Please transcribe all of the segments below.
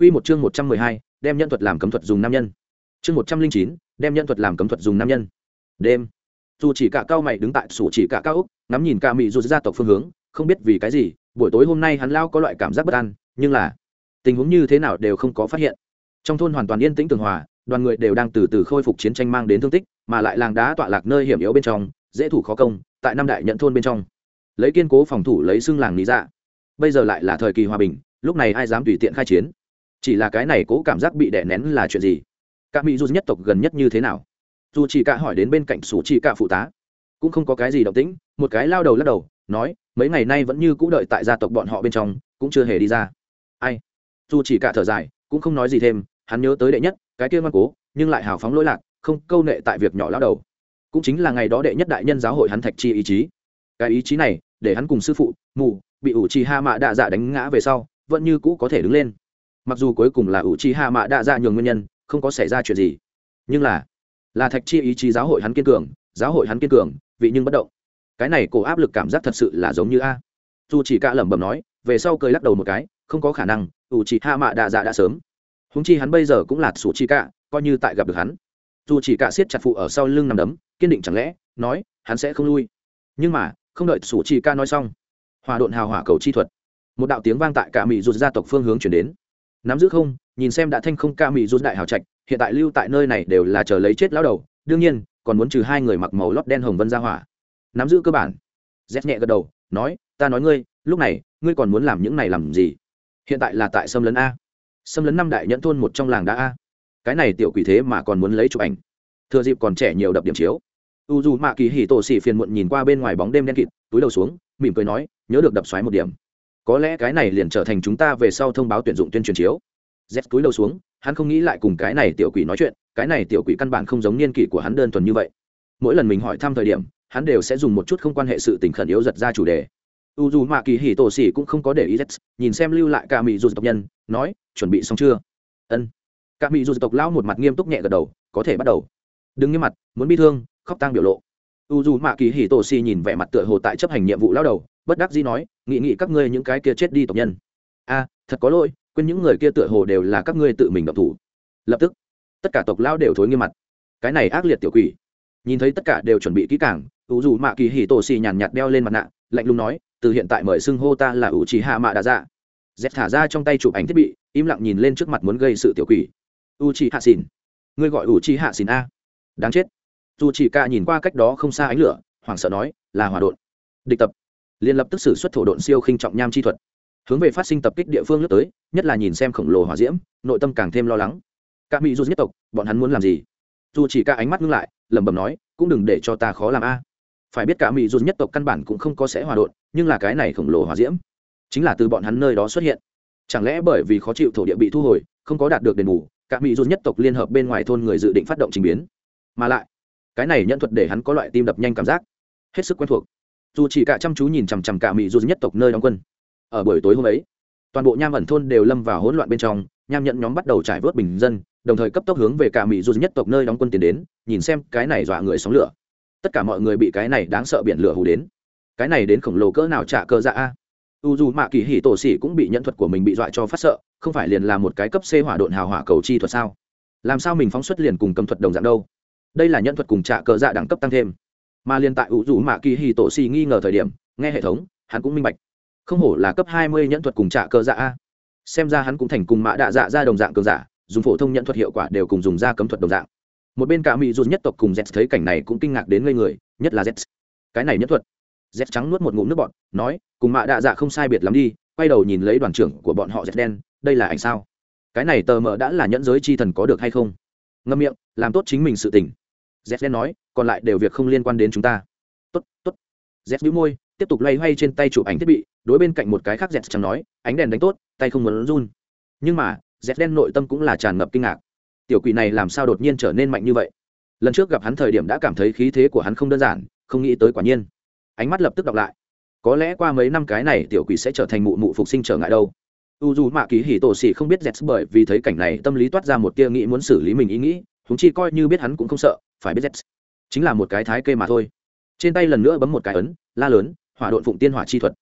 Quy một chương một trăm mười hai, đem nhân thuật làm cấm thuật dùng nam nhân. Chương một trăm linh chín, đem nhân thuật làm cấm thuật dùng nam nhân. Đêm. Dù chỉ cả cao mày đứng tại sủ chỉ cả cao ốc, ngắm nhìn cả mỹ dù gia tộc phương hướng, không biết vì cái gì, buổi tối hôm nay hắn lao có loại cảm giác bất an, nhưng là tình huống như thế nào đều không có phát hiện. Trong thôn hoàn toàn yên tĩnh tường hòa, đoàn người đều đang từ từ khôi phục chiến tranh mang đến thương tích, mà lại làng đá tọa lạc nơi hiểm yếu bên trong, dễ thủ khó công, tại năm đại nhận thôn bên trong. Lấy kiên cố phòng thủ lấy xương làng lý dạ. Bây giờ lại là thời kỳ hòa bình, lúc này ai dám tùy tiện khai chiến chỉ là cái này cố cảm giác bị đè nén là chuyện gì? Các mỹ du nhất tộc gần nhất như thế nào? Dù chỉ cả hỏi đến bên cạnh sủ chỉ cả phụ tá, cũng không có cái gì động tĩnh, một cái lao đầu lắc đầu, nói, mấy ngày nay vẫn như cũ đợi tại gia tộc bọn họ bên trong, cũng chưa hề đi ra. Ai? Dù chỉ cả thở dài, cũng không nói gì thêm, hắn nhớ tới đệ nhất, cái kia ngoan cố, nhưng lại hào phóng lỗi lạc, không câu nệ tại việc nhỏ lao đầu. Cũng chính là ngày đó đệ nhất đại nhân giáo hội hắn thạch chi ý chí. Cái ý chí này, để hắn cùng sư phụ mù bị ủ trì ha mạ đạ dạ đánh ngã về sau, vẫn như cũ có thể đứng lên mặc dù cuối cùng là ủ trì hạ mạ đa ra nhường nguyên nhân, không có xảy ra chuyện gì. Nhưng là là thạch chi ý chí giáo hội hắn kiên cường, giáo hội hắn kiên cường, vị nhưng bất động. Cái này cổ áp lực cảm giác thật sự là giống như a. Dù chỉ cả lẩm bẩm nói, về sau cười lắc đầu một cái, không có khả năng, ủ trì hạ mạ đa dạ đã sớm. Húng chi hắn bây giờ cũng là sủ chi cả, coi như tại gặp được hắn. Dù chỉ cả siết chặt phụ ở sau lưng nằm đấm, kiên định chẳng lẽ, nói, hắn sẽ không lui. Nhưng mà, không đợi sủ chi ca nói xong, hòa độn hào hỏa cầu chi thuật. Một đạo tiếng vang tại cả mỹ rụt gia tộc phương hướng chuyển đến nắm giữ không, nhìn xem đã thanh không ca mỹ rút đại hào trạch, hiện tại lưu tại nơi này đều là chờ lấy chết lão đầu, đương nhiên, còn muốn trừ hai người mặc màu lót đen hồng vân ra hỏa. Nắm giữ cơ bản. Rét nhẹ gật đầu, nói, ta nói ngươi, lúc này, ngươi còn muốn làm những này làm gì? Hiện tại là tại xâm lấn a. Xâm lấn năm đại nhẫn thôn một trong làng đã a. Cái này tiểu quỷ thế mà còn muốn lấy chụp ảnh. Thừa dịp còn trẻ nhiều đập điểm chiếu. U dù mạ kỳ hỉ tổ xỉ phiền muộn nhìn qua bên ngoài bóng đêm đen kịt, túi đầu xuống, mỉm cười nói, nhớ được đập xoáy một điểm có lẽ cái này liền trở thành chúng ta về sau thông báo tuyển dụng tuyên truyền chiếu. Z cúi đầu xuống, hắn không nghĩ lại cùng cái này tiểu quỷ nói chuyện, cái này tiểu quỷ căn bản không giống niên kỷ của hắn đơn thuần như vậy. Mỗi lần mình hỏi thăm thời điểm, hắn đều sẽ dùng một chút không quan hệ sự tình khẩn yếu giật ra chủ đề. U dù mạ kỳ hỉ tổ xỉ cũng không có để ý z, nhìn xem lưu lại ca mỹ dù tộc nhân, nói, chuẩn bị xong chưa? Ân. Ca mỹ dù tộc lao một mặt nghiêm túc nhẹ gật đầu, có thể bắt đầu. Đừng nghiêm mặt, muốn bi thương, khóc tang biểu lộ. U dù mạ kỳ hỉ tổ xỉ nhìn vẻ mặt tựa hồ tại chấp hành nhiệm vụ lao đầu bất đắc dĩ nói, nghị nghị các ngươi những cái kia chết đi tộc nhân. A, thật có lỗi, quên những người kia tựa hồ đều là các ngươi tự mình độc thủ. Lập tức, tất cả tộc lão đều thối nghiêm mặt. Cái này ác liệt tiểu quỷ. Nhìn thấy tất cả đều chuẩn bị kỹ càng, ủ dù mạ kỳ hì tổ xì nhàn nhạt đeo lên mặt nạ, lạnh lùng nói, từ hiện tại mời xưng hô ta là u trì hạ mạ đã dạ. Dẹp thả ra trong tay chụp ảnh thiết bị, im lặng nhìn lên trước mặt muốn gây sự tiểu quỷ. U trì hạ xỉn, ngươi gọi u trì hạ xỉn a. Đáng chết. Dù chỉ ca nhìn qua cách đó không xa ánh lửa, hoảng sợ nói, là hòa đột địch tập liền lập tức xử xuất thổ độn siêu khinh trọng nham chi thuật. Hướng về phát sinh tập kích địa phương lướt tới, nhất là nhìn xem khổng lồ hỏa diễm, nội tâm càng thêm lo lắng. Các mỹ du nhất tộc, bọn hắn muốn làm gì? Dù chỉ cả ánh mắt ngưng lại, lẩm bẩm nói, cũng đừng để cho ta khó làm a. Phải biết cả mỹ du nhất tộc căn bản cũng không có sẽ hòa độn, nhưng là cái này khổng lồ hỏa diễm chính là từ bọn hắn nơi đó xuất hiện. Chẳng lẽ bởi vì khó chịu thổ địa bị thu hồi, không có đạt được đền bù, cả mỹ du nhất tộc liên hợp bên ngoài thôn người dự định phát động trình biến? Mà lại, cái này nhận thuật để hắn có loại tim đập nhanh cảm giác, hết sức quen thuộc dù chỉ cả chăm chú nhìn chằm chằm cả mỹ dù nhất tộc nơi đóng quân. Ở buổi tối hôm ấy, toàn bộ nham ẩn thôn đều lâm vào hỗn loạn bên trong, nham nhận nhóm bắt đầu trải vớt bình dân, đồng thời cấp tốc hướng về cả mỹ dù nhất tộc nơi đóng quân tiến đến, nhìn xem cái này dọa người sóng lửa. Tất cả mọi người bị cái này đáng sợ biển lửa hù đến. Cái này đến khổng lồ cỡ nào trả cơ dạ a? U dù mạ kỳ hỉ tổ xỉ cũng bị nhận thuật của mình bị dọa cho phát sợ, không phải liền là một cái cấp c hỏa độn hào hỏa cầu chi thuật sao? Làm sao mình phóng xuất liền cùng cầm thuật đồng dạng đâu? Đây là nhận thuật cùng trả cờ dạ đẳng cấp tăng thêm mà liên tại ủ rủ mạ kỳ hì tổ xì nghi ngờ thời điểm, nghe hệ thống, hắn cũng minh bạch. Không hổ là cấp hai mươi nhẫn thuật cùng trả cơ dạ a. Xem ra hắn cũng thành cùng mạ đạ dạ ra đồng dạng cường giả, dùng phổ thông nhận thuật hiệu quả đều cùng dùng ra cấm thuật đồng dạng. Một bên cả mỹ dù nhất tộc cùng z thấy cảnh này cũng kinh ngạc đến ngây người, nhất là z cái này nhất thuật. Z trắng nuốt một ngụm nước bọt, nói, cùng mạ đạ dạ không sai biệt lắm đi, quay đầu nhìn lấy đoàn trưởng của bọn họ z đen, đây là ảnh sao? Cái này tờ mờ đã là nhẫn giới chi thần có được hay không? Ngâm miệng, làm tốt chính mình sự tình z đen nói, còn lại đều việc không liên quan đến chúng ta. Tốt tốt. Z bĩu môi, tiếp tục loay hoay trên tay chụp ảnh thiết bị, đối bên cạnh một cái khác z chẳng nói, ánh đèn đánh tốt, tay không muốn run. Nhưng mà z đen nội tâm cũng là tràn ngập kinh ngạc. Tiểu quỷ này làm sao đột nhiên trở nên mạnh như vậy? Lần trước gặp hắn thời điểm đã cảm thấy khí thế của hắn không đơn giản, không nghĩ tới quả nhiên. Ánh mắt lập tức đọc lại. Có lẽ qua mấy năm cái này tiểu quỷ sẽ trở thành mụ mụ phục sinh trở ngại đâu. U dù mạ kỳ hỉ tổ xỉ không biết z bởi vì thấy cảnh này tâm lý toát ra một tia nghĩ muốn xử lý mình ý nghĩ húng chi coi như biết hắn cũng không sợ phải biết z chính là một cái thái kê mà thôi. Trên tay lần nữa bấm một cái ấn, la lớn, hỏa độn phụng tiên hỏa chi thuật.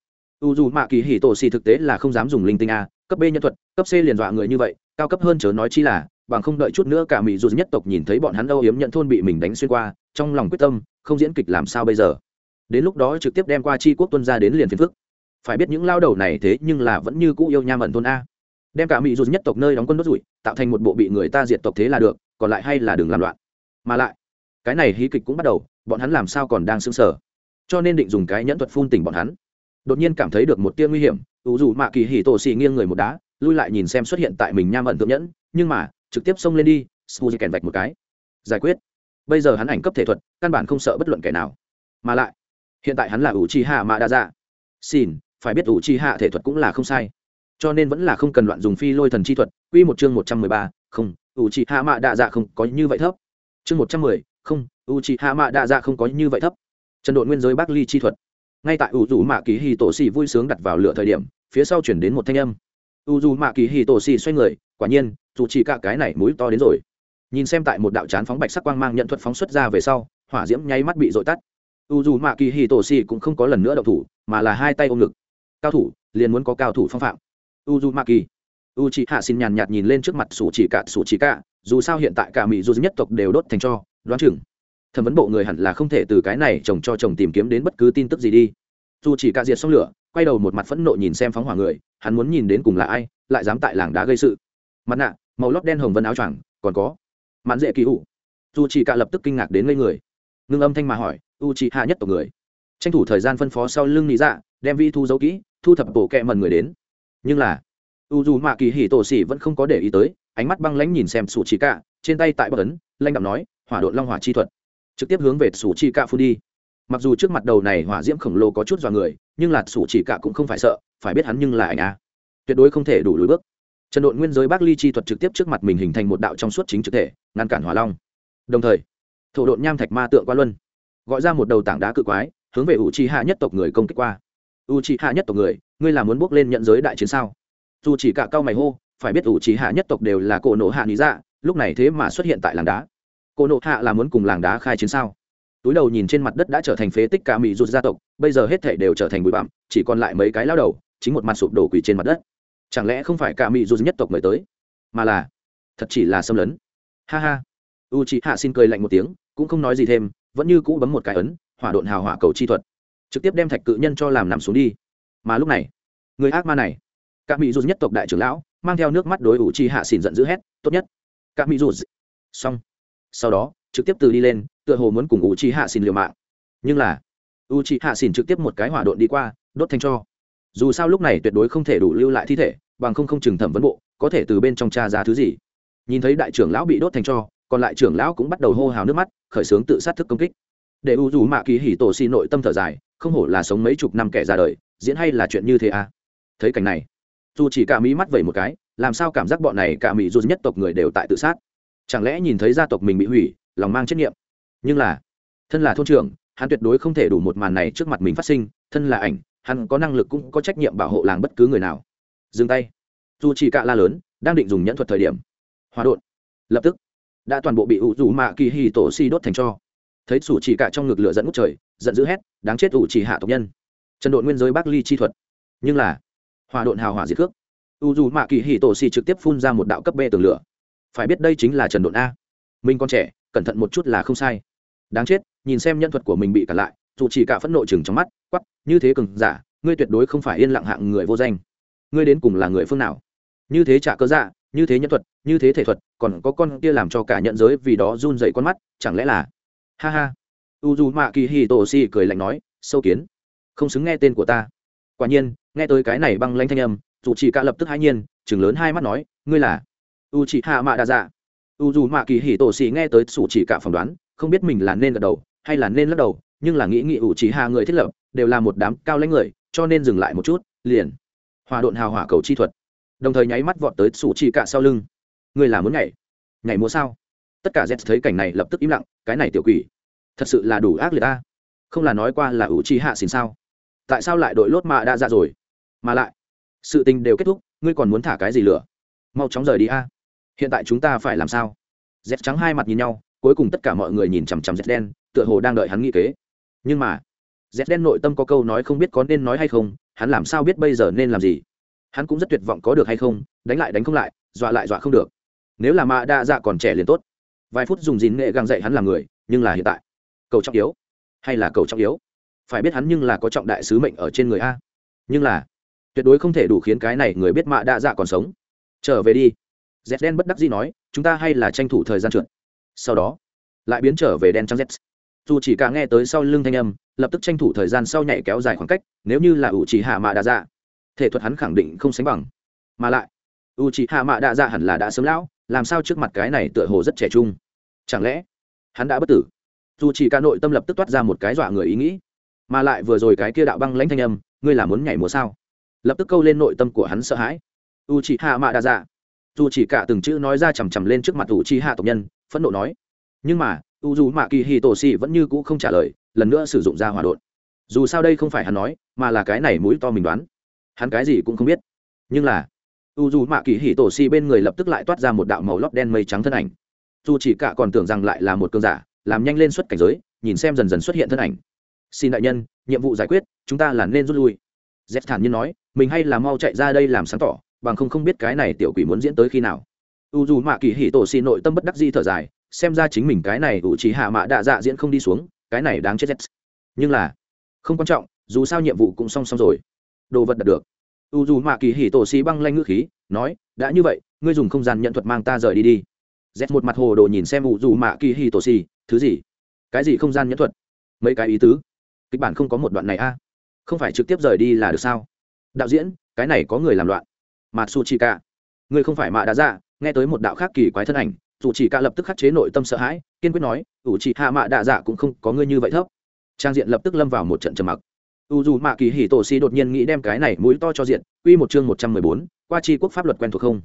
U dù mạ kỳ hỉ tổ xì thực tế là không dám dùng linh tinh a, cấp b nhân thuật, cấp c liền dọa người như vậy, cao cấp hơn chớ nói chi là, bằng không đợi chút nữa cả mỹ dù nhất tộc nhìn thấy bọn hắn âu yếm nhận thôn bị mình đánh xuyên qua, trong lòng quyết tâm, không diễn kịch làm sao bây giờ. Đến lúc đó trực tiếp đem qua chi quốc tuân ra đến liền phiền phức. Phải biết những lao đầu này thế nhưng là vẫn như cũ yêu nham ẩn thôn a. Đem cả mỹ dù nhất tộc nơi đóng quân đốt rủi, tạo thành một bộ bị người ta diệt tộc thế là được, còn lại hay là đừng làm loạn. Mà lại cái này hí kịch cũng bắt đầu, bọn hắn làm sao còn đang sững sờ? Cho nên định dùng cái nhẫn thuật phun tỉnh bọn hắn. Đột nhiên cảm thấy được một tia nguy hiểm ủ dù mạ kỳ hỉ tổ xì nghiêng người một đá, lui lại nhìn xem xuất hiện tại mình nham ẩn tượng nhẫn, nhưng mà, trực tiếp xông lên đi spuji kèn vạch một cái. Giải quyết. Bây giờ hắn ảnh cấp thể thuật, căn bản không sợ bất luận kẻ nào. Mà lại, hiện tại hắn là ủ trì hạ mạ đa dạ xin, phải biết ủ trì hạ thể thuật cũng là không sai. Cho nên vẫn là không cần loạn dùng phi lôi thần chi thuật. Quy một chương một trăm mười ba, không ủ trì hạ mạ đa dạ không có như vậy thấp. Chương một trăm mười không ủ trì hạ mạ đa dạ không có như vậy thấp. Trần đội nguyên giới bắc ly chi thuật. Ngay tại u dù mạ kỳ hì tổ xì vui sướng đặt vào lửa thời điểm, phía sau chuyển đến một thanh âm. U dù mạ kỳ hì tổ xì xoay người, quả nhiên dù chỉ cả cái này mũi to đến rồi. Nhìn xem tại một đạo chán phóng bạch sắc quang mang nhận thuật phóng xuất ra về sau, hỏa diễm nháy mắt bị dội tắt. U dù mạ kỳ hì tổ xì cũng không có lần nữa đậu thủ, mà là hai tay ôm ngực. Cao thủ, liền muốn có cao thủ phong phạm. U dù mạ kỳ u chị hạ xin nhàn nhạt nhìn lên trước mặt sủ chỉ cả sủ chỉ cả dù sao hiện tại cả mỹ dù nhất tộc đều đốt thành cho đoán chừng. Thẩm vấn bộ người hẳn là không thể từ cái này chồng cho chồng tìm kiếm đến bất cứ tin tức gì đi. Dù chỉ cạ diệt xong lửa, quay đầu một mặt phẫn nộ nhìn xem phóng hỏa người, hắn muốn nhìn đến cùng là ai, lại dám tại làng đá gây sự. Mặt nạ, màu lót đen hồng vân áo choàng, còn có. Mạn dễ kỳ ủ dù chỉ cạ lập tức kinh ngạc đến ngây người. Ngưng âm thanh mà hỏi, u chị hạ nhất tộc người? Tranh thủ thời gian phân phó sau lưng nghĩ dạ đem vi thu dấu kỹ, thu thập bộ kẹ mần người đến. Nhưng là, u dù mạ kỳ hỉ tổ xỉ vẫn không có để ý tới, ánh mắt băng lãnh nhìn xem sủ chỉ cả trên tay tại bất ấn lanh đạm nói hỏa độn long hỏa chi thuật, trực tiếp hướng về sủ chi cạ phun đi. Mặc dù trước mặt đầu này hỏa diễm khổng lồ có chút dọa người, nhưng là sủ chỉ cạ cũng không phải sợ, phải biết hắn nhưng là ảnh a. Tuyệt đối không thể đủ lùi bước. Trần độn nguyên giới bác ly chi thuật trực tiếp trước mặt mình hình thành một đạo trong suốt chính trực thể, ngăn cản hỏa long. Đồng thời, thổ độn nham thạch ma tượng qua luân, gọi ra một đầu tảng đá cự quái, hướng về u chi hạ nhất tộc người công kích qua. U chi hạ nhất tộc người, ngươi là muốn bước lên nhận giới đại chiến sao? Dù chỉ cả cao mày hô, phải biết u chi hạ nhất tộc đều là cổ nổ hạ lý dạ lúc này thế mà xuất hiện tại làng đá cô nộ hạ là muốn cùng làng đá khai chiến sao? Túi đầu nhìn trên mặt đất đã trở thành phế tích cả mỹ rụt gia tộc, bây giờ hết thể đều trở thành bụi bặm, chỉ còn lại mấy cái lao đầu, chính một mặt sụp đổ quỳ trên mặt đất. Chẳng lẽ không phải cả mỹ rụt nhất tộc mời tới? Mà là, thật chỉ là xâm lấn. Ha ha. U chị hạ xin cười lạnh một tiếng, cũng không nói gì thêm, vẫn như cũ bấm một cái ấn, hỏa độn hào hỏa cầu chi thuật. Trực tiếp đem thạch cự nhân cho làm nằm xuống đi. Mà lúc này, người ác ma này, cả mỹ rụt nhất tộc đại trưởng lão, mang theo nước mắt đối u chi hạ xin giận dữ hét, tốt nhất, cả mỹ rụt. Xong sau đó, trực tiếp từ đi lên, tựa hồ muốn cùng u chi hạ xin liều mạng. Nhưng là u chi hạ xin trực tiếp một cái hỏa độn đi qua, đốt thanh cho. Dù sao lúc này tuyệt đối không thể đủ lưu lại thi thể, bằng không không chừng thẩm vấn bộ, có thể từ bên trong cha ra thứ gì. Nhìn thấy đại trưởng lão bị đốt thành cho, còn lại trưởng lão cũng bắt đầu hô hào nước mắt, khởi xướng tự sát thức công kích. Để u dù mạ kỳ hỉ tổ xi nội tâm thở dài, không hổ là sống mấy chục năm kẻ ra đời, diễn hay là chuyện như thế à? Thấy cảnh này dù chỉ cả mỹ mắt vẩy một cái, làm sao cảm giác bọn này cả mỹ dù nhất tộc người đều tại tự sát? Chẳng lẽ nhìn thấy gia tộc mình bị hủy, lòng mang trách nhiệm nhưng là, thân là thôn trưởng, hắn tuyệt đối không thể đủ một màn này trước mặt mình phát sinh, thân là ảnh, hắn có năng lực cũng có trách nhiệm bảo hộ làng bất cứ người nào. Dừng tay. Dù chỉ cạ la lớn, đang định dùng nhẫn thuật thời điểm. Hòa đột. Lập tức, đã toàn bộ bị ủ rủ mạ kỳ hì tổ si đốt thành cho. Thấy sủ chỉ cạ trong ngực lửa dẫn ngút trời, giận dữ hét, đáng chết ủ chỉ hạ tộc nhân. Trần đội nguyên giới bác ly chi thuật. Nhưng là, hòa đột hào hỏa diệt cước. U dù mạ kỳ hì tổ si trực tiếp phun ra một đạo cấp b tường lửa phải biết đây chính là trần độn a. Mình còn trẻ, cẩn thận một chút là không sai. Đáng chết, nhìn xem nhân thuật của mình bị cản lại, dù chỉ cả phẫn nộ chừng trong mắt quắp như thế cường giả, ngươi tuyệt đối không phải yên lặng hạng người vô danh. Ngươi đến cùng là người phương nào? Như thế trả cơ dạ như thế nhân thuật, như thế thể thuật, còn có con kia làm cho cả nhận giới vì đó run dậy con mắt, chẳng lẽ là? Ha ha. U dù mạ kỳ hì tổ si cười lạnh nói, sâu kiến. Không xứng nghe tên của ta. Quả nhiên, nghe tới cái này băng lanh thanh âm, dù chỉ cả lập tức hai nhiên, chừng lớn hai mắt nói, ngươi là? U chỉ hạ mạ đa dạ. U dù mạ kỳ hỉ tổ xì nghe tới sủ chỉ cả phỏng đoán, không biết mình là nên gật đầu hay là nên lắc đầu, nhưng là nghĩ nghĩ ủ chỉ hạ người thiết lập đều là một đám cao lãnh người, cho nên dừng lại một chút, liền hòa độn hào hỏa cầu chi thuật. Đồng thời nháy mắt vọt tới sủ chỉ cả sau lưng. Người là muốn nhảy. Nhảy múa sao? Tất cả z thấy cảnh này lập tức im lặng, cái này tiểu quỷ, thật sự là đủ ác liệt ta. Không là nói qua là ủ chi hạ xin sao? Tại sao lại đội lốt mạ đã ra dạ rồi? Mà lại, sự tình đều kết thúc, ngươi còn muốn thả cái gì lửa? Mau chóng rời đi a hiện tại chúng ta phải làm sao? Dép trắng hai mặt nhìn nhau, cuối cùng tất cả mọi người nhìn chằm chằm dép đen, tựa hồ đang đợi hắn nghĩ kế. Nhưng mà dép đen nội tâm có câu nói không biết có nên nói hay không, hắn làm sao biết bây giờ nên làm gì? Hắn cũng rất tuyệt vọng có được hay không, đánh lại đánh không lại, dọa lại dọa không được. Nếu là mạ đa dạ còn trẻ liền tốt. Vài phút dùng dìn nghệ găng dạy hắn làm người, nhưng là hiện tại, cầu trọng yếu, hay là cầu trọng yếu? Phải biết hắn nhưng là có trọng đại sứ mệnh ở trên người a. Nhưng là, tuyệt đối không thể đủ khiến cái này người biết mạ đa dạ còn sống. Trở về đi z đen bất đắc dĩ nói, chúng ta hay là tranh thủ thời gian trượt. Sau đó, lại biến trở về đen trắng z. Dù chỉ cả nghe tới sau lưng thanh âm, lập tức tranh thủ thời gian sau nhảy kéo dài khoảng cách, nếu như là ủ chỉ hạ mạ đa dạ thể thuật hắn khẳng định không sánh bằng. Mà lại u chỉ hạ mạ đa dạ hẳn là đã sớm lão, làm sao trước mặt cái này tựa hồ rất trẻ trung? Chẳng lẽ hắn đã bất tử? Dù chỉ cả nội tâm lập tức toát ra một cái dọa người ý nghĩ. Mà lại vừa rồi cái kia đạo băng lãnh thanh âm, ngươi là muốn nhảy múa sao? Lập tức câu lên nội tâm của hắn sợ hãi. U chỉ hạ mạ đa dạ dù chỉ cả từng chữ nói ra chằm chằm lên trước mặt u chi hạ tộc nhân, phẫn nộ nói. Nhưng mà u dù mạ kỳ hì tổ xì vẫn như cũ không trả lời, lần nữa sử dụng ra hỏa đột dù sao đây không phải hắn nói, mà là cái này mũi to mình đoán. Hắn cái gì cũng không biết. Nhưng là u dù mạ kỳ hì tổ xì bên người lập tức lại toát ra một đạo màu lót đen mây trắng thân ảnh. Dù chỉ cả còn tưởng rằng lại là một cơn giả, làm nhanh lên xuất cảnh giới, nhìn xem dần dần xuất hiện thân ảnh. Xin đại nhân, nhiệm vụ giải quyết, chúng ta là nên rút lui. Z thản nhiên nói, mình hay là mau chạy ra đây làm sáng tỏ bằng không không biết cái này tiểu quỷ muốn diễn tới khi nào. U dù mạ kỳ hỉ tổ xì nội tâm bất đắc di thở dài, xem ra chính mình cái này ủ chỉ hạ mạ đạ dạ diễn không đi xuống, cái này đáng chết. Nhưng là, không quan trọng, dù sao nhiệm vụ cũng xong xong rồi. Đồ vật đạt được. U dù mạ kỳ hỉ tổ xì băng lanh ngữ khí, nói, đã như vậy, ngươi dùng không gian nhận thuật mang ta rời đi đi. Z một mặt hồ đồ nhìn xem u dù mạ kỳ hỉ tổ xì, thứ gì? Cái gì không gian nhẫn thuật? Mấy cái ý tứ? Kịch bản không có một đoạn này a. Không phải trực tiếp rời đi là được sao? Đạo diễn, cái này có người làm loạn mà su chi ca người không phải mạ đã dạ nghe tới một đạo khác kỳ quái thân ảnh dù chỉ ca lập tức khắc chế nội tâm sợ hãi, kiên quyết nói ủ chỉ hạ mạ đạ dạ cũng không có ngươi như vậy thấp. Trang diện lập tức lâm vào một trận trầm mặc. U dù mạ kỳ hỉ tổ si đột nhiên nghĩ đem cái này mũi to cho diện, quy một chương một trăm mười bốn, qua chi quốc pháp luật quen thuộc không?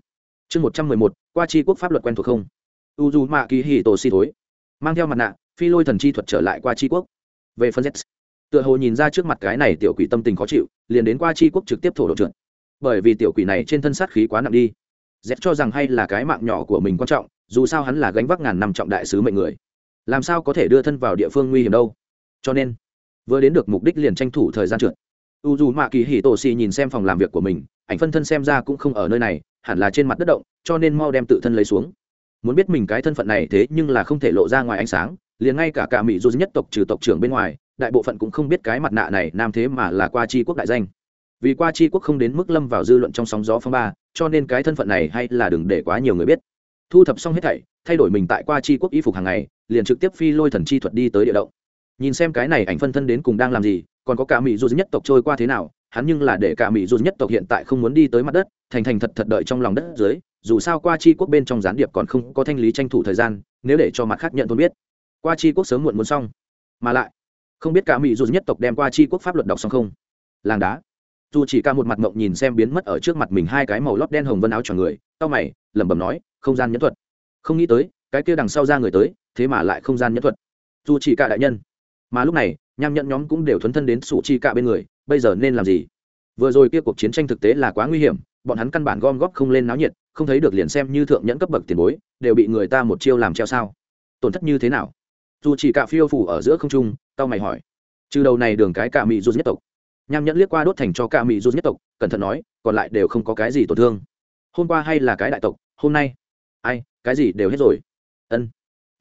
Chương một trăm mười một, qua chi quốc pháp luật quen thuộc không? U dù mạ kỳ hỉ tổ si thối, mang theo mặt nạ, phi lôi thần chi thuật trở lại qua chi quốc. Về phân z, tựa hồ nhìn ra trước mặt cái này tiểu quỷ tâm tình khó chịu, liền đến qua chi quốc trực tiếp thổ độ trượt bởi vì tiểu quỷ này trên thân sát khí quá nặng đi. Z cho rằng hay là cái mạng nhỏ của mình quan trọng, dù sao hắn là gánh vác ngàn năm trọng đại sứ mệnh người. Làm sao có thể đưa thân vào địa phương nguy hiểm đâu? Cho nên, vừa đến được mục đích liền tranh thủ thời gian trượt. U dù mạ kỳ hì tổ xì nhìn xem phòng làm việc của mình, ảnh phân thân xem ra cũng không ở nơi này, hẳn là trên mặt đất động, cho nên mau đem tự thân lấy xuống. Muốn biết mình cái thân phận này thế nhưng là không thể lộ ra ngoài ánh sáng, liền ngay cả cả mỹ dù nhất tộc trừ tộc trưởng bên ngoài, đại bộ phận cũng không biết cái mặt nạ này nam thế mà là qua chi quốc đại danh vì qua chi quốc không đến mức lâm vào dư luận trong sóng gió phong ba, cho nên cái thân phận này hay là đừng để quá nhiều người biết. Thu thập xong hết thảy, thay đổi mình tại qua chi quốc y phục hàng ngày, liền trực tiếp phi lôi thần chi thuật đi tới địa động. Nhìn xem cái này ảnh phân thân đến cùng đang làm gì, còn có cả mỹ dù nhất tộc trôi qua thế nào, hắn nhưng là để cả mỹ dù nhất tộc hiện tại không muốn đi tới mặt đất, thành thành thật thật đợi trong lòng đất dưới, dù sao qua chi quốc bên trong gián điệp còn không có thanh lý tranh thủ thời gian, nếu để cho mặt khác nhận thôn biết. Qua chi quốc sớm muộn muốn xong. Mà lại, không biết cả mỹ dù nhất tộc đem qua chi quốc pháp luật đọc xong không? Làng đá dù chỉ ca một mặt mộng nhìn xem biến mất ở trước mặt mình hai cái màu lót đen hồng vân áo cho người tao mày, lẩm bẩm nói, không gian nhẫn thuật. Không nghĩ tới, cái kia đằng sau ra người tới, thế mà lại không gian nhẫn thuật. Dù chỉ ca đại nhân. Mà lúc này, nham nhẫn nhóm cũng đều thuấn thân đến sủ chi ca bên người, bây giờ nên làm gì? Vừa rồi kia cuộc chiến tranh thực tế là quá nguy hiểm, bọn hắn căn bản gom góp không lên náo nhiệt, không thấy được liền xem như thượng nhẫn cấp bậc tiền bối, đều bị người ta một chiêu làm treo sao? Tổn thất như thế nào? Dù chỉ cả phiêu phủ ở giữa không trung tao mày hỏi. Trừ đầu này đường cái cả mỹ dù nhất tộc nham nhẫn liếc qua đốt thành cho cả mỹ rút nhất tộc, cẩn thận nói, còn lại đều không có cái gì tổn thương. Hôm qua hay là cái đại tộc, hôm nay? Ai, cái gì đều hết rồi. Ân.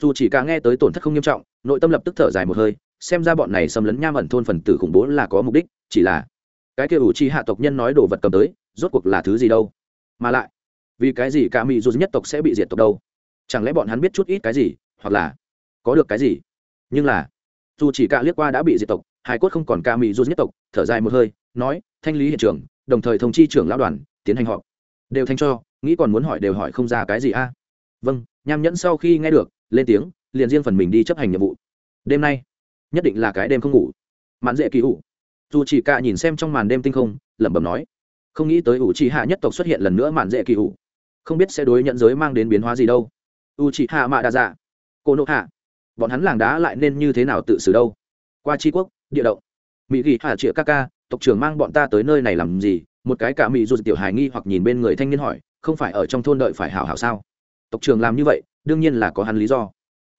Dù chỉ cả nghe tới tổn thất không nghiêm trọng, nội tâm lập tức thở dài một hơi, xem ra bọn này xâm lấn nham ẩn thôn phần tử khủng bố là có mục đích, chỉ là cái kia ủ chi hạ tộc nhân nói đồ vật cầm tới, rốt cuộc là thứ gì đâu? Mà lại, vì cái gì cả mỹ dù nhất tộc sẽ bị diệt tộc đâu? Chẳng lẽ bọn hắn biết chút ít cái gì, hoặc là có được cái gì? Nhưng là, dù chỉ cả liếc qua đã bị diệt tộc hải cốt không còn ca mỹ du nhất tộc, thở dài một hơi, nói, thanh lý hiện trường, đồng thời thông chi trưởng lão đoàn, tiến hành họp. Đều thanh cho, nghĩ còn muốn hỏi đều hỏi không ra cái gì a. Vâng nham nhẫn sau khi nghe được, lên tiếng, liền riêng phần mình đi chấp hành nhiệm vụ. Đêm nay, nhất định là cái đêm không ngủ. Mãn dễ kỳ ủ dù chỉ cả nhìn xem trong màn đêm tinh không, lẩm bẩm nói, không nghĩ tới ủ trì hạ nhất tộc xuất hiện lần nữa, mạn dễ kỳ ủ không biết sẽ đối nhận giới mang đến biến hóa gì đâu. U trì hạ mạ đa dạ cô nộ hạ, bọn hắn làng đá lại nên như thế nào tự xử đâu? Qua tri quốc địa động. Mỹ ghi hạ chĩa ca ca, tộc trưởng mang bọn ta tới nơi này làm gì? Một cái cả mỹ dù tiểu hài nghi hoặc nhìn bên người thanh niên hỏi, không phải ở trong thôn đợi phải hảo hảo sao? Tộc trưởng làm như vậy, đương nhiên là có hắn lý do.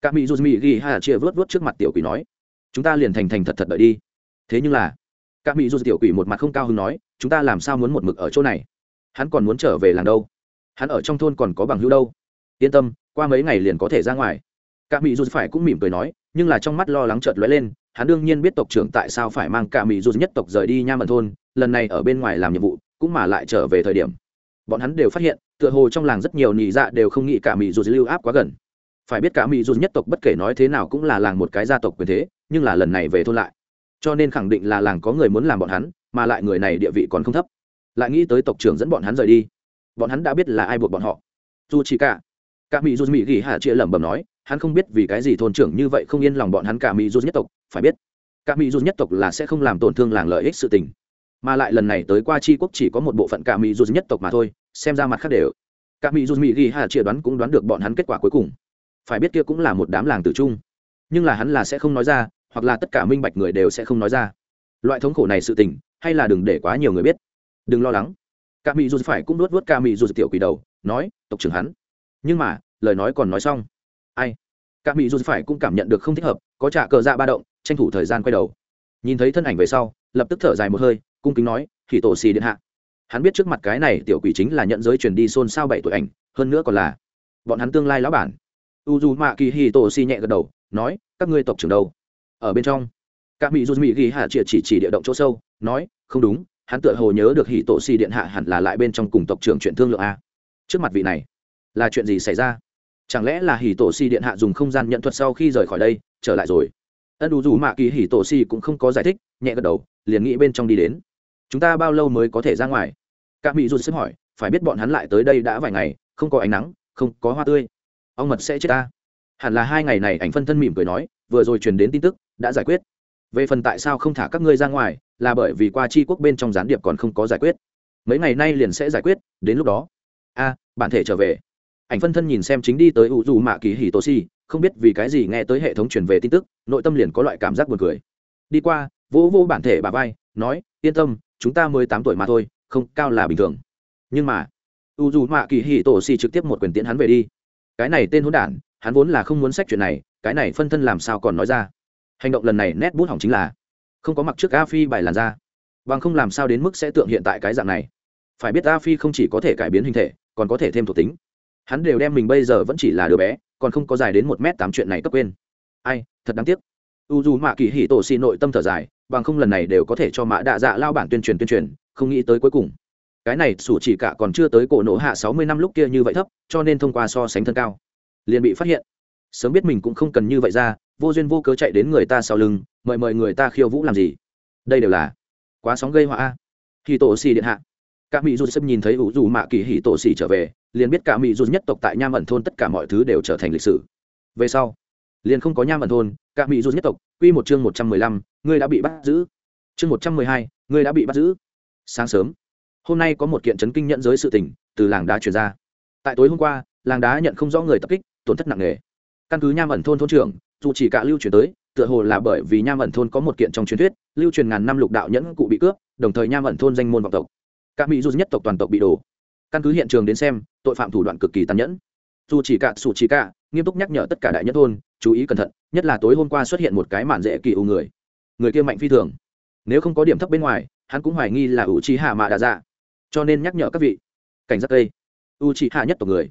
Cả mỹ dù mỹ ghi hạ chĩa vớt vớt trước mặt tiểu quỷ nói, chúng ta liền thành thành thật thật đợi đi. Thế nhưng là, cả mỹ dù tiểu quỷ một mặt không cao hứng nói, chúng ta làm sao muốn một mực ở chỗ này? Hắn còn muốn trở về làng đâu? Hắn ở trong thôn còn có bằng hữu đâu? Yên tâm, qua mấy ngày liền có thể ra ngoài. Cả mỹ dù phải cũng mỉm cười nói, nhưng là trong mắt lo lắng chợt lóe lên hắn đương nhiên biết tộc trưởng tại sao phải mang cả mỹ dù nhất tộc rời đi nha mận thôn, lần này ở bên ngoài làm nhiệm vụ, cũng mà lại trở về thời điểm. Bọn hắn đều phát hiện, tựa hồ trong làng rất nhiều nhị dạ đều không nghĩ cả mỹ dù lưu áp quá gần. Phải biết cả mỹ dù nhất tộc bất kể nói thế nào cũng là làng một cái gia tộc quyền thế, nhưng là lần này về thôn lại. Cho nên khẳng định là làng có người muốn làm bọn hắn, mà lại người này địa vị còn không thấp. Lại nghĩ tới tộc trưởng dẫn bọn hắn rời đi. Bọn hắn đã biết là ai buộc bọn họ. Dù chỉ cả cả mỹ dù mỹ ghi hạ chia lẩm bẩm nói, hắn không biết vì cái gì thôn trưởng như vậy không yên lòng bọn hắn cả mỹ dù nhất tộc phải biết, các mỹ dù nhất tộc là sẽ không làm tổn thương làng lợi ích sự tình. Mà lại lần này tới qua tri quốc chỉ có một bộ phận cả mỹ dù nhất tộc mà thôi, xem ra mặt khác đều. Cả mỹ dù mỹ ghi hà chia đoán cũng đoán được bọn hắn kết quả cuối cùng. Phải biết kia cũng là một đám làng tử trung. Nhưng là hắn là sẽ không nói ra, hoặc là tất cả minh bạch người đều sẽ không nói ra. Loại thống khổ này sự tình, hay là đừng để quá nhiều người biết. Đừng lo lắng. Cả mỹ dù phải cũng nuốt vớt ca mỹ dù tiểu quỷ đầu, nói, tộc trưởng hắn. Nhưng mà, lời nói còn nói xong. Ai? Cả mỹ dù phải cũng cảm nhận được không thích hợp, có trả cờ dạ ba động tranh thủ thời gian quay đầu. Nhìn thấy thân ảnh về sau, lập tức thở dài một hơi, cung kính nói thì tổ xì điện hạ. Hắn biết trước mặt cái này tiểu quỷ chính là nhận giới truyền đi xôn xao bảy tuổi ảnh, hơn nữa còn là bọn hắn tương lai lão bản. U dù mạ kỳ hì tổ xì nhẹ gật đầu, nói, các ngươi tộc trưởng đâu? Ở bên trong. Các mỹ dù mỹ ghi hạ triệt chỉ chỉ địa động chỗ sâu, nói, không đúng, hắn tựa hồ nhớ được hì tổ xì điện hạ hẳn là lại bên trong cùng tộc trưởng chuyện thương lượng a. Trước mặt vị này, là chuyện gì xảy ra? Chẳng lẽ là hì tổ xì điện hạ dùng không gian nhận thuật sau khi rời khỏi đây, trở lại rồi? Ân đủ dù mạ kỳ hỉ tổ xì cũng không có giải thích, nhẹ gật đầu, liền nghĩ bên trong đi đến. Chúng ta bao lâu mới có thể ra ngoài? Các mỹ dù xếp hỏi, phải biết bọn hắn lại tới đây đã vài ngày, không có ánh nắng, không có hoa tươi. Ông mật sẽ chết ta. Hẳn là hai ngày này ảnh phân thân mỉm cười nói, vừa rồi truyền đến tin tức, đã giải quyết. Về phần tại sao không thả các ngươi ra ngoài, là bởi vì qua chi quốc bên trong gián điệp còn không có giải quyết. Mấy ngày nay liền sẽ giải quyết, đến lúc đó. A bản thể trở về. Ảnh phân thân nhìn xem chính đi tới u dù mạ kỳ hì tô si không biết vì cái gì nghe tới hệ thống truyền về tin tức, nội tâm liền có loại cảm giác buồn cười. Đi qua, vỗ vô bản thể bà vai, nói, yên tâm, chúng ta mới tám tuổi mà thôi, không, cao là bình thường. Nhưng mà u dù mạ kỳ hì tổ si trực tiếp một quyền tiễn hắn về đi. Cái này tên hỗn đản, hắn vốn là không muốn sách chuyện này, cái này phân thân làm sao còn nói ra. Hành động lần này nét bút hỏng chính là, không có mặc trước a phi bài làn da. Bằng không làm sao đến mức sẽ tượng hiện tại cái dạng này. Phải biết a phi không chỉ có thể cải biến hình thể, còn có thể thêm thuộc tính. Hắn đều đem mình bây giờ vẫn chỉ là đứa bé còn không có dài đến một m tám chuyện này cấp quên. Ai, thật đáng tiếc. U dù mạ kỳ hỉ tổ xì nội tâm thở dài, bằng không lần này đều có thể cho mạ đạ dạ lao bản tuyên truyền tuyên truyền, không nghĩ tới cuối cùng. Cái này sủ chỉ cả còn chưa tới cổ nổ hạ sáu mươi năm lúc kia như vậy thấp, cho nên thông qua so sánh thân cao, liền bị phát hiện. Sớm biết mình cũng không cần như vậy ra, vô duyên vô cớ chạy đến người ta sau lưng, mời mời người ta khiêu vũ làm gì? Đây đều là quá sóng gây họa a. Khi tổ xì điện hạ cả mỹ dù sâm nhìn thấy ủ dù mạ kỳ hỉ tổ xỉ trở về, liền biết cả mỹ dù nhất tộc tại nham ẩn thôn tất cả mọi thứ đều trở thành lịch sử. Về sau, liền không có nham ẩn thôn, cả mỹ dù nhất tộc, quy một chương một trăm mười lăm, ngươi đã bị bắt giữ. Chương một trăm mười hai, ngươi đã bị bắt giữ. Sáng sớm, hôm nay có một kiện chấn kinh nhận giới sự tình, từ làng đá truyền ra. Tại tối hôm qua, làng đá nhận không rõ người tập kích, tổn thất nặng nề. Căn cứ nham ẩn thôn thôn trưởng, dù chỉ cả lưu truyền tới, tựa hồ là bởi vì nham ẩn thôn có một kiện trong truyền thuyết, lưu truyền ngàn năm lục đạo nhẫn cụ bị cướp, đồng thời nham ẩn thôn danh môn vọng tộc các mỹ dù nhất tộc toàn tộc bị đổ. Căn cứ hiện trường đến xem, tội phạm thủ đoạn cực kỳ tàn nhẫn. Dù chỉ cả sủ chỉ cả, nghiêm túc nhắc nhở tất cả đại nhất thôn, chú ý cẩn thận, nhất là tối hôm qua xuất hiện một cái màn dễ kỳ ưu người. Người kia mạnh phi thường. Nếu không có điểm thấp bên ngoài, hắn cũng hoài nghi là u trí hạ mạ đà ra dạ. cho nên nhắc nhở các vị, cảnh giác cây u trí hạ nhất tộc người.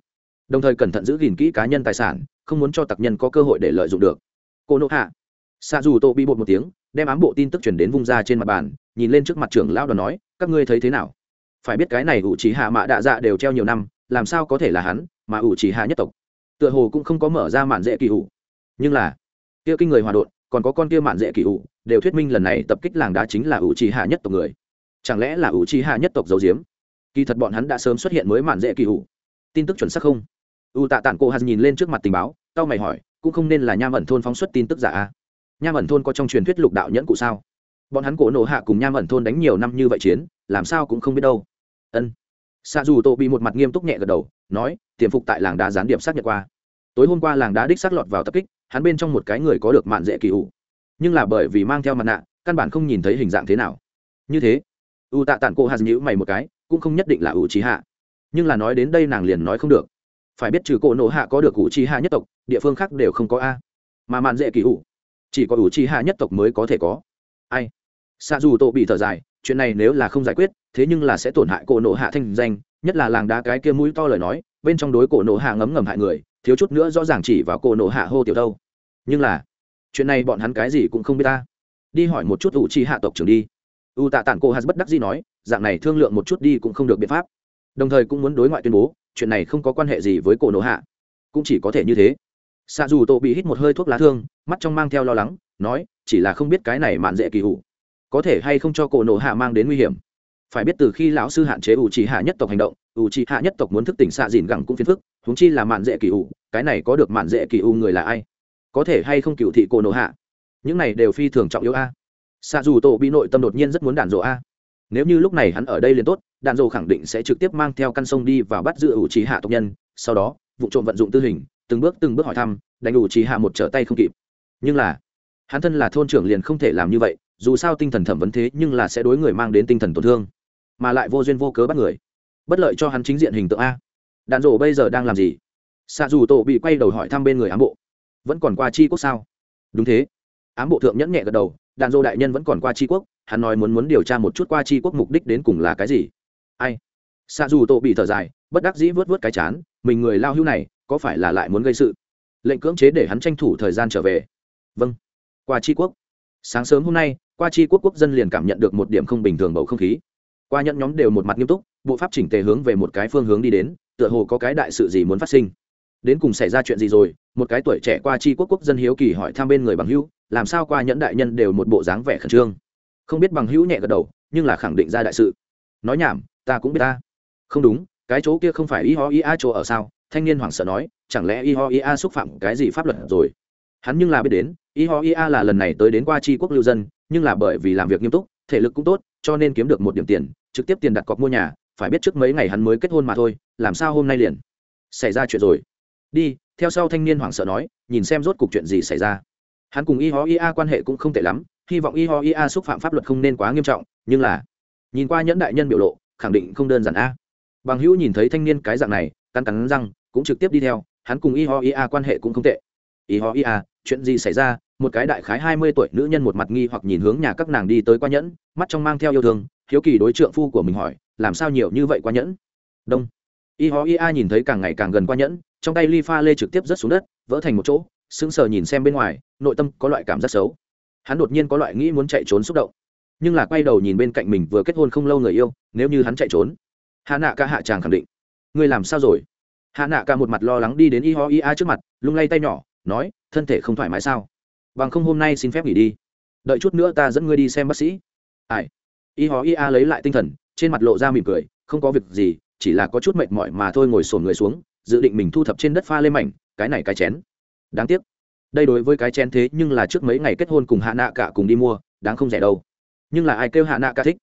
Đồng thời cẩn thận giữ gìn kỹ cá nhân tài sản, không muốn cho tặc nhân có cơ hội để lợi dụng được. Cô nộ hạ. Xa dù tô bị bột một tiếng, đem ám bộ tin tức chuyển đến vung ra trên mặt bàn, nhìn lên trước mặt trưởng lão đoàn nói, các ngươi thấy thế nào? Phải biết cái này ủ trí hạ mạ đạ dạ đều treo nhiều năm, làm sao có thể là hắn, mà ủ trí hạ nhất tộc. Tựa hồ cũng không có mở ra mạn dễ kỳ ủ. Nhưng là, kia kinh người hòa đột còn có con kia mạn dễ kỳ ủ, đều thuyết minh lần này tập kích làng đá chính là ủ trí hạ nhất tộc người. Chẳng lẽ là ủ trí hạ nhất tộc giấu diếm kỳ thật bọn hắn đã sớm xuất hiện mới mạn dễ kỳ ủ. Tin tức chuẩn xác không? U tạ tản cô hạt nhìn lên trước mặt tình báo tao mày hỏi, cũng không nên là nham ẩn thôn phóng xuất tin tức giả a. Nham ẩn thôn có trong truyền thuyết lục đạo nhẫn cụ sao? Bọn hắn cổ nổ hạ cùng nham ẩn thôn đánh nhiều năm như vậy chiến, làm sao cũng không biết đâu ân. Xa dù tô bị một mặt nghiêm túc nhẹ gật đầu, nói, tiềm phục tại làng đá gián điệp xác nhận qua. Tối hôm qua làng đá đích xác lọt vào tập kích, hắn bên trong một cái người có được mạn dễ kỳ ủ nhưng là bởi vì mang theo mặt nạ, căn bản không nhìn thấy hình dạng thế nào. Như thế. U tạ tản cô hạt nhữ mày một cái, cũng không nhất định là ủ trí hạ. Nhưng là nói đến đây nàng liền nói không được. Phải biết trừ cổ nổ hạ có được ủ trí hạ nhất tộc, địa phương khác đều không có a. Mà mạn dễ kỳ ủ chỉ có ủ trí hạ nhất tộc mới có thể có. Ai? Xa dù tô bị thở dài chuyện này nếu là không giải quyết, thế nhưng là sẽ tổn hại cổ nộ hạ thanh danh, nhất là làng đá cái kia mũi to lời nói, bên trong đối cổ nộ hạ ngấm ngầm hại người, thiếu chút nữa rõ ràng chỉ vào cổ nộ hạ hô tiểu đâu. Nhưng là, chuyện này bọn hắn cái gì cũng không biết ta. Đi hỏi một chút u chi hạ tộc trưởng đi. U tạ tản cô hát bất đắc dĩ nói, dạng này thương lượng một chút đi cũng không được biện pháp. Đồng thời cũng muốn đối ngoại tuyên bố, chuyện này không có quan hệ gì với cổ nộ hạ. Cũng chỉ có thể như thế. Xạ dù tổ bị hít một hơi thuốc lá thương, mắt trong mang theo lo lắng, nói, chỉ là không biết cái này mạn dễ kỳ hụ có thể hay không cho cổ nộ hạ mang đến nguy hiểm. Phải biết từ khi lão sư hạn chế ủ trì hạ nhất tộc hành động ủ trì hạ nhất tộc muốn thức tỉnh xạ dìn gẳng cũng phiền phức húng chi là mạn dễ kỳ ủ, cái này có được mạn dễ kỳ ủ người là ai? Có thể hay không cựu thị cổ nộ hạ? Những này đều phi thường trọng yếu a. Xạ dù tổ bị nội tâm đột nhiên rất muốn đạn dỗ a. Nếu như lúc này hắn ở đây liền tốt, đạn dỗ khẳng định sẽ trực tiếp mang theo căn sông đi và bắt giữ ủ trì hạ tộc nhân, sau đó, vụ trộm vận dụng tư hình, từng bước từng bước hỏi thăm, đánh ủ trì hạ một trở tay không kịp. Nhưng là, hắn thân là thôn trưởng liền không thể làm như vậy dù sao tinh thần thẩm vấn thế nhưng là sẽ đối người mang đến tinh thần tổn thương, mà lại vô duyên vô cớ bắt người. Bất lợi cho hắn chính diện hình tượng a. Đạn rổ bây giờ đang làm gì? Xạ dù tổ bị quay đầu hỏi thăm bên người ám bộ. Vẫn còn qua chi quốc sao? Đúng thế. Ám bộ thượng nhẫn nhẹ gật đầu, đạn rổ đại nhân vẫn còn qua chi quốc, hắn nói muốn muốn điều tra một chút qua chi quốc mục đích đến cùng là cái gì. Ai? Xạ dù tổ bị thở dài, bất đắc dĩ vớt vớt cái chán, mình người lao hưu này, có phải là lại muốn gây sự? Lệnh cưỡng chế để hắn tranh thủ thời gian trở về. Vâng. Qua chi quốc. Sáng sớm hôm nay qua chi quốc quốc dân liền cảm nhận được một điểm không bình thường bầu không khí. Qua Nhẫn nhóm đều một mặt nghiêm túc, bộ pháp chỉnh tề hướng về một cái phương hướng đi đến, tựa hồ có cái đại sự gì muốn phát sinh. Đến cùng xảy ra chuyện gì rồi, một cái tuổi trẻ qua chi quốc quốc dân hiếu kỳ hỏi thăm bên người bằng hữu, làm sao qua nhẫn đại nhân đều một bộ dáng vẻ khẩn trương. Không biết bằng hữu nhẹ gật đầu, nhưng là khẳng định ra đại sự. Nói nhảm, ta cũng biết ta. Không đúng, cái chỗ kia không phải y ho y a chỗ ở sao? Thanh niên hoảng sợ nói, chẳng lẽ y ho y a xúc phạm cái gì pháp luật rồi? Hắn nhưng là biết đến, y ho y a là lần này tới đến qua chi quốc lưu dân nhưng là bởi vì làm việc nghiêm túc, thể lực cũng tốt, cho nên kiếm được một điểm tiền, trực tiếp tiền đặt cọc mua nhà, phải biết trước mấy ngày hắn mới kết hôn mà thôi, làm sao hôm nay liền xảy ra chuyện rồi. Đi, theo sau thanh niên hoảng sợ nói, nhìn xem rốt cuộc chuyện gì xảy ra. Hắn cùng y ho ia quan hệ cũng không tệ lắm, hy vọng y ho ia xúc phạm pháp luật không nên quá nghiêm trọng, nhưng là nhìn qua nhẫn đại nhân biểu lộ, khẳng định không đơn giản a. Bằng hữu nhìn thấy thanh niên cái dạng này, cắn cắn răng, cũng trực tiếp đi theo, hắn cùng y ho ia quan hệ cũng không tệ. Y ho ia chuyện gì xảy ra một cái đại khái hai mươi tuổi nữ nhân một mặt nghi hoặc nhìn hướng nhà các nàng đi tới qua nhẫn, mắt trong mang theo yêu thương, hiếu kỳ đối trượng phu của mình hỏi, làm sao nhiều như vậy qua nhẫn? Đông. Y ho A nhìn thấy càng ngày càng gần qua nhẫn, trong tay ly pha lê trực tiếp rớt xuống đất, vỡ thành một chỗ, sững sờ nhìn xem bên ngoài, nội tâm có loại cảm giác xấu. Hắn đột nhiên có loại nghĩ muốn chạy trốn xúc động. Nhưng là quay đầu nhìn bên cạnh mình vừa kết hôn không lâu người yêu, nếu như hắn chạy trốn, hạ nạ ca hạ tràng khẳng định, ngươi làm sao rồi? Hạ nạ ca một mặt lo lắng đi đến y ho y a trước mặt, lung lay tay nhỏ, nói, thân thể không thoải mái sao? Bằng không hôm nay xin phép nghỉ đi. Đợi chút nữa ta dẫn ngươi đi xem bác sĩ. Ai? Y hó y a lấy lại tinh thần trên mặt lộ ra mỉm cười không có việc gì chỉ là có chút mệt mỏi mà thôi ngồi sổn người xuống dự định mình thu thập trên đất pha lên mảnh cái này cái chén. Đáng tiếc. Đây đối với cái chén thế nhưng là trước mấy ngày kết hôn cùng hạ nạ cả cùng đi mua đáng không rẻ đâu. Nhưng là ai kêu hạ nạ cả thích?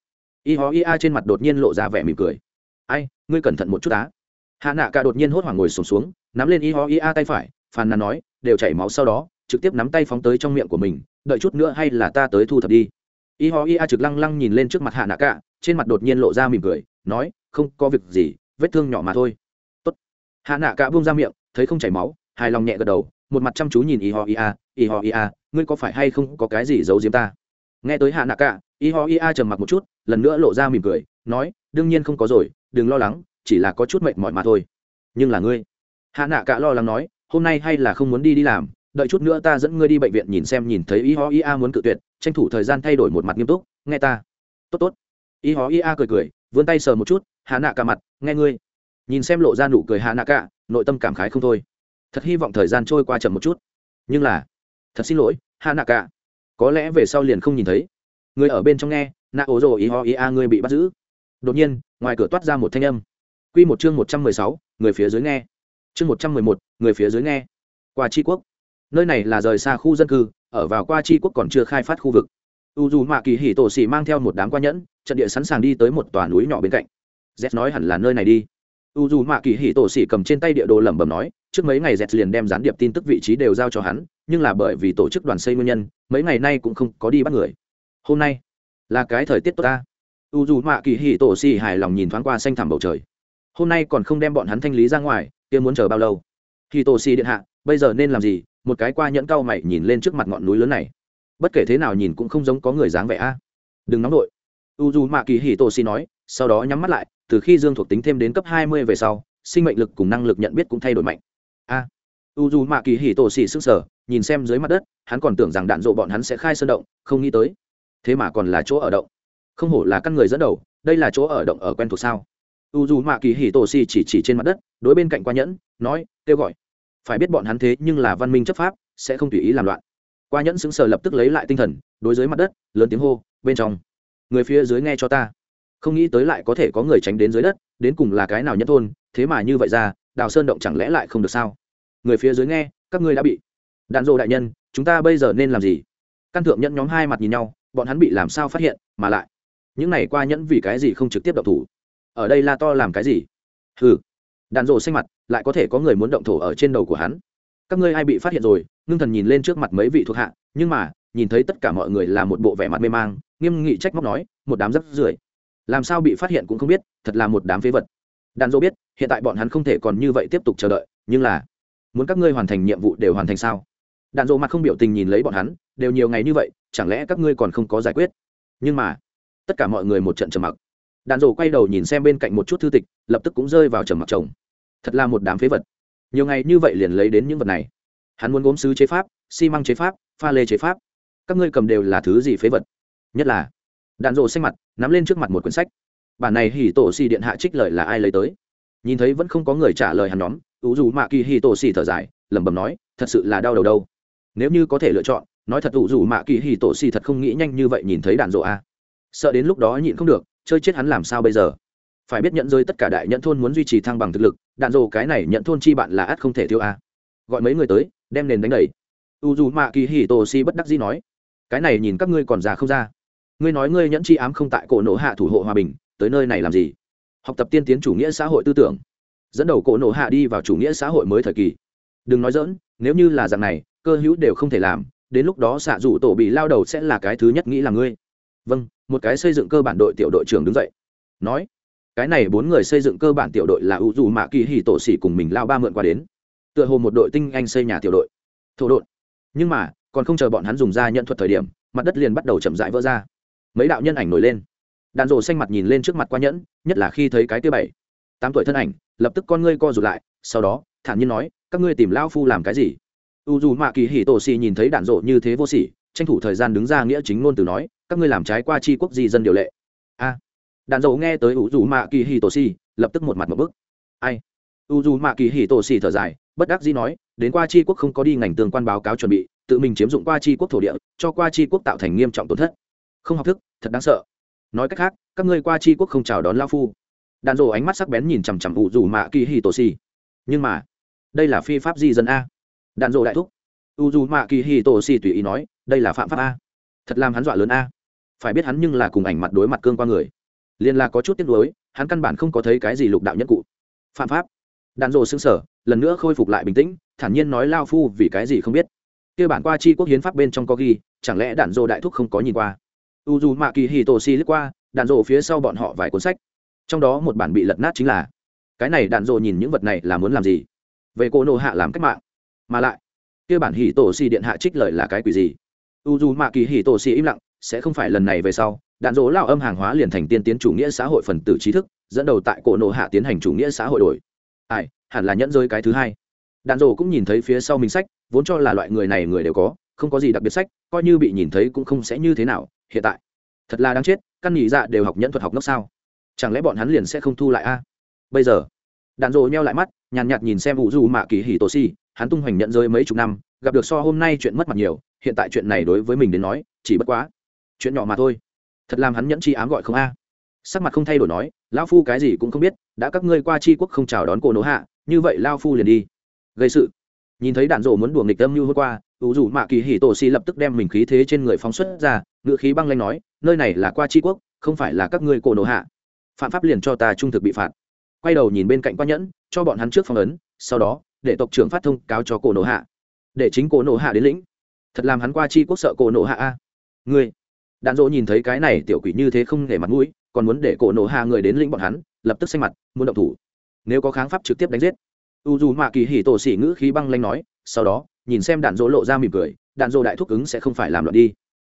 Y hó y a trên mặt đột nhiên lộ ra vẻ mỉm cười. Ai ngươi cẩn thận một chút á. Hạ nạ cả đột nhiên hốt hoảng ngồi sổn xuống, xuống nắm lên y hó y a tay phải phàn nàn nói đều chảy máu sau đó trực tiếp nắm tay phóng tới trong miệng của mình, đợi chút nữa hay là ta tới thu thập đi. Y ho y a trực lăng lăng nhìn lên trước mặt hạ nạ cả trên mặt đột nhiên lộ ra mỉm cười, nói, không, có việc gì, vết thương nhỏ mà thôi. Tốt. hạ nạ cả buông ra miệng, thấy không chảy máu, hài lòng nhẹ gật đầu, một mặt chăm chú nhìn y ho ia y ho ia ngươi có phải hay không có cái gì giấu giếm ta? Nghe tới hạ nạ cả y ho ia trầm mặc một chút, lần nữa lộ ra mỉm cười, nói, đương nhiên không có rồi, đừng lo lắng, chỉ là có chút mệt mỏi mà thôi. Nhưng là ngươi? Hạ nạ cả lo lắng nói, hôm nay hay là không muốn đi đi làm đợi chút nữa ta dẫn ngươi đi bệnh viện nhìn xem nhìn thấy y ho A muốn cự tuyệt, tranh thủ thời gian thay đổi một mặt nghiêm túc, nghe ta. Tốt tốt. Y ho A cười cười, vươn tay sờ một chút hạ nạ cả mặt, nghe ngươi. Nhìn xem lộ ra nụ cười hạ nạ cả, nội tâm cảm khái không thôi. Thật hy vọng thời gian trôi qua chậm một chút. Nhưng là, thật xin lỗi hạ nạ cả. Có lẽ về sau liền không nhìn thấy. Người ở bên trong nghe, nạ ố rồ ý ho ý a ngươi bị bắt giữ. Đột nhiên, ngoài cửa toát ra một thanh âm. Q một chương một trăm mười sáu, người phía dưới nghe. Chương một trăm mười một, người phía dưới nghe. Qua tri quốc nơi này là rời xa khu dân cư, ở vào qua Chi quốc còn chưa khai phát khu vực. U dù mạ kỳ hỉ tổ xỉ mang theo một đám qua nhẫn, trận địa sẵn sàng đi tới một tòa núi nhỏ bên cạnh. Z nói hẳn là nơi này đi. U dù mạ kỳ hỉ tổ xỉ cầm trên tay địa đồ lẩm bẩm nói, trước mấy ngày z liền đem gián điệp tin tức vị trí đều giao cho hắn, nhưng là bởi vì tổ chức đoàn xây nguyên nhân, mấy ngày nay cũng không có đi bắt người. Hôm nay là cái thời tiết tốt ta. U dù mạ kỳ hỉ tổ xỉ hài lòng nhìn thoáng qua xanh thẳm bầu trời. Hôm nay còn không đem bọn hắn thanh lý ra ngoài, kia muốn chờ bao lâu? Hỉ tổ xỉ điện hạ, bây giờ nên làm gì? Một cái qua nhẫn cao mày nhìn lên trước mặt ngọn núi lớn này. Bất kể thế nào nhìn cũng không giống có người dáng vẻ a. Đừng nóng đội u dù mạ kỳ hỉ Tô xỉ nói, sau đó nhắm mắt lại, từ khi dương thuộc tính thêm đến cấp hai mươi về sau, sinh mệnh lực cùng năng lực nhận biết cũng thay đổi mạnh. A. U dù mạ kỳ hì Tô xì sức sở nhìn xem dưới mặt đất, hắn còn tưởng rằng đạn dộ bọn hắn sẽ khai sơn động, không nghĩ tới. Thế mà còn là chỗ ở động. Không hổ là căn người dẫn đầu, đây là chỗ ở động ở quen thuộc sao? U dù mạ kỳ hì Tô xì chỉ chỉ trên mặt đất, đối bên cạnh qua nhẫn, nói, kêu gọi phải biết bọn hắn thế nhưng là văn minh chấp pháp, sẽ không tùy ý làm loạn. Qua nhẫn xứng sờ lập tức lấy lại tinh thần, đối dưới mặt đất, lớn tiếng hô, bên trong, người phía dưới nghe cho ta. Không nghĩ tới lại có thể có người tránh đến dưới đất, đến cùng là cái nào nhất thôn, thế mà như vậy ra, đào sơn động chẳng lẽ lại không được sao? Người phía dưới nghe, các ngươi đã bị đạn dộ đại nhân, chúng ta bây giờ nên làm gì? Căn thượng nhẫn nhóm hai mặt nhìn nhau, bọn hắn bị làm sao phát hiện, mà lại, những này qua nhẫn vì cái gì không trực tiếp động thủ? Ở đây la to làm cái gì? Hừ đạn rộ xanh mặt, lại có thể có người muốn động thổ ở trên đầu của hắn. Các ngươi ai bị phát hiện rồi? Ngưng thần nhìn lên trước mặt mấy vị thuộc hạ, nhưng mà, nhìn thấy tất cả mọi người là một bộ vẻ mặt mê mang, nghiêm nghị trách móc nói, một đám rắp rưởi. Làm sao bị phát hiện cũng không biết, thật là một đám phế vật. Đàn dỗ biết, hiện tại bọn hắn không thể còn như vậy tiếp tục chờ đợi, nhưng là, muốn các ngươi hoàn thành nhiệm vụ đều hoàn thành sao? Đàn dỗ mặt không biểu tình nhìn lấy bọn hắn, đều nhiều ngày như vậy, chẳng lẽ các ngươi còn không có giải quyết? Nhưng mà, tất cả mọi người một trận trầm mặc đàn dỗ quay đầu nhìn xem bên cạnh một chút thư tịch, lập tức cũng rơi vào trầm mặc chồng. Thật là một đám phế vật. Nhiều ngày như vậy liền lấy đến những vật này. Hắn muốn gốm sứ chế pháp, xi măng chế pháp, pha lê chế pháp. Các ngươi cầm đều là thứ gì phế vật? Nhất là đạn rộ xanh mặt, nắm lên trước mặt một quyển sách. Bản này hì tổ xì điện hạ trích lời là ai lấy tới? Nhìn thấy vẫn không có người trả lời hắn nhóm ủ dù mạ kỳ hì tổ xì thở dài, lẩm bẩm nói, thật sự là đau đầu đâu. Nếu như có thể lựa chọn, nói thật ủ dù mạ kỳ hì tổ xì thật không nghĩ nhanh như vậy nhìn thấy đạn rộ a. Sợ đến lúc đó nhịn không được chơi chết hắn làm sao bây giờ? Phải biết nhận rơi tất cả đại nhận thôn muốn duy trì thăng bằng thực lực, đạn dồ cái này nhận thôn chi bạn là ắt không thể thiêu a. Gọi mấy người tới, đem nền đánh đầy. U dù mạ kỳ hì tổ si bất đắc dĩ nói, cái này nhìn các ngươi còn già không ra. Ngươi nói ngươi nhẫn chi ám không tại cổ nổ hạ thủ hộ hòa bình, tới nơi này làm gì? Học tập tiên tiến chủ nghĩa xã hội tư tưởng, dẫn đầu cổ nổ hạ đi vào chủ nghĩa xã hội mới thời kỳ. Đừng nói dỡn nếu như là dạng này, cơ hữu đều không thể làm, đến lúc đó xạ rủ tổ bị lao đầu sẽ là cái thứ nhất nghĩ là ngươi vâng một cái xây dựng cơ bản đội tiểu đội trưởng đứng dậy. Nói, cái này bốn người xây dựng cơ bản tiểu đội là u dù mạ kỳ hì tổ xỉ cùng mình lao ba mượn qua đến. Tựa hồ một đội tinh anh xây nhà tiểu đội. Thổ đội. Nhưng mà, còn không chờ bọn hắn dùng ra nhận thuật thời điểm, mặt đất liền bắt đầu chậm rãi vỡ ra. Mấy đạo nhân ảnh nổi lên. Đàn rộ xanh mặt nhìn lên trước mặt qua nhẫn, nhất là khi thấy cái tia bảy, tám tuổi thân ảnh, lập tức con ngươi co rụt lại, sau đó, thản nhiên nói, các ngươi tìm lao phu làm cái gì? U dù mạ kỳ hì tổ xì nhìn thấy đạn rộ như thế vô sỉ, tranh thủ thời gian đứng ra nghĩa chính ngôn từ nói các ngươi làm trái qua chi quốc di dân điều lệ. A. À, đạn nghe tới u dù mạ kỳ hì tổ xì lập tức một mặt một bức. Ai? U dù mạ kỳ hì tổ xì thở dài bất đắc dĩ nói đến qua chi quốc không có đi ngành tương quan báo cáo chuẩn bị tự mình chiếm dụng qua chi quốc thổ địa cho qua chi quốc tạo thành nghiêm trọng tổn thất. Không học thức thật đáng sợ. Nói cách khác các ngươi qua chi quốc không chào đón lao phu. Đàn rộ ánh mắt sắc bén nhìn chằm chằm u dù mạ kỳ hì tổ xì nhưng mà đây là phi pháp di dân a. Đàn rộ đại thúc. U dù mạ kỳ hì tổ xì tùy ý nói đây là phạm pháp a. Thật làm hắn dọa lớn a phải biết hắn nhưng là cùng ảnh mặt đối mặt cương qua người. Liền là có chút tiếc nuối, hắn căn bản không có thấy cái gì lục đạo nhất cụ. Phạm pháp. Đàn rộ xương sở lần nữa khôi phục lại bình tĩnh, thản nhiên nói lao phu vì cái gì không biết. Kia bản qua chi quốc hiến pháp bên trong có ghi, chẳng lẽ đàn rộ đại thúc không có nhìn qua? U dù mạ kỳ hì tổ si lướt qua, đạn rộ phía sau bọn họ vài cuốn sách. Trong đó một bản bị lật nát chính là, cái này đạn rộ nhìn những vật này là muốn làm gì? Về cô nô hạ làm cách mạng. Mà lại, kia bản hì tổ si điện hạ trích lời là cái quỷ gì? U dù mạ kỳ hì tổ si im lặng sẽ không phải lần này về sau, đạn dỗ lao âm hàng hóa liền thành tiên tiến chủ nghĩa xã hội phần tử trí thức, dẫn đầu tại cổ nộ hạ tiến hành chủ nghĩa xã hội đổi. Ai, hẳn là nhẫn rơi cái thứ hai. Đạn dỗ cũng nhìn thấy phía sau mình sách, vốn cho là loại người này người đều có, không có gì đặc biệt sách, coi như bị nhìn thấy cũng không sẽ như thế nào, hiện tại. Thật là đáng chết, căn nhị dạ đều học nhẫn thuật học nốc sao. Chẳng lẽ bọn hắn liền sẽ không thu lại a? Bây giờ, đạn dỗ nheo lại mắt, nhàn nhạt nhìn xem vụ du mạ kỳ hỉ tổ si, hắn tung hoành nhận rơi mấy chục năm, gặp được so hôm nay chuyện mất mặt nhiều, hiện tại chuyện này đối với mình đến nói, chỉ bất quá chuyện nhỏ mà thôi. Thật làm hắn nhẫn chi ám gọi không a. Sắc mặt không thay đổi nói, lão phu cái gì cũng không biết, đã các ngươi qua chi quốc không chào đón cổ nỗ hạ, như vậy lao phu liền đi. Gây sự. Nhìn thấy đạn rộ muốn đùa nghịch tâm như hôm qua ủ dù mạ kỳ hỉ tổ xì lập tức đem mình khí thế trên người phóng xuất ra ngự khí băng lanh nói, nơi này là qua tri quốc, không phải là các ngươi cổ nổ hạ. Phạm pháp liền cho ta trung thực bị phạt. Quay đầu nhìn bên cạnh quan nhẫn, cho bọn hắn trước phong ấn, sau đó, để tộc trưởng phát thông cáo cho cổ nổ hạ. Để chính cổ nổ hạ đến lĩnh. Thật làm hắn qua chi quốc sợ cổ nổ hạ a. Ngươi đạn dỗ nhìn thấy cái này tiểu quỷ như thế không để mặt mũi, còn muốn để cổ nổ hạ người đến lĩnh bọn hắn, lập tức xanh mặt, muốn động thủ. Nếu có kháng pháp trực tiếp đánh giết. U dù mạ kỳ hỉ tổ xỉ ngữ khí băng lanh nói, sau đó, nhìn xem đạn dỗ lộ ra mỉm cười, đạn dỗ đại thúc ứng sẽ không phải làm loạn đi.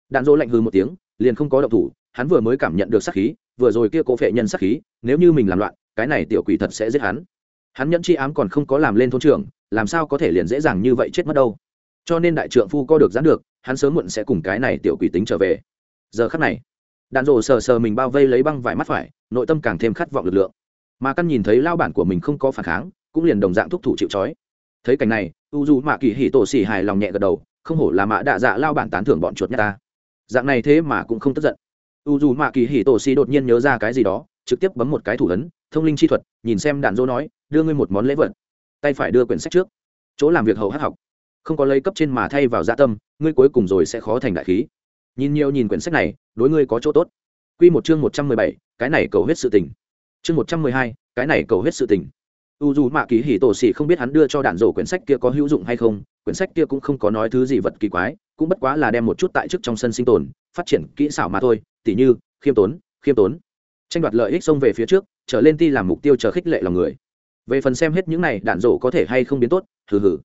Đạn dỗ lạnh hư một tiếng, liền không có động thủ, hắn vừa mới cảm nhận được sát khí, vừa rồi kia cố phệ nhân sắc khí, nếu như mình làm loạn, cái này tiểu quỷ thật sẽ giết hắn. Hắn nhẫn chi ám còn không có làm lên thôn trưởng, làm sao có thể liền dễ dàng như vậy chết mất đâu. Cho nên đại trượng phu co được gián được, hắn sớm muộn sẽ cùng cái này tiểu quỷ tính trở về giờ khắc này, đạn rổ sờ sờ mình bao vây lấy băng vải mắt phải, nội tâm càng thêm khát vọng lực lượng. Mà căn nhìn thấy lao bản của mình không có phản kháng, cũng liền đồng dạng thúc thủ chịu trói. Thấy cảnh này, u dù mạ kỳ hỉ tổ xỉ hài lòng nhẹ gật đầu, không hổ là mạ đạ dạ lao bản tán thưởng bọn chuột nhà ta. Dạng này thế mà cũng không tức giận. U dù mạ kỳ hỉ tổ xỉ đột nhiên nhớ ra cái gì đó, trực tiếp bấm một cái thủ ấn, thông linh chi thuật, nhìn xem đạn rô nói, đưa ngươi một món lễ vật. Tay phải đưa quyển sách trước. Chỗ làm việc hầu hát học. Không có lấy cấp trên mà thay vào dạ tâm, ngươi cuối cùng rồi sẽ khó thành đại khí nhìn nhiều nhìn quyển sách này, đối ngươi có chỗ tốt. Q một chương một trăm mười bảy, cái này cầu hết sự tình. Chương một trăm mười hai, cái này cầu hết sự tình. U dù mạ kỳ hỉ tổ sĩ không biết hắn đưa cho đạn rổ quyển sách kia có hữu dụng hay không, quyển sách kia cũng không có nói thứ gì vật kỳ quái, cũng bất quá là đem một chút tại chức trong sân sinh tồn, phát triển kỹ xảo mà thôi, tỉ như, khiêm tốn khiêm tốn. Tranh đoạt lợi ích xông về phía trước, trở lên ti làm mục tiêu chờ khích lệ lòng người. Về phần xem hết những này, đạn rổ có thể hay không biến tốt, hừ hừ.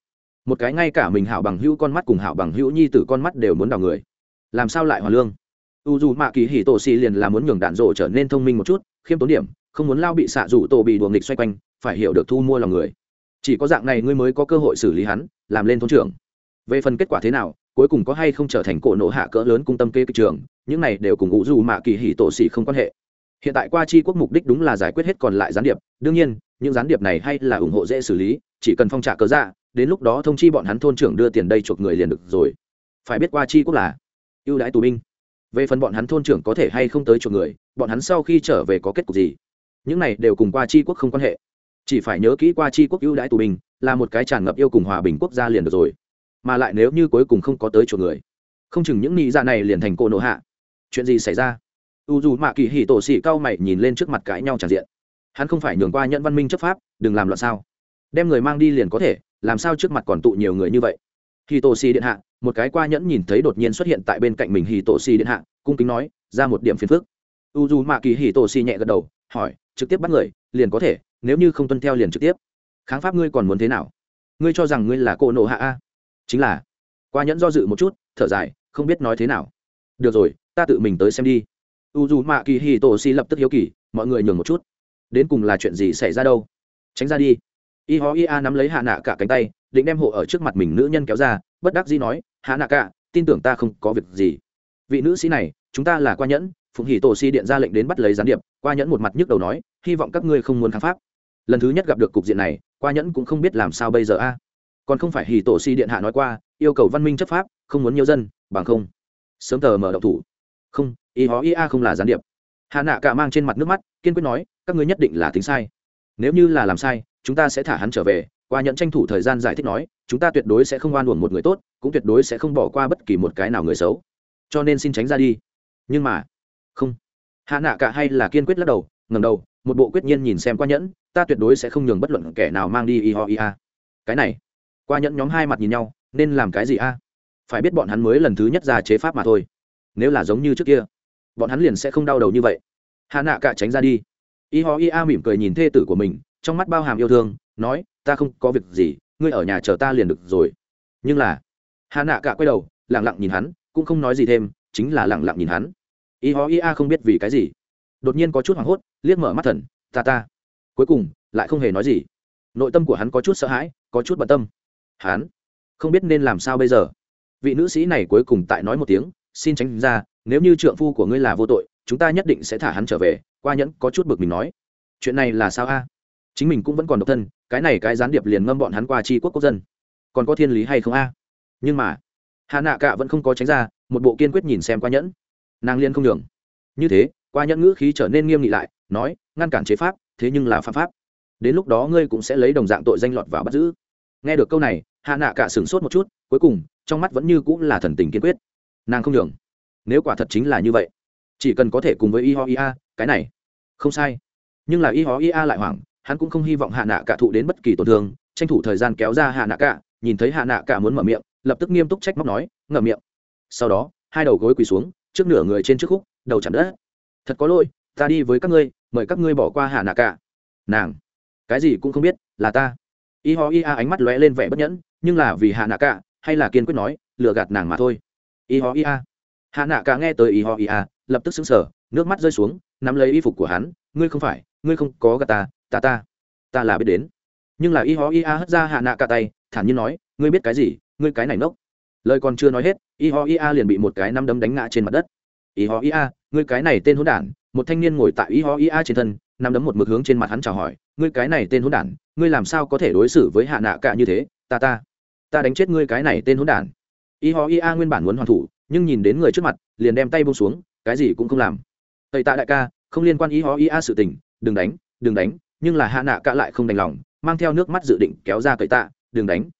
Một cái ngay cả mình hảo bằng hữu con mắt cùng hảo bằng hữu nhi tử con mắt đều muốn đào người làm sao lại hòa lương? U dù mạ kỳ hỉ tổ xì liền là muốn nhường đạn rộ trở nên thông minh một chút, khiêm tốn điểm, không muốn lao bị xạ rủ tổ bị đùa nghịch xoay quanh, phải hiểu được thu mua lòng người. Chỉ có dạng này ngươi mới có cơ hội xử lý hắn, làm lên thôn trưởng. Về phần kết quả thế nào, cuối cùng có hay không trở thành cổ nổ hạ cỡ lớn cung tâm kê kịch trường, những này đều cùng u dù mạ kỳ hỉ tổ xì không quan hệ. Hiện tại qua chi quốc mục đích đúng là giải quyết hết còn lại gián điệp, đương nhiên, những gián điệp này hay là ủng hộ dễ xử lý, chỉ cần phong trả cớ ra, đến lúc đó thông chi bọn hắn thôn trưởng đưa tiền đây chuộc người liền được rồi. Phải biết qua chi quốc là ưu đãi tù binh. Về phần bọn hắn thôn trưởng có thể hay không tới chuộc người, bọn hắn sau khi trở về có kết cục gì? Những này đều cùng qua chi quốc không quan hệ. Chỉ phải nhớ kỹ qua chi quốc ưu đãi tù binh là một cái tràn ngập yêu cùng hòa bình quốc gia liền được rồi. Mà lại nếu như cuối cùng không có tới chuộc người, không chừng những nghĩ dạ này liền thành cô nộ hạ. Chuyện gì xảy ra? U dù mạ kỳ hì tổ xỉ cao mày nhìn lên trước mặt cãi nhau tràn diện. Hắn không phải nhường qua nhận văn minh chấp pháp, đừng làm loạn sao. Đem người mang đi liền có thể, làm sao trước mặt còn tụ nhiều người như vậy? Khi tổ xì điện hạ một cái qua nhẫn nhìn thấy đột nhiên xuất hiện tại bên cạnh mình hì tổ xì điện hạ, cung kính nói, ra một điểm phiền phức. U dù mạ kỳ hì tổ xì nhẹ gật đầu, hỏi, trực tiếp bắt người, liền có thể, nếu như không tuân theo liền trực tiếp. Kháng pháp ngươi còn muốn thế nào? Ngươi cho rằng ngươi là cô nộ hạ a? Chính là. Qua nhẫn do dự một chút, thở dài, không biết nói thế nào. Được rồi, ta tự mình tới xem đi. U dù mạ kỳ hì tổ xì lập tức hiếu kỳ, mọi người nhường một chút. Đến cùng là chuyện gì xảy ra đâu? Tránh ra đi y ho ia nắm lấy hạ nạ cả cánh tay, định đem hộ ở trước mặt mình nữ nhân kéo ra, bất đắc dĩ nói, hạ nạ cả, tin tưởng ta không có việc gì. Vị nữ sĩ này, chúng ta là qua nhẫn. Phụng hỉ tổ si điện ra lệnh đến bắt lấy gián điệp, qua nhẫn một mặt nhức đầu nói, hy vọng các ngươi không muốn kháng pháp. Lần thứ nhất gặp được cục diện này, qua nhẫn cũng không biết làm sao bây giờ a. Còn không phải hỉ tổ si điện hạ nói qua, yêu cầu văn minh chấp pháp, không muốn nhiều dân, bằng không, sớm tờ mở độc thủ. Không, y hó ia không là gián điệp. Hạ nạ cả mang trên mặt nước mắt, kiên quyết nói, các ngươi nhất định là tính sai. Nếu như là làm sai chúng ta sẽ thả hắn trở về qua nhận tranh thủ thời gian giải thích nói chúng ta tuyệt đối sẽ không oan uổng một người tốt cũng tuyệt đối sẽ không bỏ qua bất kỳ một cái nào người xấu. Cho nên xin tránh ra đi. Nhưng mà không. Hạ nạ cả hay là kiên quyết lắc đầu ngầm đầu một bộ quyết nhiên nhìn xem qua nhẫn ta tuyệt đối sẽ không nhường bất luận kẻ nào mang đi y ho Y a, cái này qua nhẫn nhóm hai mặt nhìn nhau nên làm cái gì a? Phải biết bọn hắn mới lần thứ nhất ra chế pháp mà thôi. Nếu là giống như trước kia bọn hắn liền sẽ không đau đầu như vậy. Hạ nạ cả tránh ra đi. Y ho Y a mỉm cười nhìn thê tử của mình trong mắt bao hàm yêu thương, nói, ta không có việc gì, ngươi ở nhà chờ ta liền được rồi. Nhưng là, hà nạ cả quay đầu lẳng lặng nhìn hắn, cũng không nói gì thêm, chính là lẳng lặng nhìn hắn. Y ho a không biết vì cái gì. Đột nhiên có chút hoảng hốt, liếc mở mắt thần, ta ta. Cuối cùng, lại không hề nói gì. Nội tâm của hắn có chút sợ hãi, có chút bận tâm. Hắn không biết nên làm sao bây giờ. Vị nữ sĩ này cuối cùng tại nói một tiếng, xin tránh ra, nếu như trượng phu của ngươi là vô tội, chúng ta nhất định sẽ thả hắn trở về. Qua nhẫn có chút bực mình nói, chuyện này là sao a? Chính mình cũng vẫn còn độc thân, cái này cái gián điệp liền ngâm bọn hắn qua tri quốc quốc dân. Còn có thiên lý hay không a? Nhưng mà hà nạ cạ vẫn không có tránh ra, một bộ kiên quyết nhìn xem qua nhẫn. Nàng liên không đường như thế, qua nhẫn ngữ khí trở nên nghiêm nghị lại, nói, ngăn cản chế pháp, thế nhưng là phạm pháp. Đến lúc đó ngươi cũng sẽ lấy đồng dạng tội danh lọt vào bắt giữ. Nghe được câu này, hạ nạ cả sửng sốt một chút, cuối cùng, trong mắt vẫn như cũng là thần tình kiên quyết. Nàng không đường nếu quả thật chính là như vậy, chỉ cần có thể cùng với y ho ia cái này, không sai. Nhưng là y ho ia lại hoảng hắn cũng không hy vọng hạ nạ cả thụ đến bất kỳ tổn thương tranh thủ thời gian kéo ra hạ nạ cả nhìn thấy hạ nạ cả muốn mở miệng lập tức nghiêm túc trách móc nói ngậm miệng. Sau đó hai đầu gối quỳ xuống trước nửa người trên trước khúc đầu chạm đất. Thật có lỗi ta đi với các ngươi mời các ngươi bỏ qua hạ nạ cả. Nàng cái gì cũng không biết là ta. Y ho y a ánh mắt lóe lên vẻ bất nhẫn nhưng là vì hạ nạ cả hay là kiên quyết nói lừa gạt nàng mà thôi. Y ho y a. hạ nạ cả nghe tới y ho y a, lập tức xứng sở nước mắt rơi xuống nắm lấy y phục của hắn ngươi không phải ngươi không có gạt ta ta ta ta là biết đến. Nhưng là y ho y a hất ra hạ nạ cả tay, thản nhiên nói, ngươi biết cái gì? Ngươi cái này nốc lời còn chưa nói hết y ho y a liền bị một cái nắm đấm đánh ngã trên mặt đất. Y ho y a, ngươi cái này tên hỗn đản. Một thanh niên ngồi tại y ho y a trên thân, nắm đấm một mực hướng trên mặt hắn chào hỏi, ngươi cái này tên hỗn đản, ngươi làm sao có thể đối xử với hạ nạ cả như thế? Ta ta ta đánh chết ngươi cái này tên hỗn đản. Y ho y a nguyên bản muốn hoàn thủ, nhưng nhìn đến người trước mặt, liền đem tay buông xuống, cái gì cũng không làm. Tây tạ đại ca, không liên quan y ho y a sự tình, đừng đánh đừng đánh nhưng là hạ nạ cả lại không đành lòng, mang theo nước mắt dự định kéo ra cậy tạ, đừng đánh.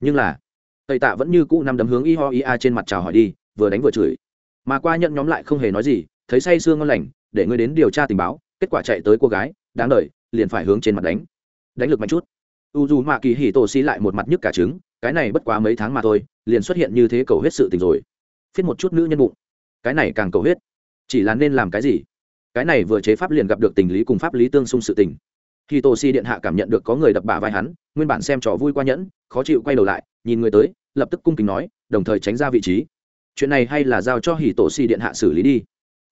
Nhưng là, cậy tạ vẫn như cũ nằm đấm hướng y ho y a trên mặt chào hỏi đi, vừa đánh vừa chửi. Mà qua nhận nhóm lại không hề nói gì, thấy say sương ngon lành, để ngươi đến điều tra tình báo, kết quả chạy tới cô gái, đáng đợi, liền phải hướng trên mặt đánh. Đánh lực mạnh chút. U dù mạ kỳ hỉ tổ xi lại một mặt nhức cả trứng, cái này bất quá mấy tháng mà thôi, liền xuất hiện như thế cầu hết sự tình rồi. Phiết một chút nữ nhân bụng. Cái này càng cầu hết chỉ là nên làm cái gì? Cái này vừa chế pháp liền gặp được tình lý cùng pháp lý tương xung sự tình khi Tô si điện hạ cảm nhận được có người đập bả vai hắn nguyên bản xem trò vui qua nhẫn khó chịu quay đầu lại nhìn người tới lập tức cung kính nói đồng thời tránh ra vị trí. Chuyện này hay là giao cho hì tổ si điện hạ xử lý đi.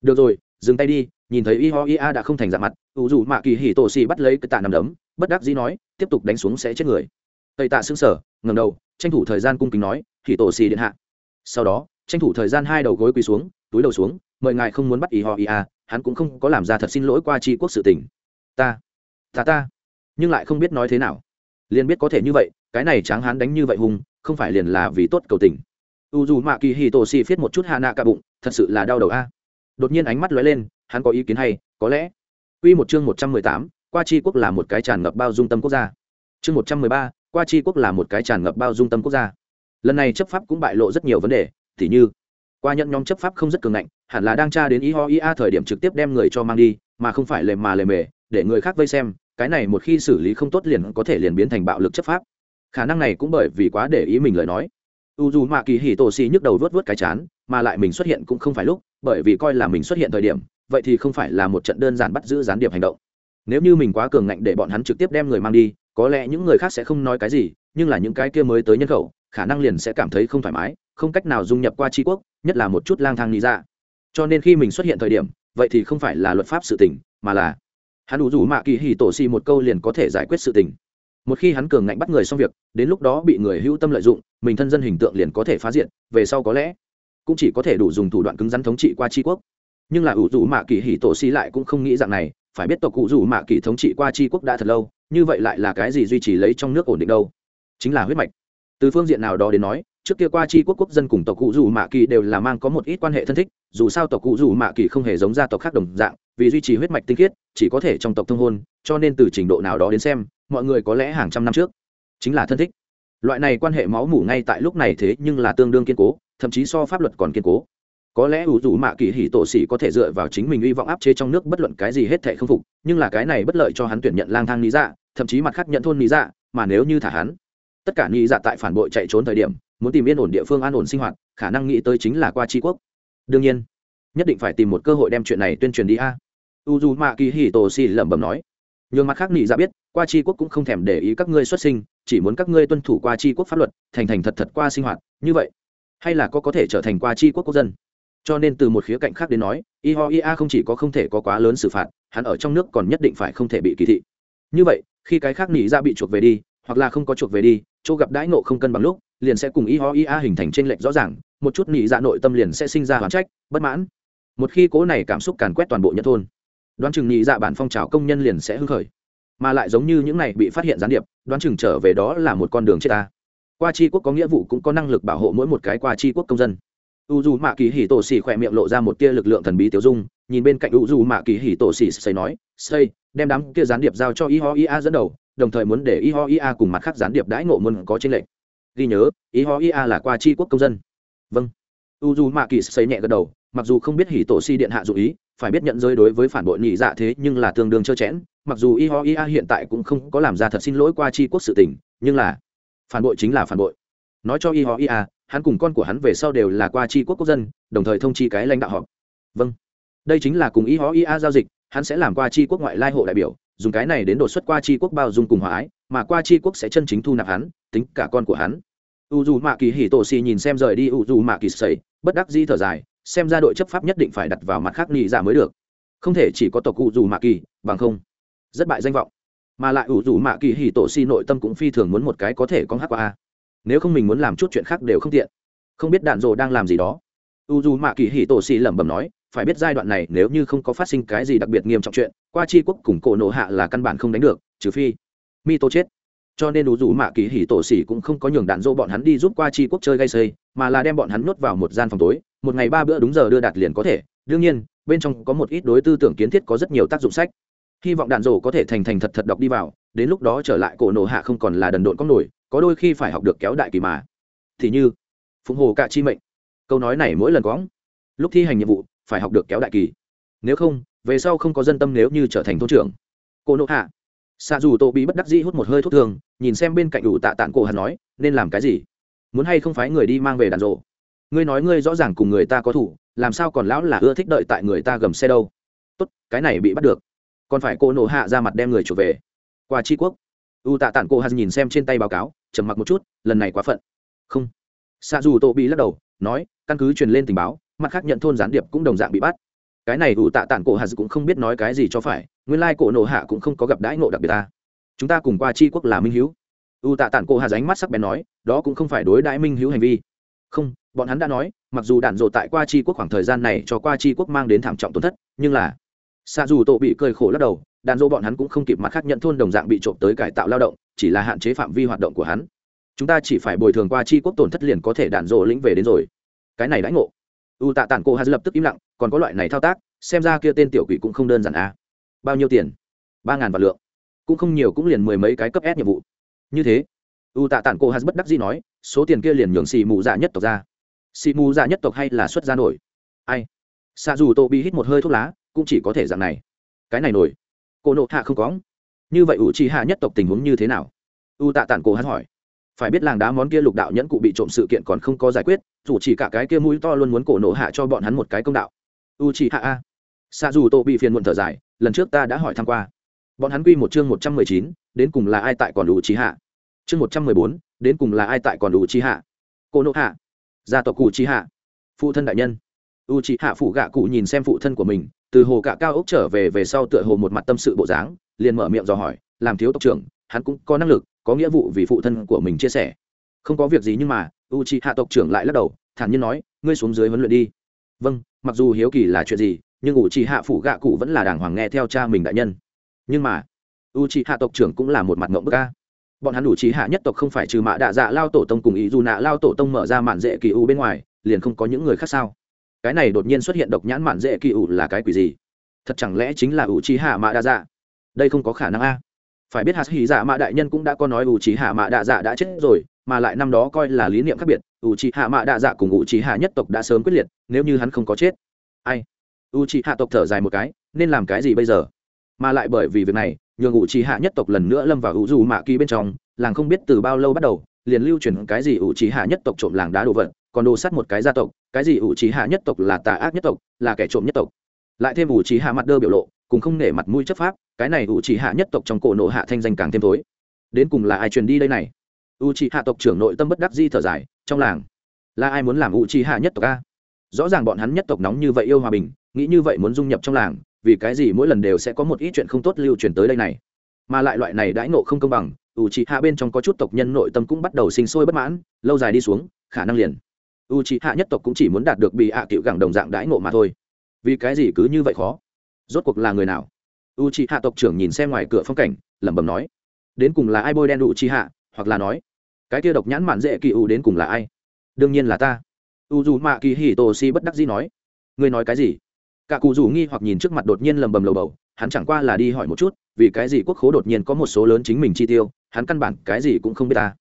Được rồi dừng tay đi nhìn thấy y ho A đã không thành dạng mặt ủ dù mạ kỳ hì tổ si bắt lấy cái tạ nằm đấm bất đắc dĩ nói tiếp tục đánh xuống sẽ chết người. Tây tạ xương sở ngầm đầu tranh thủ thời gian cung kính nói hì tổ si điện hạ. Sau đó tranh thủ thời gian hai đầu gối quỳ xuống túi đầu xuống mời ngài không muốn bắt y ho A, hắn cũng không có làm ra thật xin lỗi qua tri quốc sự tình. Ta ta ta. Nhưng lại không biết nói thế nào. Liền biết có thể như vậy cái này tráng hắn đánh như vậy hùng không phải liền là vì tốt cầu tình. U dù mạ kỳ hì tổ xì viết một chút hạ nạ cả bụng thật sự là đau đầu a. Đột nhiên ánh mắt lóe lên hắn có ý kiến hay có lẽ. Quy một chương một trăm mười tám, qua chi quốc là một cái tràn ngập bao dung tâm quốc gia. Chương một trăm mười ba, qua chi quốc là một cái tràn ngập bao dung tâm quốc gia. Lần này chấp pháp cũng bại lộ rất nhiều vấn đề, thì như qua nhận nhóm chấp pháp không rất cường ngạnh, hẳn là đang tra đến ý ho a thời điểm trực tiếp đem người cho mang đi, mà không phải lề mà lề mề, để người khác vây xem, cái này một khi xử lý không tốt liền có thể liền biến thành bạo lực chấp pháp. Khả năng này cũng bởi vì quá để ý mình lời nói. U dù mạ kỳ hì tổ xì nhức đầu vớt vớt cái chán, mà lại mình xuất hiện cũng không phải lúc, bởi vì coi là mình xuất hiện thời điểm, vậy thì không phải là một trận đơn giản bắt giữ gián điệp hành động. Nếu như mình quá cường ngạnh để bọn hắn trực tiếp đem người mang đi, có lẽ những người khác sẽ không nói cái gì, nhưng là những cái kia mới tới nhân khẩu, khả năng liền sẽ cảm thấy không thoải mái, không cách nào dung nhập qua tri quốc, nhất là một chút lang thang lý ra. Cho nên khi mình xuất hiện thời điểm, vậy thì không phải là luật pháp sự tình, mà là hắn đủ rủ mạ kỳ hì tổ xì một câu liền có thể giải quyết sự tình. Một khi hắn cường ngạnh bắt người xong việc, đến lúc đó bị người hữu tâm lợi dụng, mình thân dân hình tượng liền có thể phá diện về sau có lẽ cũng chỉ có thể đủ dùng thủ đoạn cứng rắn thống trị qua tri quốc. Nhưng là ủ rủ mạ kỳ hỉ tổ xi lại cũng không nghĩ rằng này, phải biết tộc cụ rủ mạ kỳ thống trị qua tri quốc đã thật lâu, như vậy lại là cái gì duy trì lấy trong nước ổn định đâu? Chính là huyết mạch. Từ phương diện nào đó đến nói, trước kia qua tri quốc quốc dân cùng tộc cụ rủ mạ kỳ đều là mang có một ít quan hệ thân thích, dù sao tộc cụ rủ mạ kỳ không hề giống gia tộc khác đồng dạng vì duy trì huyết mạch tinh khiết, chỉ có thể trong tộc thông hôn, cho nên từ trình độ nào đó đến xem, mọi người có lẽ hàng trăm năm trước chính là thân thích. Loại này quan hệ máu mủ ngay tại lúc này thế nhưng là tương đương kiên cố, thậm chí so pháp luật còn kiên cố. Có lẽ ủ rủ mạ kỳ hỉ tổ sĩ có thể dựa vào chính mình hy vọng áp chế trong nước bất luận cái gì hết thể không phục, nhưng là cái này bất lợi cho hắn tuyển nhận lang thang lý dạ thậm chí mặt khác nhận thôn lý dạ mà nếu như thả hắn, tất cả lý dạ tại phản bội chạy trốn thời điểm, muốn tìm yên ổn địa phương an ổn sinh hoạt, khả năng nghĩ tới chính là qua tri quốc. Đương nhiên, nhất định phải tìm một cơ hội đem chuyện này tuyên truyền đi a u dù mạ kỳ hỉ tổ xì lẩm bẩm nói, nhường mặt khác nị ra biết, qua tri quốc cũng không thèm để ý các ngươi xuất sinh, chỉ muốn các ngươi tuân thủ qua tri quốc pháp luật, thành thành thật thật qua sinh hoạt, như vậy, hay là có có thể trở thành qua tri quốc quốc dân? Cho nên từ một khía cạnh khác đến nói ihoia không chỉ có không thể có quá lớn xử phạt, hắn ở trong nước còn nhất định phải không thể bị kỳ thị. Như vậy, khi cái khác nị ra bị chuộc về đi, hoặc là không có chuộc về đi, chỗ gặp đãi nộ không cân bằng lúc, liền sẽ cùng ihoia hình thành trên lệnh rõ ràng, một chút nị ra nội tâm liền sẽ sinh ra hoán trách, bất mãn. Một khi cố này cảm xúc càn quét toàn bộ nhân thôn đoán chừng nhị dạ bản phong trào công nhân liền sẽ hưng khởi. Mà lại giống như những này bị phát hiện gián điệp, đoán chừng trở về đó là một con đường chết ta. Qua chi quốc có nghĩa vụ cũng có năng lực bảo hộ mỗi một cái qua chi quốc công dân. U dù mạ kỳ hỉ tổ xì khỏe miệng lộ ra một tia lực lượng thần bí tiêu dung, nhìn bên cạnh u dù mạ kỳ hỉ tổ xì xây nói xây đem đám kia gián điệp giao cho y ho ia dẫn đầu, đồng thời muốn để y ho ia cùng mặt khác gián điệp đãi ngộ muốn có trên lệnh ghi nhớ y ho ia là qua chi quốc công dân. Vâng. U dù mạ kỳ xây nhẹ gật đầu, mặc dù không biết hỉ tổ xì điện hạ dụ ý phải biết nhận rơi đối với phản bội nhị dạ thế nhưng là tương đương trơ chẽn, mặc dù y ho ia hiện tại cũng không có làm ra thật xin lỗi qua chi quốc sự tình, nhưng là phản bội chính là phản bội. Nói cho y ho ia hắn cùng con của hắn về sau đều là qua chi quốc quốc dân, đồng thời thông chi cái lãnh đạo họ. vâng. Đây chính là cùng y ho ia giao dịch, hắn sẽ làm qua chi quốc ngoại lai hộ đại biểu, dùng cái này đến đột xuất qua chi quốc bao dung cùng hòa ái, mà qua chi quốc sẽ chân chính thu nạp hắn, tính cả con của hắn. U dù mạ kỳ hỉ tổ xì nhìn xem rời đi u dù mạ kỳ sầy bất đắc di thở dài xem ra đội chấp pháp nhất định phải đặt vào mặt khác nghĩ ra dạ mới được. Không thể chỉ có tộc cụ dù mạ kỳ bằng không, rất bại danh vọng. Mà lại ủ dù mạ kỳ hì tổ si nội tâm cũng phi thường muốn một cái có thể con hát qua. Nếu không mình muốn làm chút chuyện khác đều không tiện. Không biết đạn dồ đang làm gì đó. U dù mạ kỳ hì tổ si lẩm bẩm nói, phải biết giai đoạn này nếu như không có phát sinh cái gì đặc biệt nghiêm trọng chuyện, qua chi quốc cùng cổ nộ hạ là căn bản không đánh được, trừ phi mi tô chết. Cho nên u dù mạ kỳ hỉ tổ xỉ cũng không có nhường đạn dỗ bọn hắn đi giúp qua chi quốc chơi gây xây, mà là đem bọn hắn nuốt vào một gian phòng tối một ngày ba bữa đúng giờ đưa đạt liền có thể. Đương nhiên, bên trong có một ít đối tư tưởng kiến thiết có rất nhiều tác dụng sách. Hy vọng đạn rổ có thể thành thành thật thật đọc đi vào, đến lúc đó trở lại cổ nổ hạ không còn là đần độn con nổi, có đôi khi phải học được kéo đại kỳ mà. Thì như, phụng hồ cạ chi mệnh. Câu nói này mỗi lần có lúc thi hành nhiệm vụ, phải học được kéo đại kỳ. Nếu không, về sau không có dân tâm nếu như trở thành thôn trưởng. Cô nộ hạ. Xạ dù tô bị bất đắc dĩ hút một hơi thuốc thường nhìn xem bên cạnh đủ tạ tạng cổ hắn nói, nên làm cái gì? Muốn hay không phải người đi mang về đàn rộ ngươi nói ngươi rõ ràng cùng người ta có thủ, làm sao còn lão là ưa thích đợi tại người ta gầm xe đâu? Tốt, cái này bị bắt được. Còn phải cô nổ hạ ra mặt đem người trở về. Qua tri quốc. U tạ tản cô hắn nhìn xem trên tay báo cáo, trầm mặc một chút, lần này quá phận. Không. Xa dù tô bị lắc đầu, nói, căn cứ truyền lên tình báo, mặt khác nhận thôn gián điệp cũng đồng dạng bị bắt. Cái này U tạ tản cổ hạt cũng không biết nói cái gì cho phải, nguyên lai cổ nổ hạ cũng không có gặp đãi ngộ đặc biệt ta. Chúng ta cùng qua tri quốc là minh hữu u tạ tản cổ hạt ánh mắt sắc bén nói, đó cũng không phải đối đãi minh hữu hành vi. Không bọn hắn đã nói, mặc dù đạn dộ tại qua c quốc khoảng thời gian này cho qua c quốc mang đến thảm trọng tổn thất, nhưng là xa dù tổ bị cười khổ lắc đầu, đạn dộ bọn hắn cũng không kịp mặt khác nhận thôn đồng dạng bị trộm tới cải tạo lao động, chỉ là hạn chế phạm vi hoạt động của hắn. Chúng ta chỉ phải bồi thường qua c quốc tổn thất liền có thể đạn dộ lĩnh về đến rồi. Cái này đãi ngộ. U tạ tản cô hắn lập tức im lặng, còn có loại này thao tác, xem ra kia tên tiểu quỷ cũng không đơn giản à. bao nhiêu tiền? Ba ngàn vạn lượng. Cũng không nhiều cũng liền mười mấy cái cấp s nhiệm vụ. Như thế, u tạ tản cô hắn bất đắc dĩ nói, số tiền kia liền nhường xì mù dạ nhất tộc ra xì mù dạ nhất tộc hay là xuất ra nổi? Ai? Xạ dù tô bị hít một hơi thuốc lá, cũng chỉ có thể dạng này. Cái này nổi. Cô nộ hạ không có như vậy ủ trì hạ nhất tộc tình huống như thế nào? U tạ tản cô hắn hỏi. Phải biết làng đá món kia lục đạo nhẫn cụ bị trộm sự kiện còn không có giải quyết, dù chỉ cả cái kia mũi to luôn muốn cổ nộ hạ cho bọn hắn một cái công đạo. U chỉ hạ a. Xa dù tô bị phiền muộn thở dài, lần trước ta đã hỏi thăm qua. Bọn hắn quy một chương một trăm mười chín, đến cùng là ai tại còn u trì hạ? Chương một trăm mười bốn, đến cùng là ai tại còn u trì hạ? Cô nộ hạ gia tộc cụ trí hạ phụ thân đại nhân. U trí hạ phụ gạ cụ nhìn xem phụ thân của mình, từ hồ cạ cao ốc trở về về sau tựa hồ một mặt tâm sự bộ dáng, liền mở miệng dò hỏi, làm thiếu tộc trưởng, hắn cũng có năng lực, có nghĩa vụ vì phụ thân của mình chia sẻ. Không có việc gì nhưng mà u chi hạ tộc trưởng lại lắc đầu, thản nhiên nói, ngươi xuống dưới huấn luyện đi. Vâng mặc dù hiếu kỳ là chuyện gì, nhưng u chi hạ phụ gạ cụ vẫn là đàng hoàng nghe theo cha mình đại nhân. Nhưng mà u chi hạ tộc trưởng cũng là một mặt ngộng bức ca bọn hắn đủ trí hạ nhất tộc không phải trừ mạ đạ dạ lao tổ tông cùng ý dù nạ, lao tổ tông mở ra mạn dễ kỳ u bên ngoài, liền không có những người khác sao? Cái này đột nhiên xuất hiện độc nhãn mạn dễ kỳ u là cái quỷ gì? Thật chẳng lẽ chính là u trí hạ mạ đạ dạ? Đây không có khả năng a. Phải biết hạt hỉ dạ mạ đại nhân cũng đã có nói u trí hạ mạ đạ dạ đã chết rồi, mà lại năm đó coi là lý niệm khác biệt, u trí hạ mạ đạ dạ cùng u trí hạ nhất tộc đã sớm quyết liệt, nếu như hắn không có chết. Ai? U trí hạ tộc thở dài một cái, nên làm cái gì bây giờ? Mà lại bởi vì việc này nhường u trí hạ nhất tộc lần nữa lâm vào u dù mạ kỳ bên trong, làng không biết từ bao lâu bắt đầu, liền lưu truyền cái gì ủ trí hạ nhất tộc trộm làng đá đồ vật, còn đồ sắt một cái gia tộc, cái gì ủ trí hạ nhất tộc là tà ác nhất tộc, là kẻ trộm nhất tộc. Lại thêm ủ trí hạ mặt đơ biểu lộ, cùng không nể mặt mũi chấp pháp, cái này ủ trì hạ nhất tộc trong cổ nộ hạ thanh danh càng thêm tối đến cùng là ai truyền đi đây này? U trì hạ tộc trưởng nội tâm bất đắc di thở dài, trong làng, là ai muốn làm u trì hạ nhất tộc a? Rõ ràng bọn hắn nhất tộc nóng như vậy yêu hòa bình, nghĩ như vậy muốn dung nhập trong làng vì cái gì mỗi lần đều sẽ có một ít chuyện không tốt lưu truyền tới đây này? Mà lại loại này đãi nộ không công bằng, u chỉ hạ bên trong có chút tộc nhân nội tâm cũng bắt đầu sinh sôi bất mãn, lâu dài đi xuống, khả năng liền. U chỉ hạ nhất tộc cũng chỉ muốn đạt được bị hạ à cựu gẳng đồng dạng đãi nộ mà thôi. Vì cái gì cứ như vậy khó? Rốt cuộc là người nào? U c h i hạ tộc trưởng nhìn xem ngoài cửa phong cảnh, lẩm bẩm nói, đến cùng là ai bôi đen u c h i hạ? hoặc là nói, cái kia độc nhãn mạn dễ kỳ u đến cùng là ai? Đương nhiên là ta. U dù mạ kỳ hì tô si bất đắc dĩ nói, ngươi nói cái gì? Cả cụ dù nghi hoặc nhìn trước mặt đột nhiên lầm bầm lầu bầu, hắn chẳng qua là đi hỏi một chút, vì cái gì quốc khố đột nhiên có một số lớn chính mình chi tiêu, hắn căn bản cái gì cũng không biết ta.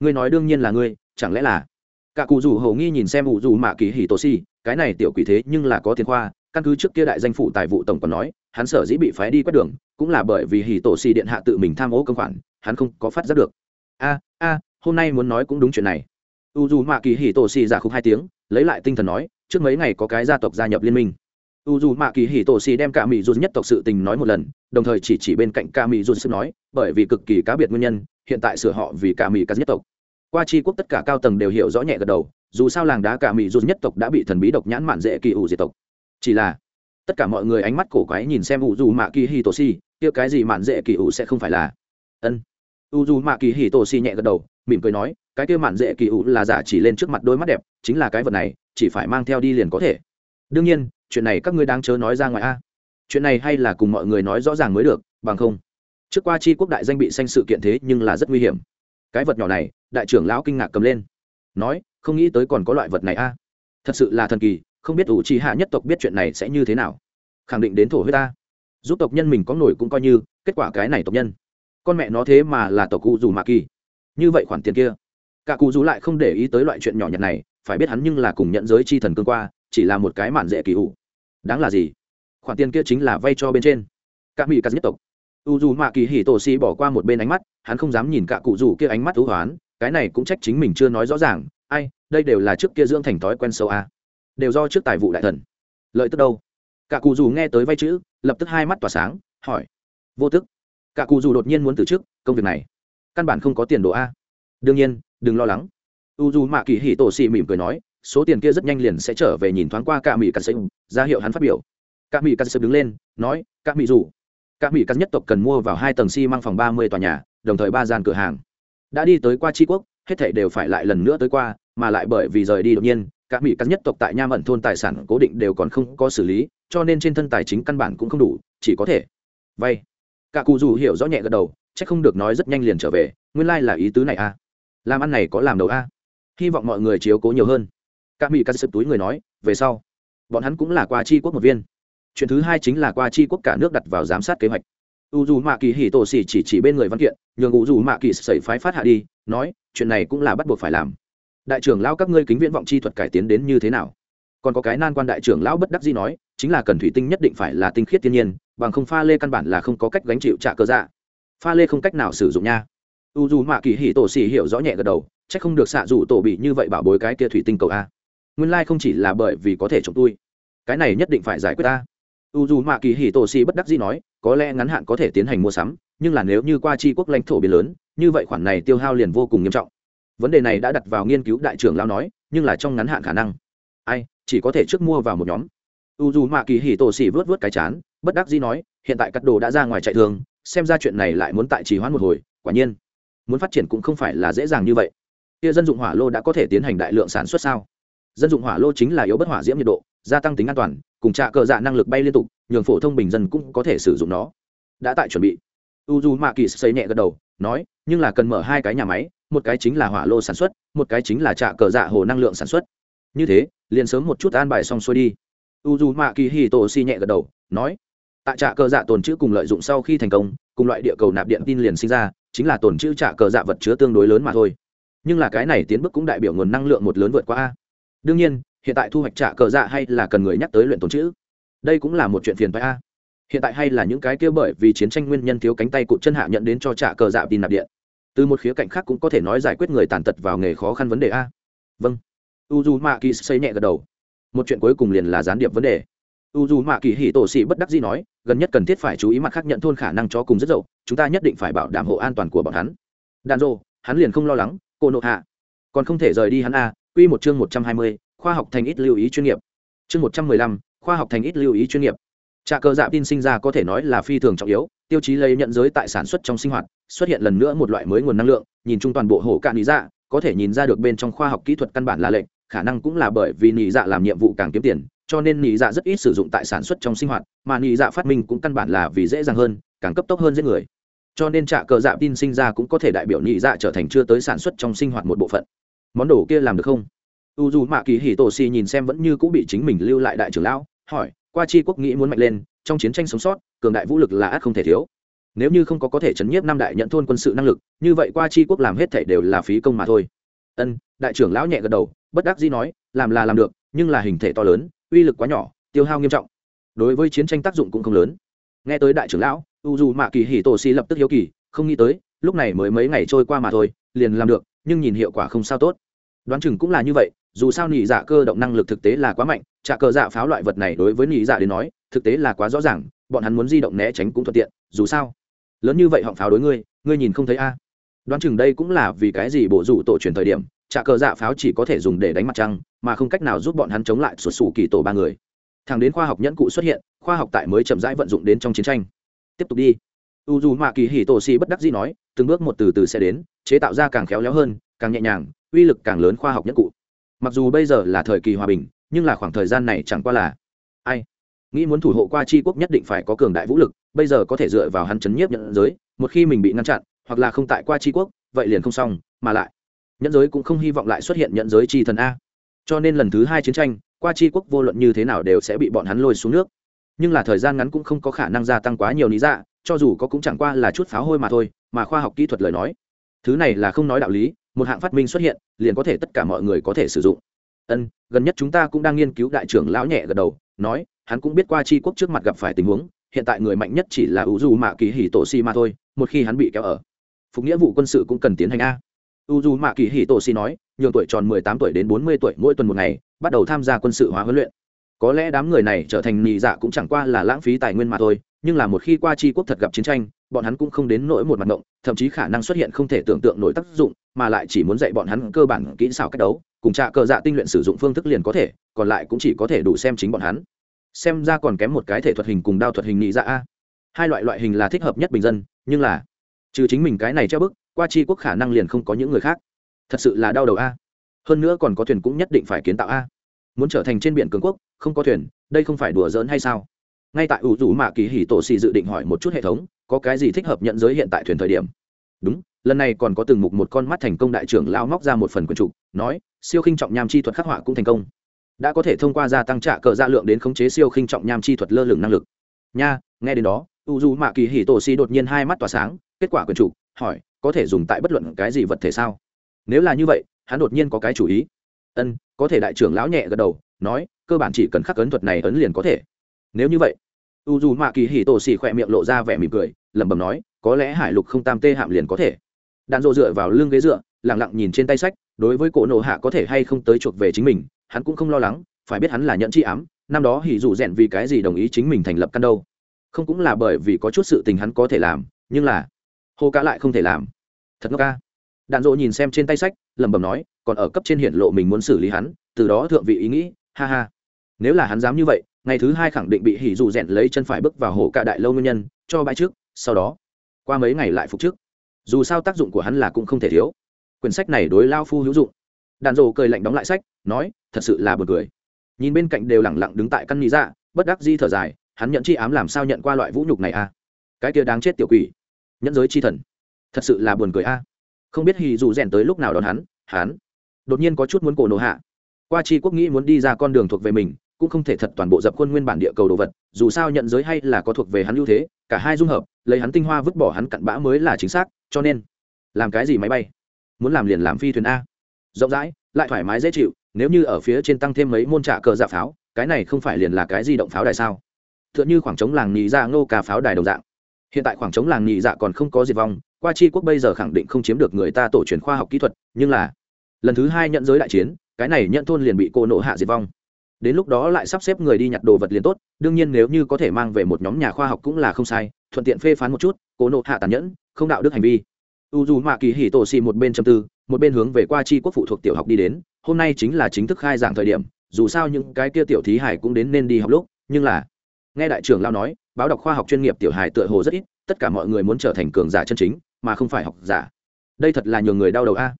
Ngươi nói đương nhiên là ngươi, chẳng lẽ là? Cả cụ dù hầu nghi nhìn xem u dù mạ kỳ hì tô si, cái này tiểu quỷ thế nhưng là có tiền khoa, căn cứ trước kia đại danh phụ tài vụ tổng còn nói, hắn sở dĩ bị phái đi quét đường, cũng là bởi vì hì tổ si điện hạ tự mình tham ô công khoản, hắn không có phát giác được. A a, hôm nay muốn nói cũng đúng chuyện này. U dù mạ kỳ hì tổ si giả khúc hai tiếng, lấy lại tinh thần nói, trước mấy ngày có cái gia tộc gia nhập liên minh u dù mạ kỳ hì tổ xì đem cả mỹ dù nhất tộc sự tình nói một lần, đồng thời chỉ chỉ bên cạnh cả mỹ dù sức nói, bởi vì cực kỳ cá biệt nguyên nhân, hiện tại sửa họ vì cả mỹ cá nhất tộc. Qua tri quốc tất cả cao tầng đều hiểu rõ nhẹ gật đầu, dù sao làng đá cả mỹ dù nhất tộc đã bị thần bí độc nhãn mạn dễ kỳ ủ diệt tộc. Chỉ là, tất cả mọi người ánh mắt cổ quái nhìn xem u dù mạ kỳ hì tổ si kia cái gì mạn dễ kỳ ủ sẽ không phải là? Ân. U dù mạ kỳ hì tổ si nhẹ gật đầu, mỉm cười nói, cái kia mạn dễ kỳ ủ là giả chỉ lên trước mặt đôi mắt đẹp, chính là cái vật này, chỉ phải mang theo đi liền có thể đương nhiên, chuyện này các ngươi đang chớ nói ra ngoài a. Chuyện này hay là cùng mọi người nói rõ ràng mới được, bằng không. Trước qua chi quốc đại danh bị xanh sự kiện thế nhưng là rất nguy hiểm. Cái vật nhỏ này, đại trưởng lão kinh ngạc cầm lên. Nói, không nghĩ tới còn có loại vật này a. Thật sự là thần kỳ, không biết ủ trì hạ nhất tộc biết chuyện này sẽ như thế nào. Khẳng định đến thổ huyết ta. Giúp tộc nhân mình có nổi cũng coi như, kết quả cái này tộc nhân. Con mẹ nó thế mà là tộc cụ dù mạ kỳ. Như vậy khoản tiền kia. Cả cụ dù lại không để ý tới loại chuyện nhỏ nhặt này, phải biết hắn nhưng là cùng nhận giới chi thần cương qua chỉ là một cái mạn dễ kỳ ủ đáng là gì? Khoản tiền kia chính là vay cho bên trên. Các mỹ cắt nhất tộc. U dù mạ kỳ hỉ tổ xì bỏ qua một bên ánh mắt, hắn không dám nhìn cả cụ dù kia ánh mắt thú hoán, cái này cũng trách chính mình chưa nói rõ ràng. Ai, đây đều là trước kia dưỡng thành thói quen sâu a à? đều do trước tài vụ đại thần. Lợi tức đâu? Cả cụ dù nghe tới vay chữ, lập tức hai mắt tỏa sáng, hỏi. Vô tức. Cả cụ dù đột nhiên muốn từ chức, công việc này. Căn bản không có tiền đồ a. Đương nhiên, đừng lo lắng. U dù mạ kỳ hỉ tổ xì mỉm cười nói số tiền kia rất nhanh liền sẽ trở về nhìn thoáng qua cả mỹ cắt sệ ra hiệu hắn phát biểu cả mỹ cắt sệ đứng lên, nói cả mỹ dù cả mỹ cắt nhất tộc cần mua vào hai tầng xi、si、măng phòng ba mươi tòa nhà, đồng thời ba gian cửa hàng đã đi tới qua tri quốc, hết thảy đều phải lại lần nữa tới qua, mà lại bởi vì rời đi đột nhiên cả mỹ cắt nhất tộc tại nha mận thôn tài sản cố định đều còn không có xử lý, cho nên trên thân tài chính căn bản cũng không đủ, chỉ có thể vay cả cụ dù hiểu rõ nhẹ gật đầu, chắc không được nói rất nhanh liền trở về, nguyên lai、like、là ý tứ này a à? làm ăn này có làm đầu a à? hy vọng mọi người chiếu cố nhiều hơn các mỹ cắt sập túi người nói, về sau, bọn hắn cũng là qua chi quốc một viên. Chuyện thứ hai chính là qua chi quốc cả nước đặt vào giám sát kế hoạch. U dù mạ kỳ hì tổ xỉ chỉ chỉ bên người văn kiện, nhường u dù mạ kỳ sẩy phái phát hạ đi, nói, chuyện này cũng là bắt buộc phải làm. Đại trưởng lão các ngươi kính viễn vọng chi thuật cải tiến đến như thế nào? Còn có cái nan quan đại trưởng lão bất đắc dĩ nói, chính là cần thủy tinh nhất định phải là tinh khiết thiên nhiên, bằng không pha lê căn bản là không có cách gánh chịu trả cơ dạ. Pha lê không cách nào sử dụng nha. U dù mạ kỳ hỉ tổ xỉ hiểu rõ nhẹ gật đầu c h ắ c không được xạ dù tổ bị như vậy bảo bối cái kia thủy tinh cầu a nguyên lai、like、không chỉ là bởi vì có thể trộm tôi cái này nhất định phải giải quyết ta. U dù mạ kỳ hỉ tổ xỉ bất đắc dĩ nói, có lẽ ngắn hạn có thể tiến hành mua sắm, nhưng là nếu như qua tri quốc lãnh thổ biển lớn, như vậy khoản này tiêu hao liền vô cùng nghiêm trọng. Vấn đề này đã đặt vào nghiên cứu đại trưởng lao nói, nhưng là trong ngắn hạn khả năng. Ai, chỉ có thể trước mua vào một nhóm. U dù mạ kỳ hì tổ xỉ vớt vớt cái chán, bất đắc dĩ nói, hiện tại cắt đồ đã ra ngoài chạy thường, xem ra chuyện này lại muốn tại trì hoãn một hồi, quả nhiên, muốn phát triển cũng không phải là dễ dàng như vậy. Kia dân dụng hỏa lô đã có thể tiến hành đại lượng sản xuất sao? Dân dụng hỏa lô chính là yếu bất hỏa diễm nhiệt độ, gia tăng tính an toàn, cùng trạ cờ dạ năng lực bay liên tục, nhường phổ thông bình dân cũng có thể sử dụng nó. Đã tại chuẩn bị. U dù mạ kỳ xây nhẹ gật đầu, nói, nhưng là cần mở hai cái nhà máy, một cái chính là hỏa lô sản xuất, một cái chính là trạ cờ dạ hồ năng lượng sản xuất. Như thế, liền sớm một chút an bài xong xuôi đi. U dù mạ kỳ hì tổ si nhẹ gật đầu, nói, tại trạ cờ dạ tồn chữ cùng lợi dụng sau khi thành công, cùng loại địa cầu nạp điện tin liền sinh ra, chính là tồn chữ trạ cờ dạ vật chứa tương đối lớn mà thôi. Nhưng là cái này tiến bước cũng đại biểu nguồn năng lượng một lớn vượt qua a đương nhiên, hiện tại thu hoạch trạ cờ dạ hay là cần người nhắc tới luyện tồn chữ. Đây cũng là một chuyện phiền phải a. Hiện tại hay là những cái kia bởi vì chiến tranh nguyên nhân thiếu cánh tay cụt chân hạ nhận đến cho trạ cờ dạ tin nạp điện. Từ một khía cạnh khác cũng có thể nói giải quyết người tàn tật vào nghề khó khăn vấn đề a. Vâng. U d u mạ kỳ xây nhẹ gật đầu. Một chuyện cuối cùng liền là gián điệp vấn đề. U d u mạ kỳ hỉ tổ sĩ bất đắc dĩ nói, gần nhất cần thiết phải chú ý mặt khác nhận thôn khả năng cho cùng rất dậu, chúng ta nhất định phải bảo đảm hộ an toàn của bọn hắn. Đàn rô hắn liền không lo lắng, cô nộ hạ. Còn không thể rời đi hắn a Quy một chương một trăm hai mươi, khoa học thành ít lưu ý chuyên nghiệp. Chương một trăm mười lăm, khoa học thành ít lưu ý chuyên nghiệp. Trạ cơ dạ tin sinh ra có thể nói là phi thường trọng yếu, tiêu chí lấy nhận giới tại sản xuất trong sinh hoạt, xuất hiện lần nữa một loại mới nguồn năng lượng, nhìn chung toàn bộ hổ cạn lý dạ có thể nhìn ra được bên trong khoa học kỹ thuật căn bản là lệnh khả năng cũng là bởi vì nị dạ làm nhiệm vụ càng kiếm tiền, cho nên nị dạ rất ít sử dụng tại sản xuất trong sinh hoạt, mà nị dạ phát minh cũng căn bản là vì dễ dàng hơn, càng cấp tốc hơn giết người. Cho nên trạ cờ dạ tin sinh ra cũng có thể đại biểu nị dạ trở thành chưa tới sản xuất trong sinh hoạt một bộ phận món đồ kia làm được không? U dù mạ kỳ hì tổ xì nhìn xem vẫn như cũng bị chính mình lưu lại đại trưởng lão, hỏi, qua chi quốc nghĩ muốn mạnh lên, trong chiến tranh sống sót, cường đại vũ lực là ắt không thể thiếu. Nếu như không có có thể chấn nhiếp năm đại nhận thôn quân sự năng lực, như vậy qua chi quốc làm hết thể đều là phí công mà thôi. Ân, đại trưởng lão nhẹ gật đầu, bất đắc dĩ nói, làm là làm được, nhưng là hình thể to lớn, uy lực quá nhỏ, tiêu hao nghiêm trọng. Đối với chiến tranh tác dụng cũng không lớn. Nghe tới đại trưởng lão, u dù mạ kỳ hì tổ xì lập tức hiếu kỳ, không nghĩ tới, lúc này mới mấy ngày trôi qua mà thôi, liền làm được, nhưng nhìn hiệu quả không sao tốt đoán chừng cũng là như vậy, dù sao nỉ dạ cơ động năng lực thực tế là quá mạnh trả cờ dạ pháo loại vật này đối với nỉ dạ đến nói, thực tế là quá rõ ràng, bọn hắn muốn di động né tránh cũng thuận tiện, dù sao. Lớn như vậy họng pháo đối ngươi ngươi nhìn không thấy a? Đoán chừng đây cũng là vì cái gì bổ rủ tổ truyền thời điểm trả cờ dạ pháo chỉ có thể dùng để đánh mặt trăng, mà không cách nào giúp bọn hắn chống lại sụt sù kỳ tổ ba người. Thẳng đến khoa học nhẫn cụ xuất hiện, khoa học tại mới chậm rãi vận dụng đến trong chiến tranh. Tiếp tục đi. U dù mạ kỳ hỉ tổ xì bất đắc dĩ nói, từng bước một từ từ sẽ đến, chế tạo ra càng khéo léo hơn, càng nhẹ nhàng uy lực càng lớn khoa học nhất cụ. Mặc dù bây giờ là thời kỳ hòa bình, nhưng là khoảng thời gian này chẳng qua là ai nghĩ muốn thủ hộ qua tri quốc nhất định phải có cường đại vũ lực, bây giờ có thể dựa vào hắn chấn nhiếp nhận giới, một khi mình bị ngăn chặn, hoặc là không tại qua tri quốc, vậy liền không xong, mà lại nhẫn giới cũng không hy vọng lại xuất hiện nhẫn giới chi thần a. Cho nên lần thứ hai chiến tranh, qua chi quốc vô luận như thế nào đều sẽ bị bọn hắn lôi xuống nước. Nhưng là thời gian ngắn cũng không có khả năng gia tăng quá nhiều lý dạ cho dù có cũng chẳng qua là chút pháo hôi mà thôi, mà khoa học kỹ thuật lời nói. Thứ này là không nói đạo lý một hạng phát minh xuất hiện, liền có thể tất cả mọi người có thể sử dụng. Ân, gần nhất chúng ta cũng đang nghiên cứu đại trưởng lão nhẹ gật đầu, nói, hắn cũng biết qua chi quốc trước mặt gặp phải tình huống, hiện tại người mạnh nhất chỉ là u du mạ kỳ hỉ tổ si mà thôi, một khi hắn bị kéo ở. Phục nghĩa vụ quân sự cũng cần tiến hành a. U du mạ kỳ hì tổ si nói, nhường tuổi tròn mười tám tuổi đến bốn mươi tuổi mỗi tuần một ngày, bắt đầu tham gia quân sự hóa huấn luyện. Có lẽ đám người này trở thành nị dạ cũng chẳng qua là lãng phí tài nguyên mà thôi, nhưng là một khi qua tri quốc thật gặp chiến tranh, bọn hắn cũng không đến nỗi một mặt động, thậm chí khả năng xuất hiện không thể tưởng tượng nổi tác dụng mà lại chỉ muốn dạy bọn hắn cơ bản kỹ xảo cách đấu, cùng trạ cờ dạ tinh luyện sử dụng phương thức liền có thể, còn lại cũng chỉ có thể đủ xem chính bọn hắn. Xem ra còn kém một cái thể thuật hình cùng đao thuật hình nhị dạ a. Hai loại loại hình là thích hợp nhất bình dân, nhưng là, trừ chính mình cái này treo bức, qua chi quốc khả năng liền không có những người khác. Thật sự là đau đầu a. Hơn nữa còn có thuyền cũng nhất định phải kiến tạo a. Muốn trở thành trên biển cường quốc, không có thuyền, đây không phải đùa giỡn hay sao? Ngay tại ủ rủ mạ kỳ hỉ tổ xì dự định hỏi một chút hệ thống, có cái gì thích hợp nhận giới hiện tại thuyền thời điểm? Đúng lần này còn có từng mục một con mắt thành công đại trưởng lao móc ra một phần quần trục nói, siêu khinh trọng nham chi thuật khắc họa cũng thành công. Đã có thể thông qua gia tăng trả cờ ra lượng đến khống chế siêu khinh trọng nham chi thuật lơ lửng năng lực. Nha, nghe đến đó, u du mạ kỳ hỉ tổ xì đột nhiên hai mắt tỏa sáng, kết quả quần trục hỏi, có thể dùng tại bất luận cái gì vật thể sao? Nếu là như vậy, hắn đột nhiên có cái chủ ý. Ân, có thể đại trưởng lão nhẹ gật đầu, nói, cơ bản chỉ cần khắc ấn thuật này ấn liền có thể. Nếu như vậy, u dù mạ kỳ hì tổ xì khỏe miệng lộ ra vẻ mỉm cười, lẩm bẩm nói, có lẽ hải lục không tam tê hạm liền có thể đạn dộ dựa vào lưng ghế dựa lẳng lặng nhìn trên tay sách, đối với cổ nộ hạ có thể hay không tới chuộc về chính mình, hắn cũng không lo lắng, phải biết hắn là nhận chi ám, năm đó hỉ dù rèn vì cái gì đồng ý chính mình thành lập căn đâu. Không cũng là bởi vì có chút sự tình hắn có thể làm, nhưng là, hô cá lại không thể làm. Thật ngốc ca đạn dộ nhìn xem trên tay sách, lẩm bẩm nói, còn ở cấp trên hiện lộ mình muốn xử lý hắn, từ đó thượng vị ý nghĩ, ha ha. Nếu là hắn dám như vậy, ngày thứ hai khẳng định bị hỉ dù rèn lấy chân phải bước vào hồ cạ đại lâu nguyên nhân, cho bãi trước, sau đó, qua mấy ngày lại phục trước dù sao tác dụng của hắn là cũng không thể thiếu. Quyển sách này đối lao phu hữu dụng. Đàn rồ cười lạnh đóng lại sách, nói, thật sự là buồn cười. Nhìn bên cạnh đều lẳng lặng đứng tại căn lý dạ bất đắc di thở dài, hắn nhận chi ám làm sao nhận qua loại vũ nhục này a? À? cái kia đáng chết tiểu quỷ. Nhẫn giới chi thần. Thật sự là buồn cười a. Không biết hì dù rèn tới lúc nào đón hắn hắn đột nhiên có chút muốn cổ nổ hạ. Qua chi quốc nghĩ muốn đi ra con đường thuộc về mình, cũng không thể thật toàn bộ dập khuôn nguyên bản địa cầu đồ vật, dù sao nhận giới hay là có thuộc về hắn ưu thế cả hai dung hợp, lấy hắn tinh hoa vứt bỏ hắn cặn bã mới là chính xác, cho nên, làm cái gì máy bay? Muốn làm liền làm phi thuyền a. Rộng rãi, lại thoải mái dễ chịu, nếu như ở phía trên tăng thêm mấy môn trả cờ dạ pháo, cái này không phải liền là cái di động pháo đài sao? T h ư ợ n h ư khoảng trống làng nhì dạ ngô cà pháo đài đồng dạng. Hiện tại khoảng trống làng nhị dạ còn không có diệt vong, qua chi quốc bây giờ khẳng định không chiếm được người ta tổ truyền khoa học kỹ thuật, nhưng là, lần thứ hai nhận giới đại chiến, cái này nhận thôn liền bị cô nộ hạ diệt vong đến lúc đó lại sắp xếp người đi nhặt đồ vật liền tốt, đương nhiên nếu như có thể mang về một nhóm nhà khoa học cũng là không sai, thuận tiện phê phán một chút, cố nộ hạ tàn nhẫn, không đạo đức hành vi. U dù mạ kỳ hỉ tổ xì một bên châm tư, một bên hướng về qua chi quốc phụ thuộc tiểu học đi đến, hôm nay chính là chính thức khai giảng thời điểm, dù sao những cái kia tiểu thí hải cũng đến nên đi học lúc, nhưng là, nghe đại trưởng lao nói, báo đọc khoa học chuyên nghiệp tiểu hải tựa hồ rất ít, tất cả mọi người muốn trở thành cường giả chân chính, mà không phải học giả. Đây thật là nhiều người đau đầu a.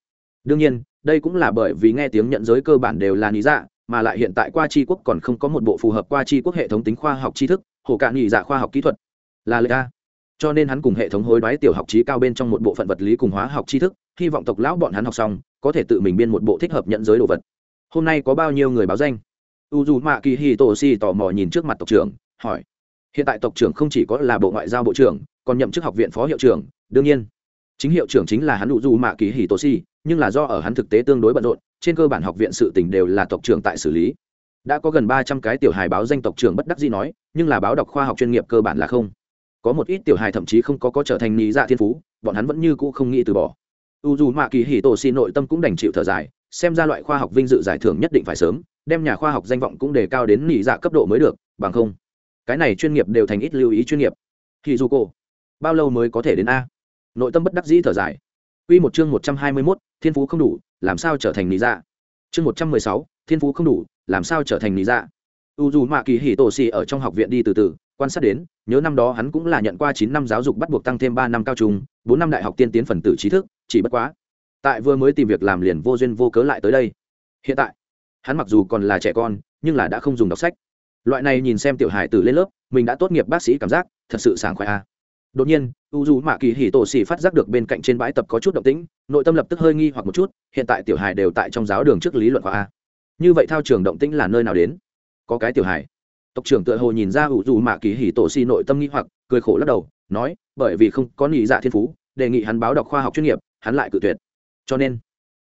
Đương nhiên, đây cũng là bởi vì nghe tiếng nhận giới cơ bản đều là lý dạ mà lại hiện tại qua tri quốc còn không có một bộ phù hợp qua tri quốc hệ thống tính khoa học tri thức, hồ cạn nghỉ dạ khoa học kỹ thuật. Là lợi a cho nên hắn cùng hệ thống hối đoái tiểu học trí cao bên trong một bộ phận vật lý cùng hóa học tri thức, hy vọng tộc lão bọn hắn học xong, có thể tự mình biên một bộ thích hợp nhận giới đồ vật. Hôm nay có bao nhiêu người báo danh? U dù mạ kỳ hi tổ si tò mò nhìn trước mặt tộc trưởng, hỏi. Hiện tại tộc trưởng không chỉ có là bộ ngoại giao bộ trưởng, còn nhậm chức học viện phó hiệu trưởng, đương nhiên. Chính hiệu trưởng chính là hắn u dù mạ kỳ hi tổ si nhưng là do ở hắn thực tế tương đối bận rộn trên cơ bản học viện sự tình đều là tộc trưởng tại xử lý. Đã có gần ba trăm cái tiểu hài báo danh tộc trưởng bất đắc dĩ nói, nhưng là báo đọc khoa học chuyên nghiệp cơ bản là không. Có một ít tiểu hài thậm chí không có có trở thành nhị dạ thiên phú, bọn hắn vẫn như cũ không nghĩ từ bỏ. U dù mạ kỳ hì tổ si nội tâm cũng đành chịu thở dài, xem ra loại khoa học vinh dự giải thưởng nhất định phải sớm, đem nhà khoa học danh vọng cũng đề cao đến nhị dạ cấp độ mới được, bằng không, cái này chuyên nghiệp đều thành ít lưu ý chuyên nghiệp. Thì dù cô bao lâu mới có thể đến a? Nội tâm bất đắc dĩ thở dài. Quy một chương một trăm hai mươi 121, thiên phú không đủ, làm sao trở thành nị dạ. Chương một trăm mười sáu, thiên phú không đủ, làm sao trở thành nị dạ. u dù mạ kỳ hỉ tổ xì ở trong học viện đi từ từ quan sát đến nhớ năm đó hắn cũng là nhận qua chín năm giáo dục bắt buộc tăng thêm ba năm cao trung bốn năm đại học tiên tiến phần tử trí thức chỉ bất quá tại vừa mới tìm việc làm liền vô duyên vô cớ lại tới đây hiện tại hắn mặc dù còn là trẻ con nhưng là đã không dùng đọc sách loại này nhìn xem tiểu hải tử lên lớp mình đã tốt nghiệp bác sĩ cảm giác thật sự sảng khoái a à đột nhiên, u dù mạ kỳ hì tổ xì phát giác được bên cạnh trên bãi tập có chút động tĩnh, nội tâm lập tức hơi nghi hoặc một chút, hiện tại tiểu hải đều tại trong giáo đường trước lý luận khoa a. Như vậy thao trường động tĩnh là nơi nào đến? Có cái tiểu hải tộc trưởng tựa hồ nhìn ra u dù mạ kỳ hì tổ xì nội tâm nghi hoặc, cười khổ lắc đầu, nói, bởi vì không có nghĩ dạ thiên phú, đề nghị hắn báo đọc khoa học chuyên nghiệp, hắn lại cự tuyệt. Cho nên,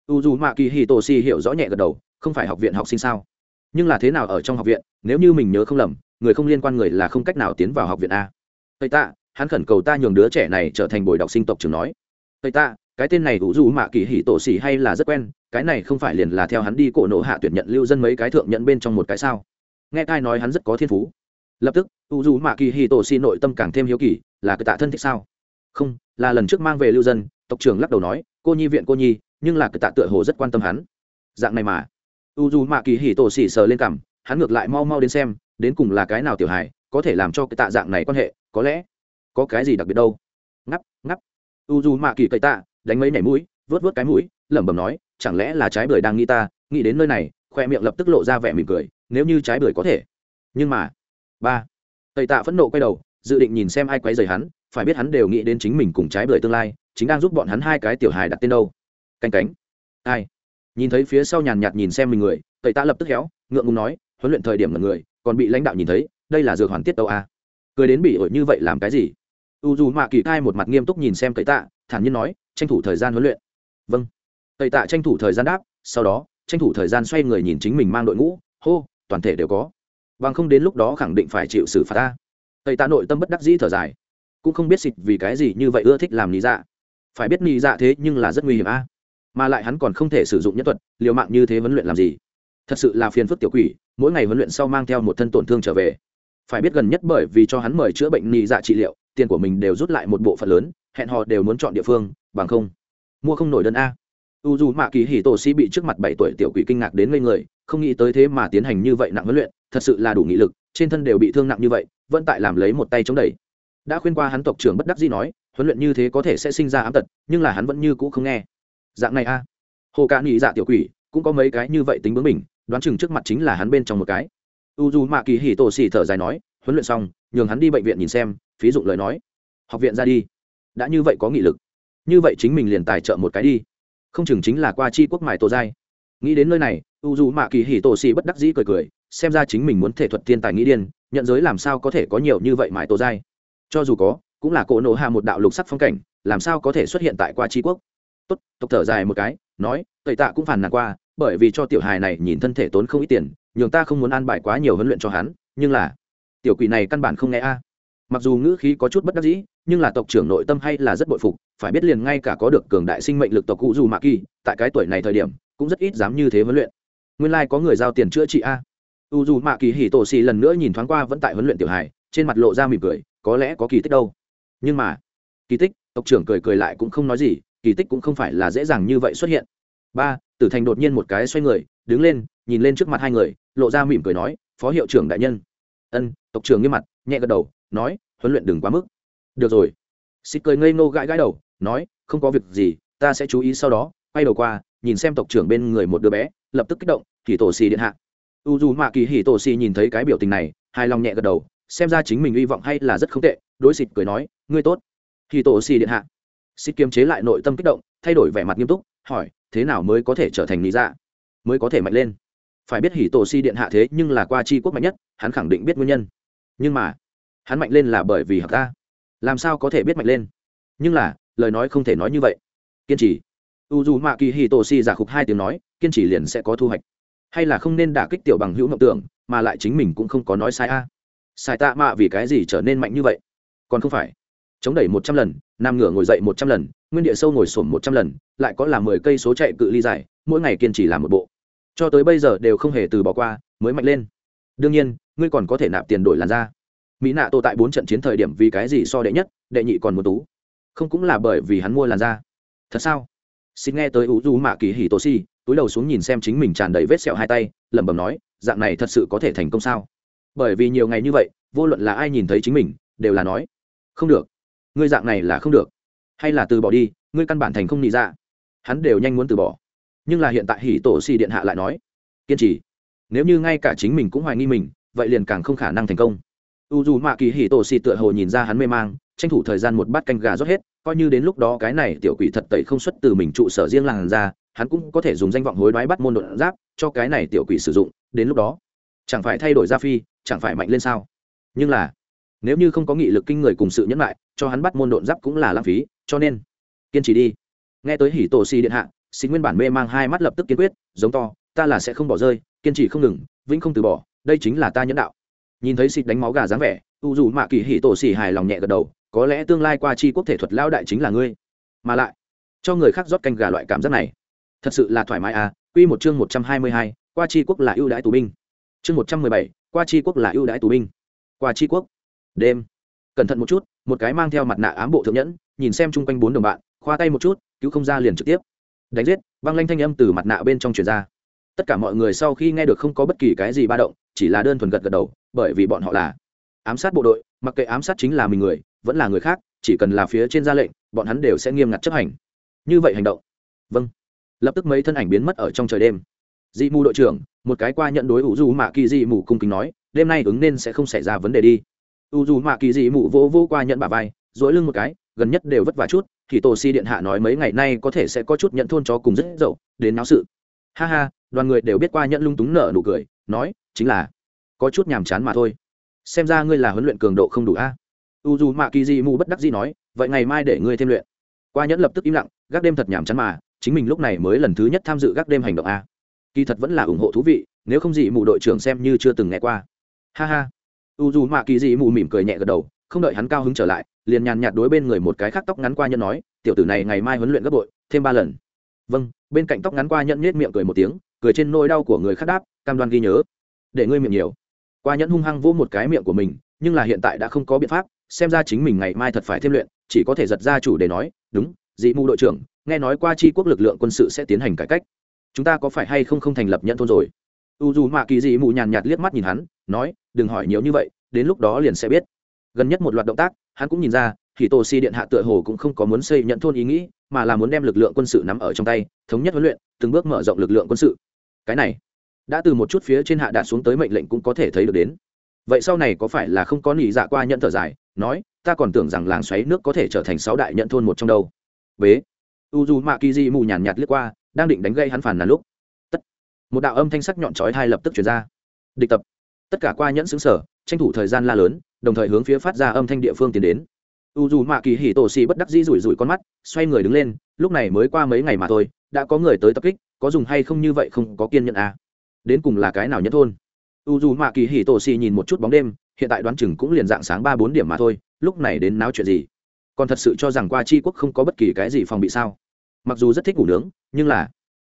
u dù mạ kỳ hì tổ xì hiểu rõ nhẹ gật đầu, không phải học viện học sinh sao? Nhưng là thế nào ở trong học viện, nếu như mình nhớ không lầm, người không liên quan người là không cách nào tiến vào học viện a. Tây tạ hắn khẩn cầu ta nhường đứa trẻ này trở thành bồi đọc sinh tộc trường nói. Tây ta, cái tên này hữu dù mạ kỳ hỉ tổ xỉ hay là rất quen cái này không phải liền là theo hắn đi cổ nộ hạ tuyển nhận lưu dân mấy cái thượng nhận bên trong một cái sao? Nghe tai nói hắn rất có thiên phú. Lập tức u dù mạ kỳ hỉ tổ xỉ nội tâm càng thêm hiếu kỳ là cái tạ thân thích sao? Không là lần trước mang về lưu dân tộc trưởng lắc đầu nói cô nhi viện cô nhi nhưng là cái tạ tựa hồ rất quan tâm hắn. Dạng này mà u dù mạ kỳ hỉ tổ xỉ sờ lên cằm hắn ngược lại mau mau đến xem đến cùng là cái nào tiểu hài có thể làm cho cái tạ dạng này quan hệ có lẽ có cái gì đặc biệt đâu. Ngắp ngắp. U dù mạ kỳ cậy tạ đánh mấy nẻ mũi vớt vớt cái mũi, lẩm bẩm nói, chẳng lẽ là trái bưởi đang nghĩ ta? Nghĩ đến nơi này, khoe miệng lập tức lộ ra vẻ mỉm cười, nếu như trái bưởi có thể. Nhưng mà, ba. Cậy tạ phẫn nộ quay đầu, dự định nhìn xem ai quấy rầy hắn, phải biết hắn đều nghĩ đến chính mình cùng trái bưởi tương lai, chính đang giúp bọn hắn hai cái tiểu hài đặt tên đâu. Canh cánh. Ai? Nhìn thấy phía sau nhàn nhạt nhìn xem mình người tẩy tạ lập tức héo, ngượng ngùng nói, huấn luyện thời điểm là người, còn bị lãnh đạo nhìn thấy, đây là dược hoàn tiết đâu a à? cười đến bị ổi như vậy làm cái gì? U dù mạ kỳ cai một mặt nghiêm túc nhìn xem cậy tạ, thản nhiên nói, tranh thủ thời gian huấn luyện. Vâng. Cậy tạ tranh thủ thời gian đáp, sau đó, tranh thủ thời gian xoay người nhìn chính mình mang đội ngũ, hô, toàn thể đều có. Bằng không đến lúc đó khẳng định phải chịu xử phạt ta. Cậy tạ nội tâm bất đắc dĩ thở dài. Cũng không biết xịt vì cái gì như vậy ưa thích làm lý dạ. Phải biết lý dạ thế nhưng là rất nguy hiểm a. Mà lại hắn còn không thể sử dụng nhân thuật, liều mạng như thế huấn luyện làm gì? Thật sự là phiền phức tiểu quỷ, mỗi ngày huấn luyện sau mang theo một thân tổn thương trở về. Phải biết gần nhất bởi vì cho hắn mời chữa bệnh nhị dạ trị liệu tiền của mình đều rút lại một bộ phận lớn, hẹn họ đều muốn chọn địa phương, bằng không, mua không nổi đơn a. U dù mạ kỳ hì tổ sĩ bị trước mặt bảy tuổi tiểu quỷ kinh ngạc đến ngây người, không nghĩ tới thế mà tiến hành như vậy nặng huấn luyện, thật sự là đủ nghị lực, trên thân đều bị thương nặng như vậy, vẫn tại làm lấy một tay chống đẩy. Đã khuyên qua hắn tộc trưởng bất đắc dĩ nói, huấn luyện như thế có thể sẽ sinh ra ám tật, nhưng là hắn vẫn như cũ không nghe. Dạng này a. Hồ ca nghĩ dạ tiểu quỷ, cũng có mấy cái như vậy tính bướng mình đoán chừng trước mặt chính là hắn bên trong một cái. U dù mạ kỳ hì tổ xì thở dài nói, huấn luyện xong, nhường hắn đi bệnh viện nhìn xem phí dụng lời nói. Học viện ra đi. Đã như vậy có nghị lực. Như vậy chính mình liền tài trợ một cái đi. Không chừng chính là qua chi quốc mài tổ giai. Nghĩ đến nơi này u dù mạ kỳ hì tổ xì bất đắc dĩ cười cười, xem ra chính mình muốn thể thuật thiên tài nghĩ điên, nhận giới làm sao có thể có nhiều như vậy mài tổ giai. Cho dù có, cũng là cỗ nộ hạ một đạo lục sắc phong cảnh, làm sao có thể xuất hiện tại qua chi quốc. Tốt, tộc thở dài một cái, nói, tẩy tạ cũng phản nàn qua, bởi vì cho tiểu hài này nhìn thân thể tốn không ít tiền, nhường ta không muốn an bài quá nhiều huấn luyện cho hắn, nhưng là, tiểu quỷ này căn bản không nghe a mặc dù ngữ khí có chút bất đắc dĩ, nhưng là tộc trưởng nội tâm hay là rất bội phục, phải biết liền ngay cả có được cường đại sinh mệnh lực tộc cụ dù mạ kỳ, tại cái tuổi này thời điểm, cũng rất ít dám như thế huấn luyện. Nguyên lai、like、có người giao tiền chữa trị a. U dù mạ kỳ hỉ tổ xì lần nữa nhìn thoáng qua vẫn tại huấn luyện tiểu hài, trên mặt lộ ra mỉm cười, có lẽ có kỳ tích đâu. Nhưng mà, kỳ tích, tộc trưởng cười cười lại cũng không nói gì, kỳ tích cũng không phải là dễ dàng như vậy xuất hiện. Ba, tử thành đột nhiên một cái xoay người, đứng lên, nhìn lên trước mặt hai người, lộ ra mỉm cười nói, phó hiệu trưởng đại nhân. Ân, tộc trưởng nghiêm mặt, nhẹ gật đầu nói, huấn luyện đừng quá mức. Được rồi. Xịt cười ngây ngô gãi gãi đầu, nói, không có việc gì, ta sẽ chú ý sau đó, quay đầu qua, nhìn xem tộc trưởng bên người một đứa bé, lập tức kích động thì tổ xì điện hạ. U dù mạ kỳ hỉ tổ xì nhìn thấy cái biểu tình này, hài lòng nhẹ gật đầu, xem ra chính mình hy vọng hay là rất không tệ, đối xịt cười nói, ngươi tốt. Hỉ tổ xì điện hạ. Xịt kiềm chế lại nội tâm kích động, thay đổi vẻ mặt nghiêm túc, hỏi, thế nào mới có thể trở thành lý dạ? Mới có thể mạnh lên? Phải biết hỉ tổ si điện hạ thế nhưng là qua chi quốc mạnh nhất, hắn khẳng định biết nguyên nhân. Nhưng mà hắn mạnh lên là bởi vì hợp ta. Làm sao có thể biết mạnh lên? Nhưng là, lời nói không thể nói như vậy. Kiên trì. U dù mạ kỳ hì tổ si giả khục hai tiếng nói, kiên trì liền sẽ có thu hoạch. Hay là không nên đả kích tiểu bằng hữu mộng tưởng, mà lại chính mình cũng không có nói sai a. Sai tạ mạ vì cái gì trở nên mạnh như vậy? Còn không phải. Chống đẩy một trăm lần, nam ngửa ngồi dậy một trăm lần, nguyên địa sâu ngồi sổm một trăm lần, lại có là mười cây số chạy cự ly dài, mỗi ngày kiên trì làm một bộ. Cho tới bây giờ đều không hề từ bỏ qua, mới mạnh lên. Đương nhiên, ngươi còn có thể nạp tiền đổi làn da mỹ nạ tổ tại bốn trận chiến thời điểm vì cái gì so đệ nhất, đệ nhị còn một tú? Không cũng là bởi vì hắn mua làn da. Thật sao? Xin nghe tới ủ du mạ kỳ hì tô si, túi đầu xuống nhìn xem chính mình tràn đầy vết sẹo hai tay, lẩm bẩm nói, dạng này thật sự có thể thành công sao? Bởi vì nhiều ngày như vậy, vô luận là ai nhìn thấy chính mình, đều là nói, không được. Ngươi dạng này là không được. Hay là từ bỏ đi, ngươi căn bản thành không nghĩ ra dạ. hắn đều nhanh muốn từ bỏ. Nhưng là hiện tại hỉ tổ si điện hạ lại nói, kiên trì. Nếu như ngay cả chính mình cũng hoài nghi mình, vậy liền càng không khả năng thành công u dù mạ kỳ hỉ tổ xì tựa hồ nhìn ra hắn mê mang, tranh thủ thời gian một bát canh gà rót hết, coi như đến lúc đó cái này tiểu quỷ thật tẩy không xuất từ mình trụ sở riêng làng ra, hắn cũng có thể dùng danh vọng hối đoái bắt môn đột giáp cho cái này tiểu quỷ sử dụng, đến lúc đó, chẳng phải thay đổi gia phi, chẳng phải mạnh lên sao? Nhưng là, nếu như không có nghị lực kinh người cùng sự nhẫn lại cho hắn bắt môn đột giáp cũng là lãng phí, cho nên, kiên trì đi. Nghe tới hỉ tổ xì điện hạ xin nguyên bản mê mang hai mắt lập tức kiên quyết, giống to, ta là sẽ không bỏ rơi, kiên trì không ngừng, vĩnh không từ bỏ, đây chính là ta nhẫn đạo nhìn thấy xịt đánh máu gà dáng vẻ, u dù mạ kỳ hỉ tổ xỉ hài lòng nhẹ gật đầu, có lẽ tương lai qua chi quốc thể thuật lao đại chính là ngươi. Mà lại, cho người khác rót canh gà loại cảm giác này, thật sự là thoải mái à quy một chương một trăm hai mươi hai, qua chi quốc là ưu đãi tù binh. Chương một trăm mười bảy, qua chi quốc là ưu đãi tù binh. Qua chi quốc. Đêm. Cẩn thận một chút, một cái mang theo mặt nạ ám bộ thượng nhẫn, nhìn xem chung quanh bốn đồng bạn, khoa tay một chút, cứu không ra liền trực tiếp. Đánh giết văng lanh thanh âm từ mặt nạ bên trong truyền ra. Tất cả mọi người sau khi nghe được không có bất kỳ cái gì ba động chỉ là đơn thuần gật gật đầu, bởi vì bọn họ là ám sát bộ đội, mặc kệ ám sát chính là mình người, vẫn là người khác, chỉ cần là phía trên ra lệnh, bọn hắn đều sẽ nghiêm ngặt chấp hành. Như vậy hành động. Vâng. Lập tức mấy thân ảnh biến mất ở trong trời đêm. Dị mù đội trưởng, một cái qua nhận đối ủ dù mạ kỳ dị mù cung kính nói, đêm nay ứng nên sẽ không xảy ra vấn đề đi. U dù mạ kỳ dị mù vô vô qua nhận bà vai dỗi lưng một cái, gần nhất đều vất vả chút thì tổ si điện hạ nói mấy ngày nay có thể sẽ có chút nhận thôn chó cùng rất dậu, đến náo sự. Ha ha, đoàn người đều biết qua nhận lung túng nở nụ cười, nói chính là có chút nhàm chán mà thôi. Xem ra ngươi là huấn luyện cường độ không đủ a. U dù mạ kỳ di mù bất đắc di nói, vậy ngày mai để ngươi thêm luyện. Qua nhẫn lập tức im lặng, gác đêm thật nhàm chán mà, chính mình lúc này mới lần thứ nhất tham dự gác đêm hành động a. Kỳ thật vẫn là ủng hộ thú vị, nếu không gì mù đội trưởng xem như chưa từng nghe qua. Ha ha. U dù mạ kỳ di mù mỉm cười nhẹ gật đầu, không đợi hắn cao hứng trở lại, liền nhàn nhạt đối bên người một cái khác tóc ngắn qua nhẫn nói, tiểu tử này ngày mai huấn luyện gấp bội, thêm ba lần. Vâng. Bên cạnh tóc ngắn qua nhẫn nhét miệng cười một tiếng, cười trên nỗi đau của người khác đáp, cam đoan ghi nhớ để ngươi miệng nhiều. Qua nhẫn hung hăng vỗ một cái miệng của mình, nhưng là hiện tại đã không có biện pháp, xem ra chính mình ngày mai thật phải thêm luyện, chỉ có thể giật ra chủ để nói, đúng, dị mù đội trưởng, nghe nói qua tri quốc lực lượng quân sự sẽ tiến hành cải cách. Chúng ta có phải hay không không thành lập nhận thôn rồi? U dù mạ kỳ dị mù nhàn nhạt liếc mắt nhìn hắn, nói, đừng hỏi nhiều như vậy, đến lúc đó liền sẽ biết. Gần nhất một loạt động tác, hắn cũng nhìn ra thì tổ si điện hạ tựa hồ cũng không có muốn xây nhận thôn ý nghĩ, mà là muốn đem lực lượng quân sự nắm ở trong tay, thống nhất huấn luyện, từng bước mở rộng lực lượng quân sự. Cái này đã từ một chút phía trên hạ đạt xuống tới mệnh lệnh cũng có thể thấy được đến. Vậy sau này có phải là không có nỉ dạ qua nhận thở dài, nói, ta còn tưởng rằng làng xoáy nước có thể trở thành sáu đại nhận thôn một trong đâu. Bế. U d u mạ kỳ di mù nhàn nhạt liếc qua, đang định đánh gây hắn phản là lúc. Tất. Một đạo âm thanh sắc nhọn chói hai lập tức chuyển ra. Địch tập. Tất cả qua nhẫn xứng sở, tranh thủ thời gian la lớn, đồng thời hướng phía phát ra âm thanh địa phương tiến đến. U dù mạ kỳ hỉ tổ xì bất đắc dĩ rủi rủi con mắt, xoay người đứng lên, lúc này mới qua mấy ngày mà thôi, đã có người tới tập kích, có dùng hay không như vậy không có kiên nhẫn à đến cùng là cái nào nhất thôn? U dù mạ kỳ hỉ tổ xì nhìn một chút bóng đêm, hiện tại đoán chừng cũng liền dạng sáng ba bốn điểm mà thôi, lúc này đến náo chuyện gì? Còn thật sự cho rằng qua c quốc không có bất kỳ cái gì phòng bị sao? Mặc dù rất thích ngủ nướng, nhưng là,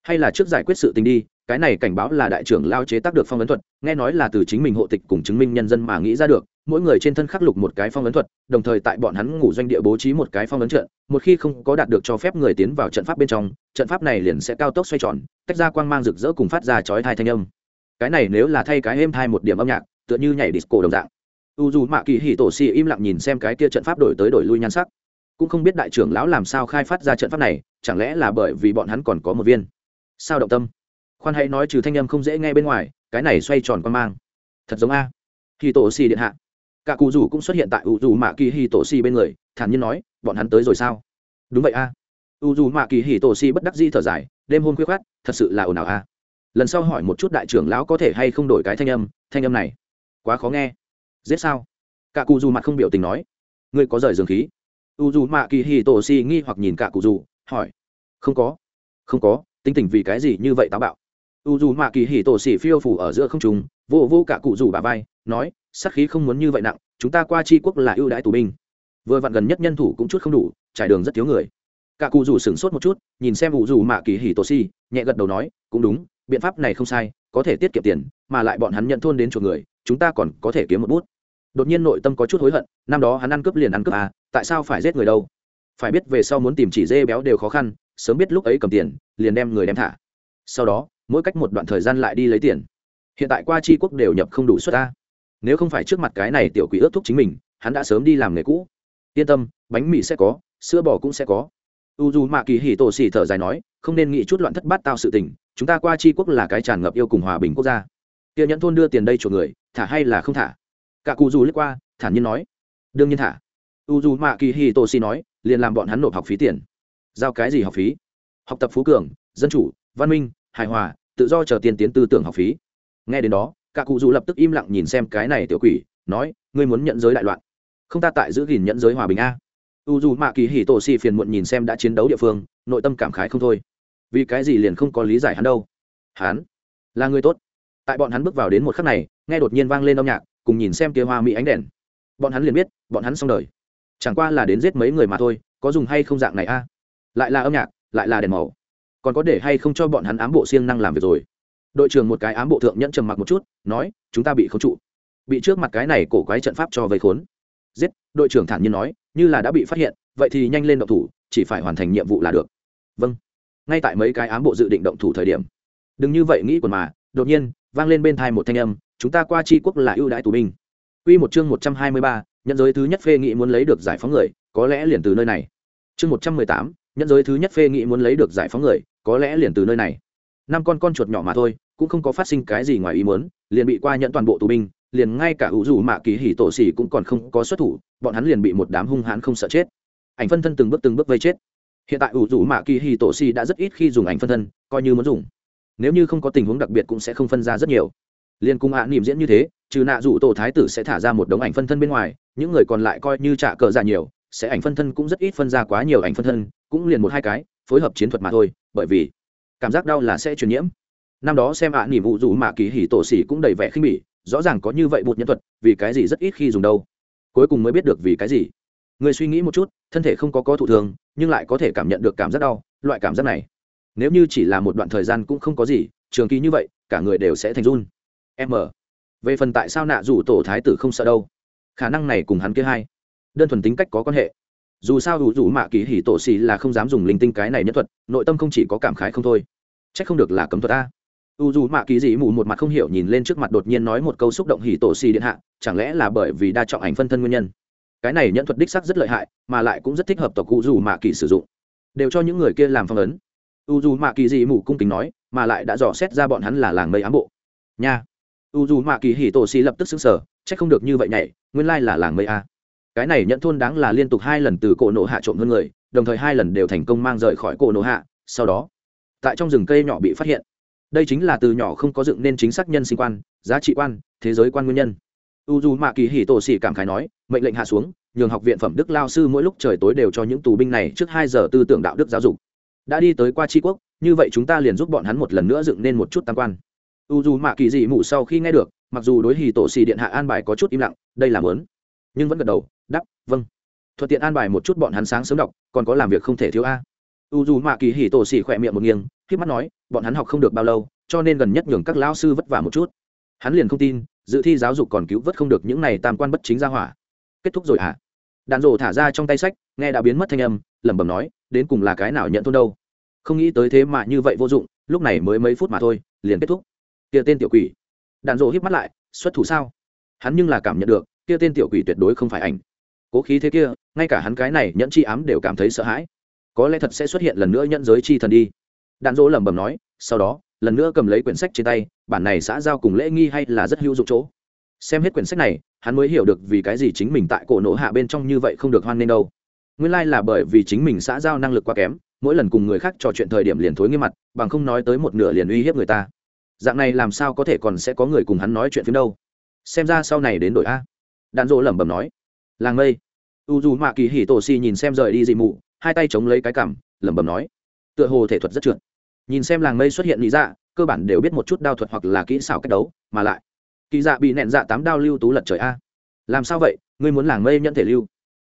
hay là trước giải quyết sự tình đi cái này cảnh báo là đại trưởng lao chế tác được phong ấn thuật, nghe nói là từ chính mình hộ tịch cùng chứng minh nhân dân mà nghĩ ra được, mỗi người trên thân khắc lục một cái phong ấn thuật, đồng thời tại bọn hắn ngủ doanh địa bố trí một cái phong ấn trận, một khi không có đạt được cho phép người tiến vào trận pháp bên trong, trận pháp này liền sẽ cao tốc xoay tròn, tách ra quang mang rực rỡ cùng phát ra chói thai thanh âm. Cái này nếu là thay cái êm thai một điểm âm nhạc, tựa như nhảy disco đồng dạng. U dù mạ kỳ hì tổ xì im lặng nhìn xem cái kia trận pháp đổi tới đổi lui nhan sắc. Cũng không biết đại trưởng lão làm sao khai phát ra trận pháp này, chẳng lẽ là bởi vì bọn hắn còn có một viên? Sao động tâm? Khoan hãy nói trừ thanh âm không dễ nghe bên ngoài, cái này xoay tròn quan mang. Thật giống a. Hì tổ xì điện hạ. Cả cụ rủ cũng xuất hiện tại u dù mạ kỳ hì tổ xì bên người, thản nhiên nói, bọn hắn tới rồi sao? Đúng vậy a. U dù mạ kỳ hì tổ xì bất đắc di thở dài, đêm hôm khuya khoát thật sự là ồn ào a. Lần sau hỏi một chút đại trưởng lão có thể hay không đổi cái thanh âm thanh âm này, quá khó nghe. Giết sao? Cả cụ dù mặt không biểu tình nói, ngươi có rời dường khí. U dù mạ kỳ hì tổ si nghi hoặc nhìn cả cụ dù hỏi, không có không có, tính tình vì cái gì như vậy táo bạo? U dù mạ kỳ Hỉ tổ xỉ phiêu phủ ở giữa không trùng vô vô cả cụ rủ bà vai, nói sắc khí không muốn như vậy nặng, chúng ta qua tri quốc là ưu đãi tù binh. Vừa vặn gần nhất nhân thủ cũng chút không đủ, trải đường rất thiếu người. Cả cụ rủ sửng sốt một chút, nhìn xem u dù mạ kỳ Hỉ tổ xỉ, nhẹ gật đầu nói, cũng đúng, biện pháp này không sai, có thể tiết kiệm tiền, mà lại bọn hắn nhận thôn đến chuộc người, chúng ta còn có thể kiếm một bút. Đột nhiên nội tâm có chút hối hận, năm đó hắn ăn cướp liền ăn cướp à tại sao phải giết người đâu? Phải biết về sau muốn tìm chỉ dê béo đều khó khăn, sớm biết lúc ấy cầm tiền, liền đem người đem thả. Sau đó mỗi cách một đoạn thời gian lại đi lấy tiền. Hiện tại qua tri quốc đều nhập không đủ suất ta. Nếu không phải trước mặt cái này tiểu quỷ ước thúc chính mình, hắn đã sớm đi làm nghề cũ. Yên tâm, bánh mì sẽ có, sữa bò cũng sẽ có. U dù mạ kỳ hì tổ xì thở dài nói, không nên nghĩ chút loạn thất bát tao sự tình, chúng ta qua c quốc là cái tràn ngập yêu cùng hòa bình quốc gia. Kia nhẫn thôn đưa tiền đây chuộc người, thả hay là không thả? Cả cụ dù lướt qua, thản nhiên nói. Đương nhiên thả. U dù mạ kỳ hì tổ xì nói, liền làm bọn hắn nộp học phí tiền. Giao cái gì học phí? Học tập phú cường, dân chủ, văn minh hài hòa, tự do chờ tiền tiến tư tưởng học phí. Nghe đến đó cả cụ dù lập tức im lặng nhìn xem cái này tiểu quỷ, nói, ngươi muốn nhận giới đại loạn? Không ta tại giữ gìn nhận giới hòa bình a. U dù mạ kỳ hì tổ xì phiền muộn nhìn xem đã chiến đấu địa phương, nội tâm cảm khái không thôi. Vì cái gì liền không có lý giải hắn đâu? Hắn là người tốt. Tại bọn hắn bước vào đến một khắc này, nghe đột nhiên vang lên âm nhạc, cùng nhìn xem kia hoa mỹ ánh đèn. Bọn hắn liền biết, bọn hắn xong đời. Chẳng qua là đến giết mấy người mà thôi, có dùng hay không dạng này a? Lại là âm nhạc, lại là đèn màu còn có để hay không cho bọn hắn ám bộ siêng năng làm việc rồi. Đội trưởng một cái ám bộ thượng nhẫn trầm mặc một chút nói chúng ta bị khống trụ. Bị trước mặt cái này cổ quái trận pháp cho vây khốn. Giết đội trưởng thản nhiên nói như là đã bị phát hiện vậy thì nhanh lên động thủ chỉ phải hoàn thành nhiệm vụ là được. Vâng. Ngay tại mấy cái ám bộ dự định động thủ thời điểm đừng như vậy nghĩ còn mà đột nhiên vang lên bên thai một thanh âm chúng ta qua tri quốc là ưu đãi tù binh. Quy một chương một trăm hai mươi ba, nhân giới thứ nhất phê nghị muốn lấy được giải phóng người, có lẽ liền từ nơi này. Chương một trăm mười tám, nhân giới thứ nhất phê nghị muốn lấy được giải phóng người, có lẽ liền từ nơi này. Năm con con chuột nhỏ mà thôi, cũng không có phát sinh cái gì ngoài ý muốn, liền bị qua nhận toàn bộ tù binh, liền ngay cả hữu dù mạ kỳ hỉ tổ xỉ cũng còn không có xuất thủ, bọn hắn liền bị một đám hung hãn không sợ chết. Ảnh phân thân từng bước từng bước vây chết. Hiện tại hữu dù mạ kỳ hỉ tổ xỉ đã rất ít khi dùng ảnh phân thân, coi như muốn dùng. Nếu như không có tình huống đặc biệt cũng sẽ không phân ra rất nhiều liên cung ạ à, niềm diễn như thế trừ nạ dụ tổ thái tử sẽ thả ra một đống ảnh phân thân bên ngoài những người còn lại coi như trả cờ ra nhiều sẽ ảnh phân thân cũng rất ít phân ra quá nhiều ảnh phân thân cũng liền một hai cái phối hợp chiến thuật mà thôi bởi vì cảm giác đau là sẽ truyền nhiễm. Năm đó xem ạ à, nỉm vụ dù mà kỳ hỉ tổ xỉ cũng đầy vẻ khinh bỉ rõ ràng có như vậy bột nhân thuật vì cái gì rất ít khi dùng đâu. Cuối cùng mới biết được vì cái gì. Người suy nghĩ một chút thân thể không có có thụ thường nhưng lại có thể cảm nhận được cảm giác đau loại cảm giác này. Nếu như chỉ là một đoạn thời gian cũng không có gì trường kỳ như vậy cả người đều sẽ thành run. M. Về phần tại sao nạ dù tổ thái tử không sợ đâu? Khả năng này cùng hắn kia hai. Đơn thuần tính cách có quan hệ dù sao đủ dù mạ kỳ hỉ tổ xì là không dám dùng linh tinh cái này nhất thuật, nội tâm không chỉ có cảm khái không thôi. C h ắ c không được là cấm thuật ta. u dù mạ kỳ dị mù một mặt không hiểu nhìn lên trước mặt đột nhiên nói một câu xúc động hỉ tổ xì điện hạ, chẳng lẽ là bởi vì đa trọng ảnh phân thân nguyên nhân? Cái này nhận thuật đích sắc rất lợi hại, mà lại cũng rất thích hợp tộc cụ dù mạ kỳ sử dụng. Đều cho những người kia làm phong ấn. U dù mạ kỳ dị mù cung kính nói, mà lại đã dò xét ra bọn hắn là làng mây ám bộ. Nha. U dù mạ kỳ Hỉ tổ xì lập tức xứng sở c h ắ c không được như vậy nhảy, nguyên lai là làng mây a cái này nhận thôn đáng là liên tục hai lần từ cổ nổ hạ trộm hơn người, đồng thời hai lần đều thành công mang rời khỏi cổ nổ hạ, sau đó, tại trong rừng cây nhỏ bị phát hiện. Đây chính là từ nhỏ không có dựng nên chính xác nhân sinh quan, giá trị quan, thế giới quan nguyên nhân. U dù mạ kỳ hỉ tổ xỉ cảm khái nói, mệnh lệnh hạ xuống, nhường học viện phẩm đức lao sư mỗi lúc trời tối đều cho những tù binh này trước hai giờ tư tưởng đạo đức giáo dục. Đã đi tới qua tri quốc, như vậy chúng ta liền giúp bọn hắn một lần nữa dựng nên một chút tam quan. U dù mạ kỳ dị mụ sau khi nghe được, mặc dù đối hì tổ xì điện hạ an bài có chút im lặng, đây là mớn nhưng vẫn gật đầu vâng. Thuận tiện an bài một chút bọn hắn sáng sớm đọc, còn có làm việc không thể thiếu a. U dù mạ kỳ hỉ tổ xỉ khỏe miệng một nghiêng k mắt nói, bọn hắn học không được bao lâu, cho nên gần nhất nhường các lão sư vất vả một chút. Hắn liền không tin, dự thi giáo dục còn cứu vớt không được những này tam quan bất chính ra hỏa. Kết thúc rồi ạ à? đạn rổ thả ra trong tay sách, nghe đã biến mất thanh âm, lẩm bẩm nói, đến cùng là cái nào nhận thôn đâu? Không nghĩ tới thế mà như vậy vô dụng, lúc này mới mấy phút mà thôi, liền kết thúc. Kia tên tiểu quỷ. Đạn dộ híp mắt lại, xuất thủ sao? Hắn nhưng là cảm nhận được, kia tên tiểu quỷ tuyệt đối không phải ảnh cố khí thế kia, ngay cả hắn cái này nhẫn chi ám đều cảm thấy sợ hãi. Có lẽ thật sẽ xuất hiện lần nữa nhẫn giới chi thần đi. Đạn dỗ lẩm bẩm nói, sau đó, lần nữa cầm lấy quyển sách trên tay, bản này xã giao cùng lễ nghi hay là rất hữu dụng chỗ. Xem hết quyển sách này, hắn mới hiểu được vì cái gì chính mình tại cổ nổ hạ bên trong như vậy không được hoan nghênh đâu. Nguyên lai là bởi vì chính mình xã giao năng lực quá kém, mỗi lần cùng người khác trò chuyện thời điểm liền thối nghiêm mặt, bằng không nói tới một nửa liền uy hiếp người ta. Dạng này làm sao có thể còn sẽ có người cùng hắn nói chuyện phim đâu? Xem ra sau này đến đội a. Đạn dỗ lẩm bẩm nói làng mây. U dù mạ kỳ hỉ tổ xì nhìn xem rời đi dị mụ, hai tay chống lấy cái cằm, lẩm bẩm nói, tựa hồ thể thuật rất trượt. Nhìn xem làng mây xuất hiện lý dạ cơ bản đều biết một chút đao thuật hoặc là kỹ xảo cách đấu, mà lại, kỳ dạ bị nẹn dạ tám đao lưu tú lật trời a. Làm sao vậy? Ngươi muốn làng mây nhận thể lưu?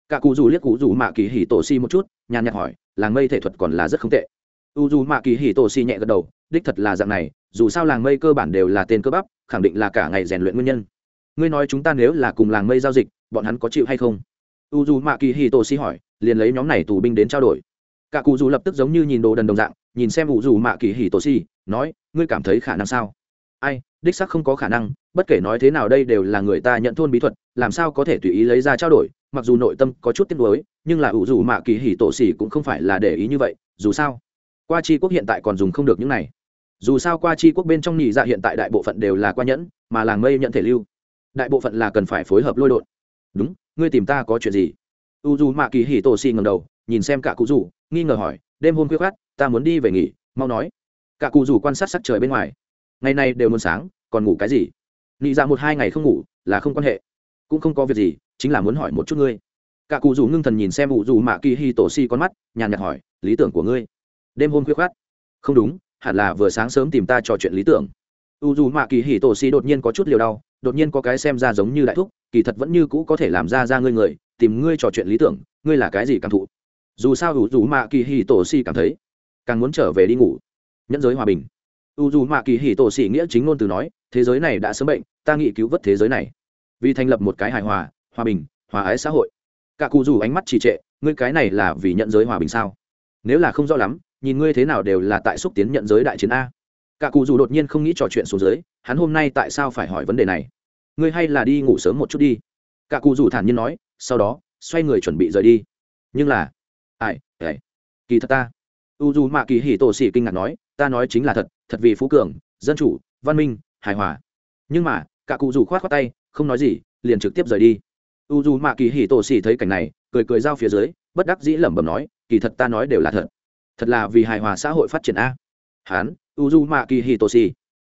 Cả cụ dù liếc cụ dù mạ kỳ hỉ tổ xì một chút, nhàn nhạt hỏi, làng mây thể thuật còn là rất không tệ. U dù mạ kỳ hỉ tổ xì nhẹ gật đầu, đích thật là dạng này, dù sao làng mây cơ bản đều là tên cơ bắp, khẳng định là cả ngày rèn luyện nguyên nhân. Ngươi nói chúng ta nếu là cùng làng mây giao dịch bọn hắn có chịu hay không? U dù mạ kỳ hì tổ xì hỏi, liền lấy nhóm này tù binh đến trao đổi. Cả cụ dù lập tức giống như nhìn đồ đần đồng dạng, nhìn xem u dù mạ kỳ hì tổ si nói, ngươi cảm thấy khả năng sao? Ai, đích sắc không có khả năng, bất kể nói thế nào đây đều là người ta nhận thôn bí thuật, làm sao có thể tùy ý lấy ra trao đổi, mặc dù nội tâm có chút tiếc nuối, nhưng là U dù mạ kỳ hỉ tổ xì cũng không phải là để ý như vậy, dù sao, qua chi quốc hiện tại còn dùng không được những này. Dù sao qua chi quốc bên trong nhị dạ hiện tại đại bộ phận đều là qua nhẫn, mà làng mây nhận thể lưu. Đại bộ phận là cần phải phối hợp lôi đột đúng, ngươi tìm ta có chuyện gì? U dù mạ kỳ hỉ tổ xì ngầm đầu, nhìn xem cả cụ rủ, nghi ngờ hỏi, đêm hôm khuya khát ta muốn đi về nghỉ, mau nói. Cả cụ rủ quan sát sắc trời bên ngoài. Ngày nay đều muốn sáng, còn ngủ cái gì? Nghĩ ra dạ một hai ngày không ngủ là không quan hệ, cũng không có việc gì, chính là muốn hỏi một chút ngươi. Cả cụ rủ ngưng thần nhìn xem ủ dù mạ kỳ hì tổ si con mắt, nhàn nhạt hỏi, lý tưởng của ngươi, đêm hôm khuya khát không đúng, hẳn là vừa sáng sớm tìm ta trò chuyện lý tưởng. U dù mạ kỳ hỉ tổ si đột nhiên có chút liều đau đột nhiên có cái xem ra giống như đại thúc, kỳ thật vẫn như cũ có thể làm ra ra ngươi người, tìm ngươi trò chuyện lý tưởng, ngươi là cái gì cảm thụ? Dù sao u dù mạ kỳ hỉ tổ xì cảm thấy, càng muốn trở về đi ngủ. Nhẫn giới hòa bình. U dù mạ kỳ hỉ tổ sĩ nghĩa chính ngôn từ nói, thế giới này đã sớm bệnh, ta nghĩ cứu vớt thế giới này. Vì thành lập một cái hài hòa hòa bình, hòa ái xã hội. Cả cụ dù ánh mắt trì trệ, ngươi cái này là vì nhận giới hòa bình sao? Nếu là không rõ lắm, nhìn ngươi thế nào đều là tại xúc tiến nhận giới đại chiến a cả cụ dù đột nhiên không nghĩ trò chuyện xuống dưới, hắn hôm nay tại sao phải hỏi vấn đề này? Ngươi hay là đi ngủ sớm một chút đi. Cả cụ dù thản nhiên nói, sau đó, xoay người chuẩn bị rời đi. Nhưng là, ai ai? Kỳ thật ta. U dù mạ kỳ hỉ tổ xỉ kinh ngạc nói, ta nói chính là thật thật vì phú cường, dân chủ, văn minh, hài hòa. Nhưng mà, cả cụ dù khoát khoát tay, không nói gì, liền trực tiếp rời đi. U dù mạ kỳ hỉ tổ xỉ thấy cảnh này, cười cười giao phía dưới, bất đắc dĩ lẩm bẩm nói, kỳ thật ta nói đều là thật. Thật là vì hài hòa xã hội phát triển a. Hán u dù mạ kỳ hì tổ xỉ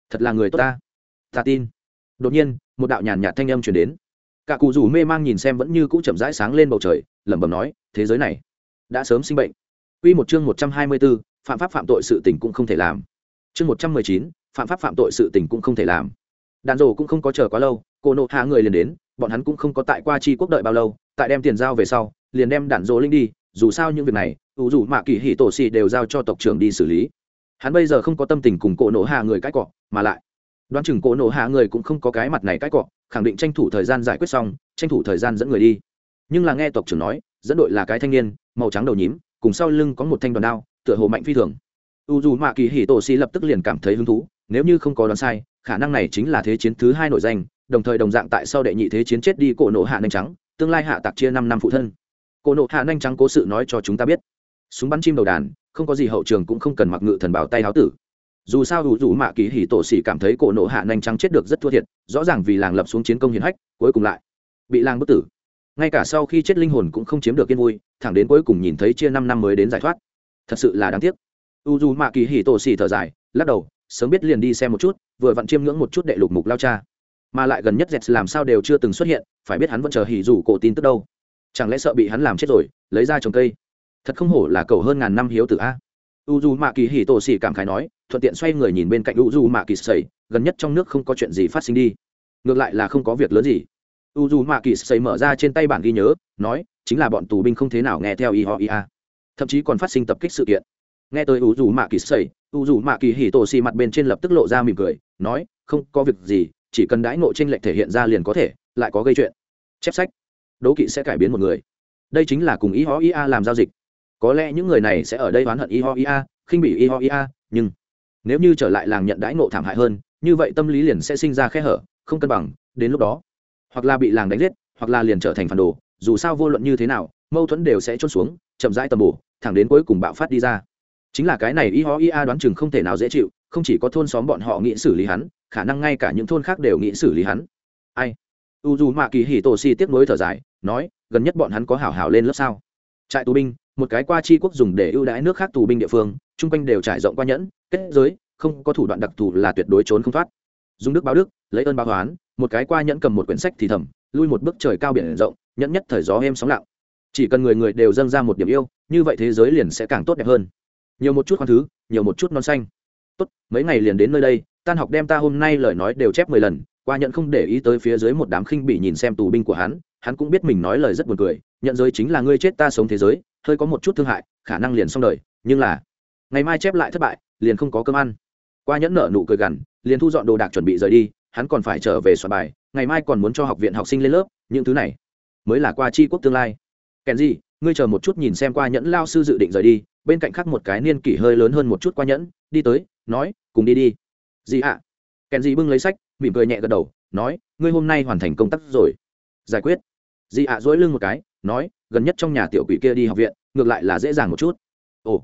thật là người tốt ta ta tin đột nhiên một đạo nhàn nhạt thanh âm chuyển đến cả cụ rủ mê mang nhìn xem vẫn như cũ chậm rãi sáng lên bầu trời lẩm bẩm nói thế giới này đã sớm sinh bệnh Quy một chương 124, phạm pháp phạm tội sự tình cũng không thể làm. Chương 119, phạm pháp phạm tội sự tình cũng không thể làm. Đàn rồ cũng không có chờ quá lâu, cô nộ hạ người liền đến, bọn hắn cũng không có tại qua chi quốc đợi bao lâu, tại đem tiền giao về sau, liền đem đàn rồ linh đi, dù sao những việc này, dù dù mạ kỳ hỉ tổ xì đều giao cho tộc trưởng đi xử lý. Hắn bây giờ không có tâm tình cùng cỗ nổ hạ người cãi cọ, mà lại đoán chừng cỗ nổ hạ người cũng không có cái mặt này cãi cọ, khẳng định tranh thủ thời gian giải quyết xong, tranh thủ thời gian dẫn người đi. Nhưng là nghe tộc trưởng nói, dẫn đội là cái thanh niên, màu trắng đầu nhím, cùng sau lưng có một thanh đoàn đao tựa hồ mạnh phi thường. U dù mạ kỳ hì tổ xì lập tức liền cảm thấy hứng thú nếu như không có đoán sai khả năng này chính là thế chiến thứ hai nổi danh đồng thời đồng dạng tại sau đệ nhị thế chiến chết đi cổ nộ hạ nhanh trắng tương lai hạ tạc chia năm năm phụ thân. Cổ nộ hạ nhanh trắng cố sự nói cho chúng ta biết. Súng bắn chim đầu đàn không có gì hậu trường cũng không cần mặc ngự thần bảo tay háo tử. Dù sao hữu dù mạ kỳ hì tổ xỉ cảm thấy cổ nộ hạ nhanh trắng chết được rất thua thiệt, rõ ràng vì làng lập xuống chiến công hiến hách, cuối cùng lại bị làng bức tử. Ngay cả sau khi chết linh hồn cũng không chiếm được yên vui, thẳng đến cuối cùng nhìn thấy chia năm năm mới đến giải thoát. Thật sự là đáng tiếc. U dù mạ kỳ hì tổ xỉ thở dài, lắc đầu, sớm biết liền đi xem một chút, vừa vặn chiêm ngưỡng một chút đệ lục mục lao cha. Mà lại gần nhất dẹt làm sao đều chưa từng xuất hiện, phải biết hắn vẫn chờ hỉ dù cổ tin tức đâu. Chẳng lẽ sợ bị hắn làm chết rồi, lấy ra trồng cây? Thật không hổ là cầu hơn ngàn năm hiếu tử a. U d u mạ kỳ hì tổ xì cảm khái nói, thuận tiện xoay người nhìn bên cạnh u d u mạ kỳ sầy gần nhất trong nước không có chuyện gì phát sinh đi. Ngược lại là không có việc lớn gì. U dù mạ kỳ xây mở ra trên tay bản ghi nhớ, nói, chính là bọn tù binh không thế nào nghe theo y ho ia thậm chí còn phát sinh tập kích sự kiện. Nghe tới u dù mạ kỳ xây u dù mạ kỳ hỉ tổ xì mặt bên trên lập tức lộ ra mỉm cười, nói, không có việc gì, chỉ cần đãi ngộ tranh lệch thể hiện ra liền có thể, lại có gây chuyện. Chép sách. Đố kỵ sẽ cải biến một người. Đây chính là cùng y ho ia làm giao dịch có lẽ những người này sẽ ở đây oán hận y ho ia khinh bỉ y ho ia nhưng nếu như trở lại làng nhận đãi ngộ thảm hại hơn, như vậy tâm lý liền sẽ sinh ra khe hở, không cân bằng, đến lúc đó, hoặc là bị làng đánh giết, hoặc là liền trở thành phản đồ, dù sao vô luận như thế nào, mâu thuẫn đều sẽ trôn xuống, chậm rãi tầm bổ, thẳng đến cuối cùng bạo phát đi ra. Chính là cái này y ho ia đoán chừng không thể nào dễ chịu, không chỉ có thôn xóm bọn họ nghĩ xử lý hắn, khả năng ngay cả những thôn khác đều nghĩ xử lý hắn. Ai? U dù mạ kỳ hì tổ si tiếp nối thở dài, nói, gần nhất bọn hắn có hảo hảo lên lớp sao? Trại tù binh một cái qua chi quốc dùng để ưu đãi nước khác tù binh địa phương, chung quanh đều trải rộng qua nhẫn, kết giới, không có thủ đoạn đặc thù là tuyệt đối trốn không thoát. Dùng đức báo đức, lấy ơn báo toán một cái qua nhẫn cầm một quyển sách thì thầm, lui một bước trời cao biển rộng, nhẫn nhất thời gió êm sóng lặng. Chỉ cần người người đều dâng ra một điểm yêu, như vậy thế giới liền sẽ càng tốt đẹp hơn. Nhiều một chút khoan thứ, nhiều một chút non xanh. Tốt, mấy ngày liền đến nơi đây, tan học đem ta hôm nay lời nói đều chép mười lần, qua nhận không để ý tới phía dưới một đám khinh bị nhìn xem tù binh của hắn hắn cũng biết mình nói lời rất buồn cười nhận giới chính là ngươi chết ta sống thế giới hơi có một chút thương hại, khả năng liền xong đời, nhưng là, ngày mai chép lại thất bại, liền không có cơm ăn. Qua nhẫn nợ nụ cười gằn, liền thu dọn đồ đạc chuẩn bị rời đi, hắn còn phải trở về soạn bài, ngày mai còn muốn cho học viện học sinh lên lớp, những thứ này mới là qua chi quốc tương lai. Kèn gì ngươi chờ một chút nhìn xem qua nhẫn lao sư dự định rời đi, bên cạnh khác một cái niên kỷ hơi lớn hơn một chút qua nhẫn, đi tới, nói, cùng đi đi. Gì ạ. À? kèn gì bưng lấy sách, mỉm cười nhẹ gật đầu, nói, ngươi hôm nay hoàn thành công tác rồi. Giải quyết. Dị ạ dỗi lưng một cái nói, gần nhất trong nhà tiểu quỷ kia đi học viện, ngược lại là dễ dàng một chút. Ồ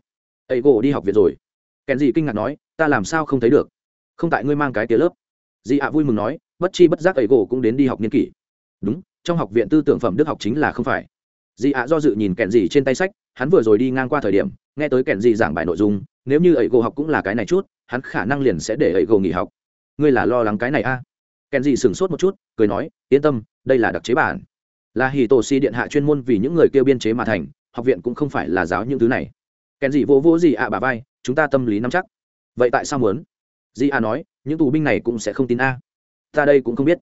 ấy gỗ đi học viện rồi. Kèn gì kinh ngạc nói, ta làm sao không thấy được? Không tại ngươi mang cái kia lớp. Dị ạ vui mừng nói, bất chi bất giác ấy gỗ cũng đến đi học niên kỷ. Đúng, trong học viện tư tưởng phẩm đức học chính là không phải. Dị ạ do dự nhìn kèn gì trên tay sách, hắn vừa rồi đi ngang qua thời điểm, nghe tới kèn gì giảng bài nội dung, nếu như ấy gỗ học cũng là cái này chút, hắn khả năng liền sẽ để ấy gỗ nghỉ học. Ngươi là lo lắng cái này a? À? kèn gì sửng sốt một chút, cười nói, yên tâm, đây là đặc chế bản là hì tổ si điện hạ chuyên môn vì những người kêu biên chế mà thành, học viện cũng không phải là giáo những thứ này. Kèn gì vô vô gì ạ bà vai, chúng ta tâm lý nắm chắc. Vậy tại sao muốn? Di a nói, những tù binh này cũng sẽ không tin a. Ta đây cũng không biết.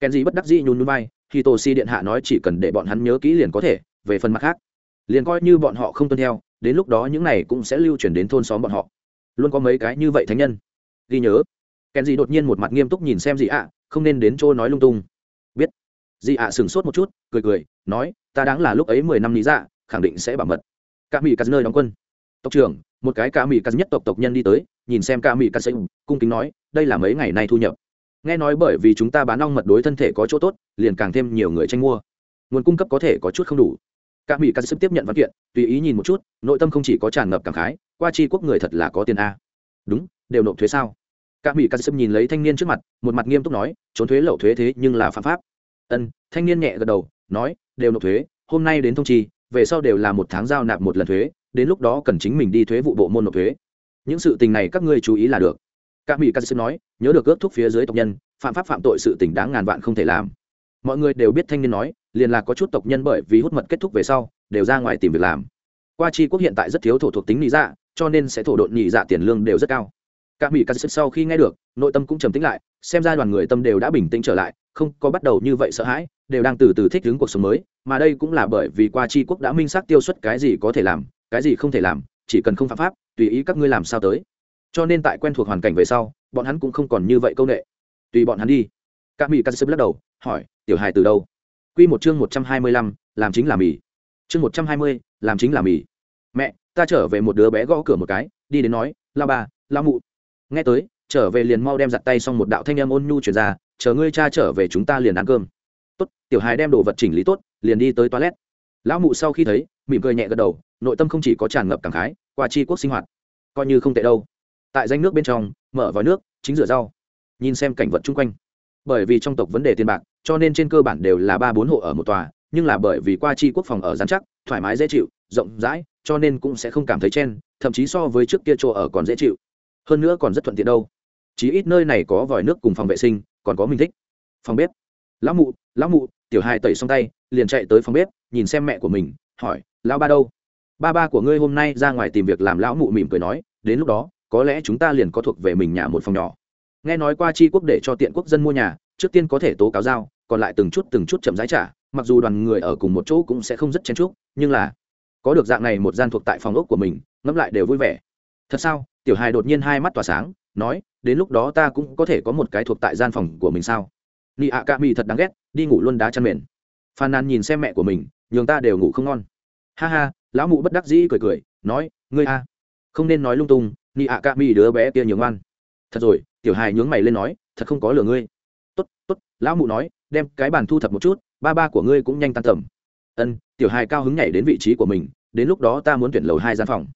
Kèn gì bất đắc dĩ nhún núi vai, hì tổ si điện hạ nói chỉ cần để bọn hắn nhớ kỹ liền có thể, về phần mặt khác. Liền coi như bọn họ không tuân theo, đến lúc đó những này cũng sẽ lưu truyền đến thôn xóm bọn họ. Luôn có mấy cái như vậy thánh nhân. Ghi nhớ. Kèn gì đột nhiên một mặt nghiêm túc nhìn xem gì ạ, không nên đến chỗ nói lung tung dị ạ sửng sốt một chút cười cười nói ta đáng là lúc ấy mười năm lý dạ khẳng định sẽ bảo mật. Cả mỹ cắt nơi đóng quân. Tộc trưởng một cái cả mỹ cắt nhất tộc tộc nhân đi tới nhìn xem cả mỹ cắt sẽ, cung kính nói đây là mấy ngày nay thu nhập. Nghe nói bởi vì chúng ta bán ong mật đối thân thể có chỗ tốt liền càng thêm nhiều người tranh mua. Nguồn cung cấp có thể có chút không đủ. Cả mỹ cắt sức tiếp nhận văn kiện tùy ý nhìn một chút nội tâm không chỉ có tràn ngập cảm khái qua chi quốc người thật là có tiền a. Đúng đều nộp thuế sao? Cả mỹ cắt sức nhìn lấy thanh niên trước mặt một mặt nghiêm túc nói trốn thuế lậu thuế thế nhưng là phạm pháp ân, thanh niên nhẹ gật đầu, nói, đều nộp thuế, hôm nay đến thông chi, về sau đều là một tháng giao nạp một lần thuế, đến lúc đó cần chính mình đi thuế vụ bộ môn nộp thuế. Những sự tình này các ngươi chú ý là được. Các mỹ cắt sĩ nói, nhớ được ước thúc phía dưới tộc nhân, phạm pháp phạm tội sự tình đáng ngàn vạn không thể làm. Mọi người đều biết thanh niên nói, liền là có chút tộc nhân bởi vì hút mật kết thúc về sau, đều ra ngoài tìm việc làm. Qua chi quốc hiện tại rất thiếu thổ thuộc tính lý dạ cho nên sẽ thổ độn nhị dạ tiền lương đều rất cao. Các mỹ cắt sĩ sau khi nghe được, nội tâm cũng trầm tính lại xem ra đoàn người tâm đều đã bình tĩnh trở lại, không có bắt đầu như vậy sợ hãi, đều đang từ từ thích ứng cuộc sống mới, mà đây cũng là bởi vì qua tri quốc đã minh xác tiêu xuất cái gì có thể làm, cái gì không thể làm, chỉ cần không phạm pháp, tùy ý các ngươi làm sao tới. Cho nên tại quen thuộc hoàn cảnh về sau, bọn hắn cũng không còn như vậy công nghệ tùy bọn hắn đi. Các mỹ cắt sếp lắc đầu, hỏi, tiểu hài từ đâu? Q một chương một trăm hai mươi lăm, làm chính là mì. Chương một trăm hai mươi, làm chính là mì. Mẹ, ta trở về một đứa bé gõ cửa một cái, đi đến nói la ba la mụ. Nghe tới trở về liền mau đem giặt tay xong một đạo thanh em ôn nhu chuyển ra, chờ ngươi cha trở về chúng ta liền ăn cơm. Tốt, tiểu hài đem đồ vật chỉnh lý tốt, liền đi tới toilet. Lão mụ sau khi thấy, mỉm cười nhẹ gật đầu, nội tâm không chỉ có tràn ngập cảm khái, qua chi quốc sinh hoạt, coi như không tệ đâu. Tại danh nước bên trong, mở vòi nước, chính rửa rau, nhìn xem cảnh vật chung quanh. Bởi vì trong tộc vấn đề tiền bạc, cho nên trên cơ bản đều là ba bốn hộ ở một tòa, nhưng là bởi vì qua chi quốc phòng ở giám chắc, thoải mái dễ chịu, rộng rãi, cho nên cũng sẽ không cảm thấy chen, thậm chí so với trước kia chỗ ở còn dễ chịu. Hơn nữa còn rất thuận tiện đâu chí ít nơi này có vòi nước cùng phòng vệ sinh, còn có mình thích. Phòng bếp. Lão mụ lão mụ, tiểu hai tẩy xong tay, liền chạy tới phòng bếp, nhìn xem mẹ của mình, hỏi, lão ba đâu? Ba ba của ngươi hôm nay ra ngoài tìm việc làm, lão mụ mỉm cười nói, đến lúc đó, có lẽ chúng ta liền có thuộc về mình nhà một phòng nhỏ. Nghe nói qua chi quốc để cho tiện quốc dân mua nhà, trước tiên có thể tố cáo giao, còn lại từng chút từng chút chậm giá trả, mặc dù đoàn người ở cùng một chỗ cũng sẽ không rất chen chúc, nhưng là, có được dạng này một gian thuộc tại phòng ốc của mình, ngẫm lại đều vui vẻ. Thật sao? Tiểu hài đột nhiên hai mắt tỏa sáng nói, đến lúc đó ta cũng có thể có một cái thuộc tại gian phòng của mình sao? Nị ạ ca mi thật đáng ghét, đi ngủ luôn đá chăn mền. Phan nàn nhìn xem mẹ của mình, nhường ta đều ngủ không ngon. Ha ha, lão mụ bất đắc dĩ cười cười, nói, ngươi a, không nên nói lung tung, nị ạ ca mi đứa bé kia nhường ngoan. Thật rồi, tiểu hài nhướng mày lên nói, thật không có lừa ngươi. Tốt tốt, lão mụ nói, đem cái bàn thu thập một chút, ba ba của ngươi cũng nhanh tan tầm. Ân, tiểu hài cao hứng nhảy đến vị trí của mình, đến lúc đó ta muốn tuyển lầu hai gian phòng.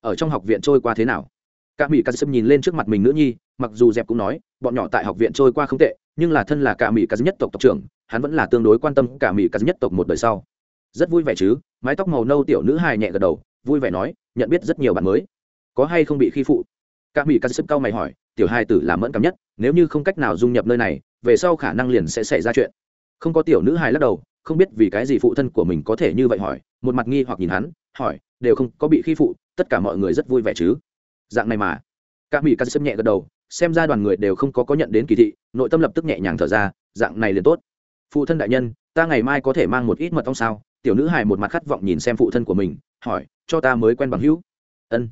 Ở trong học viện trôi qua thế nào? Cả mỹ cà sâm nhìn lên trước mặt mình nữ nhi, mặc dù dẹp cũng nói, bọn nhỏ tại học viện trôi qua không tệ, nhưng là thân là cả mỹ cà nhất tộc tộc trưởng, hắn vẫn là tương đối quan tâm cả mỹ cà nhất tộc một đời sau. Rất vui vẻ chứ, mái tóc màu nâu tiểu nữ hài nhẹ gật đầu, vui vẻ nói, nhận biết rất nhiều bạn mới. Có hay không bị khi phụ? Cả mỹ cà sâm cao mày hỏi, tiểu hai tử làm mẫn cảm nhất, nếu như không cách nào dung nhập nơi này, về sau khả năng liền sẽ xảy ra chuyện. Không có tiểu nữ hài lắc đầu, không biết vì cái gì phụ thân của mình có thể như vậy hỏi, một mặt nghi hoặc nhìn hắn, hỏi, đều không có bị khi phụ, tất cả mọi người rất vui vẻ chứ? Dạng này mà. Các mỹ cắt xâm nhẹ gật đầu, xem ra đoàn người đều không có có nhận đến kỳ thị, nội tâm lập tức nhẹ nhàng thở ra, dạng này liền tốt. Phụ thân đại nhân, ta ngày mai có thể mang một ít mật ong sao? Tiểu nữ hài một mặt khát vọng nhìn xem phụ thân của mình, hỏi, cho ta mới quen bằng hữu. Ân.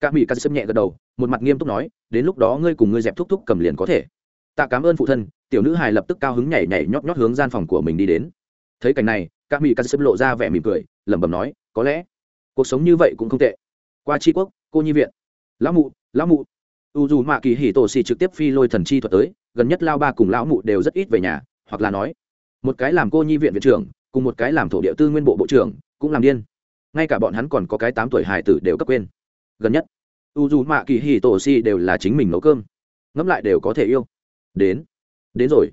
Các mỹ cắt xâm nhẹ gật đầu, một mặt nghiêm túc nói, đến lúc đó ngươi cùng ngươi dẹp thúc thúc cầm liền có thể. Tạ cảm ơn phụ thân, tiểu nữ hài lập tức cao hứng nhảy nhảy nhót nhót hướng gian phòng của mình đi đến. Thấy cảnh này các mỹ cắt xâm lộ ra vẻ mỉm cười, lẩm bẩm nói, có lẽ cuộc sống như vậy cũng không tệ. Qua tri quốc, cô nhi viện lão mụ lão mụ. U dù mạ kỳ hì tổ xì trực tiếp phi lôi thần chi thuật tới, gần nhất lao ba cùng lão mụ đều rất ít về nhà, hoặc là nói, một cái làm cô nhi viện viện trưởng, cùng một cái làm thổ địa tư nguyên bộ bộ trưởng, cũng làm điên. Ngay cả bọn hắn còn có cái tám tuổi hài tử đều cấp quên. Gần nhất, u dù mạ kỳ hì tổ xì đều là chính mình nấu cơm. Ngẫm lại đều có thể yêu. Đến đến rồi.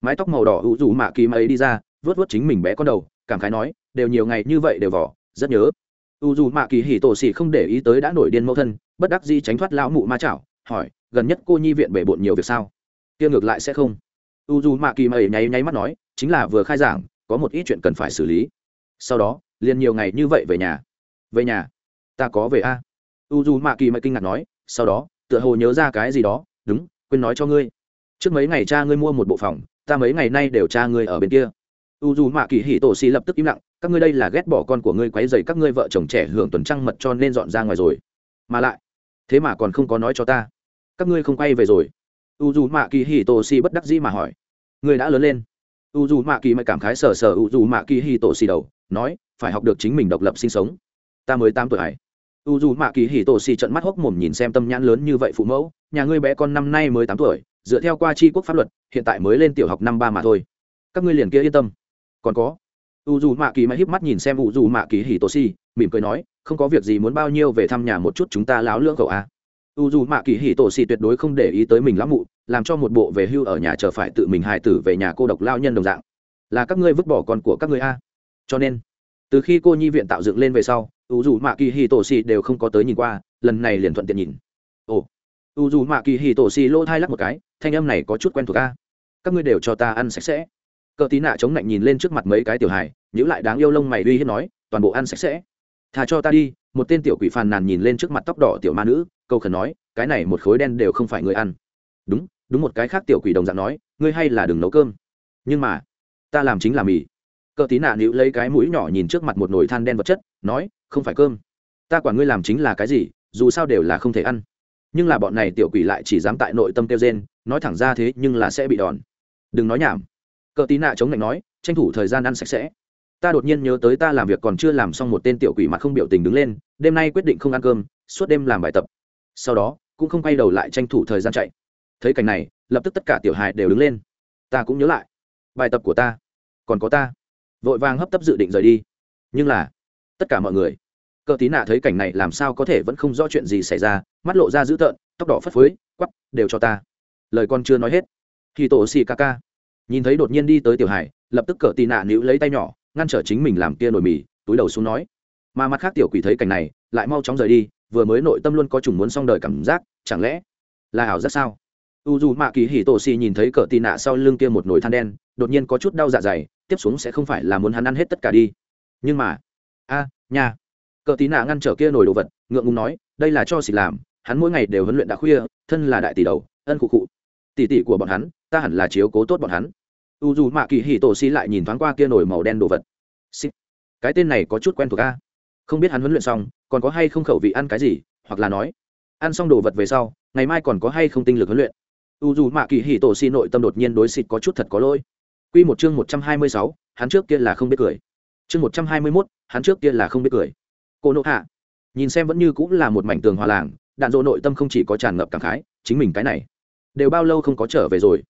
Mái tóc màu đỏ u dù mạ kỳ ấy đi ra vớt vớt chính mình bé con đầu, cảm khái nói, đều nhiều ngày như vậy đều vỏ, rất nhớ. U dù mạ kỳ hì tổ xì không để ý tới đã nổi điên mẫu thân bất đắc dĩ tránh thoát lão mụ ma chảo, hỏi, gần nhất cô nhi viện bể bộn nhiều việc sao? Kia ngược lại sẽ không. U dù mạ kỳ mày nháy nháy mắt nói, chính là vừa khai giảng, có một ít chuyện cần phải xử lý. Sau đó, liền nhiều ngày như vậy về nhà. Về nhà? Ta có về a. U dù mạ kỳ mày kinh ngạc nói, sau đó, tựa hồ nhớ ra cái gì đó, đúng, quên nói cho ngươi. Trước mấy ngày cha ngươi mua một bộ phòng, ta mấy ngày nay đều cha ngươi ở bên kia. U dù mạ kỳ hỉ tổ xì lập tức im lặng, các ngươi đây là ghét bỏ con của ngươi quấy dày các ngươi vợ chồng trẻ hưởng tuần trăng mật cho nên dọn ra ngoài rồi. Mà lại thế mà còn không có nói cho ta. Các ngươi không quay về rồi? U dù mạ kỳ hì tổ xì bất đắc dĩ mà hỏi. Người đã lớn lên. U dù mạ kỳ mày cảm khái sờ sờ u dù mạ kỳ hì tổ xì đầu, nói, phải học được chính mình độc lập sinh sống. Ta mới tám tuổi hải u dù mạ kỳ hì tổ xì trận mắt hốc mồm nhìn xem tâm nhãn lớn như vậy phụ mẫu, nhà ngươi bé con năm nay mới tám tuổi, dựa theo qua tri quốc pháp luật, hiện tại mới lên tiểu học năm ba mà thôi. Các ngươi liền kia yên tâm. Còn có. U dù mạ kỳ mày híp mắt nhìn xem u dù mạ kỳ hì tổ xì mỉm cười nói không có việc gì muốn bao nhiêu về thăm nhà một chút chúng ta láo lưỡng cậu à u dù mạ kỳ hì tổ xì tuyệt đối không để ý tới mình lắm mụ, làm cho một bộ về hưu ở nhà chờ phải tự mình hài tử về nhà cô độc lao nhân đồng dạng. Là các ngươi vứt bỏ con của các ngươi a. Cho nên, từ khi cô nhi viện tạo dựng lên về sau, u dù mạ kỳ hì tổ xì đều không có tới nhìn qua, lần này liền thuận tiện nhìn. Ồ, u dù mạ kỳ hì tổ xì lỗ thai lắc một cái, thanh âm này có chút quen thuộc a. Các ngươi đều cho ta ăn sạch sẽ. Cờ tí nạ chống lạnh nhìn lên trước mặt mấy cái tiểu hài nhữ lại đáng yêu lông mày uy hiếp nói, toàn bộ ăn sạch sẽ thà cho ta đi, một tên tiểu quỷ phàn nàn nhìn lên trước mặt tóc đỏ tiểu ma nữ, câu khẩn nói, cái này một khối đen đều không phải người ăn. Đúng đúng một cái khác tiểu quỷ đồng dạng nói, ngươi hay là đừng nấu cơm. Nhưng mà, ta làm chính là mì. Cờ tí nạ nữ lấy cái mũi nhỏ nhìn trước mặt một nồi than đen vật chất, nói, không phải cơm. Ta quản ngươi làm chính là cái gì, dù sao đều là không thể ăn. Nhưng là bọn này tiểu quỷ lại chỉ dám tại nội tâm kêu gen nói thẳng ra thế nhưng là sẽ bị đòn. Đừng nói nhảm. Cờ tí nạ chống lạnh nói, tranh thủ thời gian ăn sạch sẽ ta đột nhiên nhớ tới ta làm việc còn chưa làm xong một tên tiểu quỷ mặt không biểu tình đứng lên, đêm nay quyết định không ăn cơm, suốt đêm làm bài tập. Sau đó, cũng không quay đầu lại tranh thủ thời gian chạy. Thấy cảnh này, lập tức tất cả tiểu hài đều đứng lên. Ta cũng nhớ lại, bài tập của ta, còn có ta. Vội vàng hấp tấp dự định rời đi. Nhưng là, tất cả mọi người, cờ tí nạ thấy cảnh này làm sao có thể vẫn không rõ chuyện gì xảy ra, mắt lộ ra dữ tợn, tóc đỏ phất phới, quắp, đều cho ta. Lời con chưa nói hết. Khi tổ xì ca ca nhìn thấy đột nhiên đi tới tiểu hải lập tức cờ tì nạ níu lấy tay nhỏ ngăn trở chính mình làm kia nổi mì túi đầu xuống nói. Mà mặt khác tiểu quỷ thấy cảnh này lại mau chóng rời đi vừa mới nội tâm luôn có chủng muốn xong đời cảm giác chẳng lẽ là ảo rất sao? U dù mạ kỳ hì tổ xì nhìn thấy cờ tì nạ sau lưng kia một nồi than đen đột nhiên có chút đau dạ dày tiếp xuống sẽ không phải là muốn hắn ăn hết tất cả đi. Nhưng mà a à, nhà cờ tí nạ ngăn trở kia nồi đồ vật ngượng ngùng nói đây là cho xì làm hắn mỗi ngày đều huấn luyện đã khuya thân là đại tỷ đầu ân cụ cụ tỷ tỷ của bọn hắn ta hẳn là chiếu cố tốt bọn hắn u dù mạ kỳ hì tổ xì lại nhìn thoáng qua kia nổi màu đen đồ vật. Xì. cái tên này có chút quen thuộc a. Không biết hắn huấn luyện xong, còn có hay không khẩu vị ăn cái gì, hoặc là nói, ăn xong đồ vật về sau, ngày mai còn có hay không tinh lực huấn luyện. U dù mạ kỳ hì tổ xì nội tâm đột nhiên đối xịt có chút thật có lỗi. Q một chương một trăm hai mươi sáu, hắn trước kia là không biết cười. Chương một trăm hai mươi mốt, hắn trước kia là không biết cười. Cô nộ hạ. Nhìn xem vẫn như cũng là một mảnh tường hòa làng, đạn dỗ nội tâm không chỉ có tràn ngập cảm khái, chính mình cái này, đều bao lâu không có trở về rồi.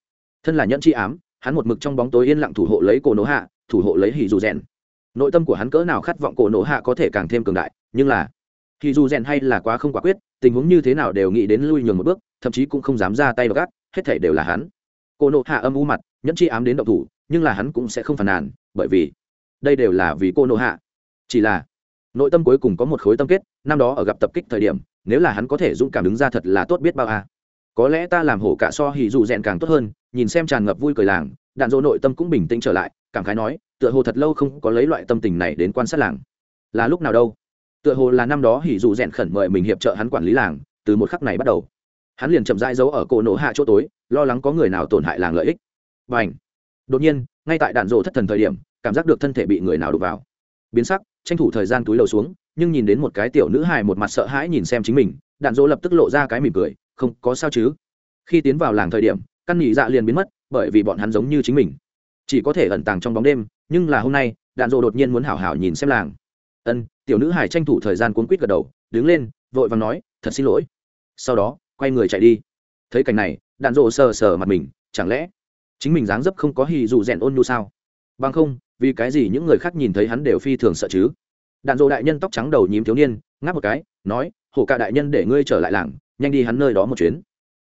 Thân là nhẫn chi ám hắn một mực trong bóng tối yên lặng thủ hộ lấy cổ nổ hạ, thủ hộ lấy hì dù rèn. Nội tâm của hắn cỡ nào khát vọng cổ nổ hạ có thể càng thêm cường đại, nhưng là hì dù rèn hay là quá không quả quyết, tình huống như thế nào đều nghĩ đến lui nhường một bước, thậm chí cũng không dám ra tay gắt, hết thể đều là hắn. Cổ nổ hạ âm u mặt, nhẫn chi ám đến động thủ, nhưng là hắn cũng sẽ không phàn nàn, bởi vì đây đều là vì cô nổ hạ. Chỉ là nội tâm cuối cùng có một khối tâm kết, năm đó ở gặp tập kích thời điểm, nếu là hắn có thể dũng cảm đứng ra thật là tốt biết bao à có lẽ ta làm hổ cả so hỉ dù rèn càng tốt hơn, nhìn xem tràn ngập vui cười làng, đạn dỗ nội tâm cũng bình tĩnh trở lại, cảm khái nói, tựa hồ thật lâu không có lấy loại tâm tình này đến quan sát làng. Là lúc nào đâu? Tựa hồ là năm đó hỉ dù rèn khẩn mời mình hiệp trợ hắn quản lý làng, từ một khắc này bắt đầu. Hắn liền chậm rãi giấu ở cổ nổ hạ chỗ tối, lo lắng có người nào tổn hại làng lợi ích. Và ảnh đột nhiên, ngay tại đạn dỗ thất thần thời điểm, cảm giác được thân thể bị người nào đụng vào. Biến sắc, tranh thủ thời gian túi lầu xuống, nhưng nhìn đến một cái tiểu nữ hài một mặt sợ hãi nhìn xem chính mình, đạn dỗ lập tức lộ ra cái mỉm cười không có sao chứ. Khi tiến vào làng thời điểm, căn nhị dạ liền biến mất, bởi vì bọn hắn giống như chính mình. Chỉ có thể ẩn tàng trong bóng đêm, nhưng là hôm nay, đạn dộ đột nhiên muốn hảo hảo nhìn xem làng. Ân, tiểu nữ hải tranh thủ thời gian cuốn quýt gật đầu, đứng lên, vội và nói, thật xin lỗi. Sau đó, quay người chạy đi. Thấy cảnh này, đạn dộ sờ sờ mặt mình, chẳng lẽ chính mình dáng dấp không có hì dù rèn ôn nhu sao? Bằng không, vì cái gì những người khác nhìn thấy hắn đều phi thường sợ chứ? Đạn dộ đại nhân tóc trắng đầu nhím thiếu niên, ngáp một cái, nói, hổ cả đại nhân để ngươi trở lại làng nhanh đi hắn nơi đó một chuyến.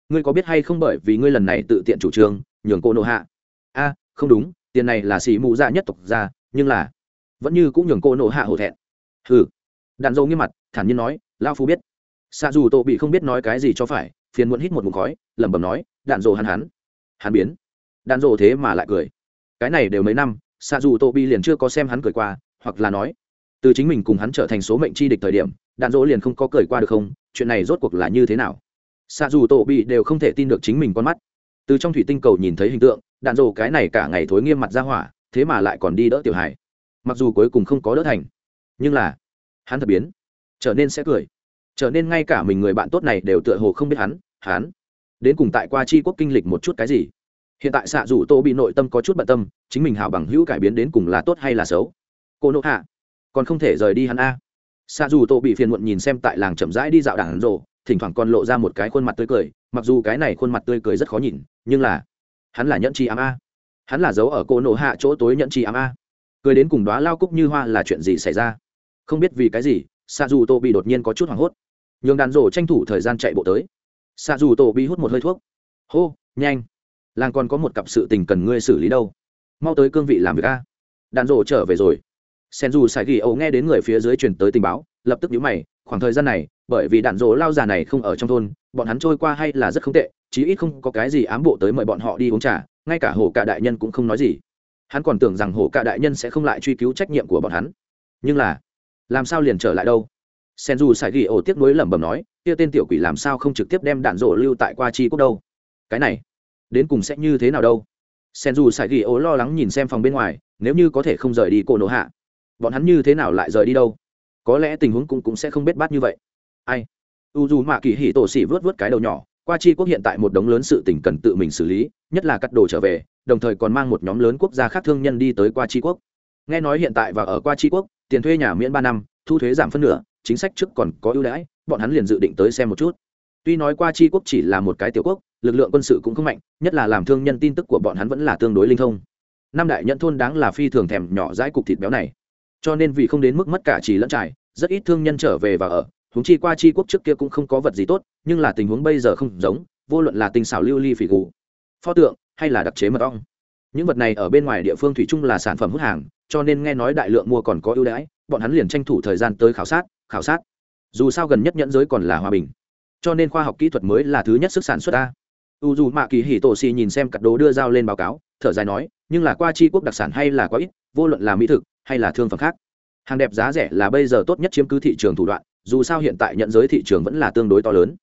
Ngươi có biết hay không bởi vì ngươi lần này tự tiện chủ trương, nhường cô nộ hạ? A, không đúng, tiền này là xì mù dạ nhất tộc ra nhưng là vẫn như cũng nhường cô nộ hạ hổ thẹn. Ừ đạn dâu nghiêm mặt, thản nhiên nói lao phu biết. Xa dù Tô bị không biết nói cái gì cho phải, phiền muộn hít một mụn khói, lẩm bẩm nói, đạn dồ hắn hắn hắn biến. Đạn dồ thế mà lại cười. Cái này đều mấy năm xa dù tô bi liền chưa có xem hắn cười qua, hoặc là nói, từ chính mình cùng hắn trở thành số mệnh chi địch thời điểm đạn dỗ liền không có cười qua được không, chuyện này rốt cuộc là như thế nào? Xạ dù tổ bị đều không thể tin được chính mình con mắt. Từ trong thủy tinh cầu nhìn thấy hình tượng, đạn dỗ cái này cả ngày thối nghiêm mặt ra hỏa, thế mà lại còn đi đỡ tiểu hải mặc dù cuối cùng không có đỡ thành, nhưng là, hắn thật biến, trở nên sẽ cười. Trở nên ngay cả mình người bạn tốt này đều tựa hồ không biết hắn hắn, đến cùng tại qua chi quốc kinh lịch một chút cái gì? Hiện tại xạ dù tô bị nội tâm có chút bận tâm, chính mình hảo bằng hữu cải biến đến cùng là tốt hay là xấu? Cô nộ hạ, còn không thể rời đi hắn a xa dù tô bị phiền muộn nhìn xem tại làng chậm rãi đi dạo đảng rộ thỉnh thoảng còn lộ ra một cái khuôn mặt tươi cười, mặc dù cái này khuôn mặt tươi cười rất khó nhìn, nhưng là hắn là nhẫn chi ám a. Hắn là giấu ở cô nổ hạ chỗ tối nhẫn chi ám a. Cười đến cùng đoá lao cúc như hoa là chuyện gì xảy ra? Không biết vì cái gì xa dù tô bị đột nhiên có chút hoảng hốt. Nhường đàn rổ tranh thủ thời gian chạy bộ tới. Xa dù tô bị hút một hơi thuốc. Hô, nhanh. Làng còn có một cặp sự tình cần ngươi xử lý đâu. Mau tới cương vị làm việc a. Đàn rổ trở về rồi sen dù sài ghi ấu nghe đến người phía dưới truyền tới tình báo, lập tức nhíu mày, khoảng thời gian này, bởi vì đạn dỗ lao già này không ở trong thôn, bọn hắn trôi qua hay là rất không tệ, chí ít không có cái gì ám bộ tới mời bọn họ đi uống trà, ngay cả hổ cả đại nhân cũng không nói gì. Hắn còn tưởng rằng hổ cả đại nhân sẽ không lại truy cứu trách nhiệm của bọn hắn. Nhưng là, làm sao liền trở lại đâu? Sen dù sài ghi ổ tiếc nuối lẩm bẩm nói, kia tên tiểu quỷ làm sao không trực tiếp đem đạn rổ lưu tại qua chi quốc đâu? Cái này, đến cùng sẽ như thế nào đâu? Sen dù sài ghi ổ lo lắng nhìn xem phòng bên ngoài, nếu như có thể không rời đi cô nổ hạ bọn hắn như thế nào lại rời đi đâu? Có lẽ tình huống cũng cũng sẽ không biết bát như vậy. Ai? U dù mạ kỳ hỉ tổ xỉ vớt vớt cái đầu nhỏ, qua chi quốc hiện tại một đống lớn sự tình cần tự mình xử lý, nhất là cắt đồ trở về, đồng thời còn mang một nhóm lớn quốc gia khác thương nhân đi tới qua chi quốc. Nghe nói hiện tại và ở qua chi quốc, tiền thuê nhà miễn ba năm, thu thuế giảm phân nửa, chính sách trước còn có ưu đãi, bọn hắn liền dự định tới xem một chút. Tuy nói qua chi quốc chỉ là một cái tiểu quốc, lực lượng quân sự cũng không mạnh, nhất là làm thương nhân tin tức của bọn hắn vẫn là tương đối linh thông. Năm đại nhận thôn đáng là phi thường thèm nhỏ dãi cục thịt béo này cho nên vì không đến mức mất cả chỉ lẫn trải, rất ít thương nhân trở về và ở. Húng chi qua chi quốc trước kia cũng không có vật gì tốt, nhưng là tình huống bây giờ không giống, vô luận là tình xảo lưu ly phỉ gù, pho tượng, hay là đặc chế mật ong. Những vật này ở bên ngoài địa phương thủy chung là sản phẩm hút hàng, cho nên nghe nói đại lượng mua còn có ưu đãi, bọn hắn liền tranh thủ thời gian tới khảo sát khảo sát. Dù sao gần nhất nhẫn giới còn là hòa bình, cho nên khoa học kỹ thuật mới là thứ nhất sức sản xuất ta u dù mạ kỳ hì tổ xì nhìn xem cặp đồ đưa dao lên báo cáo, thở dài nói, nhưng là qua chi quốc đặc sản hay là quá ít, vô luận là mỹ thực hay là thương phẩm khác. Hàng đẹp giá rẻ là bây giờ tốt nhất chiếm cứ thị trường thủ đoạn, dù sao hiện tại nhận giới thị trường vẫn là tương đối to lớn.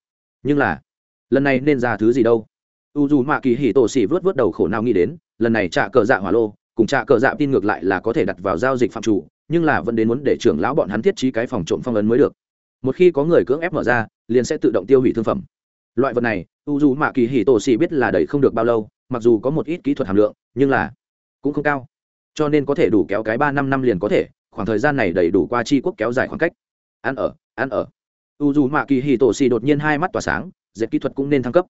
Nhưng là, lần này nên ra thứ gì đâu? U dù mạ kỳ hì tổ sĩ vớt vớt đầu khổ nào nghĩ đến, lần này trả cờ dạ hỏa lô, cùng trả cờ dạ tin ngược lại là có thể đặt vào giao dịch phạm chủ, nhưng là vẫn đến muốn để trưởng lão bọn hắn thiết trí cái phòng trộm phong ấn mới được. Một khi có người cưỡng ép mở ra, liền sẽ tự động tiêu hủy thương phẩm. Loại vật này u dù mạ kỳ hì tổ sĩ biết là đẩy không được bao lâu, mặc dù có một ít kỹ thuật hàm lượng, nhưng là cũng không cao cho nên có thể đủ kéo cái ba năm năm liền có thể, khoảng thời gian này đầy đủ qua chi quốc kéo dài khoảng cách. Ăn ở ăn ở. U dù mạ kỳ hì tổ xì đột nhiên hai mắt tỏa sáng, dệt kỹ thuật cũng nên thăng cấp.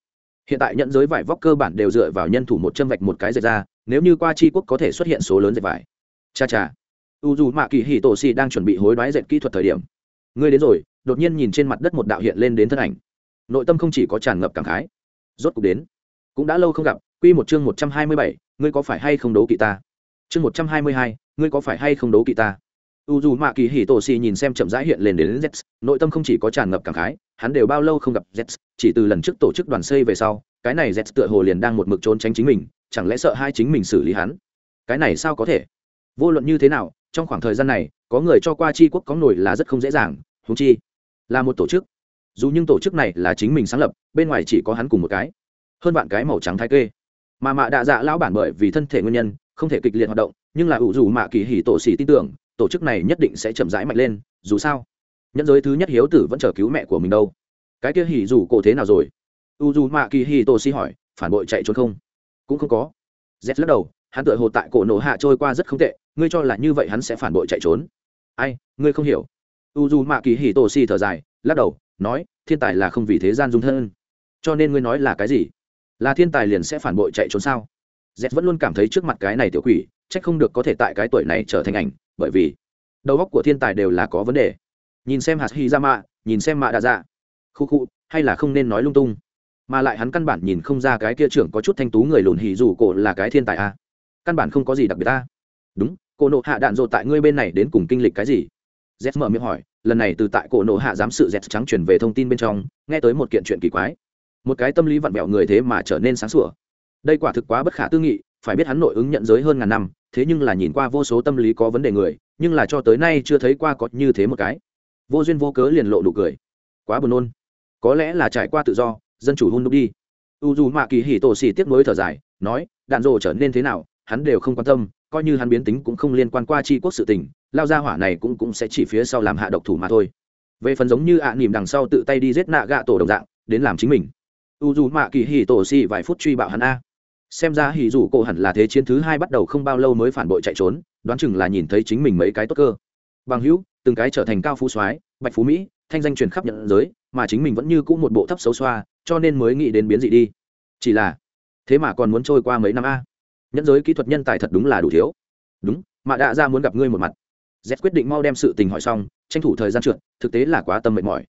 Hiện tại nhận giới vải vóc cơ bản đều dựa vào nhân thủ một chân vạch một cái dệt ra, nếu như qua chi quốc có thể xuất hiện số lớn dệt vải. Cha cha. U dù mạ kỳ hì tổ xì đang chuẩn bị hối đoái dệt kỹ thuật thời điểm. Ngươi đến rồi, đột nhiên nhìn trên mặt đất một đạo hiện lên đến thân ảnh. Nội tâm không chỉ có tràn ngập cảm khái. Rốt cục đến. Cũng đã lâu không gặp, quy một chương một trăm hai mươi bảy, ngươi có phải hay không đấu kỵ ta? Chương một trăm hai mươi hai, ngươi có phải hay không đấu kỵ ta? U dù mạ kỳ hì tổ xì nhìn xem chậm rãi hiện lên đến z nội tâm không chỉ có tràn ngập cảm khái, hắn đều bao lâu không gặp z chỉ từ lần trước tổ chức đoàn xây về sau, cái này z tựa hồ liền đang một mực trốn tránh chính mình, chẳng lẽ sợ hai chính mình xử lý hắn? Cái này sao có thể? Vô luận như thế nào, trong khoảng thời gian này, có người cho qua chi quốc có nổi là rất không dễ dàng húng chi là một tổ chức. Dù nhưng tổ chức này là chính mình sáng lập, bên ngoài chỉ có hắn cùng một cái, hơn bạn cái màu trắng thái kê. Mà mạ đạ dạ lão bản bởi vì thân thể nguyên nhân không thể kịch liệt hoạt động, nhưng là ủ dù mạ kỳ hỉ tổ xỉ tin tưởng, tổ chức này nhất định sẽ chậm rãi mạnh lên, dù sao nhân giới thứ nhất hiếu tử vẫn chờ cứu mẹ của mình đâu. Cái kia hỉ dù cổ thế nào rồi? U dù mạ kỳ hỉ tổ xỉ hỏi, phản bội chạy trốn không? Cũng không có. Z lắc đầu, hắn tựa hồ tại cổ nổ hạ trôi qua rất không tệ, ngươi cho là như vậy hắn sẽ phản bội chạy trốn. Ai, ngươi không hiểu. U dù mạ kỳ hỉ tổ xỉ thở dài, lắc đầu, nói, thiên tài là không vì thế gian dung thân. Cho nên ngươi nói là cái gì? Là thiên tài liền sẽ phản bội chạy trốn sao? Z vẫn luôn cảm thấy trước mặt cái này tiểu quỷ trách không được có thể tại cái tuổi này trở thành ảnh, bởi vì đầu óc của thiên tài đều là có vấn đề. Nhìn xem hạt hy ra mạ nhìn xem mạ đa dạ khu khu, hay là không nên nói lung tung. Mà lại hắn căn bản nhìn không ra cái kia trưởng có chút thanh tú người lùn hì dù cổ là cái thiên tài a. À. căn bản không có gì đặc biệt ta đúng, cổ nộ hạ đạn dộ tại ngươi bên này đến cùng kinh lịch cái gì? Z mở miệng hỏi, lần này từ tại cổ nộ hạ giám sự z trắng chuyển về thông tin bên trong, nghe tới một kiện chuyện kỳ quái. Một cái tâm lý vặn vẹo người thế mà trở nên sáng sủa đây quả thực quá bất khả tư nghị phải biết hắn nội ứng nhận giới hơn ngàn năm thế nhưng là nhìn qua vô số tâm lý có vấn đề người nhưng là cho tới nay chưa thấy qua có như thế một cái. Vô duyên vô cớ liền lộ nụ cười. Quá buồn nôn. Có lẽ là trải qua tự do dân chủ hôn đúc đi. U dù mạ kỳ hỉ tổ xỉ tiếc mới thở dài nói đạn rồ trở nên thế nào hắn đều không quan tâm coi như hắn biến tính cũng không liên quan qua tri quốc sự tình lao ra hỏa này cũng cũng sẽ chỉ phía sau làm hạ độc thủ mà thôi. Về phần giống như ạ à, nỉm đằng sau tự tay đi giết nạ gạ tổ đồng dạng đến làm chính mình. U dù mạ kỳ hỉ tổ xỉ vài phút truy bạo hắn a xem ra hỉ dù cổ hẳn là thế chiến thứ hai bắt đầu không bao lâu mới phản bội chạy trốn, đoán chừng là nhìn thấy chính mình mấy cái tốt cơ. Bằng hữu, từng cái trở thành cao phú soái, bạch phú mỹ, thanh danh truyền khắp nhận giới, mà chính mình vẫn như cũ một bộ thấp xấu xoa, cho nên mới nghĩ đến biến dị đi. Chỉ là, thế mà còn muốn trôi qua mấy năm a. Nhẫn giới kỹ thuật nhân tài thật đúng là đủ thiếu. Đúng, mà đã ra muốn gặp ngươi một mặt. Z quyết định mau đem sự tình hỏi xong, tranh thủ thời gian trượt, thực tế là quá tâm mệt mỏi.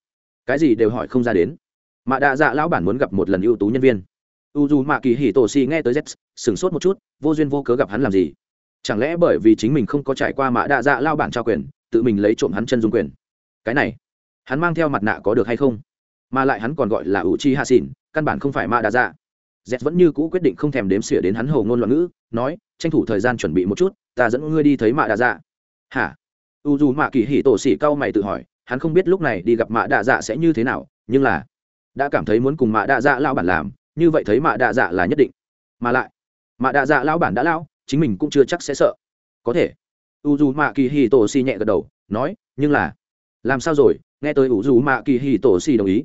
Cái gì đều hỏi không ra đến. Mà đã dạ lão bản muốn gặp một lần ưu tú nhân viên u dù mạ kỳ hỉ tổ xì nghe tới z sửng sốt một chút, vô duyên vô cớ gặp hắn làm gì? Chẳng lẽ bởi vì chính mình không có trải qua mạ đa dạ lao bản trao quyền, tự mình lấy trộm hắn chân dung quyền? Cái này, hắn mang theo mặt nạ có được hay không? Mà lại hắn còn gọi là u chi hạ xỉn căn bản không phải mạ đa dạ. Z vẫn như cũ quyết định không thèm đếm xỉa đến hắn hầu ngôn loạn ngữ, nói, tranh thủ thời gian chuẩn bị một chút, ta dẫn ngươi đi thấy mạ đa dạ. Hả? U dù mạ kỳ hỉ tổ xỉ cau mày tự hỏi, hắn không biết lúc này đi gặp mạ đa dạ sẽ như thế nào, nhưng là đã cảm thấy muốn cùng mạ đa dạ lao bản làm như vậy thấy mạ đạ dạ là nhất định. Mà lại mạ đạ dạ lão bản đã lão, chính mình cũng chưa chắc sẽ sợ. Có thể. U dù mạ kỳ hì tổ xì nhẹ gật đầu nói nhưng là làm sao rồi? Nghe tới u dù mạ kỳ hì tổ xì đồng ý.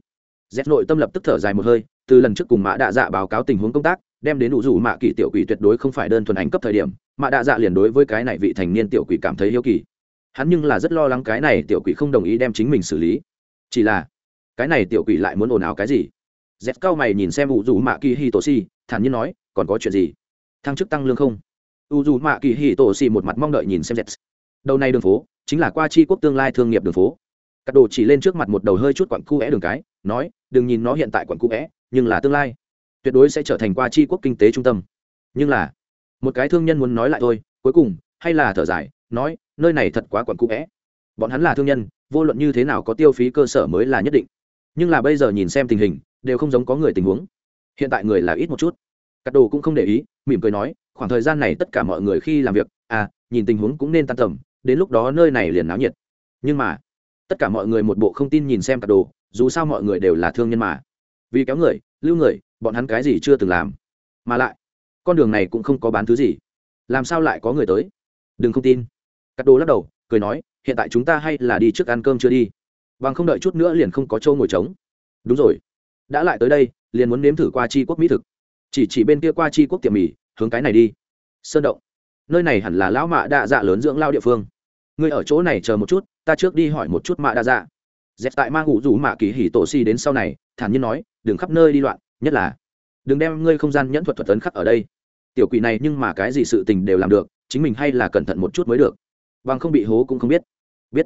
Dép nội tâm lập tức thở dài một hơi từ lần trước cùng mạ đạ dạ báo cáo tình huống công tác đem đến u dù mạ kỳ tiểu quỷ tuyệt đối không phải đơn thuần ánh cấp thời điểm mạ đạ dạ liền đối với cái này vị thành niên tiểu quỷ cảm thấy hiếu kỳ. Hắn nhưng là rất lo lắng cái này tiểu quỷ không đồng ý đem chính mình xử lý. Chỉ là cái này tiểu quỷ lại muốn ồn ào cái gì? Z cao mày nhìn xem u dù mạ kỳ hi tổ si thản nhiên nói, còn có chuyện gì? Thăng chức tăng lương không? U dù mạ kỳ hì tổ xì một mặt mong đợi nhìn xem z đầu này đường phố chính là qua chi quốc tương lai thương nghiệp đường phố. Cắt đồ chỉ lên trước mặt một đầu hơi chút quặng cu vẽ đường cái, nói, đừng nhìn nó hiện tại quặng cu vẽ nhưng là tương lai, tuyệt đối sẽ trở thành qua chi quốc kinh tế trung tâm. Nhưng là, một cái thương nhân muốn nói lại thôi, cuối cùng, hay là thở dài, nói, nơi này thật quá quặng cu vẽ bọn hắn là thương nhân, vô luận như thế nào có tiêu phí cơ sở mới là nhất định. Nhưng là bây giờ nhìn xem tình hình đều không giống có người tình huống. Hiện tại người là ít một chút. Cắt đồ cũng không để ý, mỉm cười nói, khoảng thời gian này tất cả mọi người khi làm việc à nhìn tình huống cũng nên tan tầm, đến lúc đó nơi này liền náo nhiệt. Nhưng mà, tất cả mọi người một bộ không tin nhìn xem cắt đồ, dù sao mọi người đều là thương nhân mà. Vì kéo người, lưu người, bọn hắn cái gì chưa từng làm. Mà lại, con đường này cũng không có bán thứ gì. Làm sao lại có người tới? Đừng không tin. Cắt đồ lắc đầu, cười nói, hiện tại chúng ta hay là đi trước ăn cơm chưa đi. Bằng không đợi chút nữa liền không có chỗ ngồi trống. Đúng rồi đã lại tới đây, liền muốn nếm thử qua chi quốc mỹ thực. Chỉ chỉ bên kia qua chi quốc tiệm mì, hướng cái này đi. Sơn động. Nơi này hẳn là lão mạ đa dạ lớn dưỡng lao địa phương. Ngươi ở chỗ này chờ một chút, ta trước đi hỏi một chút mạ đa dạ. Dẹp tại mang ngụ rủ mạ kỳ hỉ tổ si đến sau này, thản nhiên nói, đừng khắp nơi đi loạn, nhất là đừng đem ngươi không gian nhẫn thuật thuật tấn khắc ở đây. Tiểu quỷ này nhưng mà cái gì sự tình đều làm được, chính mình hay là cẩn thận một chút mới được. Bằng không bị hố cũng không biết. Biết.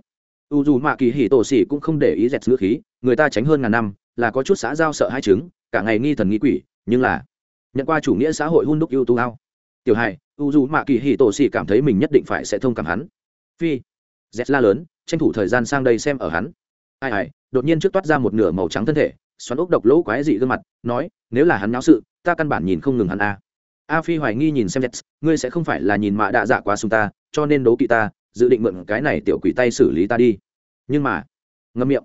U dù mạ kỳ hỉ tổ xỉ cũng không để ý dẹt ngữ khí, người ta tránh hơn ngàn năm là có chút xã giao sợ hai chứng, cả ngày nghi thần nghi quỷ, nhưng là nhận qua chủ nghĩa xã hội hun đúc ưu tu ao. Tiểu hài, u dù mạ kỳ hì tổ xì cảm thấy mình nhất định phải sẽ thông cảm hắn. Phi, z la lớn, tranh thủ thời gian sang đây xem ở hắn. Ai ai, đột nhiên trước toát ra một nửa màu trắng thân thể, xoắn ốc độc lỗ quái dị gương mặt, nói, nếu là hắn náo sự, ta căn bản nhìn không ngừng hắn a. A phi hoài nghi nhìn xem z, ngươi sẽ không phải là nhìn mạ đạ dạ quá sung ta, cho nên đố kỵ ta, dự định mượn cái này tiểu quỷ tay xử lý ta đi. Nhưng mà, ngâm miệng,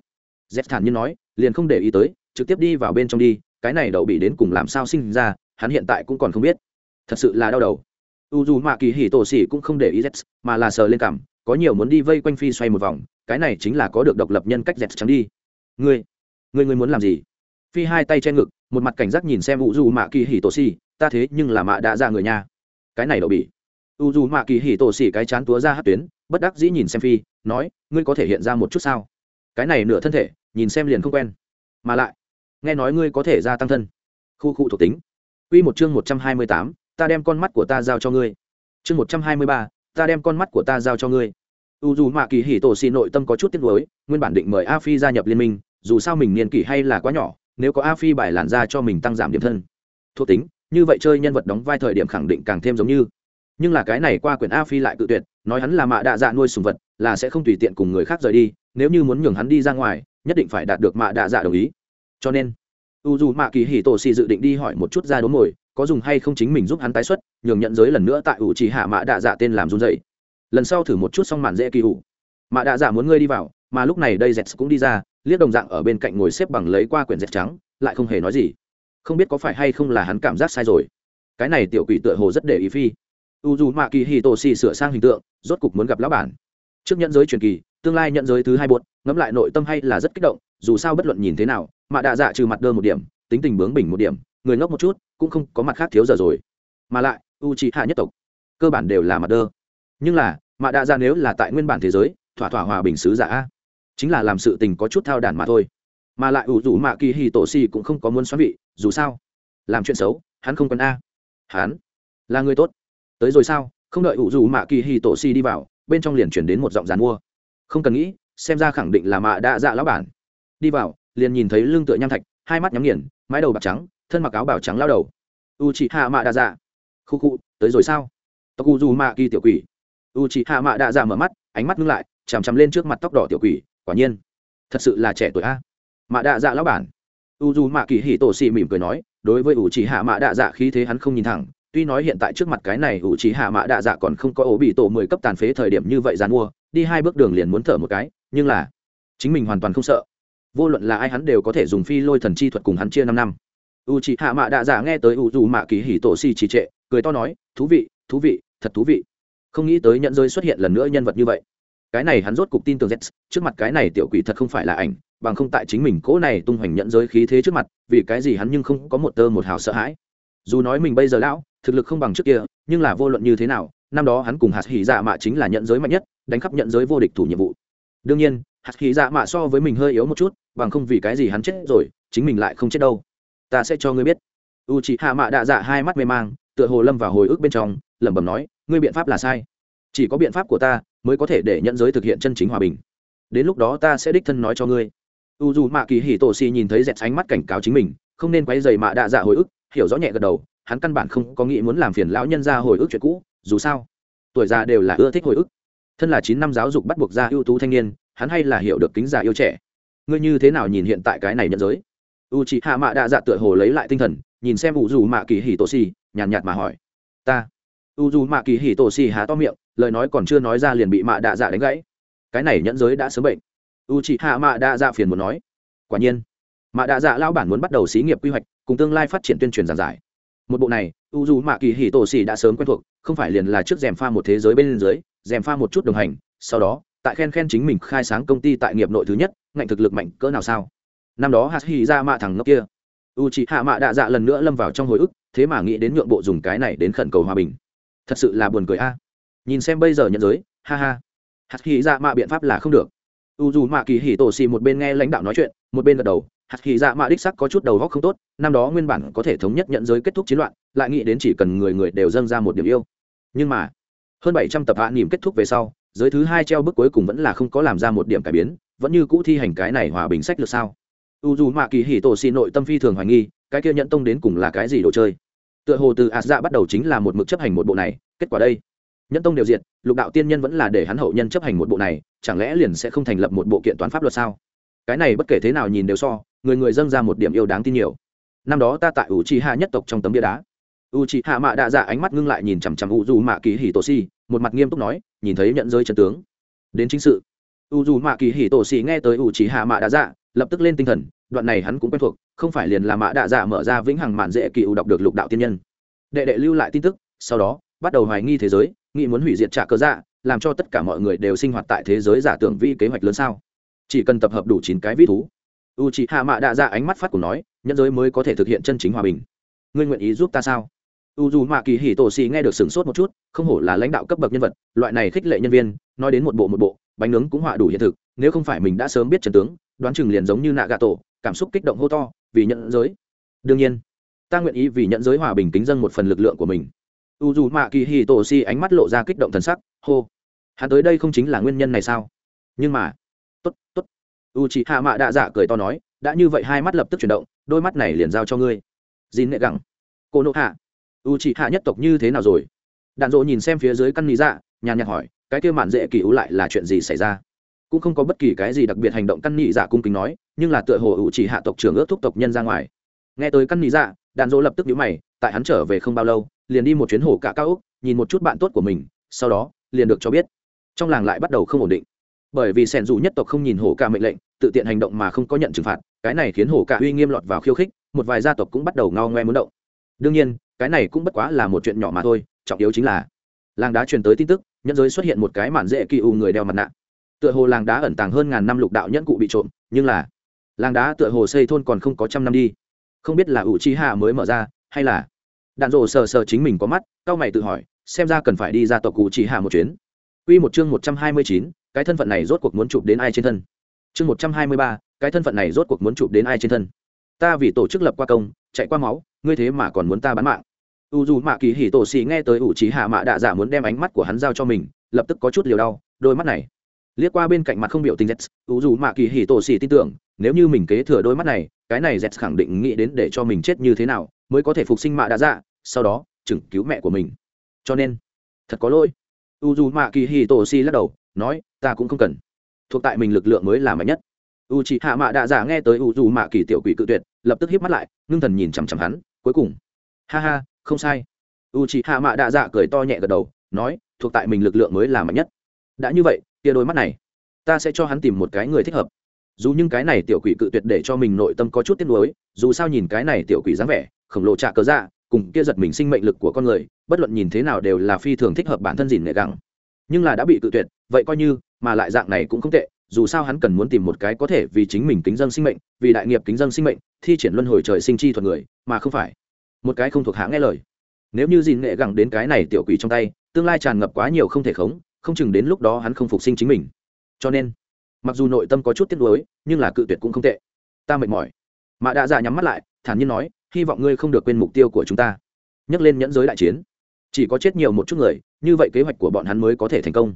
z thản nhiên nói liền không để ý tới, trực tiếp đi vào bên trong đi, cái này đậu bị đến cùng làm sao sinh ra, hắn hiện tại cũng còn không biết. Thật sự là đau đầu. U dù mạ kỳ hỉ tổ xỉ cũng không để ý z mà là sờ lên cảm có nhiều muốn đi vây quanh phi xoay một vòng, cái này chính là có được độc lập nhân cách dẹt trắng đi. Ngươi ngươi ngươi muốn làm gì? Phi hai tay che ngực, một mặt cảnh giác nhìn xem u dù mạ kỳ hỉ tổ xỉ ta thế nhưng là mạ đã ra người nhà cái này đậu bị. U dù mạ kỳ hỉ tổ xỉ cái chán túa ra hát tuyến, bất đắc dĩ nhìn xem phi, nói, ngươi có thể hiện ra một chút sao? Cái này nửa thân thể nhìn xem liền không quen mà lại nghe nói ngươi có thể gia tăng thân khu khu thuộc tính Quy một chương 128, ta đem con mắt của ta giao cho ngươi. Chương 123, ta đem con mắt của ta giao cho ngươi. U dù Mạ Kỳ Hỉ Tổ xì nội tâm có chút tiếc nuối, nguyên bản định mời A Phi gia nhập liên minh, dù sao mình niên kỷ hay là quá nhỏ, nếu có A Phi bài làn ra cho mình tăng giảm điểm thân. Thuộc tính, như vậy chơi nhân vật đóng vai thời điểm khẳng định càng thêm giống như. Nhưng là cái này qua quyển A Phi lại cự tuyệt, nói hắn là mạ đạ dạ nuôi sùng vật, là sẽ không tùy tiện cùng người khác rời đi, nếu như muốn nhường hắn đi ra ngoài, nhất định phải đạt được mạ đạ dạ đồng ý. Cho nên, u dù mạ kỳ hì tổ xì dự định đi hỏi một chút ra đốn mồi có dùng hay không chính mình giúp hắn tái xuất nhường nhận giới lần nữa tại ủ chỉ hạ mạ đạ dạ tên làm run dậy lần sau thử một chút xong màn dễ kỳ ủ. Mạ đạ dạ muốn ngươi đi vào mà lúc này đây dẹt cũng đi ra liếc đồng dạng ở bên cạnh ngồi xếp bằng lấy qua quyển dẹt trắng lại không hề nói gì. Không biết có phải hay không là hắn cảm giác sai rồi. Cái này tiểu quỷ tựa hồ rất để ý phi. U dù mạ kỳ hì tổ xì sửa sang hình tượng rốt cục muốn gặp lão bản. Trước nhận giới truyền kỳ tương lai nhận giới thứ hai buột ngẫm lại nội tâm hay là rất kích động, dù sao bất luận nhìn thế nào mạ đạ dạ trừ mặt đơn một điểm, tính tình bướng bỉnh một điểm, người ngốc một chút, cũng không có mặt khác thiếu giờ rồi. Mà lại u c hạ nhất tộc, cơ bản đều là mặt đơ. Nhưng là mạ đạ dạ nếu là tại nguyên bản thế giới, thỏa thỏa hòa bình sứ giả, chính là làm sự tình có chút thao đản mà thôi. Mà lại ủ rủ mạ kỳ hì tổ si cũng không có muốn xoắn vị, dù sao, làm chuyện xấu, hắn không cần a. Hắn là người tốt. Tới rồi sao? Không đợi ủ rủ mạ kỳ hì tổ si đi vào, bên trong liền chuyển đến một giọng dàn mua. Không cần nghĩ xem ra khẳng định là mạ đã dạ lão bản. Đi vào, liền nhìn thấy lưng tựa nham thạch, hai mắt nhắm nghiền, mái đầu bạc trắng, thân mặc áo bảo trắng lao đầu. U chị hạ mạ đa dạ. Khu khu, tới rồi sao? Tóc u dù mạ kỳ tiểu quỷ. U chị hạ mạ đa dạ mở mắt, ánh mắt ngưng lại, chằm chằm lên trước mặt tóc đỏ tiểu quỷ, quả nhiên. Thật sự là trẻ tuổi a. Mạ đa dạ lão bản. U dù mạ kỳ hỉ tổ xì mỉm cười nói, đối với u chị hạ mạ đa dạ khí thế hắn không nhìn thẳng tuy nói hiện tại trước mặt cái này u trí hạ mã đạ dạ còn không có ổ bị tổ mười cấp tàn phế thời điểm như vậy dàn mua, đi hai bước đường liền muốn thở một cái, nhưng là chính mình hoàn toàn không sợ. Vô luận là ai hắn đều có thể dùng phi lôi thần chi thuật cùng hắn chia năm năm. U c h ị hạ mạ đạ giả nghe tới u dù mạ kỳ hỉ tổ si trì trệ, cười to nói, thú vị thú vị, thật thú vị. Không nghĩ tới nhận rơi xuất hiện lần nữa nhân vật như vậy. Cái này hắn rốt cục tin tưởng z trước mặt cái này tiểu quỷ thật không phải là ảnh, bằng không tại chính mình cỗ này tung hoành nhận giới khí thế trước mặt, vì cái gì hắn nhưng không có một tơ một hào sợ hãi. Dù nói mình bây giờ lão thực lực không bằng trước kia, nhưng là vô luận như thế nào, năm đó hắn cùng hạt hỉ dạ mạ chính là nhận giới mạnh nhất, đánh khắp nhận giới vô địch thủ nhiệm vụ. Đương nhiên, hạt hỉ dạ mạ so với mình hơi yếu một chút, bằng không vì cái gì hắn chết rồi, chính mình lại không chết đâu. Ta sẽ cho ngươi biết. U chị hạ mạ đạ dạ hai mắt mê mang, tựa hồ lâm vào hồi ức bên trong, lẩm bẩm nói, ngươi biện pháp là sai. Chỉ có biện pháp của ta mới có thể để nhận giới thực hiện chân chính hòa bình. Đến lúc đó ta sẽ đích thân nói cho ngươi. U dù mạ kỳ hỉ tổ xì nhìn thấy dẹt ánh mắt cảnh cáo chính mình, không nên quay dày mạ đạ dạ hồi ức, hiểu rõ nhẹ gật đầu hắn căn bản không có nghĩ muốn làm phiền lão nhân ra hồi ức chuyện cũ, dù sao, tuổi già đều là ưa thích hồi ức. Thân là chín năm giáo dục bắt buộc ra ưu tú thanh niên, hắn hay là hiểu được kính già yêu trẻ. Ngươi như thế nào nhìn hiện tại cái này nhận giới? U chị hạ mạ đạ dạ tựa hồ lấy lại tinh thần, nhìn xem u dù mạ kỳ hì tổ xì nhàn nhạt mà hỏi. Ta. U dù mạ kỳ hì tổ xì há to miệng, lời nói còn chưa nói ra liền bị mạ đạ dạ đánh gãy. Cái này nhẫn giới đã sớm bệnh. U chị hạ mạ đạ dạ phiền muốn nói. Quả nhiên mạ đạ dạ lao bản muốn bắt đầu xí nghiệp quy hoạch, cùng tương lai phát triển tuyên truyền giảng giải một bộ này, u dù mạ kỳ hì tổ xì đã sớm quen thuộc, không phải liền là trước rèm pha một thế giới bên dưới, rèm pha một chút đồng hành, sau đó, tại khen khen chính mình khai sáng công ty tại nghiệp nội thứ nhất, ngạnh thực lực mạnh cỡ nào sao? Năm đó hạt hì ra mạ thằng ngốc kia u chị hạ mạ đạ dạ lần nữa lâm vào trong hồi ức, thế mà nghĩ đến nhượng bộ dùng cái này đến khẩn cầu hòa bình. Thật sự là buồn cười a. Nhìn xem bây giờ nhận giới, ha ha. Hạt hì ra mạ biện pháp là không được. U dù mạ kỳ hỉ tổ xì một bên nghe lãnh đạo nói chuyện, một bên gật đầu hạt hy dạ mạ đích sắc có chút đầu góc không tốt, năm đó nguyên bản có thể thống nhất nhận giới kết thúc chiến loạn, lại nghĩ đến chỉ cần người người đều dâng ra một điểm yêu. Nhưng mà, hơn bảy trăm tập hạ nỉm kết thúc về sau, giới thứ hai treo bước cuối cùng vẫn là không có làm ra một điểm cải biến, vẫn như cũ thi hành cái này hòa bình sách lược sao? U dù mạ kỳ hì tổ xì nội tâm phi thường hoài nghi, cái kia nhận tông đến cùng là cái gì đồ chơi? Tựa hồ từ ạt dạ bắt đầu chính là một mực chấp hành một bộ này, kết quả đây. Nhẫn tông đều diện lục đạo tiên nhân vẫn là để hắn hậu nhân chấp hành một bộ này, chẳng lẽ liền sẽ không thành lập một bộ kiện toán pháp luật sao? Cái này bất kể thế nào nhìn đều so, người người dâng ra một điểm yêu đáng tin nhiều. Năm đó ta tại u chi hạ nhất tộc trong tấm bia đá. U chi hạ mạ đạ dạ ánh mắt ngưng lại nhìn chằm chằm u dù mạ kỳ hì tổ si một mặt nghiêm túc nói, nhìn thấy nhận giới trần tướng. Đến chính sự. U dù mạ kỳ hì tổ si nghe tới u chi hạ mạ đạ dạ lập tức lên tinh thần, đoạn này hắn cũng quen thuộc, không phải liền là Mạ đạ dạ mở ra vĩnh hằng mạn dễ kỳ u đọc được lục đạo tiên nhân. Đệ đệ lưu lại tin tức, sau đó, bắt đầu hoài nghi thế giới, nghĩ muốn hủy diệt trả cơ dạ làm cho tất cả mọi người đều sinh hoạt tại thế giới giả tưởng vi kế hoạch lớn sao chỉ cần tập hợp đủ chín cái vĩ thú. U chị hạ mạ đạ dạ ánh mắt phát của nói nhân giới mới có thể thực hiện chân chính hòa bình. Ngươi nguyện ý giúp ta sao? U dù mạ kỳ hỉ tổ xì nghe được sửng sốt một chút, không hổ là lãnh đạo cấp bậc nhân vật, loại này khích lệ nhân viên, nói đến một bộ một bộ, bánh nướng cũng họa đủ hiện thực, nếu không phải mình đã sớm biết trần tướng, đoán chừng liền giống như nạ gà tổ cảm xúc kích động hô to, vì nhận giới. Đương nhiên, ta nguyện ý vì nhận giới hòa bình kính dân một phần lực lượng của mình. U dù mạ kỳ hì tổ si ánh mắt lộ ra kích động thần sắc, hô, hắn tới đây không chính là nguyên nhân này sao? Nhưng mà u chị hạ mạ đạ dạ cười to nói, đã như vậy hai mắt lập tức chuyển động, đôi mắt này liền giao cho ngươi. Dìn nệ gẳng. Cô nộ hạ. U chị hạ nhất tộc như thế nào rồi? Đạn dỗ nhìn xem phía dưới căn lý dạ nhàn nhạc hỏi, cái kêu mạn dễ kỳ ưu lại là chuyện gì xảy ra? Cũng không có bất kỳ cái gì đặc biệt hành động căn nhị dạ cung kính nói, nhưng là tựa hồ ủ chỉ hạ tộc trưởng ước thúc tộc nhân ra ngoài. Nghe tới căn nhị dạ đạn dỗ lập tức nhíu mày, tại hắn trở về không bao lâu, liền đi một chuyến hồ cả cao úc, nhìn một chút bạn tốt của mình, sau đó, liền được cho biết. Trong làng lại bắt đầu không ổn định bởi vì sẻn dù nhất tộc không nhìn hổ ca mệnh lệnh tự tiện hành động mà không có nhận trừng phạt cái này khiến hổ ca uy nghiêm lọt vào khiêu khích một vài gia tộc cũng bắt đầu ngao ngoe muốn động. Đương nhiên cái này cũng bất quá là một chuyện nhỏ mà thôi trọng yếu chính là làng đá truyền tới tin tức nhân giới xuất hiện một cái mản dễ kỳ ù người đeo mặt nạ. Tựa hồ làng đá ẩn tàng hơn ngàn năm lục đạo nhẫn cụ bị trộm nhưng là làng đá tựa hồ xây thôn còn không có trăm năm đi. Không biết là ủ chi hạ mới mở ra hay là đạn rổ sờ sờ chính mình có mắt cao mày tự hỏi xem ra cần phải đi ra tộc cụ chỉ hạ một chuyến. Quy một chương một trăm hai mươi chín, cái thân phận này rốt cuộc muốn chụp đến ai trên thân. Chương một trăm hai mươi ba, cái thân phận này rốt cuộc muốn chụp đến ai trên thân. Ta vì tổ chức lập qua công, chạy qua máu, ngươi thế mà còn muốn ta bán mạng. U dù Mạ Kỳ Hỉ Tổ xì nghe tới ủ trí hạ mạ đạ giả muốn đem ánh mắt của hắn giao cho mình, lập tức có chút liều đau, đôi mắt này liếc qua bên cạnh mặt không biểu tình z U dù Mạ Kỳ Hỉ Tổ xì tin tưởng, nếu như mình kế thừa đôi mắt này, cái này z khẳng định nghĩ đến để cho mình chết như thế nào, mới có thể phục sinh mạ đạ giả, sau đó, chừng cứu mẹ của mình. Cho nên, thật có lỗi u dù mạ kỳ hì tổ si lắc đầu nói, ta cũng không cần. Thuộc tại mình lực lượng mới là mạnh nhất. U chị hạ mạ đạ giả nghe tới u dù mạ kỳ tiểu quỷ cự tuyệt, lập tức hiếp mắt lại, ngưng thần nhìn chằm chằm hắn, cuối cùng, ha ha, không sai. U chị hạ mạ đạ giả cười to nhẹ gật đầu, nói, thuộc tại mình lực lượng mới là mạnh nhất. Đã như vậy, tia đôi mắt này, ta sẽ cho hắn tìm một cái người thích hợp. Dù những cái này tiểu quỷ cự tuyệt để cho mình nội tâm có chút tiếc nuối, dù sao nhìn cái này tiểu quỷ dáng vẻ, khổng lồ trạ cớ dạ cùng kia giật mình sinh mệnh lực của con người, bất luận nhìn thế nào đều là phi thường thích hợp bản thân dìn nệ gẳng nhưng là đã bị tự tuyệt, vậy coi như, mà lại dạng này cũng không tệ, dù sao hắn cần muốn tìm một cái có thể vì chính mình kính dân sinh mệnh, vì đại nghiệp kính dân sinh mệnh, thi triển luân hồi trời sinh chi thuật người, mà không phải. Một cái không thuộc hãng nghe lời. Nếu như dìn nghệ gẳng đến cái này tiểu quỷ trong tay, tương lai tràn ngập quá nhiều không thể khống, không chừng đến lúc đó hắn không phục sinh chính mình. Cho nên, mặc dù nội tâm có chút tiếc nuối, nhưng là cự tuyệt cũng không tệ. Ta mệt mỏi. Mà đã dạ nhắm mắt lại, thản nhiên nói, hy vọng ngươi không được quên mục tiêu của chúng ta. Nhắc lên nhẫn giới đại chiến chỉ có chết nhiều một chút người, như vậy kế hoạch của bọn hắn mới có thể thành công.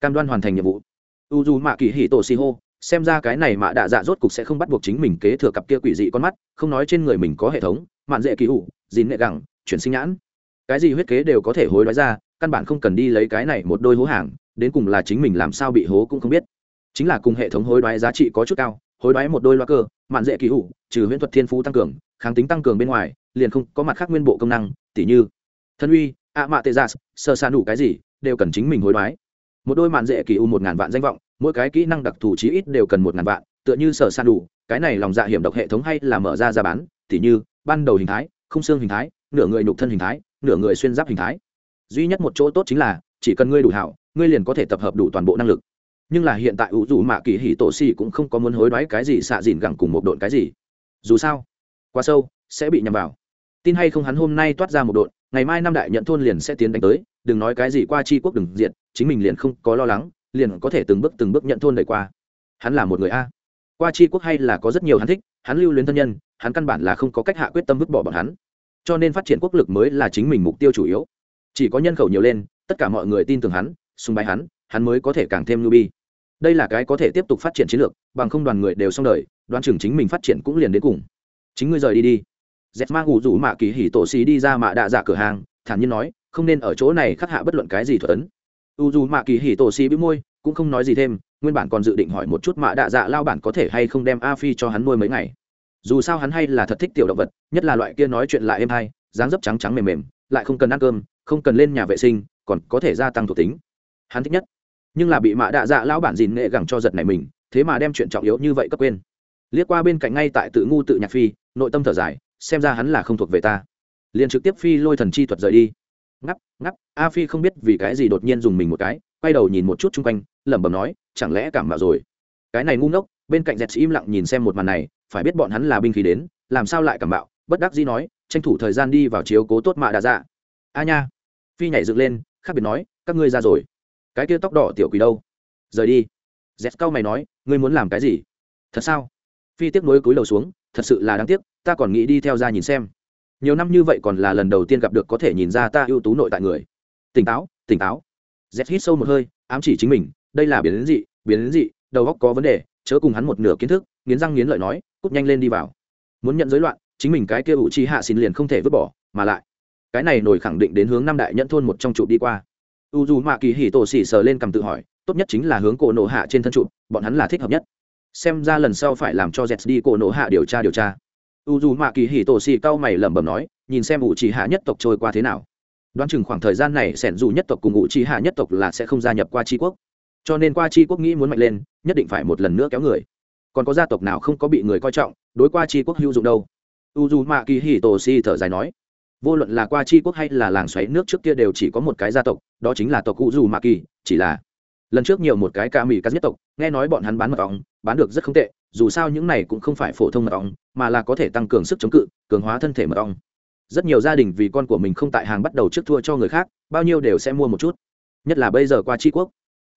Cam đoan hoàn thành nhiệm vụ. U dù mạ kỳ hì tổ si hô xem ra cái này mạ đạ dạ rốt cục sẽ không bắt buộc chính mình kế thừa cặp kia quỷ dị con mắt, không nói trên người mình có hệ thống, mạn dễ kỳ ủ dìn nệ gẳng, chuyển sinh nhãn. Cái gì huyết kế đều có thể hối đoái ra, căn bản không cần đi lấy cái này một đôi hố hàng, đến cùng là chính mình làm sao bị hố cũng không biết. Chính là cùng hệ thống hối đoái giá trị có chút cao, hối đoái một đôi loa cơ, mạn dễ kỳ ủ trừ huyễn thuật thiên phú tăng cường, kháng tính tăng cường bên ngoài, liền không có mặt khác nguyên bộ công năng, tỉ như thân uy ạ mạ tê gia sơ xa đủ cái gì, đều cần chính mình hối đoái. Một đôi mạn dễ kỳ u một ngàn vạn danh vọng, mỗi cái kỹ năng đặc thù chí ít đều cần một ngàn vạn, tựa như sở san đủ, cái này lòng dạ hiểm độc hệ thống hay là mở ra ra bán, tỉ như, ban đầu hình thái, không xương hình thái, nửa người nhục thân hình thái, nửa người xuyên giáp hình thái. Duy nhất một chỗ tốt chính là, chỉ cần ngươi đủ hảo, ngươi liền có thể tập hợp đủ toàn bộ năng lực. Nhưng là hiện tại ủ dù mạ kỳ hỉ tổ xì cũng không có muốn hối đoái cái gì xạ dìn gẳng cùng một độn cái gì. Dù sao, quá sâu, sẽ bị nhầm vào. Tin hay không hắn hôm nay toát ra một độn ngày mai năm đại nhận thôn liền sẽ tiến đánh tới, đừng nói cái gì qua c quốc đừng diện chính mình liền không có lo lắng, liền có thể từng bước từng bước nhận thôn đẩy qua. Hắn là một người a. Qua c quốc hay là có rất nhiều hắn thích, hắn lưu luyến thân nhân, hắn căn bản là không có cách hạ quyết tâm vứt bỏ bọn hắn. Cho nên phát triển quốc lực mới là chính mình mục tiêu chủ yếu. Chỉ có nhân khẩu nhiều lên, tất cả mọi người tin tưởng hắn, sùng bái hắn hắn mới có thể càng thêm lưu bi. Đây là cái có thể tiếp tục phát triển chiến lược, bằng không đoàn người đều xong đời đoàn trưởng chính mình phát triển cũng liền đến cùng. Chính ngươi rời đi đi dẹp mang ngủ rủ mạ kỳ hỉ tổ xì đi ra mạ đạ dạ cửa hàng, thản nhiên nói, không nên ở chỗ này khắc hạ bất luận cái gì thuật ấn. U dù mạ kỳ hỉ tổ xì bĩu môi, cũng không nói gì thêm, nguyên bản còn dự định hỏi một chút mạ đạ dạ lao bản có thể hay không đem a phi cho hắn nuôi mấy ngày. Dù sao hắn hay là thật thích tiểu động vật, nhất là loại kia nói chuyện lại êm hay, dáng dấp trắng trắng mềm mềm, lại không cần ăn cơm, không cần lên nhà vệ sinh, còn có thể gia tăng thuộc tính. Hắn thích nhất. Nhưng là bị mạ đạ dạ lão bản dìn nghệ gẳng cho giật này mình, thế mà đem chuyện trọng yếu như vậy cấp quên. Liếc qua bên cạnh ngay tại tự ngu tự nhạc phi, nội tâm thở dài xem ra hắn là không thuộc về ta. Liền trực tiếp phi lôi thần chi thuật rời đi. Ngắp ngắp, a phi không biết vì cái gì đột nhiên dùng mình một cái, quay đầu nhìn một chút chung quanh, lẩm bẩm nói, chẳng lẽ cảm mạo rồi? Cái này ngu ngốc, bên cạnh dẹt im lặng nhìn xem một màn này, phải biết bọn hắn là binh khí đến, làm sao lại cảm bạo bất đắc dĩ nói, tranh thủ thời gian đi vào chiếu cố tốt mạ đã dạ. A nha. Phi nhảy dựng lên, khác biệt nói, các ngươi ra rồi. Cái kia tóc đỏ tiểu quỷ đâu? Rời đi. Dẹt cao mày nói, ngươi muốn làm cái gì? Thật sao? Phi tiếc nối cúi đầu xuống, thật sự là đáng tiếc ta còn nghĩ đi theo ra nhìn xem. Nhiều năm như vậy còn là lần đầu tiên gặp được có thể nhìn ra ta ưu tú nội tại người. Tỉnh táo tỉnh táo. Z hít sâu một hơi, ám chỉ chính mình, đây là biến đến dị, biến đến dị, đầu góc có vấn đề, chớ cùng hắn một nửa kiến thức, nghiến răng nghiến lợi nói, cút nhanh lên đi vào. Muốn nhận giới loạn, chính mình cái kia ủ chi hạ xin liền không thể vứt bỏ, mà lại, cái này nổi khẳng định đến hướng năm đại nhẫn thôn một trong trụ đi qua. U dù mạ kỳ hỉ tổ xỉ sờ lên cầm tự hỏi, tốt nhất chính là hướng cổ nổ hạ trên thân trụ, bọn hắn là thích hợp nhất. Xem ra lần sau phải làm cho z đi cổ nổ hạ điều tra điều tra u dù mạ kỳ hỉ tổ xỉ cau mày lẩm bẩm nói, nhìn xem ủ chỉ hạ nhất tộc trôi qua thế nào. Đoán chừng khoảng thời gian này sẻn dù nhất tộc cùng ủ chỉ hạ nhất tộc là sẽ không gia nhập qua tri quốc. Cho nên qua tri quốc nghĩ muốn mạnh lên, nhất định phải một lần nữa kéo người. Còn có gia tộc nào không có bị người coi trọng, đối qua tri quốc hữu dụng đâu? U dù mạ kỳ hì tổ si thở dài nói, vô luận là qua tri quốc hay là làng xoáy nước trước kia đều chỉ có một cái gia tộc, đó chính là tộc cụ dù mạ kỳ, chỉ là lần trước nhiều một cái ca mỹ cắt nhất tộc, nghe nói bọn hắn bán mật ong, bán được rất không tệ dù sao những này cũng không phải phổ thông mật ong, mà là có thể tăng cường sức chống cự, cường hóa thân thể mật ong. Rất nhiều gia đình vì con của mình không tại hàng bắt đầu trước thua cho người khác, bao nhiêu đều sẽ mua một chút. Nhất là bây giờ qua tri quốc,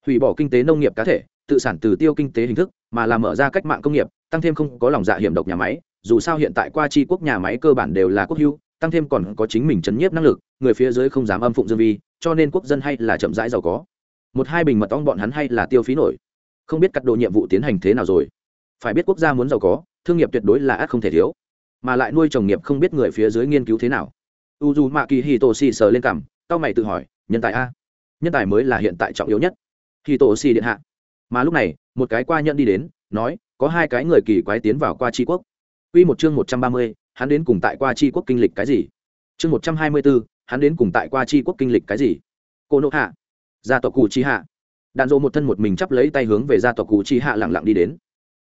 hủy bỏ kinh tế nông nghiệp cá thể, tự sản từ tiêu kinh tế hình thức, mà làm mở ra cách mạng công nghiệp, tăng thêm không có lòng dạ hiểm độc nhà máy, dù sao hiện tại qua tri quốc nhà máy cơ bản đều là quốc hưu tăng thêm còn có chính mình chấn nhiếp năng lực, người phía dưới không dám âm phụng dương vi, cho nên quốc dân hay là chậm rãi giàu có. Một hai bình mật ong bọn hắn hay là tiêu phí nổi. Không biết cắt độ nhiệm vụ tiến hành thế nào rồi phải biết quốc gia muốn giàu có thương nghiệp tuyệt đối là ác không thể thiếu mà lại nuôi trồng nghiệp không biết người phía dưới nghiên cứu thế nào u dù mạ kỳ hì tổ xì sờ lên cằm tao mày tự hỏi nhân tài a nhân tài mới là hiện tại trọng yếu nhất hì tổ xì điện hạ mà lúc này một cái qua nhận đi đến nói có hai cái người kỳ quái tiến vào qua tri quốc Quy một chương một trăm ba mươi, hắn đến cùng tại qua tri quốc kinh lịch cái gì? Chương một trăm hai mươi bốn, hắn đến cùng tại qua tri quốc kinh lịch cái gì? Cô nộ hạ, gia tộc cù chi hạ. Đạn dộ một thân một mình chắp lấy tay hướng về gia tộc cù chi hạ lặng lặng đi đến.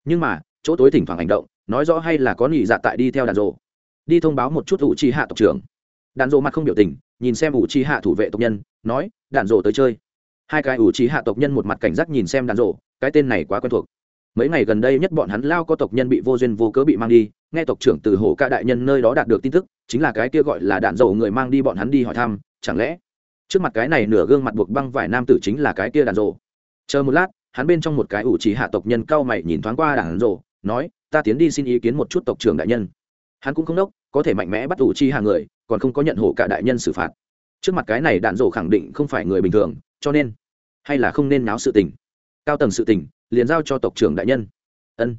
Nhưng mà, chỗ tối thỉnh thoảng hành động, nói rõ hay là có nghỉ dạ tại đi theo đạn rộ Đi thông báo một chút ủ chi hạ tộc trưởng. Đạn rộ mặt không biểu tình, nhìn xem ủ chi hạ thủ vệ tộc nhân, nói, đạn rộ tới chơi. Hai cái ủ chi hạ tộc nhân một mặt cảnh giác nhìn xem đạn rộ cái tên này quá quen thuộc mấy ngày gần đây nhất bọn hắn lao có tộc nhân bị vô duyên vô cớ bị mang đi nghe tộc trưởng từ hồ ca đại nhân nơi đó đạt được tin tức chính là cái kia gọi là đạn dầu người mang đi bọn hắn đi hỏi thăm chẳng lẽ trước mặt cái này nửa gương mặt buộc băng vải nam tử chính là cái kia đạn dầu chờ một lát hắn bên trong một cái ủ chỉ hạ tộc nhân cao mày nhìn thoáng qua đảng rộ, nói, ta tiến đi xin ý kiến một chút tộc trưởng đại nhân. Hắn cũng không đốc, có thể mạnh mẽ bắt ủ chi hàng người, còn không có nhận hộ cả đại nhân xử phạt. Trước mặt cái này đạn rộ khẳng định không phải người bình thường, cho nên, hay là không nên náo sự tình. Cao tầng sự tình, liền giao cho tộc trưởng đại nhân. Ân.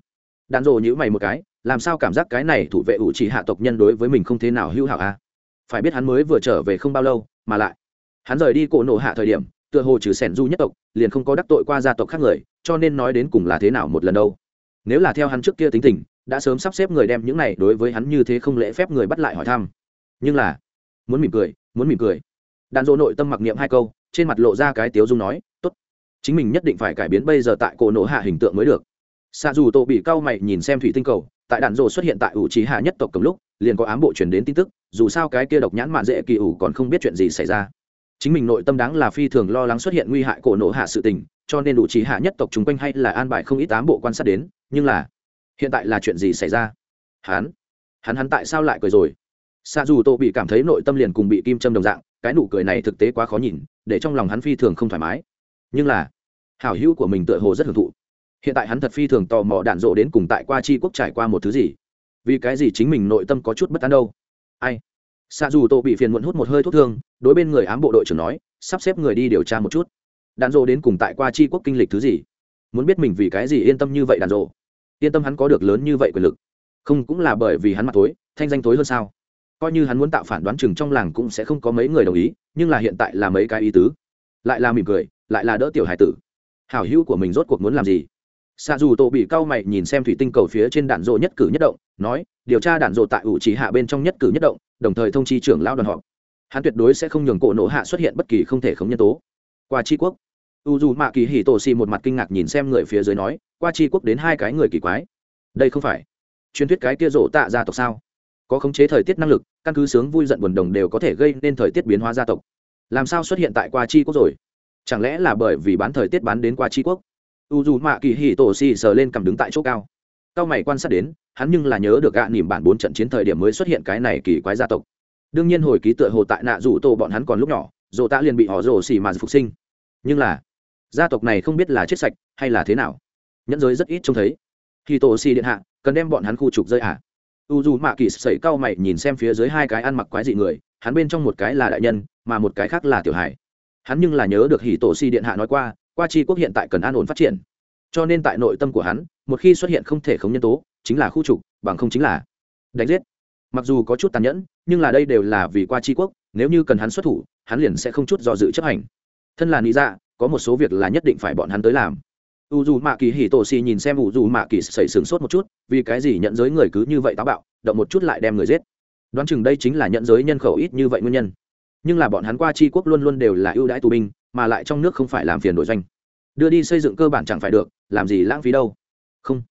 Đạn dồ nhữ mày một cái, làm sao cảm giác cái này thủ vệ ủ chỉ hạ tộc nhân đối với mình không thế nào hữu hảo a? À? phải biết hắn mới vừa trở về không bao lâu, mà lại, hắn rời đi cổ nổ hạ thời điểm tựa hồ trừ sẻn du nhất tộc, liền không có đắc tội qua gia tộc khác người, cho nên nói đến cùng là thế nào một lần đâu. Nếu là theo hắn trước kia tính tình, đã sớm sắp xếp người đem những này đối với hắn như thế không lễ phép người bắt lại hỏi thăm. Nhưng là, muốn mỉm cười, muốn mỉm cười. Đàn dỗ nội tâm mặc niệm hai câu, trên mặt lộ ra cái tiếu dung nói, tốt, chính mình nhất định phải cải biến bây giờ tại cổ nổ hạ hình tượng mới được. Xa dù tổ bị cao mày nhìn xem thủy tinh cầu, tại đạn rồ xuất hiện tại ủ trí hạ nhất tộc cầm lúc, liền có ám bộ truyền đến tin tức, dù sao cái kia độc nhãn mạn dễ kỳ ủ còn không biết chuyện gì xảy ra chính mình nội tâm đáng là phi thường lo lắng xuất hiện nguy hại cổ nổ hạ sự tình, cho nên đủ trí hạ nhất tộc chung quanh hay là an bài không ít tám bộ quan sát đến, nhưng là, hiện tại là chuyện gì xảy ra? Hắn hắn hắn tại sao lại cười rồi? Xa dù Tô bị cảm thấy nội tâm liền cùng bị kim châm đồng dạng, cái nụ cười này thực tế quá khó nhìn, để trong lòng hắn phi thường không thoải mái. Nhưng là, hảo hữu của mình tựa hồ rất hưởng thụ. Hiện tại hắn thật phi thường tò mò đạn rộ đến cùng tại qua chi quốc trải qua một thứ gì. Vì cái gì chính mình nội tâm có chút bất an đâu? Ai? Xa dù Tô bị phiền muộn hút một hơi thuốc thương đối bên người ám bộ đội trưởng nói, sắp xếp người đi điều tra một chút. Đàn rộ đến cùng tại qua chi quốc kinh lịch thứ gì? Muốn biết mình vì cái gì yên tâm như vậy đàn rộ yên tâm hắn có được lớn như vậy quyền lực. Không cũng là bởi vì hắn mặt tối thanh danh tối hơn sao? Coi như hắn muốn tạo phản đoán chừng trong làng cũng sẽ không có mấy người đồng ý, nhưng là hiện tại là mấy cái ý tứ. Lại là mỉm cười, lại là đỡ tiểu hải tử. Hảo hữu của mình rốt cuộc muốn làm gì? Xa dù tổ bị cao mày nhìn xem thủy tinh cầu phía trên đạn rộ nhất cử nhất động, nói, điều tra đạn rộ tại ủ chỉ hạ bên trong nhất cử nhất động, đồng thời thông chi trưởng lao đoàn họp hắn tuyệt đối sẽ không nhường cổ nổ hạ xuất hiện bất kỳ không thể khống nhân tố. Qua tri quốc, u dù mạ kỳ hì tổ xì một mặt kinh ngạc nhìn xem người phía dưới nói, qua tri quốc đến hai cái người kỳ quái. Đây không phải truyền thuyết cái kia rộ tạ gia tộc sao? Có khống chế thời tiết năng lực, căn cứ sướng vui giận buồn đồng đều có thể gây nên thời tiết biến hóa gia tộc. Làm sao xuất hiện tại qua chi quốc rồi? Chẳng lẽ là bởi vì bán thời tiết bán đến qua tri quốc? U dù mạ kỳ hì tổ xì sờ lên cầm đứng tại chỗ cao. Cao mày quan sát đến, hắn nhưng là nhớ được gạ nỉm bản bốn trận chiến thời điểm mới xuất hiện cái này kỳ quái gia tộc đương nhiên hồi ký tựa hồ tại nạ rủ tổ bọn hắn còn lúc nhỏ dồ tạ liền bị họ rồ xỉ mà phục sinh. Nhưng là, gia tộc này không biết là chết sạch hay là thế nào. Nhẫn giới rất ít trông thấy. Khi tổ xì điện hạ, cần đem bọn hắn khu trục rơi ạ. À? u dù mạ kỳ sẩy cau mày nhìn xem phía dưới hai cái ăn mặc quái dị người, hắn bên trong một cái là đại nhân, mà một cái khác là tiểu hải hắn nhưng là nhớ được hỉ tổ si điện hạ nói qua qua chi quốc hiện tại cần an ổn phát triển. Cho nên tại nội tâm của hắn, một khi xuất hiện không thể khống nhân tố, chính là khu trục, bằng không chính là đánh giết mặc dù có chút tàn nhẫn, nhưng là đây đều là vì qua chi quốc, nếu như cần hắn xuất thủ, hắn liền sẽ không chút do dự chấp hành. Thân là lý dạ có một số việc là nhất định phải bọn hắn tới làm. U dù mạ kỳ hì tổ xì nhìn xem u dù mạ kỳ xảy sửng sốt một chút, vì cái gì nhận giới người cứ như vậy táo bạo, động một chút lại đem người giết. Đoán chừng đây chính là nhận giới nhân khẩu ít như vậy nguyên nhân. Nhưng là bọn hắn qua tri quốc luôn luôn đều là ưu đãi tù binh, mà lại trong nước không phải làm phiền đội doanh. Đưa đi xây dựng cơ bản chẳng phải được, làm gì lãng phí đâu. Không.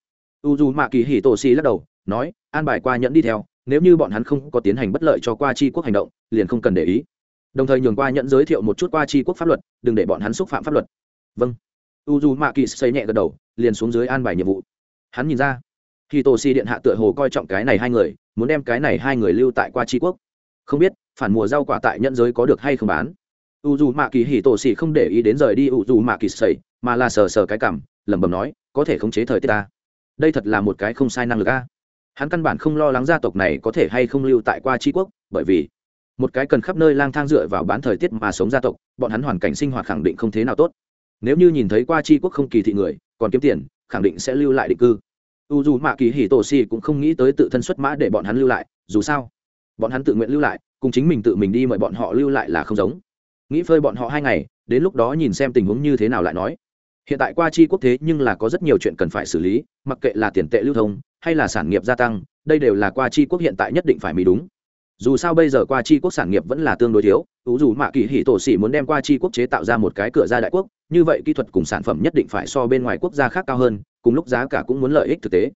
U dù mạ kỳ hì tổ xì lắc đầu, nói, an bài qua nhẫn đi theo nếu như bọn hắn không có tiến hành bất lợi cho qua chi quốc hành động, liền không cần để ý. Đồng thời nhường qua nhận giới thiệu một chút qua chi quốc pháp luật, đừng để bọn hắn xúc phạm pháp luật. Vâng. U dù mạ kỳ xây nhẹ gật đầu, liền xuống dưới an bài nhiệm vụ. Hắn nhìn ra khi tổ si điện hạ tựa hồ coi trọng cái này hai người, muốn đem cái này hai người lưu tại qua tri quốc. Không biết, phản mùa rau quả tại nhận giới có được hay không bán. U dù mạ kỳ hì tổ xì không để ý đến rời đi u dù mạ kỳ sầy mà là sờ sờ cái cảm, lẩm bẩm nói, có thể khống chế thời tiết ta. Đây thật là một cái không sai năng lực a hắn căn bản không lo lắng gia tộc này có thể hay không lưu tại qua tri quốc, bởi vì một cái cần khắp nơi lang thang dựa vào bán thời tiết mà sống gia tộc, bọn hắn hoàn cảnh sinh hoạt khẳng định không thế nào tốt. Nếu như nhìn thấy qua tri quốc không kỳ thị người, còn kiếm tiền, khẳng định sẽ lưu lại định cư. U dù mạ kỳ hì tổ xì cũng không nghĩ tới tự thân xuất mã để bọn hắn lưu lại, dù sao, bọn hắn tự nguyện lưu lại, cùng chính mình tự mình đi mời bọn họ lưu lại là không giống. Nghĩ phơi bọn họ hai ngày, đến lúc đó nhìn xem tình huống như thế nào lại nói hiện tại qua chi quốc thế nhưng là có rất nhiều chuyện cần phải xử lý, mặc kệ là tiền tệ lưu thông, hay là sản nghiệp gia tăng, đây đều là qua chi quốc hiện tại nhất định phải mỹ đúng. Dù sao bây giờ qua chi quốc sản nghiệp vẫn là tương đối thiếu, ủ dù mạ kỳ hỉ tổ sĩ muốn đem qua chi quốc chế tạo ra một cái cửa ra đại quốc, như vậy kỹ thuật cùng sản phẩm nhất định phải so bên ngoài quốc gia khác cao hơn, cùng lúc giá cả cũng muốn lợi ích thực tế.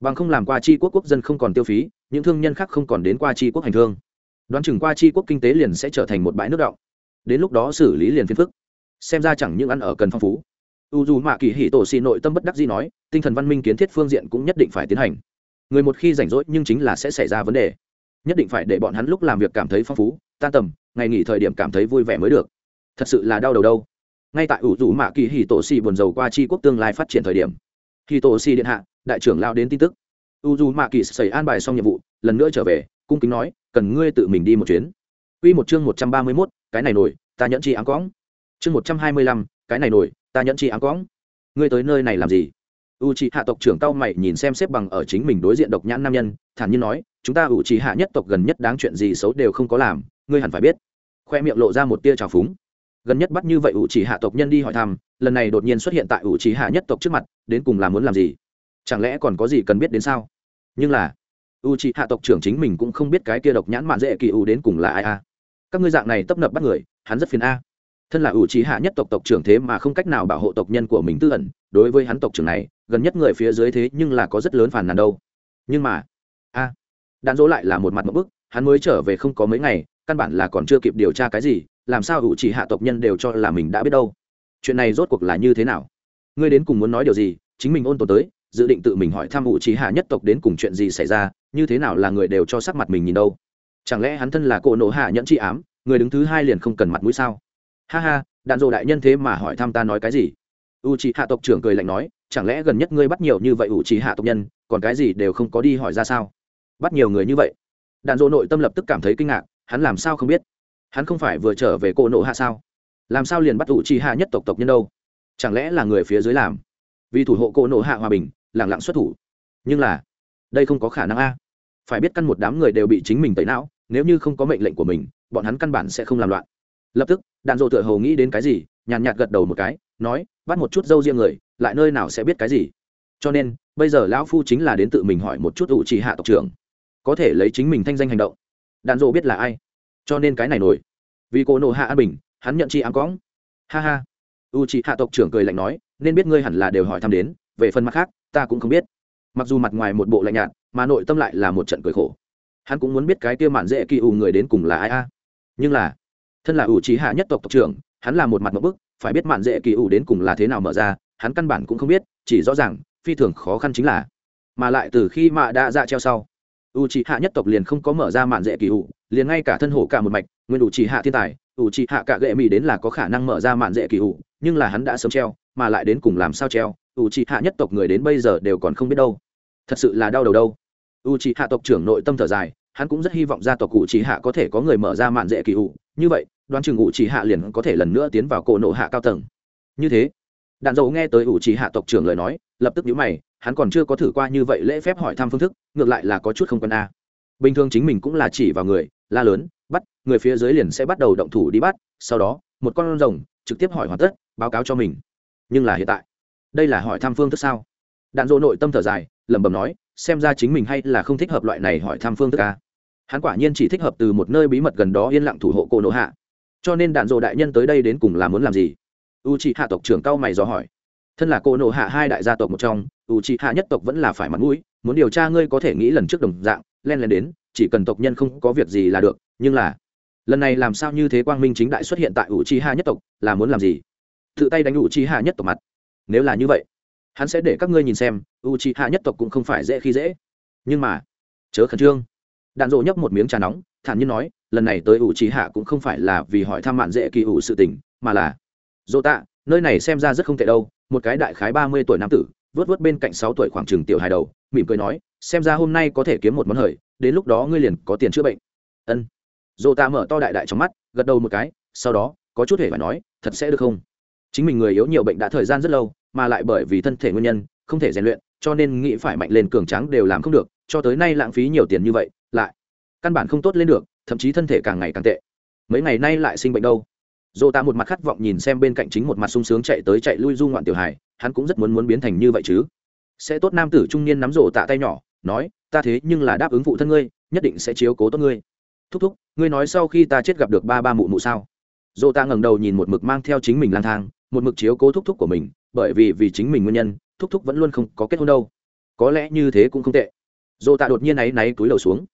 Bằng không làm qua chi quốc quốc dân không còn tiêu phí, những thương nhân khác không còn đến qua chi quốc hành thương. Đoán chừng qua chi quốc kinh tế liền sẽ trở thành một bãi nước động đến lúc đó xử lý liền phiền phức. Xem ra chẳng những ăn ở cần phong phú u dù mạ kỳ hỉ tổ xì nội tâm bất đắc gì nói tinh thần văn minh kiến thiết phương diện cũng nhất định phải tiến hành. Người một khi rảnh rỗi nhưng chính là sẽ xảy ra vấn đề. Nhất định phải để bọn hắn lúc làm việc cảm thấy phong phú tan tầm ngày nghỉ thời điểm cảm thấy vui vẻ mới được. Thật sự là đau đầu đâu. Ngay tại ủ rủ mạ kỳ hì tổ xì buồn dầu qua tri quốc tương lai phát triển thời điểm hì tổ xì điện hạ đại trưởng lao đến tin tức. U dù mạ kỳ xảy an bài xong nhiệm vụ lần nữa trở về cung kính nói cần ngươi tự mình đi một chuyến. Quy một chương một trăm ba mươi 131, cái này nổi, ta nhẫn chi áng cõng. Chương một trăm hai mươi lăm, cái này nổi, ta nhẫn chị áng quõng. Ngươi tới nơi này làm gì? U Chỉ hạ tộc trưởng cao mày nhìn xem xếp bằng ở chính mình đối diện độc nhãn nam nhân, thản nhiên nói, chúng ta U Chỉ hạ nhất tộc gần nhất đáng chuyện gì xấu đều không có làm, ngươi hẳn phải biết. Khoe miệng lộ ra một tia trào phúng. Gần nhất bắt như vậy U Chỉ hạ tộc nhân đi hỏi thăm, lần này đột nhiên xuất hiện tại U Chỉ hạ nhất tộc trước mặt, đến cùng là muốn làm gì? Chẳng lẽ còn có gì cần biết đến sao? Nhưng là, U Chỉ hạ tộc trưởng chính mình cũng không biết cái kia độc nhãn mạn dễ kỳ u đến cùng là ai a các ngươi dạng này tấp nập bắt người hắn rất phiền a thân là ủ trí hạ nhất tộc tộc trưởng thế mà không cách nào bảo hộ tộc nhân của mình tư ẩn, đối với hắn tộc trưởng này, gần nhất người phía dưới thế nhưng là có rất lớn phản nàn đâu. Nhưng mà, a, đạn dỗ lại là một mặt một bức, hắn mới trở về không có mấy ngày, căn bản là còn chưa kịp điều tra cái gì, làm sao ủ chỉ hạ tộc nhân đều cho là mình đã biết đâu. Chuyện này rốt cuộc là như thế nào? Ngươi đến cùng muốn nói điều gì? Chính mình ôn tồn tới, dự định tự mình hỏi thăm ủ chỉ hạ nhất tộc đến cùng chuyện gì xảy ra, như thế nào là người đều cho sắc mặt mình nhìn đâu? Chẳng lẽ hắn thân là cỗ nổ hạ nhẫn chi ám, người đứng thứ hai liền không cần mặt mũi sao? Ha ha, đạn dộ đại nhân thế mà hỏi thăm ta nói cái gì? U c hạ tộc trưởng cười lạnh nói, chẳng lẽ gần nhất ngươi bắt nhiều như vậy u c hạ tộc nhân, còn cái gì đều không có đi hỏi ra sao? Bắt nhiều người như vậy? Đạn dộ nội tâm lập tức cảm thấy kinh ngạc, hắn làm sao không biết? Hắn không phải vừa trở về cô nộ hạ sao? Làm sao liền bắt u c hạ nhất tộc tộc nhân đâu? Chẳng lẽ là người phía dưới làm? Vì thủ hộ cô nộ hạ hòa bình lẳng lặng xuất thủ. Nhưng là, đây không có khả năng a. Phải biết căn một đám người đều bị chính mình tẩy não, nếu như không có mệnh lệnh của mình, bọn hắn căn bản sẽ không làm loạn lập tức, đạn dộ tựa hồ nghĩ đến cái gì, nhàn nhạt gật đầu một cái, nói, bắt một chút dâu riêng người, lại nơi nào sẽ biết cái gì? Cho nên, bây giờ lão phu chính là đến tự mình hỏi một chút ủ trì hạ tộc trưởng, có thể lấy chính mình thanh danh hành động. Đạn dộ biết là ai, cho nên cái này nổi. Vì cô nộ hạ an bình, hắn nhận chi ám cõng. Ha ha. U trì hạ tộc trưởng cười lạnh nói, nên biết ngươi hẳn là đều hỏi thăm đến, về phần mặt khác, ta cũng không biết. Mặc dù mặt ngoài một bộ lạnh nhạt, mà nội tâm lại là một trận cười khổ. Hắn cũng muốn biết cái kia mạn dễ kỳ ù người đến cùng là ai a. Nhưng là thân là ủ trí hạ nhất tộc tộc trưởng, hắn là một mặt một bức, phải biết mạn dễ kỳ ủ đến cùng là thế nào mở ra, hắn căn bản cũng không biết, chỉ rõ ràng, phi thường khó khăn chính là. Mà lại từ khi mạ đã ra dạ treo sau u trí hạ nhất tộc liền không có mở ra mạn dễ kỳ ủ, liền ngay cả thân hổ cả một mạch, nguyên ủ trí hạ thiên tài, ủ trí hạ cả gệ mỹ đến là có khả năng mở ra mạn dễ kỳ ủ, nhưng là hắn đã sớm treo, mà lại đến cùng làm sao treo, ủ trí hạ nhất tộc người đến bây giờ đều còn không biết đâu. Thật sự là đau đầu đâu. U trí hạ tộc trưởng nội tâm thở dài, hắn cũng rất hy vọng gia tộc cụ chỉ hạ có thể có người mở ra mạn dễ kỳ ủ, như vậy đoán chừng ủ chỉ hạ liền có thể lần nữa tiến vào cổ nộ hạ cao tầng. Như thế, đạn dầu nghe tới ủ chỉ hạ tộc trưởng lời nói, lập tức nhíu mày, hắn còn chưa có thử qua như vậy lễ phép hỏi thăm phương thức, ngược lại là có chút không quân a. Bình thường chính mình cũng là chỉ vào người, la lớn, bắt, người phía dưới liền sẽ bắt đầu động thủ đi bắt, sau đó, một con rồng, trực tiếp hỏi hoàn tất, báo cáo cho mình. Nhưng là hiện tại, đây là hỏi thăm phương thức sao? Đạn dỗ nội tâm thở dài, lẩm bẩm nói, xem ra chính mình hay là không thích hợp loại này hỏi thăm phương thức a. Hắn quả nhiên chỉ thích hợp từ một nơi bí mật gần đó yên lặng thủ hộ cổ nộ hạ cho nên đạn dộ đại nhân tới đây đến cùng là muốn làm gì? U c hạ tộc trưởng cao mày dò hỏi. Thân là cô nộ hạ hai đại gia tộc một trong u c hạ nhất tộc vẫn là phải mặt mũi, muốn điều tra ngươi có thể nghĩ lần trước đồng dạng, len len đến, chỉ cần tộc nhân không có việc gì là được, nhưng là, lần này làm sao như thế quang minh chính đại xuất hiện tại u c hạ nhất tộc, là muốn làm gì? Tự tay đánh u c hạ nhất tộc mặt. Nếu là như vậy, hắn sẽ để các ngươi nhìn xem u c hạ nhất tộc cũng không phải dễ khi dễ. Nhưng mà, chớ khẩn trương. Đạn dộ nhấp một miếng trà nóng, thản nhiên nói lần này tới ủ trí hạ cũng không phải là vì hỏi thăm mạn dễ kỳ ủ sự tình, mà là, dỗ tạ, nơi này xem ra rất không tệ đâu, một cái đại khái ba mươi tuổi nam tử vớt vớt bên cạnh sáu tuổi khoảng chừng tiểu hài đầu, mỉm cười nói, xem ra hôm nay có thể kiếm một món hời, đến lúc đó ngươi liền có tiền chữa bệnh. Ân. Dỗ tạ mở to đại đại trong mắt, gật đầu một cái, sau đó, có chút hề phải nói, thật sẽ được không? Chính mình người yếu nhiều bệnh đã thời gian rất lâu, mà lại bởi vì thân thể nguyên nhân, không thể rèn luyện, cho nên nghĩ phải mạnh lên cường tráng đều làm không được, cho tới nay lãng phí nhiều tiền như vậy, lại căn bản không tốt lên được thậm chí thân thể càng ngày càng tệ. Mấy ngày nay lại sinh bệnh đâu? Dồ tạ một mặt khát vọng nhìn xem bên cạnh chính một mặt sung sướng chạy tới chạy lui du ngoạn tiểu hải, hắn cũng rất muốn muốn biến thành như vậy chứ. Sẽ tốt nam tử trung niên nắm rổ tạ tay nhỏ nói ta thế nhưng là đáp ứng phụ thân ngươi nhất định sẽ chiếu cố tốt ngươi. Thúc thúc ngươi nói sau khi ta chết gặp được ba ba mụ mụ sao? Dồ tạ ngẩng đầu nhìn một mực mang theo chính mình lang thang một mực chiếu cố thúc thúc của mình bởi vì vì chính mình nguyên nhân thúc thúc vẫn luôn không có kết hôn đâu. Có lẽ như thế cũng không tệ. Dồ tạ đột nhiên áy náy túi đầu xuống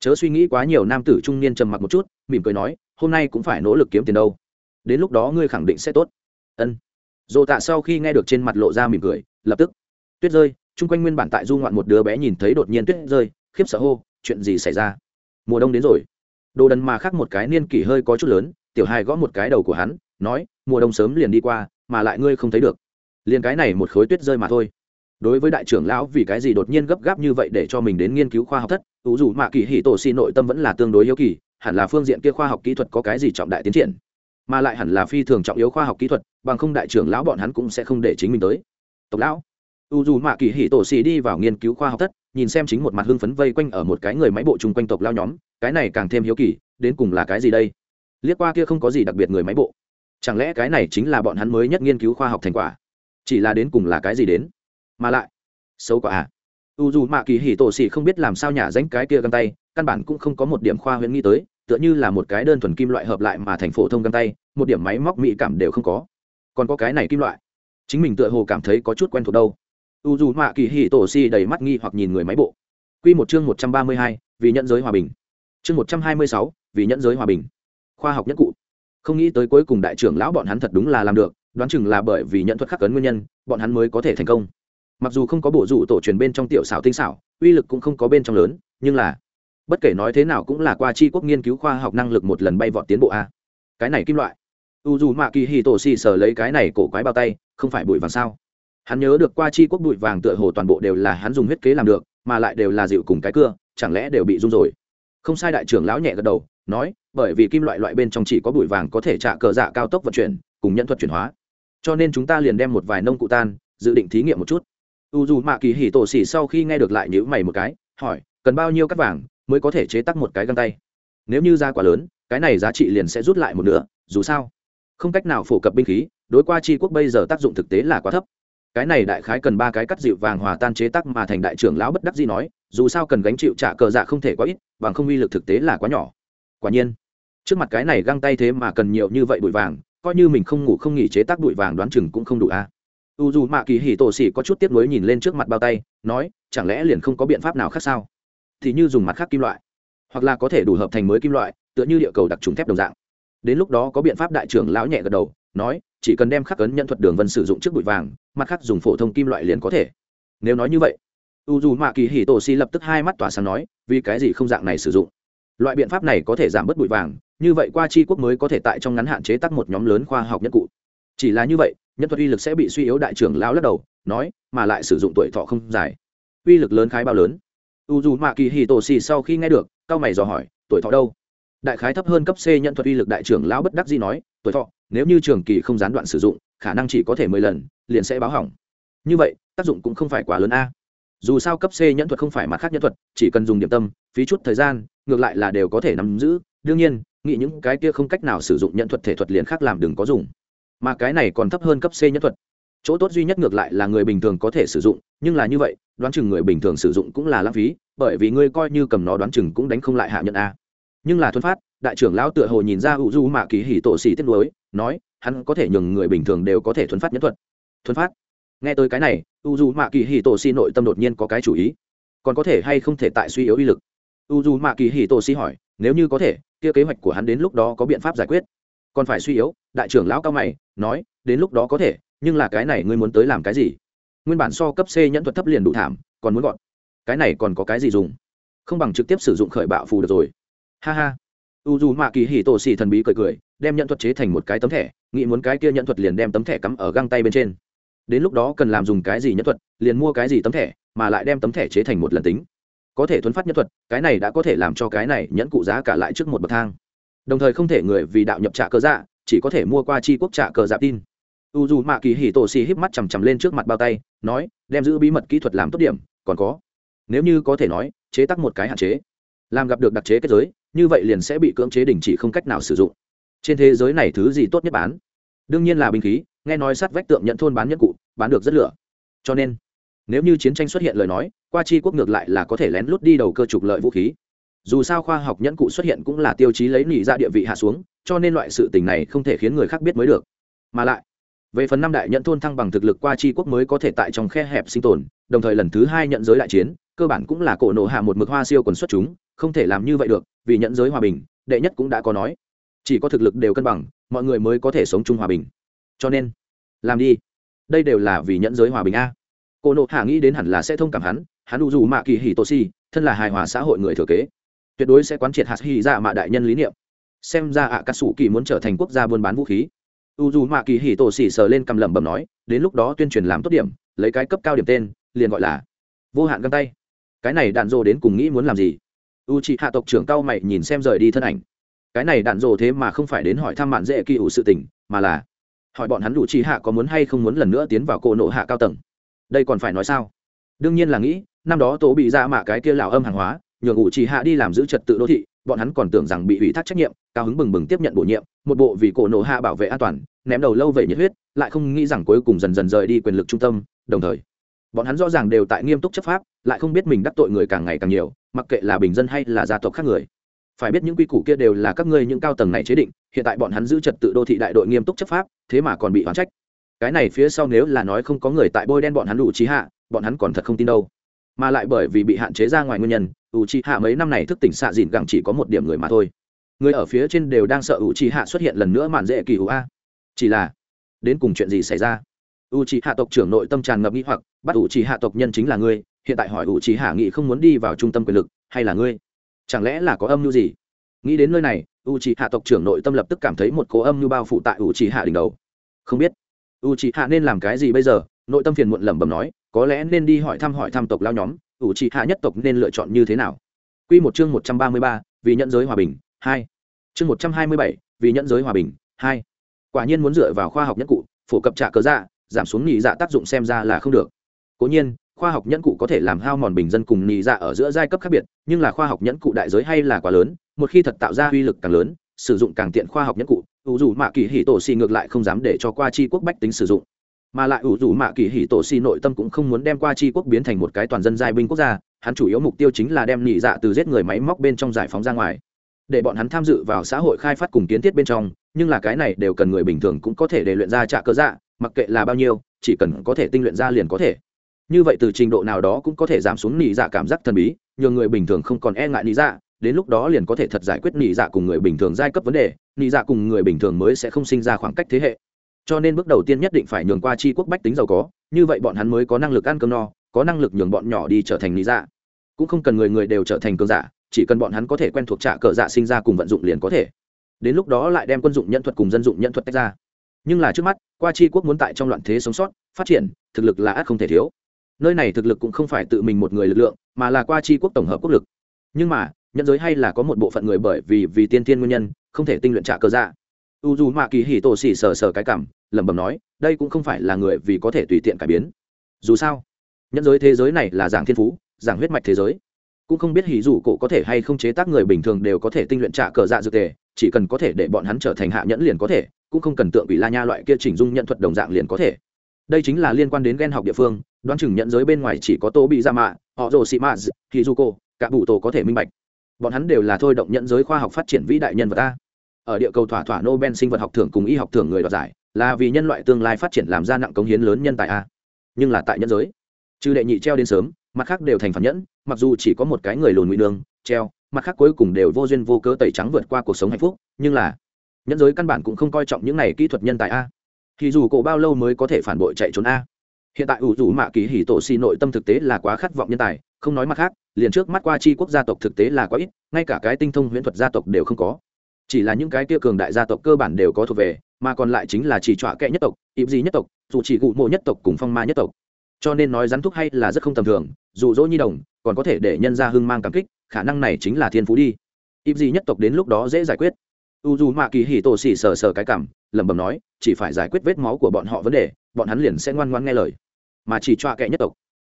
chớ suy nghĩ quá nhiều nam tử trung niên trầm mặc một chút, mỉm cười nói, hôm nay cũng phải nỗ lực kiếm tiền đâu. Đến lúc đó ngươi khẳng định sẽ tốt. Ân. Dồ tạ sau khi nghe được trên mặt lộ ra mỉm cười, lập tức, tuyết rơi, chung quanh nguyên bản tại du ngoạn một đứa bé nhìn thấy đột nhiên tuyết rơi, khiếp sợ hô, chuyện gì xảy ra? Mùa đông đến rồi. Đồ đần mà khác một cái niên kỷ hơi có chút lớn, tiểu hai gõ một cái đầu của hắn, nói, mùa đông sớm liền đi qua, mà lại ngươi không thấy được. Liền cái này một khối tuyết rơi mà thôi. Đối với đại trưởng lão vì cái gì đột nhiên gấp gáp như vậy để cho mình đến nghiên cứu khoa học thất ủ dù mạ kỳ hỉ tổ xì nội tâm vẫn là tương đối yếu kỳ, hẳn là phương diện kia khoa học kỹ thuật có cái gì trọng đại tiến triển, mà lại hẳn là phi thường trọng yếu khoa học kỹ thuật, bằng không đại trưởng lão bọn hắn cũng sẽ không để chính mình tới. Tộc lão u dù mạ kỳ hỉ tổ xì đi vào nghiên cứu khoa học thất, nhìn xem chính một mặt hưng phấn vây quanh ở một cái người máy bộ chung quanh tộc lao nhóm, cái này càng thêm hiếu kỳ, đến cùng là cái gì đây? Liếc qua kia không có gì đặc biệt người máy bộ. Chẳng lẽ cái này chính là bọn hắn mới nhất nghiên cứu khoa học thành quả? Chỉ là đến cùng là cái gì đến? Mà lại, xấu quả à u dù mạ kỳ hỉ tổ xì không biết làm sao nhả ránh cái kia găng tay, căn bản cũng không có một điểm khoa huyễn nghĩ tới, tựa như là một cái đơn thuần kim loại hợp lại mà thành phổ thông găng tay, một điểm máy móc mỹ cảm đều không có. Còn có cái này kim loại, chính mình tựa hồ cảm thấy có chút quen thuộc đâu. U dù mạ kỳ hì tổ xì đầy mắt nghi hoặc nhìn người máy bộ. Q một chương một trăm ba mươi hai, vì nhận giới hòa bình. Chương một trăm hai mươi sáu, vì nhận giới hòa bình. Khoa học nhất cụ. Không nghĩ tới cuối cùng đại trưởng lão bọn hắn thật đúng là làm được, đoán chừng là bởi vì nhận thuật khắc cấn nguyên nhân, bọn hắn mới có thể thành công mặc dù không có bộ rủ tổ truyền bên trong tiểu xảo tinh xảo, uy lực cũng không có bên trong lớn, nhưng là, bất kể nói thế nào cũng là qua tri quốc nghiên cứu khoa học năng lực một lần bay vọt tiến bộ a. Cái này kim loại. U dù mạ kỳ hì tổ xì sờ lấy cái này cổ quái bao tay, không phải bụi vàng sao? Hắn nhớ được qua tri quốc bụi vàng tựa hồ toàn bộ đều là hắn dùng huyết kế làm được, mà lại đều là dịu cùng cái cưa, chẳng lẽ đều bị rung rồi? Không sai đại trưởng lão nhẹ gật đầu, nói, bởi vì kim loại loại bên trong chỉ có bụi vàng có thể trả cờ dạ cao tốc vận chuyển, cùng nhận thuật chuyển hóa. Cho nên chúng ta liền đem một vài nông cụ tan, dự định thí nghiệm một chút u dù mạ kỳ hì tổ xỉ sau khi nghe được lại nhữ mày một cái, hỏi, cần bao nhiêu cắt vàng mới có thể chế tác một cái găng tay? Nếu như ra quá lớn, cái này giá trị liền sẽ rút lại một nửa, dù sao, không cách nào phổ cập binh khí, đối qua tri quốc bây giờ tác dụng thực tế là quá thấp. Cái này đại khái cần ba cái cắt dịu vàng hòa tan chế tác mà thành đại trưởng lão bất đắc dĩ nói, dù sao cần gánh chịu trả cờ dạ không thể quá ít, bằng không uy lực thực tế là quá nhỏ. Quả nhiên, trước mặt cái này găng tay thế mà cần nhiều như vậy bụi vàng, coi như mình không ngủ không nghỉ chế tác bụi vàng đoán chừng cũng không đủ a. à u dù mạ kỳ hì tổ xỉ có chút tiếp nối nhìn lên trước mặt bao tay, nói, chẳng lẽ liền không có biện pháp nào khác sao? Thì như dùng mặt khác kim loại, hoặc là có thể đủ hợp thành mới kim loại, tựa như địa cầu đặc trùng thép đồng dạng. Đến lúc đó có biện pháp đại trưởng lão nhẹ gật đầu, nói, chỉ cần đem khắc cấn nhận thuật đường vân sử dụng trước bụi vàng, mặt khác dùng phổ thông kim loại liền có thể. Nếu nói như vậy, u dù mạ kỳ hì tổ xỉ lập tức hai mắt tỏa sáng nói, vì cái gì không dạng này sử dụng? Loại biện pháp này có thể giảm bớt bụi vàng, như vậy qua chi quốc mới có thể tại trong ngắn hạn chế tắc một nhóm lớn khoa học nhất cụ chỉ là như vậy, nhân thuật uy lực sẽ bị suy yếu đại trưởng lão lắc đầu, nói, mà lại sử dụng tuổi thọ không dài. Uy lực lớn khái bao lớn? U dù mạ kỳ hì tổ xì sau khi nghe được, cao mày dò hỏi, tuổi thọ đâu? Đại khái thấp hơn cấp c nhận thuật uy lực đại trưởng lão bất đắc dĩ nói, tuổi thọ, nếu như trường kỳ không gián đoạn sử dụng, khả năng chỉ có thể mười lần, liền sẽ báo hỏng. Như vậy, tác dụng cũng không phải quá lớn a. Dù sao cấp c nhẫn thuật không phải mặt khác nhẫn thuật, chỉ cần dùng điểm tâm, phí chút thời gian, ngược lại là đều có thể nắm giữ. Đương nhiên, nghĩ những cái kia không cách nào sử dụng nhẫn thuật thể thuật liền khác làm đừng có dùng mà cái này còn thấp hơn cấp c nhẫn thuật. Chỗ tốt duy nhất ngược lại là người bình thường có thể sử dụng, nhưng là như vậy, đoán chừng người bình thường sử dụng cũng là lãng phí, bởi vì ngươi coi như cầm nó đoán chừng cũng đánh không lại hạ nhận a. Nhưng là thuần phát, đại trưởng lão tựa hồ nhìn ra hữu du mạ kỳ hỉ tổ xỉ tiết lối nói, hắn có thể nhường người bình thường đều có thể thuần phát nhẫn thuật. Thuần phát? Nghe tới cái này u du mạ kỳ hì tổ xì nội tâm đột nhiên có cái chủ ý. Còn có thể hay không thể tại suy yếu uy lực? U du mạ kỳ hì tổ xì hỏi, nếu như có thể, kia kế hoạch của hắn đến lúc đó có biện pháp giải quyết. Còn phải suy yếu đại trưởng lão cao mày, nói, đến lúc đó có thể, nhưng là cái này ngươi muốn tới làm cái gì? Nguyên bản so cấp c nhẫn thuật thấp liền đủ thảm, còn muốn gọn. Cái này còn có cái gì dùng? Không bằng trực tiếp sử dụng khởi bạo phù được rồi. Ha ha. U dù mạ kỳ hì tổ xì thần bí cười cười, đem nhận thuật chế thành một cái tấm thẻ, nghĩ muốn cái kia nhận thuật liền đem tấm thẻ cắm ở găng tay bên trên. Đến lúc đó cần làm dùng cái gì nhận thuật, liền mua cái gì tấm thẻ, mà lại đem tấm thẻ chế thành một lần tính. Có thể thuấn phát nhân thuật, cái này đã có thể làm cho cái này nhẫn cụ giá cả lại trước một bậc thang. Đồng thời không thể người vì đạo nhập trả cơ dạ chỉ có thể mua qua chi quốc trả cờ dạp tin. U dù mạ kỳ hì tổ xì híp mắt chằm chằm lên trước mặt bao tay, nói, đem giữ bí mật kỹ thuật làm tốt điểm, còn có. Nếu như có thể nói, chế tắc một cái hạn chế. Làm gặp được đặc chế kết giới, như vậy liền sẽ bị cưỡng chế đình chỉ không cách nào sử dụng. Trên thế giới này thứ gì tốt nhất bán? Đương nhiên là binh khí, nghe nói sát vách tượng nhận thôn bán nhất cụ, bán được rất lửa. Cho nên, nếu như chiến tranh xuất hiện lời nói, qua chi quốc ngược lại là có thể lén lút đi đầu cơ trục lợi vũ khí. Dù sao khoa học nhẫn cụ xuất hiện cũng là tiêu chí lấy nỉ ra địa vị hạ xuống cho nên loại sự tình này không thể khiến người khác biết mới được. Mà lại, về phần năm đại nhận thôn thăng bằng thực lực qua chi quốc mới có thể tại trong khe hẹp sinh tồn, đồng thời lần thứ hai nhận giới đại chiến, cơ bản cũng là cổ nộ hạ một mực hoa siêu quần xuất chúng, không thể làm như vậy được, vì nhận giới hòa bình, đệ nhất cũng đã có nói. Chỉ có thực lực đều cân bằng, mọi người mới có thể sống chung hòa bình. Cho nên, làm đi. Đây đều là vì nhận giới hòa bình a. Cô nộ hạ nghĩ đến hẳn là sẽ thông cảm hắn hắn đủ dù mạ kỳ hì tô si thân là hài hòa xã hội người thừa kế. Tuyệt đối sẽ quán triệt hạt hy ra mạ đại nhân lý niệm xem ra ạ cà sủ kỳ muốn trở thành quốc gia buôn bán vũ khí. U dù mạ kỳ hì tổ xỉ sờ lên cầm lẩm bẩm nói, đến lúc đó tuyên truyền làm tốt điểm, lấy cái cấp cao điểm tên, liền gọi là vô hạn găng tay. Cái này đạn dồ đến cùng nghĩ muốn làm gì? U chị hạ tộc trưởng cao mày nhìn xem rời đi thân ảnh. Cái này đạn dồ thế mà không phải đến hỏi thăm mạn dễ kỳ ủ sự tình, mà là hỏi bọn hắn đủ chị hạ có muốn hay không muốn lần nữa tiến vào cổ nộ hạ cao tầng. Đây còn phải nói sao? Đương nhiên là nghĩ, năm đó tố bị ra mạ cái kia lão âm hàng hóa, nhường ủ chị hạ đi làm giữ trật tự đô thị bọn hắn còn tưởng rằng bị ủy thác trách nhiệm, cao hứng bừng bừng tiếp nhận bổ nhiệm, một bộ vì cổ nổ hạ bảo vệ an toàn, ném đầu lâu về nhiệt huyết, lại không nghĩ rằng cuối cùng dần dần rời đi quyền lực trung tâm, đồng thời, bọn hắn rõ ràng đều tại nghiêm túc chấp pháp, lại không biết mình đắc tội người càng ngày càng nhiều, mặc kệ là bình dân hay là gia tộc khác người. Phải biết những quy củ kia đều là các ngươi những cao tầng này chế định, hiện tại bọn hắn giữ trật tự đô thị đại đội nghiêm túc chấp pháp, thế mà còn bị hoán trách. Cái này phía sau nếu là nói không có người tại bôi đen bọn hắn đủ trí hạ, bọn hắn còn thật không tin đâu. Mà lại bởi vì bị hạn chế ra ngoài nguyên nhân ủ trì hạ mấy năm này thức tỉnh xạ dìn gẳng chỉ có một điểm người mà thôi. Người ở phía trên đều đang sợ ủ trì hạ xuất hiện lần nữa màn dễ kỳ ủ a. Chỉ là, đến cùng chuyện gì xảy ra? U trì hạ tộc trưởng nội tâm tràn ngập nghĩ hoặc, bắt ủ trì hạ tộc nhân chính là ngươi, hiện tại hỏi ủ trì hạ nghị không muốn đi vào trung tâm quyền lực, hay là ngươi? Chẳng lẽ là có âm mưu gì? Nghĩ đến nơi này u c h hạ tộc trưởng nội tâm lập tức cảm thấy một cố âm mưu bao phủ tại u c h hạ đỉnh đầu. Không biết u c h hạ nên làm cái gì bây giờ? Nội tâm phiền muộn lẩm bẩm nói, có lẽ nên đi hỏi thăm hỏi thăm tộc lao nhóm. Ủ c hạ nhất tộc nên lựa chọn như thế nào? Q một chương một trăm ba mươi ba, vì nhận giới hòa bình, hai. Chương một trăm hai mươi bảy, vì nhận giới hòa bình, hai. Quả nhiên muốn dựa vào khoa học nhất cụ, phổ cập trả cớ dạ giảm xuống nhị dạ tác dụng xem ra là không được. Cố nhiên, khoa học nhẫn cụ có thể làm hao mòn bình dân cùng nhị dạ ở giữa giai cấp khác biệt, nhưng là khoa học nhẫn cụ đại giới hay là quá lớn, một khi thật tạo ra uy lực càng lớn, sử dụng càng tiện khoa học nhẫn cụ, ủ dù mạ kỳ hỉ tổ xì ngược lại không dám để cho qua chi quốc bách tính sử dụng mà lại ủ rủ mạ kỳ hỉ tổ xì nội tâm cũng không muốn đem qua tri quốc biến thành một cái toàn dân giai binh quốc gia, hắn chủ yếu mục tiêu chính là đem nhị dạ từ giết người máy móc bên trong giải phóng ra ngoài. Để bọn hắn tham dự vào xã hội khai phát cùng kiến thiết bên trong, nhưng là cái này đều cần người bình thường cũng có thể để luyện ra trạ cơ dạ mặc kệ là bao nhiêu, chỉ cần có thể tinh luyện ra liền có thể. Như vậy từ trình độ nào đó cũng có thể giảm xuống nhị dạ cảm giác thần bí nhờ người bình thường không còn e ngại nhị dạ đến lúc đó liền có thể thật giải quyết nhị dạ cùng người bình thường giai cấp vấn đề, nhị dạ cùng người bình thường mới sẽ không sinh ra khoảng cách thế hệ cho nên bước đầu tiên nhất định phải nhường qua chi quốc bách tính giàu có, như vậy bọn hắn mới có năng lực ăn cơm no, có năng lực nhường bọn nhỏ đi trở thành lý dạ. Cũng không cần người người đều trở thành cơn giả, chỉ cần bọn hắn có thể quen thuộc trả cờ dạ sinh ra cùng vận dụng liền có thể. Đến lúc đó lại đem quân dụng nhân thuật cùng dân dụng nhân thuật tách ra. Nhưng là trước mắt, qua chi quốc muốn tại trong loạn thế sống sót, phát triển, thực lực là ắt không thể thiếu. Nơi này thực lực cũng không phải tự mình một người lực lượng, mà là qua Chi quốc tổng hợp quốc lực. Nhưng mà, nhân giới hay là có một bộ phận người bởi vì vì tiên tiên nguyên nhân, không thể tinh luyện trả cơ dạ u dù mạ kỳ hì tổ xỉ sờ sờ cái cảm, lẩm bẩm nói, đây cũng không phải là người vì có thể tùy tiện cải biến. Dù sao nhân giới thế giới này là giảng thiên phú, giảng huyết mạch thế giới. Cũng không biết hỉ dù cổ có thể hay không chế tác người bình thường đều có thể tinh luyện trả cờ dạ dược tề, chỉ cần có thể để bọn hắn trở thành hạ nhẫn liền có thể, cũng không cần tượng bị la nha loại kia chỉnh dung nhận thuật đồng dạng liền có thể. Đây chính là liên quan đến ghen học địa phương, đoán chừng nhận giới bên ngoài chỉ có tô bị ra mạ, họ rồ xị mạ hỉ dù cổ, cả bụ tổ có thể minh bạch. Bọn hắn đều là thôi động nhận giới khoa học phát triển vĩ đại nhân vật ta ở địa cầu thỏa thỏa nobel sinh vật học thưởng cùng y học thưởng người đoạt giải, là vì nhân loại tương lai phát triển làm ra nặng cống hiến lớn nhân tài a. Nhưng là tại nhân giới, trừ đệ nhị treo đến sớm, mặt khác đều thành phản nhẫn, mặc dù chỉ có một cái người lùn ngụy nương treo, mặt khác cuối cùng đều vô duyên vô cớ tẩy trắng vượt qua cuộc sống hạnh phúc, nhưng là nhân giới căn bản cũng không coi trọng những này kỹ thuật nhân tài a. Thì dù cổ bao lâu mới có thể phản bội chạy trốn a? Hiện tại ủ rủ mạ kỳ hỉ tổ xì nội tâm thực tế là quá khát vọng nhân tài, không nói mặt khác, liền trước mắt qua chi quốc gia tộc thực tế là quá ít, ngay cả cái tinh thông huyễn thuật gia tộc đều không có chỉ là những cái kia cường đại gia tộc cơ bản đều có thuộc về, mà còn lại chính là chỉ trọa kệ nhất tộc, ịp gì nhất tộc, dù chỉ cụ mộ nhất tộc cùng phong ma nhất tộc. Cho nên nói rắn thúc hay là rất không tầm thường, dù dỗ nhi đồng, còn có thể để nhân ra hưng mang cảm kích, khả năng này chính là thiên phú đi. Ịp gì nhất tộc đến lúc đó dễ giải quyết. U dù mạ kỳ hì tổ xỉ sờ sờ cái cảm, lẩm bẩm nói, chỉ phải giải quyết vết máu của bọn họ vấn đề, bọn hắn liền sẽ ngoan ngoan nghe lời. Mà chỉ trọa kệ nhất tộc.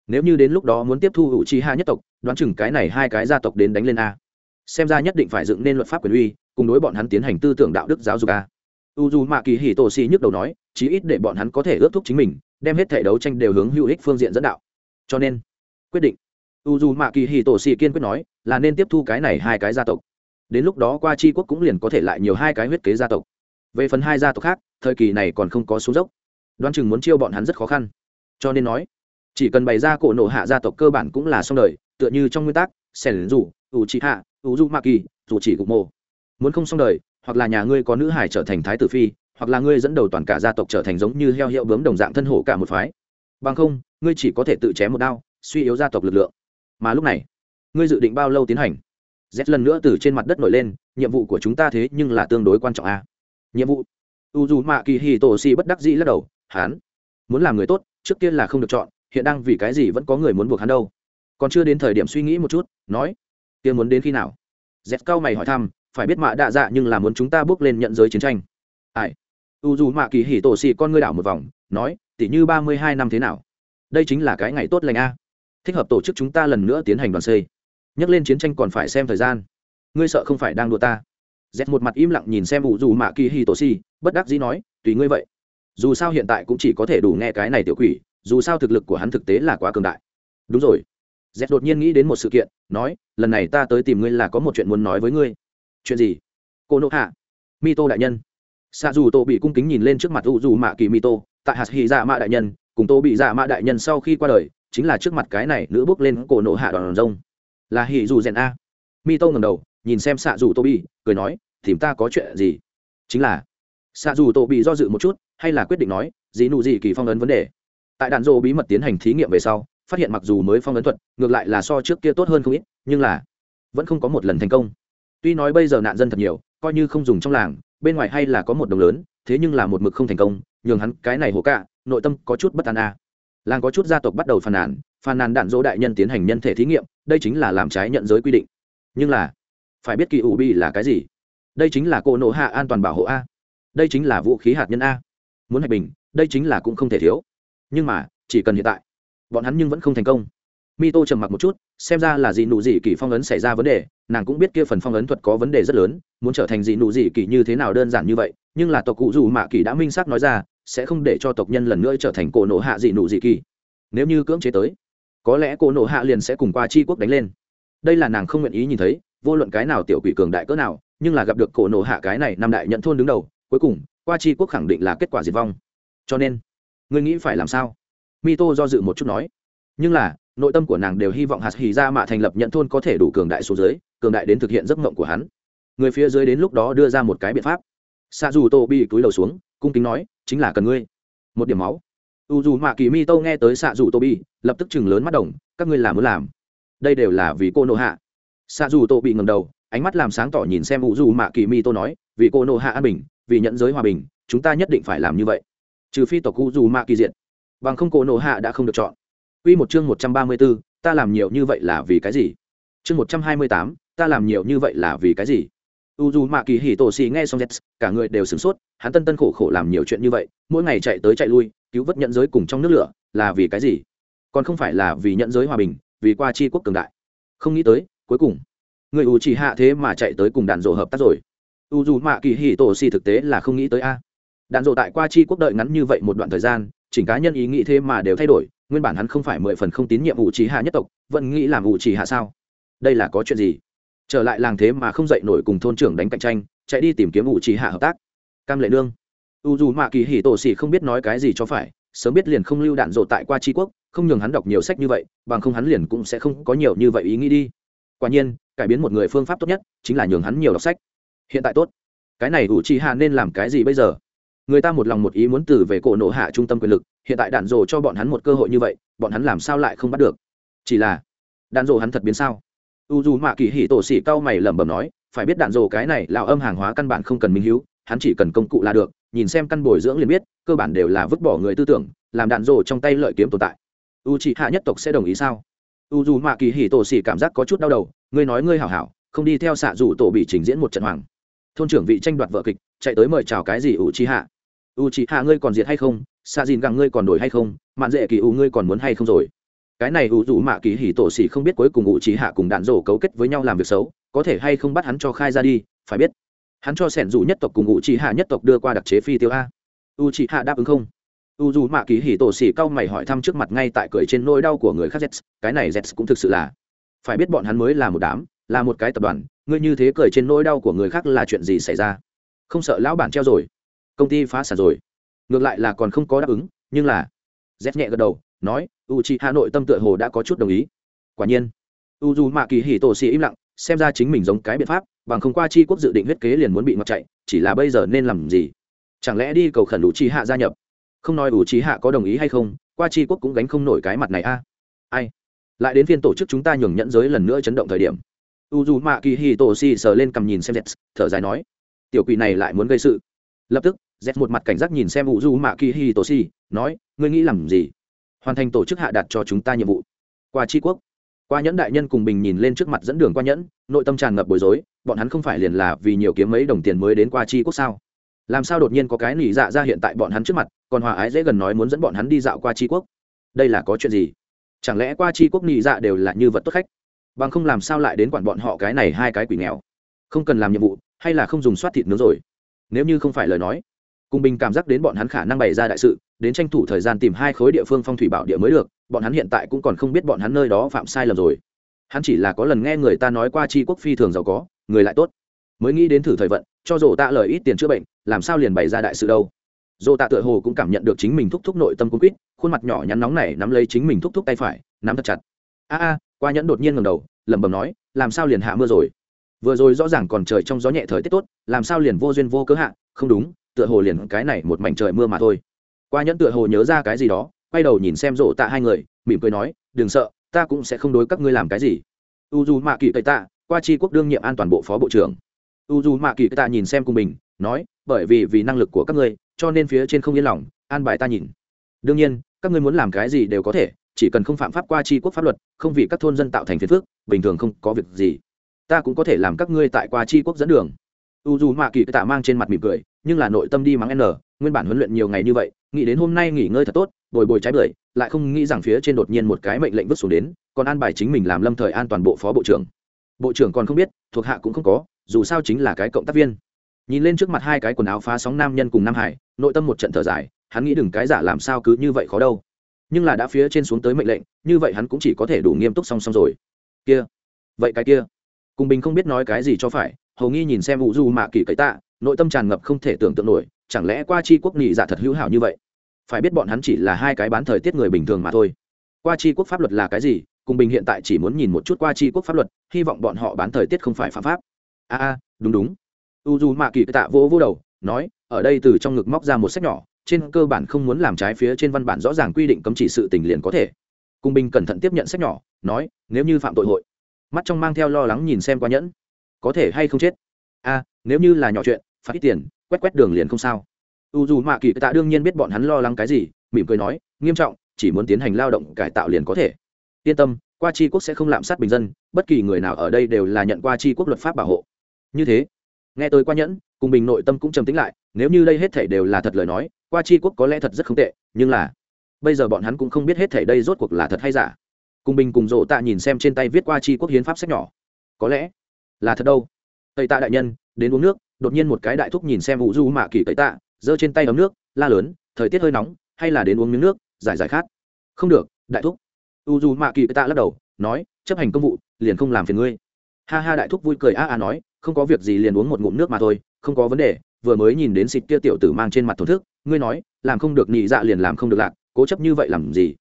Nếu như đến lúc đó muốn tiếp thu hữu trí hai nhất tộc, đoán chừng cái này hai cái gia tộc đến đánh lên a xem ra nhất định phải dựng nên luật pháp quyền uy, cùng đối bọn hắn tiến hành tư tưởng đạo đức giáo dục a. U dù mạ kỳ hì tổ xì nhức đầu nói, chí ít để bọn hắn có thể ước thúc chính mình, đem hết thể đấu tranh đều hướng hữu ích phương diện dẫn đạo. Cho nên, quyết định. U dù mạ kỳ hì tổ xì kiên quyết nói, là nên tiếp thu cái này hai cái gia tộc. Đến lúc đó qua c quốc cũng liền có thể lại nhiều hai cái huyết kế gia tộc. Về phần hai gia tộc khác, thời kỳ này còn không có xuống dốc. Đoán chừng muốn chiêu bọn hắn rất khó khăn. Cho nên nói, chỉ cần bày ra cổ nổ hạ gia tộc cơ bản cũng là xong đời, tựa như trong nguyên tắc sẻn rủ ủ trị hạ ủ du mạ kỳ, dù chỉ cục mô muốn không xong đời, hoặc là nhà ngươi có nữ hải trở thành thái tử phi, hoặc là ngươi dẫn đầu toàn cả gia tộc trở thành giống như heo hiệu bướm đồng dạng thân hổ cả một phái. Bằng không, ngươi chỉ có thể tự chém một đao, suy yếu gia tộc lực lượng. Mà lúc này, ngươi dự định bao lâu tiến hành? Z lần nữa từ trên mặt đất nổi lên, nhiệm vụ của chúng ta thế nhưng là tương đối quan trọng a. Nhiệm vụ. U dù mạ kỳ hì tổ si bất đắc dĩ lắc đầu hán muốn làm người tốt, trước tiên là không được chọn, hiện đang vì cái gì vẫn có người muốn buộc hắn đâu. Còn chưa đến thời điểm suy nghĩ một chút, nói kia muốn đến khi nào? Dẹt cao mày hỏi thăm, phải biết mạ đạ dạ nhưng là muốn chúng ta bước lên nhận giới chiến tranh. Ai? U dù mạ kỳ hỉ tổ xì con ngươi đảo một vòng, nói tỷ như ba mươi hai năm thế nào? Đây chính là cái ngày tốt lành a. Thích hợp tổ chức chúng ta lần nữa tiến hành đoàn xây nhắc lên chiến tranh còn phải xem thời gian. Ngươi sợ không phải đang đùa ta? Dẹt một mặt im lặng nhìn xem u dù mạ kỳ hỉ tổ xì, bất đắc dĩ nói, tùy ngươi vậy. Dù sao hiện tại cũng chỉ có thể đủ nghe cái này tiểu quỷ, dù sao thực lực của hắn thực tế là quá cường đại. Đúng rồi z đột nhiên nghĩ đến một sự kiện, nói, lần này ta tới tìm ngươi là có một chuyện muốn nói với ngươi. Chuyện gì? Cô nộ hạ. Mi tô đại nhân. Xạ dù tô bị cung kính nhìn lên trước mặt u dù mạ kỳ mi tô tại hạt hỉ dạ mạ đại nhân, cùng tô bị dạ mạ đại nhân sau khi qua đời, chính là trước mặt cái này nữ bước lên cổ nộ hạ đoàn rông là hỉ dù rèn a. Mi tô ngầm đầu, nhìn xem xạ dù tô bị, cười nói, tìm ta có chuyện gì? Chính là. Xạ dù tô bị do dự một chút, hay là quyết định nói dĩ nụ gì kỳ phong ấn vấn đề. Tại đạn dộ bí mật tiến hành thí nghiệm về sau phát hiện mặc dù mới phong ấn thuật, ngược lại là so trước kia tốt hơn không ít, nhưng là vẫn không có một lần thành công. Tuy nói bây giờ nạn dân thật nhiều, coi như không dùng trong làng, bên ngoài hay là có một đồng lớn, thế nhưng là một mực không thành công, nhường hắn cái này hổ cả, nội tâm có chút bất an a. À. làng có chút gia tộc bắt đầu phàn nàn phàn nàn đạn dỗ đại nhân tiến hành nhân thể thí nghiệm, đây chính là làm trái nhận giới quy định. Nhưng là, phải biết kỳ ủ bi là cái gì? Đây chính là cô nộ hạ an toàn bảo hộ a. Đây chính là vũ khí hạt nhân a. Muốn hạch bình, đây chính là cũng không thể thiếu. Nhưng mà, chỉ cần hiện tại bọn hắn nhưng vẫn không thành công. Mi tô trầm mặc một chút, xem ra là dị nụ dị kỳ phong ấn xảy ra vấn đề, nàng cũng biết kia phần phong ấn thuật có vấn đề rất lớn, muốn trở thành dị nụ dị kỳ như thế nào đơn giản như vậy, nhưng là tộc cụ dù mạ kỳ đã minh xác nói ra, sẽ không để cho tộc nhân lần nữa trở thành cổ nộ hạ dị nụ dị kỳ nếu như cưỡng chế tới, có lẽ cổ nộ hạ liền sẽ cùng qua c quốc đánh lên. Đây là nàng không nguyện ý nhìn thấy, vô luận cái nào tiểu quỷ cường đại cỡ nào, nhưng là gặp được cổ nộ hạ cái này năm đại nhận thôn đứng đầu, cuối cùng, qua c quốc khẳng định là kết quả diệt vong. Cho nên, ngươi nghĩ phải làm sao? Mi tô do dự một chút nói. Nhưng là, nội tâm của nàng đều hy vọng hạt hì ra mạ thành lập nhận thôn có thể đủ cường đại số dưới cường đại đến thực hiện giấc mộng của hắn. Người phía dưới đến lúc đó đưa ra một cái biện pháp. Xa dù tô bị túi đầu xuống, cung kính nói, chính là cần ngươi. Một điểm máu. U dù mạ kỳ mi tô nghe tới xạ dù tô lập tức chừng lớn mắt đồng, các ngươi làm muốn làm? Đây đều là vì cô nô hạ xạ dù tô bị ngầm đầu, ánh mắt làm sáng tỏ nhìn xem u dù mạ kỳ mi tô nói, vì cô nô hạ an bình, vì nhận giới hòa bình, chúng ta nhất định phải làm như vậy. Trừ phi tộc u dù mạ kỳ diện bằng không cổ nổ hạ đã không được chọn. Quy một chương 134, ta làm nhiều như vậy là vì cái gì? Chương 128, ta làm nhiều như vậy là vì cái gì? u dù mạ kỳ hỉ tổ xì nghe xong z cả người đều sửng sốt hắn tân tân khổ khổ làm nhiều chuyện như vậy mỗi ngày chạy tới chạy lui cứu vớt nhận giới cùng trong nước lửa là vì cái gì? Còn không phải là vì nhận giới hòa bình vì qua c quốc cường đại. Không nghĩ tới cuối cùng người u chỉ hạ thế mà chạy tới cùng đạn dộ hợp tác rồi. U dù mạ kỳ hỉ tổ xì thực tế là không nghĩ tới a. Đạn dộ tại qua chi quốc đợi ngắn như vậy một đoạn thời gian chỉnh cá nhân ý nghĩ thế mà đều thay đổi, nguyên bản hắn không phải mười phần không tín nhiệm ủ trí hạ nhất tộc, vẫn nghĩ làm ủ trí hạ sao? Đây là có chuyện gì? Trở lại làng thế mà không dậy nổi cùng thôn trưởng đánh cạnh tranh, chạy đi tìm kiếm ủ trí hạ hợp tác. Cam lệ nương. U dù mạ kỳ hỉ tổ xỉ không biết nói cái gì cho phải, sớm biết liền không lưu đạn dộ tại qua tri quốc, không nhường hắn đọc nhiều sách như vậy, bằng không hắn liền cũng sẽ không có nhiều như vậy ý nghĩ đi. Quả nhiên, cải biến một người phương pháp tốt nhất, chính là nhường hắn nhiều đọc sách. Hiện tại tốt. Cái này ủ trí hạ nên làm cái gì bây giờ? Người ta một lòng một ý muốn từ về cổ nộ hạ trung tâm quyền lực, hiện tại đạn dộ cho bọn hắn một cơ hội như vậy, bọn hắn làm sao lại không bắt được? Chỉ là, đạn dộ hắn thật biến sao? U dù mạ kỳ hỉ tổ xỉ cao mày lẩm bẩm nói, phải biết đạn dồ cái này lào âm hàng hóa căn bản không cần minh hữu hắn chỉ cần công cụ là được, nhìn xem căn bồi dưỡng liền biết, cơ bản đều là vứt bỏ người tư tưởng, làm đạn dồ trong tay lợi kiếm tồn tại. U chị hạ nhất tộc sẽ đồng ý sao? U dù mạ kỳ hỉ tổ xỉ cảm giác có chút đau đầu, ngươi nói ngươi hảo hảo, không đi theo xạ dù tổ bị trình diễn một trận hoàng. Thôn trưởng vị tranh đoạt vợ kịch, chạy tới mời chào cái gì, u chi hạ? U chị hạ ngươi còn diệt hay không? Xạ dìn gặng ngươi còn đổi hay không? Mạn dễ kỳ u ngươi còn muốn hay không rồi? Cái này u dù mạ kỳ hỉ tổ xỉ không biết cuối cùng u chị hạ cùng đạn rổ cấu kết với nhau làm việc xấu, có thể hay không bắt hắn cho khai ra đi, phải biết. Hắn cho sẻn dù nhất tộc cùng u chị hạ nhất tộc đưa qua đặc chế phi tiêu a. U chị hạ đáp ứng không? U dù mạ kỳ hỉ tổ xỉ cau mày hỏi thăm trước mặt ngay tại cười trên nỗi đau của người khác z cái này z cũng thực sự là, phải biết bọn hắn mới là một đám, là một cái tập đoàn, ngươi như thế cười trên nỗi đau của người khác là chuyện gì xảy ra? Không sợ lão bản treo rồi công ty phá sản rồi. Ngược lại là còn không có đáp ứng, nhưng là z nhẹ gật đầu, nói u c h i hà nội tâm tựa hồ đã có chút đồng ý. Quả nhiên u dù mạ kỳ hì tổ xì im lặng, xem ra chính mình giống cái biện pháp, bằng không qua chi quốc dự định huyết kế liền muốn bị ngọc chạy, chỉ là bây giờ nên làm gì? Chẳng lẽ đi cầu khẩn u chi hạ gia nhập? Không nói u chi hạ có đồng ý hay không, qua chi quốc cũng gánh không nổi cái mặt này a. Ai? Lại đến phiên tổ chức chúng ta nhường nhẫn giới lần nữa chấn động thời điểm. U dù mạ kỳ hì tổ xì sờ lên cầm nhìn xem z thở dài nói, tiểu quỷ này lại muốn gây sự. Lập tức z một mặt cảnh giác nhìn xem u du mạ kỳ hi tổ si, nói ngươi nghĩ làm gì? Hoàn thành tổ chức hạ đạt cho chúng ta nhiệm vụ. Qua tri quốc. Qua nhẫn đại nhân cùng bình nhìn lên trước mặt dẫn đường qua nhẫn nội tâm tràn ngập bối rối bọn hắn không phải liền là vì nhiều kiếm mấy đồng tiền mới đến qua tri quốc sao? Làm sao đột nhiên có cái nỉ dạ ra hiện tại bọn hắn trước mặt còn hòa ái dễ gần nói muốn dẫn bọn hắn đi dạo qua tri quốc? Đây là có chuyện gì? Chẳng lẽ qua tri quốc nỉ dạ đều là như vật tốt khách? Bằng không làm sao lại đến quản bọn họ cái này hai cái quỷ nghèo? Không cần làm nhiệm vụ hay là không dùng soát thịt nướng rồi? Nếu như không phải lời nói cùng bình cảm giác đến bọn hắn khả năng bày ra đại sự, đến tranh thủ thời gian tìm hai khối địa phương phong thủy bảo địa mới được, bọn hắn hiện tại cũng còn không biết bọn hắn nơi đó phạm sai lầm rồi. Hắn chỉ là có lần nghe người ta nói qua chi quốc phi thường giàu có, người lại tốt. Mới nghĩ đến thử thời vận, cho dồ tạ lời ít tiền chữa bệnh, làm sao liền bày ra đại sự đâu. Dồ tạ tựa hồ cũng cảm nhận được chính mình thúc thúc nội tâm cung quýt, khuôn mặt nhỏ nhắn nóng này nắm lấy chính mình thúc thúc tay phải, nắm thật chặt. A a, qua nhẫn đột nhiên ngầm đầu, lẩm bẩm nói, làm sao liền hạ mưa rồi? Vừa rồi rõ ràng còn trời trong gió nhẹ thời tiết tốt, làm sao liền vô duyên vô cớ hạ? Không đúng tựa hồ liền cái này một mảnh trời mưa mà thôi. Qua nhẫn tựa hồ nhớ ra cái gì đó, quay đầu nhìn xem rộ tạ hai người, mỉm cười nói, đừng sợ, ta cũng sẽ không đối các ngươi làm cái gì. U dù mạ kỳ tây tạ qua tri quốc đương nhiệm an toàn bộ phó bộ trưởng. U dù mạ kỳ tạ nhìn xem cùng mình, nói, bởi vì vì năng lực của các ngươi, cho nên phía trên không yên lòng, an bài ta nhìn. Đương nhiên, các ngươi muốn làm cái gì đều có thể, chỉ cần không phạm pháp qua tri quốc pháp luật, không vì các thôn dân tạo thành phiền phước bình thường không có việc gì. Ta cũng có thể làm các ngươi tại qua tri quốc dẫn đường. U dù mạ kỳ tạ mang trên mặt mỉm cười nhưng là nội tâm đi mắng n, nguyên bản huấn luyện nhiều ngày như vậy, nghĩ đến hôm nay nghỉ ngơi thật tốt, bồi bồi trái bưởi, lại không nghĩ rằng phía trên đột nhiên một cái mệnh lệnh vứt xuống đến, còn an bài chính mình làm lâm thời an toàn bộ phó bộ trưởng. Bộ trưởng còn không biết, thuộc hạ cũng không có, dù sao chính là cái cộng tác viên. Nhìn lên trước mặt hai cái quần áo phá sóng nam nhân cùng nam hải, nội tâm một trận thở dài, hắn nghĩ đừng cái giả làm sao cứ như vậy khó đâu. Nhưng là đã phía trên xuống tới mệnh lệnh, như vậy hắn cũng chỉ có thể đủ nghiêm túc song song rồi. Kia, vậy cái kia. Cùng bình không biết nói cái gì cho phải hầu nghi nhìn xem U du mạ kỳ cậy tạ, nội tâm tràn ngập không thể tưởng tượng nổi, chẳng lẽ qua chi quốc nghị giả dạ thật hữu hảo như vậy? Phải biết bọn hắn chỉ là hai cái bán thời tiết người bình thường mà thôi. Qua chi quốc pháp luật là cái gì? Cùng bình hiện tại chỉ muốn nhìn một chút qua chi quốc pháp luật, hy vọng bọn họ bán thời tiết không phải phạm pháp. A a, đúng đúng. U du mạ kỳ tạ vỗ vỗ đầu, nói, ở đây từ trong ngực móc ra một sách nhỏ, trên cơ bản không muốn làm trái phía trên văn bản rõ ràng quy định cấm chỉ sự tình liền có thể. Cung bình cẩn thận tiếp nhận sách nhỏ, nói, nếu như phạm tội hội. Mắt trong mang theo lo lắng nhìn xem qua nhẫn có thể hay không chết? A nếu như là nhỏ chuyện phạt ít tiền, quét quét đường liền không sao. U dù mạ kỳ tạ đương nhiên biết bọn hắn lo lắng cái gì, mỉm cười nói, nghiêm trọng, chỉ muốn tiến hành lao động cải tạo liền có thể. Yên tâm, qua tri quốc sẽ không lạm sát bình dân, bất kỳ người nào ở đây đều là nhận qua tri quốc luật pháp bảo hộ. Như thế, nghe tôi qua nhẫn, cùng bình nội tâm cũng trầm tính lại, nếu như đây hết thể đều là thật lời nói, qua tri quốc có lẽ thật rất không tệ, nhưng là, bây giờ bọn hắn cũng không biết hết thể đây rốt cuộc là thật hay giả. Cùng bình cùng rộ tạ nhìn xem trên tay viết qua tri quốc hiến pháp sách nhỏ. Có lẽ là thật đâu? Tây tạ đại nhân, đến uống nước, đột nhiên một cái đại thúc nhìn xem vụ du mạ kỳ tây tạ, giơ trên tay ấm nước, la lớn, thời tiết hơi nóng, hay là đến uống miếng nước, giải giải khát. Không được, đại thúc. U du mạ kỳ tạ lắc đầu, nói, chấp hành công vụ, liền không làm phiền ngươi. Ha ha, đại thúc vui cười a a nói, không có việc gì liền uống một ngụm nước mà thôi, không có vấn đề, vừa mới nhìn đến xịt kia tiểu tử mang trên mặt thổn thức, ngươi nói, làm không được nhị dạ liền làm không được lạc, cố chấp như vậy làm gì?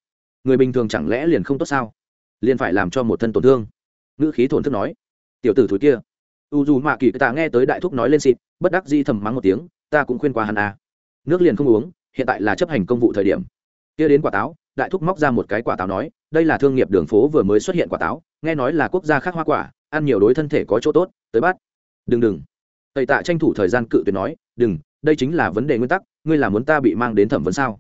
Người bình thường chẳng lẽ liền không tốt sao? Liền phải làm cho một thân tổn thương. Ngữ khí thổn thức nói tiểu tử thúi kia. U dù mạ kỳ tạ nghe tới đại thúc nói lên xịt, bất đắc di thầm mắng một tiếng, ta cũng khuyên qua hắn à. nước liền không uống, hiện tại là chấp hành công vụ thời điểm. Kia đến quả táo, đại thúc móc ra một cái quả táo nói, đây là thương nghiệp đường phố vừa mới xuất hiện quả táo, nghe nói là quốc gia khác hoa quả, ăn nhiều đối thân thể có chỗ tốt, tới bắt. Đừng đừng. Tây tạ tranh thủ thời gian cự tuyệt nói, đừng, đây chính là vấn đề nguyên tắc, ngươi là muốn ta bị mang đến thẩm vấn sao?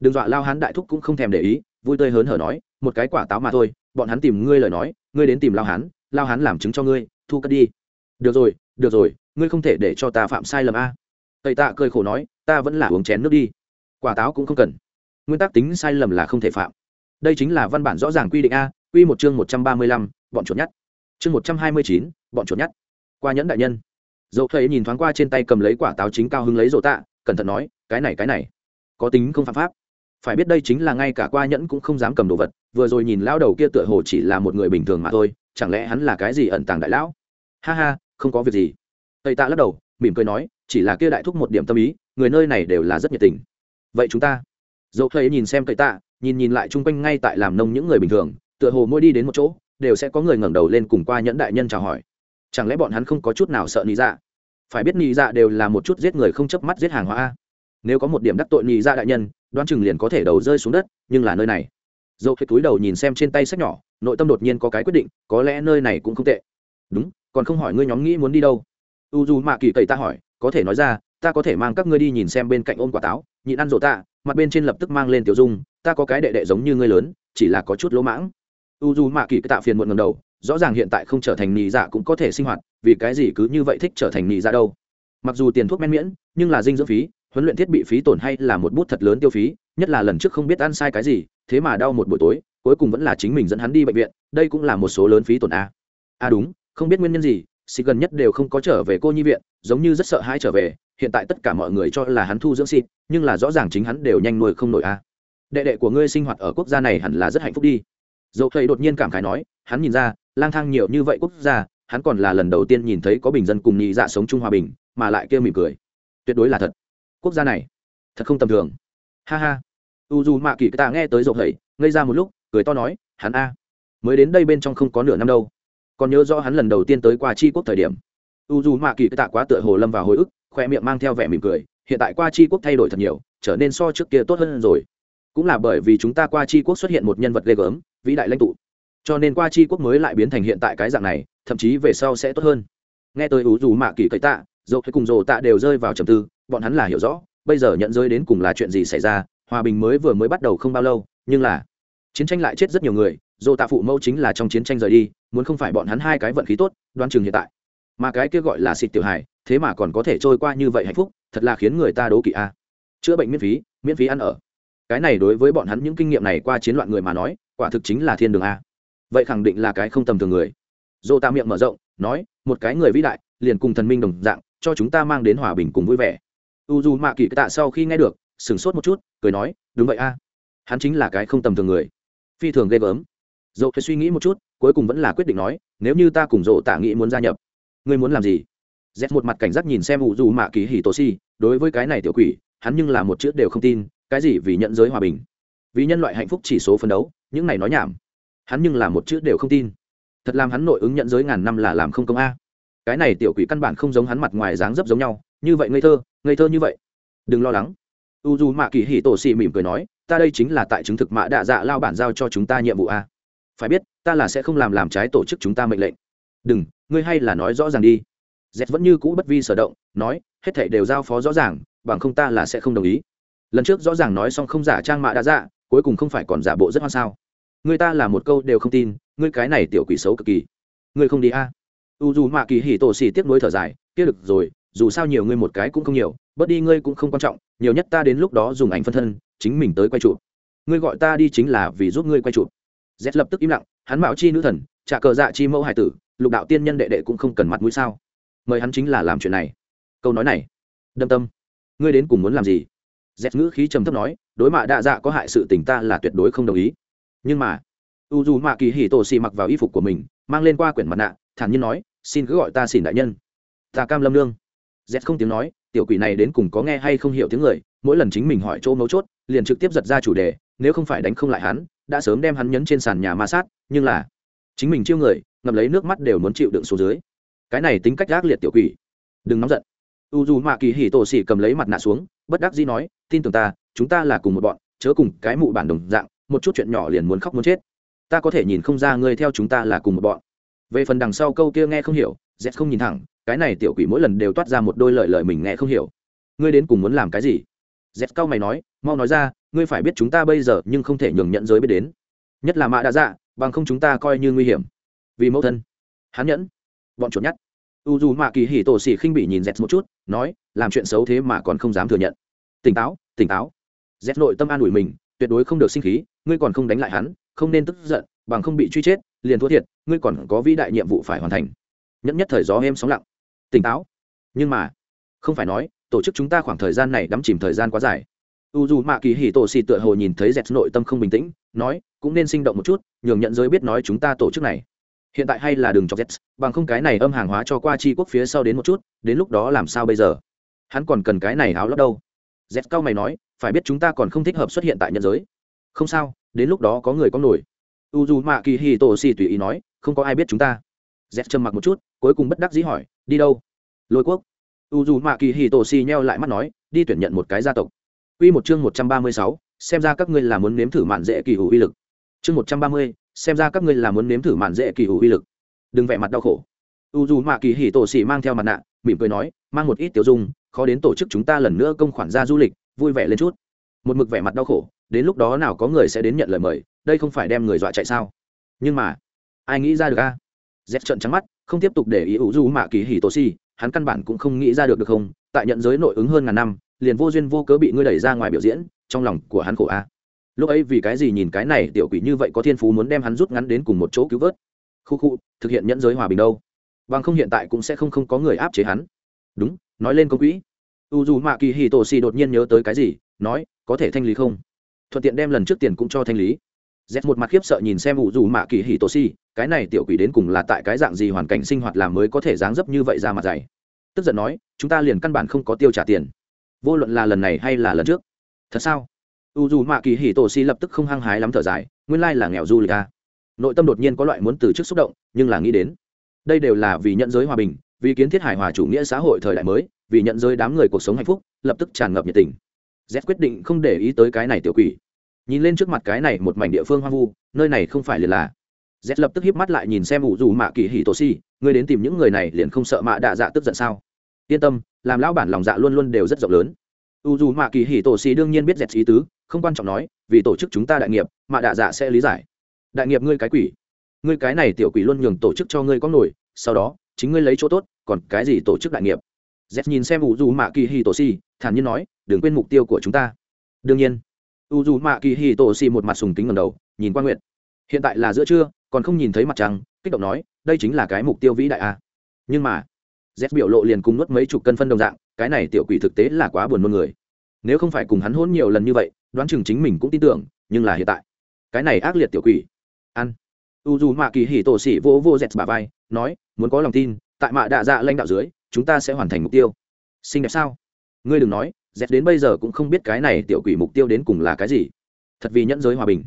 Đừng dọa lao hán đại thúc cũng không thèm để ý, vui tươi hớn hở nói, một cái quả táo mà thôi, bọn hắn tìm ngươi lời nói, ngươi đến tìm lao hán lao hán làm chứng cho ngươi, thu cất đi. Được rồi được rồi, ngươi không thể để cho ta phạm sai lầm a. Tây tạ cười khổ nói, ta vẫn là uống chén nước đi. Quả táo cũng không cần. Nguyên tắc tính sai lầm là không thể phạm. Đây chính là văn bản rõ ràng quy định a, quy một chương một trăm ba mươi lăm, bọn chuột nhắt. Chương một trăm hai mươi chín, bọn chuột nhắt. Qua nhẫn đại nhân. Dậu thầy nhìn thoáng qua trên tay cầm lấy quả táo chính cao hứng lấy rộ tạ, cẩn thận nói, cái này cái này, có tính không phạm pháp phải biết đây chính là ngay cả qua nhẫn cũng không dám cầm đồ vật, vừa rồi nhìn lão đầu kia tựa hồ chỉ là một người bình thường mà thôi, chẳng lẽ hắn là cái gì ẩn tàng đại lão? Ha ha, không có việc gì. Tây tạ lắc đầu, mỉm cười nói, chỉ là kia đại thúc một điểm tâm ý, người nơi này đều là rất nhiệt tình. Vậy chúng ta, dẫu thầy nhìn xem tây tạ, nhìn nhìn lại chung quanh ngay tại làm nông những người bình thường, tựa hồ mỗi đi đến một chỗ, đều sẽ có người ngẩng đầu lên cùng qua nhẫn đại nhân chào hỏi. Chẳng lẽ bọn hắn không có chút nào sợ nị dạ? Phải biết nị dạ đều là một chút giết người không chớp mắt giết hàng hóa nếu có một điểm đắc tội nị dạ đại nhân, đoán chừng liền có thể đầu rơi xuống đất, nhưng là nơi này. Dầu khi túi đầu nhìn xem trên tay sách nhỏ, nội tâm đột nhiên có cái quyết định, có lẽ nơi này cũng không tệ. Đúng, còn không hỏi ngươi nhóm nghĩ muốn đi đâu. U dù mạ kỳ cậy ta hỏi, có thể nói ra, ta có thể mang các ngươi đi nhìn xem bên cạnh ôm quả táo nhịn ăn rộ tạ, mặt bên trên lập tức mang lên tiểu dung, ta có cái đệ đệ giống như ngươi lớn, chỉ là có chút lỗ mãng. U dù mạ kỳ tạ phiền muộn ngầm đầu, rõ ràng hiện tại không trở thành nị dạ cũng có thể sinh hoạt, vì cái gì cứ như vậy thích trở thành nị dạ đâu? Mặc dù tiền thuốc men miễn, nhưng là dinh dưỡng phí huấn luyện thiết bị phí tổn hay là một bút thật lớn tiêu phí, nhất là lần trước không biết ăn sai cái gì, thế mà đau một buổi tối, cuối cùng vẫn là chính mình dẫn hắn đi bệnh viện, đây cũng là một số lớn phí tổn a. A đúng, không biết nguyên nhân gì xịt gần nhất đều không có trở về cô nhi viện, giống như rất sợ hãi trở về, hiện tại tất cả mọi người cho là hắn thu dưỡng xịt, nhưng là rõ ràng chính hắn đều nhanh nuôi không nổi a. Đệ đệ của ngươi sinh hoạt ở quốc gia này hẳn là rất hạnh phúc đi. Dầu thầy đột nhiên cảm khái nói, hắn nhìn ra, lang thang nhiều như vậy quốc gia, hắn còn là lần đầu tiên nhìn thấy có bình dân cùng nhị dạ sống chung hòa bình, mà lại kêu mỉm cười. Tuyệt đối là thật quốc gia này. Thật không tầm thường. Ha ha. U dù mạ kỳ tạ nghe tới dầu thầy ngây ra một lúc, cười to nói, hắn a. Mới đến đây bên trong không có nửa năm đâu. Còn nhớ rõ hắn lần đầu tiên tới qua tri quốc thời điểm. U dù mạ kỳ tạ quá tựa hồ lâm vào hồi ức, khoe miệng mang theo vẻ mỉm cười, hiện tại qua tri quốc thay đổi thật nhiều, trở nên so trước kia tốt hơn rồi. Cũng là bởi vì chúng ta qua tri quốc xuất hiện một nhân vật ghê gớm, vĩ đại lãnh tụ. Cho nên qua tri quốc mới lại biến thành hiện tại cái dạng này, thậm chí về sau sẽ tốt hơn. Nghe tới u dù mạ kỳ tạ dẫu hay cùng rồ tạ đều rơi vào trầm tư bọn hắn là hiểu rõ, bây giờ nhận rơi đến cùng là chuyện gì xảy ra, hòa bình mới vừa mới bắt đầu không bao lâu, nhưng là chiến tranh lại chết rất nhiều người dồ tạ phụ mẫu chính là trong chiến tranh rời đi, muốn không phải bọn hắn hai cái vận khí tốt, đoan chừng hiện tại. Mà cái kia gọi là xịt tiểu hài, thế mà còn có thể trôi qua như vậy hạnh phúc, thật là khiến người ta đố kỵ a. Chữa bệnh miễn phí miễn phí ăn ở. Cái này đối với bọn hắn những kinh nghiệm này qua chiến loạn người mà nói, quả thực chính là thiên đường a. Vậy khẳng định là cái không tầm thường người. Dô ta miệng mở rộng, nói, một cái người vĩ đại, liền cùng thần minh đồng dạng, cho chúng ta mang đến hòa bình cùng vui vẻ u dù mạ kỳ tạ sau khi nghe được, sửng sốt một chút, cười nói, đúng vậy a, hắn chính là cái không tầm thường người. Phi thường ghê gớm. Dậu phải suy nghĩ một chút, cuối cùng vẫn là quyết định nói, nếu như ta cùng dỗ tạ nghĩ muốn gia nhập, ngươi muốn làm gì? Z một mặt cảnh giác nhìn xem u dù mạ kỳ hì tô si, đối với cái này tiểu quỷ, hắn nhưng là một chữ đều không tin, cái gì vì nhận giới hòa bình? Vì nhân loại hạnh phúc chỉ số phấn đấu, những này nói nhảm. Hắn nhưng là một chữ đều không tin. Thật làm hắn nội ứng nhận giới ngàn năm là làm không công a. Cái này tiểu quỷ căn bản không giống hắn mặt ngoài dáng dấp giống nhau như vậy ngây thơ ngây thơ như vậy. Đừng lo lắng. U dù mạ kỳ hì tổ xì mỉm cười nói, ta đây chính là tại chứng thực mạ đạ dạ lao bản giao cho chúng ta nhiệm vụ a. Phải biết, ta là sẽ không làm làm trái tổ chức chúng ta mệnh lệnh. Đừng, ngươi hay là nói rõ ràng đi. Z vẫn như cũ bất vi sở động, nói, hết thảy đều giao phó rõ ràng, bằng không ta là sẽ không đồng ý. Lần trước rõ ràng nói xong không giả trang mạ đã dạ cuối cùng không phải còn giả bộ rất hoang sao. Người ta là một câu đều không tin, ngươi cái này tiểu quỷ xấu cực kỳ. Ngươi không đi a? U dù mạ kỳ hì tổ xì tiếc nuối thở dài, kia được rồi dù sao nhiều ngươi một cái cũng không nhiều, bớt đi ngươi cũng không quan trọng, nhiều nhất ta đến lúc đó dùng ảnh phân thân, chính mình tới quay chụp. Ngươi gọi ta đi chính là vì giúp ngươi quay chụp. Z lập tức im lặng, hắn bảo chi nữ thần, trả cờ dạ chi mẫu hải tử, lục đạo tiên nhân đệ đệ cũng không cần mặt mũi sao? Mời hắn chính là làm chuyện này. Câu nói này, đâm tâm. Ngươi đến cùng muốn làm gì? Z ngữ khí trầm thấp nói, đối mạ đa dạ có hại sự tình ta là tuyệt đối không đồng ý. Nhưng mà, u dù mạ kỳ hỉ tổ xì mặc vào y phục của mình, mang lên qua quyển mặt nạ, thản nhiên nói, xin cứ gọi ta xỉn đại nhân. Ta cam lâm lương z không tiếng nói, tiểu quỷ này đến cùng có nghe hay không hiểu tiếng người, mỗi lần chính mình hỏi chỗ mấu chốt, liền trực tiếp giật ra chủ đề, nếu không phải đánh không lại hắn, đã sớm đem hắn nhấn trên sàn nhà ma sát, nhưng là, chính mình chiêu người, ngậm lấy nước mắt đều muốn chịu đựng xuống dưới. Cái này tính cách gác liệt tiểu quỷ. Đừng nóng giận. U dù mạ kỳ hỉ tổ xỉ cầm lấy mặt nạ xuống, bất đắc dĩ nói, tin tưởng ta, chúng ta là cùng một bọn, chớ cùng cái mụ bản đồng dạng, một chút chuyện nhỏ liền muốn khóc muốn chết. Ta có thể nhìn không ra ngươi theo chúng ta là cùng một bọn. Về phần đằng sau câu kia nghe không hiểu, z không nhìn thẳng cái này tiểu quỷ mỗi lần đều toát ra một đôi lời lời mình nghe không hiểu. Ngươi đến cùng muốn làm cái gì? Dẹp cao mày nói, mau nói ra, ngươi phải biết chúng ta bây giờ nhưng không thể nhường nhận giới biết đến. Nhất là mạ đã dạ bằng không chúng ta coi như nguy hiểm. Vì mẫu thân. Hắn nhẫn. Bọn chuột nhắt. U dù mạ kỳ hỉ tổ xỉ khinh bị nhìn z một chút, nói, làm chuyện xấu thế mà còn không dám thừa nhận. Tỉnh táo tỉnh táo. Z nội tâm an ủi mình, tuyệt đối không được sinh khí, ngươi còn không đánh lại hắn, không nên tức giận, bằng không bị truy chết, liền thua thiệt, ngươi còn có vĩ đại nhiệm vụ phải hoàn thành. Nhẫn nhất thời gió êm sóng lặng tỉnh táo. Nhưng mà, không phải nói, tổ chức chúng ta khoảng thời gian này đắm chìm thời gian quá dài. U dù mạ kỳ hỉ tổ xì tựa hồ nhìn thấy dẹt nội tâm không bình tĩnh, nói, cũng nên sinh động một chút, nhường nhận giới biết nói chúng ta tổ chức này. Hiện tại hay là đừng cho dẹt bằng không cái này âm hàng hóa cho qua chi quốc phía sau đến một chút, đến lúc đó làm sao bây giờ? Hắn còn cần cái này áo lót đâu? Dẹt cao mày nói, phải biết chúng ta còn không thích hợp xuất hiện tại nhân giới. Không sao, đến lúc đó có người có nổi. U dù mạ kỳ hì tổ xì tùy ý nói, không có ai biết chúng ta. Dẹt trầm mặc một chút, cuối cùng bất đắc dĩ hỏi đi đâu lôi quốc u dù mạ kỳ hì tổ xì nheo lại mắt nói đi tuyển nhận một cái gia tộc Quy một chương một trăm ba mươi sáu, xem ra các ngươi là muốn nếm thử mạn dễ kỳ hữu uy lực. Chương một trăm ba mươi, xem ra các ngươi là muốn nếm thử mạn dễ kỳ hữu uy lực. Đừng vẻ mặt đau khổ. U dù mạ kỳ hỉ tổ sĩ mang theo mặt nạ, mỉm cười nói, mang một ít tiểu dung, khó đến tổ chức chúng ta lần nữa công khoản ra du lịch, vui vẻ lên chút. Một mực vẻ mặt đau khổ, đến lúc đó nào có người sẽ đến nhận lời mời, đây không phải đem người dọa chạy sao? Nhưng mà, ai nghĩ ra được a? Z trợn trắng mắt, không tiếp tục để ý ủ dù mạ kỳ hỉ Tô Si, hắn căn bản cũng không nghĩ ra được được không? Tại nhận giới nội ứng hơn ngàn năm, liền vô duyên vô cớ bị ngươi đẩy ra ngoài biểu diễn trong lòng của hắn khổ a. Lúc ấy vì cái gì nhìn cái này tiểu quỷ như vậy có thiên phú muốn đem hắn rút ngắn đến cùng một chỗ cứu vớt? Khu khu thực hiện nhẫn giới hòa bình đâu? Bằng không hiện tại cũng sẽ không không có người áp chế hắn. Đúng nói lên công quỹ u dù mạ kỳ hì tổ xì đột nhiên nhớ tới cái gì nói có thể thanh lý không? Thuận tiện đem lần trước tiền cũng cho thanh lý. Z một mặt khiếp sợ nhìn xem u dù mạ kỳ hì tổ xì cái này tiểu quỷ đến cùng là tại cái dạng gì hoàn cảnh sinh hoạt làm mới có thể dáng dấp như vậy ra mặt dày? Tức giận nói, chúng ta liền căn bản không có tiêu trả tiền. Vô luận là lần này hay là lần trước. Thật sao? U dù mạ kỳ hì tổ si lập tức không hăng hái lắm thở dài, nguyên lai là nghèo du lịch a nội tâm đột nhiên có loại muốn từ chức xúc động, nhưng là nghĩ đến, đây đều là vì nhận giới hòa bình, vì kiến thiết hài hòa chủ nghĩa xã hội thời đại mới, vì nhận giới đám người cuộc sống hạnh phúc, lập tức tràn ngập nhiệt tình. Z quyết định không để ý tới cái này tiểu quỷ. Nhìn lên trước mặt cái này một mảnh địa phương hoang vu, nơi này không phải liền là z lập tức híp mắt lại nhìn xem ủ dù mạ kỳ hì tổ si ngươi đến tìm những người này liền không sợ mạ đạ dạ tức giận sao? Yên tâm, làm lão bản lòng dạ luôn luôn đều rất rộng lớn. U dù mạ kỳ hỉ tổ si đương nhiên biết dẹt ý tứ, không quan trọng nói, vì tổ chức chúng ta đại nghiệp, mạ đạ dạ sẽ lý giải. Đại nghiệp ngươi cái quỷ. Ngươi cái này tiểu quỷ luôn nhường tổ chức cho ngươi có nổi, sau đó, chính ngươi lấy chỗ tốt, còn cái gì tổ chức đại nghiệp? Z nhìn xem u dù mạ kỳ hì tổ si thản nhiên nói, đừng quên mục tiêu của chúng ta. Đương nhiên. U dù mạ kỳ hì tổ si một mặt sùng kính ngầm đầu, nhìn qua nguyện hiện tại là giữa trưa còn không nhìn thấy mặt trăng, kích động nói, đây chính là cái mục tiêu vĩ đại a nhưng mà, z biểu lộ liền cùng nuốt mấy chục cân phân đồng dạng, cái này tiểu quỷ thực tế là quá buồn nôn người. Nếu không phải cùng hắn hôn nhiều lần như vậy, đoán chừng chính mình cũng tin tưởng, nhưng là hiện tại, cái này ác liệt tiểu quỷ. Ăn. U dù mạ kỳ hỉ tổ sĩ vô vô z bà vai, nói, muốn có lòng tin, tại mạ đạ dạ lãnh đạo dưới, chúng ta sẽ hoàn thành mục tiêu. Xinh đẹp sao? Ngươi đừng nói, z đến bây giờ cũng không biết cái này tiểu quỷ mục tiêu đến cùng là cái gì. Thật vì nhẫn giới hòa bình.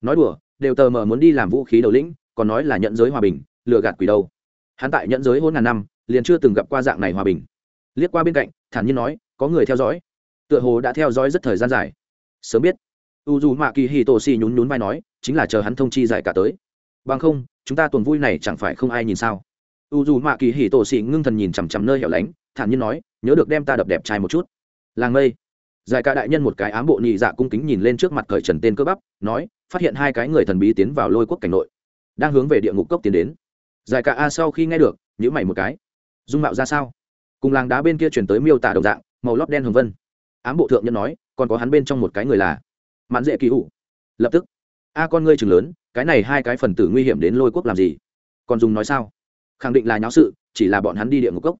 Nói đùa đều tờ mờ muốn đi làm vũ khí đầu lĩnh, còn nói là nhận giới hòa bình, lừa gạt quỷ đâu. Hắn tại nhận giới hôn ngàn năm, liền chưa từng gặp qua dạng này hòa bình. Liếc qua bên cạnh, thản nhiên nói, có người theo dõi. Tựa hồ đã theo dõi rất thời gian dài. Sớm biết u dù mạ kỳ hì tổ xì nhún nhún vai nói, chính là chờ hắn thông chi giải cả tới. Bằng không, chúng ta tuần vui này chẳng phải không ai nhìn sao? U dù mạ kỳ hì tổ xì ngưng thần nhìn chằm chằm nơi hẻo lánh, thản nhiên nói, nhớ được đem ta đập đẹp trai một chút. Làng mây giải cả đại nhân một cái ám bộ nhị dạ cung kính nhìn lên trước mặt cởi trần tên cơ bắp, nói, phát hiện hai cái người thần bí tiến vào lôi quốc cảnh nội, đang hướng về địa ngục cốc tiến đến. Giải cả a sau khi nghe được nhữ mày một cái. Dung mạo ra sao? Cùng làng đá bên kia chuyển tới miêu tả đồng dạng, màu lót đen hồng vân. Ám bộ thượng nhân nói, còn có hắn bên trong một cái người là mãn dễ kỳ hụ lập tức, a con ngươi chừng lớn, cái này hai cái phần tử nguy hiểm đến lôi quốc làm gì? Còn dùng nói sao? Khẳng định là nháo sự, chỉ là bọn hắn đi địa ngục cốc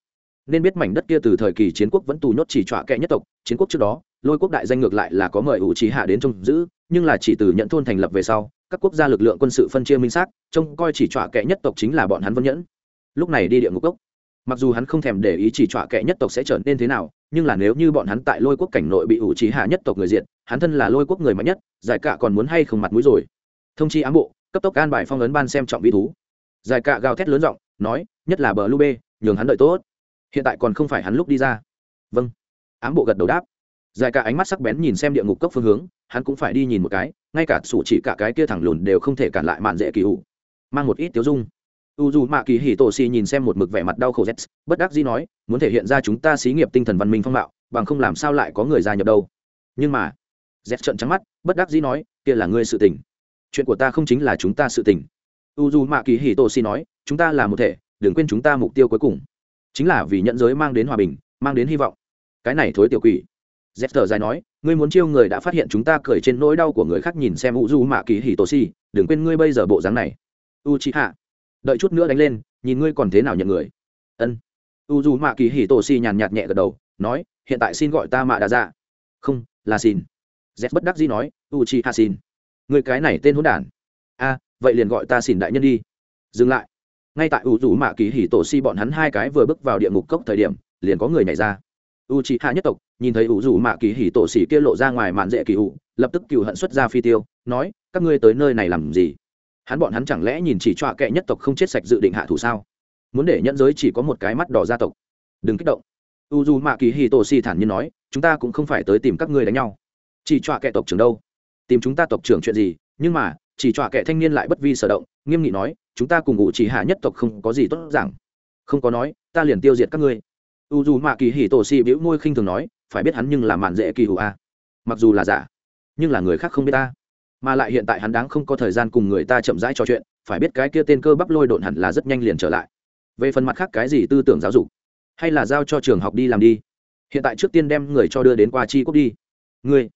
nên biết mảnh đất kia từ thời kỳ chiến quốc vẫn tù nhốt chỉ trọa kệ nhất tộc, chiến quốc trước đó, lôi quốc đại danh ngược lại là có mời ủ trí hạ đến trông giữ, nhưng là chỉ từ nhận thôn thành lập về sau, các quốc gia lực lượng quân sự phân chia minh xác, trông coi chỉ trọa kệ nhất tộc chính là bọn hắn vân nhẫn. Lúc này đi địa ngục cốc. Mặc dù hắn không thèm để ý chỉ trọa kệ nhất tộc sẽ trở nên thế nào, nhưng là nếu như bọn hắn tại lôi quốc cảnh nội bị ủ trí hạ nhất tộc người diện hắn thân là lôi quốc người mạnh nhất, giải cả còn muốn hay không mặt mũi rồi. Thông chi ám bộ, cấp tốc an bài phong ấn ban xem trọng vi thú. Giải cả gào thét lớn giọng, nói, nhất là bờ lu bê nhường hắn đợi tốt hiện tại còn không phải hắn lúc đi ra. Vâng. Ám bộ gật đầu đáp. Dài cả ánh mắt sắc bén nhìn xem địa ngục cốc phương hướng, hắn cũng phải đi nhìn một cái, ngay cả sủ chỉ cả cái kia thẳng lùn đều không thể cản lại mạn dễ kỳ ủ. Mang một ít tiếu dung. U dù mạ kỳ hỉ tổ xì nhìn xem một mực vẻ mặt đau khổ z bất đắc dĩ nói, muốn thể hiện ra chúng ta xí nghiệp tinh thần văn minh phong mạo bằng không làm sao lại có người gia nhập đâu. Nhưng mà z trợn trắng mắt, bất đắc dĩ nói, kia là ngươi sự tình. Chuyện của ta không chính là chúng ta sự tình. U dù mạ kỳ hỉ tổ xì nói, chúng ta là một thể, đừng quên chúng ta mục tiêu cuối cùng chính là vì nhận giới mang đến hòa bình, mang đến hy vọng. Cái này thối tiểu quỷ. Z thở dài nói, ngươi muốn chiêu người đã phát hiện chúng ta cởi trên nỗi đau của người khác nhìn xem u du mạ kỳ hì tổ si, đừng quên ngươi bây giờ bộ dáng này. U chị hạ đợi chút nữa đánh lên, nhìn ngươi còn thế nào nhận người. Ân. U du mạ kỳ hì tổ si nhàn nhạt nhẹ gật đầu, nói, hiện tại xin gọi ta mạ đà ra dạ. không, là xin. Z bất đắc dĩ nói u chị hạ xin. Người cái này tên hỗn đản. A, vậy liền gọi ta xin đại nhân đi. Dừng lại ngay tại u dù mạ kỳ hỉ tổ si bọn hắn hai cái vừa bước vào địa ngục cốc thời điểm, liền có người nhảy ra. U c hạ nhất tộc nhìn thấy u dù mạ kỳ hỉ tổ xỉ kia lộ ra ngoài mạn dễ kỳ ủ lập tức cựu hận xuất ra phi tiêu, nói, các ngươi tới nơi này làm gì? Hắn bọn hắn chẳng lẽ nhìn chỉ trọa kệ nhất tộc không chết sạch dự định hạ thủ sao? Muốn để nhận giới chỉ có một cái mắt đỏ gia tộc. Đừng kích động. U dù mạ kỳ hì tổ si thản nhiên nói, chúng ta cũng không phải tới tìm các ngươi đánh nhau. Chỉ trọa kệ tộc trưởng đâu? Tìm chúng ta tộc trưởng chuyện gì? Nhưng mà chỉ trọa kẻ thanh niên lại bất vi sở động, nghiêm nghị nói, chúng ta cùng ngụ chỉ hạ nhất tộc không có gì tốt giảng không có nói, ta liền tiêu diệt các ngươi. U dù mạ kỳ hỉ tổ si bĩu môi khinh thường nói, phải biết hắn nhưng là mạn dễ kỳ hụ a. Mặc dù là giả, nhưng là người khác không biết ta. Mà lại hiện tại hắn đáng không có thời gian cùng người ta chậm rãi trò chuyện, phải biết cái kia tên cơ bắp lôi độn hẳn là rất nhanh liền trở lại. Về phần mặt khác cái gì tư tưởng giáo dục, hay là giao cho trường học đi làm đi. Hiện tại trước tiên đem người cho đưa đến qua chi quốc đi. Người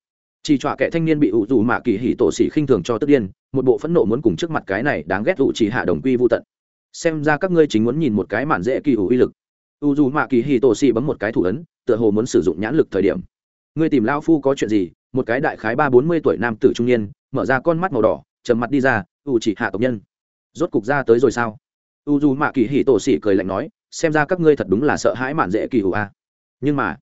chỉ trọa kẻ thanh niên bị ủ dù mạ kỳ hỉ tổ xỉ khinh thường cho tức điên, một bộ phẫn nộ muốn cùng trước mặt cái này đáng ghét ủ chỉ hạ đồng quy vô tận. Xem ra các ngươi chính muốn nhìn một cái mạn dễ kỳ hủ uy lực. U dù mạ kỳ hỉ tổ xỉ bấm một cái thủ ấn, tựa hồ muốn sử dụng nhãn lực thời điểm. Ngươi tìm lao phu có chuyện gì? Một cái đại khái ba bốn mươi tuổi nam tử trung niên, mở ra con mắt màu đỏ, trầm mặt đi ra u chỉ hạ tộc nhân. Rốt cục ra tới rồi sao? U dù mạ kỳ hỉ tổ xỉ cười lạnh nói, xem ra các ngươi thật đúng là sợ hãi mạn dễ kỳ hủ a. Nhưng mà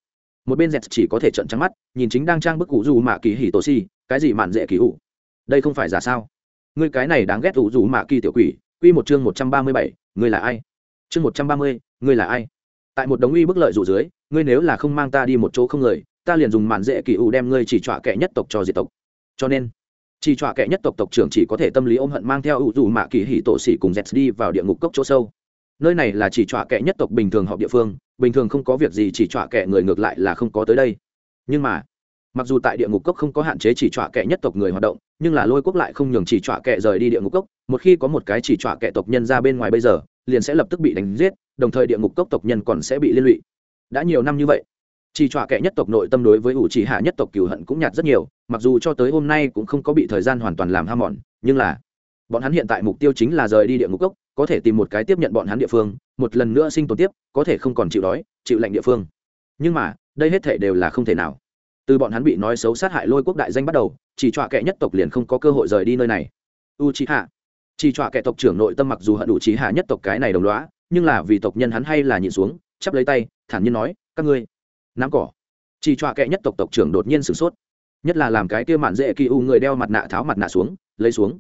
một bên dẹt chỉ có thể trận trắng mắt, nhìn chính đang trang bức cụ dù mạ kỳ hì tổ si, cái gì mạn dễ kỳ ủ? Đây không phải giả sao? Ngươi cái này đáng ghét ủ dù mạ kỳ tiểu quỷ, quy một chương một trăm ba mươi bảy, ngươi là ai? Chương một trăm ba mươi, ngươi là ai? Tại một đống uy bức lợi rủ dưới, ngươi nếu là không mang ta đi một chỗ không người, ta liền dùng màn dễ kỳ ủ đem ngươi chỉ trọa kẻ nhất tộc cho diệt tộc. Cho nên, chỉ trọa kẻ nhất tộc tộc trưởng chỉ có thể tâm lý ôm hận mang theo ủ dù mạ kỳ hỉ tổ xỉ cùng dẹt đi vào địa ngục cốc chỗ sâu nơi này là chỉ trọa kẻ nhất tộc bình thường họp địa phương, bình thường không có việc gì chỉ trọa kẻ người ngược lại là không có tới đây. Nhưng mà, mặc dù tại địa ngục cốc không có hạn chế chỉ trọa kẻ nhất tộc người hoạt động, nhưng là lôi quốc lại không nhường chỉ trọa kẻ rời đi địa ngục cốc, một khi có một cái chỉ trọa kẻ tộc nhân ra bên ngoài bây giờ, liền sẽ lập tức bị đánh giết, đồng thời địa ngục cốc tộc nhân còn sẽ bị liên lụy. Đã nhiều năm như vậy, chỉ trọa kẻ nhất tộc nội tâm đối với ủ chỉ hạ nhất tộc cửu hận cũng nhạt rất nhiều, mặc dù cho tới hôm nay cũng không có bị thời gian hoàn toàn làm ham mòn, nhưng là bọn hắn hiện tại mục tiêu chính là rời đi địa ngục cốc, có thể tìm một cái tiếp nhận bọn hắn địa phương, một lần nữa sinh tồn tiếp, có thể không còn chịu đói, chịu lạnh địa phương. Nhưng mà, đây hết thể đều là không thể nào. Từ bọn hắn bị nói xấu sát hại lôi quốc đại danh bắt đầu, chỉ trọa kẻ nhất tộc liền không có cơ hội rời đi nơi này. U trí hạ chỉ trọa kẻ tộc trưởng nội tâm mặc dù hận đủ trí hạ nhất tộc cái này đồng loá, nhưng là vì tộc nhân hắn hay là nhìn xuống, chắp lấy tay, thản nhiên nói, các ngươi, nắm cỏ. Chỉ trọa kẻ nhất tộc tộc trưởng đột nhiên sửng sốt. Nhất là làm cái kia mạn dễ kỳ u người đeo mặt nạ tháo mặt nạ xuống, lấy xuống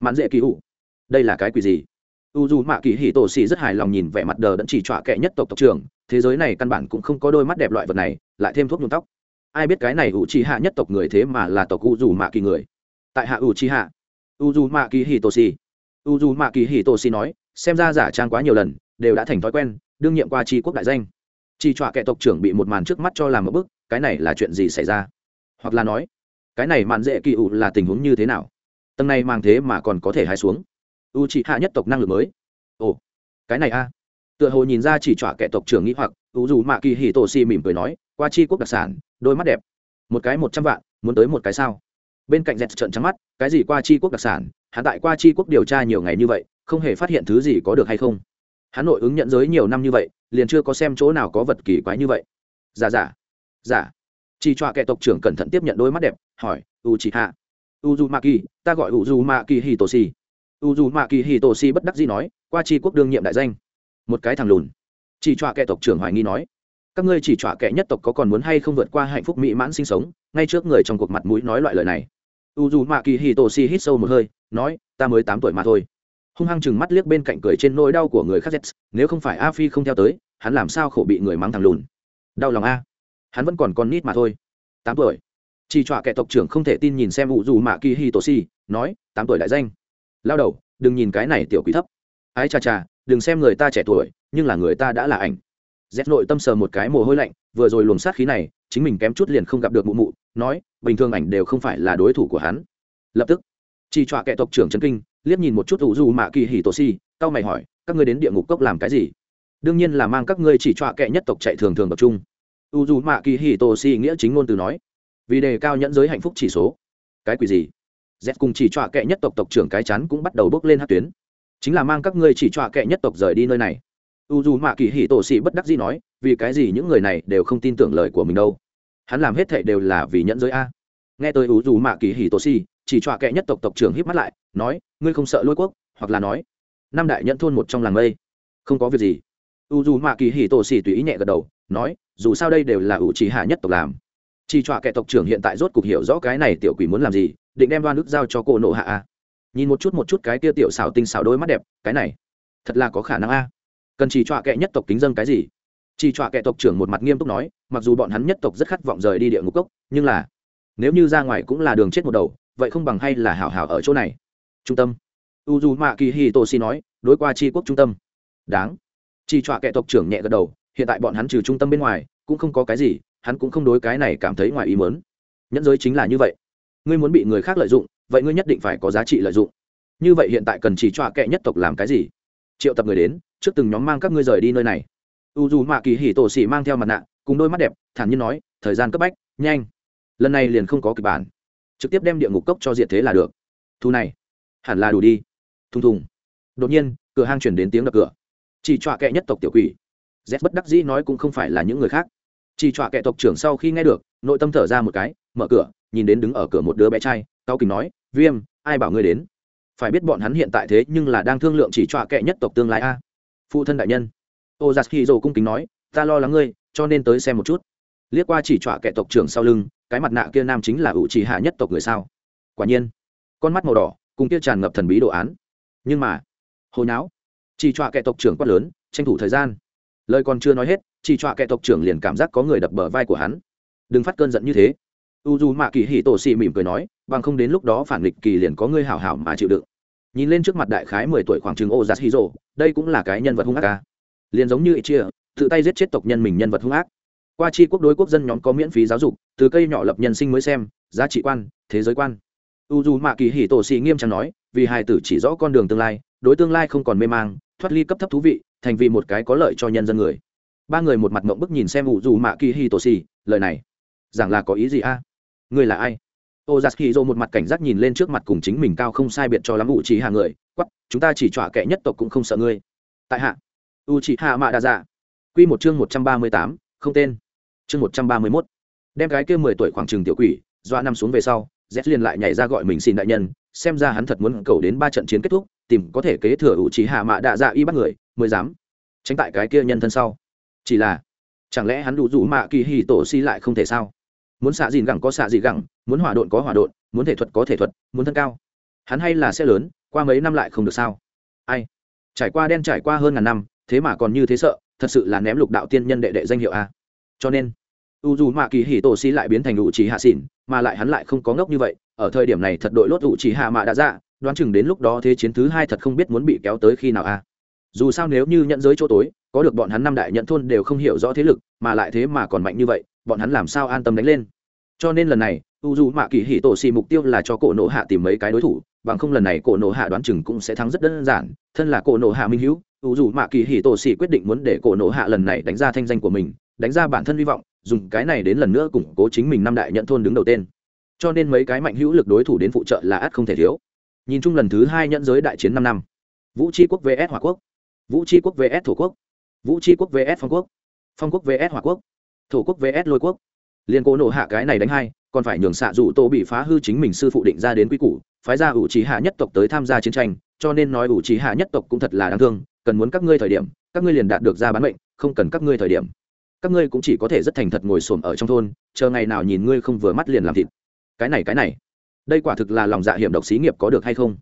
mạn dễ kỳ u đây là cái quỷ gì? U dù mạ kỳ hì tổ xì rất hài lòng nhìn vẻ mặt đờ đẫn chỉ trọa kệ nhất tộc tộc trưởng, thế giới này căn bản cũng không có đôi mắt đẹp loại vật này, lại thêm thuốc nhuộm tóc. Ai biết cái này u chi hạ nhất tộc người thế mà là tộc u dù mạ kỳ người? Tại hạ u chi hạ, u dù mạ kỳ hì tổ xì. U dù mạ kỳ hì tổ xì nói, xem ra giả trang quá nhiều lần, đều đã thành thói quen, đương nhiệm qua tri quốc đại danh. Chỉ trọa kệ tộc trưởng bị một màn trước mắt cho làm một bức cái này là chuyện gì xảy ra? Hoặc là nói, cái này mạn dễ kỳ ủ là tình huống như thế nào? Tầng này mang thế mà còn có thể hai xuống. U trị hạ nhất tộc năng lực mới. Ồ, cái này a. Tựa hồ nhìn ra chỉ trọa kẻ tộc trưởng nghĩ hoặc u dù mạ kỳ hì tổ si mỉm cười nói, qua chi quốc đặc sản, đôi mắt đẹp. Một cái một trăm vạn, muốn tới một cái sao? Bên cạnh dẹt trận trắng mắt, cái gì qua chi quốc đặc sản? Hắn tại qua chi quốc điều tra nhiều ngày như vậy, không hề phát hiện thứ gì có được hay không? Hắn nội ứng nhận giới nhiều năm như vậy, liền chưa có xem chỗ nào có vật kỳ quái như vậy. Giả giả giả chỉ trọa kẻ tộc trưởng cẩn thận tiếp nhận đôi mắt đẹp, hỏi u chị hạ u dù mạ kỳ ta gọi u dù mạ kỳ hì tổ si u dù mạ kỳ hì tổ si bất đắc dĩ nói, qua tri quốc đương nhiệm đại danh. Một cái thằng lùn. Chỉ trọa kẻ tộc trưởng hoài nghi nói, các ngươi chỉ trọa kẻ nhất tộc có còn muốn hay không vượt qua hạnh phúc mỹ mãn sinh sống, ngay trước người trong cuộc mặt mũi nói loại lời này. U dù mạ kỳ hì tổ si hít sâu một hơi, nói, ta mới tám tuổi mà thôi. Hung hăng chừng mắt liếc bên cạnh cười trên nỗi đau của người khác z nếu không phải a phi không theo tới, hắn làm sao khổ bị người mắng thằng lùn. Đau lòng a. Hắn vẫn còn con nít mà thôi. Tám tuổi chỉ trọa kẻ tộc trưởng không thể tin nhìn xem vụ dù mạ kỳ hi tổ si, nói, tám tuổi đại danh. Lao đầu, đừng nhìn cái này tiểu quý thấp. Ái cha cha đừng xem người ta trẻ tuổi, nhưng là người ta đã là ảnh. Rét nội tâm sờ một cái mồ hôi lạnh, vừa rồi luồng sát khí này, chính mình kém chút liền không gặp được mụ mụ, nói, bình thường ảnh đều không phải là đối thủ của hắn. Lập tức, chỉ trọa kẻ tộc trưởng trấn kinh, liếc nhìn một chút ủ dù mạ kỳ hì tổ si tao mày hỏi, các ngươi đến địa ngục cốc làm cái gì? Đương nhiên là mang các ngươi chỉ trọa kẻ nhất tộc chạy thường thường tập trung. U dù mạ kỳ hì tổ si nghĩa chính ngôn từ nói vì đề cao nhẫn giới hạnh phúc chỉ số. Cái quỷ gì? Z cùng chỉ trọa kệ nhất tộc tộc trưởng cái chắn cũng bắt đầu bước lên hát tuyến. Chính là mang các ngươi chỉ trọa kệ nhất tộc rời đi nơi này. U dù mạ kỳ hỉ tổ sĩ bất đắc dĩ nói, vì cái gì những người này đều không tin tưởng lời của mình đâu? Hắn làm hết thệ đều là vì nhẫn giới a. Nghe tôi u dù mạ kỳ hỉ tổ sĩ, chỉ trọa kệ nhất tộc tộc trưởng híp mắt lại, nói, ngươi không sợ lôi quốc, hoặc là nói, năm đại nhẫn thôn một trong làng mây. Không có việc gì. U dù mạ kỳ hỉ tổ sĩ tùy ý nhẹ gật đầu, nói, dù sao đây đều là ủ chỉ hạ nhất tộc làm chỉ trọa kẻ tộc trưởng hiện tại rốt cục hiểu rõ cái này tiểu quỷ muốn làm gì, định đem đoan ức giao cho cô nộ hạ a nhìn một chút một chút cái kia tiểu xảo tinh xảo đôi mắt đẹp, cái này, thật là có khả năng a. Cần chỉ trọa kẻ nhất tộc kính dân cái gì? Chỉ trọa kẻ tộc trưởng một mặt nghiêm túc nói, mặc dù bọn hắn nhất tộc rất khát vọng rời đi địa ngục cốc, nhưng là, nếu như ra ngoài cũng là đường chết một đầu, vậy không bằng hay là hảo hảo ở chỗ này. Trung tâm. U d u mạ kỳ hi tô si nói, đối qua tri quốc trung tâm. Đáng. Chỉ trọa kẻ tộc trưởng nhẹ gật đầu, hiện tại bọn hắn trừ trung tâm bên ngoài, cũng không có cái gì hắn cũng không đối cái này cảm thấy ngoài ý mớn nhẫn giới chính là như vậy. Ngươi muốn bị người khác lợi dụng, vậy ngươi nhất định phải có giá trị lợi dụng. Như vậy hiện tại cần chỉ cho kệ nhất tộc làm cái gì? Triệu tập người đến, trước từng nhóm mang các ngươi rời đi nơi này. U dù mạ kỳ hỉ tổ xỉ mang theo mặt nạ, cùng đôi mắt đẹp, thản nhiên nói, thời gian cấp bách, nhanh. Lần này liền không có kịch bản. Trực tiếp đem địa ngục cốc cho diệt thế là được. Thu này, hẳn là đủ đi. Thùng thùng. Đột nhiên, cửa hang chuyển đến tiếng đập cửa. Chỉ trọa kệ nhất tộc tiểu quỷ. Z bất đắc dĩ nói cũng không phải là những người khác chỉ trọa kẻ tộc trưởng sau khi nghe được, nội tâm thở ra một cái, mở cửa, nhìn đến đứng ở cửa một đứa bé trai, cao kình nói, viêm, ai bảo ngươi đến? Phải biết bọn hắn hiện tại thế nhưng là đang thương lượng chỉ trọa kẻ nhất tộc tương lai a. Phụ thân đại nhân. Ô giặc khi dồ cung kính nói, ta lo lắng ngươi, cho nên tới xem một chút. Liếc qua chỉ trọa kẻ tộc trưởng sau lưng, cái mặt nạ kia nam chính là ủ trì hạ nhất tộc người sao? Quả nhiên, con mắt màu đỏ, cùng kia tràn ngập thần bí đồ án. Nhưng mà, hồi não chỉ trọa kẻ tộc trưởng quát lớn, tranh thủ thời gian. Lời còn chưa nói hết chỉ trọa kẻ tộc trưởng liền cảm giác có người đập bờ vai của hắn. Đừng phát cơn giận như thế. U dù mạ kỳ hì tổ xì mỉm cười nói, bằng không đến lúc đó phản nghịch kỳ liền có ngươi hảo hảo mà chịu đựng. Nhìn lên trước mặt đại khái mười tuổi khoảng chừng ô giắt hì rồ, đây cũng là cái nhân vật hung ác ca liền giống như chia tự tay giết chết tộc nhân mình nhân vật hung ác. Qua chi quốc đối quốc dân nhóm có miễn phí giáo dục, từ cây nhỏ lập nhân sinh mới xem, giá trị quan, thế giới quan. U dù mạ kỳ hì tổ xì nghiêm trọng nói, vì hài tử chỉ rõ con đường tương lai, đối tương lai không còn mê mang, thoát ly cấp thấp thú vị, thành vì một cái có lợi cho nhân dân người ba người một mặt mộng bức nhìn xem ủ dù mạ kỳ hi tổ xì, lời này rằng là có ý gì a? Ngươi là ai? Ô giặc khi dô một mặt cảnh giác nhìn lên trước mặt cùng chính mình cao không sai biệt cho lắm ủ trì hạ người quắp chúng ta chỉ trọa kệ nhất tộc cũng không sợ ngươi. Tại hạ, u chỉ hạ mạ đa dạ. Q một chương một trăm ba mươi tám, không tên. Chương một trăm ba mươi mốt. Đem cái kia mười tuổi khoảng trừng tiểu quỷ doa nằm xuống về sau z liền lại nhảy ra gọi mình xin đại nhân, xem ra hắn thật muốn cầu đến ba trận chiến kết thúc, tìm có thể kế thừa ủ trì hạ mạ đa dạ y bắt người, mới dám. Tránh tại cái kia nhân thân sau chỉ là, chẳng lẽ hắn đủ rủ mạ kỳ hì tổ si lại không thể sao? Muốn xạ dìn gẳng có xạ dị gẳng, muốn hỏa độn có hỏa độn, muốn thể thuật có thể thuật, muốn thân cao. Hắn hay là sẽ lớn, qua mấy năm lại không được sao? Ai? Trải qua đen trải qua hơn ngàn năm, thế mà còn như thế sợ, thật sự là ném lục đạo tiên nhân đệ đệ danh hiệu a. Cho nên, u dù mạ kỳ hì tổ si lại biến thành ủ trí hạ xỉn, mà lại hắn lại không có ngốc như vậy. Ở thời điểm này thật đội lốt ủ trí hạ mạ đã ra đoán chừng đến lúc đó thế chiến thứ hai thật không biết muốn bị kéo tới khi nào a dù sao nếu như nhận giới chỗ tối, có được bọn hắn năm đại nhận thôn đều không hiểu rõ thế lực, mà lại thế mà còn mạnh như vậy, bọn hắn làm sao an tâm đánh lên? Cho nên lần này, u dù mạ kỳ Hỉ tổ xì mục tiêu là cho cổ nộ hạ tìm mấy cái đối thủ, bằng không lần này cổ nộ hạ đoán chừng cũng sẽ thắng rất đơn giản, thân là cổ nộ hạ minh hữu, u dù mạ kỳ Hỉ tổ xì quyết định muốn để cổ nộ hạ lần này đánh ra thanh danh của mình, đánh ra bản thân hy vọng, dùng cái này đến lần nữa củng cố chính mình năm đại nhận thôn đứng đầu tên. Cho nên mấy cái mạnh hữu lực đối thủ đến phụ trợ là ắt không thể thiếu. Nhìn chung lần thứ hai nhận giới đại chiến năm năm. Vũ tri quốc vs hòa quốc vũ tri quốc vs thổ quốc vũ tri quốc vs phong quốc phong quốc vs hòa quốc thổ quốc vs lôi quốc liên cố nổ hạ cái này đánh hai còn phải nhường xạ dù tô bị phá hư chính mình sư phụ định ra đến quy củ phái ra ủ trí hạ nhất tộc tới tham gia chiến tranh cho nên nói ủ trí hạ nhất tộc cũng thật là đáng thương cần muốn các ngươi thời điểm các ngươi liền đạt được ra bán mệnh không cần các ngươi thời điểm các ngươi cũng chỉ có thể rất thành thật ngồi xổm ở trong thôn chờ ngày nào nhìn ngươi không vừa mắt liền làm thịt cái này cái này đây quả thực là lòng dạ hiểm độc xí nghiệp có được hay không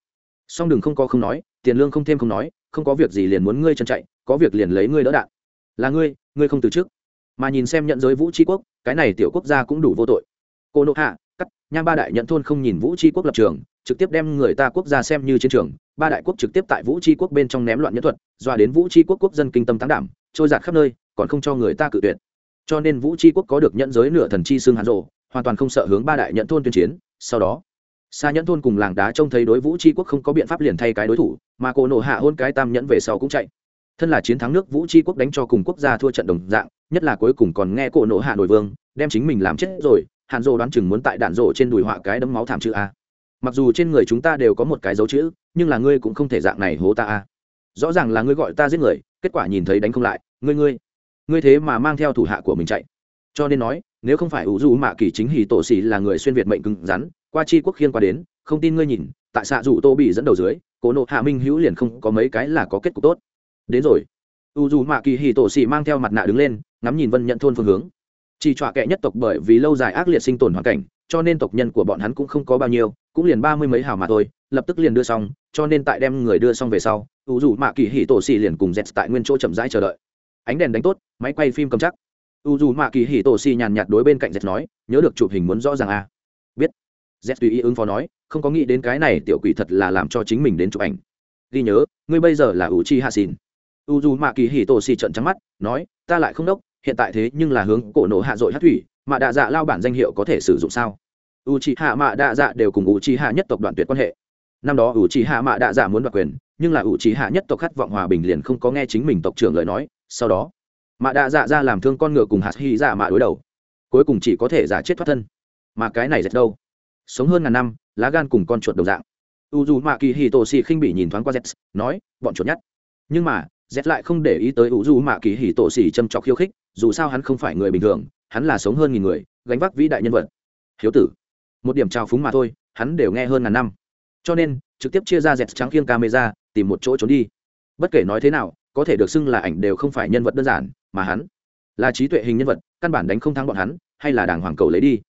song đừng không có không nói tiền lương không thêm không nói, không có việc gì liền muốn ngươi chân chạy, có việc liền lấy ngươi đỡ đạn. Là ngươi ngươi không từ chức. mà nhìn xem nhận giới vũ tri quốc, cái này tiểu quốc gia cũng đủ vô tội. Cô nộ hạ, cắt nham ba đại nhận thôn không nhìn vũ tri quốc lập trường, trực tiếp đem người ta quốc gia xem như chiến trường, ba đại quốc trực tiếp tại vũ tri quốc bên trong ném loạn nhân thuật, doa đến vũ tri quốc quốc dân kinh tâm tán đảm, trôi giạt khắp nơi, còn không cho người ta cự tuyệt. Cho nên vũ tri quốc có được nhận giới nửa thần chi xương hàn rộ hoàn toàn không sợ hướng ba đại nhận thôn tuyên chiến, sau đó xa nhẫn thôn cùng làng đá trông thấy đối vũ tri quốc không có biện pháp liền thay cái đối thủ, mà cổ nộ hạ hôn cái tam nhẫn về sau cũng chạy. Thân là chiến thắng nước vũ tri quốc đánh cho cùng quốc gia thua trận đồng dạng, nhất là cuối cùng còn nghe cổ nộ hạ nổi vương, đem chính mình làm chết rồi hạn rộ đoán chừng muốn tại đạn rộ trên đùi họa cái đấm máu thảm chữ a. Mặc dù trên người chúng ta đều có một cái dấu chữ, nhưng là ngươi cũng không thể dạng này hố ta a. Rõ ràng là ngươi gọi ta giết người, kết quả nhìn thấy đánh không lại, ngươi ngươi ngươi thế mà mang theo thủ hạ của mình chạy. Cho nên nói, nếu không phải ủ du mạ kỳ chính hì tổ xì là người xuyên việt mệnh cứng rắn qua chi quốc khiên qua đến, không tin ngươi nhìn, tại xạ dù tô bị dẫn đầu dưới, cố nộ hạ minh hữu liền không có mấy cái là có kết cục tốt. Đến rồi. U dù mạ kỳ hì tổ xì mang theo mặt nạ đứng lên, ngắm nhìn vân nhận thôn phương hướng. Chỉ trọa kệ nhất tộc bởi vì lâu dài ác liệt sinh tồn hoàn cảnh, cho nên tộc nhân của bọn hắn cũng không có bao nhiêu, cũng liền ba mươi mấy hào mà thôi, lập tức liền đưa xong, cho nên tại đem người đưa xong về sau, u dù mạ kỳ hì tổ xì liền cùng dẹt tại nguyên chỗ chậm rãi chờ đợi. Ánh đèn đánh tốt, máy quay phim cầm chắc. U dù mạ kỳ hì tổ xì nhàn nhạt đối bên cạnh dẹt nói, nhớ được chụp hình muốn rõ ràng à z tùy ý ứng phó nói, không có nghĩ đến cái này tiểu quỷ thật là làm cho chính mình đến chụp ảnh. Ghi nhớ, ngươi bây giờ là u chi hạ xin u dù mạ kỳ hì tổ xì trận trắng mắt, nói, ta lại không đốc, hiện tại thế nhưng là hướng cổ nổ hạ dội hát thủy, mà đạ dạ lao bản danh hiệu có thể sử dụng sao? U chi hạ mạ đạ dạ đều cùng u chi hạ nhất tộc đoạn tuyệt quan hệ. Năm đó u chi hạ mạ đạ dạ muốn đoạt quyền, nhưng là u chi hạ nhất tộc khát vọng hòa bình liền không có nghe chính mình tộc trưởng lời nói, sau đó, mạ đạ dạ ra làm thương con ngựa cùng hạt hy dạ mạ đối đầu. Cuối cùng chỉ có thể giả chết thoát thân. Mà cái này dệt đâu? Sống hơn ngàn năm, lá gan cùng con chuột đồng dạng. U dù mạ kỳ hì tổ xì khinh bị nhìn thoáng qua z nói, bọn chuột nhất. Nhưng mà z lại không để ý tới u dù mạ kỳ hì tổ xì châm trọc khiêu khích, dù sao hắn không phải người bình thường, hắn là sống hơn nghìn người, gánh vác vĩ đại nhân vật. Hiếu tử. Một điểm trào phúng mà thôi, hắn đều nghe hơn ngàn năm. Cho nên, trực tiếp chia ra dẹt trắng khiêng camera, tìm một chỗ trốn đi. Bất kể nói thế nào, có thể được xưng là ảnh đều không phải nhân vật đơn giản, mà hắn là trí tuệ hình nhân vật, căn bản đánh không thắng bọn hắn, hay là đàng hoàng cầu lấy đi.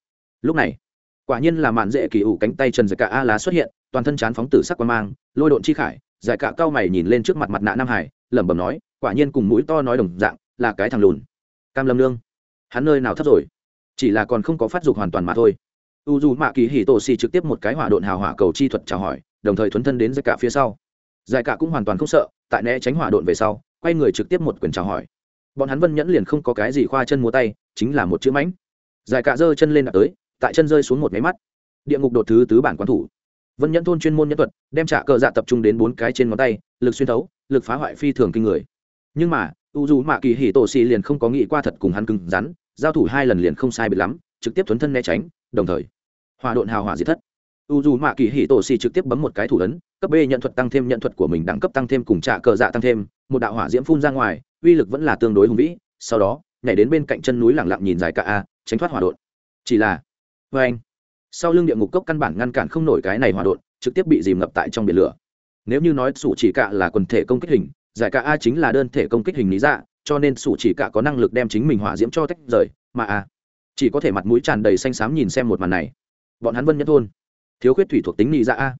Lúc này quả nhiên là mạn dễ kỳ ủ cánh tay trần giải cả a lá xuất hiện, toàn thân chán phóng tử sắc quan mang, lôi độn chi khải, giải cả cao mày nhìn lên trước mặt mặt nạ nam hải, lẩm bẩm nói, quả nhiên cùng mũi to nói đồng dạng, là cái thằng lùn. Cam lâm lương hắn nơi nào thấp rồi? Chỉ là còn không có phát dục hoàn toàn mà thôi. U dù mạ kỳ hì tổ xì trực tiếp một cái hỏa độn hào hỏa cầu chi thuật chào hỏi, đồng thời thuấn thân đến giải cả phía sau. Giải cả cũng hoàn toàn không sợ, tại né tránh hỏa độn về sau, quay người trực tiếp một quyền chào hỏi. Bọn hắn vân nhẫn liền không có cái gì khoa chân múa tay, chính là một chữ mãnh. Giải cả giơ chân lên đạp tới tại chân rơi xuống một máy mắt. Địa ngục đột thứ tứ bản quán thủ. Vân nhẫn thôn chuyên môn nhân thuật, đem trả cờ dạ tập trung đến bốn cái trên ngón tay, lực xuyên thấu, lực phá hoại phi thường kinh người. Nhưng mà, u dù mạ kỳ hỉ tổ xì liền không có nghĩ qua thật cùng hắn cứng rắn, giao thủ hai lần liền không sai biệt lắm, trực tiếp thuấn thân né tránh, đồng thời, hòa độn hào hỏa diệt thất. U dù mạ kỳ hỉ tổ xì trực tiếp bấm một cái thủ ấn, cấp b nhận thuật tăng thêm nhận thuật của mình đẳng cấp tăng thêm cùng trả cờ dạ tăng thêm, một đạo hỏa diễm phun ra ngoài, uy lực vẫn là tương đối hùng vĩ, sau đó, nhảy đến bên cạnh chân núi lẳng lặng nhìn dài cả a, tránh thoát hỏa độn. Chỉ là vê anh sau lưng địa ngục cốc căn bản ngăn cản không nổi cái này hỏa đột, trực tiếp bị dìm ngập tại trong biển lửa. Nếu như nói sủ chỉ cạ là quần thể công kích hình giải cả a chính là đơn thể công kích hình lý dạ cho nên sủ chỉ cạ có năng lực đem chính mình hỏa diễm cho tách rời mà a chỉ có thể mặt mũi tràn đầy xanh xám nhìn xem một màn này. Bọn hắn vân nhất thôn. Thiếu khuyết thủy thuộc tính lý dạ a.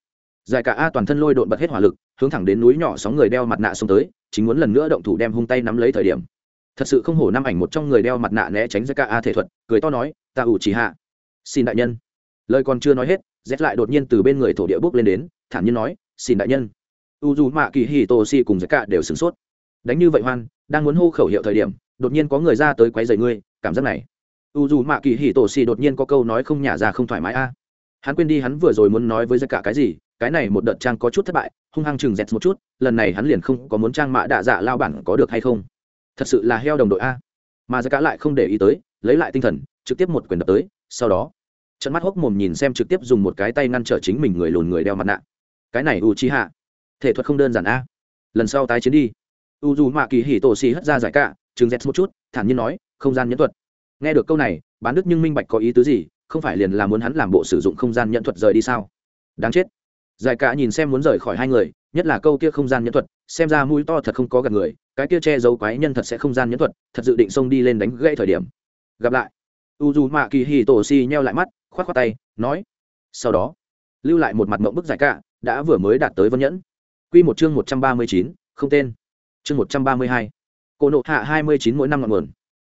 Giải cả a toàn thân lôi đột bật hết hỏa lực hướng thẳng đến núi nhỏ sóng người đeo mặt nạ xông tới chính muốn lần nữa động thủ đem hung tay nắm lấy thời điểm. Thật sự không hổ năm ảnh một trong người đeo mặt nạ né tránh giải cả a thể thuật cười to nói ta ủ chỉ hạ xin đại nhân. Lời còn chưa nói hết rét lại đột nhiên từ bên người thổ địa bước lên đến, thản nhiên nói, xin đại nhân. U dù mạ kỳ hì tô si cùng giải cả đều sửng sốt. Đánh như vậy hoan, đang muốn hô khẩu hiệu thời điểm, đột nhiên có người ra tới quấy rầy ngươi, cảm giác này. U dù mạ kỳ hì tổ xì đột nhiên có câu nói không nhả ra không thoải mái a. Hắn quên đi hắn vừa rồi muốn nói với tất cả cái gì, cái này một đợt trang có chút thất bại, hung hăng chừng dẹt một chút, lần này hắn liền không có muốn trang mạ đạ dạ lao bản có được hay không. Thật sự là heo đồng đội a. Mà giá cả lại không để ý tới, lấy lại tinh thần trực tiếp một quyền đập tới, sau đó, trận mắt hốc mồm nhìn xem trực tiếp dùng một cái tay ngăn trở chính mình người lùn người đeo mặt nạ. Cái này u chi hạ thể thuật không đơn giản a. Lần sau tái chiến đi. U dù mạ kỳ hỉ tổ xì hất ra giải cả chừng dẹt một chút, thản nhiên nói, không gian nhẫn thuật. Nghe được câu này, bán đức nhưng minh bạch có ý tứ gì, không phải liền là muốn hắn làm bộ sử dụng không gian nhẫn thuật rời đi sao? Đáng chết. Giải cả nhìn xem muốn rời khỏi hai người, nhất là câu kia không gian nhẫn thuật, xem ra mũi to thật không có gặp người, cái kia che giấu quái nhân thật sẽ không gian nhẫn thuật, thật dự định xông đi lên đánh gãy thời điểm. Gặp lại u dù mạ kỳ hì tổ xì nheo lại mắt k h o á t k h o á tay nói sau đó lưu lại một mặt mộng bức giải cạ, đã vừa mới đạt tới vân nhẫn. Q một chương một trăm ba mươi chín không tên. Chương một trăm ba mươi hai. Cổ nộ hạ hai mươi chín mỗi năm ngọn nguồn.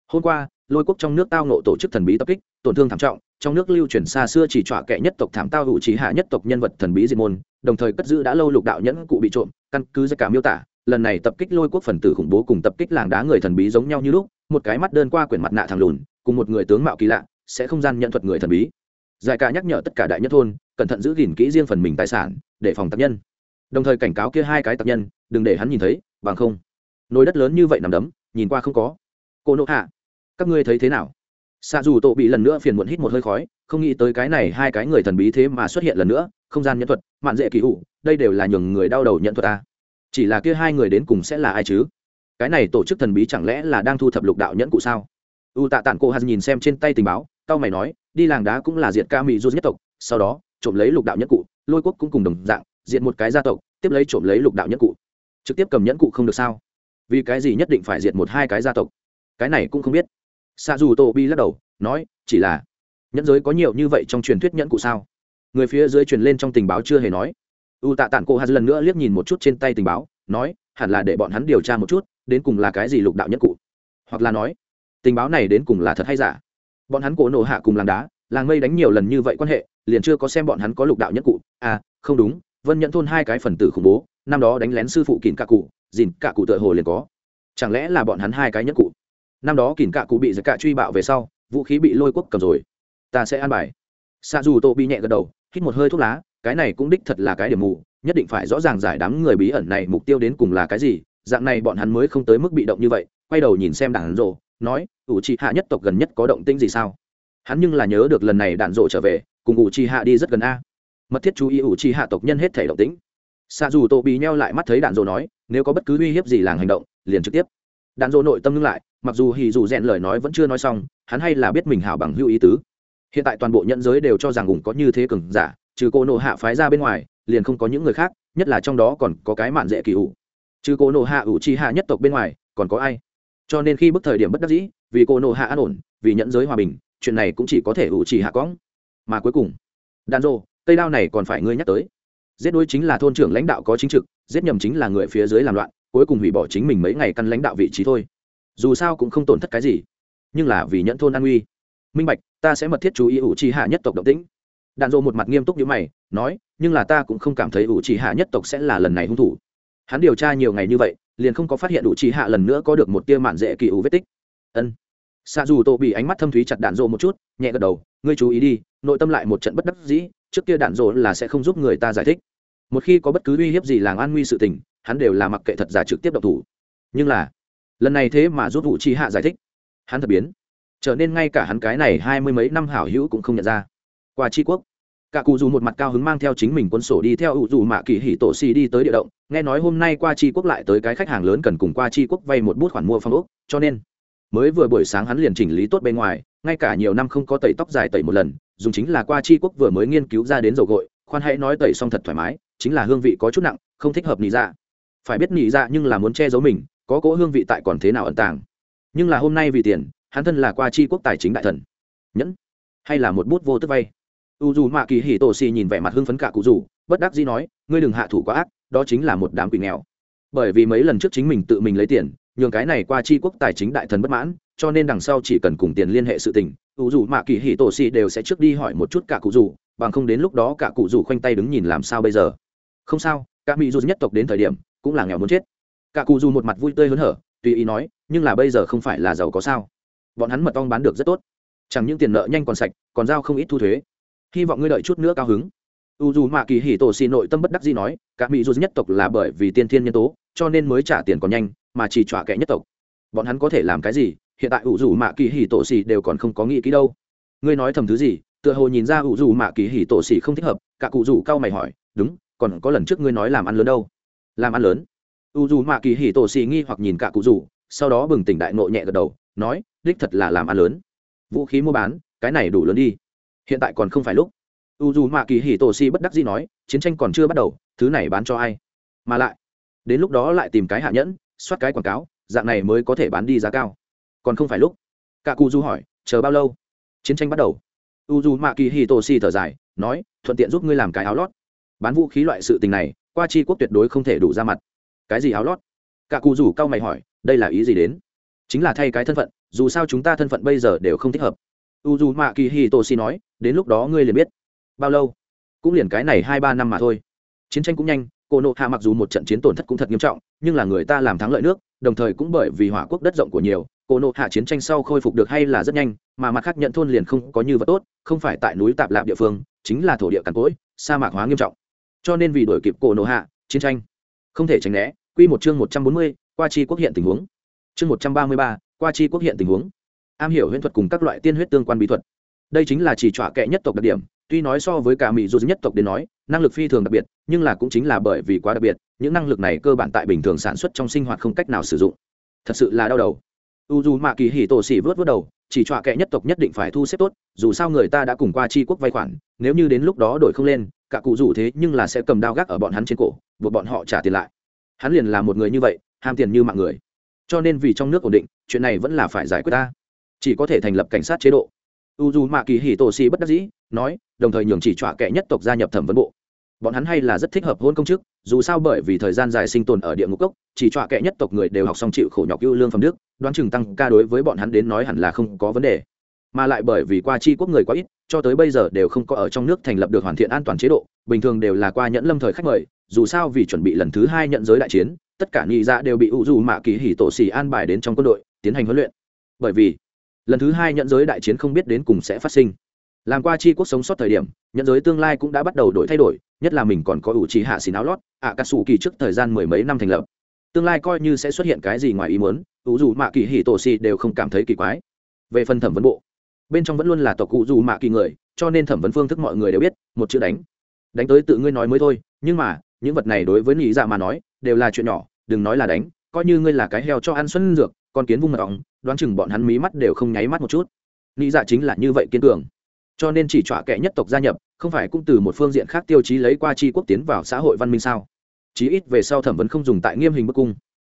Hôm qua lôi quốc trong nước tao nộ tổ chức thần bí tập kích tổn thương thảm trọng trong nước lưu truyền xa xưa chỉ trọa kệ nhất tộc thảm tao hữu trí hạ nhất tộc nhân vật thần bí diệt môn đồng thời cất giữ đã lâu lục đạo nhẫn cụ bị trộm căn cứ ra cả miêu tả lần này tập kích lôi quốc phần tử khủng bố cùng tập kích làng đá người thần bí giống nhau như lúc một cái mắt đơn qua quyển mặt nạ thằng lùn cùng một người tướng mạo kỳ lạ, sẽ không gian nhận thuật người thần bí. Giải ca nhắc nhở tất cả đại nhất thôn, cẩn thận giữ gìn kỹ riêng phần mình tài sản, để phòng tập nhân. Đồng thời cảnh cáo kia hai cái tập nhân, đừng để hắn nhìn thấy, bằng không. Nồi đất lớn như vậy nằm đấm, nhìn qua không có. Cô nộ hạ, các ngươi thấy thế nào? Xa dù tổ bị lần nữa phiền muộn hít một hơi khói, không nghĩ tới cái này hai cái người thần bí thế mà xuất hiện lần nữa, không gian nhân thuật, mạn dễ kỳ hụ đây đều là nhường người đau đầu nhận thuật ta. Chỉ là kia hai người đến cùng sẽ là ai chứ? Cái này tổ chức thần bí chẳng lẽ là đang thu thập lục đạo nhẫn cụ sao? U tạ tản cô Hà nhìn xem trên tay tình báo tao mày nói, đi làng đá cũng là diệt ca mỹ du nhất tộc, sau đó, trộm lấy lục đạo Nhất cụ, lôi quốc cũng cùng đồng dạng diện một cái gia tộc, tiếp lấy trộm lấy lục đạo Nhất cụ. Trực tiếp cầm nhẫn cụ không được sao? Vì cái gì nhất định phải diệt một hai cái gia tộc? Cái này cũng không biết. Xa dù tô bi lắc đầu, nói, chỉ là nhẫn giới có nhiều như vậy trong truyền thuyết nhẫn cụ sao? Người phía dưới truyền lên trong tình báo chưa hề nói. U tạ tản cô hà lần nữa liếc nhìn một chút trên tay tình báo, nói, hẳn là để bọn hắn điều tra một chút, đến cùng là cái gì lục đạo nhẫn cụ? Hoặc là nói tình báo này đến cùng là thật hay giả? Bọn hắn cổ nổ hạ cùng làng đá, làng mây đánh nhiều lần như vậy quan hệ, liền chưa có xem bọn hắn có lục đạo nhất cụ. À không đúng, vân nhận thôn hai cái phần tử khủng bố, năm đó đánh lén sư phụ kìn cả cụ, dìn cả cụ tựa hồ liền có. Chẳng lẽ là bọn hắn hai cái nhất cụ? Năm đó kìn cả cụ bị dạ giật cả truy bạo về sau, vũ khí bị lôi quốc cầm rồi. Ta sẽ an bài. Xa dù tô bị nhẹ gật đầu, hít một hơi thuốc lá, cái này cũng đích thật là cái điểm mù, nhất định phải rõ ràng giải đám người bí ẩn này mục tiêu đến cùng là cái gì. Dạng này bọn hắn mới không tới mức bị động như vậy, quay đầu nhìn xem đảng rộ nói ủ trì hạ nhất tộc gần nhất có động tĩnh gì sao? Hắn nhưng là nhớ được lần này đạn rộ trở về, cùng ủ trì hạ đi rất gần a. Mật thiết chú ý ủ trì hạ tộc nhân hết thể động tĩnh. Xa dù tô bị nheo lại mắt thấy đạn rộ nói, nếu có bất cứ uy hiếp gì làng hành động, liền trực tiếp. Đạn rộ nội tâm ngưng lại, mặc dù hì dù rèn lời nói vẫn chưa nói xong, hắn hay là biết mình hảo bằng hữu ý tứ. Hiện tại toàn bộ nhận giới đều cho rằng ủng có như thế cường giả, trừ cô nộ hạ phái ra bên ngoài, liền không có những người khác, nhất là trong đó còn có cái mạn dễ kỳ ủ. Trừ cô nộ hạ ủ chi hạ nhất tộc bên ngoài, còn có ai? Cho nên khi bức thời điểm bất đắc dĩ, vì cô nộ hạ an ổn, vì nhận giới hòa bình, chuyện này cũng chỉ có thể ủ trì hạ cõng. Mà cuối cùng đàn rô cây đao này còn phải ngươi nhắc tới. Giết đối chính là thôn trưởng lãnh đạo có chính trực, giết nhầm chính là người phía dưới làm loạn, cuối cùng hủy bỏ chính mình mấy ngày căn lãnh đạo vị trí thôi. Dù sao cũng không tổn thất cái gì, nhưng là vì nhẫn thôn an uy minh bạch, ta sẽ mật thiết chú ý ủ trì hạ nhất tộc động tĩnh. Đàn rô một mặt nghiêm túc như mày, nói, nhưng là ta cũng không cảm thấy ủ trì hạ nhất tộc sẽ là lần này hung thủ. Hắn điều tra nhiều ngày như vậy liền không có phát hiện đủ trí hạ lần nữa có được một tia mạn dễ kỳ ủ vết tích. Ân. Xa dù tô bị ánh mắt thâm thúy chặt đạn rộ một chút, nhẹ gật đầu, ngươi chú ý đi, nội tâm lại một trận bất đắc dĩ, trước kia đạn rộ là sẽ không giúp người ta giải thích. Một khi có bất cứ uy hiếp gì làng an nguy sự tình, hắn đều là mặc kệ thật giả trực tiếp độc thủ. Nhưng là, lần này thế mà giúp vụ chi hạ giải thích. Hắn thật biến. Trở nên ngay cả hắn cái này hai mươi mấy năm hảo hữu cũng không nhận ra. Qua tri quốc cả cụ dù một mặt cao hứng mang theo chính mình quân sổ đi theo ủ dù mạ kỳ hỉ tổ xì đi tới địa động, nghe nói hôm nay qua tri quốc lại tới cái khách hàng lớn cần cùng qua tri quốc vay một bút khoản mua phong ốc, cho nên mới vừa buổi sáng hắn liền chỉnh lý tốt bên ngoài, ngay cả nhiều năm không có tẩy tóc dài tẩy một lần, dùng chính là qua tri quốc vừa mới nghiên cứu ra đến dầu gội, khoan hãy nói tẩy xong thật thoải mái, chính là hương vị có chút nặng, không thích hợp nị dạ. Phải biết nị dạ nhưng là muốn che giấu mình, có cỗ hương vị tại còn thế nào ẩn tàng. Nhưng là hôm nay vì tiền, hắn thân là qua tri quốc tài chính đại thần. Nhẫn. Hay là một bút vô tức vay u dù mạ kỳ hì tổ xì nhìn vẻ mặt hưng phấn cả cụ dù, bất đắc dĩ nói, ngươi đừng hạ thủ quá ác, đó chính là một đám quỷ nghèo. Bởi vì mấy lần trước chính mình tự mình lấy tiền, nhường cái này qua tri quốc tài chính đại thần bất mãn, cho nên đằng sau chỉ cần cùng tiền liên hệ sự tình, u dù mạ kỳ hì tổ xì đều sẽ trước đi hỏi một chút cả cụ dù, bằng không đến lúc đó cả cụ dù khoanh tay đứng nhìn làm sao bây giờ. Không sao, cả mỹ dù nhất tộc đến thời điểm, cũng là nghèo muốn chết. Cả cụ dù một mặt vui tươi hớn hở, tùy ý nói, nhưng là bây giờ không phải là giàu có sao? Bọn hắn mật ong bán được rất tốt. Chẳng những tiền nợ nhanh còn sạch, còn giao không ít thu thuế hy vọng ngươi đợi chút nữa cao hứng. U dù mạ kỳ hì tổ xì nội tâm bất đắc dĩ nói, cả mỹ dù nhất tộc là bởi vì tiên thiên nhân tố, cho nên mới trả tiền còn nhanh, mà chỉ trả kẻ nhất tộc. Bọn hắn có thể làm cái gì? Hiện tại u dù mạ kỳ hì tổ xì đều còn không có nghĩ kỹ đâu. Ngươi nói thầm thứ gì? Tựa hồ nhìn ra u dù mạ kỳ hì tổ xì không thích hợp, cả cụ dù cao mày hỏi, đúng, còn có lần trước ngươi nói làm ăn lớn đâu? Làm ăn lớn? U dù mạ kỳ hì tổ xì nghi hoặc nhìn cả cụ dù sau đó bừng tỉnh đại nộ nhẹ gật đầu, nói, đích thật là làm ăn lớn. Vũ khí mua bán, cái này đủ lớn đi hiện tại còn không phải lúc. U dù mạ kỳ hì tổ Si bất đắc dĩ nói, chiến tranh còn chưa bắt đầu, thứ này bán cho ai? Mà lại, đến lúc đó lại tìm cái hạ nhẫn, soát cái quảng cáo, dạng này mới có thể bán đi giá cao. Còn không phải lúc. Cả cụ du hỏi, chờ bao lâu? Chiến tranh bắt đầu. U dù mạ kỳ hì tổ Si thở dài, nói, thuận tiện giúp ngươi làm cái áo lót. Bán vũ khí loại sự tình này, qua chi quốc tuyệt đối không thể đủ ra mặt. Cái gì áo lót? Cả cụ rủ cao mày hỏi, đây là ý gì đến? Chính là thay cái thân phận, dù sao chúng ta thân phận bây giờ đều không thích hợp u dù mạ kỳ hi tô si nói, đến lúc đó ngươi liền biết. Bao lâu? Cũng liền cái này hai ba năm mà thôi. Chiến tranh cũng nhanh cô nộ hạ mặc dù một trận chiến tổn thất cũng thật nghiêm trọng, nhưng là người ta làm thắng lợi nước, đồng thời cũng bởi vì hỏa quốc đất rộng của nhiều cô nộ hạ chiến tranh sau khôi phục được hay là rất nhanh, mà mặt khác nhận thôn liền không có như vật tốt, không phải tại núi tạp lạp địa phương, chính là thổ địa cằn cỗi, sa mạc hóa nghiêm trọng. Cho nên vì đổi kịp cổ nộ hạ, chiến tranh không thể tránh né. Quy một chương một trăm bốn mươi, qua chi quốc hiện tình huống. Chương một trăm ba mươi ba, qua chi quốc hiện tình huống am hiểu huyễn thuật cùng các loại tiên huyết tương quan bí thuật. Đây chính là chỉ trọa kệ nhất tộc đặc điểm, tuy nói so với cả mỹ dù nhất tộc đến nói, năng lực phi thường đặc biệt, nhưng là cũng chính là bởi vì quá đặc biệt, những năng lực này cơ bản tại bình thường sản xuất trong sinh hoạt không cách nào sử dụng. Thật sự là đau đầu. U dù mạ kỳ hỉ tổ xỉ vớt vớt đầu, chỉ trọa kệ nhất tộc nhất định phải thu xếp tốt, dù sao người ta đã cùng qua chi quốc vay khoản, nếu như đến lúc đó đổi không lên, cả cụ rủ thế nhưng là sẽ cầm đao gác ở bọn hắn trên cổ, buộc bọn họ trả tiền lại. Hắn liền là một người như vậy, ham tiền như mạng người. Cho nên vì trong nước ổn định, chuyện này vẫn là phải giải quyết ta chỉ có thể thành lập cảnh sát chế độ. U dù mạ kỳ hì tổ xì bất đắc dĩ, nói, đồng thời nhường chỉ trọa kệ nhất tộc gia nhập thẩm vấn bộ. Bọn hắn hay là rất thích hợp hôn công chức, dù sao bởi vì thời gian dài sinh tồn ở địa ngục cốc, chỉ trọa kệ nhất tộc người đều học xong chịu khổ nhọc ưu lương phẩm đức, đoán chừng tăng ca đối với bọn hắn đến nói hẳn là không có vấn đề. Mà lại bởi vì qua chi quốc người quá ít, cho tới bây giờ đều không có ở trong nước thành lập được hoàn thiện an toàn chế độ, bình thường đều là qua nhẫn lâm thời khách mời, dù sao vì chuẩn bị lần thứ hai nhận giới đại chiến, tất cả nghị dạ đều bị U dù mạ kỳ hỉ tổ xì an bài đến trong quân đội, tiến hành huấn luyện. Bởi vì lần thứ hai nhận giới đại chiến không biết đến cùng sẽ phát sinh. Làm qua chi quốc sống sót thời điểm, nhận giới tương lai cũng đã bắt đầu đổi thay đổi, nhất là mình còn có ủ trí hạ xì áo lót, ạ cà sủ kỳ trước thời gian mười mấy năm thành lập. Tương lai coi như sẽ xuất hiện cái gì ngoài ý muốn, ủ dù mạ kỳ hỉ tổ xì đều không cảm thấy kỳ quái. Về phần thẩm vấn bộ, bên trong vẫn luôn là tộc cụ dù mạ kỳ người, cho nên thẩm vấn phương thức mọi người đều biết, một chữ đánh. Đánh tới tự ngươi nói mới thôi, nhưng mà, những vật này đối với nghĩ dạ mà nói, đều là chuyện nhỏ, đừng nói là đánh, coi như ngươi là cái heo cho ăn xuân dược con kiến vung mật ong đoán chừng bọn hắn mí mắt đều không nháy mắt một chút. Nhị dạ chính là như vậy kiên cường. Cho nên chỉ trọa kệ nhất tộc gia nhập, không phải cũng từ một phương diện khác tiêu chí lấy qua chi quốc tiến vào xã hội văn minh sao? Chí ít về sau thẩm vấn không dùng tại nghiêm hình bức cung.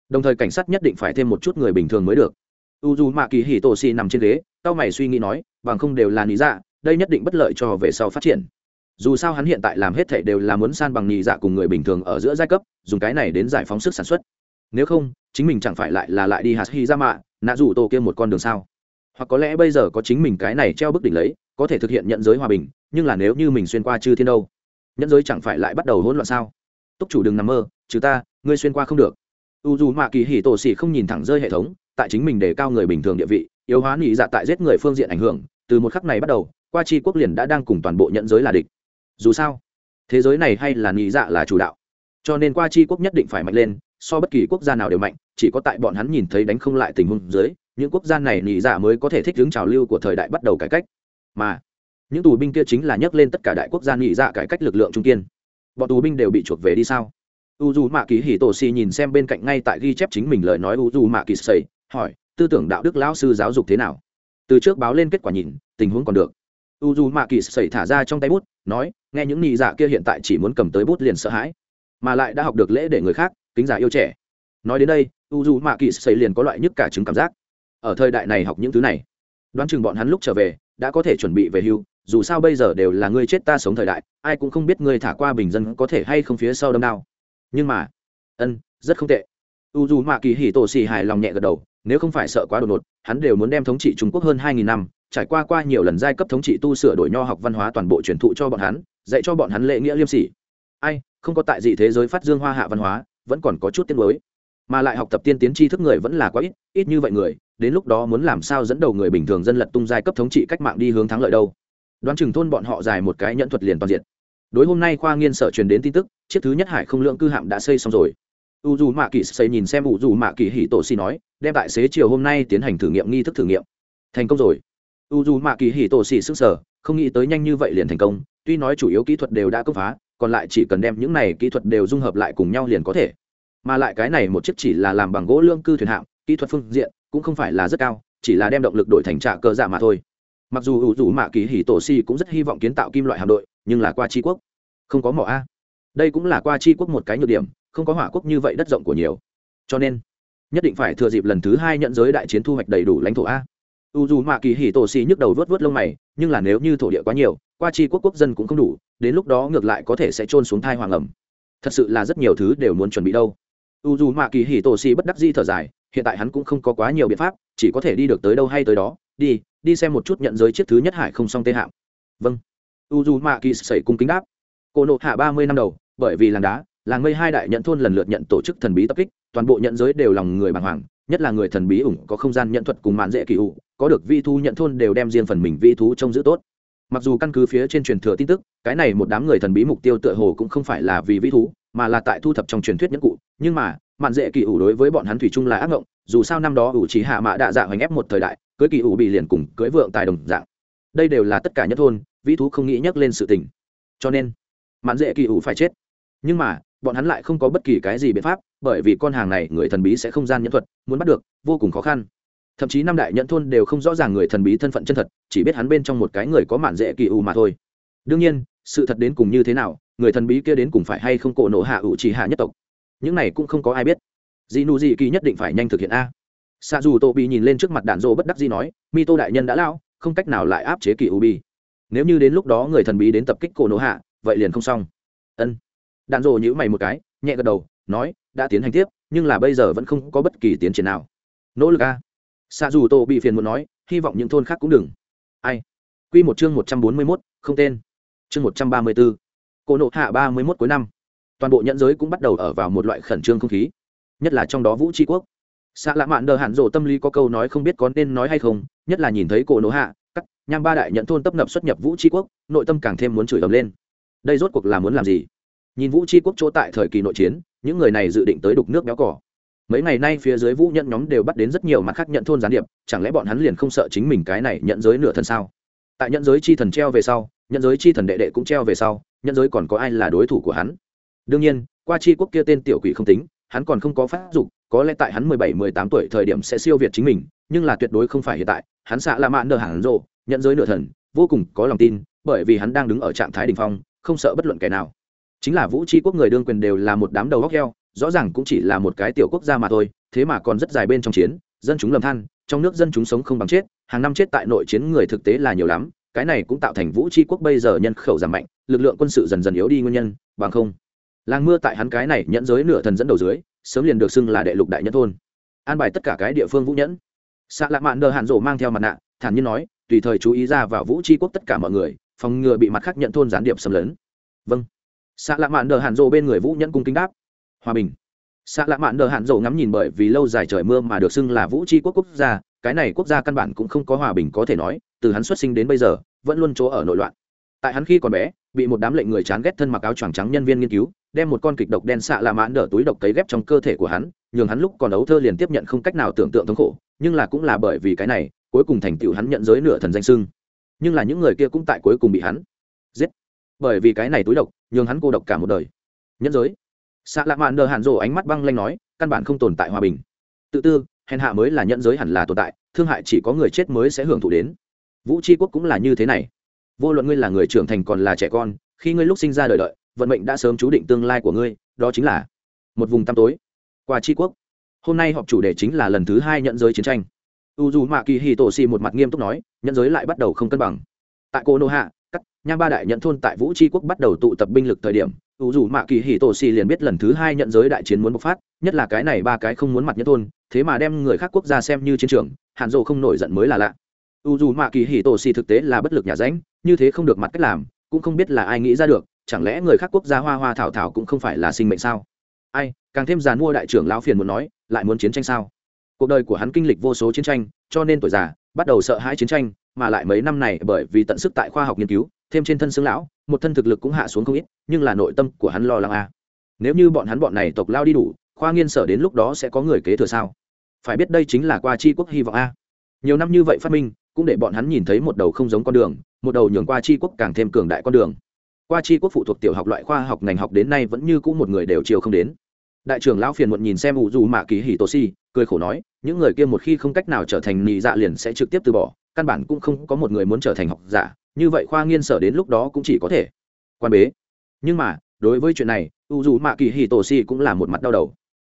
Đồng thời cảnh sát nhất định phải thêm một chút người bình thường mới được. U dù mạ kỳ hì tổ xì nằm trên ghế tao mày suy nghĩ nói, bằng không đều là lý dạ đây nhất định bất lợi cho về sau phát triển. Dù sao hắn hiện tại làm hết thảy đều là muốn san bằng nhị dạ cùng người bình thường ở giữa giai cấp, dùng cái này đến giải phóng sức sản xuất nếu không, chính mình chẳng phải lại là lại đi hạt hy ra mạ nạ rủ tổ kia một con đường sao? Hoặc có lẽ bây giờ có chính mình cái này treo bức đỉnh lấy, có thể thực hiện nhận giới hòa bình, nhưng là nếu như mình xuyên qua chư thiên đâu? Nhận giới chẳng phải lại bắt đầu hỗn loạn sao? Túc chủ đừng nằm mơ chứ ta, ngươi xuyên qua không được. U dù mạ kỳ hỉ tổ xỉ không nhìn thẳng rơi hệ thống, tại chính mình để cao người bình thường địa vị, yếu hóa nhị dạ tại giết người phương diện ảnh hưởng, từ một khắc này bắt đầu, qua chi quốc liền đã đang cùng toàn bộ nhận giới là địch. Dù sao, thế giới này hay là nhị dạ là chủ đạo. Cho nên qua chi quốc nhất định phải mạnh lên so bất kỳ quốc gia nào đều mạnh, chỉ có tại bọn hắn nhìn thấy đánh không lại tình huống dưới, những quốc gia này nhị dạ mới có thể thích ứng trào lưu của thời đại bắt đầu cải cách. Mà, những tù binh kia chính là nhấc lên tất cả đại quốc gia nhị dạ cải cách lực lượng trung kiên. Bọn tù binh đều bị chuộc về đi sao? U dù mạ kỳ hì tổ xì nhìn xem bên cạnh ngay tại ghi chép chính mình lời nói u dù mạ kỳ xây hỏi, tư tưởng đạo đức lão sư giáo dục thế nào? Từ trước báo lên kết quả nhìn, tình huống còn được. U dù mạ kỳ xây thả ra trong tay bút, nói, nghe những nhị dạ kia hiện tại chỉ muốn cầm tới bút liền sợ hãi, mà lại đã học được lễ để người khác kính giả yêu trẻ. Nói đến đây u dù mạ kỳ xây liền có loại nhức cả chứng cảm giác. Ở thời đại này học những thứ này, đoán chừng bọn hắn lúc trở về, đã có thể chuẩn bị về hưu, dù sao bây giờ đều là ngươi chết ta sống thời đại, ai cũng không biết ngươi thả qua bình dân có thể hay không phía sau đâm nào nhưng mà, ân, rất không tệ. U dù mạ kỳ hỉ tổ xì hài lòng nhẹ gật đầu, nếu không phải sợ quá đột ngột, hắn đều muốn đem thống trị trung quốc hơn hai nghìn năm, trải qua qua nhiều lần giai cấp thống trị tu sửa đổi nho học văn hóa toàn bộ truyền thụ cho bọn hắn, dạy cho bọn hắn lệ nghĩa liêm sỉ. Ai, không có tại gì thế giới phát dương hoa hạ văn hóa vẫn còn có chút tiết mới mà lại học tập tiên tiến tri thức người vẫn là quá ít ít như vậy người, đến lúc đó muốn làm sao dẫn đầu người bình thường dân lật tung giai cấp thống trị cách mạng đi hướng thắng lợi đâu. Đoán chừng thôn bọn họ dài một cái nhẫn thuật liền toàn diện. Đối hôm nay khoa nghiên sở truyền đến tin tức, chiếc thứ nhất hải không lượng cư hạm đã xây xong rồi. U dù mạ kỳ xây nhìn xem u dù mạ kỳ hỉ tổ xì nói, đem đại xế chiều hôm nay tiến hành thử nghiệm nghi thức thử nghiệm. Thành công rồi. U dù mạ kỳ hỉ tổ xì sức sở không nghĩ tới nhanh như vậy liền thành công, tuy nói chủ yếu kỹ thuật đều đã công phá còn lại chỉ cần đem những này kỹ thuật đều dung hợp lại cùng nhau liền có thể. Mà lại cái này một chiếc chỉ là làm bằng gỗ lương cư thuyền hạng, kỹ thuật phương diện cũng không phải là rất cao chỉ là đem động lực đổi thành trạ cơ dạ mà thôi. Mặc dù ủ dù mạ kỳ hỉ tổ si cũng rất hy vọng kiến tạo kim loại hạm đội nhưng là qua tri quốc không có mỏ a. Đây cũng là qua tri quốc một cái nhược điểm không có hỏa quốc như vậy đất rộng của nhiều. Cho nên nhất định phải thừa dịp lần thứ hai nhận giới đại chiến thu hoạch đầy đủ lãnh thổ a. U dù mạ kỳ hỉ tổ si nhức đầu vớt vớt lông mày nhưng là nếu như thổ địa quá nhiều qua tri quốc quốc dân cũng không đủ, đến lúc đó ngược lại có thể sẽ trôn xuống thai hoàng ẩm. Thật sự là rất nhiều thứ đều muốn chuẩn bị đâu. U dù mạ kỳ hỉ tổ si bất đắc di thở dài, hiện tại hắn cũng không có quá nhiều biện pháp, chỉ có thể đi được tới đâu hay tới đó. Đi đi xem một chút nhận giới chiếc thứ nhất hải không xong tê hạm. Vâng. U dù mạ kỳ sẩy cung kính đáp. Cô nộ hạ ba mươi năm đầu, bởi vì làng đá, làng mây hai đại nhận thôn lần lượt nhận tổ chức thần bí tập kích, toàn bộ nhận giới đều lòng người bàng hoàng, nhất là người thần bí ủng có không gian nhận thuật cùng mạn dễ kỳ ủ, có được vi thu nhận thôn đều đem riêng phần mình vi thú trông giữ tốt mặc dù căn cứ phía trên truyền thừa tin tức, cái này một đám người thần bí mục tiêu tựa hồ cũng không phải là vì vi thú, mà là tại thu thập trong truyền thuyết nhẫn cụ. Nhưng mà, mạn dễ kỳ ủ đối với bọn hắn thủy chung là ác ngộng, dù sao năm đó ủ chỉ hạ mạ đạ dạ hoành ép một thời đại, cưới kỳ ủ bị liền cùng cưới vượng tài đồng dạng. Đây đều là tất cả nhất thôn, vĩ thú không nghĩ nhắc lên sự tình. Cho nên, mạn dễ kỳ ủ phải chết. Nhưng mà, bọn hắn lại không có bất kỳ cái gì biện pháp, bởi vì con hàng này người thần bí sẽ không gian nhẫn thuật, muốn bắt được, vô cùng khó khăn thậm chí năm đại nhẫn thôn đều không rõ ràng người thần bí thân phận chân thật, chỉ biết hắn bên trong một cái người có mạn dễ kỳ ủ mà thôi. Đương nhiên, sự thật đến cùng như thế nào, người thần bí kia đến cùng phải hay không cổ nổ hạ ủ chỉ hạ nhất tộc? Những này cũng không có ai biết. Dị nụ dị kỳ nhất định phải nhanh thực hiện a. Xa dù tô bị nhìn lên trước mặt đạn dỗ bất đắc dĩ nói, mi tô đại nhân đã lao không cách nào lại áp chế kỳ u bi. Nếu như đến lúc đó người thần bí đến tập kích cổ nổ hạ, vậy liền không xong. Ân. Đạn dỗ nhữ mày một cái, nhẹ gật đầu, nói, đã tiến hành tiếp, nhưng là bây giờ vẫn không có bất kỳ tiến triển nào. Nỗ lực a xa dù tô bị phiền muốn nói, hy vọng những thôn khác cũng đừng. Ai? Q một chương một trăm bốn mươi mốt, không tên. Chương một trăm ba mươi bốn. Cổ nộ hạ ba mươi mốt cuối năm. Toàn bộ nhẫn giới cũng bắt đầu ở vào một loại khẩn trương không khí. Nhất là trong đó vũ tri quốc. Xạ lạ mạn đờ hạn rộ tâm lý có câu nói không biết có nên nói hay không, nhất là nhìn thấy cổ nộ hạ, cắt, nham ba đại nhận thôn tấp nập xuất nhập vũ tri quốc, nội tâm càng thêm muốn chửi ầm lên. Đây rốt cuộc là muốn làm gì? Nhìn vũ tri quốc chỗ tại thời kỳ nội chiến, những người này dự định tới đục nước béo cỏ mấy ngày nay phía dưới vũ nhận nhóm đều bắt đến rất nhiều mặt khác nhận thôn gián điệp, chẳng lẽ bọn hắn liền không sợ chính mình cái này nhận giới nửa thần sao? Tại nhận giới chi thần treo về sau, nhận giới chi thần đệ đệ cũng treo về sau, nhận giới còn có ai là đối thủ của hắn? Đương nhiên, qua chi quốc kia tên tiểu quỷ không tính, hắn còn không có phát dục, có lẽ tại hắn mười bảy, mười tám tuổi thời điểm sẽ siêu việt chính mình, nhưng là tuyệt đối không phải hiện tại, hắn xạ la mạn nở hẳn rộ, nhận giới nửa thần, vô cùng có lòng tin, bởi vì hắn đang đứng ở trạng thái đ ỉ n h phong, không sợ bất luận kẻ nào. Chính là vũ tri quốc người đương quyền đều là một đám đầu góc heo rõ ràng cũng chỉ là một cái tiểu quốc gia mà thôi, thế mà còn rất dài bên trong chiến, dân chúng lầm than, trong nước dân chúng sống không bằng chết, hàng năm chết tại nội chiến người thực tế là nhiều lắm, cái này cũng tạo thành vũ tri quốc bây giờ nhân khẩu giảm mạnh, lực lượng quân sự dần dần yếu đi nguyên nhân, bằng không, làng mưa tại hắn cái này nhẫn giới nửa thần dẫn đầu dưới, sớm liền được xưng là đệ lục đại nhẫn thôn. An bài tất cả cái địa phương vũ nhẫn. Xạ lạ mạn đờ hạn rổ mang theo mặt nạ, thản nhiên nói, tùy thời chú ý ra vào vũ tri quốc tất cả mọi người, phòng ngừa bị mặt khác nhận thôn gián điệp xâm lấn. Vâng. Xạ lạ mạn đờ hạn rổ bên người vũ nhẫn cung kính đáp hòa bình. Xạ lạ mạn đờ hạn dầu ngắm nhìn bởi vì lâu dài trời mưa mà được xưng là vũ tri quốc quốc gia, cái này quốc gia căn bản cũng không có hòa bình có thể nói, từ hắn xuất sinh đến bây giờ, vẫn luôn chỗ ở nội loạn. Tại hắn khi còn bé, bị một đám lệnh người chán ghét thân mặc áo choàng trắng nhân viên nghiên cứu, đem một con kịch độc đen xạ lạ mãn đỡ túi độc cấy ghép trong cơ thể của hắn, nhường hắn lúc còn ấu thơ liền tiếp nhận không cách nào tưởng tượng thống khổ, nhưng là cũng là bởi vì cái này, cuối cùng thành tựu hắn nhận giới nửa thần danh sưng nhưng là những người kia cũng tại cuối cùng bị hắn giết. Bởi vì cái này túi độc, nhường hắn cô độc cả một đời. Nhân giới xạ lạ mạn đờ hàn rồ ánh mắt băng lanh nói, căn bản không tồn tại hòa bình. Tự tư, hèn hạ mới là nhận giới hẳn là tồn tại, thương hại chỉ có người chết mới sẽ hưởng thụ đến. Vũ tri quốc cũng là như thế này. Vô luận ngươi là người trưởng thành còn là trẻ con, khi ngươi lúc sinh ra đời đợi, vận mệnh đã sớm chú định tương lai của ngươi, đó chính là một vùng tăm tối. Qua tri quốc, hôm nay họp chủ đề chính là lần thứ hai nhận giới chiến tranh. U dù mạ kỳ hì tổ xì một mặt nghiêm túc nói nhận giới lại bắt đầu không cân bằng. Tại cô nô hạ nham ba đại nhận thôn tại vũ tri quốc bắt đầu tụ tập binh lực thời điểm u dù mạ kỳ hì tổ xì liền biết lần thứ hai nhận giới đại chiến muốn bộc phát, nhất là cái này ba cái không muốn mặt nhất thôn, thế mà đem người khác quốc gia xem như chiến trường hạn dộ không nổi giận mới là lạ. U dù mạ kỳ hì tổ xì thực tế là bất lực nhà ránh, như thế không được mặt cách làm, cũng không biết là ai nghĩ ra được, chẳng lẽ người khác quốc gia hoa hoa thảo thảo cũng không phải là sinh mệnh sao? Ai, càng thêm giàn mua đại trưởng lão phiền muốn nói, lại muốn chiến tranh sao? Cuộc đời của hắn kinh lịch vô số chiến tranh, cho nên tuổi già, bắt đầu sợ hãi chiến tranh mà lại mấy năm này bởi vì tận sức tại khoa học nghiên cứu, thêm trên thân xương lão, một thân thực lực cũng hạ xuống không ít, nhưng là nội tâm của hắn lo lắng a nếu như bọn hắn bọn này tộc lao đi đủ, khoa nghiên sở đến lúc đó sẽ có người kế thừa sao? Phải biết đây chính là qua c quốc hy vọng a. Nhiều năm như vậy phát minh, cũng để bọn hắn nhìn thấy một đầu không giống con đường, một đầu nhường qua c quốc càng thêm cường đại con đường. Qua c quốc phụ thuộc tiểu học loại khoa học ngành học đến nay vẫn như cũng một người đều chiều không đến. Đại trưởng lão phiền muộn nhìn xem ủ dù mạ kỳ hì tô si cười khổ nói, những người kia một khi không cách nào trở thành nhị dạ liền sẽ trực tiếp từ bỏ căn bản cũng không có một người muốn trở thành học giả, như vậy khoa nghiên sở đến lúc đó cũng chỉ có thể quan bế. Nhưng mà, đối với chuyện này u dù mạ kỳ hì tổ si cũng là một mặt đau đầu.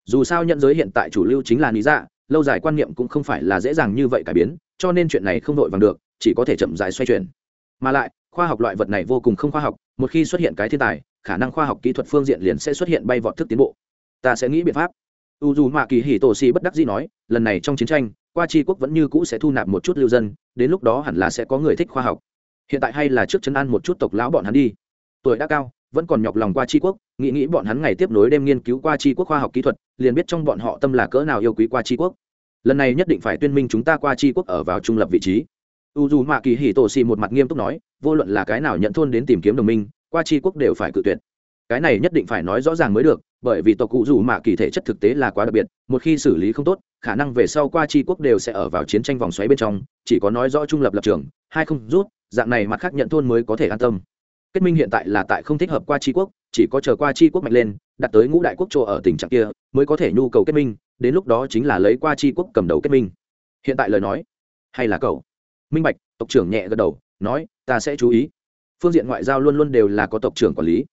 Dù sao nhận giới hiện tại chủ lưu chính là lý dạ lâu dài quan niệm cũng không phải là dễ dàng như vậy cải biến, cho nên chuyện này không vội vàng được, chỉ có thể chậm dài xoay chuyển. Mà lại, khoa học loại vật này vô cùng không khoa học, một khi xuất hiện cái thiên tài, khả năng khoa học kỹ thuật phương diện liền sẽ xuất hiện bay vọt thức tiến bộ. Ta sẽ nghĩ biện pháp u dù mạ kỳ hì tổ si bất đắc dĩ nói, lần này trong chiến tranh, qua tri quốc vẫn như cũ sẽ thu nạp một chút lưu dân, đến lúc đó hẳn là sẽ có người thích khoa học. Hiện tại hay là trước chân ăn một chút tộc lão bọn hắn đi. Tuổi đã cao, vẫn còn nhọc lòng qua tri quốc, nghĩ nghĩ bọn hắn ngày tiếp nối đêm nghiên cứu qua tri quốc khoa học kỹ thuật, liền biết trong bọn họ tâm là cỡ nào yêu quý qua tri quốc. Lần này nhất định phải tuyên minh chúng ta qua tri quốc ở vào trung lập vị trí. U dù mạ kỳ hì tổ xì một mặt nghiêm túc nói, vô luận là cái nào nhận thôn đến tìm kiếm đồng minh, qua tri quốc đều phải cự tuyệt. Cái này nhất định phải nói rõ ràng mới được bởi vì tộc cụ dù mạ kỳ thể chất thực tế là quá đặc biệt, một khi xử lý không tốt, khả năng về sau qua tri quốc đều sẽ ở vào chiến tranh vòng xoáy bên trong, chỉ có nói rõ trung lập lập trường, hai không rút, dạng này mặt khác nhận thôn mới có thể an tâm. Kết minh hiện tại là tại không thích hợp qua tri quốc, chỉ có chờ qua tri quốc mạnh lên, đặt tới ngũ đại quốc chỗ ở tình trạng kia, mới có thể nhu cầu kết minh, đến lúc đó chính là lấy qua tri quốc cầm đầu kết minh. Hiện tại lời nói, hay là cậu? Minh bạch, tộc trưởng nhẹ gật đầu, nói, ta sẽ chú ý. Phương diện ngoại giao luôn luôn đều là có tộc trưởng quản lý.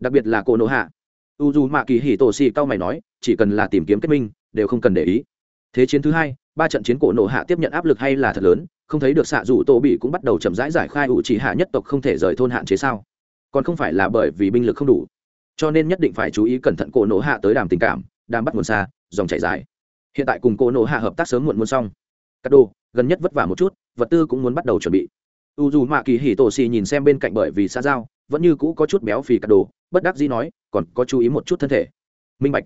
Đặc biệt là cô nỗ hạ u dù mạ kỳ hì tổ xì cao mày nói, chỉ cần là tìm kiếm kết minh, đều không cần để ý. Thế chiến thứ hai, ba trận chiến cổ nổ hạ tiếp nhận áp lực hay là thật lớn, không thấy được xạ dù tổ bị cũng bắt đầu chậm rãi giải khai ủ chỉ hạ nhất tộc không thể rời thôn hạn chế sao. Còn không phải là bởi vì binh lực không đủ. Cho nên nhất định phải chú ý cẩn thận cổ nổ hạ tới đàm tình cảm, đàm bắt nguồn xa, dòng chảy dài. Hiện tại cùng cổ nổ hạ hợp tác sớm muộn muốn xong. Cắt đồ gần nhất vất vả một chút, vật tư cũng muốn bắt đầu chuẩn bị. U dù mạ kỳ hì tổ xì nhìn xem bên cạnh bởi vì xa giao vẫn như cũ có chút béo phì cắt đồ, bất đắc dĩ nói, còn có chú ý một chút thân thể. Minh bạch.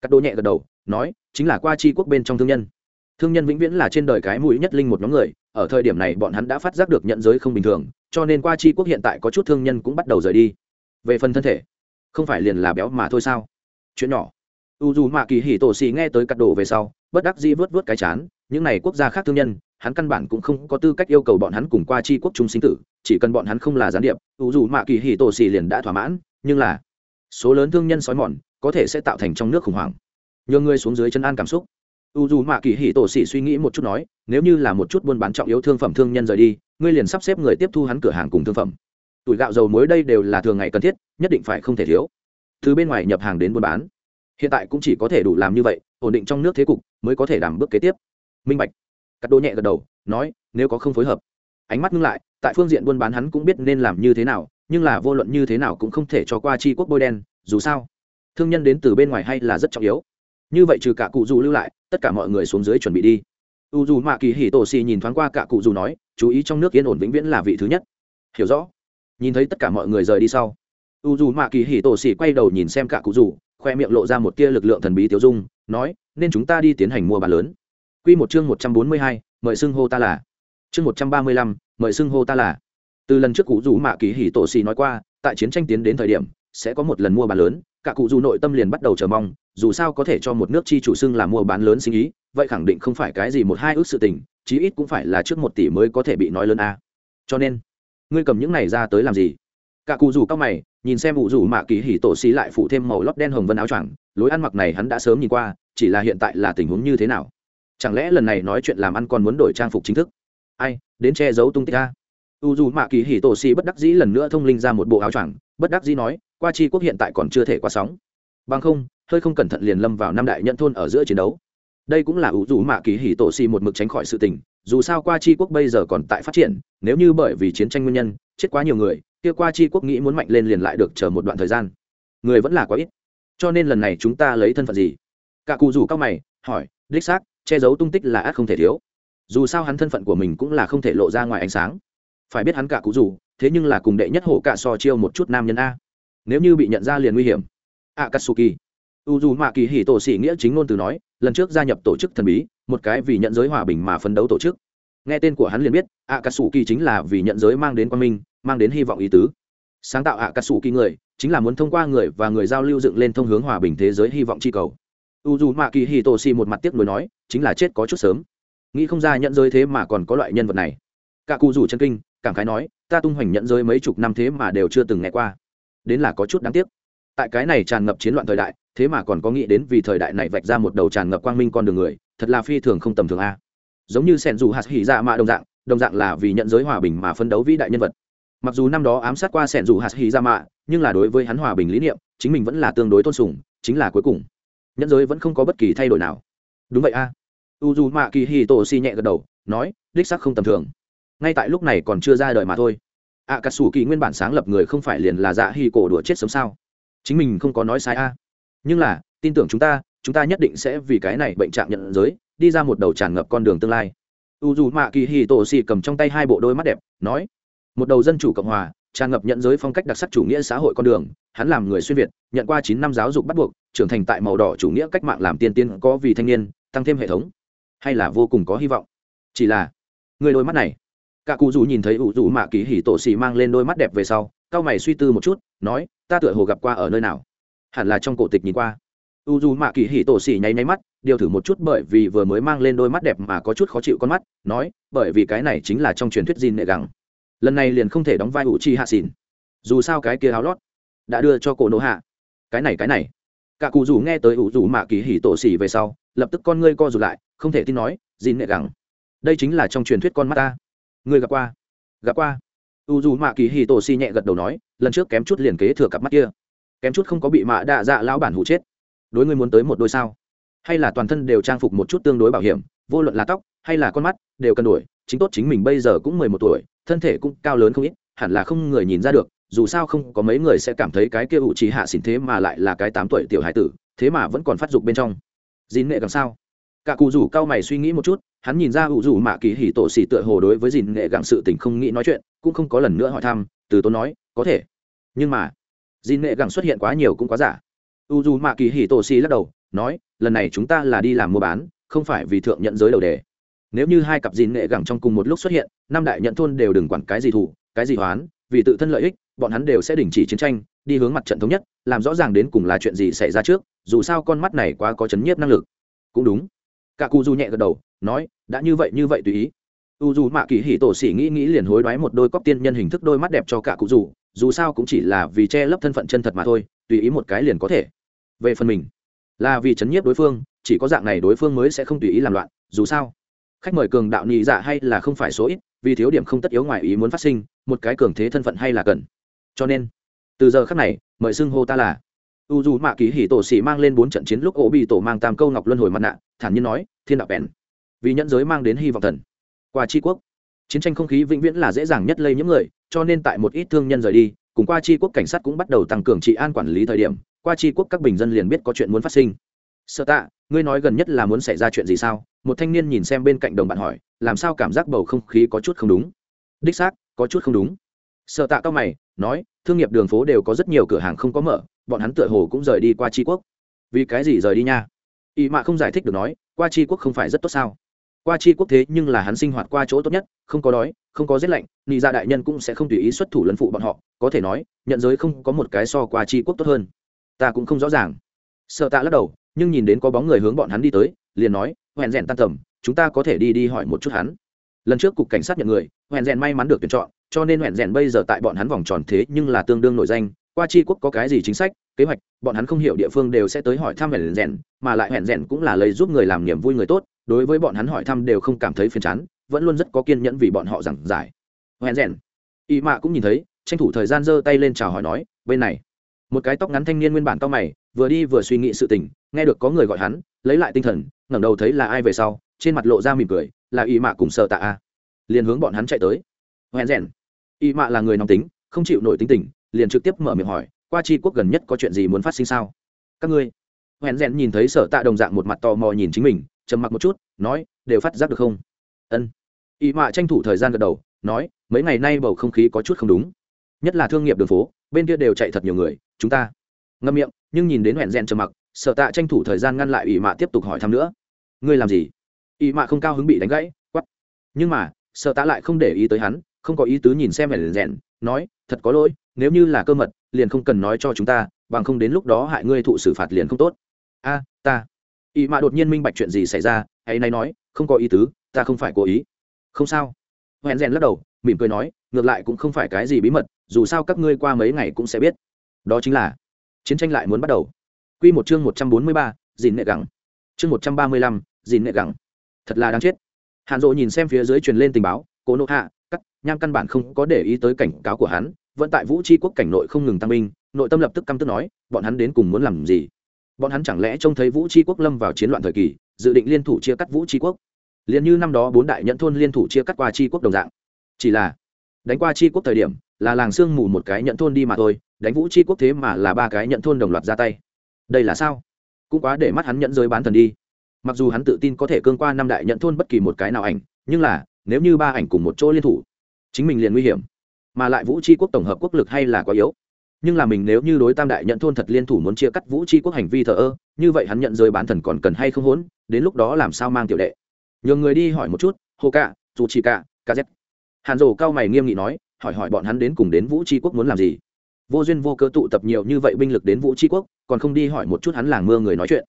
Cắt đồ nhẹ gật đầu, nói, chính là qua chi quốc bên trong thương nhân. Thương nhân vĩnh viễn là trên đời cái mũi nhất linh một nhóm người, ở thời điểm này bọn hắn đã phát giác được nhận giới không bình thường, cho nên qua chi quốc hiện tại có chút thương nhân cũng bắt đầu rời đi. Về phần thân thể, không phải liền là béo mà thôi sao? Chuyện nhỏ. U dù mạ kỳ hỉ tổ xì nghe tới cắt đồ về sau bất đắc dĩ vớt vớt cái chán, những này quốc gia khác thương nhân, hắn căn bản cũng không có tư cách yêu cầu bọn hắn cùng qua chi quốc trung sinh tử, chỉ cần bọn hắn không là gián điệp u dù mạ kỳ hỉ tổ xì liền đã thỏa mãn, nhưng là, số lớn thương nhân sói mòn, có thể sẽ tạo thành trong nước khủng hoảng. Nhờ người xuống dưới chân an cảm xúc. U dù mạ kỳ hỉ tổ xì suy nghĩ một chút nói, nếu như là một chút buôn bán trọng yếu thương phẩm thương nhân rời đi, ngươi liền sắp xếp người tiếp thu hắn cửa hàng cùng thương phẩm. Tuổi gạo dầu muối đây đều là thường ngày cần thiết, nhất định phải không thể thiếu. Từ bên ngoài nhập hàng đến buôn bán hiện tại cũng chỉ có thể đủ làm như vậy, ổn định trong nước thế cục mới có thể đảm bước kế tiếp. Minh bạch. Cắt đỗ nhẹ gật đầu, nói, nếu có không phối hợp. Ánh mắt ngưng lại, tại phương diện buôn bán hắn cũng biết nên làm như thế nào, nhưng là vô luận như thế nào cũng không thể cho qua chi quốc bôi đen, dù sao, thương nhân đến từ bên ngoài hay là rất trọng yếu. Như vậy trừ cả cụ dù lưu lại, tất cả mọi người xuống dưới chuẩn bị đi. U dù mạ kỳ hì tổ xì nhìn thoáng qua cả cụ dù nói, chú ý trong nước yên ổn vĩnh viễn là vị thứ nhất. Hiểu rõ. Nhìn thấy tất cả mọi người rời đi sau, u dù mạ kỳ hì tổ xì quay đầu nhìn xem cả cụ dù khoe miệng lộ ra một tia lực lượng thần bí tiêu dung nói nên chúng ta đi tiến hành mua bán lớn Quy một chương 142, mời xưng hô ta là. Chương 135, mời xưng hô ta là. Từ lần trước cụ rủ mạ kỳ hỉ tổ xì nói qua, tại chiến tranh tiến đến thời điểm, sẽ có một lần mua bán lớn, cả cụ dù nội tâm liền bắt đầu chờ mong, dù sao có thể cho một nước chi chủ xưng là mua bán lớn sinh ý, vậy khẳng định không phải cái gì một hai ước sự tình, chí ít cũng phải là trước một tỷ mới có thể bị nói lớn a. Cho nên, ngươi cầm những này ra tới làm gì? Cả cụ rủ cao mày, nhìn xem ủ rủ mạ kỳ hỉ tổ xí lại phụ thêm màu lót đen hồng vân áo choàng, lối ăn mặc này hắn đã sớm nhìn qua, chỉ là hiện tại là tình huống như thế nào? chẳng lẽ lần này nói chuyện làm ăn còn muốn đổi trang phục chính thức? Ai đến che giấu tung tích ta u dù mạ kỳ hỉ tổ xì bất đắc dĩ lần nữa thông linh ra một bộ áo choàng bất đắc dĩ nói qua chi quốc hiện tại còn chưa thể qua sóng. Bằng không hơi không cẩn thận liền lâm vào năm đại nhận thôn ở giữa chiến đấu. Đây cũng là u dù mạ kỳ hỉ tổ xì một mực tránh khỏi sự tình dù sao qua chi quốc bây giờ còn tại phát triển nếu như bởi vì chiến tranh nguyên nhân chết quá nhiều người kia qua chi quốc nghĩ muốn mạnh lên liền lại được chờ một đoạn thời gian. Người vẫn là quá ít. Cho nên lần này chúng ta lấy thân phận gì? Cả cụ rủ cao mày, hỏi, đích xác, che giấu tung tích là ác không thể thiếu. Dù sao hắn thân phận của mình cũng là không thể lộ ra ngoài ánh sáng. Phải biết hắn cả cụ dù thế nhưng là cùng đệ nhất hộ cả so chiêu một chút nam nhân a. Nếu như bị nhận ra liền nguy hiểm. A katsuki u dù mạ kỳ hỉ tổ sĩ nghĩa chính ngôn từ nói, lần trước gia nhập tổ chức thần bí, một cái vì nhận giới hòa bình mà phấn đấu tổ chức. Nghe tên của hắn liền biết a katsuki chính là vì nhận giới mang đến quan minh mang đến hy vọng ý tứ. Sáng tạo ạ cà sủ kỳ người, chính là muốn thông qua người và người giao lưu dựng lên thông hướng hòa bình thế giới hy vọng chi cầu. U dù mạ kỳ hì tổ xì một mặt tiếc nuối nói, chính là chết có chút sớm. Nghĩ không ra nhận giới thế mà còn có loại nhân vật này. Cả cụ rủ chân kinh, cảm khái nói, ta tung hoành nhận giới mấy chục năm thế mà đều chưa từng nghe qua. Đến là có chút đáng tiếc. Tại cái này tràn ngập chiến loạn thời đại, thế mà còn có nghĩ đến vì thời đại này vạch ra một đầu tràn ngập quang minh con đường người, thật là phi thường không tầm thường a. Giống như sẻn dù hạt hỉ dạ mạ đồng dạng đồng dạng là vì nhận giới hòa bình mà phân đấu vĩ đại nhân vật mặc dù năm đó ám sát qua sẻn dù hạt hì ra mạ, nhưng là đối với hắn hòa bình lý niệm, chính mình vẫn là tương đối tôn sùng, chính là cuối cùng. Nhân giới vẫn không có bất kỳ thay đổi nào. Đúng vậy a. U dù mạ kỳ hì tổ si nhẹ gật đầu, nói, đích sắc không tầm thường. Ngay tại lúc này còn chưa ra đời mà thôi. Ạ cà sủ kỳ nguyên bản sáng lập người không phải liền là dạ hì cổ đùa chết sớm sao? Chính mình không có nói sai a. Nhưng là, tin tưởng chúng ta chúng ta nhất định sẽ vì cái này bệnh trạng nhận giới, đi ra một đầu tràn ngập con đường tương lai. U dù mạ kỳ hì tổ si cầm trong tay hai bộ đôi mắt đẹp, nói một đầu dân chủ cộng hòa, tràn ngập nhận giới phong cách đặc sắc chủ nghĩa xã hội con đường, hắn làm người xuyên việt, nhận qua chín năm giáo dục bắt buộc, trưởng thành tại màu đỏ chủ nghĩa cách mạng làm tiên tiên có vì thanh niên, tăng thêm hệ thống. Hay là vô cùng có hy vọng. Chỉ là, người đôi mắt này. Cả cụ dù nhìn thấy ủ dù mạ kỳ hỉ tổ xì mang lên đôi mắt đẹp về sau, cao mày suy tư một chút, nói, ta tựa hồ gặp qua ở nơi nào? Hẳn là trong cổ tịch nhìn qua. U dù mạ kỳ hỉ tổ xì nháy nháy mắt, điều thử một chút bởi vì vừa mới mang lên đôi mắt đẹp mà có chút khó chịu con mắt, nói, bởi vì cái này chính là trong truyền thuyết gìn nệ gẳng lần này liền không thể đóng vai ủ chi hạ xỉn dù sao cái kia áo lót đã đưa cho cổ nổ hạ. Cái này cái này. Cả cụ dù nghe tới ủ dù mạ kỳ hỉ tổ xỉ về sau, lập tức con ngươi co rụt lại, không thể tin nói, Jin nệ gẳng, đây chính là trong truyền thuyết con mắt ta. Ngươi gặp qua? Gặp qua. U dù mạ kỳ hì tổ xì nhẹ gật đầu nói, lần trước kém chút liền kế thừa cặp mắt kia. Kém chút không có bị mạ đạ dạ lão bản hụ chết. Đối ngươi muốn tới một đôi sao? Hay là toàn thân đều trang phục một chút tương đối bảo hiểm, vô luận là tóc hay là con mắt, đều cần đuổi chính tốt chính mình bây giờ cũng mười một tuổi, thân thể cũng cao lớn không ít, hẳn là không người nhìn ra được, dù sao không có mấy người sẽ cảm thấy cái kia ủ trí hạ xỉn thế mà lại là cái tám tuổi tiểu hải tử, thế mà vẫn còn phát dục bên trong. Dín nghệ càng sao? Cả cụ rủ cao mày suy nghĩ một chút, hắn nhìn ra ủ rủ mạ kỳ hỉ tổ xỉ tựa hồ đối với dìn nghệ gặng sự tình không nghĩ nói chuyện, cũng không có lần nữa hỏi thăm, từ tốn nói, có thể, nhưng mà dìn nghệ gặng xuất hiện quá nhiều cũng quá giả. U dù mạ kỳ hỉ tổ xỉ lắc đầu, nói, lần này chúng ta là đi làm mua bán, không phải vì thượng nhận giới đầu đề nếu như hai cặp dìn nghệ gẳng trong cùng một lúc xuất hiện, năm đại nhận thôn đều đừng quản cái gì thủ, cái gì hoán, vì tự thân lợi ích, bọn hắn đều sẽ đình chỉ chiến tranh, đi hướng mặt trận thống nhất, làm rõ ràng đến cùng là chuyện gì xảy ra trước, dù sao con mắt này quá có chấn nhiếp năng lực. Cũng đúng. Cả cụ du nhẹ gật đầu, nói, đã như vậy như vậy tùy ý. U dù mạ kỳ hỉ tổ xỉ nghĩ nghĩ liền hối đoái một đôi cóc tiên nhân hình thức đôi mắt đẹp cho cả cụ dù dù sao cũng chỉ là vì che lấp thân phận chân thật mà thôi, tùy ý một cái liền có thể. Về phần mình, là vì chấn nhiếp đối phương, chỉ có dạng này đối phương mới sẽ không tùy ý làm loạn, dù sao khách mời cường đạo nhị dạ hay là không phải số ít, vì thiếu điểm không tất yếu ngoài ý muốn phát sinh, một cái cường thế thân phận hay là cần. Cho nên, từ giờ khắc này, mời xưng hô ta là. U dù mạ kỳ hỉ tổ xỉ mang lên bốn trận chiến lúc ổ bị tổ mang tam câu ngọc luân hồi mặt nạ, thản nhiên nói, thiên đạo bèn, vì nhẫn giới mang đến hy vọng thần. Qua tri quốc, chiến tranh không khí vĩnh viễn là dễ dàng nhất lây những người, cho nên tại một ít thương nhân rời đi, cùng qua tri quốc cảnh sát cũng bắt đầu tăng cường trị an quản lý thời điểm, qua tri quốc các bình dân liền biết có chuyện muốn phát sinh. Sợ tạ, ngươi nói gần nhất là muốn xảy ra chuyện gì sao? Một thanh niên nhìn xem bên cạnh đồng bạn hỏi, làm sao cảm giác bầu không khí có chút không đúng? Đích xác, có chút không đúng. Sợ tạ cao mày, nói, thương nghiệp đường phố đều có rất nhiều cửa hàng không có mở, bọn hắn tựa hồ cũng rời đi qua tri quốc. Vì cái gì rời đi nha? Ỵ mạ không giải thích được nói, qua tri quốc không phải rất tốt sao? Qua chi quốc thế nhưng là hắn sinh hoạt qua chỗ tốt nhất, không có đói, không có rét lạnh, nị gia đại nhân cũng sẽ không tùy ý xuất thủ lân phụ bọn họ, có thể nói, nhận giới không có một cái so qua chi quốc tốt hơn. Ta cũng không rõ ràng. Sợ tạ lắc đầu, nhưng nhìn đến có bóng người hướng bọn hắn đi tới, liền nói hoẹn rèn tan tầm, chúng ta có thể đi đi hỏi một chút hắn. Lần trước cục cảnh sát nhận người hoẹn rèn may mắn được tuyển chọn, cho nên hoẹn rèn bây giờ tại bọn hắn vòng tròn thế nhưng là tương đương nổi danh. Qua chi quốc có cái gì chính sách, kế hoạch, bọn hắn không hiểu địa phương đều sẽ tới hỏi thăm hoẹn rèn, mà lại hoẹn rèn cũng là lấy giúp người làm niềm vui người tốt, đối với bọn hắn hỏi thăm đều không cảm thấy phiền chán, vẫn luôn rất có kiên nhẫn vì bọn họ giảng giải. Hoẹn rèn. Y mạ cũng nhìn thấy, tranh thủ thời gian giơ tay lên chào hỏi nói, bên này. Một cái tóc ngắn thanh niên nguyên bản tóc mày, vừa đi vừa suy nghĩ sự tình, nghe được có người gọi hắn, lấy lại tinh thần ngẩng đầu thấy là ai về sau, trên mặt lộ ra mỉm cười, là y mạ cùng sợ tạ a. Liền hướng bọn hắn chạy tới. Hoèn rèn. Y mạ là người nóng tính, không chịu nổi tính tình, liền trực tiếp mở miệng hỏi, qua tri quốc gần nhất có chuyện gì muốn phát sinh sao? Các ngươi. Hoèn rèn nhìn thấy sở tạ đồng dạng một mặt tò mò nhìn chính mình, trầm mặc một chút, nói, đều phát giác được không? Ân. Y mạ tranh thủ thời gian gật đầu, nói, mấy ngày nay bầu không khí có chút không đúng. Nhất là thương nghiệp đường phố, bên kia đều chạy thật nhiều người, chúng ta. Ngâm miệng, nhưng nhìn đến hoẹn rèn trầm mặc sợ tạ tranh thủ thời gian ngăn lại ỵ mạ tiếp tục hỏi thăm nữa. Ngươi làm gì? Ỵ mạ không cao hứng bị đánh gãy quắp nhưng mà sợ tạ lại không để ý tới hắn, không có ý tứ nhìn xem hèn rèn nói, thật có lỗi, nếu như là cơ mật, liền không cần nói cho chúng ta, bằng không đến lúc đó hại ngươi thụ xử phạt liền không tốt. A, ta. Ỵ mạ đột nhiên minh bạch chuyện gì xảy ra, hãy nay nói, không có ý tứ, ta không phải cố ý. Không sao. Hèn rèn lắc đầu, mỉm cười nói, ngược lại cũng không phải cái gì bí mật, dù sao các ngươi qua mấy ngày cũng sẽ biết. Đó chính là, chiến tranh lại muốn bắt đầu. Quy một chương một trăm bốn mươi ba, dìn nệ gẳng. Chương một trăm ba mươi lăm, dìn nệ gẳng. Thật là đáng chết. Hàn dỗ nhìn xem phía dưới truyền lên tình báo cố nộ hạ cắt nham căn bản không có để ý tới cảnh cáo của hắn vẫn tại vũ chi quốc cảnh nội không ngừng tăng binh nội tâm lập tức căm tức nói bọn hắn đến cùng muốn làm gì? Bọn hắn chẳng lẽ trông thấy vũ chi quốc lâm vào chiến loạn thời kỳ dự định liên thủ chia cắt vũ chi quốc? Liền như năm đó bốn đại nhẫn thôn liên thủ chia cắt qua chi quốc đồng dạng. Chỉ là đánh qua chi quốc thời điểm là làng sương mù một cái nhẫn thôn đi mà thôi đánh vũ chi quốc thế mà là ba cái nhẫn thôn đồng loạt ra tay đây là sao? Cũng quá để mắt hắn nhẫn giới bán thần đi. Mặc dù hắn tự tin có thể cương qua năm đại nhận thôn bất kỳ một cái nào ảnh, nhưng là, nếu như ba ảnh cùng một chỗ liên thủ, chính mình liền nguy hiểm. Mà lại vũ tri quốc tổng hợp quốc lực hay là quá yếu. Nhưng là mình nếu như đối tam đại nhận thôn thật liên thủ muốn chia cắt vũ tri quốc hành vi thờ ơ, như vậy hắn nhận rơi bán thần còn cần hay không hốn đến lúc đó làm sao mang tiểu đệ? Nhường người đi hỏi một chút, hồ cạ, dù chỉ cạ ca hàn rồ cao mày nghiêm nghị nói, hỏi hỏi bọn hắn đến cùng đến vũ tri quốc muốn làm gì? Vô duyên vô cơ tụ tập nhiều như vậy binh lực đến vũ tri quốc, còn không đi hỏi một chút hắn làng mưa người nói chuyện.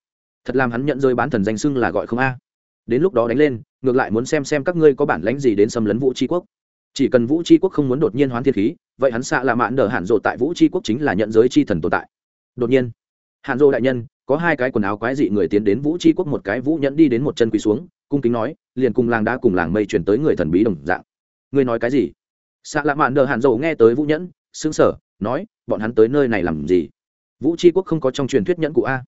Thật làm hắn nhận rơi bán thần danh xưng là gọi không a. Đến lúc đó đánh lên, ngược lại muốn xem xem các ngươi có bản lãnh gì đến xâm lấn vũ tri quốc. Chỉ cần vũ tri quốc không muốn đột nhiên hoán thiên khí, vậy hắn xạ là mạn đờ hạn rộ tại vũ tri quốc chính là nhận giới chi thần tồn tại. Đột nhiên hạn rộ đại nhân, có hai cái quần áo quái dị người tiến đến vũ tri quốc một cái vũ nhẫn đi đến một chân quỳ xuống, cung kính nói, liền cùng làng đã cùng làng mây chuyển tới người thần bí đồng dạng. Ngươi nói cái gì? Xạ lạ mạn đờ hạn rộ nghe tới vũ nhẫn xứng sở nói, bọn hắn tới nơi này làm gì? Vũ tri quốc không có trong truyền thuyết nhẫn cụ a.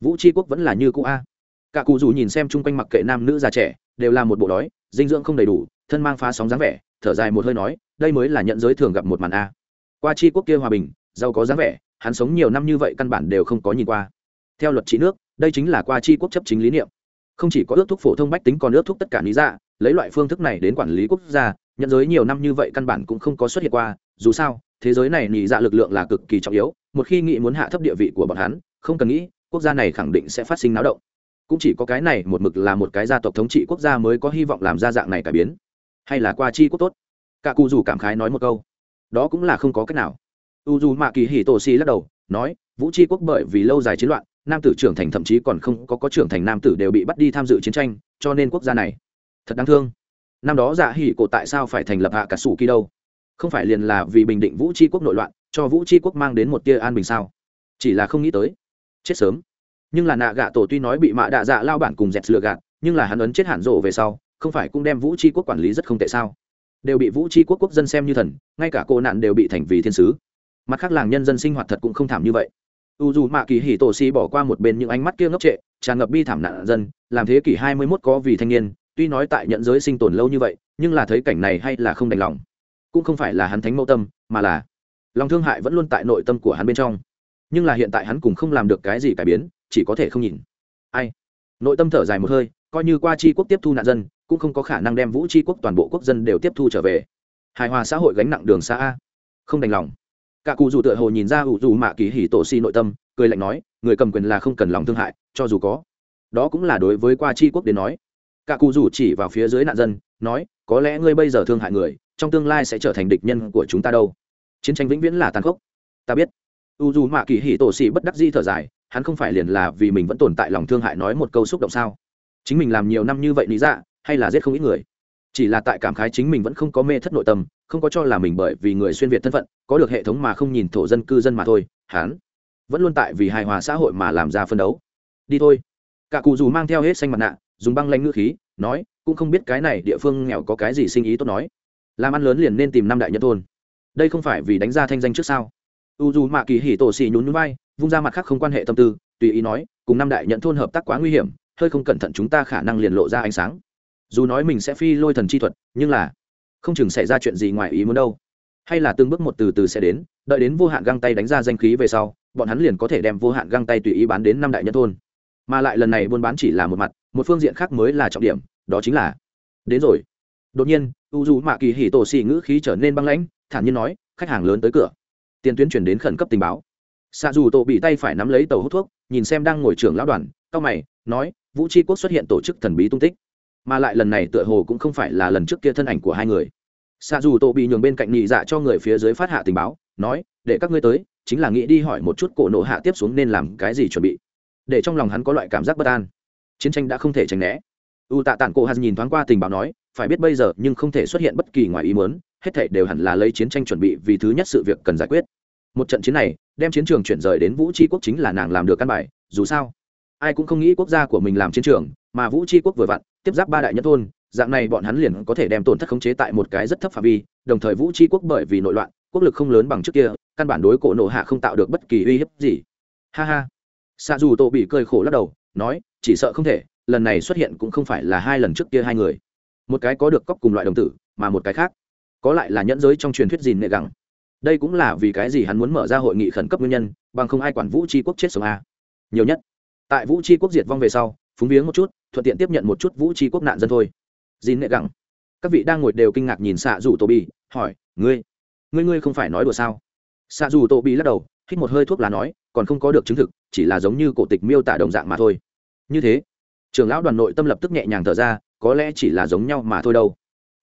Vũ tri quốc vẫn là như cụ a. Cả cụ dù nhìn xem chung quanh mặc kệ nam nữ già trẻ, đều là một bộ đói, dinh dưỡng không đầy đủ, thân mang phá sóng dáng vẻ, thở dài một hơi nói, đây mới là nhận giới thường gặp một màn a. Qua chi quốc kia hòa bình, giàu có dáng vẻ, hắn sống nhiều năm như vậy căn bản đều không có nhìn qua. Theo luật trị nước, đây chính là qua chi quốc chấp chính lý niệm. Không chỉ có ước thúc phổ thông bách tính còn ước thúc tất cả lý dạ lấy loại phương thức này đến quản lý quốc gia nhận giới nhiều năm như vậy căn bản cũng không có xuất hiện qua dù sao, thế giới này nhị dạ lực lượng là cực kỳ trọng yếu, một khi nghị muốn hạ thấp địa vị của bọn hắn, không cần nghĩ, quốc gia này khẳng định sẽ phát sinh náo động. Cũng chỉ có cái này một mực là một cái gia tộc thống trị quốc gia mới có hy vọng làm ra dạng này cải biến. Hay là qua chi quốc tốt? Cả cụ dù cảm khái nói một câu. Đó cũng là không có cách nào. U dù mạ kỳ hì tổ xì lắc đầu, nói, vũ tri quốc bởi vì lâu dài chiến loạn, nam tử trưởng thành thậm chí còn không có có trưởng thành nam tử đều bị bắt đi tham dự chiến tranh, cho nên quốc gia này thật đáng thương. Năm đó dạ hỉ cổ tại sao phải thành lập hạ cả sủ kỳ đâu? Không phải liền là vì bình định vũ tri quốc nội loạn, cho vũ tri quốc mang đến một tia an bình sao? Chỉ là không nghĩ tới. Chết sớm. Nhưng là nạ gạ tổ tuy nói bị mạ đạ dạ lao bản cùng dẹt lừa gạt, nhưng là hắn ấn chết hẳn rộ về sau, không phải cũng đem vũ tri quốc quản lý rất không tệ sao? Đều bị vũ tri quốc quốc dân xem như thần, ngay cả cô nạn đều bị thành vì thiên sứ. Mặt khác làng nhân dân sinh hoạt thật cũng không thảm như vậy. U dù mạ kỳ Hỉ tổ si bỏ qua một bên những ánh mắt kia ngốc trệ, tràn ngập bi thảm nạn dân, làm thế kỷ hai mươi mốt có vì thanh niên, tuy nói tại nhận giới sinh tồn lâu như vậy, nhưng là thấy cảnh này hay là không đành lòng cũng không phải là hắn thánh mẫu tâm, mà là lòng thương hại vẫn luôn tại nội tâm của hắn bên trong. Nhưng là hiện tại hắn cũng không làm được cái gì cải biến, chỉ có thể không nhìn. Ai? Nội tâm thở dài một hơi, coi như qua chi quốc tiếp thu nạn dân, cũng không có khả năng đem vũ tri quốc toàn bộ quốc dân đều tiếp thu trở về. Hài hòa xã hội gánh nặng đường xa a. Không đành lòng. Cả cụ dù tựa hồ nhìn ra ủ dù mạ kỳ hỉ tổ si nội tâm, cười lạnh nói, người cầm quyền là không cần lòng thương hại, cho dù có. Đó cũng là đối với qua tri quốc đến nói. Cả cụ dù chỉ vào phía dưới nạn dân, nói, có lẽ ngươi bây giờ thương hại người trong tương lai sẽ trở thành địch nhân của chúng ta đâu. Chiến tranh vĩnh viễn là tàn khốc. Ta biết. U dù mạ kỳ hỉ tổ xì bất đắc di thở dài, hắn không phải liền là vì mình vẫn tồn tại lòng thương hại nói một câu xúc động sao? Chính mình làm nhiều năm như vậy lý dạ hay là giết không ít người? Chỉ là tại cảm khái chính mình vẫn không có mê thất nội tâm, không có cho là mình bởi vì người xuyên việt thân phận, có được hệ thống mà không nhìn thổ dân cư dân mà thôi, hắn vẫn luôn tại vì hài hòa xã hội mà làm ra phân đấu. Đi thôi. Cả cụ dù mang theo hết xanh mặt nạ, dùng băng lanh ngữ khí, nói, cũng không biết cái này địa phương nghèo có cái gì sinh ý tốt nói làm ăn lớn liền nên tìm năm đại nhân thôn. Đây không phải vì đánh ra thanh danh trước sao? U dù mạ kỳ hỉ tổ xì nhún nhún vai, vung ra mặt khác không quan hệ tâm tư, tùy ý nói, cùng năm đại nhận thôn hợp tác quá nguy hiểm, hơi không cẩn thận chúng ta khả năng liền lộ ra ánh sáng. Dù nói mình sẽ phi lôi thần chi thuật, nhưng là, không chừng xảy ra chuyện gì ngoài ý muốn đâu. Hay là từng bước một từ từ sẽ đến, đợi đến vô hạn găng tay đánh ra danh khí về sau, bọn hắn liền có thể đem vô hạn găng tay tùy ý bán đến năm đại nhân thôn. Mà lại lần này buôn bán chỉ là một mặt, một phương diện khác mới là trọng điểm, đó chính là, đến rồi. Đột nhiên u dù mạ kỳ hỉ tổ xì ngữ khí trở nên băng lãnh, thản nhiên nói, khách hàng lớn tới cửa. Tiền tuyến chuyển đến khẩn cấp tình báo. Xạ dù tổ bị tay phải nắm lấy tàu hút thuốc, nhìn xem đang ngồi trưởng lão đoàn, cao mày, nói, vũ tri quốc xuất hiện tổ chức thần bí tung tích, mà lại lần này tựa hồ cũng không phải là lần trước kia thân ảnh của hai người. Xạ dù tổ bị nhường bên cạnh nhị dạ cho người phía dưới phát hạ tình báo, nói, để các ngươi tới, chính là nghĩ đi hỏi một chút cổ nộ hạ tiếp xuống nên làm cái gì chuẩn bị. Để trong lòng hắn có loại cảm giác bất an. Chiến tranh đã không thể tránh né u tạ tản cổ hạt nhìn thoáng qua tình báo nói, phải biết bây giờ nhưng không thể xuất hiện bất kỳ ngoài ý muốn, hết thể đều hẳn là lấy chiến tranh chuẩn bị vì thứ nhất sự việc cần giải quyết. Một trận chiến này, đem chiến trường chuyển rời đến vũ tri quốc chính là nàng làm được căn bài, dù sao, ai cũng không nghĩ quốc gia của mình làm chiến trường, mà vũ tri quốc vừa vặn, tiếp giáp ba đại nhất thôn, dạng này bọn hắn liền có thể đem tổn thất khống chế tại một cái rất thấp phạm vi, đồng thời vũ tri quốc bởi vì nội loạn, quốc lực không lớn bằng trước kia, căn bản đối cổ nộ hạ không tạo được bất kỳ uy hiếp gì. Ha ha. Xa dù Tô bị cơi khổ lắc đầu, nói, chỉ sợ không thể lần này xuất hiện cũng không phải là hai lần trước kia hai người. Một cái có được cóc cùng loại đồng tử, mà một cái khác, có lại là nhẫn giới trong truyền thuyết dìn nệ gẳng. Đây cũng là vì cái gì hắn muốn mở ra hội nghị khẩn cấp nguyên nhân, bằng không ai quản vũ tri quốc chết sống a. Nhiều nhất, tại vũ tri quốc diệt vong về sau, phúng viếng một chút, thuận tiện tiếp nhận một chút vũ tri quốc nạn dân thôi. Dìn nệ gẳng. Các vị đang ngồi đều kinh ngạc nhìn xạ rủ tổ bi hỏi, ngươi ngươi ngươi không phải nói đùa sao? Xạ rủ tổ bi lắc đầu, hít một hơi thuốc lá nói, còn không có được chứng thực, chỉ là giống như cổ tịch miêu tả đồng dạng mà thôi. Như thế trưởng lão đoàn nội tâm lập tức nhẹ nhàng thở ra, có lẽ chỉ là giống nhau mà thôi đâu.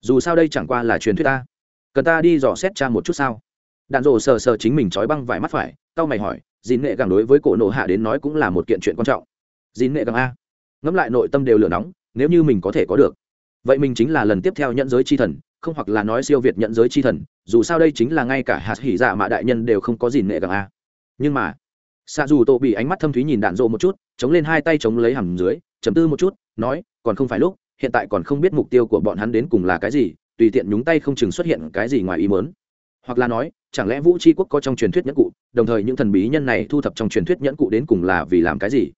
Dù sao đây chẳng qua là truyền thuyết ta. Cần ta đi dò xét cha một chút sao? Đạn rộ sờ sờ chính mình trói băng vải mắt phải, tao mày hỏi, dìn nghệ càng đối với cổ nộ hạ đến nói cũng là một kiện chuyện quan trọng. Dìn nghệ càng a. Ngẫm lại nội tâm đều lửa nóng, nếu như mình có thể có được. Vậy mình chính là lần tiếp theo nhận giới chi thần, không hoặc là nói siêu việt nhận giới chi thần, dù sao đây chính là ngay cả hạt hỉ dạ mạ đại nhân đều không có dìn nghệ càng a. Nhưng mà xa dù tô bị ánh mắt thâm thúy nhìn đạn rộ một chút, chống lên hai tay chống lấy hầm dưới chấm tư một chút, nói, còn không phải lúc, hiện tại còn không biết mục tiêu của bọn hắn đến cùng là cái gì, tùy tiện nhúng tay không chừng xuất hiện cái gì ngoài ý mớn hoặc là nói, chẳng lẽ vũ tri quốc có trong truyền thuyết nhẫn cụ, đồng thời những thần bí nhân này thu thập trong truyền thuyết nhẫn cụ đến cùng là vì làm cái gì?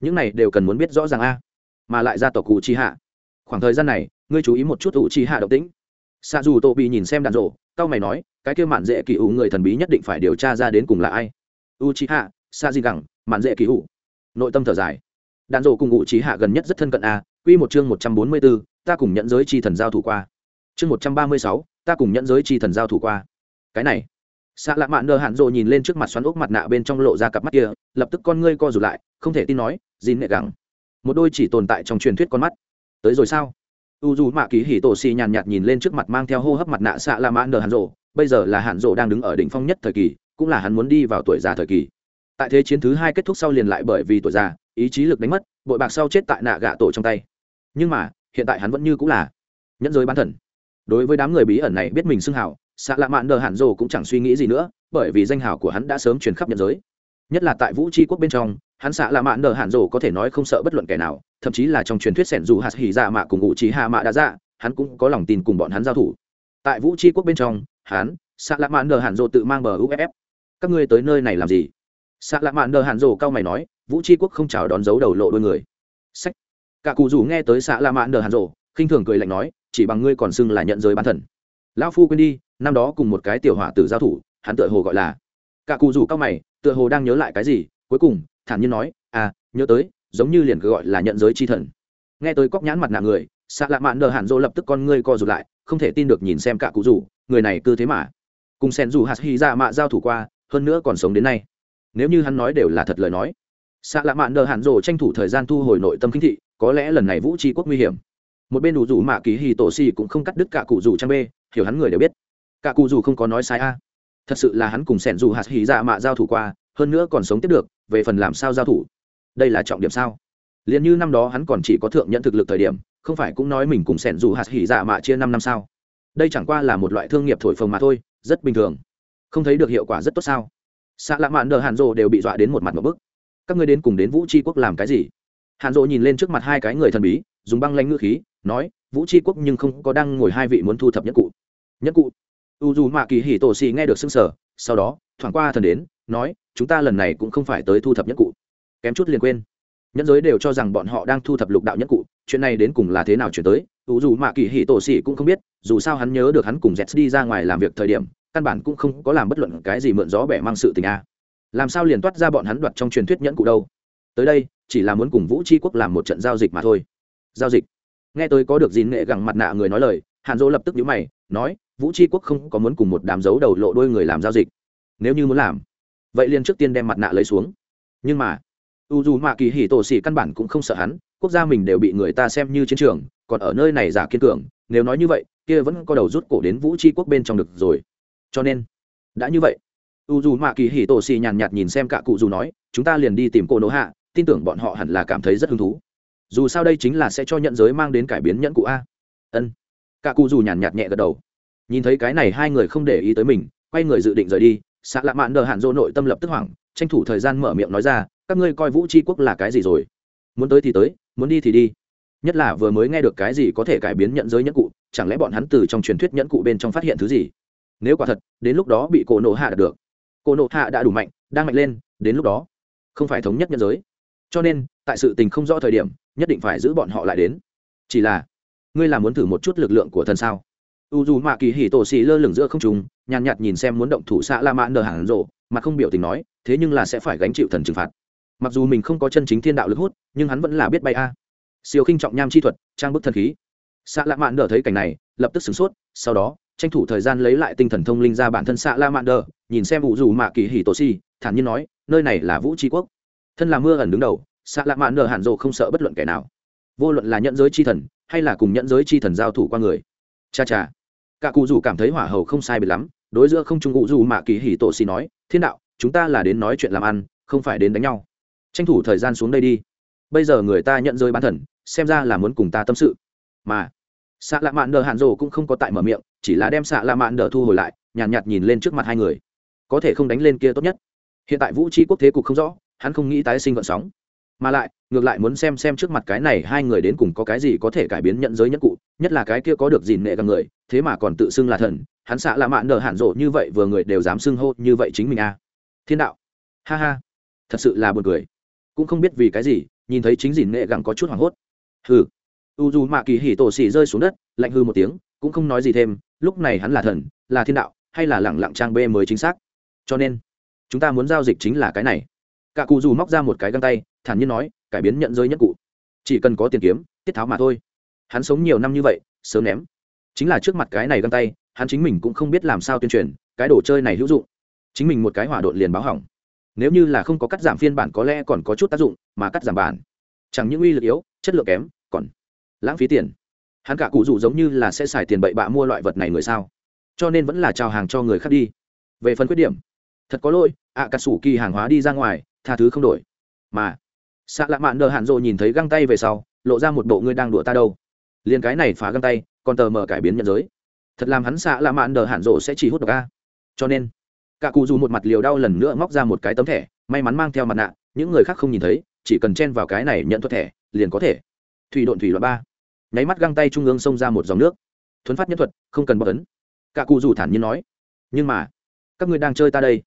Những này đều cần muốn biết rõ ràng a. Mà lại ra tộc cụ chi hạ. Khoảng thời gian này, ngươi chú ý một chút cụ chi hạ động tĩnh. Xa dù tô bị nhìn xem đàn rộ cao mày nói, cái kêu mạn dễ kỳ ủ người thần bí nhất định phải điều tra ra đến cùng là ai? U tri hạ, sa di gẳng, mạn dễ kỳ ủ. Nội tâm thở dài đàn rộ cùng ngụ trí hạ gần nhất rất thân cận a quy một chương một trăm bốn mươi 144, ta cùng nhận giới chi thần giao thủ qua. Chương một trăm ba mươi sáu ta cùng nhận giới chi thần giao thủ qua. Cái này xạ lạ mạn nơ hạn rộ nhìn lên trước mặt xoắn ốc mặt nạ bên trong lộ ra cặp mắt kia lập tức con ngươi co rụt lại không thể tin nói dìn nệ gẳng. Một đôi chỉ tồn tại trong truyền thuyết con mắt. Tới rồi sao? U dù mạ ký hỉ tổ xì nhàn nhạt nhìn lên trước mặt mang theo hô hấp mặt nạ xạ lạ mạn nơ hạn rộ bây giờ là hạn rộ đang đứng ở đỉnh phong nhất thời kỳ cũng là hắn muốn đi vào tuổi già thời kỳ. Tại thế chiến thứ hai kết thúc sau liền lại bởi vì tuổi già ý chí lực đánh mất, bội bạc sau chết tại nạ gạ tổ trong tay. Nhưng mà, hiện tại hắn vẫn như cũng là nhẫn giới bán thần. Đối với đám người bí ẩn này biết mình xưng hào xạ lạ mạn đờ hạn rồ cũng chẳng suy nghĩ gì nữa, bởi vì danh hào của hắn đã sớm truyền khắp nhẫn giới. Nhất là tại vũ tri quốc bên trong, hắn xạ lạ mạn đờ hạn rồ có thể nói không sợ bất luận kẻ nào, thậm chí là trong truyền thuyết sẻn dù hạt hỉ dạ mạ cùng ngụ trí hạ mạ đã dạ hắn cũng có lòng tin cùng bọn hắn giao thủ. Tại vũ tri quốc bên trong, hắn xạ lạ mạn đờ hạn rồ tự mang bờ uff các ngươi tới nơi này làm gì? Xạ lạ mạn đờ hạn rồ cao mày nói vũ tri quốc không chào đón dấu đầu lộ đôi người. Sách. Cả cụ rủ nghe tới xạ la mạn đờ hàn rộ, khinh thường cười lạnh nói, chỉ bằng ngươi còn xưng là nhận giới bán thần. Lão phu quên đi, năm đó cùng một cái tiểu hỏa tử giao thủ, hắn tựa hồ gọi là. Cả cụ rủ cao mày, tựa hồ đang nhớ lại cái gì, cuối cùng, thản nhiên nói à nhớ tới, giống như liền cứ gọi là nhận giới chi thần. Nghe tới cóc nhãn mặt nạ người xạ lạ mạn đờ hàn dô lập tức con ngươi co rụt lại, không thể tin được nhìn xem cả cụ rủ, người này cứ thế mà. Cùng sen dù hạt hy ra mạ giao thủ qua, hơn nữa còn sống đến nay. Nếu như hắn nói đều là thật lời nói xạ lạ mạn đờ hạn rồ tranh thủ thời gian thu hồi nội tâm kinh thị, có lẽ lần này vũ tri quốc nguy hiểm. Một bên đủ rủ mạ ký hì tổ xì cũng không cắt đứt cả cụ rủ trang bê, hiểu hắn người đều biết. Cả cụ rủ không có nói sai a. Thật sự là hắn cùng sẻn dù hạt hì dạ mạ giao thủ qua, hơn nữa còn sống tiếp được, về phần làm sao giao thủ? Đây là trọng điểm sao? Liền như năm đó hắn còn chỉ có thượng nhận thực lực thời điểm, không phải cũng nói mình cùng sẻn dù hạt hì dạ mạ chia năm năm sao? Đây chẳng qua là một loại thương nghiệp thổi phồng mà thôi, rất bình thường. Không thấy được hiệu quả rất tốt sao? Xạ lạ mạn đờ hàn rồ đều bị dọa đến một mặt một bức các ngươi đến cùng đến vũ tri quốc làm cái gì? Hàn rộ nhìn lên trước mặt hai cái người thần bí, dùng băng lanh ngữ khí, nói, vũ tri quốc nhưng không có đang ngồi hai vị muốn thu thập nhất cụ. Nhất cụ? U dù mạ kỳ Hỉ tổ xì nghe được xưng sở sau đó, thoảng qua thần đến, nói, chúng ta lần này cũng không phải tới thu thập nhất cụ. Kém chút liền quên. Nhẫn giới đều cho rằng bọn họ đang thu thập lục đạo nhất cụ, chuyện này đến cùng là thế nào chuyển tới u dù mạ kỳ Hỉ tổ xì cũng không biết, dù sao hắn nhớ được hắn cùng z đi ra ngoài làm việc thời điểm, căn bản cũng không có làm bất luận cái gì mượn gió bẻ mang sự tình a làm sao liền toát ra bọn hắn đoạt trong truyền thuyết nhẫn cụ đâu? Tới đây, chỉ là muốn cùng vũ tri quốc làm một trận giao dịch mà thôi. Giao dịch. Nghe tôi có được dìn nghệ gẳng mặt nạ người nói lời, hàn dỗ lập tức nhíu mày, nói, vũ tri quốc không có muốn cùng một đám dấu đầu lộ đôi người làm giao dịch. Nếu như muốn làm, vậy liền trước tiên đem mặt nạ lấy xuống. Nhưng mà u dù mạ kỳ hì tổ xỉ căn bản cũng không sợ hắn, quốc gia mình đều bị người ta xem như chiến trường, còn ở nơi này giả kiên cường, nếu nói như vậy, kia vẫn có đầu rút cổ đến vũ tri quốc bên trong được rồi. Cho nên, đã như vậy u dù mạ kỳ hì tổ xì nhàn nhạt nhìn xem cả cụ dù nói, chúng ta liền đi tìm cô nỗ hạ, tin tưởng bọn họ hẳn là cảm thấy rất hứng thú. Dù sao đây chính là sẽ cho nhận giới mang đến cải biến nhẫn cụ a. Ân. Cả cụ dù nhàn nhạt nhẹ gật đầu. Nhìn thấy cái này hai người không để ý tới mình, quay người dự định rời đi xạ lạ mạn đờ hạn dỗ nội tâm lập tức hoảng, tranh thủ thời gian mở miệng nói ra, các ngươi coi vũ tri quốc là cái gì rồi? Muốn tới thì tới, muốn đi thì đi. Nhất là vừa mới nghe được cái gì có thể cải biến nhận giới nhẫn cụ, chẳng lẽ bọn hắn từ trong truyền thuyết nhẫn cụ bên trong phát hiện thứ gì? Nếu quả thật, đến lúc đó bị cổ nộ hạ được Cô nộ hạ đã đủ mạnh, đang mạnh lên, đến lúc đó, không phải thống nhất nhân giới. Cho nên, tại sự tình không rõ thời điểm, nhất định phải giữ bọn họ lại đến. Chỉ là, ngươi là muốn thử một chút lực lượng của thần sao? U dù mạ kỳ hỉ tổ xì lơ lửng giữa không trùng nhàn nhạt nhìn xem muốn động thủ xạ la mã nờ hàng rộ, mà không biểu tình nói, thế nhưng là sẽ phải gánh chịu thần trừng phạt. Mặc dù mình không có chân chính thiên đạo lực hút, nhưng hắn vẫn là biết bay a. Siêu khinh trọng nham chi thuật, trang bức thần khí. Xạ la mạn nở thấy cảnh này, lập tức sửng sốt, sau đó tranh thủ thời gian lấy lại tinh thần thông linh ra bản thân xạ la mạn đờ, nhìn xem ủ dù mạ kỳ hỉ tổ si, thản nhiên nói, nơi này là vũ tri quốc. Thân là mưa ẩn đứng đầu xạ la mạn đờ hàn rộ không sợ bất luận kẻ nào. Vô luận là nhận giới chi thần, hay là cùng nhận giới chi thần giao thủ qua người. Cha cha. Cả cụ rủ cảm thấy hỏa hầu không sai biệt lắm, đối giữa không trung ủ dù mạ kỳ hỉ tổ si nói, thiên đạo, chúng ta là đến nói chuyện làm ăn, không phải đến đánh nhau. Tranh thủ thời gian xuống đây đi. Bây giờ người ta nhận rơi bán thần, xem ra là muốn cùng ta tâm sự. Mà xạ lạ mạn đờ hạn rồ cũng không có tại mở miệng chỉ là đem xạ lạ mạn đờ thu hồi lại nhàn nhạt, nhạt nhìn lên trước mặt hai người. Có thể không đánh lên kia tốt nhất. Hiện tại vũ tri quốc thế cục không rõ hắn không nghĩ tái sinh vận sóng. Mà lại ngược lại muốn xem xem trước mặt cái này hai người đến cùng có cái gì có thể cải biến nhận giới nhất cụ nhất là cái kia có được gìn nệ cả người thế mà còn tự xưng là thần hắn xạ lạ mạn nở hạn rộ như vậy vừa người đều dám xưng hô như vậy chính mình a à. thiên đạo. Ha ha. Thật sự là buồn cười. Cũng không biết vì cái gì nhìn thấy chính gìn nệ gặng có chút hoảng hốt. Hừ u dù mạ kỳ hỉ tổ xỉ rơi xuống đất, lạnh hư một tiếng, cũng không nói gì thêm, lúc này hắn là thần, là thiên đạo, hay là lẳng lặng trang b mới chính xác. Cho nên, chúng ta muốn giao dịch chính là cái này. Cả cụ dù móc ra một cái găng tay, thản nhiên nói, cải biến nhận giới nhất cụ. Chỉ cần có tiền kiếm, tiết tháo mà thôi. Hắn sống nhiều năm như vậy, sớm ném. Chính là trước mặt cái này găng tay, hắn chính mình cũng không biết làm sao tuyên truyền, cái đồ chơi này hữu dụng. Chính mình một cái hỏa đột liền báo hỏng. Nếu như là không có cắt giảm phiên bản có lẽ còn có chút tác dụng, mà cắt giảm bản, chẳng những uy lực yếu, chất lượng kém, còn lãng phí tiền. Hắn cả cụ rủ giống như là sẽ xài tiền bậy bạ mua loại vật này người sao? Cho nên vẫn là trào hàng cho người khác đi. Về phần khuyết điểm thật có lỗi ạ à, cà sủ kỳ hàng hóa đi ra ngoài tha thứ không đổi. Mà xạ lạ mạn đờ hạn rộ nhìn thấy găng tay về sau lộ ra một bộ ngươi đang đùa ta đâu. Liền cái này phá găng tay còn tờ mờ cải biến nhận giới. Thật làm hắn xạ lạ mạn đờ hạn rộ sẽ chỉ hút được a. Cho nên cả cụ dù một mặt liều đau lần nữa móc ra một cái tấm thẻ may mắn mang theo mặt nạ những người khác không nhìn thấy chỉ cần chen vào cái này nhận thuật thẻ liền có thể. Thủy độn thủy loại ba nháy mắt găng tay trung ương xông ra một dòng nước. Thuấn phát nhân thuật không cần bóc tấn cả cụ rủ thản nhiên nói nhưng mà các ngươi đang chơi ta đây.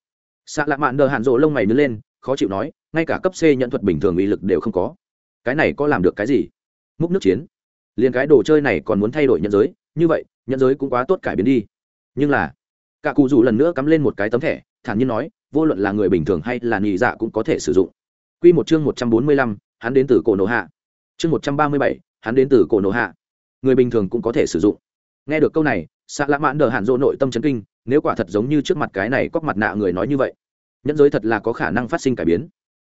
Xạ lạ mạn đờ hạn rộ lông mày nứt lên khó chịu nói ngay cả cấp c nhận thuật bình thường uy lực đều không có. Cái này có làm được cái gì? Múc nước chiến. Liền cái đồ chơi này còn muốn thay đổi nhận giới. Như vậy nhận giới cũng quá tốt cải biến đi. Nhưng là cả cụ rủ lần nữa cắm lên một cái tấm thẻ thản nhiên nói vô luận là người bình thường hay là nhị dạ cũng có thể sử dụng. Quy một chương 145, hắn đến từ cổ nổ hạ. Chương 137, hắn đến từ cổ nổ hạ. Người bình thường cũng có thể sử dụng. Nghe được câu này xạ lã mãn đờ hạn dỗ nội tâm chấn kinh, nếu quả thật giống như trước mặt cái này cóc mặt nạ người nói như vậy, nhẫn giới thật là có khả năng phát sinh cải biến.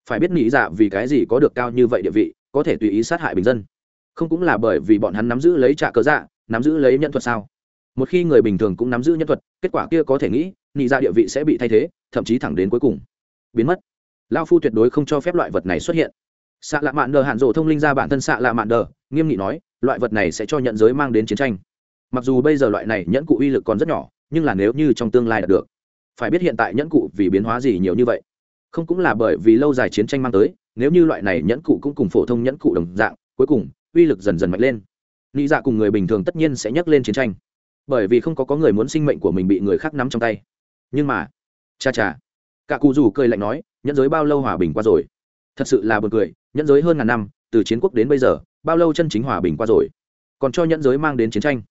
Phải biết nghĩ dạ vì cái gì có được cao như vậy địa vị, có thể tùy ý sát hại bình dân. Không cũng là bởi vì bọn hắn nắm giữ lấy trả cớ dạ nắm giữ lấy nhân thuật sao? Một khi người bình thường cũng nắm giữ nhân thuật, kết quả kia có thể nghĩ nghĩ dạ địa vị sẽ bị thay thế, thậm chí thẳng đến cuối cùng. Biến mất. Lao phu tuyệt đối không cho phép loại vật này xuất hiện xạ lạ mạn đờ hạn rộ thông linh ra bản thân xạ lạ mạn đờ, nghiêm nghị nói, loại vật này sẽ cho nhận giới mang đến chiến tranh. Mặc dù bây giờ loại này nhẫn cụ uy lực còn rất nhỏ, nhưng là nếu như trong tương lai đạt được, phải biết hiện tại nhẫn cụ vì biến hóa gì nhiều như vậy. Không cũng là bởi vì lâu dài chiến tranh mang tới, nếu như loại này nhẫn cụ cũng cùng phổ thông nhẫn cụ đồng dạng, cuối cùng, uy lực dần dần mạnh lên. Nghĩ dạ cùng người bình thường tất nhiên sẽ nhắc lên chiến tranh. Bởi vì không có có người muốn sinh mệnh của mình bị người khác nắm trong tay. Nhưng mà, cha cha cả cụ dù cười lạnh nói, nhẫn giới bao lâu hòa bình qua rồi? Thật sự là b u ồ n cười, nhẫn giới hơn ngàn năm, từ chiến quốc đến bây giờ, bao lâu chân chính hòa bình qua rồi? Còn cho nhẫn giới mang đến chiến tranh.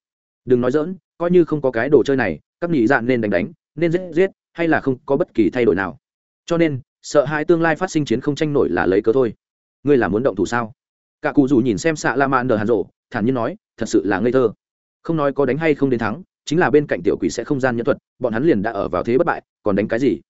Đừng nói dỡn coi như không có cái đồ chơi này, các nghị dạn nên đánh đánh, nên giết giết, hay là không có bất kỳ thay đổi nào. Cho nên, sợ hai tương lai phát sinh chiến không tranh nổi là lấy cớ thôi. Ngươi là muốn động thủ sao? Cả cụ dù nhìn xem xạ la mạn đờ hàn rộ, thản nhiên nói, thật sự là ngây thơ. Không nói có đánh hay không đến thắng, chính là bên cạnh tiểu quỷ sẽ không gian nhẫn thuật, bọn hắn liền đã ở vào thế bất bại, còn đánh cái gì?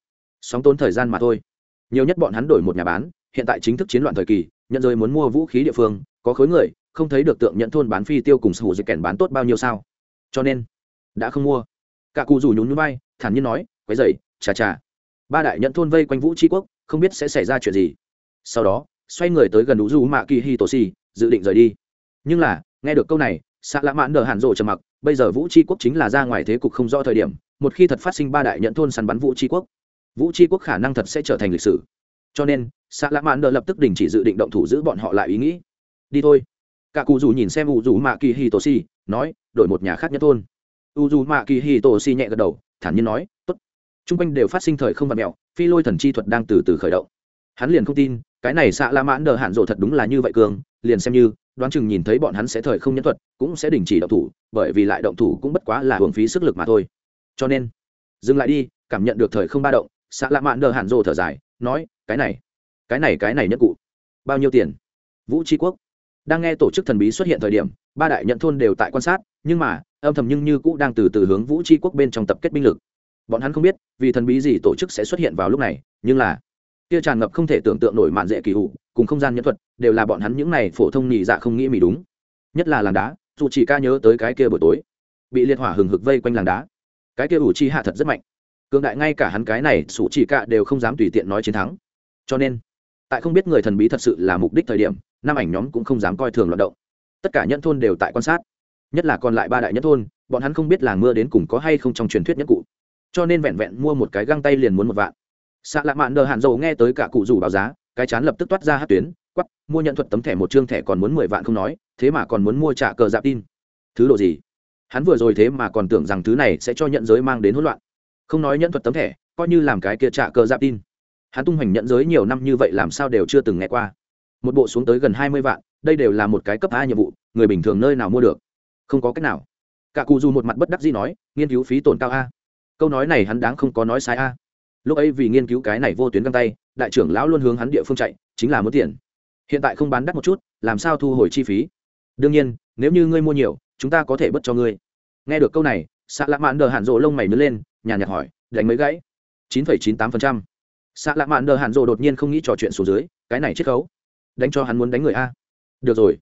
Sóng tốn thời gian mà thôi. Nhiều nhất bọn hắn đổi một nhà bán hiện tại chính thức chiến loạn thời kỳ, nhận rơi muốn mua vũ khí địa phương, có khối người, không thấy được tượng nhận thôn bán phi tiêu cùng sủ dịch kèn bán tốt bao nhiêu sao. Cho nên, đã không mua. Cả cụ rủ nhún nhún bay thản nhiên nói, quấy dậy chà chà. Ba đại nhận thôn vây quanh vũ tri quốc, không biết sẽ xảy ra chuyện gì. Sau đó, xoay người tới gần đủ du mạ kỳ hi tổ xì dự định rời đi. Nhưng là, nghe được câu này xạ lã mãn đờ hàn rộ trầm mặc, bây giờ vũ tri quốc chính là ra ngoài thế cục không rõ thời điểm, một khi thật phát sinh ba đại nhận thôn săn bắn vũ tri quốc, vũ tri quốc khả năng thật sẽ trở thành lịch sử. Cho nên xạ lạ mạn đờ lập tức đình chỉ dự định động thủ giữ bọn họ lại ý nghĩ. Đi thôi. Cả cụ dù nhìn xem u dù mạ kỳ hi tổ si nói, đổi một nhà khác nhất thôn. U dù mạ kỳ hi tổ si nhẹ gật đầu, thản nhiên nói t ố t t r u n g quanh đều phát sinh thời không và mẹo, phi lôi thần chi thuật đang từ từ khởi động. Hắn liền không tin, cái này xạ la mãn đờ hạn rộ thật đúng là như vậy cường, liền xem như, đoán chừng nhìn thấy bọn hắn sẽ thời không nhân thuật, cũng sẽ đình chỉ động thủ, bởi vì lại động thủ cũng bất quá là hưởng phí sức lực mà thôi. Cho nên, dừng lại đi, cảm nhận được thời không ba động xạ la mãn đờ hạn rộ thở dài, nói, cái này cái này cái này nhất cụ. Bao nhiêu tiền? Vũ tri quốc. Đang nghe tổ chức thần bí xuất hiện thời điểm, ba đại nhận thôn đều tại quan sát, nhưng mà, âm thầm nhưng như cũ đang từ từ hướng vũ tri quốc bên trong tập kết binh lực. Bọn hắn không biết, vì thần bí gì tổ chức sẽ xuất hiện vào lúc này, nhưng là, kia tràn ngập không thể tưởng tượng nổi mạn dễ kỳ hụ cùng không gian nhân thuật, đều là bọn hắn những này phổ thông nhị dạ không nghĩ mì đúng. Nhất là làng đá, dù chỉ ca nhớ tới cái kia buổi tối, bị liệt hỏa hừng hực vây quanh làng đá. Cái kia ủ chi hạ thật rất mạnh. Cường đại ngay cả hắn cái này sủ chỉ ca đều không dám tùy tiện nói chiến thắng. Cho nên tại không biết người thần bí thật sự là mục đích thời điểm năm ảnh nhóm cũng không dám coi thường loạt động. Tất cả nhân thôn đều tại quan sát. Nhất là còn lại ba đại nhất thôn, bọn hắn không biết làng mưa đến cùng có hay không trong truyền thuyết nhất cụ. Cho nên vẹn vẹn mua một cái găng tay liền muốn một vạn. Xạ lạ mạn đờ hạn dầu nghe tới cả cụ rủ báo giá, cái chán lập tức toát ra hát tuyến quắp mua nhận thuật tấm thẻ một chương thẻ còn muốn mười vạn không nói, thế mà còn muốn mua trả cờ dạp tin. Thứ độ gì? Hắn vừa rồi thế mà còn tưởng rằng thứ này sẽ cho nhận giới mang đến hỗn loạn. Không nói nhận thuật tấm thẻ, coi như làm cái kia trả cờ dạp tin hắn tung hoành nhận giới nhiều năm như vậy làm sao đều chưa từng nghe qua. Một bộ xuống tới gần hai mươi vạn, đây đều là một cái cấp a nhiệm vụ, người bình thường nơi nào mua được? Không có cách nào. Cả cụ dù một mặt bất đắc dĩ nói, nghiên cứu phí tổn cao a. Câu nói này hắn đáng không có nói sai a. Lúc ấy vì nghiên cứu cái này vô tuyến găng tay, đại trưởng lão luôn hướng hắn địa phương chạy, chính là muốn tiền. Hiện tại không bán đắt một chút, làm sao thu hồi chi phí? Đương nhiên, nếu như ngươi mua nhiều, chúng ta có thể bớt cho ngươi. Nghe được câu này xạ lạ mạn đờ hạn rộ lông mày nứt lên nhà nhạt hỏi, đánh mấy gãy? chín phẩy chín tám phần trăm xạ lạ mạn đờ hạn rồ đột nhiên không nghĩ trò chuyện xuống dưới, cái này chiết khấu. Đánh cho hắn muốn đánh người a. Được rồi.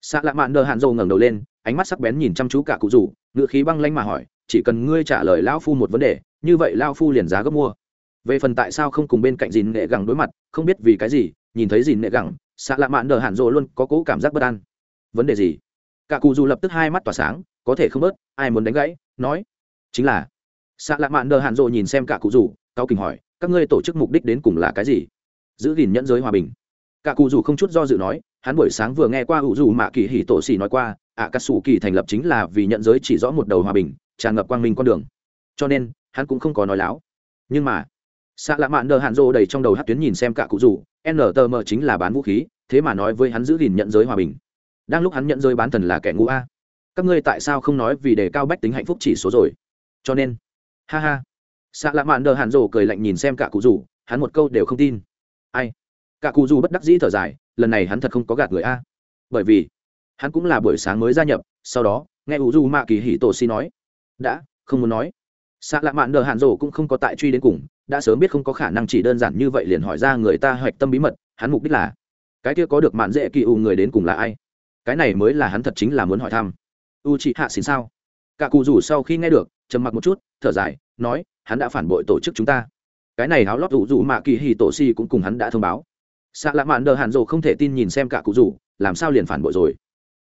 Xạ lạ mạn đờ hạn rồ ngẩng đầu lên, ánh mắt sắc bén nhìn chăm chú cả cụ rủ, ngựa khí băng lanh mà hỏi, chỉ cần ngươi trả lời lao phu một vấn đề, như vậy lao phu liền giá gấp mua. Về phần tại sao không cùng bên cạnh dìn nghệ gẳng đối mặt, không biết vì cái gì, nhìn thấy dìn nghệ gẳng, xạ lạ mạn đờ hạn rồ luôn có cố cảm giác bất an. Vấn đề gì? Cả cụ dù lập tức hai mắt tỏa sáng, có thể không bớt, ai muốn đánh gãy, nói. Chính là, xạ lạ mạn đờ hạn rồ nhìn xem cả cụ rủ, cao kình hỏi các ngươi tổ chức mục đích đến cùng là cái gì? Giữ gìn nhẫn giới hòa bình. Cả cụ dù không chút do dự nói, hắn buổi sáng vừa nghe qua ủ dù mạ kỳ hỉ tổ xì nói qua, ạ cà sủ kỳ thành lập chính là vì nhận giới chỉ rõ một đầu hòa bình, tràn ngập quang minh con đường. Cho nên, hắn cũng không có nói láo. Nhưng mà xạ lạ mạn đờ hạn rô đầy trong đầu hát tuyến nhìn xem cả cụ dù ntm chính là bán vũ khí, thế mà nói với hắn giữ gìn nhận giới hòa bình. Đang lúc hắn nhận giới bán thần là kẻ ngũ a. Các ngươi tại sao không nói vì đề cao bách tính hạnh phúc chỉ số rồi? Cho nên, ha ha xạ lạ mạn đờ hàn rổ cười lạnh nhìn xem cả cụ rủ, hắn một câu đều không tin. Ai? Cả cụ rủ bất đắc dĩ thở dài lần này hắn thật không có gạt người a. Bởi vì hắn cũng là buổi sáng mới gia nhập sau đó nghe u du mạ kỳ hỉ tổ si nói đã không muốn nói. Xạ lạ mạn đờ hàn rổ cũng không có tại truy đến cùng đã sớm biết không có khả năng chỉ đơn giản như vậy liền hỏi ra người ta hoạch tâm bí mật hắn mục đích là cái kia có được mạn dễ kỳ u người đến cùng là ai? Cái này mới là hắn thật chính là muốn hỏi thăm. U chị hạ xin sao? Cả cụ rủ sau khi nghe được trầm mặc một chút thở dài nói hắn đã phản bội tổ chức chúng ta. Cái này háo lót rủ rủ mạ kỳ hì tổ si cũng cùng hắn đã thông báo. Xạ lạ mạn đờ hàn rộ không thể tin nhìn xem cả cụ rủ làm sao liền phản bội rồi?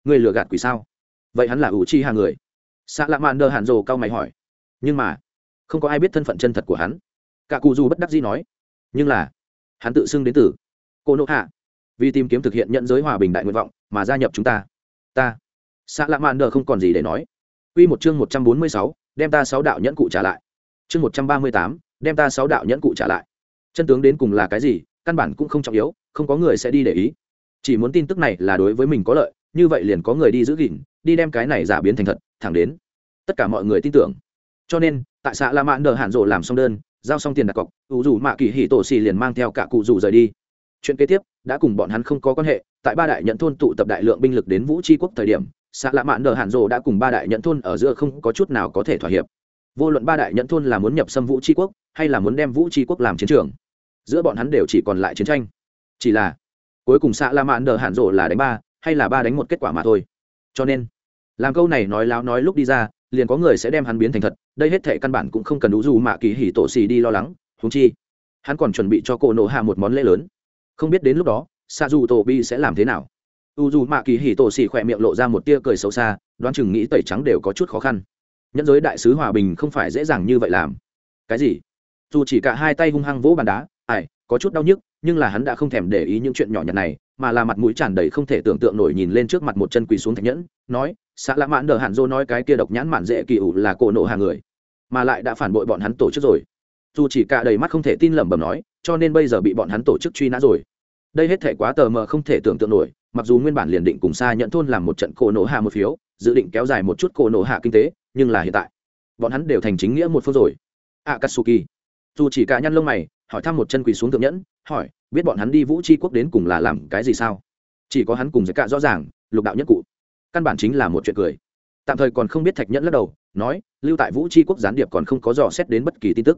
Người lừa gạt quỷ sao? Vậy hắn là ủ chi hàng người? Xạ lạ mạn đờ hàn rộ cao mày hỏi. Nhưng mà không có ai biết thân phận chân thật của hắn. Cả cụ rủ bất đắc dĩ nói. Nhưng là hắn tự xưng đến từ cô nộ hạ. Vì tìm kiếm thực hiện nhận giới hòa bình đại nguyện vọng mà gia nhập chúng ta. Ta. Xạ lạ mạn đờ không còn gì để nói. Quy một chương một trăm bốn mươi sáu, đem ta sáu đạo nhẫn cụ trả lại. Chương một trăm ba mươi tám, đem ta sáu đạo nhẫn cụ trả lại. Chân tướng đến cùng là cái gì, căn bản cũng không trọng yếu không có người sẽ đi để ý. Chỉ muốn tin tức này là đối với mình có lợi như vậy liền có người đi giữ gìn đi đem cái này giả biến thành thật thẳng đến. Tất cả mọi người tin tưởng. Cho nên tại xã la mãn đờ hạn rộ làm xong đơn giao xong tiền đặt cọc ủ dù mạ kỳ hỉ tổ xì liền mang theo cả cụ dù rời đi. Chuyện kế tiếp đã cùng bọn hắn không có quan hệ tại ba đại nhận thôn tụ tập đại lượng binh lực đến vũ tri quốc thời điểm xã lạ mạn đờ hạn rộ đã cùng ba đại nhận thôn ở giữa không có chút nào có thể thỏa hiệp vô luận ba đại nhẫn thôn là muốn nhập xâm vũ tri quốc, hay là muốn đem vũ tri quốc làm chiến trường, giữa bọn hắn đều chỉ còn lại chiến tranh. Chỉ là, cuối cùng xạ la mạn đờ hạn rộ là đánh ba, hay là ba đánh một kết quả mà thôi. Cho nên, làm câu này nói láo nói lúc đi ra, liền có người sẽ đem hắn biến thành thật, đây hết thệ căn bản cũng không cần đủ dù mạ kỳ hỉ tổ xì đi lo lắng húng chi, hắn còn chuẩn bị cho cô nổ hạ một món lễ lớn. Không biết đến lúc đó xạ dù tổ bi sẽ làm thế nào? U dù mạ kỳ hỉ tổ xì khỏe miệng lộ ra một tia cười xấu xa, đoán chừng nghĩ tẩy trắng đều có chút khó khăn nhẫn giới đại sứ hòa bình không phải dễ dàng như vậy làm. Cái gì? Dù chỉ cả hai tay hung hăng vỗ bàn đá, ai, có chút đau nhức, nhưng là hắn đã không thèm để ý những chuyện nhỏ nhặt này, mà là mặt mũi tràn đầy không thể tưởng tượng nổi nhìn lên trước mặt một chân quỳ xuống thạch nhẫn, nói, xã lã mãn đờ hạn dô nói cái kia độc nhãn mạn dễ kỳ ủ là cổ nộ hàng người, mà lại đã phản bội bọn hắn tổ chức rồi. Dù chỉ cả đầy mắt không thể tin lẩm bẩm nói, cho nên bây giờ bị bọn hắn tổ chức truy nã rồi. Đây hết thể quá tờ mờ không thể tưởng tượng nổi, mặc dù nguyên bản liền định cùng xa nhận thôn làm một trận cổ nộ hạ một phiếu, dự định kéo dài một chút cổ nộ hạ kinh tế nhưng là hiện tại, bọn hắn đều thành chính nghĩa một phương rồi. Akatsuki, dù chỉ cả nhăn lông mày, hỏi thăm một chân quỳ xuống thượng nhẫn, hỏi, biết bọn hắn đi vũ tri quốc đến cùng là làm cái gì sao? Chỉ có hắn cùng giải cả rõ ràng, lục đạo nhất cụ. Căn bản chính là một chuyện cười. Tạm thời còn không biết thạch nhẫn lắc đầu, nói, lưu tại vũ tri quốc gián điệp còn không có dò xét đến bất kỳ tin tức.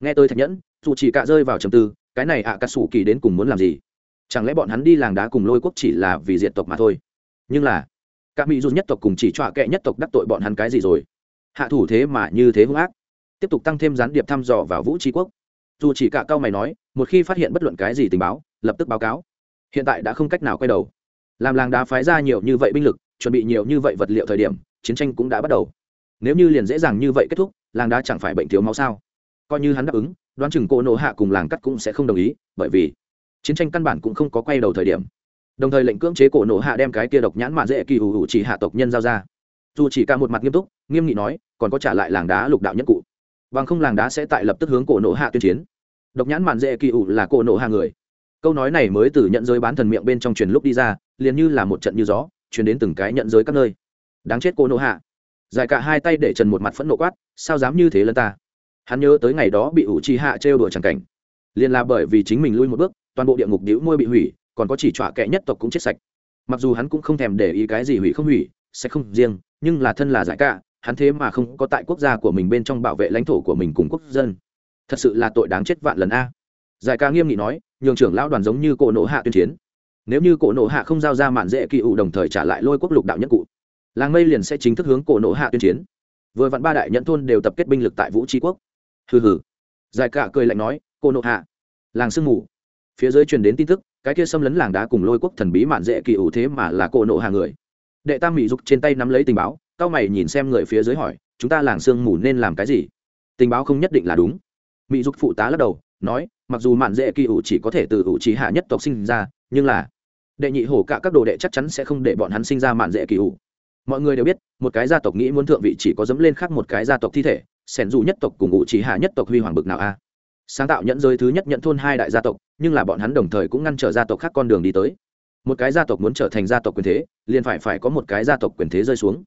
Nghe tôi thạch nhẫn, dù chỉ cả rơi vào trầm tư, cái này ạ à cà sủ kỳ đến cùng muốn làm gì? Chẳng lẽ bọn hắn đi làng đá cùng lôi quốc chỉ là vì diện tộc mà thôi? Nhưng là các mỹ dù nhất tộc cùng chỉ trọa kệ nhất tộc đắc tội bọn hắn cái gì rồi? Hạ thủ thế mà như thế hung ác. Tiếp tục tăng thêm gián điệp thăm dò vào vũ tri quốc. Dù chỉ cả cao mày nói, một khi phát hiện bất luận cái gì tình báo, lập tức báo cáo. Hiện tại đã không cách nào quay đầu. Làm làng đá phái ra nhiều như vậy binh lực, chuẩn bị nhiều như vậy vật liệu thời điểm, chiến tranh cũng đã bắt đầu. Nếu như liền dễ dàng như vậy kết thúc, làng đá chẳng phải bệnh thiếu máu sao? Coi như hắn đáp ứng, đoán chừng cô nộ hạ cùng làng cắt cũng sẽ không đồng ý, bởi vì chiến tranh căn bản cũng không có quay đầu thời điểm. Đồng thời lệnh cưỡng chế cổ nổ hạ đem cái kia độc nhãn mạn dễ kỳ hữu chỉ hạ tộc nhân giao ra dù chỉ cả một mặt nghiêm túc, nghiêm nghị nói, còn có trả lại làng đá lục đạo nhất cụ. Bằng không làng đá sẽ tại lập tức hướng cổ nộ hạ tuyên chiến. Độc nhãn mạn dễ kỳ ủ là cổ nộ hạ người. Câu nói này mới từ nhận giới bán thần miệng bên trong truyền lúc đi ra, liền như là một trận như gió, truyền đến từng cái nhận giới các nơi. Đáng chết cổ nộ hạ. Giải cả hai tay để trần một mặt phẫn nộ quát, sao dám như thế lân ta? Hắn nhớ tới ngày đó bị ủ chi hạ trêu đùa chẳng cảnh. Liền là bởi vì chính mình lui một bước, toàn bộ địa ngục đĩu môi bị hủy, còn có chỉ trọa kệ nhất tộc cũng chết sạch. Mặc dù hắn cũng không thèm để ý cái gì hủy không hủy sẽ không riêng, nhưng là thân là giải cả, hắn thế mà không có tại quốc gia của mình bên trong bảo vệ lãnh thổ của mình cùng quốc dân. Thật sự là tội đáng chết vạn lần a. Giải ca nghiêm nghị nói, nhường trưởng lão đoàn giống như cổ nộ hạ tuyên chiến. Nếu như cổ nộ hạ không giao ra mạn dễ kỳ ủ đồng thời trả lại lôi quốc lục đạo nhất cụ, làng mây liền sẽ chính thức hướng cổ nộ hạ tuyên chiến. Vừa vặn ba đại nhẫn thôn đều tập kết binh lực tại vũ tri quốc. Hừ hừ. Giải cả cười lạnh nói, cổ nộ hạ. Làng sương mù. Phía dưới truyền đến tin tức, cái kia xâm lấn làng đá cùng lôi quốc thần bí mạn dễ kỳ ủ thế mà là cổ nộ hạ người đệ tam mỹ dục trên tay nắm lấy tình báo, cao mày nhìn xem người phía dưới hỏi, chúng ta làng sương mù nên làm cái gì? Tình báo không nhất định là đúng. Mỹ dục phụ tá lắc đầu, nói, mặc dù mạn dễ kỳ ủ chỉ có thể từ ủ trí hạ nhất tộc sinh ra, nhưng là đệ nhị hổ cả các đồ đệ chắc chắn sẽ không để bọn hắn sinh ra mạn dễ kỳ ủ. Mọi người đều biết, một cái gia tộc nghĩ muốn thượng vị chỉ có dẫm lên khác một cái gia tộc thi thể, sẻn dù nhất tộc cùng ủ trí hạ nhất tộc huy hoàng bực nào a? Sáng tạo nhận giới thứ nhất nhận thôn hai đại gia tộc, nhưng là bọn hắn đồng thời cũng ngăn trở gia tộc khác con đường đi tới một cái gia tộc muốn trở thành gia tộc quyền thế, liền phải phải có một cái gia tộc quyền thế rơi xuống.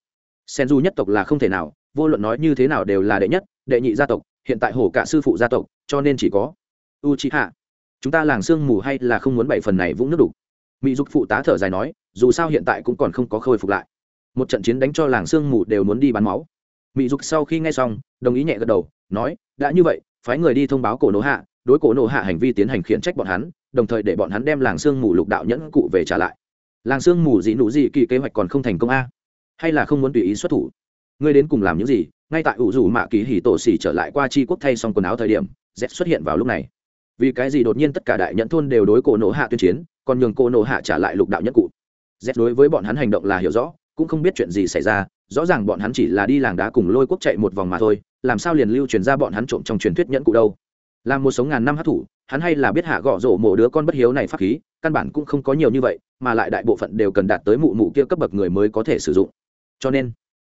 Sen du nhất tộc là không thể nào, vô luận nói như thế nào đều là đệ nhất, đệ nhị gia tộc, hiện tại hổ cả sư phụ gia tộc, cho nên chỉ có u chi hạ chúng ta làng sương mù hay là không muốn bảy phần này vũng nước đủ mỹ dục phụ tá thở dài nói, dù sao hiện tại cũng còn không có khôi phục lại. Một trận chiến đánh cho làng sương mù đều muốn đi bắn máu. Mỹ dục sau khi nghe xong, đồng ý nhẹ gật đầu, nói, đã như vậy, phái người đi thông báo cổ nổ hạ, đối cổ nổ hạ hành vi tiến hành khiển trách bọn hắn đồng thời để bọn hắn đem làng sương mù lục đạo nhẫn cụ về trả lại. Làng sương mù dị nụ dị kỳ kế hoạch còn không thành công a? Hay là không muốn tùy ý xuất thủ? Ngươi đến cùng làm những gì? Ngay tại ủ rủ mạ kỳ hỉ tổ xỉ trở lại qua chi quốc thay xong quần áo thời điểm, z xuất hiện vào lúc này. Vì cái gì đột nhiên tất cả đại nhẫn thôn đều đối cổ nổ hạ tuyên chiến, còn nhường cổ nổ hạ trả lại lục đạo nhất cụ? Z đối với bọn hắn hành động là hiểu rõ, cũng không biết chuyện gì xảy ra, rõ ràng bọn hắn chỉ là đi làng đá cùng lôi quốc chạy một vòng mà thôi, làm sao liền lưu truyền ra bọn hắn trộm trong truyền thuyết nhẫn cụ đâu? Làm một sống ngàn năm hát thủ, hắn hay là biết hạ gõ rổ mộ đứa con bất hiếu này pháp khí, căn bản cũng không có nhiều như vậy, mà lại đại bộ phận đều cần đạt tới mụ mụ kia cấp bậc người mới có thể sử dụng. Cho nên,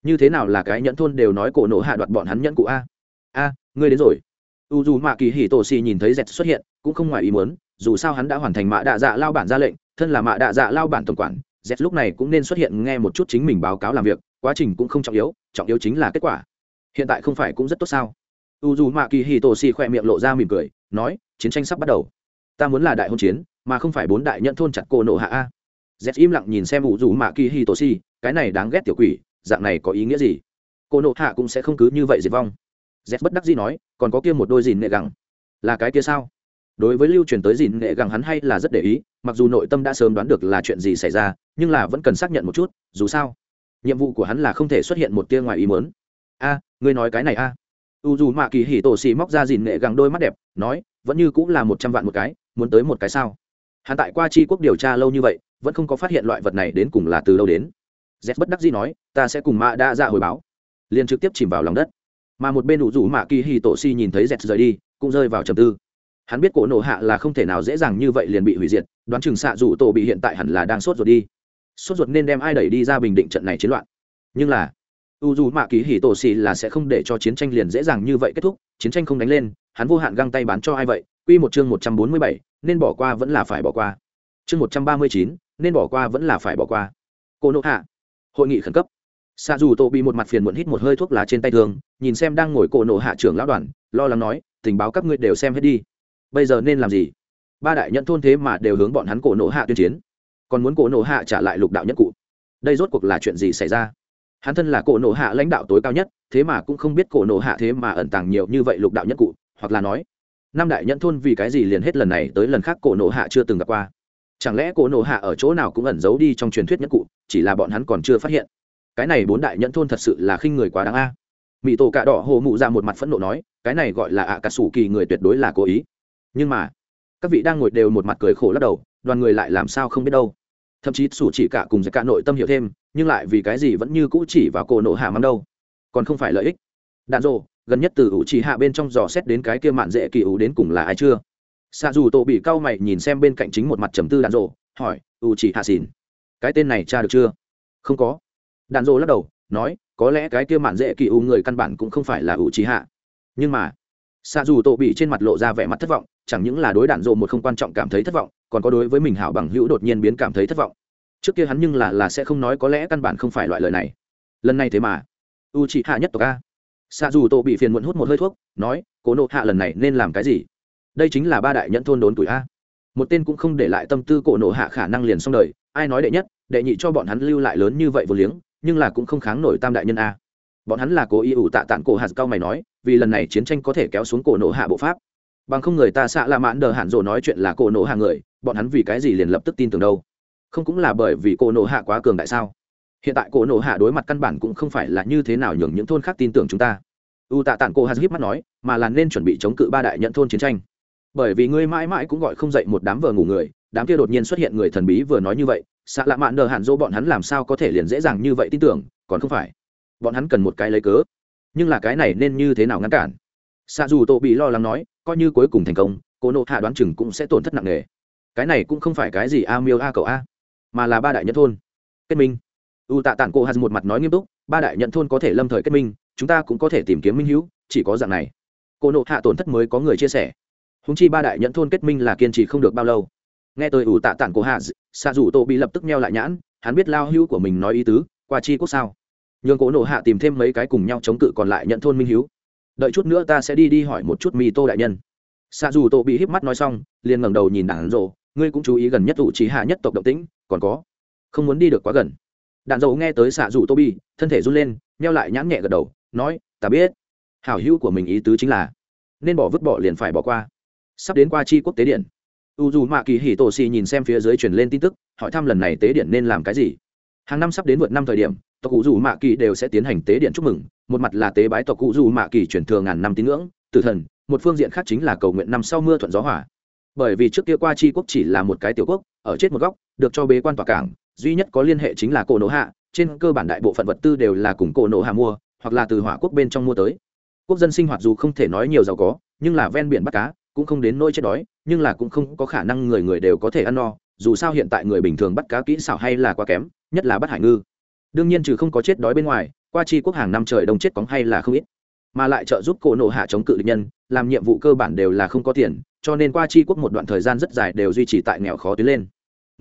như thế nào là cái nhẫn thôn đều nói cổ nổ hạ đoạt bọn hắn nhẫn cụ a? A, ngươi đến rồi. U dù mạ kỳ hỉ tổ xì nhìn thấy dẹt xuất hiện, cũng không ngoài ý muốn, dù sao hắn đã hoàn thành mạ đạ dạ lao bản ra lệnh, thân là mạ đạ dạ lao bản tổng quản dẹt lúc này cũng nên xuất hiện nghe một chút chính mình báo cáo làm việc, quá trình cũng không trọng yếu trọng yếu chính là kết quả. Hiện tại không phải cũng rất tốt sao? U dù mạ kỳ hì tổ xì khỏe miệng lộ ra mỉm cười, nói, chiến tranh sắp bắt đầu. Ta muốn là đại hôn chiến, mà không phải bốn đại nhận thôn chặt cổ nổ hạ a. Z im lặng nhìn xem u dù mạ kỳ hì tổ xì, cái này đáng ghét tiểu quỷ, dạng này có ý nghĩa gì? Cô nộ hạ cũng sẽ không cứ như vậy diệt vong. Z bất đắc dĩ nói, còn có kia một đôi dìn nệ gẳng. Là cái kia sao? Đối với lưu truyền tới dìn nghệ gẳng hắn hay là rất để ý, mặc dù nội tâm đã sớm đoán được là chuyện gì xảy ra, nhưng là vẫn cần xác nhận một chút, dù sao, nhiệm vụ của hắn là không thể xuất hiện một tia ngoài ý muốn. A, ngươi nói cái này a u dù mạ kỳ hỉ tổ xì móc ra dìn nghệ gắng đôi mắt đẹp, nói, vẫn như cũng là một trăm vạn một cái, muốn tới một cái sao? Hắn tại qua tri quốc điều tra lâu như vậy, vẫn không có phát hiện loại vật này đến cùng là từ đâu đến. Z bất đắc dĩ nói, ta sẽ cùng mạ đa ra hồi báo. Liền trực tiếp chìm vào lòng đất. Mà một bên u dù mạ kỳ hì tổ xì nhìn thấy z rời đi, cũng rơi vào trầm tư. Hắn biết cổ nổ hạ là không thể nào dễ dàng như vậy liền bị hủy diệt, đoán chừng xạ dù tổ bị hiện tại hẳn là đang sốt ruột đi. Sốt ruột nên đem ai đẩy đi ra bình định trận này chiến loạn. Nhưng là u dù mạ kỳ hì tổ xì là sẽ không để cho chiến tranh liền dễ dàng như vậy kết thúc, chiến tranh không đánh lên, hắn vô hạn găng tay bán cho ai vậy? Quy một chương một trăm bốn mươi bảy, nên bỏ qua vẫn là phải bỏ qua. Chương một trăm ba mươi chín, nên bỏ qua vẫn là phải bỏ qua. Cô nộ hạ, hội nghị khẩn cấp. Xa dù tổ bị một mặt phiền muộn hít một hơi thuốc lá trên tay thường, nhìn xem đang ngồi cổ nộ hạ trưởng lão đoàn, lo lắng nói, tình báo các ngươi đều xem hết đi. Bây giờ nên làm gì? Ba đại nhận thôn thế mà đều hướng bọn hắn cổ nộ hạ tuyên chiến. Còn muốn cổ nộ hạ trả lại lục đạo nhất cụ. Đây rốt cuộc là chuyện gì xảy ra? Hắn thân là cổ nộ hạ lãnh đạo tối cao nhất, thế mà cũng không biết cổ nộ hạ thế mà ẩn tàng nhiều như vậy lục đạo nhất cụ, hoặc là nói, năm đại nhận thôn vì cái gì liền hết lần này tới lần khác cổ nộ hạ chưa từng gặp qua. Chẳng lẽ cổ nộ hạ ở chỗ nào cũng ẩn giấu đi trong truyền thuyết nhất cụ, chỉ là bọn hắn còn chưa phát hiện? Cái này bốn đại nhẫn thôn thật sự là khinh người quá đáng a. Mỹ tổ cạ đỏ hồ mụ ra một mặt phẫn nộ nói, cái này gọi là ạ à cà sủ kỳ người tuyệt đối là cố ý. Nhưng mà, các vị đang ngồi đều một mặt cười khổ lắc đầu, đoàn người lại làm sao không biết đâu thậm chí sủ chỉ cả cùng cả nội tâm hiểu thêm, nhưng lại vì cái gì vẫn như cũ chỉ vào cổ nộ hạ mắm đâu. Còn không phải lợi ích. Đạn rộ gần nhất từ ủ chỉ hạ bên trong dò xét đến cái kia mạn dễ kỳ ủ đến cùng là ai chưa? Xạ dù tổ bị cau mày nhìn xem bên cạnh chính một mặt trầm tư đạn rộ hỏi, ủ chỉ hạ xỉn, cái tên này tra được chưa? Không có. Đạn rộ lắc đầu, nói, có lẽ cái kia mạn dễ kỳ ủ người căn bản cũng không phải là ủ chỉ hạ. Nhưng mà xạ dù tổ bị trên mặt lộ ra vẻ mặt thất vọng, chẳng những là đối đạn rộ một không quan trọng cảm thấy thất vọng còn có đối với mình hảo bằng hữu đột nhiên biến cảm thấy thất vọng. Trước kia hắn nhưng là là sẽ không nói có lẽ căn bản không phải loại lời này. Lần này thế mà u chị hạ nhất tộc a. Xạ dù tổ bị phiền muộn hút một hơi thuốc, nói, cố nộ hạ lần này nên làm cái gì? Đây chính là ba đại nhẫn thôn đốn tuổi a. Một tên cũng không để lại tâm tư cổ nộ hạ khả năng liền xong đời, ai nói đệ nhất, đệ nhị cho bọn hắn lưu lại lớn như vậy vô liếng, nhưng là cũng không kháng nổi tam đại nhân a. Bọn hắn là cố ý ủ tạ tản cổ hạt cao mày nói, vì lần này chiến tranh có thể kéo xuống cổ nộ hạ bộ pháp bằng không người ta xạ lạ mãn đờ hạn rồ nói chuyện là cổ nộ hạ người, bọn hắn vì cái gì liền lập tức tin tưởng đâu? Không cũng là bởi vì cổ nộ hạ quá cường đại sao? Hiện tại cổ nộ hạ đối mặt căn bản cũng không phải là như thế nào nhường những thôn khác tin tưởng chúng ta. U tạ tản cô hạt híp mắt nói, mà là nên chuẩn bị chống cự ba đại nhận thôn chiến tranh. Bởi vì ngươi mãi mãi cũng gọi không dậy một đám vợ ngủ người, đám kia đột nhiên xuất hiện người thần bí vừa nói như vậy, xạ lạ mạn đờ hạn dỗ bọn hắn làm sao có thể liền dễ dàng như vậy tin tưởng, còn không phải. Bọn hắn cần một cái lấy cớ. Nhưng là cái này nên như thế nào ngăn cản? Xạ dù tổ bị lo lắng nói coi như cuối cùng thành công cô nộ hạ đoán chừng cũng sẽ tổn thất nặng nề. Cái này cũng không phải cái gì a miêu a cậu a, mà là ba đại nhân thôn. Kết minh. U tạ tản cô hạt một mặt nói nghiêm túc, ba đại nhận thôn có thể lâm thời kết minh, chúng ta cũng có thể tìm kiếm minh hữu, chỉ có dạng này. Cô nộ hạ tổn thất mới có người chia sẻ. Húng chi ba đại nhận thôn kết minh là kiên trì không được bao lâu. Nghe tôi ủ tạ tản cô hạ xạ rủ tổ bị lập tức neo lại nhãn, hắn biết lao hữu của mình nói ý tứ, qua chi quốc sao? Nhường cổ nộ hạ tìm thêm mấy cái cùng nhau chống cự còn lại nhận thôn minh hữu đợi chút nữa ta sẽ đi đi hỏi một chút mi tô đại nhân. Xạ dù tô bị híp mắt nói xong, liền ngẩng đầu nhìn đàn rộ ngươi cũng chú ý gần nhất ủ trí hạ nhất tộc động tĩnh, còn có, không muốn đi được quá gần. Đạn dầu nghe tới xạ dù tô bị, thân thể run lên neo lại nhãn nhẹ gật đầu, nói, ta biết, hảo hữu của mình ý tứ chính là nên bỏ vứt bỏ liền phải bỏ qua. Sắp đến qua chi quốc tế điện. U dù mạ kỳ hì tổ xì nhìn xem phía dưới truyền lên tin tức, hỏi thăm lần này tế điện nên làm cái gì. Hàng năm sắp đến vượt năm thời điểm tộc cụ dù mạ kỳ đều sẽ tiến hành tế điện chúc mừng. Một mặt là tế bái tộc cụ dù mạ kỳ truyền thừa ngàn năm tín ngưỡng, tử thần, một phương diện khác chính là cầu nguyện năm sau mưa thuận gió hỏa bởi vì trước kia qua chi quốc chỉ là một cái tiểu quốc, ở chết một góc, được cho bế quan tòa cảng, duy nhất có liên hệ chính là cổ nổ hạ, trên cơ bản đại bộ phận vật tư đều là cùng cổ nổ hạ mua, hoặc là từ hỏa quốc bên trong mua tới. Quốc dân sinh hoạt dù không thể nói nhiều giàu có, nhưng là ven biển bắt cá, cũng không đến nỗi chết đói, nhưng là cũng không có khả năng người người đều có thể ăn no, dù sao hiện tại người bình thường bắt cá kỹ xảo hay là quá kém, nhất là bắt hải ngư đương nhiên trừ không có chết đói bên ngoài, qua chi quốc hàng năm trời đông chết cóng hay là không ít. Mà lại trợ giúp cổ nộ hạ chống cự địch nhân, làm nhiệm vụ cơ bản đều là không có tiền, cho nên qua chi quốc một đoạn thời gian rất dài đều duy trì tại nghèo khó tiến lên.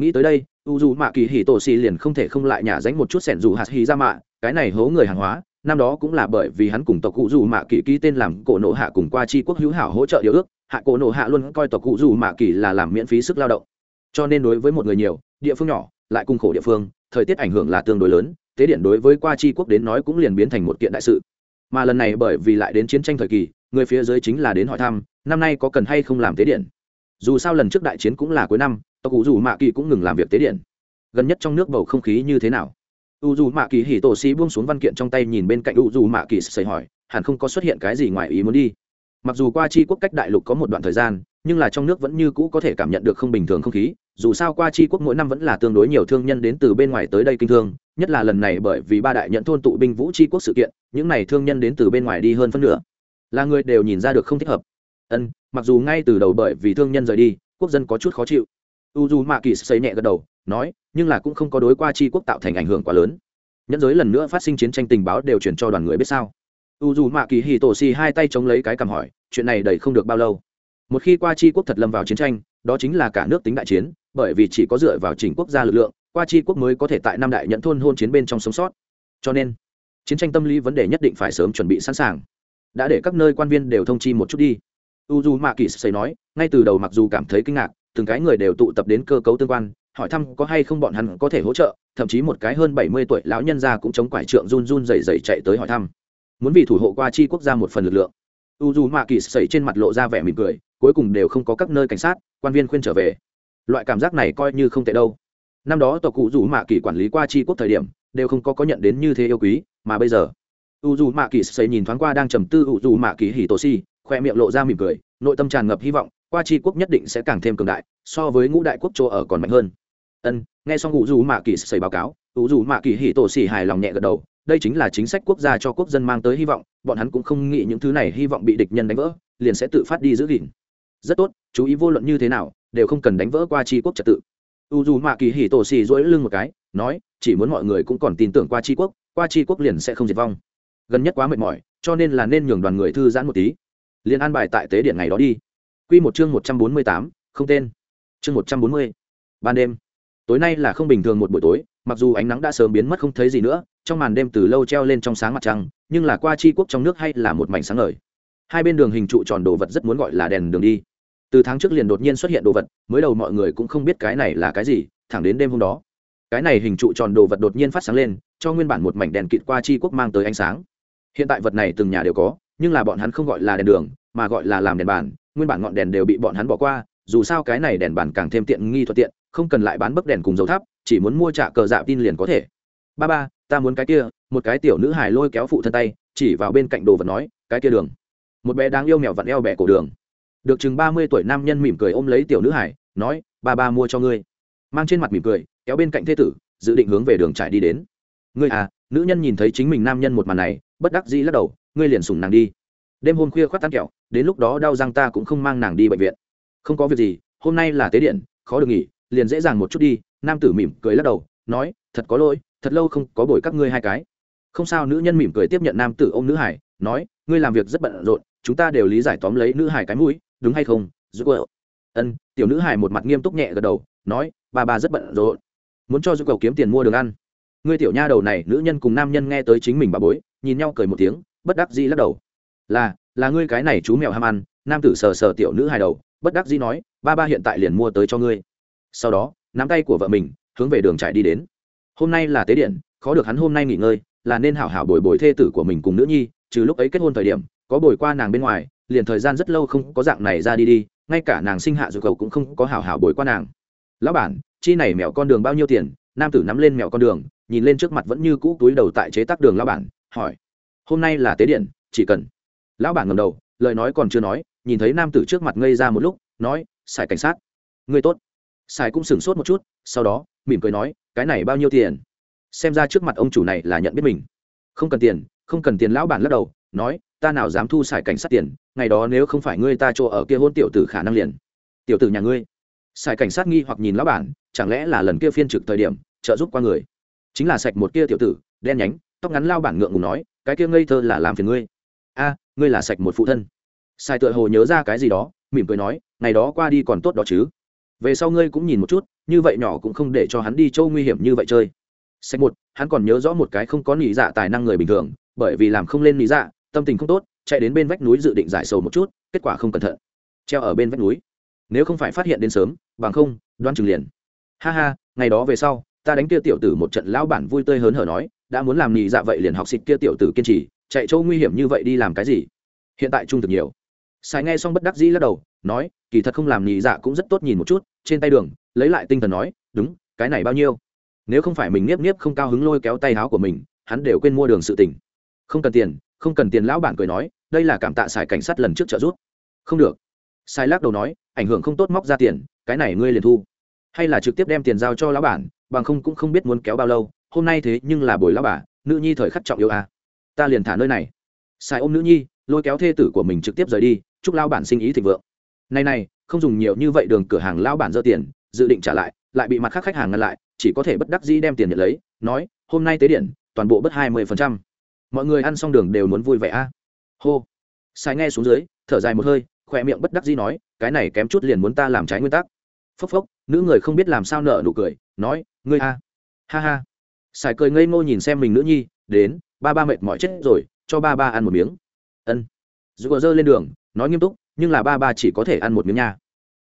Nghĩ tới đây, u dù mạ kỳ hì tổ xì liền không thể không lại nhả dánh một chút sẻn dù hạt hì ra mạ, cái này hố người hàng hóa, năm đó cũng là bởi vì hắn cùng tộc cụ dù mạ kỳ ký tên làm cổ nộ hạ cùng qua chi quốc hữu hảo hỗ trợ điều ước, hạ cổ nộ hạ luôn coi tộc cụ dù mạ kỳ là làm miễn phí sức lao động. Cho nên đối với một người nhiều, địa phương nhỏ, lại cùng khổ địa phương, thời tiết ảnh hưởng là tương đối lớn tế điện đối với qua chi quốc đến nói cũng liền biến thành một kiện đại sự. Mà lần này bởi vì lại đến chiến tranh thời kỳ, người phía dưới chính là đến hỏi thăm, năm nay có cần hay không làm tế điện? Dù sao lần trước đại chiến cũng là cuối năm, tộc cụ dù mạ kỳ cũng ngừng làm việc tế điện. Gần nhất trong nước bầu không khí như thế nào? U dù mạ kỳ hỉ tổ xì buông xuống văn kiện trong tay nhìn bên cạnh u dù mạ kỳ xây hỏi, hẳn không có xuất hiện cái gì ngoài ý muốn đi. Mặc dù qua chi quốc cách đại lục có một đoạn thời gian, nhưng là trong nước vẫn như cũ có thể cảm nhận được không bình thường không khí, dù sao qua chi quốc mỗi năm vẫn là tương đối nhiều thương nhân đến từ bên ngoài tới đây kinh thương nhất là lần này bởi vì ba đại nhận thôn tụ binh vũ tri quốc sự kiện, những n à y thương nhân đến từ bên ngoài đi hơn phân nửa. Là người đều nhìn ra được không thích hợp. Ân, mặc dù ngay từ đầu bởi vì thương nhân rời đi, quốc dân có chút khó chịu. U d u mạ kỳ xây nhẹ gật đầu, nói, nhưng là cũng không có đối qua tri quốc tạo thành ảnh hưởng quá lớn. Nhẫn giới lần nữa phát sinh chiến tranh tình báo đều chuyển cho đoàn người biết sao. U d u mạ kỳ hì tổ xì hai tay chống lấy cái cằm hỏi, chuyện này đầy không được bao lâu. Một khi qua tri quốc thật lâm vào chiến tranh, đó chính là cả nước tính đại chiến, bởi vì chỉ có dựa vào chỉnh quốc gia lực lượng qua chi quốc mới có thể tại năm đại nhận thôn hôn chiến bên trong sống sót. Cho nên, chiến tranh tâm lý vấn đề nhất định phải sớm chuẩn bị sẵn sàng. Đã để các nơi quan viên đều thông chi một chút đi. U d u mạ kỳ xây nói, ngay từ đầu mặc dù cảm thấy kinh ngạc, từng cái người đều tụ tập đến cơ cấu tương quan, hỏi thăm có hay không bọn hắn có thể hỗ trợ, thậm chí một cái hơn bảy mươi tuổi lão nhân gia cũng chống quải trượng run run dày dày chạy tới hỏi thăm. Muốn vì thủ hộ qua chi quốc gia một phần lực lượng. U d u mạ kỳ sẩy trên mặt lộ ra vẻ mỉm cười, cuối cùng đều không có các nơi cảnh sát, quan viên khuyên trở về. Loại cảm giác này coi như không tệ đâu năm đó tộc cụ dù mạ kỳ quản lý qua chi quốc thời điểm, đều không có có nhận đến như thế yêu quý, mà bây giờ u dù mạ kỳ sẩy nhìn thoáng qua đang trầm tư u dù mạ kỳ hỉ tổ si, khoe miệng lộ ra mỉm cười, nội tâm tràn ngập hy vọng, qua chi quốc nhất định sẽ càng thêm cường đại, so với ngũ đại quốc chỗ ở còn mạnh hơn. Ân, nghe xong u dù mạ kỳ sẩy báo cáo u dù mạ kỳ hỉ tổ si hài lòng nhẹ gật đầu, đây chính là chính sách quốc gia cho quốc dân mang tới hy vọng, bọn hắn cũng không nghĩ những thứ này hy vọng bị địch nhân đánh vỡ, liền sẽ tự phát đi giữ gìn. Rất tốt, chú ý vô luận như thế nào, đều không cần đánh vỡ qua tri quốc trật tự u dù mạ kỳ hỉ tổ xì dỗi lưng một cái, nói, chỉ muốn mọi người cũng còn tin tưởng qua tri quốc, qua tri quốc liền sẽ không diệt vong. Gần nhất quá mệt mỏi, cho nên là nên nhường đoàn người thư giãn một tí. Liền an bài tại tế điện ngày đó đi. Q một chương một trăm bốn mươi tám, không tên. Chương một trăm bốn mươi. Ban đêm. Tối nay là không bình thường một buổi tối, mặc dù ánh nắng đã sớm biến mất không thấy gì nữa, trong màn đêm từ lâu treo lên trong sáng mặt trăng, nhưng là qua chi quốc trong nước hay là một mảnh sáng ngời. Hai bên đường hình trụ tròn đồ vật rất muốn gọi là đèn đường đi từ tháng trước liền đột nhiên xuất hiện đồ vật, mới đầu mọi người cũng không biết cái này là cái gì, thẳng đến đêm hôm đó, cái này hình trụ tròn đồ vật đột nhiên phát sáng lên, cho nguyên bản một mảnh đèn kịt qua chi quốc mang tới ánh sáng. Hiện tại vật này từng nhà đều có, nhưng là bọn hắn không gọi là đèn đường, mà gọi là làm đèn bàn, nguyên bản ngọn đèn đều bị bọn hắn bỏ qua, dù sao cái này đèn bàn càng thêm tiện nghi thuận tiện, không cần lại bán bấc đèn cùng dầu tháp, chỉ muốn mua trả cờ dạ tin liền có thể. Ba ba, ta muốn cái kia, một cái tiểu nữ hài lôi kéo phụ thân tay, chỉ vào bên cạnh đồ vật nói, cái kia đường. Một bé đáng yêu mèo vặn eo bẻ cổ đường được chừng ba mươi tuổi nam nhân mỉm cười ôm lấy tiểu nữ hải, nói, ba ba mua cho ngươi. Mang trên mặt mỉm cười, kéo bên cạnh thế tử, dự định hướng về đường trải đi đến. Ngươi à? Nữ nhân nhìn thấy chính mình nam nhân một màn này, bất đắc dĩ lắc đầu, ngươi liền sùng nàng đi. Đêm hôm khuya khoác tan kẹo, đến lúc đó đau răng ta cũng không mang nàng đi bệnh viện. Không có việc gì, hôm nay là tế điện, khó được nghỉ, liền dễ dàng một chút đi. Nam tử mỉm cười lắc đầu, nói, thật có lỗi, thật lâu không có bồi các ngươi hai cái. Không sao, nữ nhân mỉm cười tiếp nhận nam tử ô m nữ hải, nói, ngươi làm việc rất bận rộn, chúng ta đều lý giải tóm lấy nữ hải cái mũi đúng hay không giúp vợ ân, tiểu nữ hải một mặt nghiêm túc nhẹ gật đầu, nói ba ba rất bận rộn, muốn cho giúp cầu kiếm tiền mua đường ăn. Ngươi tiểu nha đầu này, nữ nhân cùng nam nhân nghe tới chính mình bà bối, nhìn nhau cười một tiếng, bất đắc dĩ lắc đầu. Là là ngươi cái này chú mèo ham ăn, nam tử sờ sờ tiểu nữ hài đầu, bất đắc dĩ nói, ba ba hiện tại liền mua tới cho ngươi. Sau đó, nắm tay của vợ mình, hướng về đường trải đi đến. Hôm nay là tế điện, khó được hắn hôm nay nghỉ ngơi, là nên hảo hảo bồi bồi thê tử của mình cùng nữ nhi, trừ lúc ấy kết hôn thời điểm, có bồi qua nàng bên ngoài liền thời gian rất lâu không có dạng này ra đi đi, ngay cả nàng sinh hạ dù cầu cũng không có hảo hảo bồi qua nàng. Lão bản, chi này mẹo con đường bao nhiêu tiền? Nam tử nắm lên mẹo con đường, nhìn lên trước mặt vẫn như cũ túi đầu tại chế tác đường lão bản, hỏi. Hôm nay là tế điện, chỉ cần. Lão bản ngầm đầu, lời nói còn chưa nói, nhìn thấy nam tử trước mặt ngây ra một lúc, nói xài cảnh sát. Người tốt. Xài cũng sửng sốt một chút, sau đó, mỉm cười nói, cái này bao nhiêu tiền? Xem ra trước mặt ông chủ này là nhận biết mình. Không cần tiền, không cần tiền. Lão bản lắc đầu, nói, ta nào dám thu xài cảnh sát tiền ngày đó nếu không phải ngươi ta chỗ ở kia hôn tiểu tử khả năng liền. Tiểu tử nhà ngươi. Xài cảnh sát nghi hoặc nhìn lão bản, chẳng lẽ là lần kia phiên trực thời điểm, trợ giúp qua người? Chính là sạch một kia tiểu tử, đen nhánh, tóc ngắn lao bản ngượng ngùng nói, cái kia ngây thơ là làm phiền ngươi. A, ngươi là sạch một phụ thân. Sài tựa hồ nhớ ra cái gì đó, mỉm cười nói, ngày đó qua đi còn tốt đó chứ. Về sau ngươi cũng nhìn một chút, như vậy nhỏ cũng không để cho hắn đi châu nguy hiểm như vậy chơi. Sạch một, hắn còn nhớ rõ một cái không có nỉ dạ tài năng người bình thường, bởi vì làm không lên nỉ dạ tâm tình không tốt chạy đến bên vách núi dự định giải sầu một chút, kết quả không cẩn thận. Treo ở bên vách núi. Nếu không phải phát hiện đến sớm, bằng không, đoan chừng liền. Ha ha, ngày đó về sau, ta đánh kia tiểu tử một trận lão bản vui tươi hớn hở nói, đã muốn làm nỉ dạ vậy liền học xịt kia tiểu tử kiên trì, chạy chỗ nguy hiểm như vậy đi làm cái gì? Hiện tại trung thực nhiều. Sai nghe xong bất đắc dĩ lắc đầu, nói, kỳ thật không làm nhị dạ cũng rất tốt nhìn một chút, trên tay đường, lấy lại tinh thần nói, đúng, cái này bao nhiêu? Nếu không phải mình niếp niếp không cao hứng lôi kéo tay áo của mình, hắn đều quên mua đường sự tỉnh không cần tiền không cần tiền lão bản cười nói, đây là cảm tạ xài cảnh sát lần trước trợ giúp. Không được. Sai lắc đầu nói, ảnh hưởng không tốt móc ra tiền, cái này ngươi liền thu. Hay là trực tiếp đem tiền giao cho lão bản, bằng không cũng không biết muốn kéo bao lâu, hôm nay thế nhưng là buổi lão bà, nữ nhi thời khắc trọng yêu à. ta liền thả nơi này. Sai ôm nữ nhi, lôi kéo thê tử của mình trực tiếp rời đi, chúc lão bản sinh ý thịnh vượng. Này này, không dùng nhiều như vậy đường cửa hàng lão bản dơ tiền, dự định trả lại lại bị mặt khác khách hàng ngăn lại, chỉ có thể bất đắc dĩ đem tiền nhận lấy, nói, hôm nay tế điện, toàn bộ bất hai mươi phần trăm mọi người ăn xong đường đều muốn vui vẻ a. Hô. Sai nghe xuống dưới, thở dài một hơi, khỏe miệng bất đắc dĩ nói, cái này kém chút liền muốn ta làm trái nguyên tắc. Phốc phốc, nữ người không biết làm sao nợ nụ cười, nói, ngươi a. Ha ha. Sài cười ngây ngô nhìn xem mình nữ nhi, đến, ba ba mệt mỏi chết rồi, cho ba ba ăn một miếng. Ân. Dù có dơ lên đường, nói nghiêm túc, nhưng là ba ba chỉ có thể ăn một miếng nha.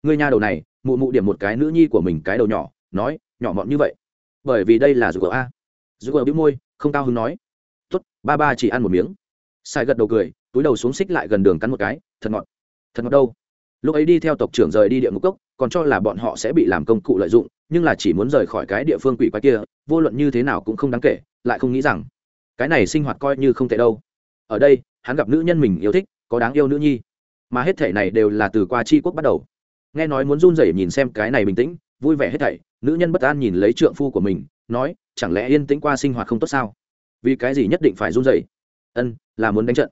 Ngươi nha đầu này, mụ mụ điểm một cái nữ nhi của mình cái đầu nhỏ, nói, nhỏ mọn như vậy. Bởi vì đây là dù có a. Dù có bĩu môi, không cao hứng nói tốt, ba ba chỉ ăn một miếng. Sai gật đầu cười, túi đầu xuống xích lại gần đường cắn một cái, thật ngọt. Thật ngọt đâu? Lúc ấy đi theo tộc trưởng rời đi địa ngục cốc, còn cho là bọn họ sẽ bị làm công cụ lợi dụng, nhưng là chỉ muốn rời khỏi cái địa phương quỷ quái kia, vô luận như thế nào cũng không đáng kể, lại không nghĩ rằng, cái này sinh hoạt coi như không tệ đâu. Ở đây, hắn gặp nữ nhân mình yêu thích, có đáng yêu nữ nhi. Mà hết thể này đều là từ qua c quốc bắt đầu. Nghe nói muốn run rẩy nhìn xem cái này bình tĩnh, vui vẻ hết thảy, nữ nhân bất an nhìn lấy trượng phu của mình, nói, chẳng lẽ yên tĩnh qua sinh hoạt không tốt sao? Vì cái gì nhất định phải run dậy ân, là muốn đánh trận.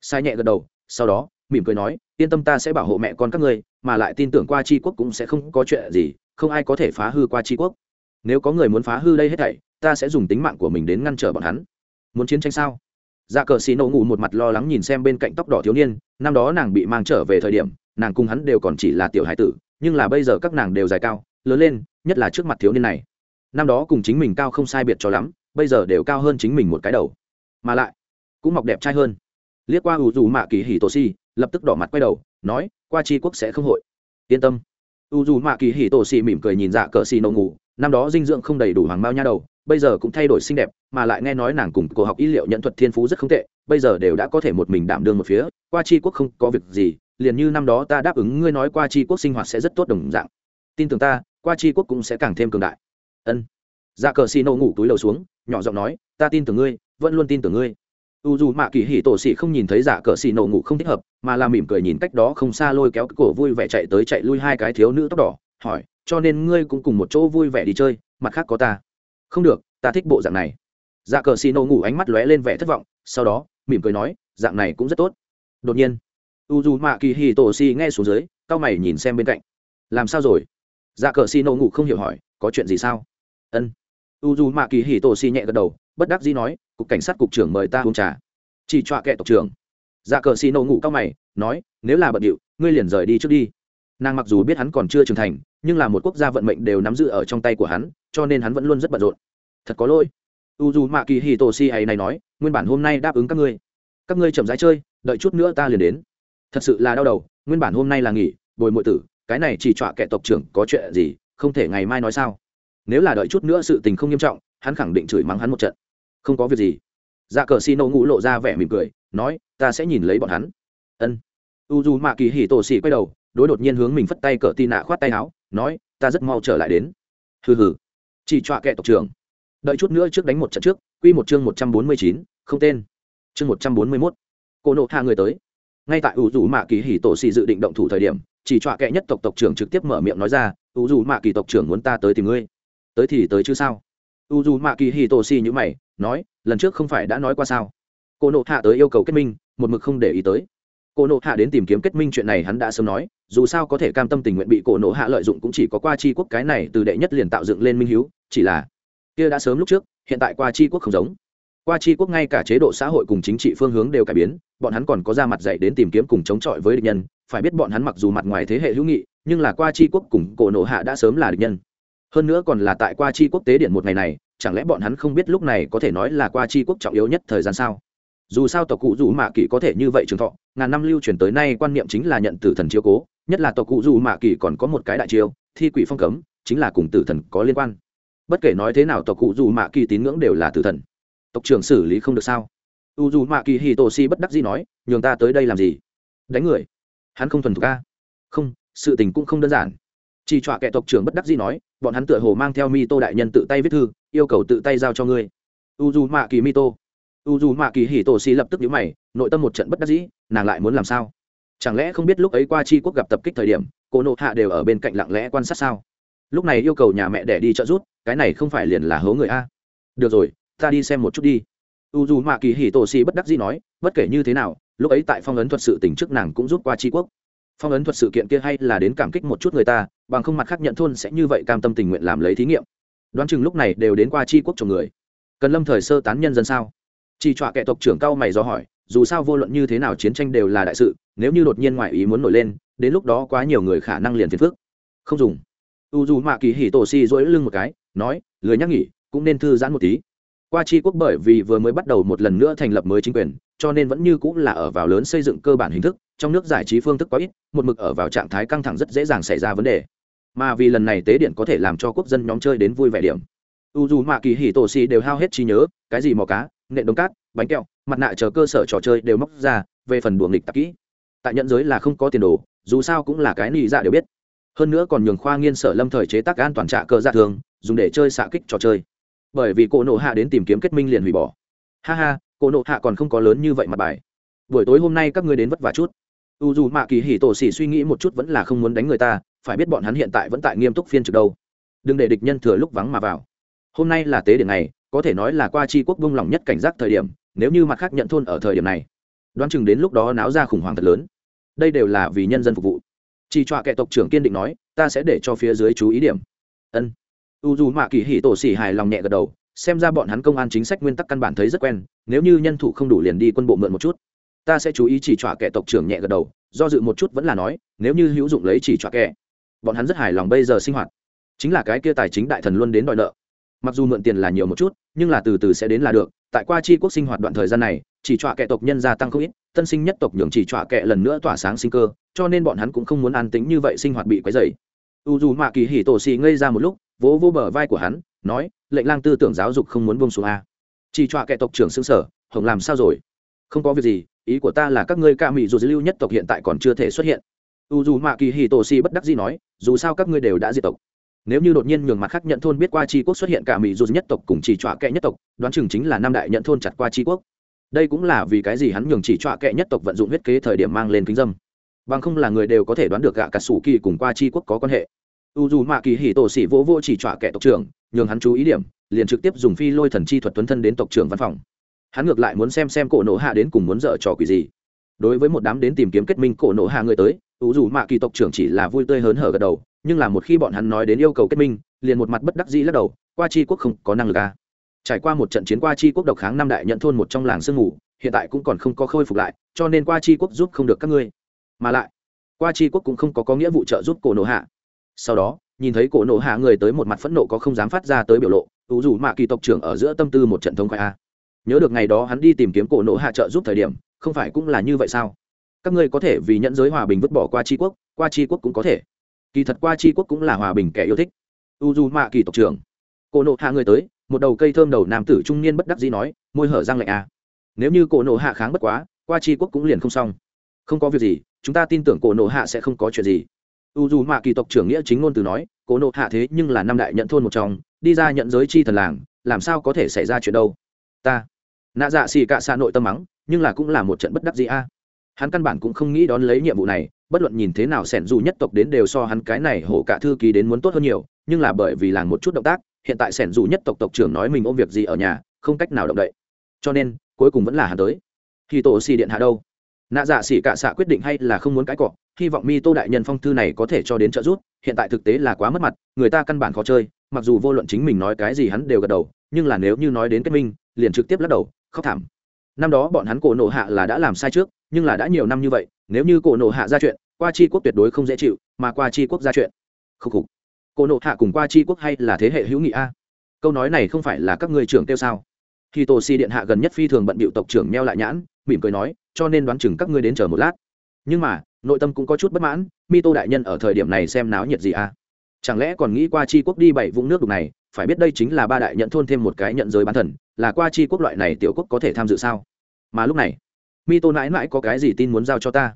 Sai nhẹ gật đầu, sau đó, mỉm cười nói, yên tâm ta sẽ bảo hộ mẹ con các ngươi, mà lại tin tưởng qua tri quốc cũng sẽ không có chuyện gì, không ai có thể phá hư qua tri quốc. Nếu có người muốn phá hư đây hết thảy, ta sẽ dùng tính mạng của mình đến ngăn trở bọn hắn. Muốn chiến tranh sao? Dạ cờ xì nổ ngủ một mặt lo lắng nhìn xem bên cạnh tóc đỏ thiếu niên, năm đó nàng bị mang trở về thời điểm, nàng cùng hắn đều còn chỉ là tiểu hải tử, nhưng là bây giờ các nàng đều dài cao, lớn lên, nhất là trước mặt thiếu niên này. Năm đó cùng chính mình cao không sai biệt cho lắm bây giờ đều cao hơn chính mình một cái đầu. Mà lại, cũng mọc đẹp trai hơn. Liếc qua ủ dù mạ kỳ hì tổ si lập tức đỏ mặt quay đầu, nói, qua tri quốc sẽ không hội. Yên tâm. U dù mạ kỳ hì tổ si mỉm cười nhìn dạ cờ xì nậu ngủ, năm đó dinh dưỡng không đầy đủ hoàng mao nha đầu, bây giờ cũng thay đổi xinh đẹp, mà lại nghe nói nàng cùng cổ học y liệu nhận thuật thiên phú rất không tệ, bây giờ đều đã có thể một mình đảm đương một phía, qua tri quốc không có việc gì, liền như năm đó ta đáp ứng ngươi nói qua tri quốc sinh hoạt sẽ rất tốt đồng dạng. Tin tưởng ta, qua tri quốc cũng sẽ càng thêm cường đại. Ân. Dạ cờ xì nổ ngủ túi lầu xuống nhỏ giọng nói, ta tin tưởng ngươi, vẫn luôn tin tưởng ngươi. U dù mạ kỳ hỉ tổ xỉ không nhìn thấy giả cờ xỉ nổ ngủ không thích hợp, mà là mỉm cười nhìn cách đó không xa lôi kéo cổ vui vẻ chạy tới chạy lui hai cái thiếu nữ tóc đỏ, hỏi, cho nên ngươi cũng cùng một chỗ vui vẻ đi chơi, mặt khác có ta? Không được, ta thích bộ dạng này. Dạ cờ xì nổ ngủ ánh mắt lóe lên vẻ thất vọng, sau đó, mỉm cười nói, dạng này cũng rất tốt. Đột nhiên, u dù mạ kỳ hì tổ xì nghe xuống dưới c a o mày nhìn xem bên cạnh. Làm sao rồi? Dạ cờ xì nổ ngủ không hiểu hỏi, có chuyện gì sao? Ân u dù mạ kỳ hì tổ xì nhẹ gật đầu, bất đắc dĩ nói, cục cảnh sát cục trưởng mời ta uống trà. Chỉ trọa kệ tộc trưởng. Dạ cờ xì nổ ngủ cao mày, nói, nếu là bận điệu, ngươi liền rời đi trước đi. Nàng mặc dù biết hắn còn chưa trưởng thành, nhưng là một quốc gia vận mệnh đều nắm giữ ở trong tay của hắn, cho nên hắn vẫn luôn rất bận rộn. Thật có lỗi. U dù mạ kỳ hì tổ si ấy này nói, nguyên bản hôm nay đáp ứng các ngươi. Các ngươi chậm rãi chơi, đợi chút nữa ta liền đến. Thật sự là đau đầu, nguyên bản hôm nay là nghỉ, bồi mội tử, cái này chỉ trọa kệ tộc trưởng có chuyện gì, không thể ngày mai nói sao? Nếu là đợi chút nữa sự tình không nghiêm trọng, hắn khẳng định chửi mắng hắn một trận. Không có việc gì. Dạ cờ xì nổ ngủ lộ ra vẻ mỉm cười, nói, ta sẽ nhìn lấy bọn hắn. Ân. U dù mạ kỳ hỉ tổ xì quay đầu, đối đột nhiên hướng mình phất tay cờ tì nạ khoát tay áo, nói, ta rất mau trở lại đến. Hừ hừ. Chỉ trọa kệ tộc trưởng. Đợi chút nữa trước đánh một trận trước, quy một chương một trăm bốn mươi chín, không tên. Chương một trăm bốn mươi mốt. Cô nộ hạ người tới. Ngay tại u dù mạ kỳ hỉ tổ xì dự định động thủ thời điểm, chỉ trọa kệ nhất tộc tộc trưởng trực tiếp mở miệng nói ra u dù mạ kỳ tộc trưởng muốn ta tới tìm ngươi tới thì tới chứ sao? U dù mạ kỳ hì tổ xì như mày, nói, lần trước không phải đã nói qua sao? Cô nộ hạ tới yêu cầu kết minh, một mực không để ý tới. Cô nộ hạ đến tìm kiếm kết minh chuyện này hắn đã sớm nói, dù sao có thể cam tâm tình nguyện bị cổ nộ hạ lợi dụng cũng chỉ có qua c h i quốc cái này từ đệ nhất liền tạo dựng lên minh h chỉ là kia đã sớm lúc trước, hiện tại qua c h i quốc không giống. Qua c h i quốc ngay cả chế độ xã hội cùng chính trị phương hướng đều cải biến, bọn hắn còn có ra mặt dạy đến tìm kiếm cùng chống chọi với địch nhân, phải biết bọn hắn mặc dù mặt ngoài thế hệ hữu nghị, nhưng là qua c h i quốc cùng cổ nộ hạ đã sớm là địch nhân hơn nữa còn là tại qua chi quốc tế điện một ngày này, chẳng lẽ bọn hắn không biết lúc này có thể nói là qua chi quốc trọng yếu nhất thời gian sao? Dù sao tộc cụ dù mạ kỳ có thể như vậy trường thọ, ngàn năm lưu truyền tới nay quan niệm chính là nhận tử thần chiếu cố, nhất là tộc cụ dù mạ kỳ còn có một cái đại chiêu, thi quỷ phong cấm, chính là cùng tử thần có liên quan. Bất kể nói thế nào tộc cụ dù mạ kỳ tín ngưỡng đều là tử thần. Tộc trưởng xử lý không được sao? U dù mạ kỳ hì tổ si bất đắc gì nói, nhường ta tới đây làm gì? Đánh người. Hắn không thuần thục ca không, sự tình cũng không đơn giản chỉ trọa kẻ tộc trưởng bất đắc dĩ nói bọn hắn tựa hồ mang theo mi tô đại nhân tự tay viết thư yêu cầu tự tay giao cho ngươi. U dù mạ kỳ mi tô u dù mạ kỳ hỉ tổ xì lập tức nhíu mày nội tâm một trận bất đắc dĩ nàng lại muốn làm sao? Chẳng lẽ không biết lúc ấy qua chi quốc gặp tập kích thời điểm cô nộ hạ đều ở bên cạnh lặng lẽ quan sát sao? Lúc này yêu cầu nhà mẹ để đi trợ rút, cái này không phải liền là hố người a? Được rồi ta đi xem một chút đi. U dù mạ kỳ hỉ tổ xì bất đắc dĩ nói bất kể như thế nào lúc ấy tại phong ấn thuật sự tỉnh trước nàng cũng rút qua tri quốc phong ấn thuật sự kiện kia hay là đến cảm kích một chút người ta, bằng không mặt khác nhận thôn sẽ như vậy cam tâm tình nguyện làm lấy thí nghiệm. Đoán chừng lúc này đều đến qua tri quốc chồng người. Cần lâm thời sơ tán nhân dân sao? Chỉ trọa kẻ tộc trưởng cao mày do hỏi, dù sao vô luận như thế nào chiến tranh đều là đại sự, nếu như đột nhiên ngoại ý muốn nổi lên, đến lúc đó quá nhiều người khả năng liền phiền phước không dùng. U dù mạ kỳ hỉ tổ si dỗi lưng một cái, nói, lười nhắc nghỉ, cũng nên thư giãn một tí. Qua chi quốc bởi vì vừa mới bắt đầu một lần nữa thành lập mới chính quyền, cho nên vẫn như cũng là ở vào lớn xây dựng cơ bản hình thức trong nước giải trí phương thức quá ít, một mực ở vào trạng thái căng thẳng rất dễ dàng xảy ra vấn đề. Mà vì lần này tế điện có thể làm cho quốc dân nhóm chơi đến vui vẻ điểm. U dù mạ kỳ hỉ tổ xì đều hao hết trí nhớ, cái gì mò cá, nện đống cát, bánh kẹo, mặt nạ chờ cơ sở trò chơi đều móc ra, về phần đùa nghịch tạp kỹ. Tại nhận giới là không có tiền đồ, dù sao cũng là cái nị dạ đều biết. Hơn nữa còn nhường khoa nghiên sở lâm thời chế tác an toàn trạ cơ dạ thường, dùng để chơi xạ kích trò chơi. Bởi vì cổ nộ hạ đến tìm kiếm kết minh liền hủy bỏ. Ha ha, cổ nộ hạ còn không có lớn như vậy mặt bài. Buổi tối hôm nay các ngươi đến vất vả chút u dù mạ kỳ hỉ tổ xỉ suy nghĩ một chút vẫn là không muốn đánh người ta, phải biết bọn hắn hiện tại vẫn tại nghiêm túc phiên trực đâu. Đừng để địch nhân thừa lúc vắng mà vào. Hôm nay là tế điện này có thể nói là qua chi quốc vung lòng nhất cảnh giác thời điểm, nếu như mặt khác nhận thôn ở thời điểm này, đoán chừng đến lúc đó náo ra khủng hoảng thật lớn. Đây đều là vì nhân dân phục vụ. Chỉ trọa kệ tộc trưởng kiên định nói, ta sẽ để cho phía dưới chú ý điểm. Ân. U dù mạ kỳ hỉ tổ xỉ hài lòng nhẹ gật đầu, xem ra bọn hắn công an chính sách nguyên tắc căn bản thấy rất quen, nếu như nhân thủ không đủ liền đi quân bộ mượn một chút ta sẽ chú ý chỉ trọa kẻ tộc trưởng nhẹ gật đầu, do dự một chút vẫn là nói, nếu như hữu dụng lấy chỉ trọa kẻ, bọn hắn rất hài lòng bây giờ sinh hoạt. Chính là cái kia tài chính đại thần luôn đến đòi nợ. Mặc dù mượn tiền là nhiều một chút, nhưng là từ từ sẽ đến là được. Tại qua chi quốc sinh hoạt đoạn thời gian này, chỉ trọa kẻ tộc nhân gia tăng không ít, tân sinh nhất tộc nhường chỉ trọa kẻ lần nữa tỏa sáng sinh cơ, cho nên bọn hắn cũng không muốn an tính như vậy sinh hoạt bị quấy dày u dù mạ kỳ hỉ tổ xì ngây ra một lúc, vỗ vỗ bờ vai của hắn, nói, lệnh lang tư tưởng giáo dục không muốn buông xuống a. Chỉ trọa kẻ tộc trưởng xứng sở hồng làm sao rồi? Không có việc gì ý của ta là các ngươi ca mỹ dù dư lưu nhất tộc hiện tại còn chưa thể xuất hiện. U dù mạ kỳ hì tổ si bất đắc dĩ nói, dù sao các ngươi đều đã diệt tộc. Nếu như đột nhiên nhường mặt khác nhận thôn biết qua tri quốc xuất hiện cả mỹ dù nhất tộc cùng chỉ trọa kệ nhất tộc, đoán chừng chính là năm đại nhận thôn chặt qua tri quốc. Đây cũng là vì cái gì hắn nhường chỉ trọa kệ nhất tộc vận dụng huyết kế thời điểm mang lên kính dâm. Bằng không là người đều có thể đoán được gạ cả sủ kỳ cùng qua tri quốc có quan hệ. U dù mạ kỳ hì tổ sĩ vỗ vô chỉ trọa kệ tộc trưởng, nhường hắn chú ý điểm, liền trực tiếp dùng phi lôi thần chi thuật tuấn thân đến tộc trưởng văn phòng hắn ngược lại muốn xem xem cổ nộ hạ đến cùng muốn dở trò quỷ gì. Đối với một đám đến tìm kiếm kết minh cổ nộ hạ người tới ủ dù mạ kỳ tộc trưởng chỉ là vui tươi hớn hở gật đầu, nhưng là một khi bọn hắn nói đến yêu cầu kết minh, liền một mặt bất đắc dĩ lắc đầu, qua chi quốc không có năng lực à. trải qua một trận chiến qua chi quốc độc kháng năm đại nhận thôn một trong làng sương ngủ hiện tại cũng còn không có khôi phục lại, cho nên qua chi quốc giúp không được các ngươi. Mà lại, qua chi quốc cũng không có có nghĩa vụ trợ giúp cổ nộ hạ. Sau đó, nhìn thấy cổ nộ hạ người tới một mặt phẫn nộ có không dám phát ra tới biểu lộ ủ dù mạ kỳ tộc trưởng ở giữa tâm tư một trận thống khoai a à nhớ được ngày đó hắn đi tìm kiếm cổ nộ hạ trợ giúp thời điểm, không phải cũng là như vậy sao? Các ngươi có thể vì nhẫn giới hòa bình vứt bỏ qua tri quốc, qua tri quốc cũng có thể. Kỳ thật qua tri quốc cũng là hòa bình kẻ yêu thích. U du mạ kỳ tộc trưởng. Cổ nộ hạ người tới, một đầu cây thơm đầu nam tử trung niên bất đắc dĩ nói, môi hở răng lạnh à. nếu như cổ nộ hạ kháng bất quá, qua tri quốc cũng liền không xong. Không có việc gì, chúng ta tin tưởng cổ nộ hạ sẽ không có chuyện gì. U dù mạ kỳ tộc trưởng nghĩa chính ngôn từ nói, cổ nộ hạ thế nhưng là năm đại nhận thôn một trong, đi ra nhận giới chi thần làng, làm sao có thể xảy ra chuyện đâu? Ta nạ dạ xì cạ xạ nội tâm mắng, nhưng là cũng là một trận bất đắc gì a. Hắn căn bản cũng không nghĩ đón lấy nhiệm vụ này, bất luận nhìn thế nào sẻn dù nhất tộc đến đều so hắn cái này hổ cả thư ký đến muốn tốt hơn nhiều, nhưng là bởi vì làm một chút động tác, hiện tại sẻn dù nhất tộc tộc trưởng nói mình ôm việc gì ở nhà, không cách nào động đậy. Cho nên, cuối cùng vẫn là hắn tới. Khi tổ xì điện hạ đâu? Nạ dạ xỉ cạ xạ quyết định hay là không muốn cãi cọ, hy vọng mi tô đại nhân phong thư này có thể cho đến trợ giúp, hiện tại thực tế là quá mất mặt, người ta căn bản khó chơi, mặc dù vô luận chính mình nói cái gì hắn đều gật đầu, nhưng là nếu như nói đến kết minh, liền trực tiếp lắc đầu khóc thảm. Năm đó bọn hắn cổ nộ hạ là đã làm sai trước, nhưng là đã nhiều năm như vậy, nếu như cổ nộ hạ ra chuyện, qua c quốc tuyệt đối không dễ chịu, mà qua c quốc ra chuyện. Khúc khục. Cổ nộ hạ cùng qua c quốc hay là thế hệ hữu nghị a? Câu nói này không phải là các người trưởng tiêu sao? Khi tổ si điện hạ gần nhất phi thường bận bịu tộc trưởng meo lại nhãn, mỉm cười nói, cho nên đoán chừng các ngươi đến chờ một lát. Nhưng mà, nội tâm cũng có chút bất mãn mi tô đại nhân ở thời điểm này xem náo nhiệt gì a? Chẳng lẽ còn nghĩ qua c quốc đi bảy vũng nước đục này, phải biết đây chính là ba đại nhận thôn thêm một cái nhận giới bán thần là qua chi quốc loại này tiểu quốc có thể tham dự sao? Mà lúc này mi tô mãi mãi có cái gì tin muốn giao cho ta?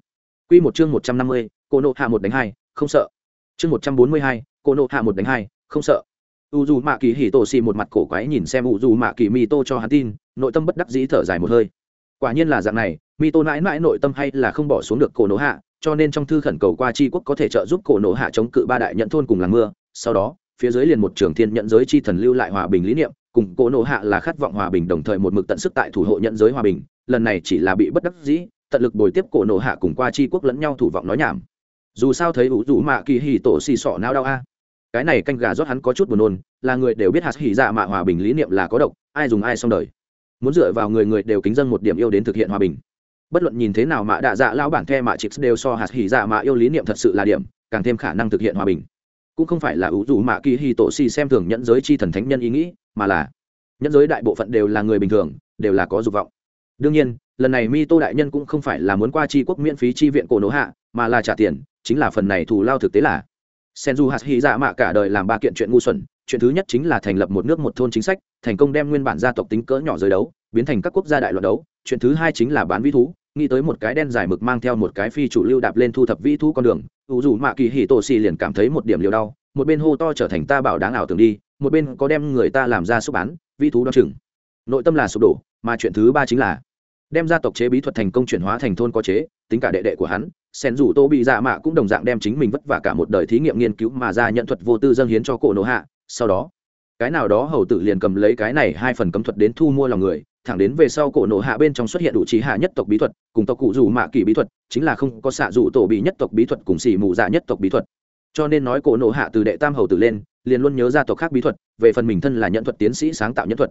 Quy một chương một trăm năm mươi, cô nộ hạ một đánh hai, không sợ. Chương một trăm bốn mươi hai, cô nộ hạ một đánh hai, không sợ. U dù mạ kỳ hỉ tổ xì một mặt cổ quái nhìn xem u dù mạ kỳ mi tô cho hắn tin, nội tâm bất đắc dĩ thở dài một hơi. Quả nhiên là dạng này mi tô mãi mãi nội tâm hay là không bỏ xuống được cổ nổ hạ, cho nên trong thư khẩn cầu qua tri quốc có thể trợ giúp cổ nổ hạ chống cự ba đại nhận thôn cùng làng mưa, sau đó, phía dưới liền một trường thiên nhận giới chi thần lưu lại hòa bình lý niệm cùng cổ nộ hạ là khát vọng hòa bình đồng thời một mực tận sức tại thủ hộ nhận giới hòa bình, lần này chỉ là bị bất đắc dĩ, tận lực bồi tiếp cổ nộ hạ cùng qua tri quốc lẫn nhau thủ vọng nói nhảm. Dù sao thấy ủ rủ mạ kỳ hì tổ xì sọ nao đau a. Cái này canh gà rót hắn có chút buồn nôn, là người đều biết hạt hỉ dạ mạ hòa bình lý niệm là có độc, ai dùng ai xong đời. Muốn dựa vào người người đều kính dân một điểm yêu đến thực hiện hòa bình. Bất luận nhìn thế nào mạ đạ dạ lão bản the mạ chịt đều so hạt hỉ dạ mạ yêu lý niệm thật sự là điểm, càng thêm khả năng thực hiện hòa bình cũng không phải là ủ dù mạ kỳ hì tổ xì xem thường nhẫn giới chi thần thánh nhân ý nghĩ, mà là nhẫn giới đại bộ phận đều là người bình thường, đều là có dục vọng. Đương nhiên, lần này mi tô đại nhân cũng không phải là muốn qua tri quốc miễn phí chi viện cổ nỗ hạ, mà là trả tiền, chính là phần này thù lao thực tế là sen du hạt hy dạ mạ cả đời làm ba kiện chuyện ngu xuẩn, chuyện thứ nhất chính là thành lập một nước một thôn chính sách, thành công đem nguyên bản gia tộc tính cỡ nhỏ giới đấu, biến thành các quốc gia đại loạn đấu, chuyện thứ hai chính là bán vĩ thú nghĩ tới một cái đen dài mực mang theo một cái phi chủ lưu đạp lên thu thập vĩ thú con đường, ủ dù mạ kỳ hì tổ xì liền cảm thấy một điểm liều đau, một bên hô to trở thành ta bảo đáng ảo tưởng đi, một bên có đem người ta làm ra xúc bán vĩ thú đ o chừng. Nội tâm là sụp đổ, mà chuyện thứ ba chính là đem gia tộc chế bí thuật thành công chuyển hóa thành thôn có chế, tính cả đệ đệ của hắn, sen dù tô bị dạ mạ cũng đồng dạng đem chính mình vất vả cả một đời thí nghiệm nghiên cứu mà ra nhận thuật vô tư dâng hiến cho cổ nổ hạ. Sau đó, cái nào đó hầu tử liền cầm lấy cái này hai phần cấm thuật đến thu mua lòng người thẳng đến về sau cổ nổ hạ bên trong xuất hiện đủ trí hạ nhất tộc bí thuật, cùng tộc cụ dù mạ kỳ bí thuật, chính là không có xạ dù tổ bị nhất tộc bí thuật cùng xỉ mù dạ nhất tộc bí thuật. Cho nên nói cổ nổ hạ từ đệ tam hầu tử lên, liền luôn nhớ ra tộc khác bí thuật, về phần mình thân là nhận thuật tiến sĩ sáng tạo nhân thuật.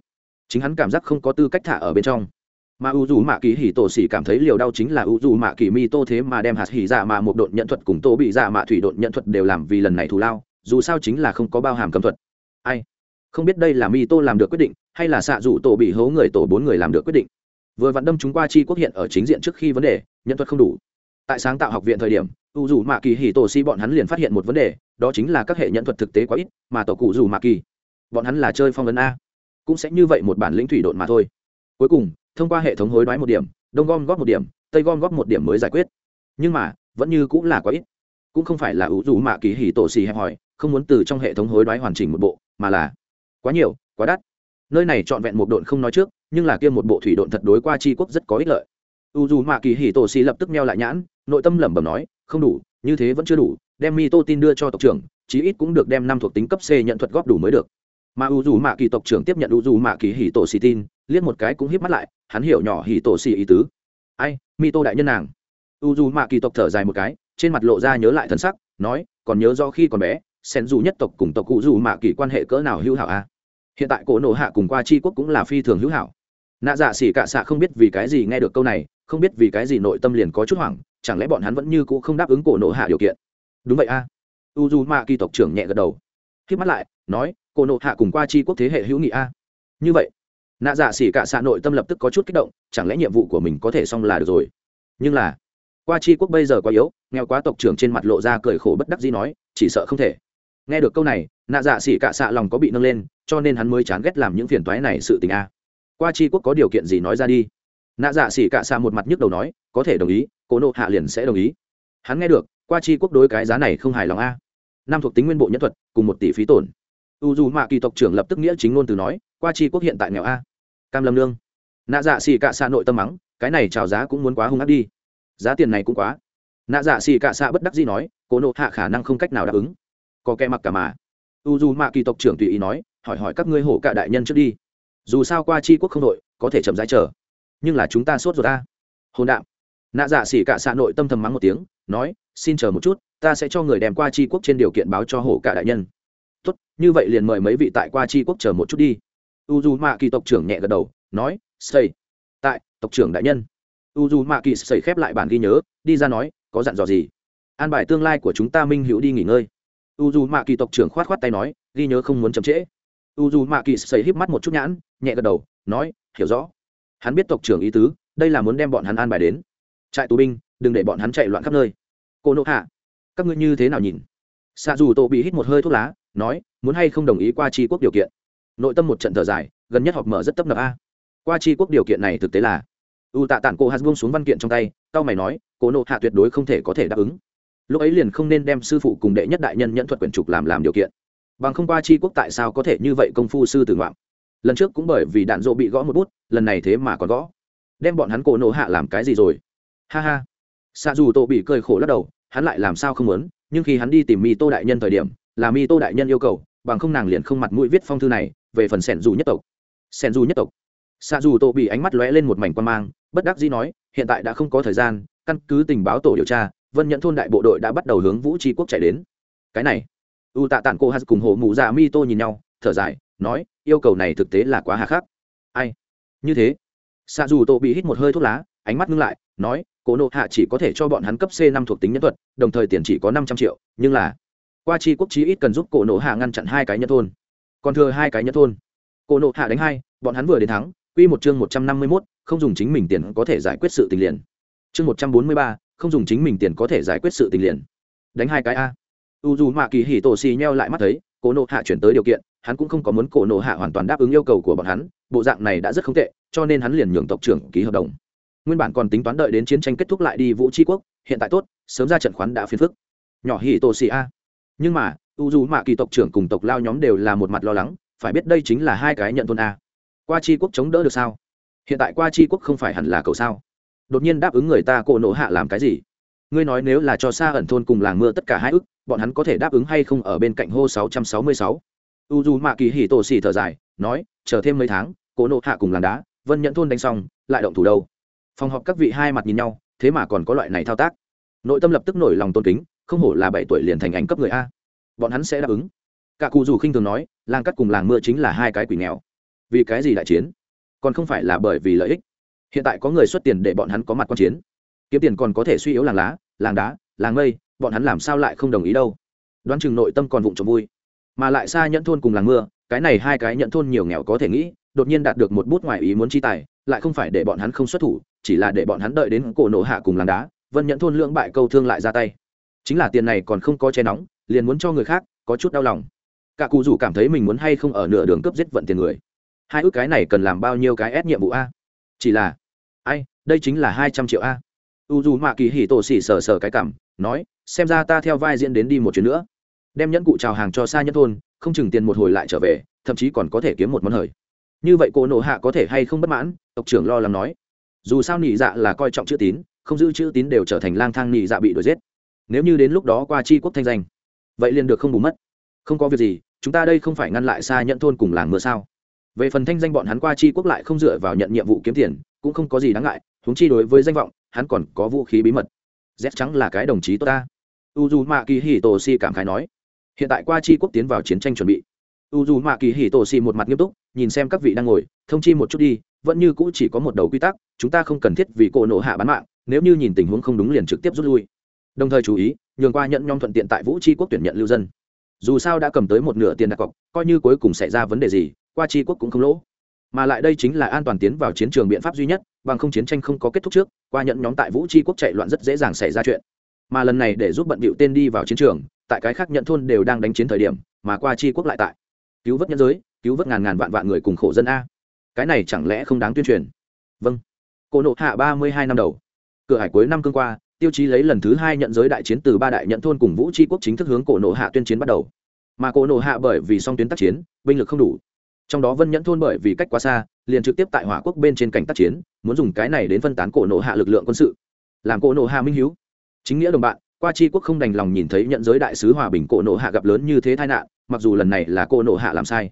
Chính hắn cảm giác không có tư cách thả ở bên trong. Mà u dù mạ kỳ hì tổ xỉ cảm thấy liều đau chính là u dù mạ kỳ mi tô thế mà đem hạt hỉ dạ mà một đội nhận thuật cùng tô bị dạ mạ thủy đội nhận thuật đều làm vì lần này thù lao, dù sao chính là không có bao hàm cấm thuật. Ai? Không biết đây là mi tô làm được quyết định, hay là xạ rủ tổ bị hố người tổ bốn người làm được quyết định. Vừa vặn đâm chúng qua chi quốc hiện ở chính diện trước khi vấn đề, nhân thuật không đủ. Tại sáng tạo học viện thời điểm u dù mạ kỳ hì tổ si bọn hắn liền phát hiện một vấn đề, đó chính là các hệ nhân thuật thực tế quá ít, mà tổ cụ dù mạ kỳ, bọn hắn là chơi phong vấn a. Cũng sẽ như vậy một bản lĩnh thủy độn mà thôi. Cuối cùng, thông qua hệ thống hối đoái một điểm, đông gom góp một điểm, tây gom góp một điểm mới giải quyết. Nhưng mà, vẫn như cũng là quá ít. Cũng không phải là ủ dù mạ kỳ hỉ tổ xì hẹp hòi, không muốn từ trong hệ thống hối đoái hoàn chỉnh một bộ, mà là quá nhiều, quá đắt. Nơi này trọn vẹn một độn không nói trước, nhưng là kia một bộ thủy độn thật đối qua tri quốc rất có ích lợi. U dù mạ kỳ hỉ tổ xì lập tức meo lại nhãn, nội tâm lẩm bẩm nói, không đủ, như thế vẫn chưa đủ, đem mi tô tin đưa cho tộc trưởng, chí ít cũng được đem năm thuộc tính cấp c nhận thuật góp đủ mới được. Mà u dù mạ kỳ tộc trưởng tiếp nhận u dù mạ kỳ hỉ tổ xì tin, liếc một cái cũng híp mắt lại, hắn hiểu nhỏ hỉ tổ xì ý tứ. Ai mi tô đại nhân nàng. U dù mạ kỳ tộc thở dài một cái, trên mặt lộ ra nhớ lại thân sắc, nói, còn nhớ do khi còn bé sen dù nhất tộc cùng tộc cụ dù mạ kỳ quan hệ cỡ nào hữu hảo a à? Hiện tại cổ nổ hạ cùng qua tri quốc cũng là phi thường hữu hảo. Nạ dạ xỉ cạ xạ không biết vì cái gì nghe được câu này, không biết vì cái gì nội tâm liền có chút hoảng, chẳng lẽ bọn hắn vẫn như cũ không đáp ứng cổ nổ hạ điều kiện? Đúng vậy a. À? u dù kỳ tộc trưởng nhẹ gật đầu. Khi mắt lại, nói, cổ nộ hạ cùng qua tri quốc thế hệ hữu nghị a. Như vậy, nạ dạ xỉ cả xạ nội tâm lập tức có chút kích động, chẳng lẽ nhiệm vụ của mình có thể xong là được rồi? Nhưng là, qua chi quốc bây giờ quá yếu, nghèo quá tộc trưởng trên mặt lộ ra cười khổ bất đắc dĩ nói, chỉ sợ không thể nghe được câu này, nạ dạ xỉ cả xạ lòng có bị nâng lên, cho nên hắn mới chán ghét làm những phiền toái này sự tình a. Qua chi quốc có điều kiện gì nói ra đi? Nạ dạ xỉ cả xạ một mặt nhức đầu nói, có thể đồng ý, cố nộ hạ liền sẽ đồng ý. Hắn nghe được, qua chi quốc đối cái giá này không hài lòng a. Năm thuộc tính nguyên bộ nhân thuật, cùng một tỷ phí tổn. U dù mạ kỳ tộc trưởng lập tức nghĩa chính ngôn từ nói, qua chi quốc hiện tại nghèo a. Cam lâm lương nạ dạ xỉ cạ xạ nội tâm mắng, cái này trào giá cũng muốn quá hung ác đi. Giá tiền này cũng quá. Nạ dạ xỉ cạ xạ bất đắc gì nói, cố nộ hạ khả năng không cách nào đáp ứng có kẻ mặc cả mà. U dù mạ kỳ tộc trưởng tùy ý nói, hỏi hỏi các ngươi hổ cả đại nhân trước đi. Dù sao qua chi quốc không đội, có thể chậm rãi chờ. Nhưng là chúng ta sốt rồi ta à? hồn đạm. Nạ dạ xỉ cả xạ nội tâm thầm mắng một tiếng, nói, xin chờ một chút, ta sẽ cho người đem qua chi quốc trên điều kiện báo cho hổ cả đại nhân. Tốt, như vậy liền mời mấy vị tại qua chi quốc chờ một chút đi. U d u mạ kỳ tộc trưởng nhẹ gật đầu, nói xây tại, tộc trưởng đại nhân. U d u mạ kỳ xây khép lại bản ghi nhớ, đi ra nói, có dặn dò gì? An bài tương lai của chúng ta minh hữu đi nghỉ ngơi u d u mạ kỳ tộc trưởng khoát khoát tay nói, ghi nhớ không muốn chậm trễ. U d u mạ kỳ xây híp mắt một chút nhãn, nhẹ gật đầu, nói, hiểu rõ. Hắn biết tộc trưởng ý tứ, đây là muốn đem bọn hắn an bài đến. Trại tù binh, đừng để bọn hắn chạy loạn khắp nơi. Cô nộ hạ, các ngươi như thế nào nhìn? Xạ dù tổ bị hít một hơi thuốc lá, nói, muốn hay không đồng ý qua tri quốc điều kiện? Nội tâm một trận thở dài, gần nhất họp mở rất tấp nập a. Qua tri quốc điều kiện này thực tế là, u tạ tản cô hạt buông xuống văn kiện trong tay tao mày nói, Cô nộ hạ tuyệt đối không thể có thể đáp ứng lúc ấy liền không nên đem sư phụ cùng đệ nhất đại nhân nhẫn thuật quyển trục làm làm điều kiện. Bằng không qua c quốc tại sao có thể như vậy công phu sư tử ngoạm? Lần trước cũng bởi vì đạn dộ bị gõ một bút, lần này thế mà còn gõ. Đem bọn hắn cổ nổ hạ làm cái gì rồi? Ha ha. Xạ dù tô bị cười khổ lắc đầu, hắn lại làm sao không muốn, nhưng khi hắn đi tìm mi tô đại nhân thời điểm, là mi tô đại nhân yêu cầu, bằng không nàng liền không mặt mũi viết phong thư này, về phần sẻn dù nhất tộc. Sẻn dù nhất tộc. Xạ dù tô bị ánh mắt lóe lên một mảnh quan mang, bất đắc dĩ nói, hiện tại đã không có thời gian, căn cứ tình báo tổ điều tra vân nhận thôn đại bộ đội đã bắt đầu hướng vũ tri quốc chạy đến. Cái này, u tạ tản cô hát cùng hồ mụ dạ mi tô nhìn nhau, thở dài, nói, yêu cầu này thực tế là quá hà khắc. Ai? Như thế. Xạ dù tô bị hít một hơi thuốc lá, ánh mắt ngưng lại, nói, cổ nộ hạ chỉ có thể cho bọn hắn cấp c năm thuộc tính nhân thuật, đồng thời tiền chỉ có năm trăm triệu, nhưng là, qua chi quốc chí ít cần giúp cổ nộ hạ ngăn chặn hai cái nhân thôn. Còn thừa hai cái nhân thôn. Cổ nộ hạ đánh hai, bọn hắn vừa đến thắng, quy một chương một trăm năm mươi mốt, không dùng chính mình tiền có thể giải quyết sự tình liền. Chương một trăm bốn mươi ba không dùng chính mình tiền có thể giải quyết sự tình liền. Đánh hai cái a. U dù mạ kỳ hỉ tổ xì nheo lại mắt thấy, cổ nộ hạ chuyển tới điều kiện, hắn cũng không có muốn cổ nộ hạ hoàn toàn đáp ứng yêu cầu của bọn hắn, bộ dạng này đã rất không tệ, cho nên hắn liền nhường tộc trưởng ký hợp đồng. Nguyên bản còn tính toán đợi đến chiến tranh kết thúc lại đi vũ tri quốc, hiện tại tốt, sớm ra trận khoán đã phiền phức. Nhỏ hỉ tổ xì a. Nhưng mà u dù mạ kỳ tộc trưởng cùng tộc lao nhóm đều là một mặt lo lắng, phải biết đây chính là hai cái nhận thôn a. Qua tri quốc chống đỡ được sao? Hiện tại qua tri quốc không phải hẳn là cầu sao? Đột nhiên đáp ứng người ta cổ nộ hạ làm cái gì? Ngươi nói nếu là cho xa ẩn thôn cùng làng mưa tất cả hai ức bọn hắn có thể đáp ứng hay không ở bên cạnh hô 666. u du mạ kỳ hỉ tổ xỉ thở dài, nói, chờ thêm mấy tháng, cổ nộ hạ cùng làng đá, vân nhận thôn đánh xong, lại động thủ đâu? Phòng họp các vị hai mặt nhìn nhau, thế mà còn có loại này thao tác. Nội tâm lập tức nổi lòng tôn kính, không hổ là bảy tuổi liền thành ảnh cấp người a. Bọn hắn sẽ đáp ứng. Cả cụ dù khinh thường nói, làng cắt cùng làng mưa chính là hai cái quỷ nghèo. Vì cái gì đại chiến? Còn không phải là bởi vì lợi ích hiện tại có người xuất tiền để bọn hắn có mặt quan chiến. Kiếm tiền còn có thể suy yếu làng lá, làng đá, làng mây, bọn hắn làm sao lại không đồng ý đâu? Đoán chừng nội tâm còn vụng trộm vui. Mà lại xa nhẫn thôn cùng làng mưa, cái này hai cái nhận thôn nhiều nghèo có thể nghĩ, đột nhiên đạt được một bút ngoài ý muốn chi tài, lại không phải để bọn hắn không xuất thủ, chỉ là để bọn hắn đợi đến cổ nổ hạ cùng làng đá, vân nhận thôn lưỡng bại câu thương lại ra tay. Chính là tiền này còn không có che nóng, liền muốn cho người khác, có chút đau lòng. Cả cụ rủ cảm thấy mình muốn hay không ở nửa đường cướp giết vận tiền người. Hai ước cái này cần làm bao nhiêu cái ép nhiệm vụ a? Chỉ là đây chính là hai trăm triệu a. U dù mạ kỳ hì tổ xỉ sờ sờ cái cảm, nói, xem ra ta theo vai diễn đến đi một chuyến nữa. Đem nhẫn cụ trào hàng cho xa nhất thôn, không chừng tiền một hồi lại trở về, thậm chí còn có thể kiếm một món hời. Như vậy cô nộ hạ có thể hay không bất mãn? Tộc trưởng lo lắng nói. Dù sao nị dạ là coi trọng chữ tín, không giữ chữ tín đều trở thành lang thang nị dạ bị đuổi giết. Nếu như đến lúc đó qua chi quốc thanh danh, vậy liền được không bù mất. Không có việc gì, chúng ta đây không phải ngăn lại xa nhận thôn cùng làng mưa sao? Về phần thanh danh bọn hắn qua chi quốc lại không dựa vào nhận nhiệm vụ kiếm tiền, cũng không có gì đáng ngại húng chi đối với danh vọng, hắn còn có vũ khí bí mật. Z trắng là cái đồng chí tốt ta. U d u mạ kỳ hì tổ si cảm khái nói. Hiện tại qua chi quốc tiến vào chiến tranh chuẩn bị. U d u mạ kỳ hì tổ si một mặt nghiêm túc, nhìn xem các vị đang ngồi, thông chi một chút đi, vẫn như cũ chỉ có một đầu quy tắc, chúng ta không cần thiết vì cổ nộ hạ bán mạng, nếu như nhìn tình huống không đúng liền trực tiếp rút lui. Đồng thời chú ý, nhường qua nhận nhom thuận tiện tại vũ tri quốc tuyển nhận lưu dân. Dù sao đã cầm tới một nửa tiền đặt cọc, coi như cuối cùng xảy ra vấn đề gì, qua tri quốc cũng không lỗ mà lại đây chính là an toàn tiến vào chiến trường biện pháp duy nhất, bằng không chiến tranh không có kết thúc trước, qua nhận nhóm tại vũ tri quốc chạy loạn rất dễ dàng xảy ra chuyện. Mà lần này để giúp bận bịu tên đi vào chiến trường, tại cái khác nhận thôn đều đang đánh chiến thời điểm, mà qua tri quốc lại tại. Cứu vớt nhân giới, cứu vớt ngàn ngàn vạn vạn người cùng khổ dân a. Cái này chẳng lẽ không đáng tuyên truyền? Vâng. Cô nộ hạ ba mươi hai năm đầu. Cửa hải cuối năm cương qua, tiêu chí lấy lần thứ hai nhận giới đại chiến từ ba đại nhận thôn cùng vũ tri quốc chính thức hướng cổ nộ hạ tuyên chiến bắt đầu. Mà cổ nộ hạ bởi vì song tuyến tác chiến, binh lực không đủ trong đó vân nhẫn thôn bởi vì cách quá xa, liền trực tiếp tại hỏa quốc bên trên cảnh tác chiến, muốn dùng cái này đến phân tán cổ nộ hạ lực lượng quân sự. Làm cổ nộ hạ minh hiếu. Chính nghĩa đồng bạn, qua chi quốc không đành lòng nhìn thấy nhận giới đại sứ hòa bình cổ nộ hạ gặp lớn như thế tai nạn, mặc dù lần này là cổ nộ hạ làm sai.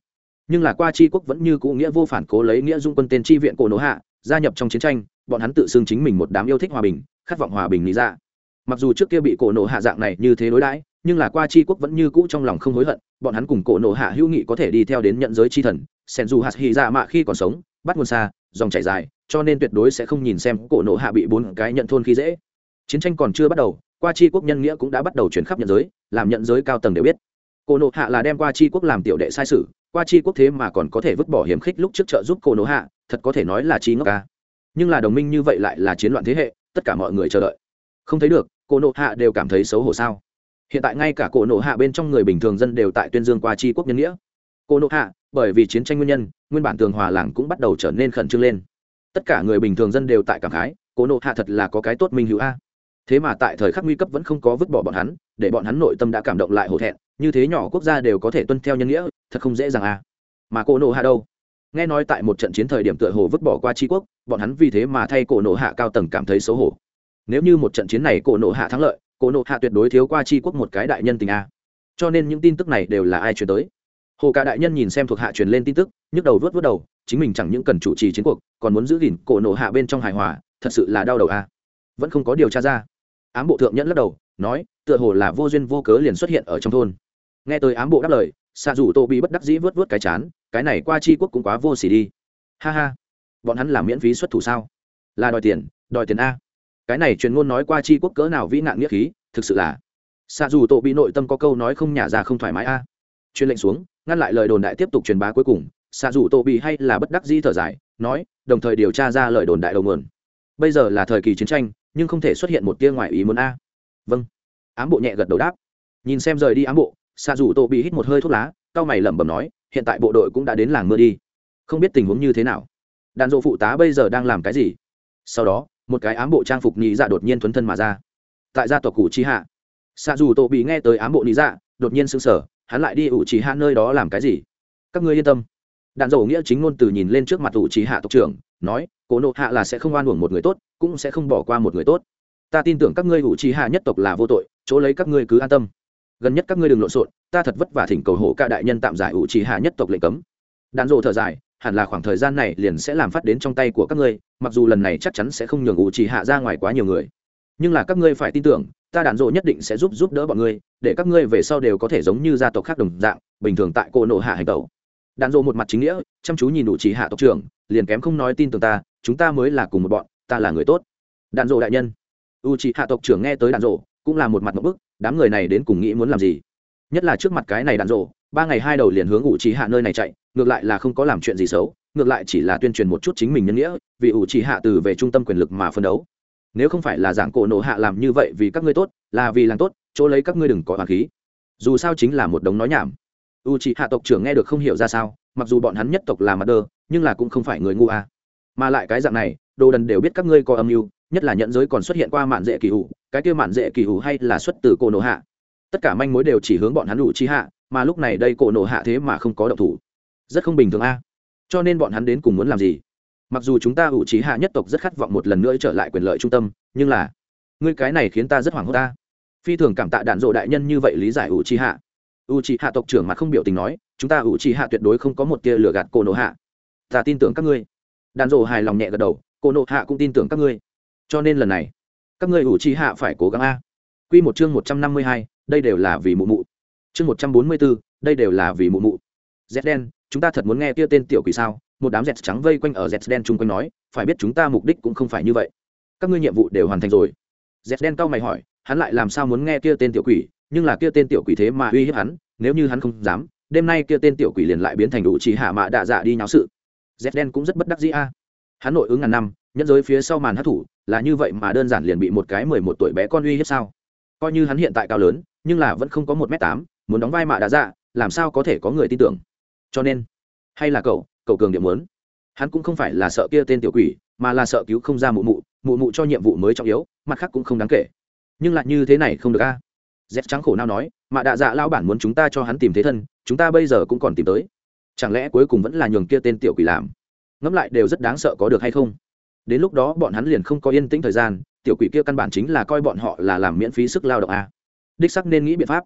Nhưng là qua chi quốc vẫn như cũ nghĩa vô phản cố lấy nghĩa dung quân tên tri viện cổ nộ hạ, gia nhập trong chiến tranh, bọn hắn tự xưng chính mình một đám yêu thích hòa bình, khát vọng hòa bình lý ra mặc dù trước kia bị cổ nộ hạ dạng này như thế đối đãi, nhưng là qua chi quốc vẫn như cũ trong lòng không hối hận bọn hắn cùng cổ nộ hạ hữu nghị có thể đi theo đến nhận giới chi thần, sen dù hạt hy dạ mạ khi còn sống, bắt nguồn xa, dòng chảy dài, cho nên tuyệt đối sẽ không nhìn xem cổ nộ hạ bị bốn cái nhận thôn khi dễ. Chiến tranh còn chưa bắt đầu, qua chi quốc nhân nghĩa cũng đã bắt đầu chuyển khắp nhận giới, làm nhận giới cao tầng đều biết. Cổ nộ hạ là đem qua chi quốc làm tiểu đệ sai sự, qua chi quốc thế mà còn có thể vứt bỏ hiểm khích lúc trước trợ giúp cổ nộ hạ, thật có thể nói là chi ngốc ca. Nhưng là đồng minh như vậy lại là chiến loạn thế hệ, tất cả mọi người chờ đợi. Không thấy được, cổ nộ hạ đều cảm thấy xấu hổ sao? Hiện tại ngay cả cổ nộ hạ bên trong người bình thường dân đều tại tuyên dương qua tri quốc nhân nghĩa. Cổ nộ hạ, bởi vì chiến tranh nguyên nhân, nguyên bản tường hòa làng cũng bắt đầu trở nên khẩn trương lên. Tất cả người bình thường dân đều tại cảm khái, cổ nộ hạ thật là có cái tốt minh hữu a. Thế mà tại thời khắc nguy cấp vẫn không có vứt bỏ bọn hắn, để bọn hắn nội tâm đã cảm động lại hổ thẹn, như thế nhỏ quốc gia đều có thể tuân theo nhân nghĩa, thật không dễ dàng a. Mà cổ nộ hạ đâu? Nghe nói tại một trận chiến thời điểm tựa hồ vứt bỏ qua tri quốc, bọn hắn vì thế mà thay cổ nộ hạ cao tầng cảm thấy xấu hổ. Nếu như một trận chiến này cổ nộ hạ thắng lợi cổ nộ hạ tuyệt đối thiếu qua tri quốc một cái đại nhân tình a. Cho nên những tin tức này đều là ai truyền tới? Hồ cả đại nhân nhìn xem thuộc hạ truyền lên tin tức, nhức đầu vớt vớt đầu, chính mình chẳng những cần chủ trì chiến cuộc, còn muốn giữ gìn cổ nộ hạ bên trong hài hòa, thật sự là đau đầu a. Vẫn không có điều tra ra. Ám bộ thượng nhẫn lắc đầu, nói, tựa hồ là vô duyên vô cớ liền xuất hiện ở trong thôn. Nghe tới ám bộ đáp lời xạ dù tô bị bất đắc dĩ vớt vớt cái chán, cái này qua tri quốc cũng quá vô xỉ đi. Ha ha. Bọn hắn làm miễn phí xuất thủ sao? Là đòi tiền đòi tiền a cái này truyền ngôn nói qua tri quốc cỡ nào vĩ nạn nghĩa khí, thực sự là. Xa dù tổ bị nội tâm có câu nói không nhả ra không thoải mái a. Truyền lệnh xuống, ngăn lại lời đồn đại tiếp tục truyền bá cuối cùng xa dù tổ bị hay là bất đắc dĩ thở dài, nói, đồng thời điều tra ra lời đồn đại đầu nguồn bây giờ là thời kỳ chiến tranh, nhưng không thể xuất hiện một tia ngoại ý muốn a. Vâng. Ám bộ nhẹ gật đầu đáp. Nhìn xem rời đi ám bộ xa dù tổ bị hít một hơi thuốc lá cao mày lẩm bẩm nói, hiện tại bộ đội cũng đã đến làng mưa đi. Không biết tình huống như thế nào. Đàn dộ phụ tá bây giờ đang làm cái gì? Sau đó một cái ám bộ trang phục nhị dạ đột nhiên thuấn thân mà ra. Tại gia tộc cụ chi hạ xạ dù tổ bị nghe tới ám bộ nhị dạ đột nhiên sững sờ, hắn lại đi ủ chỉ hạ nơi đó làm cái gì? Các ngươi yên tâm. Đàn dầu nghĩa chính ngôn từ nhìn lên trước mặt ủ chỉ hạ tộc trưởng, nói cố nộ hạ là sẽ không oan uổng một người tốt, cũng sẽ không bỏ qua một người tốt. Ta tin tưởng các ngươi ủ chỉ hạ nhất tộc là vô tội, chỗ lấy các ngươi cứ an tâm. Gần nhất các ngươi đừng lộn xộn, ta thật vất vả thỉnh cầu hộ cả đại nhân tạm giải ủ chỉ hạ nhất tộc lệnh cấm. Đàn dộ thở dài hẳn là khoảng thời gian này liền sẽ làm phát đến trong tay của các ngươi, mặc dù lần này chắc chắn sẽ không nhường ủ chỉ hạ ra ngoài quá nhiều người. Nhưng là các ngươi phải tin tưởng, ta đàn dộ nhất định sẽ giúp giúp đỡ bọn ngươi, để các ngươi về sau đều có thể giống như gia tộc khác đồng dạng, bình thường tại cô nộ hạ hành tẩu. Đàn dộ một mặt chính nghĩa, chăm chú nhìn ủ chỉ hạ tộc trưởng, liền kém không nói tin tưởng ta, chúng ta mới là cùng một bọn, ta là người tốt. Đàn dộ đại nhân. U chỉ hạ tộc trưởng nghe tới đàn dộ cũng là một mặt một bức, đám người này đến cùng nghĩ muốn làm gì? Nhất là trước mặt cái này đàn dộ ba ngày hai đầu liền hướng ủ trì hạ nơi này chạy, ngược lại là không có làm chuyện gì xấu, ngược lại chỉ là tuyên truyền một chút chính mình nhân nghĩa, vì ủ trì hạ từ về trung tâm quyền lực mà phân đấu. Nếu không phải là giảng cổ nộ hạ làm như vậy vì các ngươi tốt, là vì làm tốt, chỗ lấy các ngươi đừng có hoàng khí. Dù sao chính là một đống nói nhảm. U trì hạ tộc trưởng nghe được không hiểu ra sao, mặc dù bọn hắn nhất tộc là mặt đơ, nhưng là cũng không phải người ngu à. mà lại cái dạng này, đồ đần đều biết các ngươi có âm mưu, nhất là nhận giới còn xuất hiện qua mạn dễ kỳ hủ, cái kia mạn dễ kỳ hủ hay là xuất từ cổ nộ hạ. Tất cả manh mối đều chỉ hướng bọn hắn đủ trì hạ mà lúc này đây cổ nổ hạ thế mà không có động thủ. Rất không bình thường a. Cho nên bọn hắn đến cùng muốn làm gì? Mặc dù chúng ta ủ trí hạ nhất tộc rất khát vọng một lần nữa trở lại quyền lợi trung tâm, nhưng là, ngươi cái này khiến ta rất hoảng hốt ta. Phi thường cảm tạ đạn dộ đại nhân như vậy lý giải ủ trí hạ. U trí hạ tộc trưởng mà không biểu tình nói, chúng ta ủ trí hạ tuyệt đối không có một tia lửa gạt cổ nổ hạ. Ta tin tưởng các ngươi. Đạn dộ hài lòng nhẹ gật đầu, cổ nổ hạ cũng tin tưởng các ngươi. Cho nên lần này, các ngươi ủ trí hạ phải cố gắng a. Quy một chương một trăm năm mươi hai, đây đều là vì mụ mụ chương một trăm bốn mươi bốn đây đều là vì mụ mụ. Z đen, chúng ta thật muốn nghe kia tên tiểu quỷ sao? Một đám dẹt trắng vây quanh ở dẹt đen chung quanh nói, phải biết chúng ta mục đích cũng không phải như vậy. Các ngươi nhiệm vụ đều hoàn thành rồi. Dẹt đen cau mày hỏi, hắn lại làm sao muốn nghe kia tên tiểu quỷ? Nhưng là kia tên tiểu quỷ thế mà uy hiếp hắn, nếu như hắn không dám, đêm nay kia tên tiểu quỷ liền lại biến thành đủ chỉ hạ mạ đạ dạ đi nháo sự. Z đen cũng rất bất đắc dĩ a. Hắn nội ứng ngàn năm nhất giới phía sau màn hát thủ, là như vậy mà đơn giản liền bị một cái mười một tuổi bé con uy hiếp sao? Coi như hắn hiện tại cao lớn, nhưng là vẫn không có một m tám muốn đóng vai mạ đã dạ làm sao có thể có người tin tưởng? Cho nên, hay là cậu cậu cường điểm muốn? Hắn cũng không phải là sợ kia tên tiểu quỷ, mà là sợ cứu không ra mụ mụ mụ mụ cho nhiệm vụ mới trọng yếu, mặt khác cũng không đáng kể. Nhưng lại như thế này không được a. À? dép trắng khổ nào nói mà đạ dạ lao bản muốn chúng ta cho hắn tìm thế thân, chúng ta bây giờ cũng còn tìm tới. Chẳng lẽ cuối cùng vẫn là nhường kia tên tiểu quỷ làm? Ngẫm lại đều rất đáng sợ có được hay không? Đến lúc đó bọn hắn liền không có yên tĩnh thời gian, tiểu quỷ kia căn bản chính là coi bọn họ là làm miễn phí sức lao động a. À. đích sắc nên nghĩ biện pháp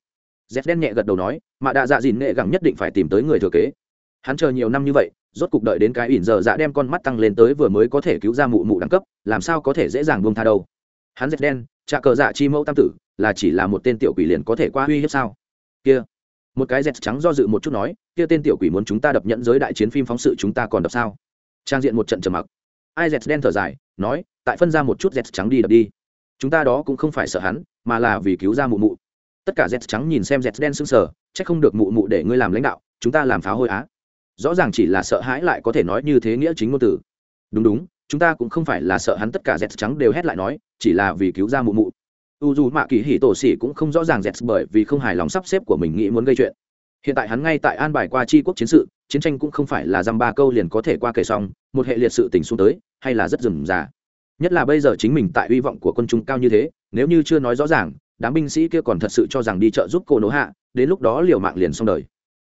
dép đen nhẹ gật đầu nói, mà đạ dạ dìn nghệ gẳng nhất định phải tìm tới người thừa kế. Hắn chờ nhiều năm như vậy, rốt cục đợi đến cái ỉn giờ dạ đem con mắt tăng lên tới vừa mới có thể cứu ra mụ mụ đẳng cấp, làm sao có thể dễ dàng buông tha đâu. Hắn dép đen trà cờ dạ chi mẫu tam tử, là chỉ là một tên tiểu quỷ liền có thể qua uy hiếp sao? Kia, một cái dẹt trắng do dự một chút nói, kia tên tiểu quỷ muốn chúng ta đập nhận giới đại chiến phim phóng sự chúng ta còn đập sao? Trang diện một trận trầm mặc. Ai dẹt đen thở dài, nói, tại phân ra một chút dẹt trắng đi đập đi. Chúng ta đó cũng không phải sợ hắn, mà là vì cứu ra mụ mụ tất cả z trắng nhìn xem z đen sững sờ, chắc không được mụ mụ để ngươi làm lãnh đạo, chúng ta làm pháo hôi á. Rõ ràng chỉ là sợ hãi lại có thể nói như thế nghĩa chính ngôn từ. Đúng đúng, chúng ta cũng không phải là sợ hắn tất cả z trắng đều hét lại nói, chỉ là vì cứu ra mụ mụ. U dù mạ kỳ hỉ tổ xỉ cũng không rõ ràng z bởi vì không hài lòng sắp xếp của mình nghĩ muốn gây chuyện. Hiện tại hắn ngay tại an bài qua tri quốc chiến sự, chiến tranh cũng không phải là dăm ba câu liền có thể qua kể xong, một hệ liệt sự tình xuống tới, hay là rất rườm rà. Nhất là bây giờ chính mình tại hy vọng của quân chúng cao như thế, nếu như chưa nói rõ ràng đám binh sĩ kia còn thật sự cho rằng đi chợ giúp cô nỗ hạ, đến lúc đó liều mạng liền xong đời.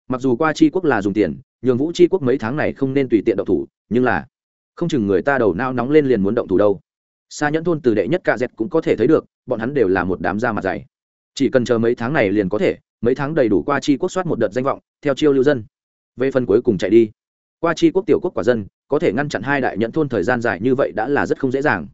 Mặc dù qua chi quốc là dùng tiền, nhường vũ chi quốc mấy tháng này không nên tùy tiện động thủ, nhưng là, không chừng người ta đầu nao nóng lên liền muốn động thủ đâu. Xa nhẫn thôn từ đệ nhất ca dẹt cũng có thể thấy được, bọn hắn đều là một đám da mặt dày. Chỉ cần chờ mấy tháng này liền có thể, mấy tháng đầy đủ qua chi quốc soát một đợt danh vọng, theo chiêu lưu dân. Về phần cuối cùng chạy đi, qua chi quốc tiểu quốc quả dân, có thể ngăn chặn hai đại nhẫn thôn thời gian dài như vậy đã là rất không dễ dàng.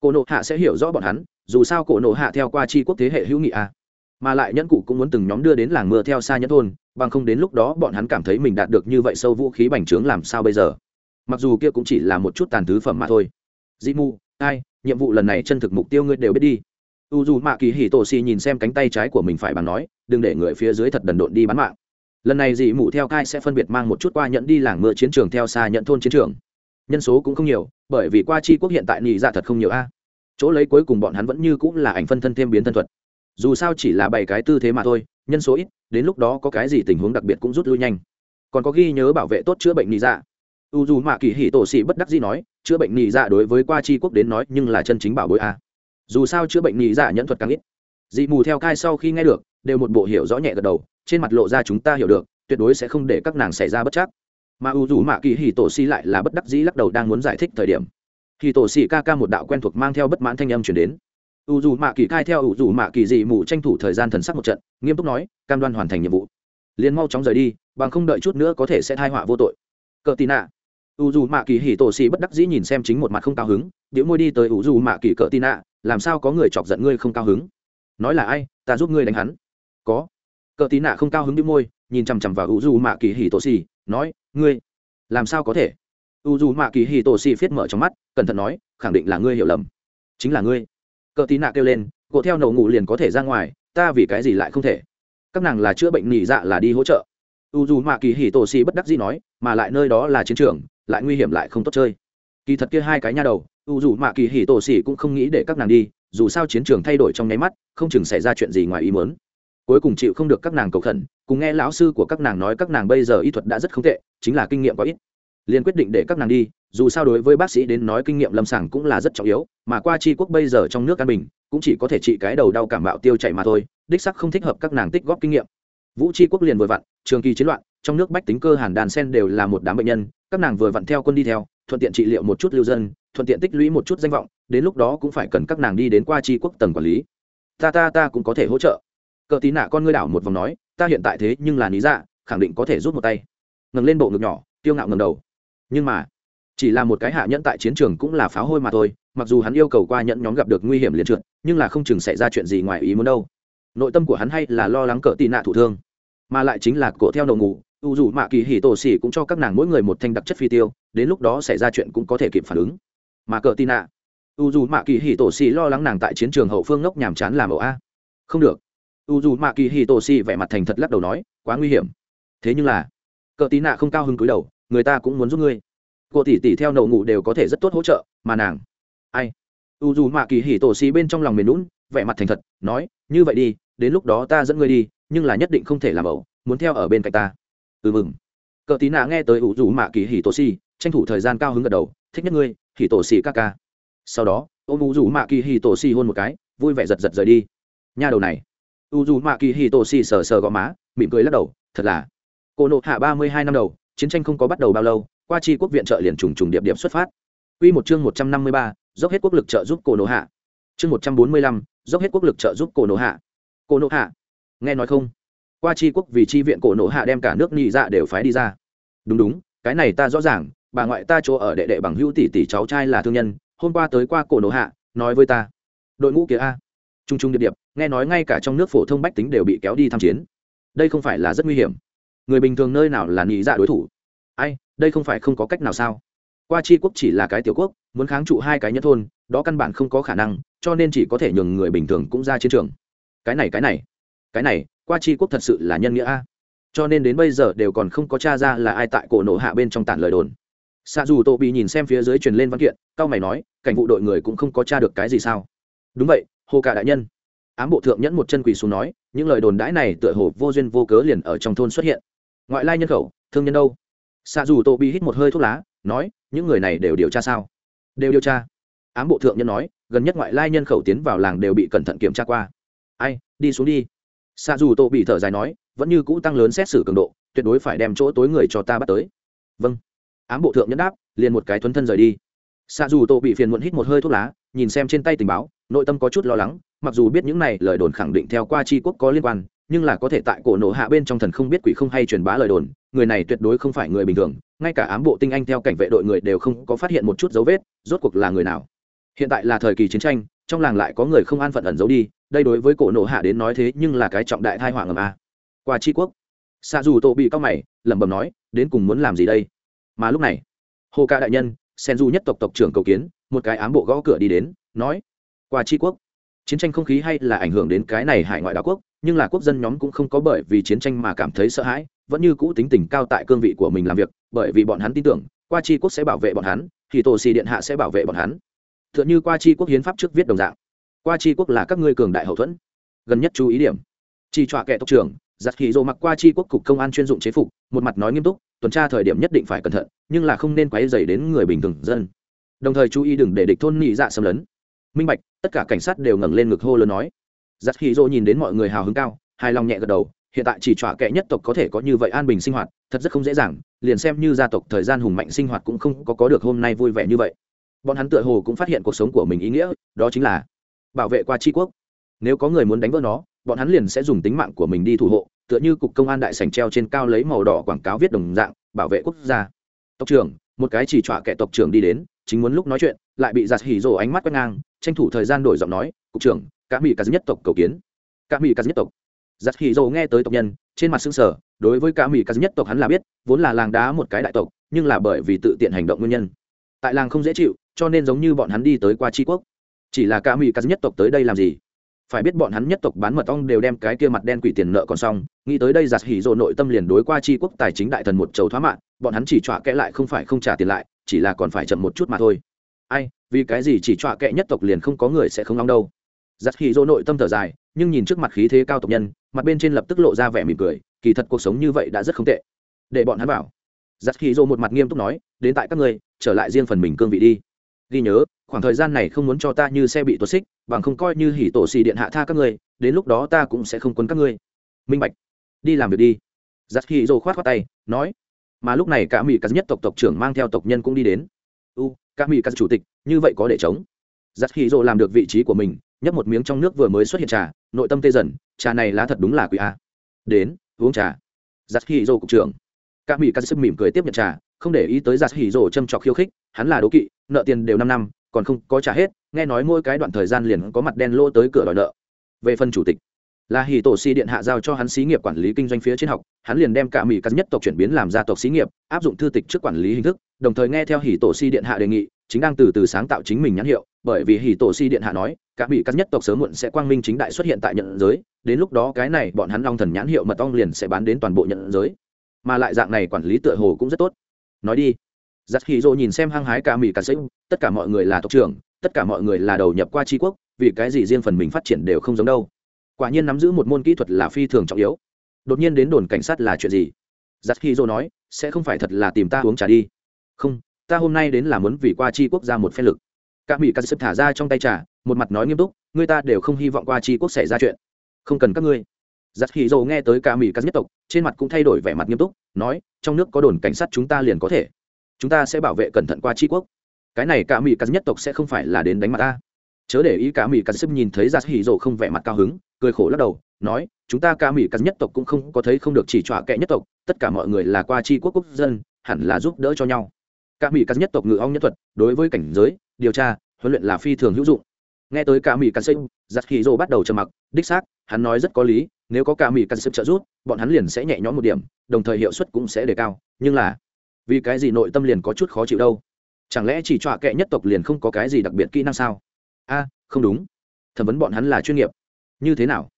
Cô nộ hạ sẽ hiểu rõ bọn hắn dù sao cổ nộ hạ theo qua chi quốc thế hệ hữu nghị a à. mà lại nhẫn cụ cũng muốn từng nhóm đưa đến làng mưa theo xa nhẫn thôn, bằng không đến lúc đó bọn hắn cảm thấy mình đạt được như vậy sâu vũ khí bành trướng làm sao bây giờ. Mặc dù kia cũng chỉ là một chút tàn thứ phẩm mà thôi. Dị mù ai, nhiệm vụ lần này chân thực mục tiêu ngươi đều biết đi. U dù mạ kỳ hì tổ xì nhìn xem cánh tay trái của mình phải bằng nói, đừng để người phía dưới thật đần độn đi bán mạng. Lần này dị mụ theo cai sẽ phân biệt mang một chút qua nhận đi làng mưa chiến trường theo xa nhận thôn chiến trường. Nhân số cũng không nhiều, bởi vì qua chi quốc hiện tại nhị dạ thật không nhiều a chỗ lấy cuối cùng bọn hắn vẫn như cũng là ảnh phân thân thêm biến thân thuật. Dù sao chỉ là bảy cái tư thế mà thôi, nhân số ít, đến lúc đó có cái gì tình huống đặc biệt cũng rút lui nhanh. Còn có ghi nhớ bảo vệ tốt chữa bệnh nị dạ. U dù mạ kỳ hỉ tổ sĩ bất đắc dĩ nói, chữa bệnh nị dạ đối với qua chi quốc đến nói nhưng là chân chính bảo bối a. Dù sao chữa bệnh nị dạ nhẫn thuật càng ít. Dị mù theo cai sau khi nghe được, đều một bộ hiểu rõ nhẹ gật đầu, trên mặt lộ ra chúng ta hiểu được, tuyệt đối sẽ không để các nàng xảy ra bất chắc. Mà u dù mạ kỳ hỉ tổ xị lại là bất đắc dĩ lắc đầu đang muốn giải thích thời điểm thì tổ xì ca ca một đạo quen thuộc mang theo bất mãn thanh âm chuyển đến. U dù mạ kỳ cai theo u dù mạ kỳ dị mù tranh thủ thời gian thần sắc một trận, nghiêm túc nói, cam đoan hoàn thành nhiệm vụ. Liền mau chóng rời đi, bằng không đợi chút nữa có thể sẽ thai họa vô tội. Cờ tì nạ. U dù mạ kỳ hì tổ xì bất đắc dĩ nhìn xem chính một mặt không cao hứng điệu môi đi tới u dù mạ kỳ cờ tì nạ, làm sao có người chọc giận ngươi không cao hứng? Nói là ai, ta giúp ngươi đánh hắn. Có. Cờ tí nạ không cao hứng điệu môi, nhìn chằm chằm vào u du mạ kỳ hì tổ xì nói, ngươi, làm sao có thể? U du mạ kỳ hì tổ xì phiết mở trong mắt, cẩn thận nói, khẳng định là ngươi hiểu lầm. Chính là ngươi. Cờ tí nạ kêu lên, gỗ theo nổ ngủ liền có thể ra ngoài, ta vì cái gì lại không thể? Các nàng là chữa bệnh nhị dạ là đi hỗ trợ. U dù mạ kỳ hì tổ xì bất đắc dĩ nói, mà lại nơi đó là chiến trường, lại nguy hiểm lại không tốt chơi. Kỳ thật kia hai cái nha đầu, u dù mạ kỳ hì tổ xì cũng không nghĩ để các nàng đi, dù sao chiến trường thay đổi trong nháy mắt, không chừng xảy ra chuyện gì ngoài ý muốn. Cuối cùng chịu không được các nàng cầu khẩn, cùng nghe lão sư của các nàng nói các nàng bây giờ y thuật đã rất không tệ, chính là kinh nghiệm có ít liền quyết định để các nàng đi, dù sao đối với bác sĩ đến nói kinh nghiệm lâm sàng cũng là rất trọng yếu, mà qua tri quốc bây giờ trong nước an bình, cũng chỉ có thể trị cái đầu đau cảm bạo tiêu chảy mà thôi, đích sắc không thích hợp các nàng tích góp kinh nghiệm. Vũ tri quốc liền vừa vặn, trường kỳ chiến loạn, trong nước bách tính cơ hàn đàn sen đều là một đám bệnh nhân, các nàng vừa vặn theo quân đi theo, thuận tiện trị liệu một chút lưu dân, thuận tiện tích lũy một chút danh vọng, đến lúc đó cũng phải cần các nàng đi đến qua tri quốc tầng quản lý. Ta ta ta cũng có thể hỗ trợ. Cờ tí nạ con ngươi đảo một vòng nói, ta hiện tại thế nhưng là lý dạ khẳng định có thể rút một tay. Ngẩng lên bộ ngực nhỏ tiêu ngạo ngầm đầu nhưng mà, chỉ là một cái hạ nhẫn tại chiến trường cũng là pháo hôi mà thôi, mặc dù hắn yêu cầu qua nhẫn nhóm gặp được nguy hiểm liền trượt, nhưng là không chừng xảy ra chuyện gì ngoài ý muốn đâu. Nội tâm của hắn hay là lo lắng cỡ tị nạ thủ thương, mà lại chính là cổ theo đầu ngủ, u dù mạ kỳ hỉ tổ xỉ cũng cho các nàng mỗi người một thanh đặc chất phi tiêu, đến lúc đó xảy ra chuyện cũng có thể kịp phản ứng. Mà cỡ tị nạ, u dù mạ kỳ hỉ tổ xỉ lo lắng nàng tại chiến trường hậu phương ngốc nhàm chán làm ẩu a. Không được. U dù mạ kỳ hì tổ xì vẻ mặt thành thật lắc đầu nói, quá nguy hiểm. Thế nhưng là cờ tí nạ không cao hứng cúi đầu người ta cũng muốn giúp ngươi. Cô tỷ tỷ theo nậu ngủ đều có thể rất tốt hỗ trợ, mà nàng? Ai? U dù mạ kỳ hỉ tổ xì bên trong lòng mềm lún vẻ mặt thành thật, nói, như vậy đi, đến lúc đó ta dẫn ngươi đi, nhưng là nhất định không thể làm ẩu, muốn theo ở bên cạnh ta. Ừ mừng. Cờ tí nạ nghe tới u dù mạ kỳ hỉ tổ xì, tranh thủ thời gian cao hứng gật đầu, thích nhất ngươi, hỉ tổ xì ca ca. Sau đó, ôm u dù mạ kỳ hỉ tổ xì hôn một cái, vui vẻ giật giật rời đi. Nha đầu này. U dù mạ kỳ hỉ tổ xì sờ sờ gò má, mỉm cười lắc đầu, thật là, cô nộ hạ ba mươi hai năm đầu chiến tranh không có bắt đầu bao lâu qua chi quốc viện trợ liền trùng trùng điệp điệp xuất phát Quy một chương một trăm năm mươi ba, dốc hết quốc lực trợ giúp cổ nộ hạ. Chương một trăm bốn mươi lăm, dốc hết quốc lực trợ giúp cổ nộ hạ. Cổ nộ hạ, nghe nói không? Qua chi quốc vì chi viện cổ nộ hạ đem cả nước nhị dạ đều phái đi ra. Đúng đúng, cái này ta rõ ràng, bà ngoại ta chỗ ở đệ đệ bằng hữu tỷ tỷ cháu trai là thương nhân, hôm qua tới qua cổ nộ hạ, nói với ta. Đội ngũ kia a. Trung trung điệp điệp, nghe nói ngay cả trong nước phổ thông bách tính đều bị kéo đi tham chiến đây không phải là rất nguy hiểm người bình thường nơi nào là nghĩ dạ đối thủ? Ai, đây không phải không có cách nào sao? Qua chi quốc chỉ là cái tiểu quốc, muốn kháng trụ hai cái nhất thôn, đó căn bản không có khả năng, cho nên chỉ có thể nhường người bình thường cũng ra chiến trường. Cái này cái này cái này, qua chi quốc thật sự là nhân nghĩa a. Cho nên đến bây giờ đều còn không có t r a ra là ai tại cổ nổ hạ bên trong tản lời đồn. Xa dù tô bị nhìn xem phía dưới truyền lên văn kiện, cao mày nói, cảnh vụ đội người cũng không có t r a được cái gì sao? Đúng vậy, hồ cả đại nhân. Ám bộ thượng nhẫn một chân quỳ xuống nói, những lời đồn đãi này tựa hồ vô duyên vô cớ liền ở trong thôn xuất hiện ngoại lai nhân khẩu, thương nhân đâu? Xạ dù tô bị hít một hơi thuốc lá, nói, những người này đều điều tra sao? Đều điều tra. Ám bộ thượng nhân nói, gần nhất ngoại lai nhân khẩu tiến vào làng đều bị cẩn thận kiểm tra qua. Ai, đi xuống đi. Xạ dù tô bị thở dài nói, vẫn như cũ tăng lớn xét xử cường độ, tuyệt đối phải đem chỗ tối người cho ta bắt tới. Vâng. Ám bộ thượng nhân đáp, liền một cái thuấn thân rời đi. Xạ dù tô bị phiền muộn hít một hơi thuốc lá, nhìn xem trên tay tình báo, nội tâm có chút lo lắng, mặc dù biết những này lời đồn khẳng định theo qua tri quốc có liên quan nhưng là có thể tại cổ nổ hạ bên trong thần không biết quỷ không hay truyền bá lời đồn, người này tuyệt đối không phải người bình thường, ngay cả ám bộ tinh anh theo cảnh vệ đội người đều không có phát hiện một chút dấu vết, rốt cuộc là người nào. Hiện tại là thời kỳ chiến tranh, trong làng lại có người không an phận ẩn giấu đi, đây đối với cổ nổ hạ đến nói thế nhưng là cái trọng đại thai họa ngầm a. Qua tri quốc xa dù tổ bị cao mày, lẩm bẩm nói, đến cùng muốn làm gì đây? Mà lúc này, hồ ca đại nhân, sen du nhất tộc tộc trưởng cầu kiến, một cái ám bộ gõ cửa đi đến, nói, qua tri quốc, chiến tranh không khí hay là ảnh hưởng đến cái này hải ngoại đảo quốc? Nhưng là quốc dân nhóm cũng không có bởi vì chiến tranh mà cảm thấy sợ hãi, vẫn như cũ tính tình cao tại cương vị của mình làm việc, bởi vì bọn hắn tin tưởng, qua Chi quốc sẽ bảo vệ bọn hắn, thì tổ xì điện hạ sẽ bảo vệ bọn hắn. T h ư ợ n h ư qua Chi quốc hiến pháp trước viết đồng dạng. Qua Chi quốc là các ngươi cường đại hậu thuẫn. Gần nhất chú ý điểm. Chỉ trọa kệ tộc trưởng giặt khỉ dồ mặc qua Chi quốc cục công an chuyên dụng chế phục, một mặt nói nghiêm túc, tuần tra thời điểm nhất định phải cẩn thận, nhưng là không nên quáy dày đến người bình thường dân. Đồng thời chú ý đừng để địch thôn nhị dạ xâm lấn. Minh bạch, tất cả cảnh sát đều ngẩng lên ngực hô lớn nói giặt khí dồ nhìn đến mọi người hào hứng cao, hài lòng nhẹ gật đầu, hiện tại chỉ trọa kệ nhất tộc có thể có như vậy an bình sinh hoạt, thật rất không dễ dàng, liền xem như gia tộc thời gian hùng mạnh sinh hoạt cũng không có có được hôm nay vui vẻ như vậy. Bọn hắn tựa hồ cũng phát hiện cuộc sống của mình ý nghĩa, đó chính là bảo vệ qua tri quốc. Nếu có người muốn đánh vỡ nó, bọn hắn liền sẽ dùng tính mạng của mình đi thủ hộ, tựa như cục công an đại sành treo trên cao lấy màu đỏ quảng cáo viết đồng dạng, bảo vệ quốc gia. Tộc trưởng, một cái chỉ trọa kệ tộc trưởng đi đến, chính muốn lúc nói chuyện, lại bị giặt hỉ rồ ánh mắt quét ngang, tranh thủ thời gian đổi giọng nói, cục trưởng cả mỹ cả nhất tộc cầu kiến. Cả mỹ cả nhất tộc. Giặt hỉ dầu nghe tới tộc nhân, trên mặt xương sở đối với cả mỹ cả nhất tộc hắn là biết, vốn là làng đá một cái đại tộc, nhưng là bởi vì tự tiện hành động nguyên nhân. Tại làng không dễ chịu, cho nên giống như bọn hắn đi tới qua tri quốc. Chỉ là cả mỹ cả nhất tộc tới đây làm gì? Phải biết bọn hắn nhất tộc bán mật ong đều đem cái kia mặt đen quỷ tiền nợ còn xong, nghĩ tới đây giặt hỉ dồ nội tâm liền đối qua tri quốc tài chính đại thần một chầu thoá mạng bọn hắn chỉ trọa kẽ lại không phải không trả tiền lại, chỉ là còn phải chậm một chút mà thôi. Ai, vì cái gì chỉ trọa kẽ nhất tộc liền không có người sẽ không long đâu? Giặt hỉ dầu nội tâm thở dài, nhưng nhìn trước mặt khí thế cao tộc nhân, mặt bên trên lập tức lộ ra vẻ mỉm cười, kỳ thật cuộc sống như vậy đã rất không tệ. Để bọn hắn bảo giặt khí dô một mặt nghiêm túc nói, đến tại các ngươi, trở lại riêng phần mình cương vị đi. Ghi nhớ, khoảng thời gian này không muốn cho ta như xe bị tuột xích, bằng không coi như hỉ tổ xì điện hạ tha các ngươi, đến lúc đó ta cũng sẽ không quấn các ngươi. Minh bạch. Đi làm việc đi. Giặt khi dô khoát khoát tay, nói. Mà lúc này cả mỹ cắt nhất tộc tộc trưởng mang theo tộc nhân cũng đi đến. U, cả mỹ cắt chủ tịch, như vậy có để chống. Giặt khi dô làm được vị trí của mình nhấp một miếng trong nước vừa mới xuất hiện trà, nội tâm tê dần, trà này lá thật đúng là quỷ a. Đến, uống trà. Giặt hì dô cục trưởng. Cả mỹ cắt sức mỉm cười tiếp nhận trà, không để ý tới giặt hì dô châm trọc khiêu khích, hắn là đố kỵ, nợ tiền đều năm năm, còn không có trả hết, nghe nói mỗi cái đoạn thời gian liền có mặt đen lô tới cửa đòi nợ. Về phần chủ tịch là hì tổ si điện hạ giao cho hắn xí nghiệp quản lý kinh doanh phía trên học, hắn liền đem cả mỹ cắt nhất tộc chuyển biến làm gia tộc xí nghiệp, áp dụng thư tịch trước quản lý hình thức, đồng thời nghe theo hì tổ si điện hạ đề nghị, chính đang từ từ sáng tạo chính mình nhãn hiệu, bởi vì hì tổ si điện hạ nói cả bị các nhất tộc sớm muộn sẽ quang minh chính đại xuất hiện tại nhận giới, đến lúc đó cái này bọn hắn long thần nhãn hiệu mật ong liền sẽ bán đến toàn bộ nhận giới. Mà lại dạng này quản lý tựa hồ cũng rất tốt. Nói đi. Giặc hì dô nhìn xem hăng hái cả mỹ cả sấy tất cả mọi người là tộc trưởng, tất cả mọi người là đầu nhập qua tri quốc, vì cái gì riêng phần mình phát triển đều không giống đâu. Quả nhiên nắm giữ một môn kỹ thuật là phi thường trọng yếu. Đột nhiên đến đồn cảnh sát là chuyện gì? Giặc hì dô nói, sẽ không phải thật là tìm ta uống trà đi. Không, ta hôm nay đến là muốn vì qua tri quốc ra một phen lực. Cả mỹ cả sĩ thả ra trong tay trà một mặt nói nghiêm túc người ta đều không hy vọng qua tri quốc xảy ra chuyện. Không cần các ngươi. Giặc hì dầu nghe tới cả mỹ các nhất tộc, trên mặt cũng thay đổi vẻ mặt nghiêm túc, nói, trong nước có đồn cảnh sát chúng ta liền có thể. Chúng ta sẽ bảo vệ cẩn thận qua tri quốc. Cái này cả mỹ các nhất tộc sẽ không phải là đến đánh mặt ta. Chớ để ý cả mỹ các sếp nhìn thấy giặc hì dầu không vẻ mặt cao hứng, cười khổ lắc đầu, nói, chúng ta cả mỹ các nhất tộc cũng không có thấy không được chỉ trọa kệ nhất tộc, tất cả mọi người là qua tri quốc quốc dân, hẳn là giúp đỡ cho nhau. Cả mỹ các nhất tộc ngự ong nhất thuật, đối với cảnh giới, điều tra, huấn luyện là phi thường hữu dụng nghe tới cả mỹ cà xây giặt khi rô bắt đầu trầm mặc. Đích xác, hắn nói rất có lý, nếu có cả mỹ cắn xây trợ giúp, bọn hắn liền sẽ nhẹ nhõm một điểm, đồng thời hiệu suất cũng sẽ đề cao. Nhưng là, vì cái gì nội tâm liền có chút khó chịu đâu? Chẳng lẽ chỉ trọa kệ nhất tộc liền không có cái gì đặc biệt kỹ năng sao? A, không đúng. Thẩm vấn bọn hắn là chuyên nghiệp. Như thế nào?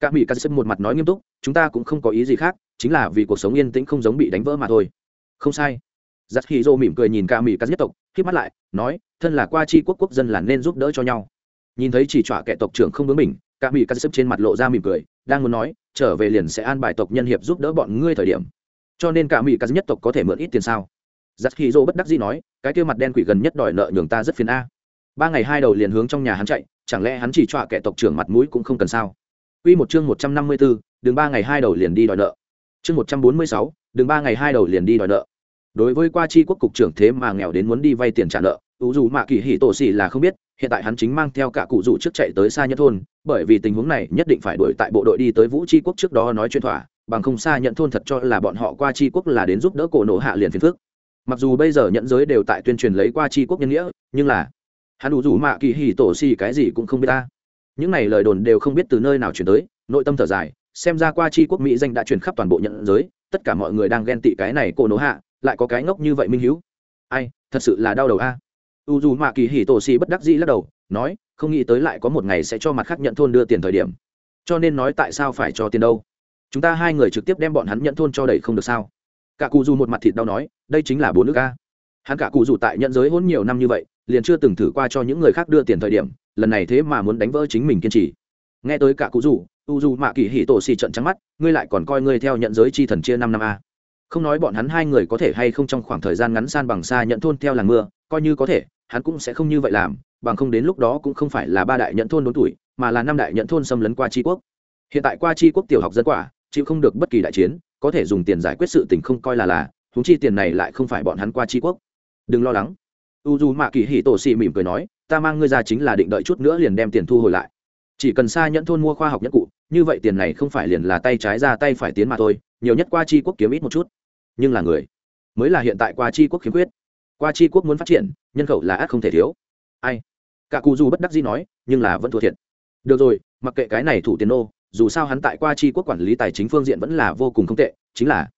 Cả mỹ cắn xây một mặt nói nghiêm túc, chúng ta cũng không có ý gì khác, chính là vì cuộc sống yên tĩnh không giống bị đánh vỡ mà thôi. Không sai. Giặt khi rô mỉm cười nhìn cả mỹ cắn nhất tộc khi mắt lại, nói, thân là qua chi quốc quốc dân là nên giúp đỡ cho nhau nhìn thấy chỉ trọa kẻ tộc trưởng không bướng mình cả mỹ cắt xếp trên mặt lộ ra mỉm cười đang muốn nói trở về liền sẽ an bài tộc nhân hiệp giúp đỡ bọn ngươi thời điểm cho nên cả mỹ cắt nhất tộc có thể mượn ít tiền sao giặc khi dô bất đắc dĩ nói cái kia mặt đen quỷ gần nhất đòi nợ nhường ta rất phiền a ba ngày hai đầu liền hướng trong nhà hắn chạy chẳng lẽ hắn chỉ trọa kẻ tộc trưởng mặt mũi cũng không cần sao Quy một chương 154, đường ba ngày hai đầu liền đi đòi nợ. Chương 146, đường ba ngày hai đầu liền đi đòi nợ. Đối với qua chi quốc cục trưởng thế mà nghèo đến muốn đi vay tiền trả nợ, u dù Mạ Kỳ Hỉ Tổ Sĩ là không biết, hiện tại hắn chính mang theo cả cụ dù trước chạy tới xa nhất thôn, bởi vì tình huống này nhất định phải đuổi tại bộ đội đi tới Vũ Chi quốc trước đó nói chuyện thỏa, bằng không xa nhận thôn thật cho là bọn họ qua chi quốc là đến giúp đỡ cổ nổ hạ liền phiền phức. Mặc dù bây giờ nhận giới đều tại tuyên truyền lấy qua chi quốc nhân nghĩa, nhưng là hắn đủ dù Mạ Kỳ Hỉ Tổ Sĩ cái gì cũng không biết ta. Những này lời đồn đều không biết từ nơi nào chuyển tới nội tâm thở dài xem ra qua chi quốc mỹ danh đã truyền khắp toàn bộ nhận giới tất cả mọi người đang ghen tị cái này cổ nổ hạ lại có cái ngốc như vậy minh hữu ai thật sự là đau đầu a u dù mạ kỳ hỉ tổ xì bất đắc dĩ lắc đầu, nói, không nghĩ tới lại có một ngày sẽ cho mặt khác nhận thôn đưa tiền thời điểm. Cho nên nói tại sao phải cho tiền đâu? Chúng ta hai người trực tiếp đem bọn hắn nhận thôn cho đầy không được sao? Cả cụ dù một mặt thịt đau nói, đây chính là bốn nước a hắn cả cụ dù tại nhận giới hôn nhiều năm như vậy, liền chưa từng thử qua cho những người khác đưa tiền thời điểm, lần này thế mà muốn đánh vỡ chính mình kiên trì. Nghe tới cả cụ dù, u dù mạ kỳ hỉ tổ xì trận trắng mắt, ngươi lại còn coi ngươi theo nhận giới chi thần chia năm năm a. Không nói bọn hắn hai người có thể hay không trong khoảng thời gian ngắn san bằng xa nhận thôn theo làng mưa coi như có thể, hắn cũng sẽ không như vậy làm, bằng không đến lúc đó cũng không phải là ba đại nhận thôn đốn tuổi, mà là năm đại nhận thôn xâm lấn qua tri quốc. Hiện tại qua tri quốc tiểu học dân quả, chịu không được bất kỳ đại chiến, có thể dùng tiền giải quyết sự tình không coi là là thúng chi tiền này lại không phải bọn hắn qua tri quốc. Đừng lo lắng. U U mạ kỳ hỉ tổ xì mỉm cười nói, ta mang ngươi ra chính là định đợi chút nữa liền đem tiền thu hồi lại. Chỉ cần xa nhẫn thôn mua khoa học nhất cụ, như vậy tiền này không phải liền là tay trái ra tay phải tiến mà thôi, nhiều nhất qua chi quốc kiếm ít một chút. Nhưng là người, mới là hiện tại qua chi quốc khiếm khuyết qua chi quốc muốn phát triển, nhân khẩu là ác không thể thiếu. Ai? Cả cụ dù bất đắc dĩ nói, nhưng là vẫn thua thiệt. Được rồi, mặc kệ cái này thủ tiền nô, dù sao hắn tại qua chi quốc quản lý tài chính phương diện vẫn là vô cùng không tệ, chính là,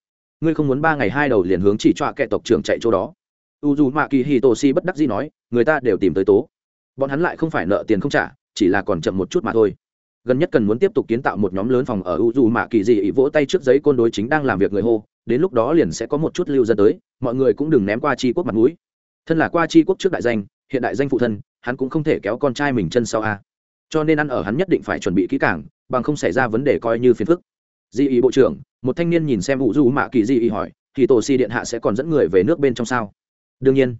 ngươi không muốn ba ngày hai đầu liền hướng chỉ cho kẻ tộc trưởng chạy chỗ đó. U dù mạ kỳ hì tổ si bất đắc dĩ nói, người ta đều tìm tới tố. Bọn hắn lại không phải nợ tiền không trả, chỉ là còn chậm một chút mà thôi gần nhất cần muốn tiếp tục kiến tạo một nhóm lớn phòng ở u dù mạ kỳ dị ỉ vỗ tay trước giấy côn đối chính đang làm việc người hô, đến lúc đó liền sẽ có một chút lưu dân tới, mọi người cũng đừng ném qua tri quốc mặt mũi. Thân là qua tri quốc trước đại danh, hiện đại danh phụ thân, hắn cũng không thể kéo con trai mình chân sau a. Cho nên ăn ở hắn nhất định phải chuẩn bị kỹ càng, bằng không xảy ra vấn đề coi như phiền phức. Dị ý bộ trưởng, một thanh niên nhìn xem u dù mạ kỳ dị ý hỏi thì tổ si điện hạ sẽ còn dẫn người về nước bên trong sao? Đương nhiên.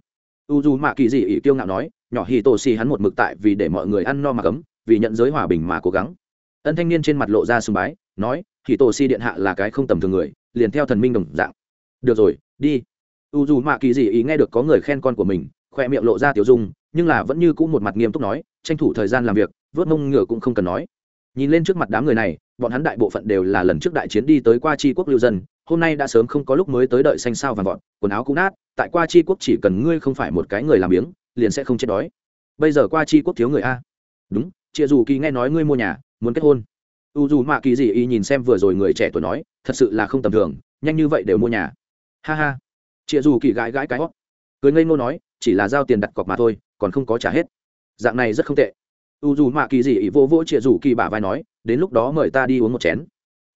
U dù mạ kỳ dị ý kiêu ngạo nói, nhỏ hì tổ si hắn một mực tại vì để mọi người ăn no mà cấm vì nhận giới hòa bình mà cố gắng. Ân thanh niên trên mặt lộ ra sùng bái, nói thì tổ si điện hạ là cái không tầm thường người, liền theo thần minh đồng dạng. Được rồi, đi. U dù mạ kỳ dị ý nghe được có người khen con của mình, khoe miệng lộ ra tiểu dung, nhưng là vẫn như cũ một mặt nghiêm túc nói, tranh thủ thời gian làm việc, vớt mông ngựa cũng không cần nói. Nhìn lên trước mặt đám người này, bọn hắn đại bộ phận đều là lần trước đại chiến đi tới qua tri quốc lưu dân, hôm nay đã sớm không có lúc mới tới đợi xanh sao vàng vọt, quần áo cũng nát, tại qua tri quốc chỉ cần ngươi không phải một cái người làm biếng, liền sẽ không chết đói. Bây giờ qua chi quốc thiếu người a. Đúng chịa dù kỳ nghe nói ngươi mua nhà muốn kết hôn. U dù mạ kỳ gì y nhìn xem vừa rồi người trẻ tuổi nói thật sự là không tầm thường nhanh như vậy đều mua nhà. Ha ha. Chịa dù kỳ gãi gãi cái hót. Cười ngây ngô nói chỉ là giao tiền đặt cọc mà thôi còn không có trả hết. Dạng này rất không tệ. U dù mạ kỳ gì y vô vỗ chịa dù kỳ bả vai nói đến lúc đó mời ta đi uống một chén.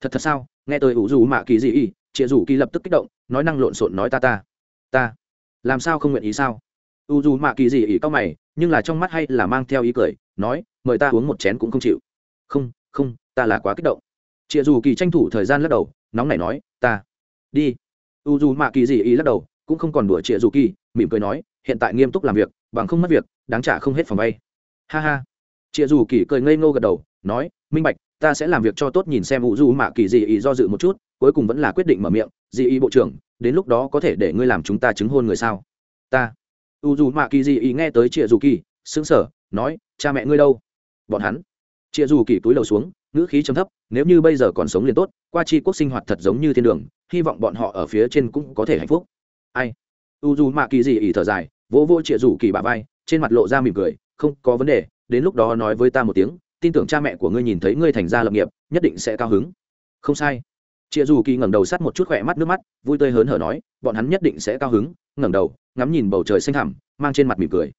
Thật thật sao? Nghe tới u dù mạ kỳ gì y, chịa dù kỳ lập tức kích động nói năng lộn xộn nói ta ta. Ta. Làm sao không nguyện ý sao? U dù mạ kỳ gì y cao mày nhưng là trong mắt hay là mang theo ý cười nói, mời ta uống một chén cũng không chịu. Không không, ta là quá kích động. Chịa dù kỳ tranh thủ thời gian lắc đầu, nóng nảy nói, ta, đi. U dù mạ kỳ gì ý lắc đầu, cũng không còn đùa chịa dù kỳ, mỉm cười nói, hiện tại nghiêm túc làm việc, bằng không mất việc, đáng trả không hết phòng vay. Ha ha. Chịa dù kỳ cười ngây ngô gật đầu, nói, minh bạch, ta sẽ làm việc cho tốt nhìn xem u dù mạ kỳ gì ý do dự một chút, cuối cùng vẫn là quyết định mở miệng dị ý bộ trưởng, đến lúc đó có thể để ngươi làm chúng ta chứng hôn người sao? Ta. U dù mạ kỳ dị ý nghe tới chịa dù kỳ xứng sở nói, cha mẹ ngươi đâu? Bọn hắn chịa dù kỳ túi đầu xuống, ngữ khí trầm thấp, nếu như bây giờ còn sống liền tốt, qua chi quốc sinh hoạt thật giống như thiên đường, hy vọng bọn họ ở phía trên cũng có thể hạnh phúc. Ai? U dù mạ kỳ gì ỉ thở dài, vỗ vỗ chịa dù kỳ bà vai, trên mặt lộ ra mỉm cười, không có vấn đề, đến lúc đó nói với ta một tiếng, tin tưởng cha mẹ của ngươi nhìn thấy ngươi thành ra lập nghiệp, nhất định sẽ cao hứng. Không sai. Chịa dù kỳ ngẩng đầu sắt một chút khỏe mắt nước mắt, vui tươi hớn hở nói, bọn hắn nhất định sẽ cao hứng. Ngẩng đầu, ngắm nhìn bầu trời xanh thẳm, mang trên mặt mỉm cười.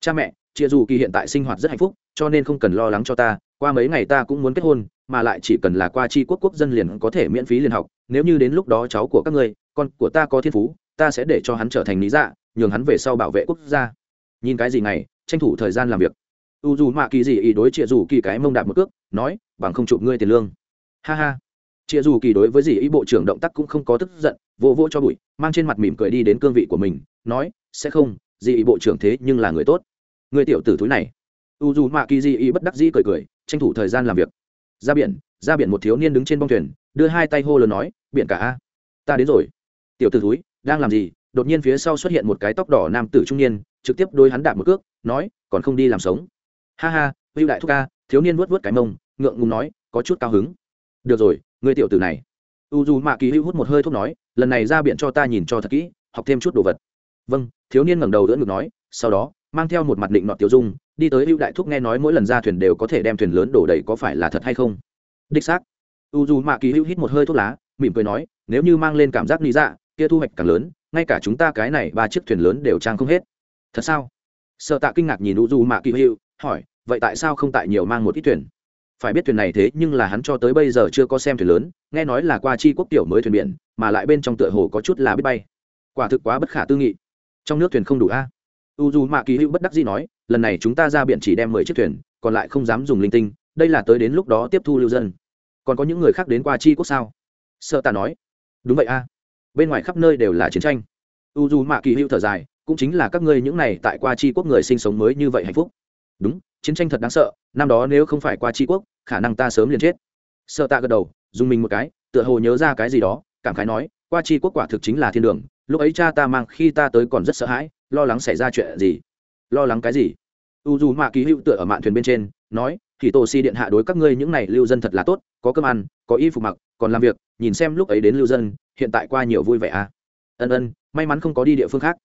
Cha mẹ chia dù kỳ hiện tại sinh hoạt rất hạnh phúc, cho nên không cần lo lắng cho ta, qua mấy ngày ta cũng muốn kết hôn, mà lại chỉ cần là qua chi quốc quốc dân liền có thể miễn phí liền học, nếu như đến lúc đó cháu của các ngươi, con của ta có thiên phú, ta sẽ để cho hắn trở thành lý dạ nhường hắn về sau bảo vệ quốc gia. Nhìn cái gì này tranh thủ thời gian làm việc. U dù mạ kỳ gì ý đối chia dù kỳ cái mông đạp một cước, nói, bằng không chụp ngươi tiền lương. Ha ha. Chia dù kỳ đối với gì ý bộ trưởng động tác cũng không có tức giận vô vô cho bụi, mang trên mặt mỉm cười đi đến cương vị của mình, nói, sẽ không, gì ý bộ trưởng thế nhưng là người tốt người tiểu tử thúi này. U dù mạ kỳ di ý bất đắc dĩ cười cười tranh thủ thời gian làm việc. Ra biển ra biển một thiếu niên đứng trên bông thuyền đưa hai tay hô lớn nói biển cả a ta đến rồi. Tiểu tử thúi, đang làm gì? Đột nhiên phía sau xuất hiện một cái tóc đỏ nam tử trung niên trực tiếp đôi hắn đạp một cước nói còn không đi làm sống. Ha ha hữu đại thúc ca thiếu niên vuốt vuốt cái mông ngượng ngùng nói có chút cao hứng. Được rồi người tiểu tử này. U dù mạ kỳ hữu hút một hơi thuốc nói lần này ra biển cho ta nhìn cho thật kỹ học thêm chút đồ vật. Vâng. Thiếu niên ngẩng đầu đỡ ngực nói sau đó mang theo một mặt định nọt tiêu dung, đi tới hữu đại thúc nghe nói mỗi lần ra thuyền đều có thể đem thuyền lớn đổ đầy có phải là thật hay không? Đích xác. U dù mạ kỳ hữu hít một hơi thuốc lá, mỉm cười nói, nếu như mang lên cảm giác lý dạ kia thu hoạch càng lớn, ngay cả chúng ta cái này ba chiếc thuyền lớn đều trang không hết. Thật sao? Sợ tạ kinh ngạc nhìn u dù mạ kỳ hữu hỏi, vậy tại sao không tại nhiều mang một ít thuyền? Phải biết thuyền này thế nhưng là hắn cho tới bây giờ chưa có xem thuyền lớn, nghe nói là qua chi quốc tiểu mới thuyền biển, mà lại bên trong tựa hồ có chút là biết bay. Quả thực quá bất khả tư nghị. Trong nước thuyền không đủ a u dù mạ kỳ hữu bất đắc dĩ nói, lần này chúng ta ra biển chỉ đem mười chiếc thuyền, còn lại không dám dùng linh tinh, đây là tới đến lúc đó tiếp thu lưu dân. Còn có những người khác đến qua chi quốc sao? Sợ ta nói, đúng vậy a, bên ngoài khắp nơi đều là chiến tranh. U dù mạ kỳ hữu thở dài, cũng chính là các ngươi những này tại qua chi quốc người sinh sống mới như vậy hạnh phúc. Đúng, chiến tranh thật đáng sợ, năm đó nếu không phải qua chi quốc, khả năng ta sớm liền chết. Sợ ta gật đầu, dùng mình một cái, tựa hồ nhớ ra cái gì đó, cảm khái nói, qua chi quốc quả thực chính là thiên đường, lúc ấy cha ta mang khi ta tới còn rất sợ hãi lo lắng xảy ra chuyện gì? Lo lắng cái gì? U dù mạ kỳ hữu tựa ở mạn thuyền bên trên, nói thì tổ si điện hạ đối các ngươi những này lưu dân thật là tốt, có cơm ăn, có y phục mặc, còn làm việc, nhìn xem lúc ấy đến lưu dân, hiện tại qua nhiều vui vẻ à. Ân ân, may mắn không có đi địa phương khác.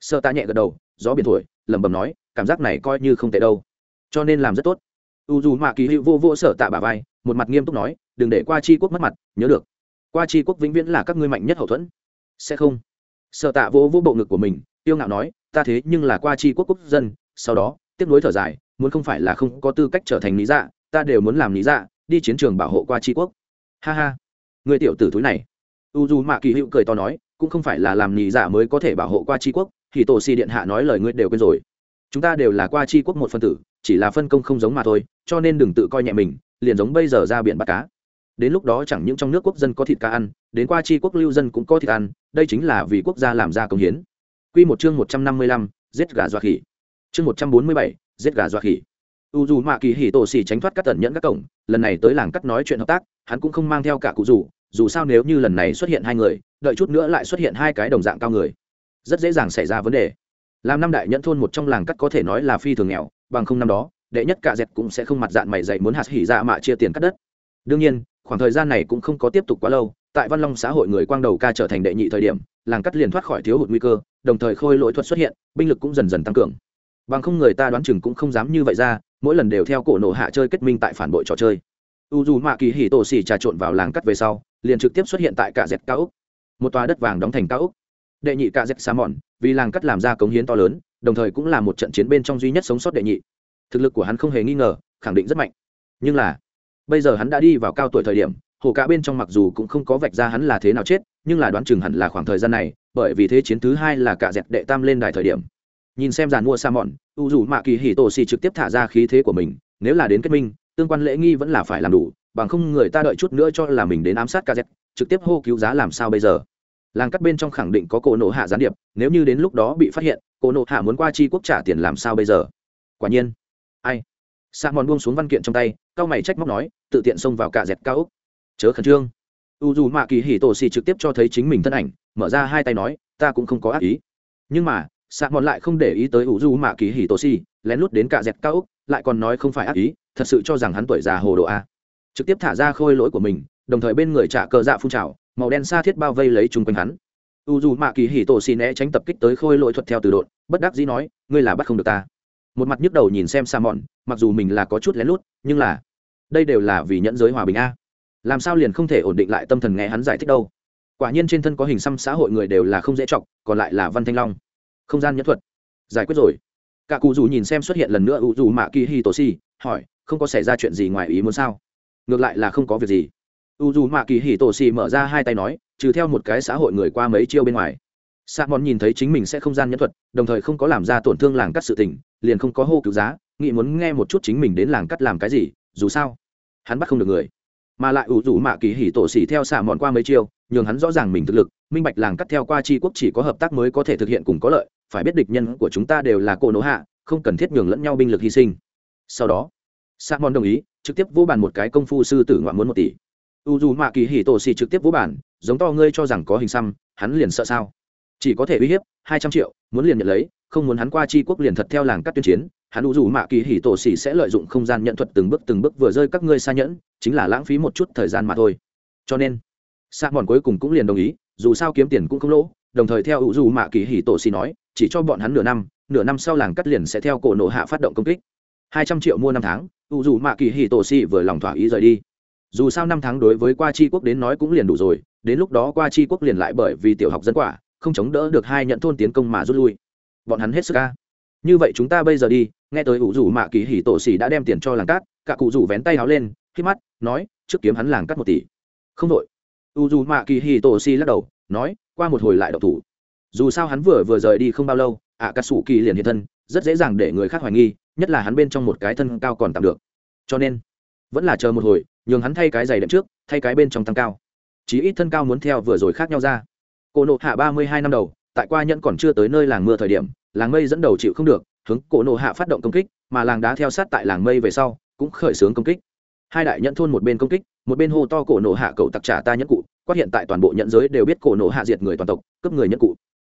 Sợ ta nhẹ gật đầu, gió biển thổi, lẩm bẩm nói, cảm giác này coi như không tệ đâu. Cho nên làm rất tốt. U dù mạ kỳ hữu vô vô sở tạ bà vai, một mặt nghiêm túc nói, đừng để qua chi quốc mất mặt, nhớ được, qua chi quốc vĩnh viễn là các ngươi mạnh nhất hậu thuẫn. Sẽ không. Sợ tạ vô vô bộ ngực của mình tiêu ngạo nói, ta thế nhưng là qua chi quốc quốc dân, sau đó tiếp nối thở dài, muốn không phải là không có tư cách trở thành lý dạ ta đều muốn làm lý dạ đi chiến trường bảo hộ qua chi quốc. Ha ha. Người tiểu tử thúi này. U dù mạ kỳ hữu cười to nói, cũng không phải là làm lý dạ mới có thể bảo hộ qua chi quốc, thì tổ si điện hạ nói lời ngươi đều quên rồi. Chúng ta đều là qua chi quốc một phân tử, chỉ là phân công không giống mà thôi, cho nên đừng tự coi nhẹ mình, liền giống bây giờ ra biển bắt cá. Đến lúc đó chẳng những trong nước quốc dân có thịt cá ăn, đến qua chi quốc lưu dân cũng có thịt ăn, đây chính là vì quốc gia làm ra công hiến. Quy một chương một trăm năm mươi lăm, giết gà dọa khỉ. Chương một trăm bốn mươi bảy, giết gà dọa khỉ. U dù mạ kỳ hỉ tổ Sĩ tránh thoát các tận nhẫn các cổng, lần này tới làng cắt nói chuyện hợp tác, hắn cũng không mang theo cả cụ dù dù sao nếu như lần này xuất hiện hai người, đợi chút nữa lại xuất hiện hai cái đồng dạng cao người. Rất dễ dàng xảy ra vấn đề. Làm năm đại nhẫn thôn một trong làng cắt có thể nói là phi thường nghèo, bằng không năm đó, đệ nhất cả dẹt cũng sẽ không mặt dạng mày dày muốn hạt hỉ dạ mạ chia tiền cắt đất. Đương nhiên, khoảng thời gian này cũng không có tiếp tục quá lâu tại văn long xã hội người quang đầu ca trở thành đệ nhị thời điểm, làng cắt liền thoát khỏi thiếu hụt nguy cơ, đồng thời khôi lỗi thuật xuất hiện, binh lực cũng dần dần tăng cường. Bằng không người ta đoán chừng cũng không dám như vậy ra, mỗi lần đều theo cổ nổ hạ chơi kết minh tại phản bội trò chơi. U dù mạ kỳ hỉ tổ xỉ trà trộn vào làng cắt về sau, liền trực tiếp xuất hiện tại cả dẹp cao úc. Một tòa đất vàng đóng thành cao úc. Đệ nhị cả dẹp xa mòn, vì làng cắt làm ra cống hiến to lớn, đồng thời cũng là một trận chiến bên trong duy nhất sống sót đệ nhị. Thực lực của hắn không hề nghi ngờ, khẳng định rất mạnh. Nhưng là, bây giờ hắn đã đi vào cao tuổi thời điểm hồ cả bên trong mặc dù cũng không có vạch ra hắn là thế nào chết, nhưng là đoán chừng hẳn là khoảng thời gian này, bởi vì thế chiến thứ hai là cả dẹt đệ tam lên đài thời điểm. Nhìn xem giàn mua sa mòn u dù mạ kỳ hì tổ xì trực tiếp thả ra khí thế của mình, nếu là đến kết minh, tương quan lễ nghi vẫn là phải làm đủ, bằng không người ta đợi chút nữa cho là mình đến ám sát cả dẹt, trực tiếp hô cứu giá làm sao bây giờ. Làng cắt bên trong khẳng định có cổ nộ hạ gián điệp, nếu như đến lúc đó bị phát hiện, cổ nộ hạ muốn qua chi quốc trả tiền làm sao bây giờ? Quả nhiên, ai? Sa mòn buông xuống văn kiện trong tay, cao mày trách móc nói, tự tiện xông vào cả dẹt cao úc chớ khẩn trương. U dù mạ kỳ hì tổ xì trực tiếp cho thấy chính mình thân ảnh, mở ra hai tay nói, ta cũng không có ác ý. Nhưng mà sa mòn lại không để ý tới u dù mạ kỳ hì tổ xì, lén lút đến cả dẹt cao úc, lại còn nói không phải ác ý, thật sự cho rằng hắn tuổi già hồ đồ a. Trực tiếp thả ra khôi lỗi của mình, đồng thời bên người trả cờ dạ phun trào, màu đen xa thiết bao vây lấy chung quanh hắn. U dù mạ kỳ hì tổ xì né tránh tập kích tới khôi lỗi thuật theo từ độn bất đắc dĩ nói, ngươi là bắt không được ta. Một mặt nhức đầu nhìn xem sa mòn mặc dù mình là có chút lén lút, nhưng là, đây đều là vì nhẫn giới hòa bình a làm sao liền không thể ổn định lại tâm thần nghe hắn giải thích đâu? Quả nhiên trên thân có hình xăm xã hội người đều là không dễ chọc, còn lại là văn thanh long. Không gian nhẫn thuật. Giải quyết rồi. Cả cụ dù nhìn xem xuất hiện lần nữa u dù mạ kỳ hi tổ si hỏi, không có xảy ra chuyện gì ngoài ý muốn sao? Ngược lại là không có việc gì. U dù mạ kỳ hi tổ si mở ra hai tay nói, trừ theo một cái xã hội người qua mấy chiêu bên ngoài. Sa mòn nhìn thấy chính mình sẽ không gian nhẫn thuật, đồng thời không có làm ra tổn thương làng cắt sự tình, liền không có hô cứu giá, nghĩ muốn nghe một chút chính mình đến làng cắt làm cái gì, dù sao, hắn bắt không được người mà lại ủ rủ mạ kỳ hỉ tổ xỉ theo xả mòn qua mấy chiêu, nhường hắn rõ ràng mình thực lực, minh bạch làng cắt theo qua tri quốc chỉ có hợp tác mới có thể thực hiện cùng có lợi, phải biết địch nhân của chúng ta đều là cỗ nỗ hạ, không cần thiết nhường lẫn nhau binh lực hy sinh. Sau đó sa mòn đồng ý, trực tiếp vô bàn một cái công phu sư tử ngoạn muốn một tỷ. U dù mạ kỳ hỉ tổ xì trực tiếp vô bản giống to ngươi cho rằng có hình xăm, hắn liền sợ sao? Chỉ có thể uy hiếp, hai trăm triệu, muốn liền nhận lấy, không muốn hắn qua chi quốc liền thật theo làng cắt tuyên chiến, hắn u dù mạ kỳ hì tổ xỉ sẽ lợi dụng không gian nhận thuật từng bước từng bước vừa rơi các ngươi xa nhẫn, chính là lãng phí một chút thời gian mà thôi. Cho nên, sa mòn cuối cùng cũng liền đồng ý, dù sao kiếm tiền cũng không lỗ, đồng thời theo u dù mạ kỳ hì tổ xỉ nói, chỉ cho bọn hắn nửa năm nửa năm sau làng cắt liền sẽ theo cổ nộ hạ phát động công kích. Hai trăm triệu mua năm tháng u dù mạ kỳ hì tổ xỉ vừa lòng thỏa ý rời đi. Dù sao năm tháng đối với qua chi quốc đến nói cũng liền đủ rồi, đến lúc đó qua chi quốc liền lại bởi vì tiểu học dân quả không chống đỡ được hai nhận thôn tiến công mà rút lui. Bọn hắn hết sức ca như vậy chúng ta bây giờ đi, nghe tới ủ rủ mạ kỳ hỉ tổ xỉ đã đem tiền cho làng cát, cả cụ rủ vén tay áo lên khi mắt, nói, trước kiếm hắn làng cắt một tỷ. Không đội. U dù mạ kỳ hì tổ si lắc đầu, nói, qua một hồi lại độc thủ. Dù sao hắn vừa vừa rời đi không bao lâu ạ cà sủ kỳ liền hiện thân, rất dễ dàng để người khác hoài nghi, nhất là hắn bên trong một cái thân cao còn tạm được. Cho nên, vẫn là chờ một hồi, nhường hắn thay cái giày đệm trước, thay cái bên trong tăng cao. Chí ít thân cao muốn theo vừa rồi khác nhau ra cổ nộ hạ ba mươi hai năm đầu, tại qua nhẫn còn chưa tới nơi làng mưa thời điểm, làng mây dẫn đầu chịu không được, hướng cổ nộ hạ phát động công kích, mà làng đá theo sát tại làng mây về sau, cũng khởi xướng công kích. Hai đại nhẫn thôn một bên công kích, một bên hô to cổ nộ hạ cậu tặc trả ta nhẫn cụ, quát hiện tại toàn bộ nhẫn giới đều biết cổ nộ hạ diệt người toàn tộc, cướp người nhẫn cụ.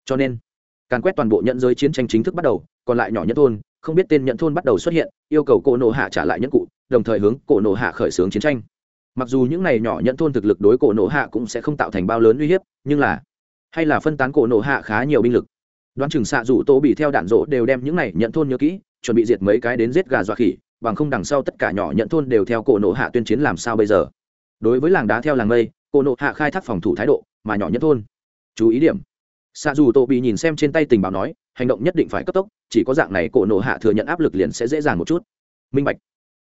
Cho nên, càn quét toàn bộ nhẫn giới chiến tranh chính thức bắt đầu, còn lại nhỏ nhẫn thôn, không biết tên nhẫn thôn bắt đầu xuất hiện, yêu cầu cổ nộ hạ trả lại nhẫn cụ, đồng thời hướng cổ nộ hạ khởi xướng chiến tranh. Mặc dù những này nhỏ nhẫn thôn thực lực đối cổ nộ hạ cũng sẽ không tạo thành bao lớn uy hiếp, nhưng là hay là phân tán cổ nộ hạ khá nhiều binh lực. Đoán chừng xạ rủ tô bị theo đạn rỗ đều đem những này nhận thôn nhớ kỹ, chuẩn bị diệt mấy cái đến giết gà dọa khỉ, bằng không đằng sau tất cả nhỏ nhận thôn đều theo cổ nộ hạ tuyên chiến làm sao bây giờ. Đối với làng đá theo làng mây, cổ nộ hạ khai thác phòng thủ thái độ, mà nhỏ nhất thôn. Chú ý điểm. Xạ dù tô bị nhìn xem trên tay tình báo nói, hành động nhất định phải cấp tốc, chỉ có dạng này cổ nộ hạ thừa nhận áp lực liền sẽ dễ dàng một chút. Minh bạch.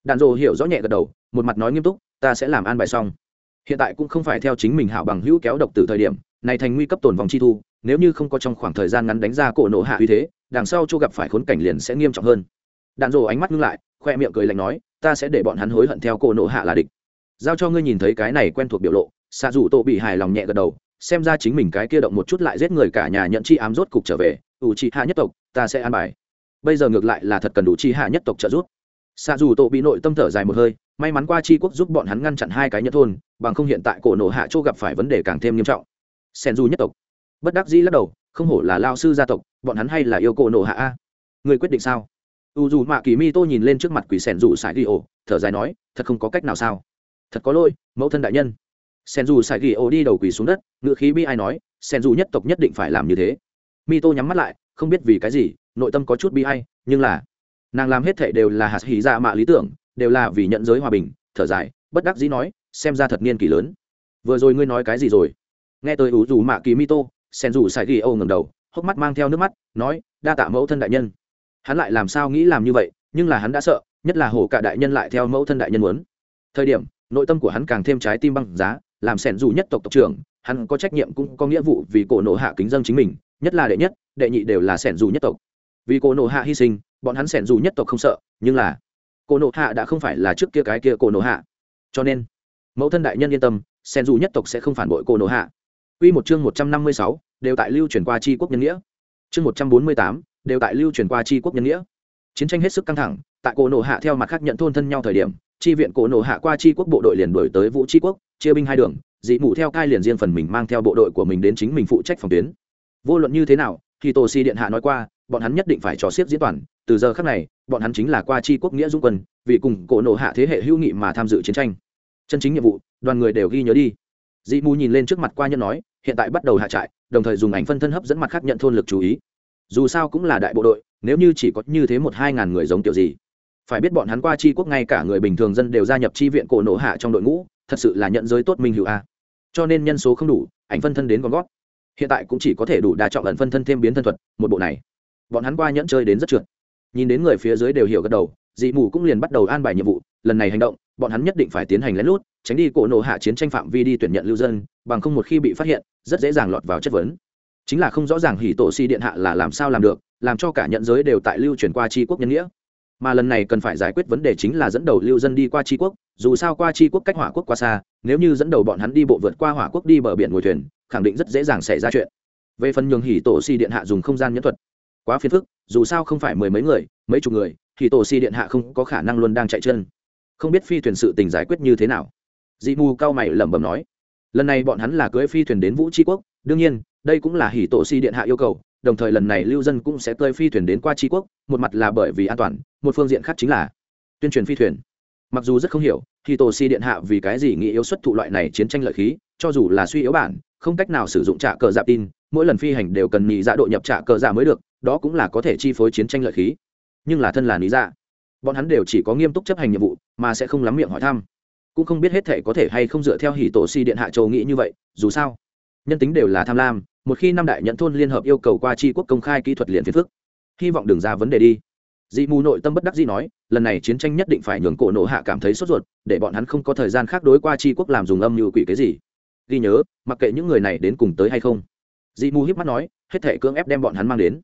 Đạn rồ hiểu rõ nhẹ gật đầu, một mặt nói nghiêm túc, ta sẽ làm an bài xong hiện tại cũng không phải theo chính mình hảo bằng hữu kéo độc từ thời điểm, này thành nguy cấp tồn vòng chi thu, nếu như không có trong khoảng thời gian ngắn đánh ra cổ nổ hạ uy thế, đằng sau chỗ gặp phải khốn cảnh liền sẽ nghiêm trọng hơn. Đạn rồ ánh mắt ngưng lại, khoe miệng cười lạnh nói, ta sẽ để bọn hắn hối hận theo cổ nổ hạ là địch. Giao cho ngươi nhìn thấy cái này quen thuộc biểu lộ xạ dù tô bị hài lòng nhẹ gật đầu, xem ra chính mình cái kia động một chút lại giết người cả nhà nhận chi ám rốt cục trở về, ủ chi hạ nhất tộc, ta sẽ an bài. Bây giờ ngược lại là thật cần đủ chi hạ nhất tộc trợ giúp. Xạ dù tổ bị nội tâm thở dài một hơi may mắn qua chi quốc giúp bọn hắn ngăn chặn hai cái nhất thôn, bằng không hiện tại cổ nổ hạ châu gặp phải vấn đề càng thêm nghiêm trọng. Sen du nhất tộc. Bất đắc dĩ lắc đầu, không hổ là lao sư gia tộc, bọn hắn hay là yêu cổ nổ hạ a? Người quyết định sao? U dù mạ kỳ mi tô nhìn lên trước mặt quỷ sen dù sải ghi ổ, thở dài nói, thật không có cách nào sao? Thật có lỗi, mẫu thân đại nhân. Sen dù sải ghi ổ đi đầu quỷ xuống đất ngự khí bi ai nói, sen dù nhất tộc nhất định phải làm như thế. Mi tô nhắm mắt lại, không biết vì cái gì, nội tâm có chút bi ai, nhưng là nàng làm hết thệ đều là hạt hỉ ra mạ lý tưởng đều là vì nhận giới hòa bình, thở dài, bất đắc dĩ nói, xem ra thật niên kỷ lớn. Vừa rồi ngươi nói cái gì rồi? Nghe tới ủ dù mạ kỳ mi tô, sen dù Sai ghi âu ngầm đầu, hốc mắt mang theo nước mắt, nói, đa tạ mẫu thân đại nhân. Hắn lại làm sao nghĩ làm như vậy, nhưng là hắn đã sợ, nhất là hổ cả đại nhân lại theo mẫu thân đại nhân muốn. Thời điểm, nội tâm của hắn càng thêm trái tim băng giá, làm sẻn dù nhất tộc tộc trưởng, hắn có trách nhiệm cũng có nghĩa vụ vì cổ nộ hạ kính dân chính mình, nhất là đệ nhất, đệ nhị đều là sẻn dù nhất tộc. Vì cổ nộ hạ hy sinh, bọn hắn sẻn dù nhất tộc không sợ, nhưng là cổ nộ hạ đã không phải là trước kia cái kia cổ nộ hạ. Cho nên, mẫu thân đại nhân yên tâm, sen dù nhất tộc sẽ không phản bội cổ nộ hạ. Quy một chương một trăm năm mươi sáu, đều tại lưu truyền qua chi quốc nhân nghĩa. Chương một trăm bốn mươi tám, đều tại lưu truyền qua chi quốc nhân nghĩa. Chiến tranh hết sức căng thẳng, tại cổ nộ hạ theo mặt khác nhận thôn thân nhau thời điểm chi viện cổ Nổ hạ qua chi quốc bộ đội liền đổi tới vũ chi quốc, chia binh hai đường, dị mụ theo cai liền riêng phần mình mang theo bộ đội của mình đến chính mình phụ trách phòng tuyến. Vô luận như thế nào thì tổ si điện hạ nói qua, bọn hắn nhất định phải trò xiết diễn toàn từ giờ khắc này, bọn hắn chính là qua chi quốc nghĩa dung quân, vì cùng cổ nộ hạ thế hệ hữu nghị mà tham dự chiến tranh. Chân chính nhiệm vụ, đoàn người đều ghi nhớ đi. Dị mù nhìn lên trước mặt qua nhân nói, hiện tại bắt đầu hạ trại, đồng thời dùng ảnh phân thân hấp dẫn mặt khác nhận thôn lực chú ý. Dù sao cũng là đại bộ đội, nếu như chỉ có như thế một hai ngàn người giống kiểu gì, phải biết bọn hắn qua chi quốc ngay cả người bình thường dân đều gia nhập chi viện cổ nộ hạ trong đội ngũ, thật sự là nhận giới tốt minh hữu a. Cho nên nhân số không đủ, ảnh phân thân đến con gót hiện tại cũng chỉ có thể đủ đa trọng ẩn phân thân thêm biến thân thuật, một bộ này. Bọn hắn qua nhẫn chơi đến rất trượt nhìn đến người phía dưới đều hiểu gật đầu, dị mù cũng liền bắt đầu an bài nhiệm vụ, lần này hành động, bọn hắn nhất định phải tiến hành lén lút, tránh đi cổ nộ hạ chiến tranh phạm vi đi tuyển nhận lưu dân, bằng không một khi bị phát hiện, rất dễ dàng lọt vào chất vấn. Chính là không rõ ràng hỉ tổ si điện hạ là làm sao làm được, làm cho cả nhận giới đều tại lưu chuyển qua tri quốc nhân nghĩa. Mà lần này cần phải giải quyết vấn đề chính là dẫn đầu lưu dân đi qua tri quốc, dù sao qua tri quốc cách hỏa quốc quá xa, nếu như dẫn đầu bọn hắn đi bộ vượt qua hỏa quốc đi bờ biển ngồi thuyền, khẳng định rất dễ dàng xảy ra chuyện. Về phần nhường hỉ tổ si điện hạ dùng không gian nhẫn thuật quá phiền phức, dù sao không phải mười mấy người, mấy chục người, thì tổ si điện hạ không có khả năng luôn đang chạy chân. Không biết phi thuyền sự tình giải quyết như thế nào. Dị mù cao mày lẩm bẩm nói, lần này bọn hắn là cưới phi thuyền đến vũ tri quốc, đương nhiên, đây cũng là hỉ tổ si điện hạ yêu cầu, đồng thời lần này lưu dân cũng sẽ cơi phi thuyền đến qua tri quốc, một mặt là bởi vì an toàn, một phương diện khác chính là tuyên truyền phi thuyền. Mặc dù rất không hiểu, hỉ tổ si điện hạ vì cái gì nghĩ yếu xuất thụ loại này chiến tranh lợi khí, cho dù là suy yếu bản, không cách nào sử dụng trả cờ dạp tin mỗi lần phi hành đều cần nhị dạ độ nhập trả cờ dạ mới được, đó cũng là có thể chi phối chiến tranh lợi khí. Nhưng là thân là lý dạ bọn hắn đều chỉ có nghiêm túc chấp hành nhiệm vụ, mà sẽ không lắm miệng hỏi thăm. Cũng không biết hết thể có thể hay không dựa theo hỷ tổ si điện hạ châu nghĩ như vậy, dù sao, nhân tính đều là tham lam, một khi năm đại nhận thôn liên hợp yêu cầu qua tri quốc công khai kỹ thuật liền phiền phức. Hy vọng đừng ra vấn đề đi. Dị mù nội tâm bất đắc dĩ nói, lần này chiến tranh nhất định phải nhường cổ nộ hạ cảm thấy sốt ruột, để bọn hắn không có thời gian khác đối qua tri quốc làm dùng âm như quỷ cái gì. Ghi nhớ, mặc kệ những người này đến cùng tới hay không dị mù hiếp mắt nói, hết thể cưỡng ép đem bọn hắn mang đến.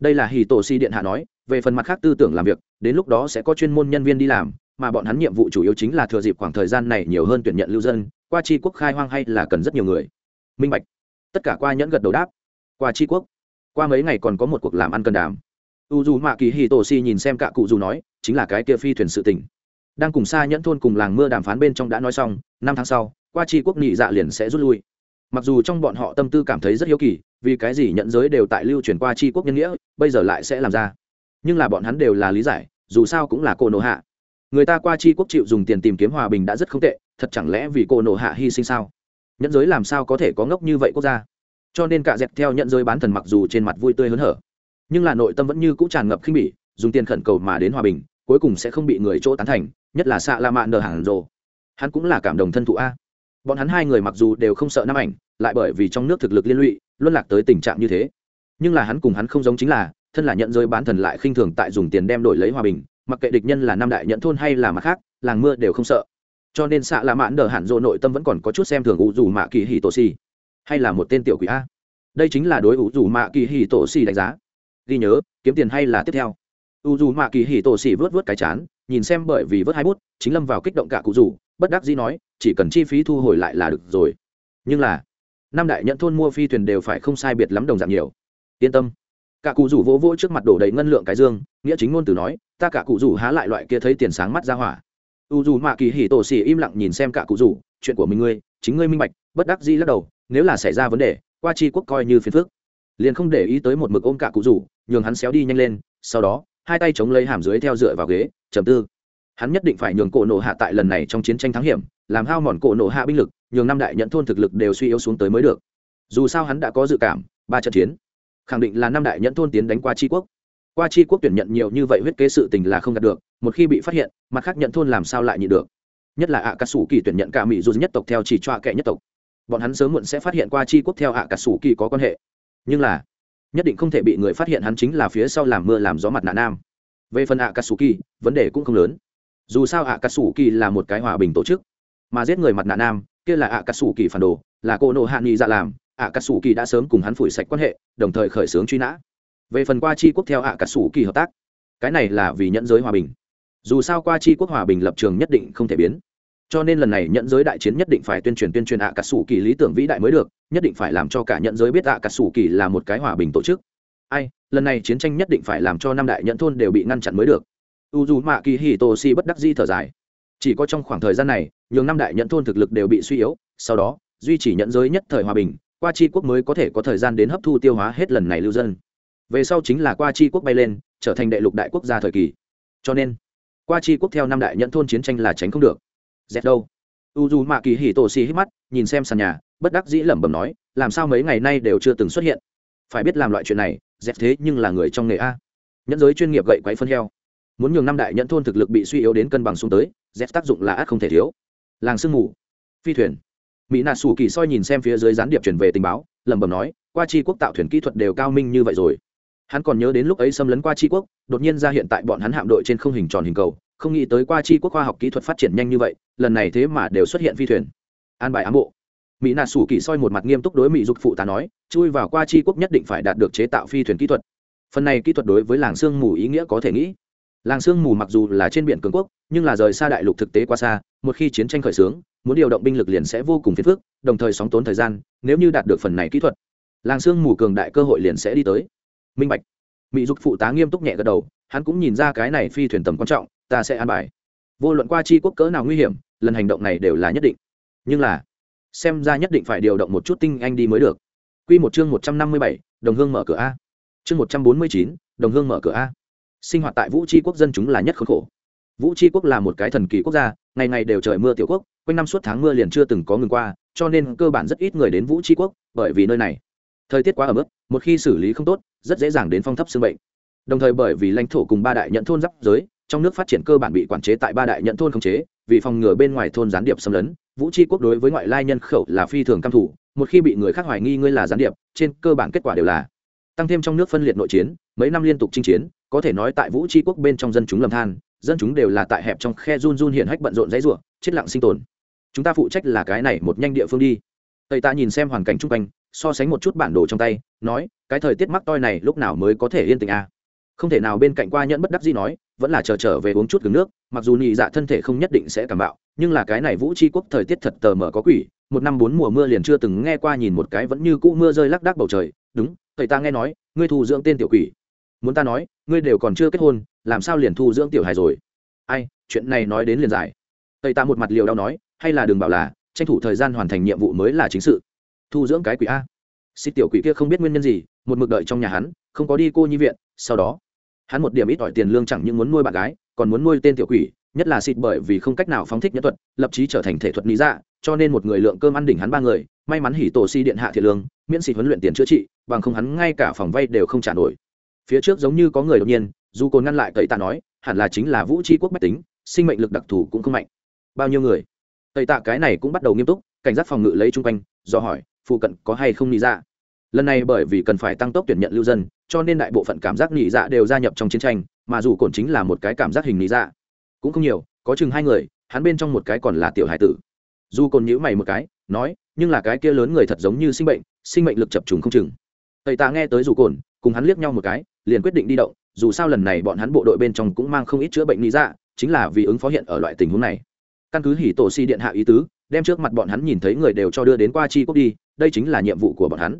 Đây là hì tổ si điện hạ nói, về phần mặt khác tư tưởng làm việc, đến lúc đó sẽ có chuyên môn nhân viên đi làm, mà bọn hắn nhiệm vụ chủ yếu chính là thừa dịp khoảng thời gian này nhiều hơn tuyển nhận lưu dân, qua tri quốc khai hoang hay là cần rất nhiều người. Minh bạch. Tất cả qua nhẫn gật đầu đáp. Qua tri quốc. Qua mấy ngày còn có một cuộc làm ăn cần đàm. U dù mạ kỳ hì tổ si nhìn xem cả cụ dù nói, chính là cái kia phi thuyền sự tỉnh đang cùng xa nhẫn thôn cùng làng mưa đàm phán bên trong đã nói xong, năm tháng sau, qua tri quốc nghị dạ liền sẽ rút lui mặc dù trong bọn họ tâm tư cảm thấy rất hiếu kỳ, vì cái gì nhận giới đều tại lưu truyền qua tri quốc nhân nghĩa, bây giờ lại sẽ làm ra? Nhưng là bọn hắn đều là lý giải, dù sao cũng là cô nộ hạ. Người ta qua tri quốc chịu dùng tiền tìm kiếm hòa bình đã rất không tệ, thật chẳng lẽ vì cô nộ hạ hy sinh sao? Nhẫn giới làm sao có thể có ngốc như vậy quốc gia? Cho nên cả dẹp theo nhận giới bán thần mặc dù trên mặt vui tươi hớn hở, nhưng là nội tâm vẫn như cũ tràn ngập khinh bỉ, dùng tiền khẩn cầu mà đến hòa bình, cuối cùng sẽ không bị người chỗ tán thành, nhất là xạ la mạ nờ hàng rồ. Hắn cũng là cảm đồng thân thụ a bọn hắn hai người mặc dù đều không sợ Nam ảnh, lại bởi vì trong nước thực lực liên lụy luân lạc tới tình trạng như thế. Nhưng là hắn cùng hắn không giống chính là, thân là nhận rơi bán thần lại khinh thường tại dùng tiền đem đổi lấy hòa bình, mặc kệ địch nhân là Nam đại nhận thôn hay là mặt khác, làng mưa đều không sợ. Cho nên xạ lạ mãn đờ hạn dỗ nội tâm vẫn còn có chút xem thường ủ dù mạ kỳ hì tổ xì. Hay là một tên tiểu quỷ a. Đây chính là đối ủ dù mạ kỳ hì tổ xì đánh giá. Ghi nhớ, kiếm tiền hay là tiếp theo. U dù mạ kỳ hì tổ xì vớt vớt cái chán, nhìn xem bởi vì vớt hai bút, chính lâm vào kích động cả cụ rủ, bất đắc dĩ nói chỉ cần chi phí thu hồi lại là được rồi. Nhưng là, năm đại nhận thôn mua phi thuyền đều phải không sai biệt lắm đồng dạng nhiều. Yên tâm. Cả cụ rủ vỗ vỗ trước mặt đổ đầy ngân lượng cái dương, nghĩa chính ngôn từ nói, ta cả cụ rủ há lại loại kia thấy tiền sáng mắt ra hỏa. U dù mạ kỳ hỉ tổ xỉ im lặng nhìn xem cả cụ rủ, chuyện của mình ngươi, chính ngươi minh bạch, bất đắc dĩ lắc đầu, nếu là xảy ra vấn đề, qua tri quốc coi như phiền phước liền không để ý tới một mực ôm cả cụ rủ, nhường hắn xéo đi nhanh lên, sau đó, hai tay chống lấy hàm dưới theo dựa vào ghế, trầm tư hắn nhất định phải nhường cổ nộ hạ tại lần này trong chiến tranh thắng hiểm, làm hao mòn cổ nộ hạ binh lực, nhường năm đại nhận thôn thực lực đều suy yếu xuống tới mới được. Dù sao hắn đã có dự cảm, ba trận chiến, khẳng định là năm đại nhận thôn tiến đánh qua tri quốc. Qua tri quốc tuyển nhận nhiều như vậy huyết kế sự tình là không đạt được, một khi bị phát hiện, mặt khác nhận thôn làm sao lại nhịn được. Nhất là ạ à cà sủ kỳ tuyển nhận cả mỹ dù nhất tộc theo chỉ trọa kệ nhất tộc. Bọn hắn sớm muộn sẽ phát hiện qua tri quốc theo ạ à cà sủ kỳ có quan hệ. Nhưng là, nhất định không thể bị người phát hiện hắn chính là phía sau làm mưa làm gió mặt nạ nam. Về phần ạ à cà sủ kỳ vấn đề cũng không lớn dù sao ạ cà sủ kỳ là một cái hòa bình tổ chức. Mà giết người mặt nạ nam, kia là ạ cà sủ kỳ phản đồ, là cô nộ hạ nghị dạ làm. Ạ cà sủ kỳ đã sớm cùng hắn phủi sạch quan hệ, đồng thời khởi xướng truy nã. Về phần qua chi quốc theo ạ cà sủ kỳ hợp tác, cái này là vì nhẫn giới hòa bình. Dù sao qua chi quốc hòa bình lập trường nhất định không thể biến. Cho nên lần này nhẫn giới đại chiến nhất định phải tuyên truyền tuyên truyền ạ cà sủ kỳ lý tưởng vĩ đại mới được, nhất định phải làm cho cả nhẫn giới biết ạ cà sủ kỳ là một cái hòa bình tổ chức. Ai, lần này chiến tranh nhất định phải làm cho năm đại nhẫn thôn đều bị ngăn chặn mới được u dù mạ kỳ hì tô si bất đắc di thở dài. Chỉ có trong khoảng thời gian này, nhường năm đại nhẫn thôn thực lực đều bị suy yếu, sau đó, duy trì nhẫn giới nhất thời hòa bình, qua tri quốc mới có thể có thời gian đến hấp thu tiêu hóa hết lần này lưu dân. Về sau chính là qua tri quốc bay lên, trở thành đệ lục đại quốc gia thời kỳ. Cho nên, qua tri quốc theo năm đại nhẫn thôn chiến tranh là tránh không được. Dẹp đâu? U dù mạ kỳ hì Tô Si hít mắt, nhìn xem sàn nhà, bất đắc dĩ lẩm bẩm nói, làm sao mấy ngày nay đều chưa từng xuất hiện? Phải biết làm loại chuyện này, dẹp thế nhưng là người trong nghề a. Nhẫn giới chuyên nghiệp gậy quáy phân heo muốn nhường năm đại nhẫn thôn thực lực bị suy yếu đến cân bằng xuống tới, z tác dụng là ác không thể thiếu. Làng sương mù, phi thuyền. Mỹ nạ sủ kỳ soi nhìn xem phía dưới gián điệp truyền về tình báo, lẩm bẩm nói, qua chi quốc tạo thuyền kỹ thuật đều cao minh như vậy rồi. Hắn còn nhớ đến lúc ấy xâm lấn qua chi quốc, đột nhiên ra hiện tại bọn hắn hạm đội trên không hình tròn hình cầu, không nghĩ tới qua chi quốc khoa học kỹ thuật phát triển nhanh như vậy, lần này thế mà đều xuất hiện phi thuyền. An bài ám bộ. Mỹ nạ sủ kỳ soi một mặt nghiêm túc đối mỹ dục phụ tá nói, chui vào qua chi quốc nhất định phải đạt được chế tạo phi thuyền kỹ thuật. Phần này kỹ thuật đối với làng sương mù ý nghĩa có thể nghĩ làng sương mù mặc dù là trên biển cường quốc, nhưng là rời xa đại lục thực tế quá xa, một khi chiến tranh khởi xướng, muốn điều động binh lực liền sẽ vô cùng phiền phức, đồng thời sóng tốn thời gian, nếu như đạt được phần này kỹ thuật, làng sương mù cường đại cơ hội liền sẽ đi tới. Minh bạch. Mỹ dục phụ tá nghiêm túc nhẹ gật đầu, hắn cũng nhìn ra cái này phi thuyền tầm quan trọng, ta sẽ an bài. Vô luận qua chi quốc cỡ nào nguy hiểm, lần hành động này đều là nhất định. Nhưng là, xem ra nhất định phải điều động một chút tinh anh đi mới được. Q một chương một trăm năm mươi bảy, đồng hương mở cửa a. Chương một trăm bốn mươi chín, đồng hương mở cửa a sinh hoạt tại vũ tri quốc dân chúng là nhất khốn khổ. Vũ tri quốc là một cái thần kỳ quốc gia, ngày ngày đều trời mưa tiểu quốc, quanh năm suốt tháng mưa liền chưa từng có ngừng qua, cho nên cơ bản rất ít người đến vũ tri quốc, bởi vì nơi này thời tiết quá ẩm ướt, một khi xử lý không tốt, rất dễ dàng đến phong thấp xương bệnh. Đồng thời bởi vì lãnh thổ cùng ba đại nhận thôn giáp giới, trong nước phát triển cơ bản bị quản chế tại ba đại nhận thôn khống chế, vì phòng ngừa bên ngoài thôn gián điệp xâm lấn, vũ tri quốc đối với ngoại lai nhân khẩu là phi thường căm thủ một khi bị người khác hoài nghi ngươi là gián điệp, trên cơ bản kết quả đều là tăng thêm trong nước phân liệt nội chiến mấy năm liên tục chinh chiến có thể nói tại vũ tri quốc bên trong dân chúng lầm than dân chúng đều là tại hẹp trong khe run run hiện hách bận rộn dãy ruộng chết lặng sinh tồn. Chúng ta phụ trách là cái này một nhanh địa phương đi. Tây ta nhìn xem hoàn cảnh chung quanh so sánh một chút bản đồ trong tay nói cái thời tiết mắc toi này lúc nào mới có thể yên tĩnh à. không thể nào bên cạnh qua nhẫn bất đắc gì nói vẫn là chờ trở, trở về uống chút gừng nước mặc dù nhị dạ thân thể không nhất định sẽ cảm bạo nhưng là cái này vũ tri quốc thời tiết thật tờ mờ có quỷ một năm bốn mùa mưa liền chưa từng nghe qua nhìn một cái vẫn như cũ mưa rơi lác đác bầu trời. Đúng thầy ta nghe nói ngươi thu dưỡng tên tiểu quỷ muốn ta nói, ngươi đều còn chưa kết hôn, làm sao liền thu dưỡng tiểu hài rồi? Ai, chuyện này nói đến liền giải. Tây ta một mặt liều đau nói, hay là đừng bảo là, tranh thủ thời gian hoàn thành nhiệm vụ mới là chính sự. Thu dưỡng cái quỷ a. Xích tiểu quỷ kia không biết nguyên nhân gì, một mực đợi trong nhà hắn, không có đi cô nhi viện, sau đó, hắn một điểm ít ỏi tiền lương chẳng những muốn nuôi bạn gái, còn muốn nuôi tên tiểu quỷ, nhất là xịt bởi vì không cách nào phóng thích nhân thuật, lập trí trở thành thể thuật lý dạ cho nên một người lượng cơm ăn đỉnh hắn ba người, may mắn hỉ tổ si điện hạ thiệt lương, miễn xịt huấn luyện tiền chữa trị, bằng không hắn ngay cả phòng vay đều không trả nổi phía trước giống như có người đột nhiên, dù cồn ngăn lại tẩy tạ nói, hẳn là chính là vũ tri quốc bách tính, sinh mệnh lực đặc thù cũng không mạnh. Bao nhiêu người? Tẩy tạ cái này cũng bắt đầu nghiêm túc, cảnh giác phòng ngự lấy chung quanh, do hỏi, phụ cận có hay không nghĩ ra dạ? lần này bởi vì cần phải tăng tốc tuyển nhận lưu dân, cho nên đại bộ phận cảm giác nhị dạ đều gia nhập trong chiến tranh, mà dù cồn chính là một cái cảm giác hình nhị dạ. Cũng không nhiều, có chừng hai người, hắn bên trong một cái còn là tiểu hải tử. Dù cồn nhữ mày một cái, nói, nhưng là cái kia lớn người thật giống như sinh bệnh sinh mệnh lực chập trùng không chừng. Tây tạ nghe tới dù cồn, cùng hắn liếc nhau một cái liền quyết định đi động, dù sao lần này bọn hắn bộ đội bên trong cũng mang không ít chữa bệnh lý dạ chính là vì ứng phó hiện ở loại tình huống này. Căn cứ hỉ tổ si điện hạ ý tứ, đem trước mặt bọn hắn nhìn thấy người đều cho đưa đến qua chi quốc đi, đây chính là nhiệm vụ của bọn hắn.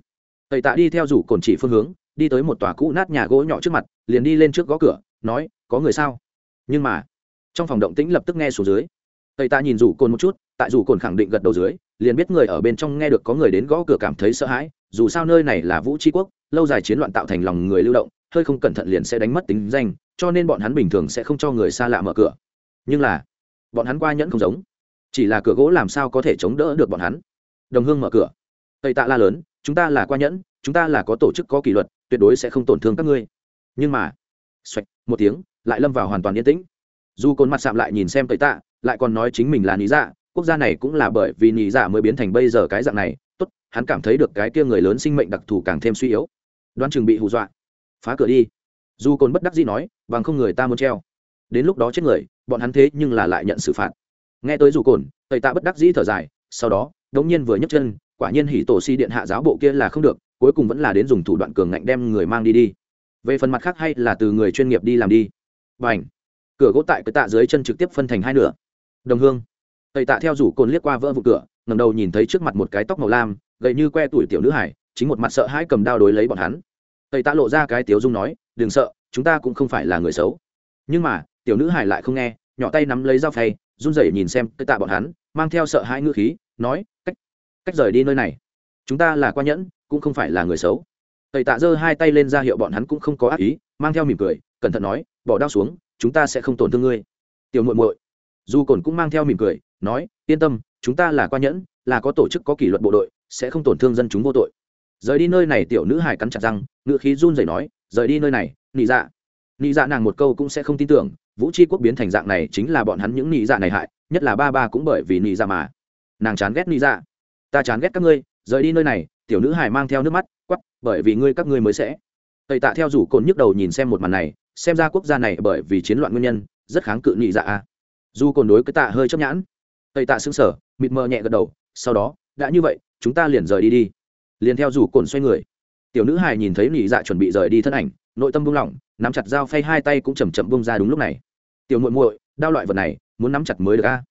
Tây tạ đi theo rủ cồn chỉ phương hướng, đi tới một tòa cũ nát nhà gỗ nhỏ trước mặt, liền đi lên trước gõ cửa, nói, có người sao? Nhưng mà, trong phòng động tĩnh lập tức nghe xuống dưới. Tây tạ nhìn rủ cồn một chút, tại rủ cồn khẳng định gật đầu dưới, liền biết người ở bên trong nghe được có người đến gõ cửa cảm thấy sợ hãi, dù sao nơi này là vũ tri quốc, lâu dài chiến loạn tạo thành lòng người lưu động hơi không cẩn thận liền sẽ đánh mất tính danh, cho nên bọn hắn bình thường sẽ không cho người xa lạ mở cửa. Nhưng là, bọn hắn qua nhẫn không giống. Chỉ là cửa gỗ làm sao có thể chống đỡ được bọn hắn. Đồng hương mở cửa. Tây tạ la lớn, chúng ta là qua nhẫn, chúng ta là có tổ chức, có kỷ luật, tuyệt đối sẽ không tổn thương các ngươi. Nhưng mà, xoạch, một tiếng, lại lâm vào hoàn toàn yên tĩnh. Dù cồn mặt sạm lại nhìn xem tây tạ, lại còn nói chính mình là lý dạ quốc gia này cũng là bởi vì nhị dạ mới biến thành bây giờ cái dạng này. Tốt, hắn cảm thấy được cái kia người lớn sinh mệnh đặc thù càng thêm suy yếu. Đoán chừng bị hù dọa phá cửa đi. Dù cồn bất đắc dĩ nói, bằng không người ta muốn treo. Đến lúc đó chết người, bọn hắn thế nhưng là lại nhận xử phạt. Nghe tới dù cồn tây tạ bất đắc dĩ thở dài, sau đó, đống nhiên vừa nhấc chân, quả nhiên hỉ tổ si điện hạ giáo bộ kia là không được, cuối cùng vẫn là đến dùng thủ đoạn cường ngạnh đem người mang đi đi. Về phần mặt khác hay là từ người chuyên nghiệp đi làm đi. Và ảnh cửa gỗ tại cái tạ dưới chân trực tiếp phân thành hai nửa. Đồng hương! Tây tạ theo rủ cồn liếc qua vỡ vụ cửa ngầm đầu nhìn thấy trước mặt một cái tóc màu lam gậy như que tuổi tiểu nữ hải, chính một mặt sợ hãi cầm đao đối lấy bọn hắn tây tạ lộ ra cái tiếu dung nói, đừng sợ, chúng ta cũng không phải là người xấu. Nhưng mà, tiểu nữ hải lại không nghe, nhỏ tay nắm lấy dao phay, run rẩy nhìn xem tây tạ bọn hắn, mang theo sợ hãi ngữ khí, nói, cách cách rời đi nơi này. Chúng ta là qua nhẫn, cũng không phải là người xấu. Tây tạ giơ hai tay lên ra hiệu bọn hắn cũng không có ác ý, mang theo mỉm cười, cẩn thận nói, bỏ đao xuống, chúng ta sẽ không tổn thương ngươi. Tiểu muội muội, dù cồn cũng mang theo mỉm cười, nói, yên tâm, chúng ta là qua nhẫn, là có tổ chức có kỷ luật bộ đội, sẽ không tổn thương dân chúng vô tội. Rời đi nơi này, tiểu nữ hải cắn chặt răng ngựa khí run rẩy nói, rời đi nơi này, nị dạ. Nị dạ nàng một câu cũng sẽ không tin tưởng, vũ tri quốc biến thành dạng này chính là bọn hắn những nị dạ này hại, nhất là ba ba cũng bởi vì nị dạ mà. Nàng chán ghét nị dạ. Ta chán ghét các ngươi, rời đi nơi này, tiểu nữ hải mang theo nước mắt quắp bởi vì ngươi các ngươi mới sẽ. Tây tạ theo rủ cồn nhức đầu nhìn xem một màn này, xem ra quốc gia này bởi vì chiến loạn nguyên nhân, rất kháng cự nị dạ a. Dù cồn đối cái tạ hơi chấp nhãn, tây tạ xứng sở mịt mờ nhẹ gật đầu, sau đó, đã như vậy, chúng ta liền rời đi đi. Liền theo rủ cồn xoay người tiểu nữ hài nhìn thấy nị dạ chuẩn bị rời đi thân ảnh, nội tâm buông lỏng, nắm chặt dao phay hai tay cũng chầm chậm bông ra đúng lúc này. Tiểu muội muội, đao loại vật này, muốn nắm chặt mới được a.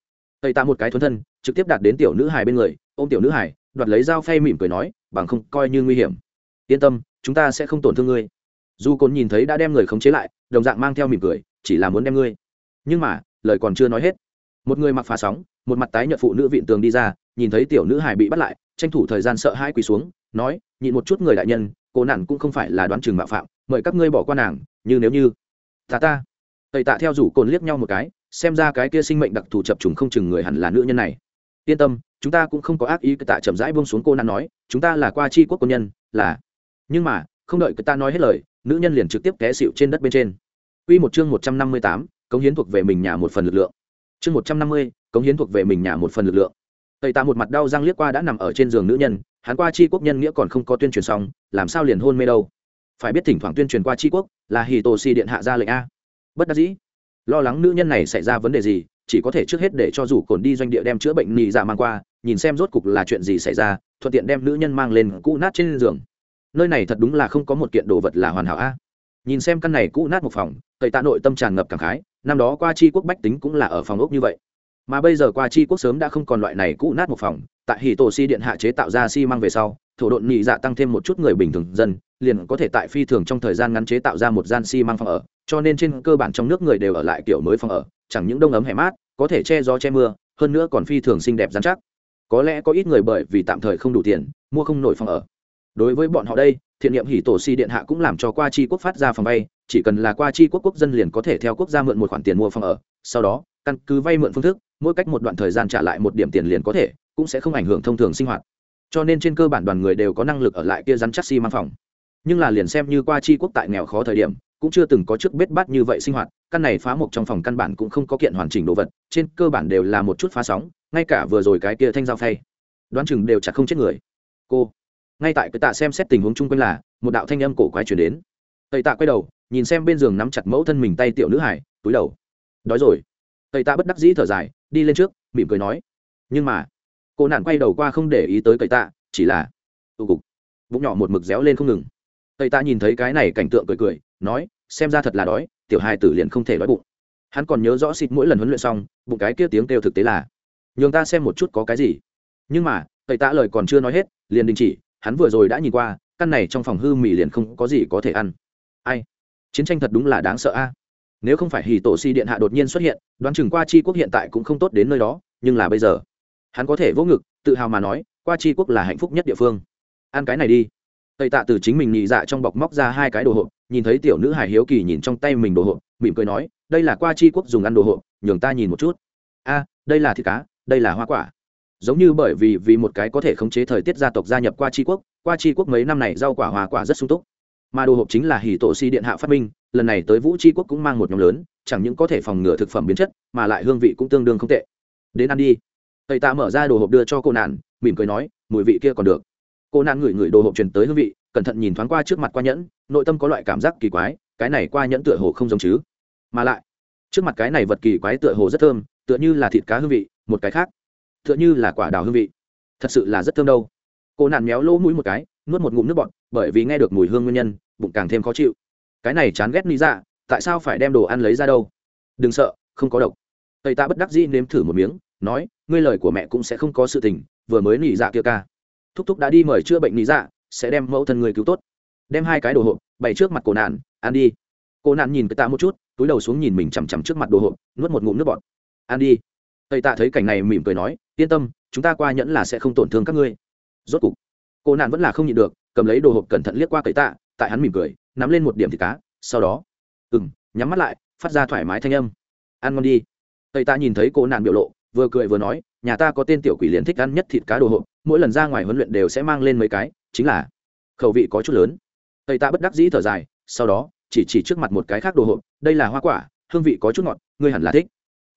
Tây tạ một cái thuần thân, trực tiếp đạt đến tiểu nữ hài bên người, ôm tiểu nữ hài, đoạt lấy dao phay mỉm cười nói, bằng không, coi như nguy hiểm. Yên tâm, chúng ta sẽ không tổn thương ngươi. Dù cồn nhìn thấy đã đem người khống chế lại, đồng dạng mang theo mỉm cười, chỉ là muốn đem ngươi. Nhưng mà, lời còn chưa nói hết, một người mặc phá sóng, một mặt tái nhợt phụ nữ vịn tường đi ra, nhìn thấy tiểu nữ hải bị bắt lại, tranh thủ thời gian sợ hai quỳ xuống nói nhịn một chút người đại nhân cô nản cũng không phải là đoán chừng mạo phạm mời các ngươi bỏ qua nàng như nếu như. Ta ta. Tẩy tạ theo rủ cồn liếc nhau một cái xem ra cái kia sinh mệnh đặc thù chập trùng không chừng người hẳn là nữ nhân này. Yên tâm chúng ta cũng không có ác ý. Cái tạ chậm rãi buông xuống cô nản nói chúng ta là qua chi quốc quân nhân là. Nhưng mà không đợi cái ta nói hết lời nữ nhân liền trực tiếp té xịu trên đất bên trên. Quy một chương 158, cống hiến thuộc về mình nhà một phần lực lượng. Chương 150, cống hiến thuộc về mình nhà một phần lực lượng. Tây Tạ một mặt đau răng liếc qua đã nằm ở trên giường nữ nhân, hắn qua chi quốc nhân nghĩa còn không có tuyên truyền xong, làm sao liền hôn mê đâu? Phải biết thỉnh thoảng tuyên truyền qua chi quốc, là Hỉ Tổ Si điện hạ ra lệnh a. Bất đắc dĩ, lo lắng nữ nhân này xảy ra vấn đề gì, chỉ có thể trước hết để cho rủ cồn đi doanh địa đem chữa bệnh nhị dạ mang qua, nhìn xem rốt cục là chuyện gì xảy ra, thuận tiện đem nữ nhân mang lên cũ nát trên giường. Nơi này thật đúng là không có một kiện đồ vật là hoàn hảo a. Nhìn xem căn này cũ nát một phòng, Tây Tạ nội tâm tràn ngập cảm khái, năm đó qua chi quốc bách tính cũng là ở phòng ốc như vậy mà bây giờ qua chi quốc sớm đã không còn loại này cũ nát một phòng, tại hì tổ si điện hạ chế tạo ra xi、si、măng về sau, thổ độn nhị dạ tăng thêm một chút người bình thường dân, liền có thể tại phi thường trong thời gian ngắn chế tạo ra một gian xi、si、măng phòng ở, cho nên trên cơ bản trong nước người đều ở lại kiểu mới phòng ở, chẳng những đông ấm hẻ mát, có thể che gió che mưa, hơn nữa còn phi thường xinh đẹp dán chắc. Có lẽ có ít người bởi vì tạm thời không đủ tiền, mua không nổi phòng ở. Đối với bọn họ đây, thiện niệm hỉ tổ si điện hạ cũng làm cho qua chi quốc phát ra phòng vay, chỉ cần là qua chi quốc quốc dân liền có thể theo quốc gia mượn một khoản tiền mua phòng ở, sau đó, căn cứ vay mượn phương thức mỗi cách một đoạn thời gian trả lại một điểm tiền liền có thể, cũng sẽ không ảnh hưởng thông thường sinh hoạt. Cho nên trên cơ bản đoàn người đều có năng lực ở lại kia rắn chắc xi、si、mang phòng. Nhưng là liền xem như qua chi quốc tại nghèo khó thời điểm, cũng chưa từng có trước bết bát như vậy sinh hoạt, căn này phá một trong phòng căn bản cũng không có kiện hoàn chỉnh đồ vật, trên cơ bản đều là một chút phá sóng, ngay cả vừa rồi cái kia thanh dao phay. Đoán chừng đều chặt không chết người. Cô, ngay tại cái tạ xem xét tình huống chung quanh là, một đạo thanh âm cổ quái chuyển đến. Tây tạ quay đầu, nhìn xem bên giường nắm chặt mẫu thân mình tay tiểu nữ hải, túi đầu. Đói rồi. Tây tạ bất đắc dĩ thở dài đi lên trước, mỉm cười nói. Nhưng mà, cô nạn quay đầu qua không để ý tới cậy tạ, chỉ là tụ cục. Bụng nhỏ một mực réo lên không ngừng. Cậy tạ nhìn thấy cái này cảnh tượng cười cười, nói, xem ra thật là đói, tiểu hai tử liền không thể đói bụng. Hắn còn nhớ rõ xịt mỗi lần huấn luyện xong, bụng cái kia tiếng kêu thực tế là, nhường ta xem một chút có cái gì. Nhưng mà, cậy tạ lời còn chưa nói hết, liền đình chỉ, hắn vừa rồi đã nhìn qua, căn này trong phòng hư mì liền không có gì có thể ăn. Ai? Chiến tranh thật đúng là đáng sợ a nếu không phải hì tổ si điện hạ đột nhiên xuất hiện, đoán chừng qua c quốc hiện tại cũng không tốt đến nơi đó, nhưng là bây giờ, hắn có thể vỗ ngực, tự hào mà nói, qua c quốc là hạnh phúc nhất địa phương. Ăn cái này đi. Tây tạ từ chính mình nhị dạ trong bọc móc ra hai cái đồ hộp, nhìn thấy tiểu nữ hải hiếu kỳ nhìn trong tay mình đồ hộp, mỉm cười nói, đây là qua c quốc dùng ăn đồ hộp, nhường ta nhìn một chút. A, đây là thịt cá, đây là hoa quả. Giống như bởi vì vì một cái có thể khống chế thời tiết gia tộc gia nhập qua tri quốc, qua tri quốc mấy năm này rau quả hoa quả rất sung túc. Mà đồ hộp chính là hì tổ si điện hạ phát minh lần này tới vũ tri quốc cũng mang một nhóm lớn, chẳng những có thể phòng ngừa thực phẩm biến chất, mà lại hương vị cũng tương đương không tệ. Đến ăn đi. Tây ta mở ra đồ hộp đưa cho cô nạn, mỉm cười nói, mùi vị kia còn được. Cô nạn ngửi ngửi đồ hộp truyền tới hương vị, cẩn thận nhìn thoáng qua trước mặt qua nhẫn, nội tâm có loại cảm giác kỳ quái, cái này qua nhẫn tựa hồ không giống chứ. Mà lại, trước mặt cái này vật kỳ quái tựa hồ rất thơm, tựa như là thịt cá hương vị, một cái khác, tựa như là quả đào hương vị. Thật sự là rất thơm đâu. Cô nạn méo lỗ mũi một cái, nuốt một ngụm nước bọt, bởi vì nghe được mùi hương nguyên nhân, bụng càng thêm khó chịu cái này chán ghét lý dạ, tại sao phải đem đồ ăn lấy ra đâu? Đừng sợ không có độc. Tây ta bất đắc dĩ nếm thử một miếng nói ngươi lời của mẹ cũng sẽ không có sự tình vừa mới nỉ dạ kia ca. Thúc thúc đã đi mời chữa bệnh nỉ dạ sẽ đem mẫu thân người cứu tốt. Đem hai cái đồ hộp bày trước mặt cổ nạn ăn đi. Cô nạn nhìn cái ta một chút túi đầu xuống nhìn mình chằm chằm trước mặt đồ hộp nuốt một ngụm nước bọt. Ăn đi. Tây tạ thấy cảnh này mỉm cười nói yên tâm chúng ta qua nhẫn là sẽ không tổn thương các ngươi. Rốt cục cô nạn vẫn là không nhịn được cầm lấy đồ hộp cẩn thận liếc qua cậy tạ tại hắn mỉm cười nắm lên một điểm thịt cá, sau đó ừng nhắm mắt lại, phát ra thoải mái thanh âm. Ăn ngon đi. Tây ta nhìn thấy cô nạn biểu lộ, vừa cười vừa nói, nhà ta có tên tiểu quỷ liền thích ăn nhất thịt cá đồ hộp, mỗi lần ra ngoài huấn luyện đều sẽ mang lên mấy cái, chính là khẩu vị có chút lớn. Tây ta bất đắc dĩ thở dài, sau đó, chỉ chỉ trước mặt một cái khác đồ hộp, đây là hoa quả, hương vị có chút ngọt, ngươi hẳn là thích.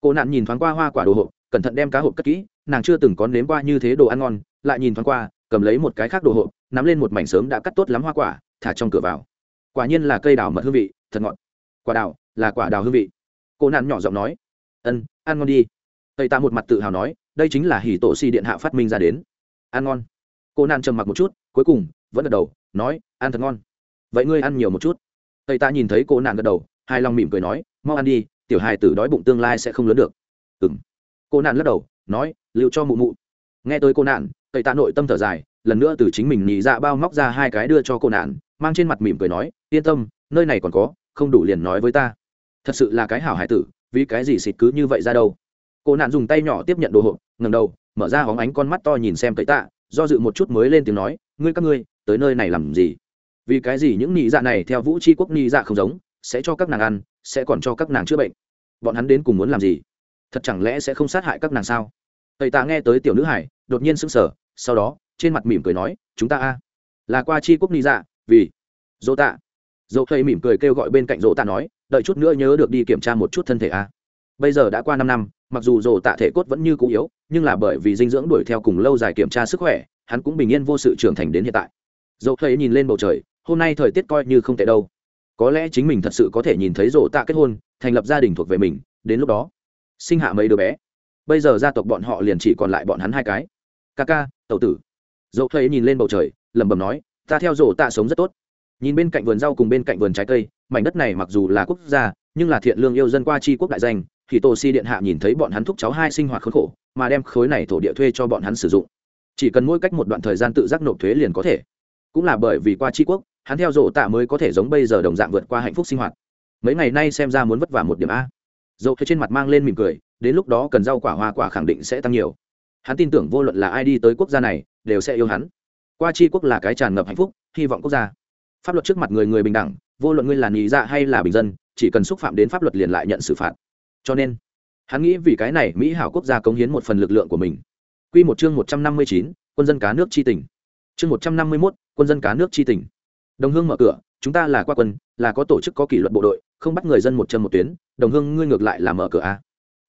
Cô nạn nhìn thoáng qua hoa quả đồ hộp, cẩn thận đem cá hộp cất kỹ, nàng chưa từng có nếm qua như thế đồ ăn ngon, lại nhìn thoáng qua, cầm lấy một cái khác đồ hộp, nắm lên một mảnh sớm đã cắt tốt lắm hoa quả, thả trong cửa vào quả nhiên là cây đào mật hương vị, thật ngọt. Quả đào, là quả đào hương vị. Cô nạn nhỏ giọng nói, ân, ăn ngon đi. Tây ta một mặt tự hào nói, đây chính là hỉ tổ xì điện hạ phát minh ra đến. Ăn ngon. Cô nạn trầm mặc một chút, cuối cùng vẫn gật đầu, nói, ăn thật ngon. Vậy ngươi ăn nhiều một chút. Tây ta nhìn thấy cô nạn gật đầu, hai lòng mỉm cười nói, mau ăn đi, tiểu hài tử đói bụng tương lai sẽ không lớn được. Ừ m cô nạn lắc đầu, nói liệu cho mụ mụ. Nghe tới cô nạn tây ta nội tâm thở dài, lần nữa từ chính mình nhị dạ bao móc ra hai cái đưa cho cô nạn mang trên mặt mỉm cười nói, yên tâm, nơi này còn có, không đủ liền nói với ta. Thật sự là cái hảo hải tử, vì cái gì xịt cứ như vậy ra đâu? Cô nạn dùng tay nhỏ tiếp nhận đồ hộp ngầm đầu, mở ra hóng ánh con mắt to nhìn xem cậy tạ, do dự một chút mới lên tiếng nói, ngươi các ngươi, tới nơi này làm gì? Vì cái gì những nị dạ này theo vũ tri quốc nị dạ không giống, sẽ cho các nàng ăn, sẽ còn cho các nàng chữa bệnh. Bọn hắn đến cùng muốn làm gì? Thật chẳng lẽ sẽ không sát hại các nàng sao? Tây tạ nghe tới tiểu nữ hải, đột nhiên sững sờ, sau đó, trên mặt mỉm cười nói, chúng ta a, là qua chi quốc nị dạ vì dỗ tạ. Dỗ thầy mỉm cười kêu gọi bên cạnh dỗ tạ nói, đợi chút nữa nhớ được đi kiểm tra một chút thân thể a. Bây giờ đã qua năm năm, mặc dù dỗ tạ thể cốt vẫn như cũ yếu, nhưng là bởi vì dinh dưỡng đuổi theo cùng lâu dài kiểm tra sức khỏe, hắn cũng bình yên vô sự trưởng thành đến hiện tại. Dỗ thầy nhìn lên bầu trời, hôm nay thời tiết coi như không tệ đâu. Có lẽ chính mình thật sự có thể nhìn thấy rổ tạ kết hôn, thành lập gia đình thuộc về mình, đến lúc đó, sinh hạ mấy đứa bé. Bây giờ gia tộc bọn họ liền chỉ còn lại bọn hắn hai cái. Ca ca, tẩu tử. Dậu thuế nhìn lên bầu trời, lẩm bẩm nói ta theo rổ tạ sống rất tốt. Nhìn bên cạnh vườn rau cùng bên cạnh vườn trái cây, mảnh đất này mặc dù là quốc gia, nhưng là thiện lương yêu dân qua tri quốc đại danh, thì tổ si điện hạ nhìn thấy bọn hắn thúc cháu hai sinh hoạt khốn khổ, mà đem khối này thổ địa thuê cho bọn hắn sử dụng. Chỉ cần mỗi cách một đoạn thời gian tự giác nộp thuế liền có thể. Cũng là bởi vì qua tri quốc, hắn theo rổ tạ mới có thể giống bây giờ đồng dạng vượt qua hạnh phúc sinh hoạt. Mấy ngày nay xem ra muốn vất vả một điểm a. Dầu thuế trên mặt mang lên mỉm cười, đến lúc đó cần rau quả hoa quả khẳng định sẽ tăng nhiều. Hắn tin tưởng vô luận là ai đi tới quốc gia này, đều sẽ yêu hắn qua chi quốc là cái tràn ngập hạnh phúc, hy vọng quốc gia. Pháp luật trước mặt người người bình đẳng, vô luận ngươi là nghĩ dạ hay là bình dân, chỉ cần xúc phạm đến pháp luật liền lại nhận xử phạt. Cho nên, hắn nghĩ vì cái này mỹ hảo quốc gia cống hiến một phần lực lượng của mình. Quy một chương một trăm năm mươi chín, quân dân cá nước chi tỉnh chương một trăm năm mươi mốt, quân dân cá nước chi tỉnh đồng hương mở cửa, chúng ta là qua quân, là có tổ chức, có kỷ luật bộ đội, không bắt người dân một chân một tuyến. Đồng hương, ngươi ngược lại là mở cửa a. À?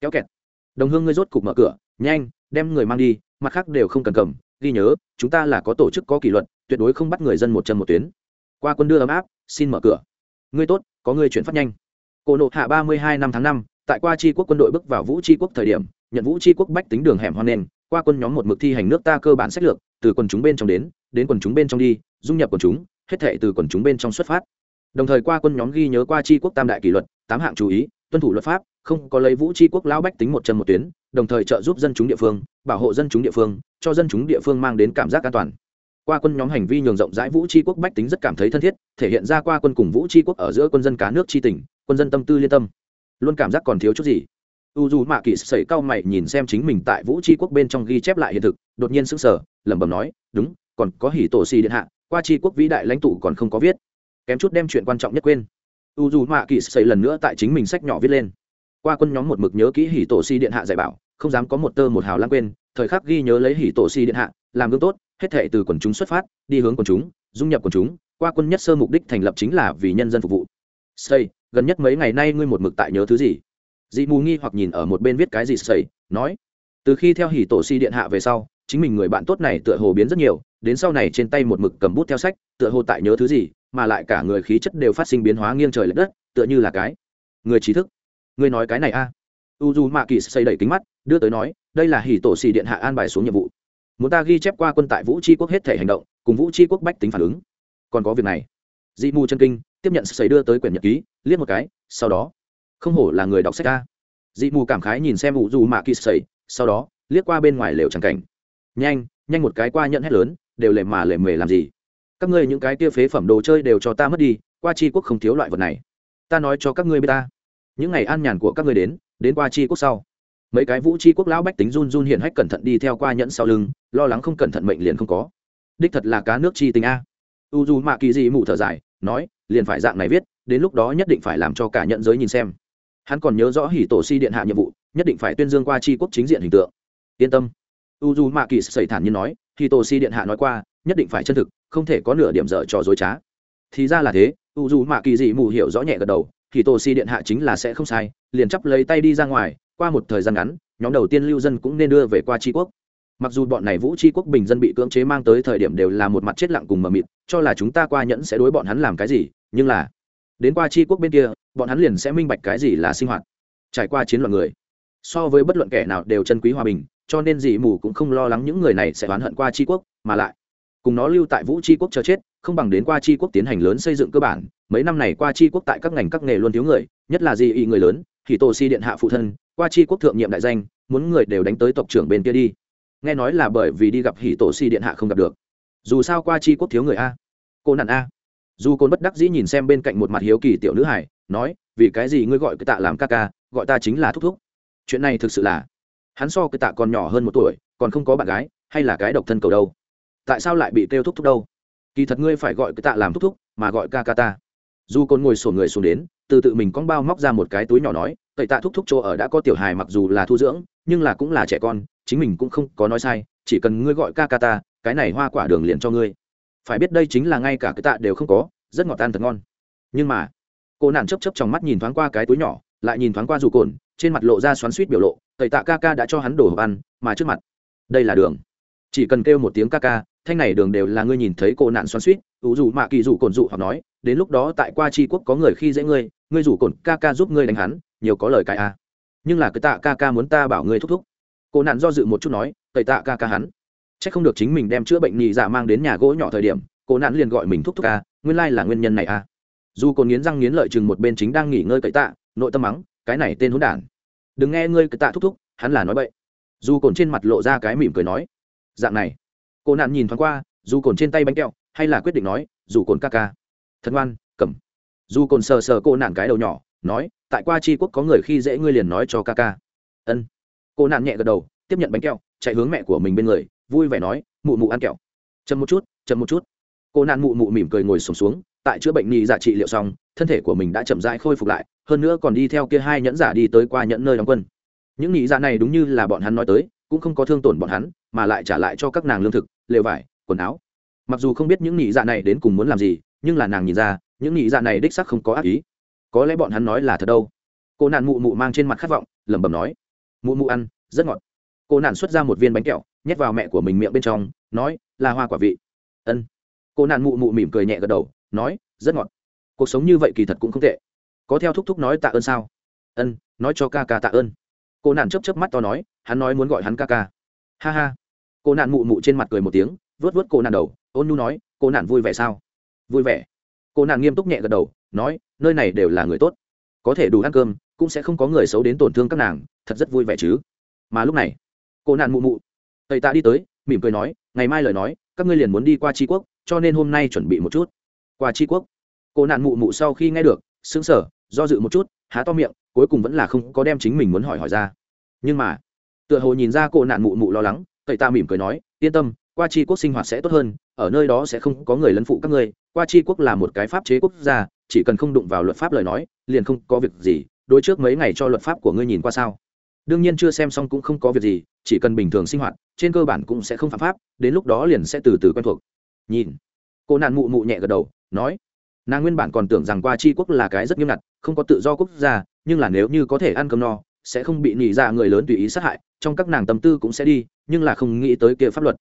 kéo kẹt. Đồng hương, ngươi rốt cục mở cửa, nhanh, đem người mang đi, mặt khác đều không cần cầm ghi nhớ, chúng ta là có tổ chức có kỷ luật, tuyệt đối không bắt người dân một chân một tuyến. Qua quân đưa ấm áp, xin mở cửa. Ngươi tốt, có ngươi chuyển phát nhanh. Cổ nộ hạ ba mươi hai năm tháng năm, tại qua tri quốc quân đội bước vào vũ tri quốc thời điểm, nhận vũ tri quốc bách tính đường hẻm hoan nền, qua quân nhóm một mực thi hành nước ta cơ bản sách lược, từ quần chúng bên trong đến đến quần chúng bên trong đi, dung nhập quần chúng, hết thệ từ quần chúng bên trong xuất phát. Đồng thời qua quân nhóm ghi nhớ qua tri quốc tam đại kỷ luật, tám hạng chú ý, tuân thủ luật pháp không có lấy vũ tri quốc lão bách tính một chân một tuyến, đồng thời trợ giúp dân chúng địa phương, bảo hộ dân chúng địa phương, cho dân chúng địa phương mang đến cảm giác an toàn. Qua quân nhóm hành vi nhường rộng rãi vũ tri quốc bách tính rất cảm thấy thân thiết, thể hiện ra qua quân cùng vũ tri quốc ở giữa quân dân cá nước tri tỉnh quân dân tâm tư liên tâm. Luôn cảm giác còn thiếu chút gì. U dù mạ kỳ sẩy cao mày nhìn xem chính mình tại vũ tri quốc bên trong ghi chép lại hiện thực, đột nhiên sững sờ, lẩm bẩm nói, đúng, còn có hỉ tổ xì điện hạ, qua tri quốc vĩ đại lãnh tụ còn không có viết. Kém chút đem chuyện quan trọng nhất quên. U dù mạ kỳ sẩy lần nữa tại chính mình sách nhỏ viết lên qua quân nhóm một mực nhớ kỹ hỉ tổ si điện hạ dạy bảo, không dám có một tơ một hào lãng quên, thời khắc ghi nhớ lấy hỉ tổ si điện hạ, làm gương tốt, hết thệ từ quần chúng xuất phát, đi hướng quần chúng, dung nhập quần chúng, qua quân nhất sơ mục đích thành lập chính là vì nhân dân phục vụ. Xây gần nhất mấy ngày nay ngươi một mực tại nhớ thứ gì? Dị mù nghi hoặc nhìn ở một bên viết cái gì xây nói. Từ khi theo hỉ tổ si điện hạ về sau, chính mình người bạn tốt này tựa hồ biến rất nhiều, đến sau này trên tay một mực cầm bút theo sách, tựa hồ tại nhớ thứ gì, mà lại cả người khí chất đều phát sinh biến hóa nghiêng trời l ệ đất, tựa như là cái người trí thức ngươi nói cái này a. À? u d u mạ kỳ xây đẩy kính mắt, đưa tới nói, đây là hỉ tổ xì điện hạ an bài xuống nhiệm vụ. Muốn ta ghi chép qua quân tại vũ tri quốc hết thể hành động, cùng vũ tri quốc bách tính phản ứng. Còn có việc này. Dị mù chân kinh, tiếp nhận xây đưa tới quyển nhật ký, liếc một cái, sau đó. Không hổ là người đọc sách a. Dị mù cảm khái nhìn xem u d u mạ kỳ xây, sau đó, liếc qua bên ngoài lều tràng cảnh. Nhanh nhanh một cái qua nhận hết lớn, đều lề mà lề mề làm gì? Các ngươi những cái kia phế phẩm đồ chơi đều cho ta mất đi, qua tri quốc không thiếu loại vật này. Ta nói cho các ngươi biết ta những ngày an nhàn của các ngươi đến đến qua tri quốc sau. Mấy cái vũ tri quốc lão bách tính run run hiện hách cẩn thận đi theo qua nhẫn sau lưng, lo lắng không cẩn thận mệnh liền không có. Đích thật là cá nước chi tình a. U dù mạ kỳ dị mù thở dài, nói, liền phải dạng này viết, đến lúc đó nhất định phải làm cho cả nhận giới nhìn xem. Hắn còn nhớ rõ hỉ tổ si điện hạ nhiệm vụ, nhất định phải tuyên dương qua tri quốc chính diện hình tượng. Yên tâm. U dù mạ kỳ sẩy thản nhiên nói, hỉ tổ si điện hạ nói qua, nhất định phải chân thực, không thể có nửa điểm dở trò dối trá. Thì ra là thế, u dù mạ kỳ dị mù hiểu rõ nhẹ gật đầu thì tổ si điện hạ chính là sẽ không sai, liền chắp lấy tay đi ra ngoài, qua một thời gian ngắn, nhóm đầu tiên lưu dân cũng nên đưa về qua tri quốc. Mặc dù bọn này vũ tri quốc bình dân bị cưỡng chế mang tới thời điểm đều là một mặt chết lặng cùng mờ mịt, cho là chúng ta qua nhẫn sẽ đối bọn hắn làm cái gì, nhưng là, đến qua tri quốc bên kia, bọn hắn liền sẽ minh bạch cái gì là sinh hoạt. Trải qua chiến loạn người, so với bất luận kẻ nào đều chân quý hòa bình, cho nên dị mù cũng không lo lắng những người này sẽ oán hận qua tri quốc, mà lại, cùng nó lưu tại vũ tri quốc chờ chết, không bằng đến qua tri quốc tiến hành lớn xây dựng cơ bản mấy năm này qua chi quốc tại các ngành các nghề luôn thiếu người, nhất là di y người lớn, thì tổ si điện hạ phụ thân, qua chi quốc thượng nhiệm đại danh, muốn người đều đánh tới tộc trưởng bên kia đi. Nghe nói là bởi vì đi gặp hỷ tổ si điện hạ không gặp được. Dù sao qua chi quốc thiếu người a. Cô nạn a. Dù côn bất đắc dĩ nhìn xem bên cạnh một mặt hiếu kỳ tiểu nữ hải nói, vì cái gì ngươi gọi cái tạ làm ca ca, gọi ta chính là thúc thúc? Chuyện này thực sự là, hắn so cái tạ còn nhỏ hơn một tuổi, còn không có bạn gái, hay là cái độc thân cầu đâu? Tại sao lại bị kêu thúc thúc đâu? Kỳ thật ngươi phải gọi cái tạ làm thúc thúc, mà gọi ca ca ta dù cồn ngồi sổ người xuống đến, từ tự mình con bao móc ra một cái túi nhỏ nói, tẩy tạ thúc thúc chỗ ở đã có tiểu hài mặc dù là thu dưỡng, nhưng là cũng là trẻ con, chính mình cũng không có nói sai, chỉ cần ngươi gọi ca ca ta, cái này hoa quả đường liền cho ngươi. Phải biết đây chính là ngay cả cái tạ đều không có, rất ngọt tan thật ngon. Nhưng mà, cô nạn chấp chấp trong mắt nhìn thoáng qua cái túi nhỏ, lại nhìn thoáng qua dù cồn trên mặt lộ ra xoắn suýt biểu lộ, tẩy tạ ca ca đã cho hắn đổ hộp ăn, mà trước mặt, đây là đường. Chỉ cần kêu một tiếng ca ca thanh này đường đều là ngươi nhìn thấy cô nạn xoắn suýt, ủ dù mạ kỳ dù cồn dụ hoặc nói, đến lúc đó tại qua tri quốc có người khi dễ ngươi ngươi rủ cồn ca ca giúp ngươi đánh hắn, nhiều có lời cãi a. Nhưng là cái tạ ca ca muốn ta bảo ngươi thúc thúc. Cô nạn do dự một chút nói cậy tạ ca ca hắn. C h ắ c không được chính mình đem chữa bệnh nhị dạ mang đến nhà gỗ nhỏ thời điểm, cô nạn liền gọi mình thúc thúc ca nguyên lai là nguyên nhân này a. Dù cồn nghiến răng nghiến lợi chừng một bên chính đang nghỉ ngơi cậy tạ, nội tâm mắng, cái này tên hôn đản. Đừng nghe ngươi cậy tạ thúc thúc, hắn là nói vậy dù cồn trên mặt lộ ra cái mỉm cười nói, dạng này cô nạn nhìn thoáng qua dù cồn trên tay bánh kẹo hay là quyết định nói dù cồn ca ca. Thật ngoan cầm. Dù cồn sờ sờ cô nạn cái đầu nhỏ nói tại qua tri quốc có người khi dễ ngươi liền nói cho ca ca. Ân. Cô nạn nhẹ gật đầu tiếp nhận bánh kẹo chạy hướng mẹ của mình bên người vui vẻ nói mụ mụ ăn kẹo. Chậm một chút chậm một chút. Cô nạn mụ mụ mỉm cười ngồi sùng xuống, xuống tại chữa bệnh nhị dạ trị liệu xong thân thể của mình đã chậm rãi khôi phục lại hơn nữa còn đi theo kia hai nhẫn giả đi tới qua nhẫn nơi đóng quân. Những nhị dạ này đúng như là bọn hắn nói tới cũng không có thương tổn bọn hắn mà lại trả lại cho các nàng lương thực lều vải, quần áo. Mặc dù không biết những nhị dạ này đến cùng muốn làm gì, nhưng là nàng nhìn ra, những nhị dạ này đích sắc không có ác ý. Có lẽ bọn hắn nói là thật đâu. Cô nạn mụ mụ mang trên mặt khát vọng, lẩm bẩm nói. Mụ mụ ăn, rất ngọt. Cô nạn xuất ra một viên bánh kẹo, nhét vào mẹ của mình miệng bên trong, nói, là hoa quả vị. Ân. Cô nạn mụ mụ mỉm cười nhẹ gật đầu, nói, rất ngọt. Cuộc sống như vậy kỳ thật cũng không tệ. Có theo thúc thúc nói tạ ơn sao? Ân, nói cho ca ca tạ ơn. Cô nạn chấp chấp mắt to nói, hắn nói muốn gọi hắn ca ca. Ha ha cô nạn mụ mụ trên mặt cười một tiếng, vớt vớt cô nạn đầu, ôn nhu nói, cô nạn vui vẻ sao? Vui vẻ. Cô nạn nghiêm túc nhẹ gật đầu, nói, nơi này đều là người tốt. Có thể đủ ăn cơm, cũng sẽ không có người xấu đến tổn thương các nàng, thật rất vui vẻ chứ. Mà lúc này, cô nạn mụ mụ, thầy ta đi tới, mỉm cười nói, ngày mai lời nói, các ngươi liền muốn đi qua tri quốc, cho nên hôm nay chuẩn bị một chút. Qua tri quốc, cô nạn mụ mụ sau khi nghe được xứng sở do dự một chút, há to miệng, cuối cùng vẫn là không có đem chính mình muốn hỏi hỏi ra. Nhưng mà, tựa hồ nhìn ra cô nạn mụ mụ lo lắng cậy ta mỉm cười nói, yên tâm, qua tri quốc sinh hoạt sẽ tốt hơn, ở nơi đó sẽ không có người lấn phụ các ngươi. Qua tri quốc là một cái pháp chế quốc gia, chỉ cần không đụng vào luật pháp lời nói, liền không có việc gì. Đối trước mấy ngày cho luật pháp của ngươi nhìn qua sao? Đương nhiên chưa xem xong cũng không có việc gì, chỉ cần bình thường sinh hoạt, trên cơ bản cũng sẽ không phạm pháp, đến lúc đó liền sẽ từ từ quen thuộc. Nhìn, cô nạn mụ mụ nhẹ gật đầu, nói, nàng nguyên bản còn tưởng rằng qua tri quốc là cái rất nghiêm ngặt, không có tự do quốc gia, nhưng là nếu như có thể ăn cơm no sẽ không bị nhị ra dạ người lớn tùy ý sát hại, trong các nàng tâm tư cũng sẽ đi, nhưng là không nghĩ tới kia pháp luật.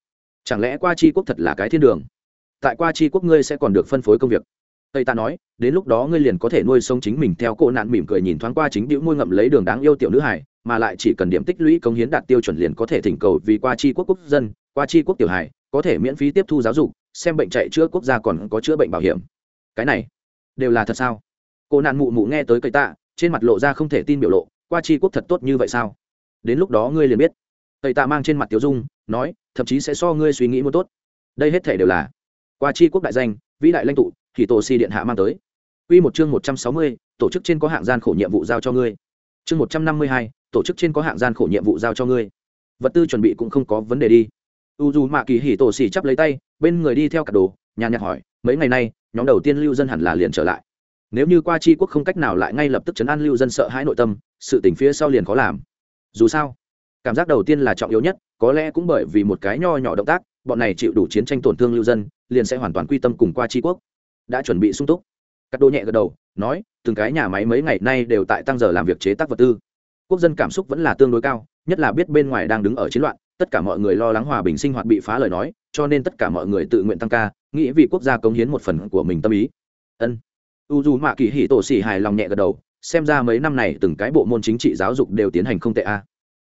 Chẳng lẽ qua tri quốc thật là cái thiên đường? Tại qua tri quốc ngươi sẽ còn được phân phối công việc. Tây ta nói, đến lúc đó ngươi liền có thể nuôi sống chính mình theo cỗ nạn mỉm cười nhìn thoáng qua chính biểu môi ngậm lấy đường đáng yêu tiểu nữ hải mà lại chỉ cần điểm tích lũy công hiến đạt tiêu chuẩn liền có thể thỉnh cầu vì qua tri quốc quốc dân, qua tri quốc tiểu hải có thể miễn phí tiếp thu giáo dục, xem bệnh chạy chữa quốc gia còn có chữa bệnh bảo hiểm. Cái này, đều là thật sao? Cô nạn mụ mụ nghe tới cây tạ trên mặt lộ ra không thể tin biểu lộ qua tri quốc thật tốt như vậy sao đến lúc đó ngươi liền biết tây tạ mang trên mặt tiểu dung nói thậm chí sẽ so ngươi suy nghĩ một tốt đây hết thể đều là qua tri quốc đại danh vĩ đại lãnh tụ thì tổ si điện hạ mang tới Quy một chương một trăm sáu mươi, tổ chức trên có hạng gian khổ nhiệm vụ giao cho ngươi. Chương một trăm năm mươi hai, tổ chức trên có hạng gian khổ nhiệm vụ giao cho ngươi. Vật tư chuẩn bị cũng không có vấn đề đi. U dù Mạ Kỳ Hỉ tổ xỉ chắp lấy tay, bên người đi theo cả đồ, nhàn nhạt hỏi, mấy ngày nay, nhóm đầu tiên lưu dân hẳn là liền trở lại nếu như qua chi quốc không cách nào lại ngay lập tức chấn an lưu dân sợ hãi nội tâm, sự tình phía sau liền khó làm. Dù sao, cảm giác đầu tiên là trọng yếu nhất, có lẽ cũng bởi vì một cái nho nhỏ động tác, bọn này chịu đủ chiến tranh tổn thương lưu dân, liền sẽ hoàn toàn quy tâm cùng qua chi quốc. Đã chuẩn bị sung túc các đô nhẹ gật đầu, nói, từng cái nhà máy mấy ngày nay đều tại tăng giờ làm việc chế tác vật tư. Quốc dân cảm xúc vẫn là tương đối cao, nhất là biết bên ngoài đang đứng ở chiến loạn, tất cả mọi người lo lắng hòa bình sinh hoạt bị phá lời nói, cho nên tất cả mọi người tự nguyện tăng ca, nghĩ vì quốc gia cống hiến một phần của mình tâm ý. Ân u dù mạ kỳ hỉ tổ xỉ hài lòng nhẹ gật đầu, xem ra mấy năm này từng cái bộ môn chính trị giáo dục đều tiến hành không tệ a.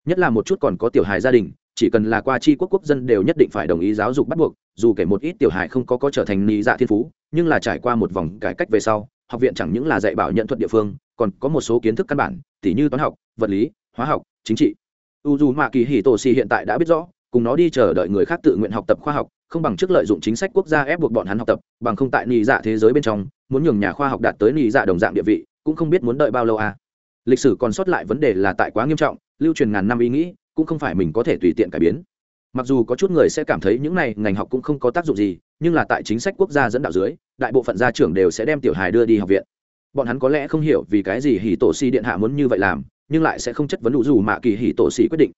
Nhất là một chút còn có tiểu hài gia đình, chỉ cần là qua chi quốc quốc dân đều nhất định phải đồng ý giáo dục bắt buộc, dù kể một ít tiểu hài không có có trở thành lý dạ thiên phú, nhưng là trải qua một vòng cải cách về sau, học viện chẳng những là dạy bảo nhận thuật địa phương, còn có một số kiến thức căn bản, tỉ như toán học, vật lý, hóa học, chính trị. U dù mạ kỳ hỉ tổ xì hiện tại đã biết rõ, cùng nó đi chờ đợi người khác tự nguyện học tập khoa học không bằng trước lợi dụng chính sách quốc gia ép buộc bọn hắn học tập, bằng không tại nị dạ thế giới bên trong, muốn nhường nhà khoa học đạt tới nị dạ đồng dạng địa vị, cũng không biết muốn đợi bao lâu à. Lịch sử còn sót lại vấn đề là tại quá nghiêm trọng, lưu truyền ngàn năm ý nghĩ, cũng không phải mình có thể tùy tiện cải biến. Mặc dù có chút người sẽ cảm thấy những này ngành học cũng không có tác dụng gì, nhưng là tại chính sách quốc gia dẫn đạo dưới, đại bộ phận gia trưởng đều sẽ đem tiểu hài đưa đi học viện. Bọn hắn có lẽ không hiểu vì cái gì hỉ tổ si điện hạ muốn như vậy làm, nhưng lại sẽ không chất vấn đủ dù mà kỳ hỉ tổ si quyết định.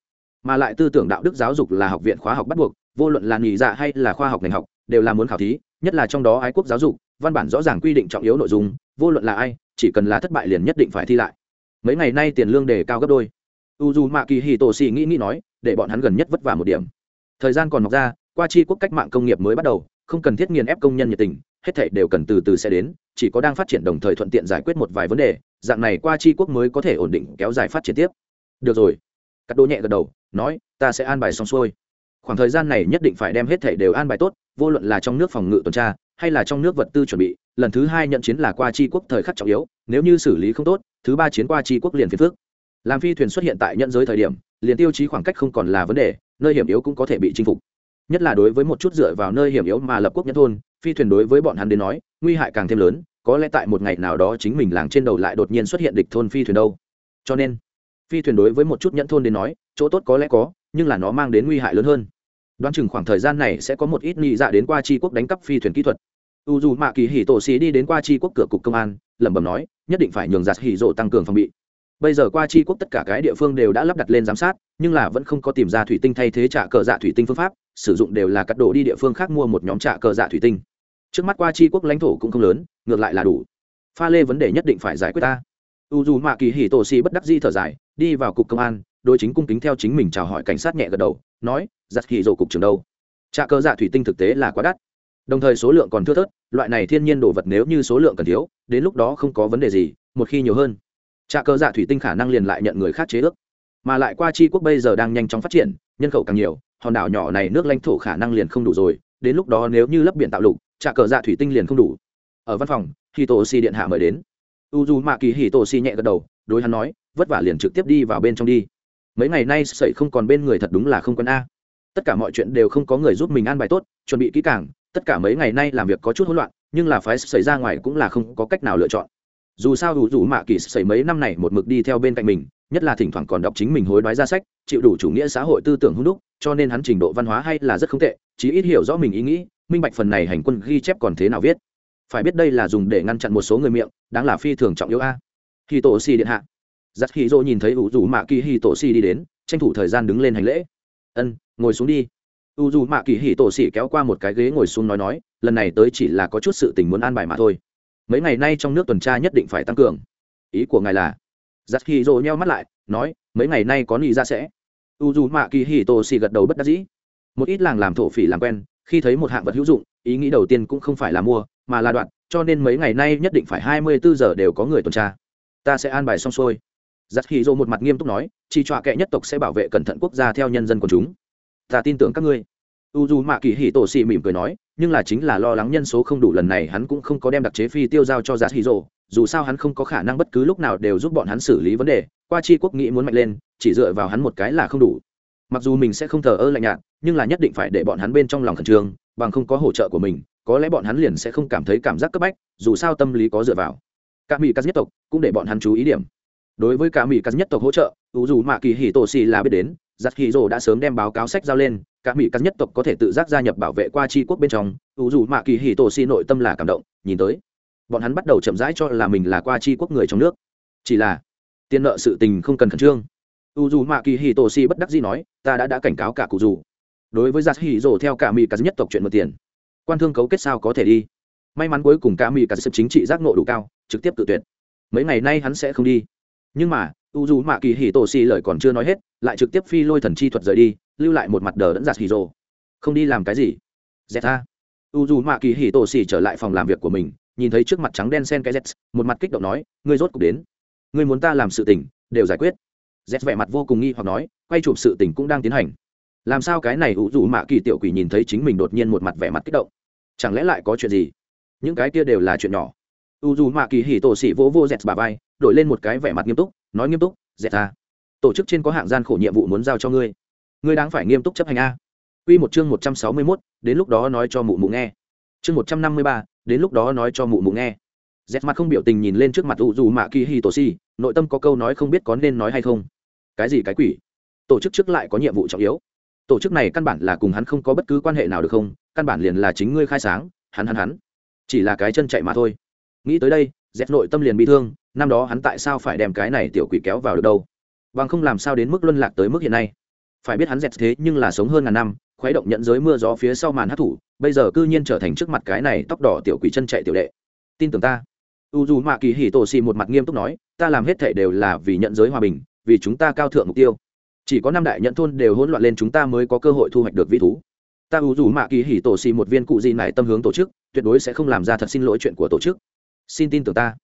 Mà lại tư tưởng đạo đức giáo dục là học viện khóa học bắt buộc vô luận là nghỉ dạ hay là khoa học ngành học, đều là muốn khảo thí, nhất là trong đó ái quốc giáo dục, văn bản rõ ràng quy định trọng yếu nội dung, vô luận là ai, chỉ cần là thất bại liền nhất định phải thi lại. Mấy ngày nay tiền lương đề cao gấp đôi. U dù mạ kỳ hì tổ xì nghĩ nghĩ nói, để bọn hắn gần nhất vất vả một điểm. Thời gian còn mọc ra, qua chi quốc cách mạng công nghiệp mới bắt đầu, không cần thiết nghiền ép công nhân nhiệt tình, hết thảy đều cần từ từ sẽ đến, chỉ có đang phát triển đồng thời thuận tiện giải quyết một vài vấn đề, dạng này qua chi quốc mới có thể ổn định, kéo dài phát triển tiếp. Được rồi. Cắt đỗ nhẹ gật đầu, nói, ta sẽ an bài xong xuôi khoảng thời gian này nhất định phải đem hết thể đều an bài tốt, vô luận là trong nước phòng ngự tuần tra, hay là trong nước vật tư chuẩn bị, lần thứ hai nhận chiến là qua chi quốc thời khắc trọng yếu, nếu như xử lý không tốt, thứ ba chiến qua chi quốc liền phiền phước làm phi thuyền xuất hiện tại nhận giới thời điểm, liền tiêu chí khoảng cách không còn là vấn đề, nơi hiểm yếu cũng có thể bị chinh phục. Nhất là đối với một chút dựa vào nơi hiểm yếu mà lập quốc nhất thôn, phi thuyền đối với bọn hắn đến nói, nguy hại càng thêm lớn, có lẽ tại một ngày nào đó chính mình làng trên đầu lại đột nhiên xuất hiện địch thôn phi thuyền đâu. Cho nên, phi thuyền đối với một chút nhẫn thôn đến nói, chỗ tốt có lẽ có nhưng là nó mang đến nguy hại lớn hơn. Đoán chừng khoảng thời gian này sẽ có một ít nhị dạ đến qua tri quốc đánh cắp phi thuyền kỹ thuật. U dù mạ kỳ hỉ tổ xì đi đến qua tri quốc cửa cục công an, lẩm bẩm nói, nhất định phải nhường giặt hỉ rộ tăng cường phòng bị. Bây giờ qua tri quốc tất cả cái địa phương đều đã lắp đặt lên giám sát, nhưng là vẫn không có tìm ra thủy tinh thay thế trả cờ dạ thủy tinh phương pháp, sử dụng đều là cắt đồ đi địa phương khác mua một nhóm trả cờ dạ thủy tinh. Trước mắt qua tri quốc lãnh thổ cũng không lớn, ngược lại là đủ. Pha lê vấn đề nhất định phải giải quyết ta. U dù mạ kỳ hỉ tổ xì bất đắc di thở dài, đi vào cục công an đôi chính cung kính theo chính mình chào hỏi cảnh sát nhẹ gật đầu, nói giặt khi rộ cục trường đâu? Trạ cơ dạ thủy tinh thực tế là quá đắt. Đồng thời số lượng còn thưa thớt, loại này thiên nhiên đồ vật nếu như số lượng cần thiếu, đến lúc đó không có vấn đề gì, một khi nhiều hơn. Trà cơ dạ thủy tinh khả năng liền lại nhận người khác chế ước. Mà lại qua chi quốc bây giờ đang nhanh chóng phát triển, nhân khẩu càng nhiều, hòn đảo nhỏ này nước lãnh thổ khả năng liền không đủ rồi, đến lúc đó nếu như lấp biển tạo lục trà cờ dạ thủy tinh liền không đủ. Ở văn phòng khi tổ si điện hạ mời đến. U dù mạ kỳ hì tổ si nhẹ gật đầu, đối hắn nói, vất vả liền trực tiếp đi vào bên trong đi mấy ngày nay sậy không còn bên người thật đúng là không quân a. Tất cả mọi chuyện đều không có người giúp mình an bài tốt, chuẩn bị kỹ càng, tất cả mấy ngày nay làm việc có chút hỗn loạn, nhưng là phái xảy ra ngoài cũng là không có cách nào lựa chọn. Dù sao đủ rủ mạ kỳ xảy mấy năm này một mực đi theo bên cạnh mình, nhất là thỉnh thoảng còn đọc chính mình hối đoái ra sách, chịu đủ chủ nghĩa xã hội tư tưởng hung đúc, cho nên hắn trình độ văn hóa hay là rất không tệ, chí ít hiểu rõ mình ý nghĩ, minh bạch phần này hành quân ghi chép còn thế nào viết. Phải biết đây là dùng để ngăn chặn một số người miệng, đáng là phi thường trọng yếu a. Khi tổ xì điện hạ giặc hì dô nhìn thấy ủ dù mạ kỳ hì tổ xì đi đến, tranh thủ thời gian đứng lên hành lễ. Ân, ngồi xuống đi. U dù mạ kỳ hì tổ xì kéo qua một cái ghế ngồi xuống nói nói, lần này tới chỉ là có chút sự tình muốn an bài mà thôi. Mấy ngày nay trong nước tuần tra nhất định phải tăng cường. Ý của ngài là? Giặc hì rồ nheo mắt lại, nói, mấy ngày nay có nghĩ ra sẽ. U dù mạ kỳ hì tổ xì gật đầu bất đắc dĩ. Một ít làng làm thổ phỉ làm quen, khi thấy một hạng vật hữu dụng, ý nghĩ đầu tiên cũng không phải là mua, mà là đoạn cho nên mấy ngày nay nhất định phải hai mươi bốn giờ đều có người tuần tra. Ta sẽ an bài xong xuôi giặc hì dô một mặt nghiêm túc nói, chỉ trọa kệ nhất tộc sẽ bảo vệ cẩn thận quốc gia theo nhân dân của chúng. Ta tin tưởng các ngươi. U dù mạ kỳ hì tổ xì mỉm cười nói, nhưng là chính là lo lắng nhân số không đủ lần này hắn cũng không có đem đặc chế phi tiêu giao cho giá hì dô dù sao hắn không có khả năng bất cứ lúc nào đều giúp bọn hắn xử lý vấn đề. Qua chi quốc nghĩ muốn mạnh lên, chỉ dựa vào hắn một cái là không đủ. Mặc dù mình sẽ không thờ ơ lạnh nhạt, nhưng là nhất định phải để bọn hắn bên trong lòng khẩn trương, bằng không có hỗ trợ của mình, có lẽ bọn hắn liền sẽ không cảm thấy cảm giác cấp bách, dù sao tâm lý có dựa vào. Các mỹ các nhất tộc cũng để bọn hắn chú ý điểm đối với cả mỹ cắt nhất tộc hỗ trợ u dù mạ kỳ hì tổ xì là biết đến giặc hì rồ đã sớm đem báo cáo sách giao lên, cả mỹ cắt nhất tộc có thể tự giác gia nhập bảo vệ qua tri quốc bên trong u dù mạ kỳ hì tổ xì nội tâm là cảm động, nhìn tới, bọn hắn bắt đầu chậm rãi cho là mình là qua tri quốc người trong nước. Chỉ là tiền nợ sự tình không cần khẩn trương. U dù mạ kỳ hì tổ xì bất đắc gì nói, ta đã đã cảnh cáo cả cụ dù. Đối với giặc hì rồ theo cả mỹ cắt nhất tộc chuyện mượn tiền, quan thương cấu kết sao có thể đi. May mắn cuối cùng cả mỹ cắt sự chính trị giác nộ đủ cao, trực tiếp tự tuyệt. Mấy ngày nay hắn sẽ không đi nhưng mà, u dù mạ kỳ hì tổ xì lời còn chưa nói hết, lại trực tiếp phi lôi thần chi thuật rời đi, lưu lại một mặt đờ đẫn giặt hì rồ. Không đi làm cái gì? Z a u dù mạ kỳ hì tổ xì trở lại phòng làm việc của mình, nhìn thấy trước mặt trắng đen sen cái z một mặt kích động nói, ngươi rốt cuộc đến. Ngươi muốn ta làm sự tình, đều giải quyết. Z vẻ mặt vô cùng nghi hoặc nói, quay chụp sự tình cũng đang tiến hành. Làm sao cái này u dù mạ kỳ tiểu quỷ nhìn thấy chính mình đột nhiên một mặt vẻ mặt kích động? Chẳng lẽ lại có chuyện gì? Những cái kia đều là chuyện nhỏ u dù mạ kỳ hì tổ xỉ vỗ vô dẹt bà vai đổi lên một cái vẻ mặt nghiêm túc nói nghiêm túc dẹt ta à, tổ chức trên có hạng gian khổ nhiệm vụ muốn giao cho ngươi ngươi đang phải nghiêm túc chấp hành a Quy một chương 161, đến lúc đó nói cho mụ mụ nghe. Chương 153, đến lúc đó nói cho mụ mụ nghe. Dẹt mặt không biểu tình nhìn lên trước mặt U dù Mạ Kỳ Hitoshi, nội tâm có câu nói không biết có nên nói hay không. Cái gì cái quỷ? Tổ chức trước lại có nhiệm vụ trọng yếu. Tổ chức này căn bản là cùng hắn không có bất cứ quan hệ nào được không? Căn bản liền là chính ngươi khai sáng, hắn hắn hắn. Chỉ là cái chân chạy mà thôi. Nghĩ tới đây, Dẹt nội tâm liền bị thương, năm đó hắn tại sao phải đem cái này tiểu quỷ kéo vào được đâu? Bằng không làm sao đến mức luân lạc tới mức hiện nay. Phải biết hắn Dẹt thế nhưng là sống hơn ngàn năm, khuấy động nhận giới mưa gió phía sau màn hát thủ bây giờ cư nhiên trở thành trước mặt cái này tóc đỏ tiểu quỷ chân chạy tiểu đệ. Tin tưởng ta. U dù mạ kỳ hì tổ xì một mặt nghiêm túc nói ta làm hết thể đều là vì nhận giới hòa bình vì chúng ta cao thượng mục tiêu. Chỉ có năm đại nhận thôn đều hỗn loạn lên chúng ta mới có cơ hội thu hoạch được vĩ thú. Ta u dù mạ kỳ hỉ tổ xì một viên cụ gì này tâm hướng tổ chức tuyệt đối sẽ không làm ra thật xin lỗi chuyện của tổ chức xin tin tưởng ta.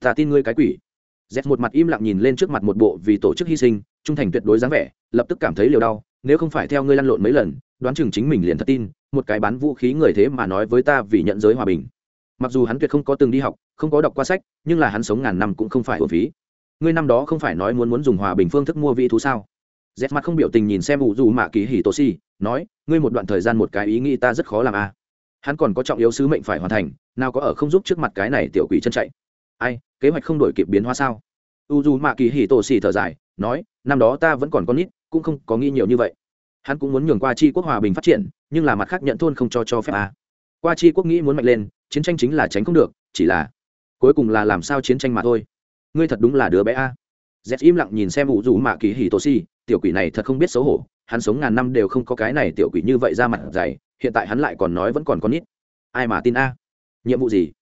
Ta tin ngươi cái quỷ. Z một mặt im lặng nhìn lên trước mặt một bộ vì tổ chức hy sinh, trung thành tuyệt đối dáng vẻ, lập tức cảm thấy liều đau, nếu không phải theo ngươi lăn lộn mấy lần, đoán chừng chính mình liền thật tin, một cái bán vũ khí người thế mà nói với ta vì nhận giới hòa bình. Mặc dù hắn tuyệt không có từng đi học, không có đọc qua sách, nhưng là hắn sống ngàn năm cũng không phải hồn phí. Ngươi năm đó không phải nói muốn muốn dùng hòa bình phương thức mua vị thú sao? Z mặt không biểu tình nhìn xem ủ dù mạ kỳ hỉ tô si, nói, ngươi một đoạn thời gian một cái ý nghĩ ta rất khó làm a à. hắn còn có trọng yếu sứ mệnh phải hoàn thành nào có ở không giúp trước mặt cái này tiểu quỷ chân chạy. Ai, kế hoạch không đổi kịp biến hóa sao? U dù mạ kỳ hỉ tổ xì thở dài, nói, năm đó ta vẫn còn con nít, cũng không có nghĩ nhiều như vậy. Hắn cũng muốn nhường qua chi quốc hòa bình phát triển, nhưng là mặt khác nhận thôn không cho cho phép à. qua chi quốc nghĩ muốn mạnh lên, chiến tranh chính là tránh không được, chỉ là cuối cùng là làm sao chiến tranh mà thôi. Ngươi thật đúng là đứa bé a. À. z im lặng nhìn xem ủ rủ mạ kỳ hì tô si tiểu quỷ này thật không biết xấu hổ, hắn sống ngàn năm đều không có cái này tiểu quỷ như vậy ra mặt dày, hiện tại hắn lại còn nói vẫn còn con nít. Ai mà tin a? Nhiệm vụ gì?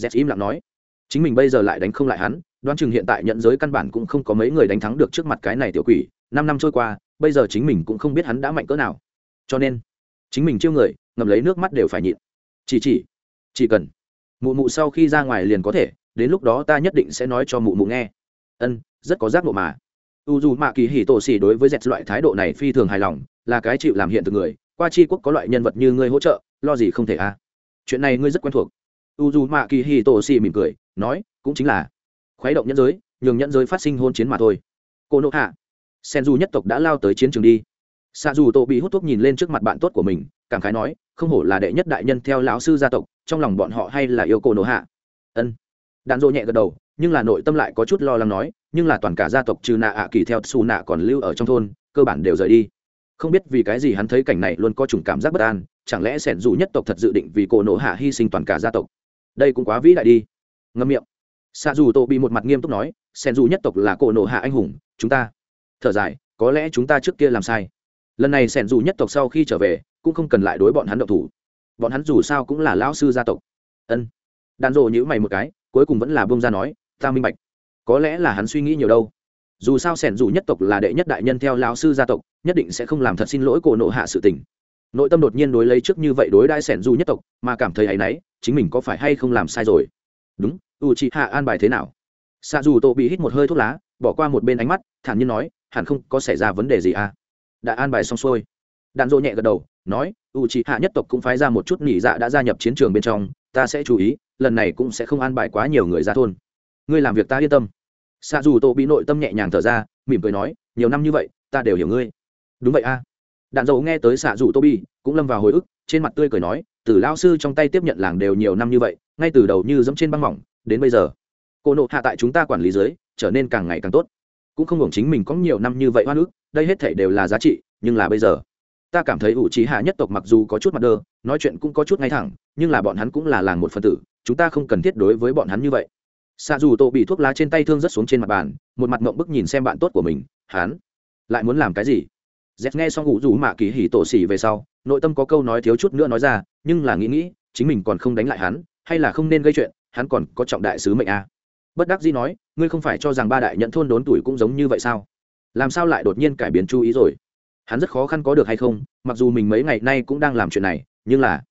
Z im lặng nói. Chính mình bây giờ lại đánh không lại hắn, đoán chừng hiện tại nhận giới căn bản cũng không có mấy người đánh thắng được trước mặt cái này tiểu quỷ, năm năm trôi qua, bây giờ chính mình cũng không biết hắn đã mạnh cỡ nào. Cho nên, chính mình chiêu người ngầm lấy nước mắt đều phải nhịn. Chỉ chỉ chỉ cần mụ mụ sau khi ra ngoài liền có thể, đến lúc đó ta nhất định sẽ nói cho mụ mụ nghe. Ân, rất có giác ngộ mà. U dù mạ kỳ hì tổ xì đối với dẹt loại thái độ này phi thường hài lòng, là cái chịu làm hiện từ người, qua c quốc có loại nhân vật như ngươi hỗ trợ, lo gì không thể a? À? chuyện này ngươi rất quen thuộc u dù mạ kỳ hì tổ xì mỉm cười, nói, cũng chính là. Khuấy động nhân giới, nhường nhân giới phát sinh hôn chiến mà thôi. Cô nộ hạ, sen du nhất tộc đã lao tới chiến trường đi. Xạ dù tổ bị hút thuốc nhìn lên trước mặt bạn tốt của mình, cảm khái nói, không hổ là đệ nhất đại nhân theo lão sư gia tộc, trong lòng bọn họ hay là yêu cô nộ hạ. Ân. Đạn dỗ nhẹ gật đầu, nhưng là nội tâm lại có chút lo lắng nói, nhưng là toàn cả gia tộc trừ nạ ạ kỳ theo xù nạ còn lưu ở trong thôn, cơ bản đều rời đi. Không biết vì cái gì hắn thấy cảnh này luôn có chủng cảm giác bất an, chẳng lẽ sẻn dù nhất tộc thật dự định vì cổ nộ hạ hy sinh toàn cả gia tộc? Đây cũng quá vĩ đại đi. Ngâm miệng. Xạ dù tổ bị một mặt nghiêm túc nói sẻn dù nhất tộc là cổ nộ hạ anh hùng, chúng ta, thở dài, có lẽ chúng ta trước kia làm sai. Lần này sẻn dù nhất tộc sau khi trở về, cũng không cần lại đối bọn hắn độc thủ. Bọn hắn dù sao cũng là lão sư gia tộc. Ân. Đàn rộ nhữ mày một cái, cuối cùng vẫn là bông ra nói, ta minh bạch. Có lẽ là hắn suy nghĩ nhiều đâu. Dù sao sẻn dù nhất tộc là đệ nhất đại nhân theo lão sư gia tộc, nhất định sẽ không làm thật xin lỗi cổ nộ hạ sự tình. Nội tâm đột nhiên đối lấy trước như vậy đối đãi sẻn dù nhất tộc, mà cảm thấy áy náy chính mình có phải hay không làm sai rồi? Đúng u chị hạ an bài thế nào? Xạ dù tổ bị hít một hơi thuốc lá, bỏ qua một bên ánh mắt, thản nhiên nói, hẳn không có xảy ra vấn đề gì à? Đã an bài xong xuôi. Đạn dỗ nhẹ gật đầu, nói u chị hạ nhất tộc cũng phái ra một chút nghỉ dạ đã gia nhập chiến trường bên trong, ta sẽ chú ý, lần này cũng sẽ không an bài quá nhiều người ra thôn. Ngươi làm việc ta yên tâm. Xa dù tô bị nội tâm nhẹ nhàng thở ra, mỉm cười nói, nhiều năm như vậy, ta đều hiểu ngươi. Đúng vậy a à. đạn dỗ nghe tới xạ dù tô bi cũng lâm vào hồi ức trên mặt tươi cười nói, từ lao sư trong tay tiếp nhận làng đều nhiều năm như vậy, ngay từ đầu như dẫm trên băng mỏng, đến bây giờ, cô nộ hạ tại chúng ta quản lý dưới, trở nên càng ngày càng tốt. Cũng không hưởng chính mình có nhiều năm như vậy hoa nước đây hết thể đều là giá trị, nhưng là bây giờ, ta cảm thấy ủ trí hạ nhất tộc mặc dù có chút mặt đơ, nói chuyện cũng có chút ngay thẳng, nhưng là bọn hắn cũng là làng một phần tử, chúng ta không cần thiết đối với bọn hắn như vậy. Xa dù tô bị thuốc lá trên tay thương rất xuống trên mặt bàn, một mặt mộng bức nhìn xem bạn tốt của mình, hắn lại muốn làm cái gì? Dẹt nghe xong ngủ rủ mạ kỳ hỉ tổ xỉ về sau, nội tâm có câu nói thiếu chút nữa nói ra, nhưng là nghĩ nghĩ, chính mình còn không đánh lại hắn, hay là không nên gây chuyện, hắn còn có trọng đại sứ mệnh a à? Bất đắc dĩ nói, ngươi không phải cho rằng ba đại nhận thôn đốn tuổi cũng giống như vậy sao? Làm sao lại đột nhiên cải biến chú ý rồi? Hắn rất khó khăn có được hay không, mặc dù mình mấy ngày nay cũng đang làm chuyện này, nhưng là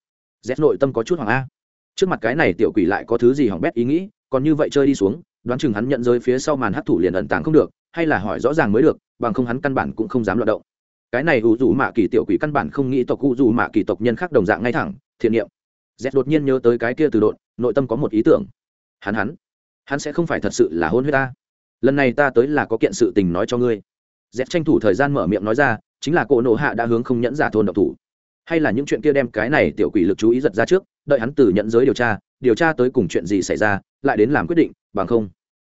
z nội tâm có chút hoàng a. Trước mặt cái này tiểu quỷ lại có thứ gì hỏng bét ý nghĩ, còn như vậy chơi đi xuống, đoán chừng hắn nhận rơi phía sau màn hấp thủ liền ẩn tàng không được, hay là hỏi rõ ràng mới được, bằng không hắn căn bản cũng không dám loạt động cái này u dù mạ kỳ tiểu quỷ căn bản không nghĩ tộc u dù mạ kỳ tộc nhân khác đồng dạng ngay thẳng, thiện niệm. Z đột nhiên nhớ tới cái kia từ độn, nội tâm có một ý tưởng. Hắn hắn hắn sẽ không phải thật sự là hôn huyết ta. Lần này ta tới là có kiện sự tình nói cho ngươi. Z tranh thủ thời gian mở miệng nói ra, chính là cỗ nộ hạ đã hướng không nhẫn giả thôn độc thủ. Hay là những chuyện kia đem cái này tiểu quỷ lực chú ý giật ra trước, đợi hắn từ nhận giới điều tra điều tra tới cùng chuyện gì xảy ra, lại đến làm quyết định, bằng không.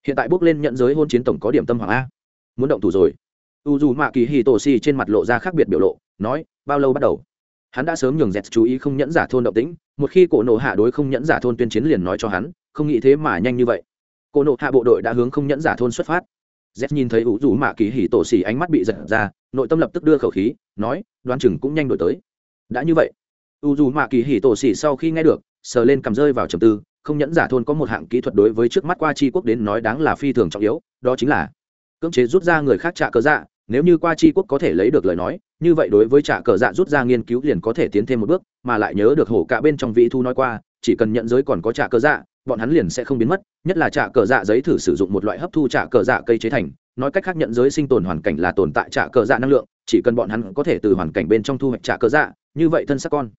Hiện tại bước lên nhận giới hôn chiến tổng có điểm tâm hoàng a. Muốn động thủ rồi u dù mạ kỳ hì tổ xì trên mặt lộ ra khác biệt biểu lộ, nói, bao lâu bắt đầu? Hắn đã sớm nhường dẹt chú ý không nhẫn giả thôn động tĩnh, một khi cổ nộ hạ đối không nhẫn giả thôn tuyên chiến liền nói cho hắn, không nghĩ thế mà nhanh như vậy. Cổ nộ hạ bộ đội đã hướng không nhẫn giả thôn xuất phát. Dẹt nhìn thấy u dù mạ kỳ hỉ tổ xỉ ánh mắt bị giật ra, nội tâm lập tức đưa khẩu khí, nói Đoan chừng cũng nhanh đổi tới. Đã như vậy, u dù mạ kỳ hỉ tổ xỉ sau khi nghe được, sờ lên cầm rơi vào trầm tư, không nhẫn giả thôn có một hạng kỹ thuật đối với trước mắt qua Chi quốc đến nói đáng là phi thường trọng yếu, đó chính là cưỡng chế rút ra người khác trả cớ dạ nếu như qua tri quốc có thể lấy được lời nói, như vậy đối với trả cờ dạ rút ra nghiên cứu liền có thể tiến thêm một bước, mà lại nhớ được hổ cả bên trong vị thu nói qua, chỉ cần nhận giới còn có trả cờ dạ bọn hắn liền sẽ không biến mất, nhất là trả cờ dạ giấy thử sử dụng một loại hấp thu trả cờ dạ cây chế thành, nói cách khác nhận giới sinh tồn hoàn cảnh là tồn tại trả cờ dạ năng lượng, chỉ cần bọn hắn có thể từ hoàn cảnh bên trong thu hoạch trả cờ dạ như vậy thân xác con.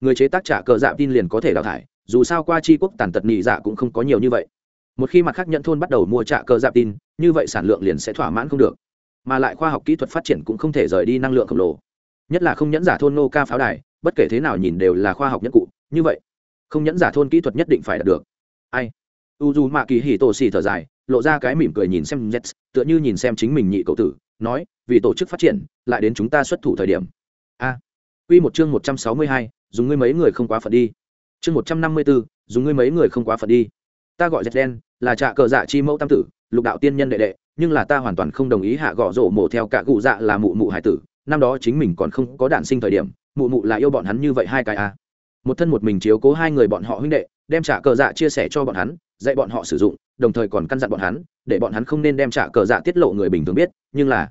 Người chế tác trả cờ dạ tin liền có thể đào thải, dù sao qua tri quốc tàn tật nhị dạ cũng không có nhiều như vậy. Một khi mặt khác nhận thôn bắt đầu mua trả cờ dạ tin, như vậy sản lượng liền sẽ thỏa mãn không được mà lại khoa học kỹ thuật phát triển cũng không thể rời đi năng lượng khổng lồ. Nhất là không nhẫn giả thôn nô ca pháo đài bất kể thế nào nhìn đều là khoa học nhất cụ như vậy không nhẫn giả thôn kỹ thuật nhất định phải đạt được. Ai? U dù mạ kỳ hì tổ xì thở dài lộ ra cái mỉm cười nhìn xem z tựa như nhìn xem chính mình nhị cậu tử nói vì tổ chức phát triển lại đến chúng ta xuất thủ thời điểm. A. À, quy một chương một trăm sáu mươi hai dùng ngươi mấy người không quá phận đi. Chương một trăm năm mươi bốn dùng ngươi mấy người không quá phận đi. Ta gọi z đen là trạ cờ dạ chi mẫu tam tử lục đạo tiên nhân đệ đệ nhưng là ta hoàn toàn không đồng ý hạ gõ rổ mổ theo cả cụ dạ là mụ mụ hải tử, năm đó chính mình còn không có đản sinh thời điểm, mụ mụ là yêu bọn hắn như vậy hai cái à. Một thân một mình chiếu cố hai người bọn họ huynh đệ, đem trả cờ dạ chia sẻ cho bọn hắn, dạy bọn họ sử dụng, đồng thời còn căn dặn bọn hắn, để bọn hắn không nên đem trả cờ dạ tiết lộ người bình thường biết, nhưng là,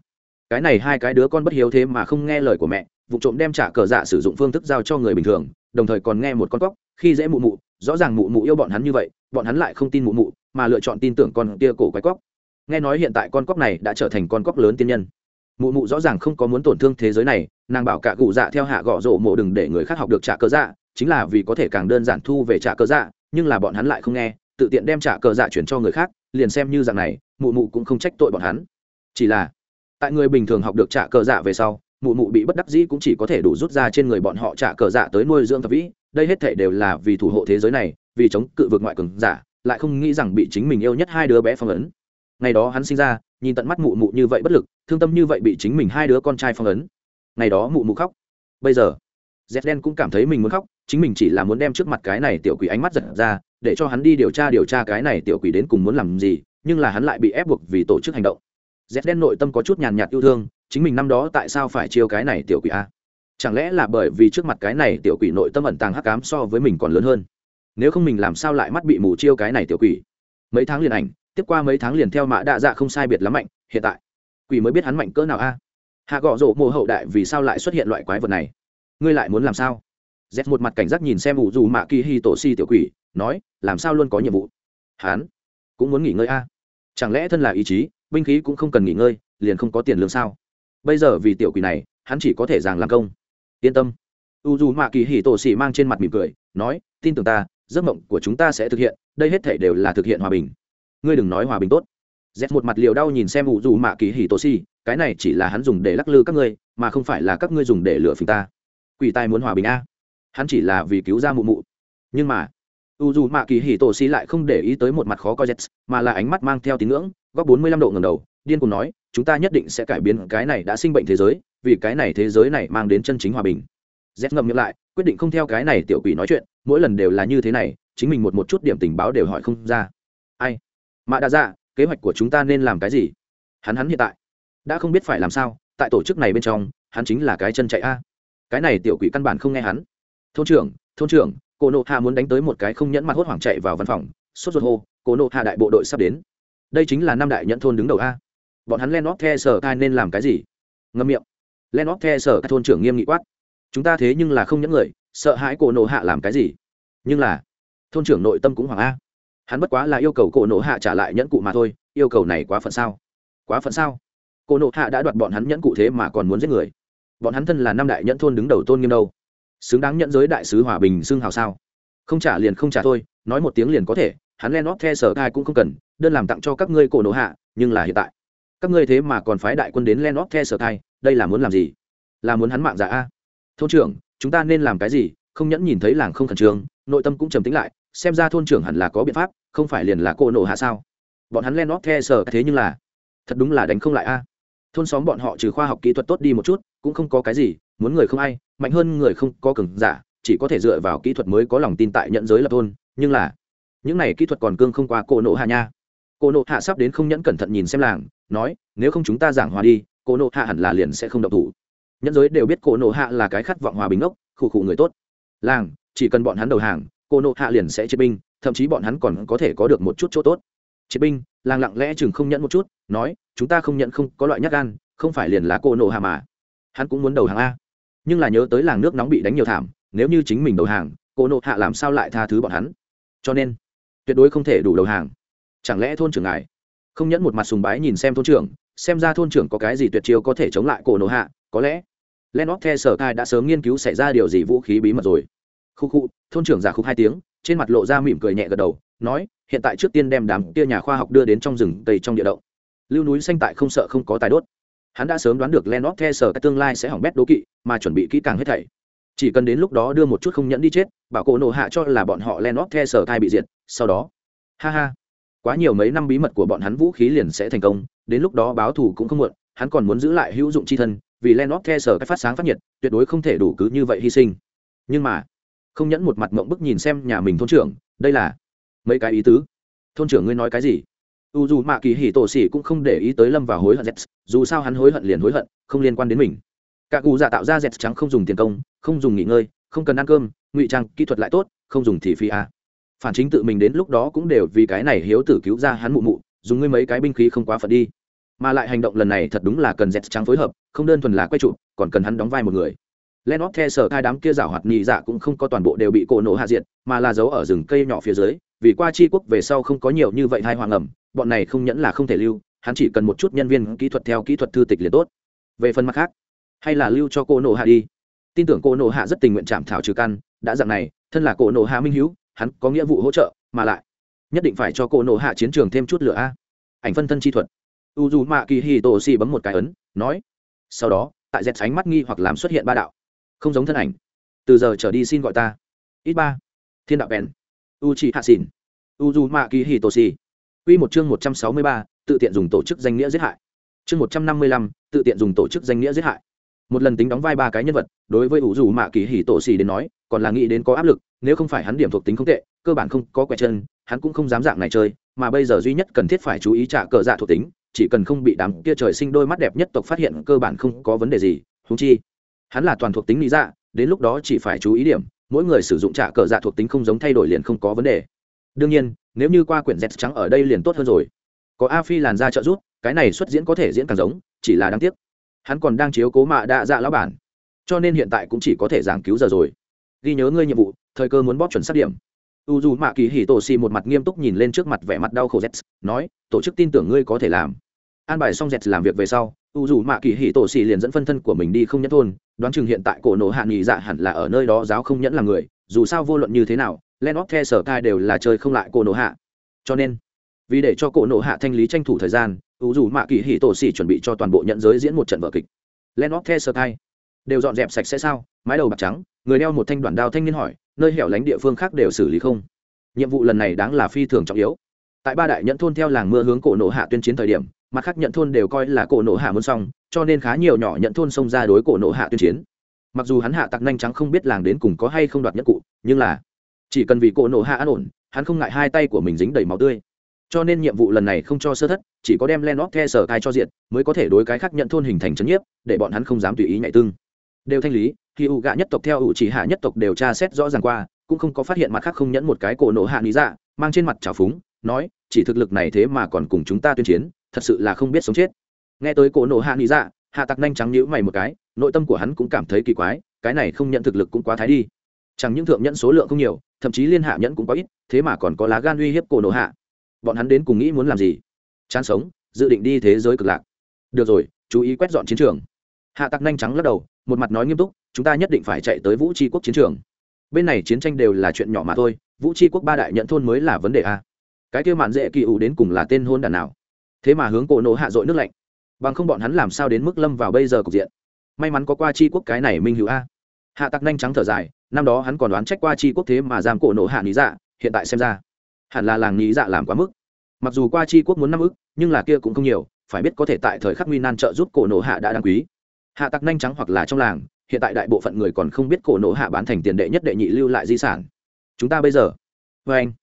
cái này hai cái đứa con bất hiếu thế mà không nghe lời của mẹ, vụ trộm đem trả cờ dạ sử dụng phương thức giao cho người bình thường, đồng thời còn nghe một con cóc, khi dễ mụ mụ, rõ ràng mụ mụ yêu bọn hắn như vậy, bọn hắn lại không tin mụ mụ, mà lựa chọn tin tưởng con kia cổ quái cóc nghe nói hiện tại con cóc này đã trở thành con cóc lớn tiên nhân. Mụ mụ rõ ràng không có muốn tổn thương thế giới này, nàng bảo cả cụ dạ theo hạ gõ rổ mộ đừng để người khác học được trả cờ dạ chính là vì có thể càng đơn giản thu về trả cờ dạ nhưng là bọn hắn lại không nghe, tự tiện đem trả cờ dạ chuyển cho người khác, liền xem như dạng này, mụ mụ cũng không trách tội bọn hắn. Chỉ là, tại người bình thường học được trả cờ dạ về sau, mụ mụ bị bất đắc dĩ cũng chỉ có thể đủ rút ra trên người bọn họ trả cờ dạ tới nuôi dưỡng thập vĩ, đây hết thể đều là vì thủ hộ thế giới này, vì chống cự vượt ngoại cường giả, lại không nghĩ rằng bị chính mình yêu nhất hai đứa bé phong ấn ngày đó hắn sinh ra, nhìn tận mắt mụ mụ như vậy bất lực, thương tâm như vậy bị chính mình hai đứa con trai phong ấn. Ngày đó mụ mụ khóc. Bây giờ z đen cũng cảm thấy mình muốn khóc, chính mình chỉ là muốn đem trước mặt cái này tiểu quỷ ánh mắt giật ra, để cho hắn đi điều tra điều tra cái này tiểu quỷ đến cùng muốn làm gì, nhưng là hắn lại bị ép buộc vì tổ chức hành động. Z đen nội tâm có chút nhàn nhạt yêu thương, chính mình năm đó tại sao phải chiêu cái này tiểu quỷ a? Chẳng lẽ là bởi vì trước mặt cái này tiểu quỷ nội tâm ẩn tàng hắc cám so với mình còn lớn hơn? Nếu không mình làm sao lại mắt bị mù chiêu cái này tiểu quỷ? Mấy tháng liền ảnh tiếp qua mấy tháng liền theo mạ đạ dạ không sai biệt lắm mạnh, hiện tại, quỷ mới biết hắn mạnh cỡ nào a. Hạ gõ rổ mộ hậu đại vì sao lại xuất hiện loại quái vật này? Ngươi lại muốn làm sao? Z một mặt cảnh giác nhìn xem ủ dù mạ kỳ hi tổ si tiểu quỷ, nói, làm sao luôn có nhiệm vụ? Hắn cũng muốn nghỉ ngơi a. Chẳng lẽ thân là ý chí, binh khí cũng không cần nghỉ ngơi, liền không có tiền lương sao? Bây giờ vì tiểu quỷ này, hắn chỉ có thể giảng làm công. Yên tâm. U dù mạ kỳ hì tổ xỉ mang trên mặt mỉm cười, nói, tin tưởng ta, giấc mộng của chúng ta sẽ thực hiện, đây hết thể đều là thực hiện hòa bình ngươi đừng nói hòa bình tốt. Z một mặt liều đau nhìn xem ủ dù mạ kỳ hì Tô Si, cái này chỉ là hắn dùng để lắc lư các ngươi mà không phải là các ngươi dùng để lừa phình ta. Quỷ Tai muốn hòa bình a. Hắn chỉ là vì cứu ra mụ mụ. Nhưng mà u dù mạ kỳ hì tổ xì lại không để ý tới một mặt khó coi jets mà là ánh mắt mang theo tín ngưỡng góc bốn mươi lăm độ ngầm đầu điên cùng nói chúng ta nhất định sẽ cải biến cái này đã sinh bệnh thế giới vì cái này thế giới này mang đến chân chính hòa bình. Z ngậm miệng lại quyết định không theo cái này tiểu quỷ nói chuyện mỗi lần đều là như thế này chính mình một một chút điểm tình báo đều hỏi không ra. Ai? Mạ đã ra kế hoạch của chúng ta nên làm cái gì? Hắn hắn hiện tại đã không biết phải làm sao, tại tổ chức này bên trong, hắn chính là cái chân chạy a. Cái này tiểu quỷ căn bản không nghe hắn. Thôn trưởng thôn trưởng cô nộ hạ muốn đánh tới một cái không nhẫn mặt hốt hoảng chạy vào văn phòng, sốt ruột hô cô nộ hạ đại bộ đội sắp đến. Đây chính là năm đại nhẫn thôn đứng đầu a. Bọn hắn len óc the sở Tai nên làm cái gì? Ngâm miệng. Len óc the sở thôn trưởng nghiêm nghị quát, chúng ta thế nhưng là không những người, sợ hãi cổ nộ hạ làm cái gì? Nhưng là, thôn trưởng nội tâm cũng hoảng a hắn bất quá là yêu cầu cổ nộ hạ trả lại nhẫn cụ mà thôi, yêu cầu này quá phận sao? Quá phận sao? Cổ nộ hạ đã đoạt bọn hắn nhẫn cụ thế mà còn muốn giết người. Bọn hắn thân là năm đại nhẫn thôn đứng đầu tôn nghiêm đâu. Xứng đáng nhận giới đại sứ hòa bình xưng hào sao? Không trả liền không trả thôi, nói một tiếng liền có thể, hắn len óp the sở thai cũng không cần, đơn làm tặng cho các ngươi cổ nộ hạ, nhưng là hiện tại. Các ngươi thế mà còn phái đại quân đến len óp the sở thai, đây là muốn làm gì? Là muốn hắn mạng giả a? Thôn trưởng, chúng ta nên làm cái gì? Không nhẫn nhìn thấy làng không khẩn trương, nội tâm cũng trầm tính lại xem ra thôn trưởng hẳn là có biện pháp, không phải liền là cô nổ hạ sao? Bọn hắn len nót the sờ thế nhưng là, thật đúng là đánh không lại a. Thôn xóm bọn họ trừ khoa học kỹ thuật tốt đi một chút, cũng không có cái gì, muốn người không ai, mạnh hơn người không có cường giả, chỉ có thể dựa vào kỹ thuật mới có lòng tin tại nhận giới lập thôn, nhưng là, những này kỹ thuật còn cương không qua cô nộ hạ nha. Cô nộ hạ sắp đến không nhẫn cẩn thận nhìn xem làng, nói, nếu không chúng ta giảng hòa đi, cô nộ hạ hẳn là liền sẽ không động thủ. Nhẫn giới đều biết cô nộ hạ là cái khát vọng hòa bình ốc, khụ khụ người tốt. Làng, chỉ cần bọn hắn đầu hàng cô nộ hạ liền sẽ chế binh, thậm chí bọn hắn còn có thể có được một chút chỗ tốt. Chế binh, làng lặng lẽ chừng không nhận một chút, nói, chúng ta không nhận không, có loại nhát gan, không phải liền là cô nộ hạ mà. Hắn cũng muốn đầu hàng a. Nhưng là nhớ tới làng nước nóng bị đánh nhiều thảm, nếu như chính mình đầu hàng, cô nộ hạ làm sao lại tha thứ bọn hắn? Cho nên, tuyệt đối không thể đủ đầu hàng. Chẳng lẽ thôn trưởng ngài không nhẫn một mặt sùng bái nhìn xem thôn trưởng, xem ra thôn trưởng có cái gì tuyệt chiêu có thể chống lại cổ nổ hạ, có lẽ len óc the sở cai đã sớm nghiên cứu xảy ra điều gì vũ khí bí mật rồi khu khu, thôn trưởng giả khúc hai tiếng, trên mặt lộ ra mỉm cười nhẹ gật đầu, nói, hiện tại trước tiên đem đám tia nhà khoa học đưa đến trong rừng tây trong địa động. Lưu núi xanh tại không sợ không có tài đốt. Hắn đã sớm đoán được len óp the sở cái tương lai sẽ hỏng bét đố kỵ, mà chuẩn bị kỹ càng hết thảy. Chỉ cần đến lúc đó đưa một chút không nhẫn đi chết, bảo cổ nổ hạ cho là bọn họ len óp the sở thai bị diệt, sau đó. Ha ha. Quá nhiều mấy năm bí mật của bọn hắn vũ khí liền sẽ thành công, đến lúc đó báo thù cũng không muộn, hắn còn muốn giữ lại hữu dụng chi thân, vì len óp the sở cái phát sáng phát nhiệt, tuyệt đối không thể đủ cứ như vậy hy sinh. Nhưng mà không nhẫn một mặt mộng bức nhìn xem nhà mình thôn trưởng, đây là mấy cái ý tứ. Thôn trưởng ngươi nói cái gì? U dù mạ kỳ hỉ tổ xỉ cũng không để ý tới lâm vào hối hận z dù sao hắn hối hận liền hối hận, không liên quan đến mình. Cả cụ giả tạo ra z trắng không dùng tiền công, không dùng nghỉ ngơi, không cần ăn cơm, ngụy trang, kỹ thuật lại tốt, không dùng thì phi a. Phản chính tự mình đến lúc đó cũng đều vì cái này hiếu tử cứu ra hắn mụ mụ, dùng ngươi mấy cái binh khí không quá phận đi. Mà lại hành động lần này thật đúng là cần z trắng phối hợp, không đơn thuần là quay trụ, còn cần hắn đóng vai một người len óp the sở hai đám kia rảo hoạt nhị dạ cũng không có toàn bộ đều bị cổ nổ hạ diện mà là giấu ở rừng cây nhỏ phía dưới, vì qua chi quốc về sau không có nhiều như vậy hai hoàng ẩm, bọn này không nhẫn là không thể lưu, hắn chỉ cần một chút nhân viên kỹ thuật theo kỹ thuật thư tịch liền tốt. Về phần mặt khác, hay là lưu cho cô nổ hạ đi. Tin tưởng cô nổ hạ rất tình nguyện chạm thảo trừ căn, đã dạng này, thân là cô nổ hạ minh hữu, hắn có nghĩa vụ hỗ trợ, mà lại, nhất định phải cho cô nổ hạ chiến trường thêm chút lửa a. Ảnh phân thân chi thuật. U dù mạ kỳ hì tổ xì bấm một cái ấn, nói, sau đó, tại dẹt sánh mắt nghi hoặc làm xuất hiện ba đạo không giống thân ảnh. Từ giờ trở đi xin gọi ta. Ít ba. Thiên đạo bèn. U chi hạ xỉn u dù mạ kỳ hì tổ xì Quy một chương một trăm sáu mươi ba, tự tiện dùng tổ chức danh nghĩa giết hại. Chương một trăm năm mươi lăm, tự tiện dùng tổ chức danh nghĩa giết hại. Một lần tính đóng vai ba cái nhân vật, đối với u dù mạ kỳ hì tổ xì đến nói, còn là nghĩ đến có áp lực, nếu không phải hắn điểm thuộc tính không tệ, cơ bản không có quẹt chân, hắn cũng không dám dạng này chơi, mà bây giờ duy nhất cần thiết phải chú ý trả cờ dạ thuộc tính, chỉ cần không bị đám kia trời sinh đôi mắt đẹp nhất tộc phát hiện cơ bản không có vấn đề gì húng chi hắn là toàn thuộc tính lý dạ đến lúc đó chỉ phải chú ý điểm mỗi người sử dụng trả cờ dạ thuộc tính không giống thay đổi liền không có vấn đề. Đương nhiên nếu như qua quyển z trắng ở đây liền tốt hơn rồi. Có a phi làn ra trợ giúp, cái này xuất diễn có thể diễn càng giống chỉ là đáng tiếc. Hắn còn đang chiếu cố mạ đa dạ lão bản. Cho nên hiện tại cũng chỉ có thể giảng cứu giờ rồi. Ghi nhớ ngươi nhiệm vụ thời cơ muốn bóp chuẩn sát điểm. U dù mạ kỳ hì tổ xì một mặt nghiêm túc nhìn lên trước mặt vẻ mặt đau khổ z nói tổ chức tin tưởng ngươi có thể làm an bài xong dẹt làm việc về sau, u dù mạ kỳ hì tổ xì liền dẫn phân thân của mình đi không nhẫn thôn, đoán chừng hiện tại cổ nổ hạ nghỉ dạ hẳn là ở nơi đó giáo không nhẫn là người, dù sao vô luận như thế nào len óc the sở thai đều là chơi không lại cổ nổ hạ. Cho nên, vì để cho cổ nổ hạ thanh lý tranh thủ thời gian, u dù mạ kỳ hì tổ xì chuẩn bị cho toàn bộ nhận giới diễn một trận vở kịch. Len óc the sở thai đều dọn dẹp sạch sẽ sao? Mái đầu bạc trắng, người đeo một thanh đoạn đao thanh niên hỏi, nơi hẻo lánh địa phương khác đều xử lý không? Nhiệm vụ lần này đáng là phi thường trọng yếu. Tại ba đại nhẫn thôn theo làng mưa hướng cổ nổ hạ tuyên chiến thời điểm mặt khác nhận thôn đều coi là cổ nộ hạ muốn xong, cho nên khá nhiều nhỏ nhận thôn xông ra đối cổ nộ hạ tuyên chiến. Mặc dù hắn hạ tặc nhanh trắng không biết làng đến cùng có hay không đoạt nhất cụ, nhưng là chỉ cần vì cổ nộ hạ an ổn, hắn không ngại hai tay của mình dính đầy máu tươi. Cho nên nhiệm vụ lần này không cho sơ thất, chỉ có đem len óc the sở cai cho diện, mới có thể đối cái khác nhận thôn hình thành c nhiếp, để bọn hắn không dám tùy ý nhạy tương. Đều thanh lý, khi ủ gạ nhất tộc theo ủ chỉ hạ nhất tộc đều tra xét rõ ràng qua, cũng không có phát hiện mặt khác không nhẫn một cái cổ nộ hạ lý dạ mang trên mặt trào phúng, nói, chỉ thực lực này thế mà còn cùng chúng ta tuyên chiến thật sự là không biết sống chết. Nghe tới cổ nổ hạ nghĩ dạ hạ tặc nhanh trắng nhữ mày một cái, nội tâm của hắn cũng cảm thấy kỳ quái, cái này không nhận thực lực cũng quá thái đi. Chẳng những thượng nhẫn số lượng không nhiều, thậm chí liên hạ nhẫn cũng có ít, thế mà còn có lá gan uy hiếp cổ nổ hạ. Bọn hắn đến cùng nghĩ muốn làm gì? Chán sống, dự định đi thế giới cực lạc. Được rồi, chú ý quét dọn chiến trường. Hạ tặc nhanh trắng lắc đầu, một mặt nói nghiêm túc, chúng ta nhất định phải chạy tới vũ tri quốc chiến trường. Bên này chiến tranh đều là chuyện nhỏ mà thôi, vũ tri quốc ba đại nhận thôn mới là vấn đề a. Cái kêu mạn dễ kỳ ủ đến cùng là tên hôn đàn nào? Thế mà hướng cổ nổ hạ dội nước lạnh bằng không bọn hắn làm sao đến mức lâm vào bây giờ cục diện may mắn có qua Chi quốc cái này minh hữu a hạ tặc nhanh trắng thở dài năm đó hắn còn đoán trách qua chi quốc thế mà giam cổ nộ hạ lý dạ hiện tại xem ra hẳn là làng lý dạ làm quá mức mặc dù qua chi quốc muốn năm ức nhưng là kia cũng không nhiều phải biết có thể tại thời khắc nguy nan trợ giúp cổ nộ hạ đã đáng quý hạ tặc nhanh trắng hoặc là trong làng hiện tại đại bộ phận người còn không biết cổ nộ hạ bán thành tiền đệ nhất đệ nhị lưu lại di sản chúng ta bây giờ vê anh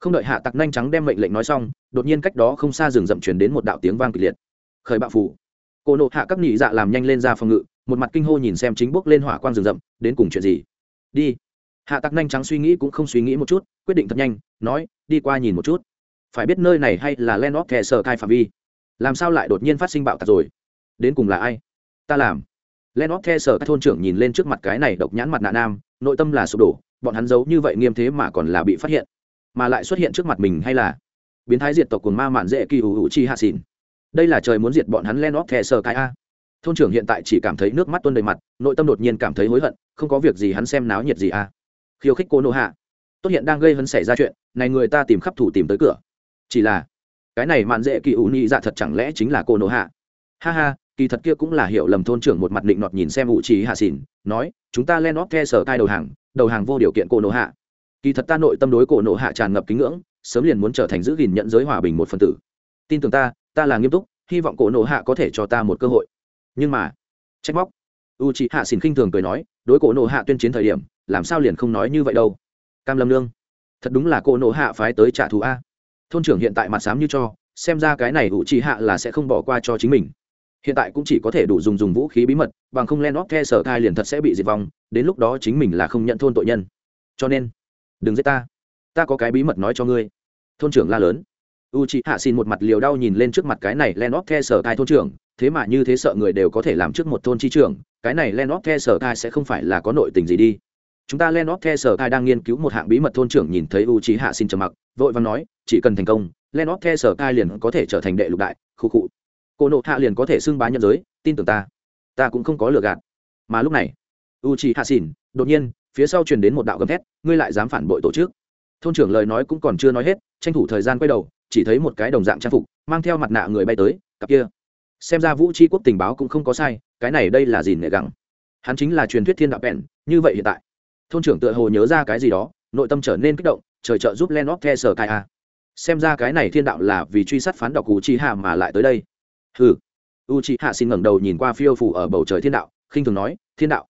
không đợi hạ tặc nhanh trắng đem mệnh lệnh nói xong, đột nhiên cách đó không xa rừng rậm chuyển đến một đạo tiếng vang kịch liệt. Khởi bạo phủ. Cổ nộ hạ các nhị dạ làm nhanh lên ra phòng ngự, một mặt kinh hô nhìn xem chính bốc lên hỏa quang rừng rậm, đến cùng chuyện gì? Đi. Hạ tặc nhanh trắng suy nghĩ cũng không suy nghĩ một chút, quyết định thật nhanh, nói, đi qua nhìn một chút. Phải biết nơi này hay là len óp thẻ sở cai phạm vi. Làm sao lại đột nhiên phát sinh bạo tạc rồi? Đến cùng là ai? Ta làm. Len óp the sở các thôn trưởng nhìn lên trước mặt cái này độc nhãn mặt nạ nam, nội tâm là sụp đổ, bọn hắn giấu như vậy nghiêm thế mà còn là bị phát hiện mà lại xuất hiện trước mặt mình hay là biến thái diệt tộc của ma mạn dễ kỳ ủ hữu chi hạ xỉn. Đây là trời muốn diệt bọn hắn len óp thè sờ cái a thôn trưởng hiện tại chỉ cảm thấy nước mắt tuôn đầy mặt, nội tâm đột nhiên cảm thấy hối hận, không có việc gì hắn xem náo nhiệt gì a khiêu khích cô nô hạ. Tốt hiện đang gây hấn xảy ra chuyện, này người ta tìm khắp thủ tìm tới cửa. Chỉ là, cái này mạn dễ kỳ ủ nhị dạ thật chẳng lẽ chính là cô nô hạ? Ha ha, kỳ thật kia cũng là hiểu lầm thôn trưởng một mặt định nọt nhìn xem ủ chi hạ xỉn, nói, chúng ta lên óp the sở cai đầu hàng đầu hàng vô điều kiện cô nô hạ kỳ thật ta nội tâm đối cổ nộ hạ tràn ngập kính ngưỡng, sớm liền muốn trở thành giữ gìn nhận giới hòa bình một phần tử. Tin tưởng ta ta là nghiêm túc, hy vọng cổ nộ hạ có thể cho ta một cơ hội. Nhưng mà, trách móc. U chị hạ xỉn khinh thường cười nói, đối cổ nộ hạ tuyên chiến thời điểm, làm sao liền không nói như vậy đâu. Cam lâm lương thật đúng là cổ nộ hạ phái tới trả thù a. Thôn trưởng hiện tại mặt sám như cho, xem ra cái này u chị hạ là sẽ không bỏ qua cho chính mình. Hiện tại cũng chỉ có thể đủ dùng dùng vũ khí bí mật, bằng không len óp the sở thai liền thật sẽ bị diệt vong, đến lúc đó chính mình là không nhận thôn tội nhân. Cho nên đừng giết ta. Ta có cái bí mật nói cho ngươi. Thôn trưởng la lớn. U chị hạ xin một mặt liều đau nhìn lên trước mặt cái này len óp the sở thai thôn trưởng thế mà như thế sợ người đều có thể làm trước một thôn chi trưởng cái này len óp the sở thai sẽ không phải là có nội tình gì đi. Chúng ta len óp the sở thai đang nghiên cứu một hạng bí mật thôn trưởng nhìn thấy u chị hạ xin trầm mặc vội vàng nói chỉ cần thành công len óp the sở thai liền có thể trở thành đệ lục đại khu cụ cô nộ hạ liền có thể xưng bá nhân giới tin tưởng ta. Ta cũng không có lừa gạt. Mà lúc này u chị hạ xin, đột nhiên phía sau truyền đến một đạo gầm thét, ngươi lại dám phản bội tổ chức. Thôn trưởng lời nói cũng còn chưa nói hết, tranh thủ thời gian quay đầu, chỉ thấy một cái đồng dạng trang phục, mang theo mặt nạ người bay tới, cặp kia. Xem ra vũ tri quốc tình báo cũng không có sai, cái này đây là gì nệ gắng hắn chính là truyền thuyết thiên đạo bèn, như vậy hiện tại. Thôn trưởng tựa hồ nhớ ra cái gì đó, nội tâm trở nên kích động, trời trợ giúp len óp the sở cai a. Xem ra cái này thiên đạo là vì truy sát phán đọc u chi hạ mà lại tới đây. Hừ. U chi hạ xin ngẩng đầu nhìn qua phiêu phủ ở bầu trời thiên đạo, khinh thường nói, thiên đạo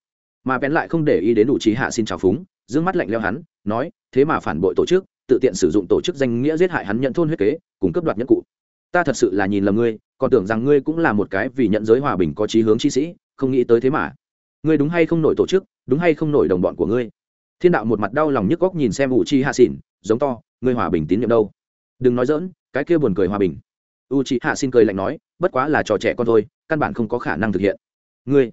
mà bén lại không để ý đến đủ trí hạ xin trào phúng d ư ơ n g mắt lạnh leo hắn, nói, thế mà phản bội tổ chức, tự tiện sử dụng tổ chức danh nghĩa giết hại hắn nhận thôn huyết kế, cùng cấp đoạt nhân cụ. Ta thật sự là nhìn lầm ngươi, còn tưởng rằng ngươi cũng là một cái vì nhận giới hòa bình có chí hướng chi sĩ, không nghĩ tới thế mà. Ngươi đúng hay không nổi tổ chức, đúng hay không nổi đồng bọn của ngươi? Thiên đạo một mặt đau lòng nhức góc nhìn xem u chi hạ xỉn giống to, ngươi hòa bình tín nhiệm đâu? Đừng nói dỡn cái kia buồn cười hòa bình. U chi hạ xin cười lạnh nói, bất quá là trò trẻ con thôi, căn bản không có khả năng thực hiện. Ngươi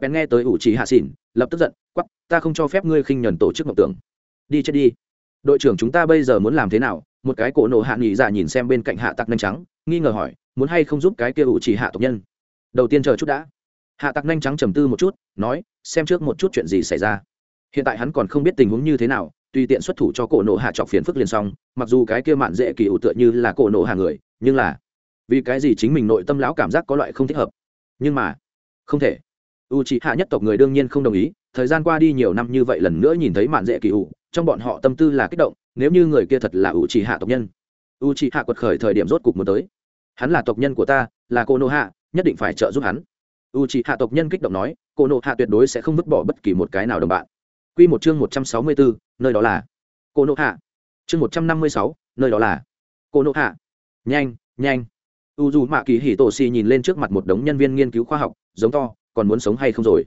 bèn nghe tới u trì hạ xỉn, lập tức giận quắp ta không cho phép ngươi khinh nhuần tổ chức mộng tưởng. Đi chết đi. Đội trưởng chúng ta bây giờ muốn làm thế nào? Một cái cổ nổ hạ nghỉ dạ nhìn xem bên cạnh hạ tặc nhanh trắng, nghi ngờ hỏi, muốn hay không giúp cái kia u chỉ hạ tộc nhân? Đầu tiên chờ chút đã. Hạ tặc nhanh trắng trầm tư một chút, nói, xem trước một chút chuyện gì xảy ra. Hiện tại hắn còn không biết tình huống như thế nào tùy tiện xuất thủ cho cổ nổ hạ trọc phiền phức liền xong, mặc dù cái kia mạn dễ kỳ ủ tựa như là cổ nổ hạ người, nhưng là vì cái gì chính mình nội tâm lão cảm giác có loại không thích hợp? Nhưng mà, không thể u c h hạ nhất tộc người đương nhiên không đồng ý, thời gian qua đi nhiều năm như vậy lần nữa nhìn thấy mạn dễ kỳ ủ, trong bọn họ tâm tư là kích động, nếu như người kia thật là u c h hạ tộc nhân. U c h hạ quật khởi thời điểm rốt cục muốn tới. Hắn là tộc nhân của ta, là cô nô hạ nhất định phải trợ giúp hắn. U c h hạ tộc nhân kích động nói cô nô hạ tuyệt đối sẽ không vứt bỏ bất kỳ một cái nào đồng bạn. Q một chương một trăm sáu mươi bốn nơi đó là cô nô hạ chương một trăm năm mươi sáu, nơi đó là cô nô hạ nhanh nhanh. U dù mạ kỳ hỉ tổ xì nhìn lên trước mặt một đống nhân viên nghiên cứu khoa học, giống to còn muốn sống hay không rồi?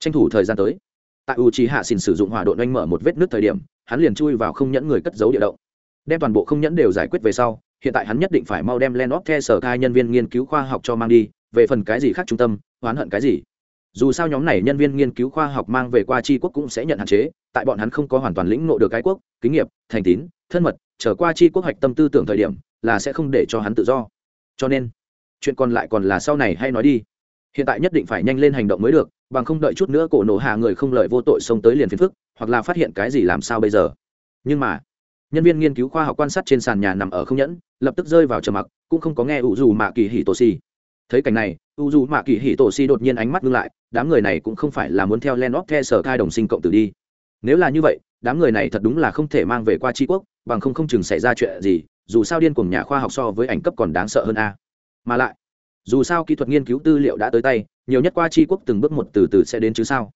Tranh thủ thời gian tới. Tại u trí hạ xin sử dụng hỏa độn oanh mở một vết nước thời điểm, hắn liền chui vào không nhẫn người cất giấu địa động. Đem toàn bộ không nhẫn đều giải quyết về sau, hiện tại hắn nhất định phải mau đem len óp the sở hai nhân viên nghiên cứu khoa học cho mang đi, về phần cái gì khác trung tâm, oán hận cái gì. Dù sao nhóm này nhân viên nghiên cứu khoa học mang về qua tri quốc cũng sẽ nhận hạn chế, tại bọn hắn không có hoàn toàn lĩnh nộ được cái quốc kinh nghiệm thành tín, thân mật trở qua tri quốc hoạch tâm tư tưởng thời điểm, là sẽ không để cho hắn tự do. Cho nên, chuyện còn lại còn là sau này hay nói đi hiện tại nhất định phải nhanh lên hành động mới được, bằng không đợi chút nữa cổ nổ hạ người không lợi vô tội xông tới liền phiền phức, hoặc là phát hiện cái gì làm sao bây giờ. Nhưng mà, nhân viên nghiên cứu khoa học quan sát trên sàn nhà nằm ở không nhẫn, lập tức rơi vào trầm mặc, cũng không có nghe ủ dù mạ kỳ hỉ tổ xì thấy cảnh này u dù mạ kỳ hỉ tổ si đột nhiên ánh mắt ngưng lại, đám người này cũng không phải là muốn theo len óc the sở cai đồng sinh cộng tử đi. Nếu là như vậy, đám người này thật đúng là không thể mang về qua tri quốc, bằng không không chừng xảy ra chuyện gì, dù sao điên cùng nhà khoa học so với ảnh cấp còn đáng sợ hơn a. Mà lại dù sao kỹ thuật nghiên cứu tư liệu đã tới tay, nhiều nhất qua tri quốc từng bước một từ từ sẽ đến chứ sao?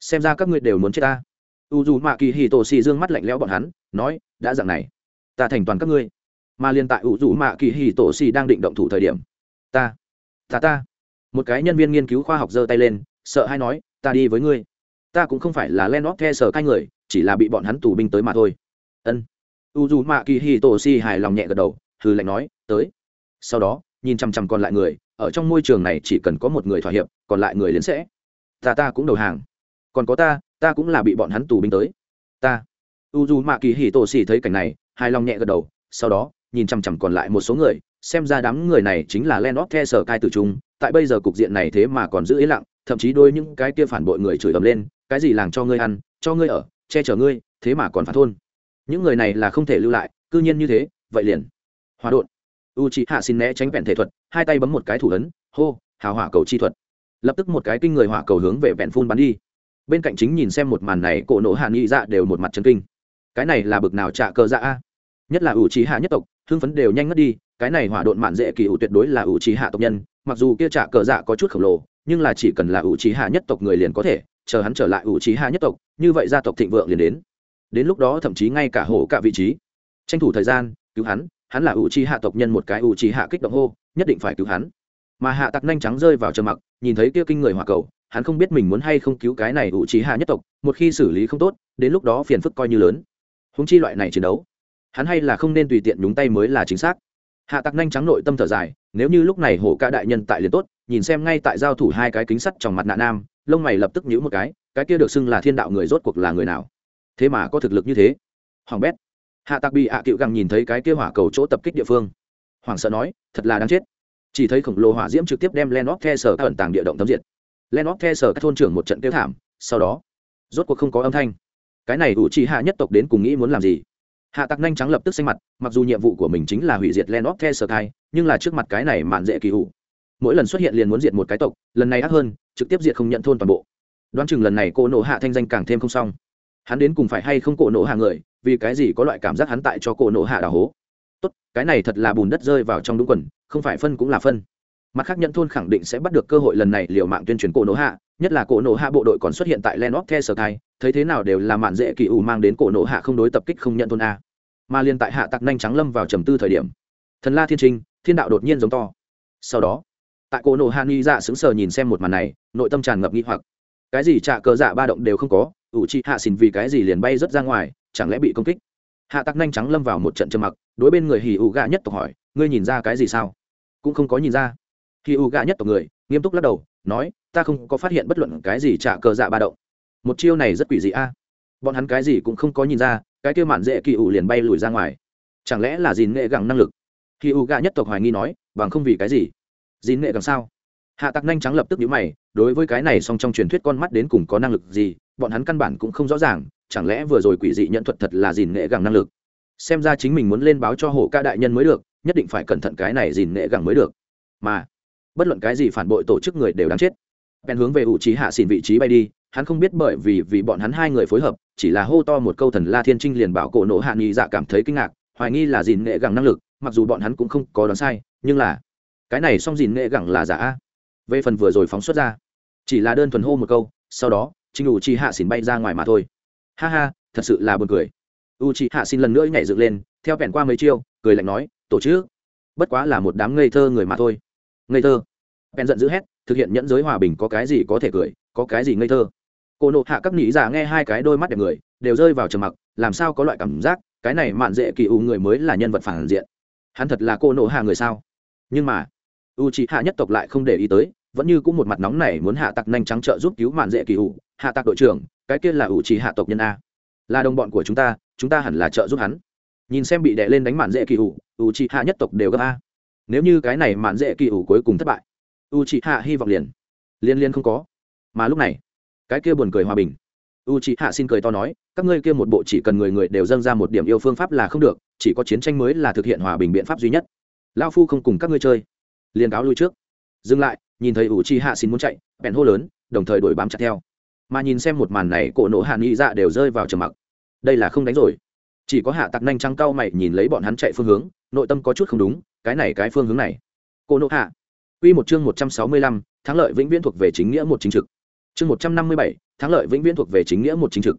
Xem ra các ngươi đều muốn chết ta. U dù mạ kỳ hì tổ xì dương mắt lạnh lẽo bọn hắn, nói, đã dạng này, ta thành toàn các ngươi. Mà liên tại u dù mạ kỳ hì tổ xì đang định động thủ thời điểm, ta ta ta. Một cái nhân viên nghiên cứu khoa học giơ tay lên, sợ hay nói, ta đi với ngươi. Ta cũng không phải là len óp the sở cai người, chỉ là bị bọn hắn tù binh tới mà thôi. Ân. U dù mạ kỳ hì tổ xì hài lòng nhẹ gật đầu, hừ lạnh nói, tới. Sau đó, nhìn chằm chằm còn lại người ở trong môi trường này chỉ cần có một người thỏa hiệp, còn lại người liền sẽ. Ta ta cũng đầu hàng. Còn có ta ta cũng là bị bọn hắn tù binh tới. Ta. U dù mạ kỳ hì tổ xì thấy cảnh này, hài lòng nhẹ gật đầu, sau đó, nhìn chằm chằm còn lại một số người, xem ra đám người này chính là len óp the sở cai tử trung, tại bây giờ cục diện này thế mà còn giữ ý lặng, thậm chí đôi những cái kia phản bội người chửi ầm lên, cái gì làng cho ngươi ăn, cho ngươi ở, che chở ngươi, thế mà còn phản thôn. Những người này là không thể lưu lại, cư nhiên như thế, vậy liền. Hòa đột u chị hạ xin né tránh vẹn thể thuật, hai tay bấm một cái thủ ấn, hô, hào hỏa cầu chi thuật. Lập tức một cái kinh người hỏa cầu hướng về vẹn phun bắn đi. Bên cạnh chính nhìn xem một màn này, cổ nổ hạ nghị dạ đều một mặt chân kinh. Cái này là bực nào trạ cờ dạ a? Nhất là ủ trí hạ nhất tộc, hưng phấn đều nhanh ngất đi, cái này hỏa độn mạn dễ kỳ ủ tuyệt đối là ủ trí hạ tộc nhân, mặc dù kia trạ cờ dạ có chút khổng lồ, nhưng là chỉ cần là ủ trí hạ nhất tộc người liền có thể, chờ hắn trở lại ủ trí hạ nhất tộc, như vậy gia tộc thịnh vượng liền đến. Đến lúc đó thậm chí ngay cả hổ cả vị trí. Tranh thủ thời gian, cứu hắn hắn là U Chi hạ tộc nhân một cái U Chi hạ kích động hô, nhất định phải cứu hắn. Mà hạ tặc nhanh trắng rơi vào trầm mặc, nhìn thấy kia kinh người hỏa cầu, hắn không biết mình muốn hay không cứu cái này U Chi hạ nhất tộc, một khi xử lý không tốt, đến lúc đó phiền phức coi như lớn. Húng chi loại này chiến đấu, hắn hay là không nên tùy tiện nhúng tay mới là chính xác. Hạ tặc nhanh trắng nội tâm thở dài, nếu như lúc này hổ ca đại nhân tại liền tốt, nhìn xem ngay tại giao thủ hai cái kính sắt trong mặt nạ nam, lông mày lập tức nhíu một cái cái kia được xưng là thiên đạo người rốt cuộc là người nào? Thế mà có thực lực như thế. Hoàng bét hạ tặc bị hạ à cựu găng nhìn thấy cái kia hỏa cầu chỗ tập kích địa phương. Hoảng sợ nói, thật là đáng chết. Chỉ thấy khổng lồ hỏa diễm trực tiếp đem len óc the sở ẩn tàng địa động tấm diệt. Len óc the sở các thôn trưởng một trận tiêu thảm, sau đó, rốt cuộc không có âm thanh. Cái này ủ trì hạ nhất tộc đến cùng nghĩ muốn làm gì? Hạ tặc nhanh trắng lập tức xanh mặt, mặc dù nhiệm vụ của mình chính là hủy diệt len óc the sở thai nhưng là trước mặt cái này mạn dễ kỳ hụ mỗi lần xuất hiện liền muốn diệt một cái tộc, lần này ác hơn, trực tiếp diệt không nhận thôn toàn bộ. Đoán chừng lần này cô nộ hạ thanh danh càng thêm không xong. Hắn đến cùng phải hay không cổ nộ hạ người vì cái gì có loại cảm giác hắn tại cho cổ nộ hạ đào hố? Tốt, cái này thật là bùn đất rơi vào trong đúng quần, không phải phân cũng là phân. Mặt khác nhận thôn khẳng định sẽ bắt được cơ hội lần này liều mạng tuyên truyền cổ nộ hạ, nhất là cổ nộ hạ bộ đội còn xuất hiện tại len óc the sở thai thấy thế nào đều là mạn dễ kỳ ủ mang đến cổ nộ hạ không đối tập kích không nhận thôn a. Mà liên tại hạ tặc nhanh trắng lâm vào trầm tư thời điểm, thần la thiên trinh, thiên đạo đột nhiên giống to. Sau đó, tại cổ nộ hạ nghi dạ sững sờ nhìn xem một màn này, nội tâm tràn ngập nghi hoặc. Cái gì trả cờ dạ ba động đều không có, ủ trị hạ xỉn vì cái gì liền bay rớt ra ngoài chẳng lẽ bị công kích? Hạ tặc nhanh trắng lâm vào một trận trầm mặc, đối bên người hì ủ gà nhất tộc hỏi, ngươi nhìn ra cái gì sao? Cũng không có nhìn ra. Hì ủ gà nhất tộc người, nghiêm túc lắc đầu, nói, ta không có phát hiện bất luận cái gì trả cờ dạ ba động. Một chiêu này rất quỷ dị a. Bọn hắn cái gì cũng không có nhìn ra, cái kia mạn dễ kỳ ủ liền bay lùi ra ngoài. Chẳng lẽ là dìn nghệ gẳng năng lực? Hì ủ gà nhất tộc hoài nghi nói, bằng không vì cái gì? Dìn nghệ gẳng sao? Hạ tặc nhanh trắng lập tức nhíu mày, đối với cái này song trong truyền thuyết con mắt đến cùng có năng lực gì, bọn hắn căn bản cũng không rõ ràng chẳng lẽ vừa rồi quỷ dị nhận thuật thật là dìn nghệ gẳng năng lực? Xem ra chính mình muốn lên báo cho hổ ca đại nhân mới được, nhất định phải cẩn thận cái này dìn nghệ gẳng mới được. Mà, bất luận cái gì phản bội tổ chức người đều đáng chết. Bèn hướng về ủ trí hạ xỉn vị trí bay đi, hắn không biết bởi vì vì bọn hắn hai người phối hợp, chỉ là hô to một câu thần la thiên trinh liền bảo cổ nổ hạ nghi dạ cảm thấy kinh ngạc, hoài nghi là dìn nghệ gẳng năng lực, mặc dù bọn hắn cũng không có đoán sai, nhưng là, cái này song dìn nghệ gẳng là giả. Về phần vừa rồi phóng xuất ra, chỉ là đơn thuần hô một câu, sau đó trinh ủ chi hạ xỉn bay ra ngoài mà thôi ha ha, thật sự là buồn cười. U chị hạ xin lần nữa nhảy dựng lên, theo bèn qua mấy chiêu, cười lạnh nói, tổ chức, bất quá là một đám ngây thơ người mà thôi. Ngây thơ. Bèn giận dữ hét, thực hiện nhẫn giới hòa bình có cái gì có thể cười, có cái gì ngây thơ. Cô nộ hạ các nghĩ giả nghe hai cái đôi mắt đẹp người, đều rơi vào trầm mặc, làm sao có loại cảm giác, cái này mạn dễ kỳ ủ người mới là nhân vật phản diện. Hắn thật là cô nộ hạ người sao? Nhưng mà u chị hạ nhất tộc lại không để ý tới vẫn như cũng một mặt nóng này muốn hạ tặc nhanh trắng trợ giúp cứu mạn dễ kỳ ủ, hạ tặc đội trưởng, cái kia là ủ trì hạ tộc nhân a. Là đồng bọn của chúng ta chúng ta hẳn là trợ giúp hắn. Nhìn xem bị đè lên đánh mạn dễ kỳ ủ ủ c hạ nhất tộc đều gấp a. Nếu như cái này mạn dễ kỳ ủ cuối cùng thất bại, ủ trì hạ hy vọng liền, liên liên không có. Mà lúc này, cái kia buồn cười hòa bình. U chị hạ xin cười to nói, các ngươi kia một bộ chỉ cần người người đều dâng ra một điểm yêu phương pháp là không được, chỉ có chiến tranh mới là thực hiện hòa bình biện pháp duy nhất. Lao phu không cùng các ngươi chơi. Liền cáo lui trước. Dừng lại nhìn thấy ủ chi hạ xin muốn chạy bèn hô lớn đồng thời đuổi bám chặt theo mà nhìn xem một màn này cổ nộ hạ nghĩ dạ đều rơi vào trầm mặc đây là không đánh rồi chỉ có hạ tặc nhanh trăng cao mày nhìn lấy bọn hắn chạy phương hướng nội tâm có chút không đúng cái này cái phương hướng này cổ nộ hạ Quy một chương 165, thắng lợi vĩnh viễn thuộc về chính nghĩa một chính trực. Chương 157, thắng lợi vĩnh viễn thuộc về chính nghĩa một chính trực.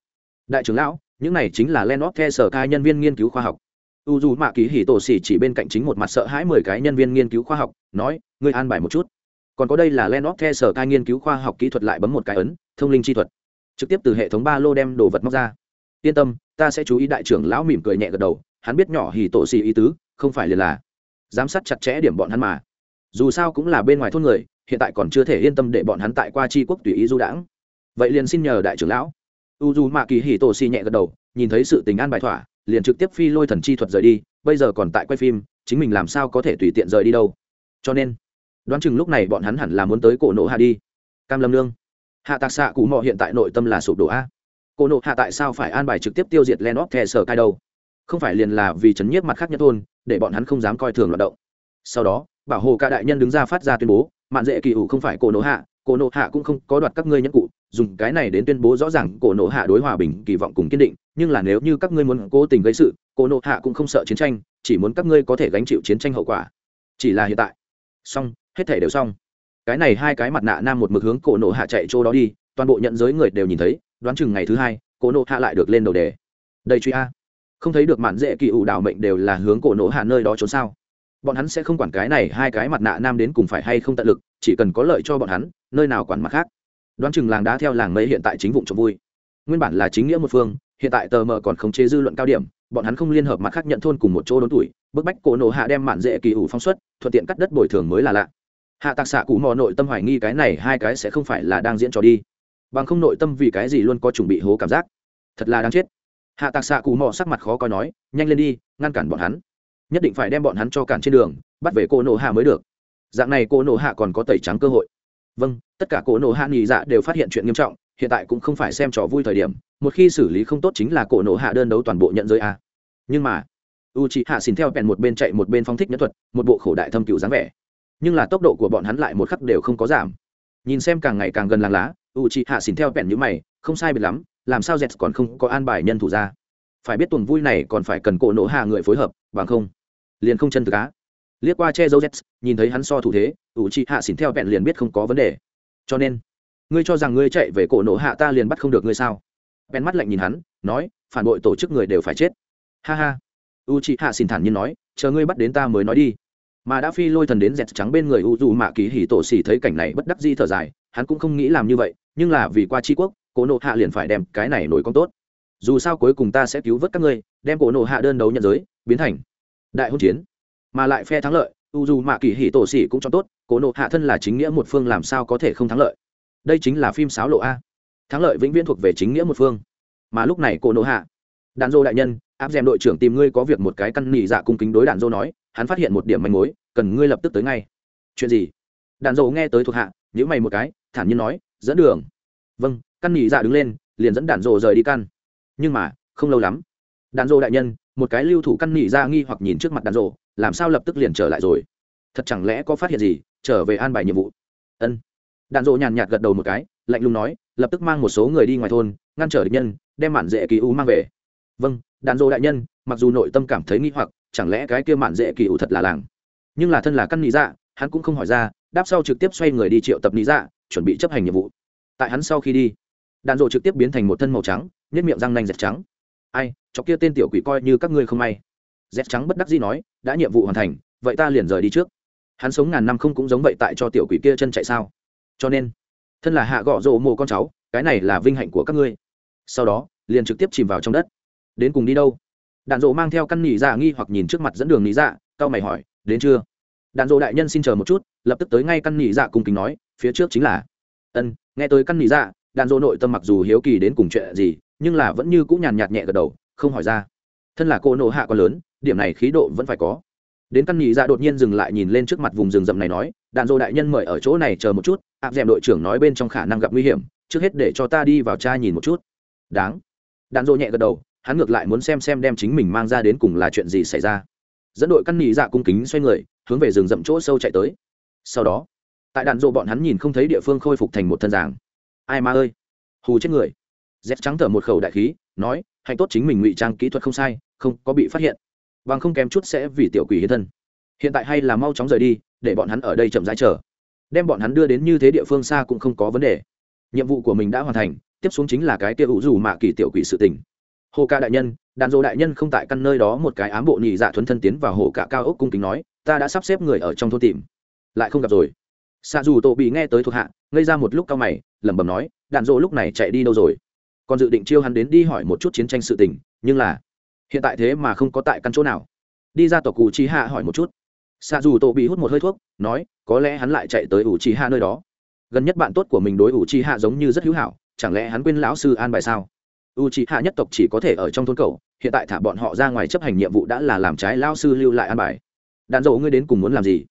Đại trưởng lão, những này chính là Lennox The sở cai nhân viên nghiên cứu khoa học. U dù mạ ký hỉ tổ xỉ chỉ bên cạnh chính một mặt sợ hãi mười cái nhân viên nghiên cứu khoa học, nói, ngươi an bài một chút. Còn có đây là Lennox The sở cai nghiên cứu khoa học kỹ thuật lại bấm một cái ấn, thông linh chi thuật. Trực tiếp từ hệ thống ba lô đem đồ vật móc ra. Yên tâm, ta sẽ chú ý đại trưởng lão mỉm cười nhẹ gật đầu, hắn biết nhỏ hỉ tổ xỉ ý tứ, không phải liền là giám sát chặt chẽ điểm bọn hắn mà dù sao cũng là bên ngoài thôn người hiện tại còn chưa thể yên tâm để bọn hắn tại qua tri quốc tùy ý du đãng vậy liền xin nhờ đại trưởng lão u dù mạ kỳ hì tổ xì nhẹ gật đầu nhìn thấy sự tình an bài thỏa liền trực tiếp phi lôi thần chi thuật rời đi bây giờ còn tại quay phim chính mình làm sao có thể tùy tiện rời đi đâu cho nên đoán chừng lúc này bọn hắn hẳn là muốn tới cổ nộ hạ đi. Cam lâm nương. Hạ tạc xạ cụ mò hiện tại nội tâm là sụp đổ a. Cổ nộ hạ tại sao phải an bài trực tiếp tiêu diệt len óp thè sở cai đâu? Không phải liền là vì chấn nhiếp mặt khác nhất thôn, để bọn hắn không dám coi thường loạt động. Sau đó, bảo hộ cả đại nhân đứng ra phát ra tuyên bố, mạn dễ kỳ ủ không phải cổ nộ hạ, cổ nộ hạ cũng không có đoạt các ngươi nhẫn cụ, dùng cái này đến tuyên bố rõ ràng cổ nộ hạ đối hòa bình kỳ vọng cùng kiên định, nhưng là nếu như các ngươi muốn cố tình gây sự, cổ nộ hạ cũng không sợ chiến tranh, chỉ muốn các ngươi có thể gánh chịu chiến tranh hậu quả. Chỉ là hiện tại. Song hết thể đều xong. Cái này hai cái mặt nạ nam một mực hướng cổ nộ hạ chạy chỗ đó đi, toàn bộ nhận giới người đều nhìn thấy, đoán chừng ngày thứ hai, cổ nộ hạ lại được lên đầu đề. Đây truy a. Không thấy được mạn dễ kỳ ủ đạo mệnh đều là hướng cổ nộ hạ nơi đó trốn sao. Bọn hắn sẽ không quản cái này hai cái mặt nạ nam đến cùng phải hay không tận lực, chỉ cần có lợi cho bọn hắn, nơi nào quản mặt khác. Đoán chừng làng đá theo làng mây hiện tại chính vụ cho vui. Nguyên bản là chính nghĩa một phương, hiện tại tờ mờ còn khống chế dư luận cao điểm, bọn hắn không liên hợp mặt khác nhận thôn cùng một chỗ đốn tuổi, bức bách cổ nổ hạ đem mạn dễ kỳ ủ phong suất thuận tiện cắt đất bồi thường mới là lạ hạ tạc xạ cụ mò nội tâm hoài nghi cái này hai cái sẽ không phải là đang diễn trò đi. Bằng không nội tâm vì cái gì luôn có chuẩn bị hố cảm giác. Thật là đáng chết. Hạ tạc xạ cụ mò sắc mặt khó coi nói, nhanh lên đi, ngăn cản bọn hắn. Nhất định phải đem bọn hắn cho cản trên đường, bắt về cô Nổ hạ mới được. Dạng này cô Nổ hạ còn có tẩy trắng cơ hội. Vâng tất cả cô Nổ hạ nghỉ dạ đều phát hiện chuyện nghiêm trọng, hiện tại cũng không phải xem trò vui thời điểm, một khi xử lý không tốt chính là cổ Nổ hạ đơn đấu toàn bộ nhận giới a à. nhưng mà u chị hạ xin theo bèn một bên chạy một bên phong thích nhân thuật, một bộ khổ đại thâm cựu dáng vẻ nhưng là tốc độ của bọn hắn lại một khắc đều không có giảm. Nhìn xem càng ngày càng gần làng lá u chị hạ xin theo vẹn như mày, không sai biệt lắm, làm sao dẹt còn không có an bài nhân thủ ra? Phải biết tuần vui này còn phải cần cổ nổ hạ người phối hợp, bằng không, liền không chân thực cá liếc qua che dấu z nhìn thấy hắn so thủ thế u chị hạ xỉn theo vẹn liền biết không có vấn đề. Cho nên, ngươi cho rằng ngươi chạy về cổ nổ hạ ta liền bắt không được ngươi sao? Bèn mắt lạnh nhìn hắn, nói, phản bội tổ chức người đều phải chết. Ha ha. U chị hạ xỉn thản nhiên nói, chờ ngươi bắt đến ta mới nói đi mà đã phi lôi thần đến dẹt trắng bên người u dù mạ kỳ hỉ tổ xỉ thấy cảnh này bất đắc di thở dài, hắn cũng không nghĩ làm như vậy, nhưng là vì qua tri quốc cổ nộ hạ liền phải đem cái này nổi con tốt. Dù sao cuối cùng ta sẽ cứu vớt các ngươi, đem cổ nộ hạ đơn đấu nhận giới, biến thành đại hôn chiến. Mà lại phe thắng lợi u dù mạ kỳ hỉ tổ xỉ cũng cho tốt cổ nộ hạ thân là chính nghĩa một phương làm sao có thể không thắng lợi? Đây chính là phim sáo lộ a. Thắng lợi vĩnh viễn thuộc về chính nghĩa một phương. Mà lúc này cổ nộ hạ đàn dô đại nhân, áp d đội trưởng tìm ngươi có việc một cái căn nỉ dạ cung kính đối đàn dô nói hắn phát hiện một điểm manh mối, cần ngươi lập tức tới ngay. Chuyện gì? Đàn dầu nghe tới thuộc hạ nhữ mày một cái, thản nhiên nói, dẫn đường. Vâng căn nỉ dạ đứng lên, liền dẫn đàn dầu rời đi căn. Nhưng mà, không lâu lắm. Đàn dầu đại nhân, một cái lưu thủ căn nỉ ra dạ nghi hoặc nhìn trước mặt đàn dầu, làm sao lập tức liền trở lại rồi? Thật chẳng lẽ có phát hiện gì, trở về an bài nhiệm vụ? Ân. Đàn rộ nhàn nhạt gật đầu một cái, lạnh lùng nói, lập tức mang một số người đi ngoài thôn, ngăn trở địch nhân, đem mạn dễ kỳ u mang về. Vâng đàn rộ đại nhân mặc dù nội tâm cảm thấy nghi hoặc, chẳng lẽ cái kia mạn dễ kỳ u thật là làng? Nhưng là thân là căn nị dạ hắn cũng không hỏi ra, đáp sau trực tiếp xoay người đi triệu tập nị dạ chuẩn bị chấp hành nhiệm vụ. Tại hắn sau khi đi, đàn rộ trực tiếp biến thành một thân màu trắng nhất miệng răng nanh dẹt trắng. Ai, chọc kia tên tiểu quỷ coi như các ngươi không may. Dẹt trắng bất đắc dĩ nói, đã nhiệm vụ hoàn thành, vậy ta liền rời đi trước. Hắn sống ngàn năm không cũng giống vậy tại cho tiểu quỷ kia chân chạy sao? Cho nên, thân là hạ gõ rộ mồ con cháu, cái này là vinh hạnh của các ngươi. Sau đó, liền trực tiếp chìm vào trong đất. Đến cùng đi đâu? Đạn dộ mang theo căn nỉ dạ nghi hoặc nhìn trước mặt dẫn đường nỉ dạ cao mày hỏi, đến chưa? Đạn dộ đại nhân xin chờ một chút, lập tức tới ngay căn nỉ dạ cùng kính nói, phía trước chính là. Ân, nghe tới căn nỉ dạ đạn dộ nội tâm mặc dù hiếu kỳ đến cùng chuyện gì, nhưng là vẫn như cũng nhàn nhạt nhẹ gật đầu, không hỏi ra. Thân là cô nộ hạ quá lớn, điểm này khí độ vẫn phải có. Đến căn nhị dạ đột nhiên dừng lại nhìn lên trước mặt vùng rừng rậm này nói, đạn dô đại nhân mời ở chỗ này chờ một chút áp d đội trưởng nói bên trong khả năng gặp nguy hiểm, trước hết để cho ta đi vào cha nhìn một chút. Đáng. Đạn dô nhẹ gật đầu hắn ngược lại muốn xem xem đem chính mình mang ra đến cùng là chuyện gì xảy ra. Dẫn đội căn nỉ dạ cung kính xoay người, hướng về rừng rậm chỗ sâu chạy tới. Sau đó, tại đạn dộ bọn hắn nhìn không thấy địa phương khôi phục thành một thân giảng ai ma ơi! Hù chết người. Dép trắng thở một khẩu đại khí, nói, hạnh tốt chính mình ngụy trang kỹ thuật không sai, không có bị phát hiện. Bằng không kém chút sẽ vì tiểu quỷ hiến thân. Hiện tại hay là mau chóng rời đi, để bọn hắn ở đây chậm rãi chờ. Đem bọn hắn đưa đến như thế địa phương xa cũng không có vấn đề. Nhiệm vụ của mình đã hoàn thành, tiếp xuống chính là cái tiêu hữu dù mạ kỳ tiểu quỷ sự tình hồ ca đại nhân đàn dỗ đại nhân không tại căn nơi đó một cái ám bộ nhị dạ thuấn thân tiến vào hồ cả cao ốc cung kính nói, ta đã sắp xếp người ở trong thôn tìm. Lại không gặp rồi. Xạ dù tổ bị nghe tới thuộc hạ, ngây ra một lúc cao mày, lẩm bẩm nói đàn dỗ lúc này chạy đi đâu rồi? Còn dự định chiêu hắn đến đi hỏi một chút chiến tranh sự tình, nhưng là hiện tại thế mà không có tại căn chỗ nào. Đi ra tổ cụ chi hạ hỏi một chút. Xạ dù tổ bị hút một hơi thuốc, nói, có lẽ hắn lại chạy tới ủ chi hạ nơi đó. Gần nhất bạn tốt của mình đối ủ chi hạ giống như rất hữu hảo, chẳng lẽ hắn quên lão sư an bài sao? U chi hạ nhất tộc chỉ có thể ở trong thôn cầu, hiện tại thả bọn họ ra ngoài chấp hành nhiệm vụ đã là làm trái lao sư lưu lại an bài. Đạn dỗ ngươi đến cùng muốn làm gì?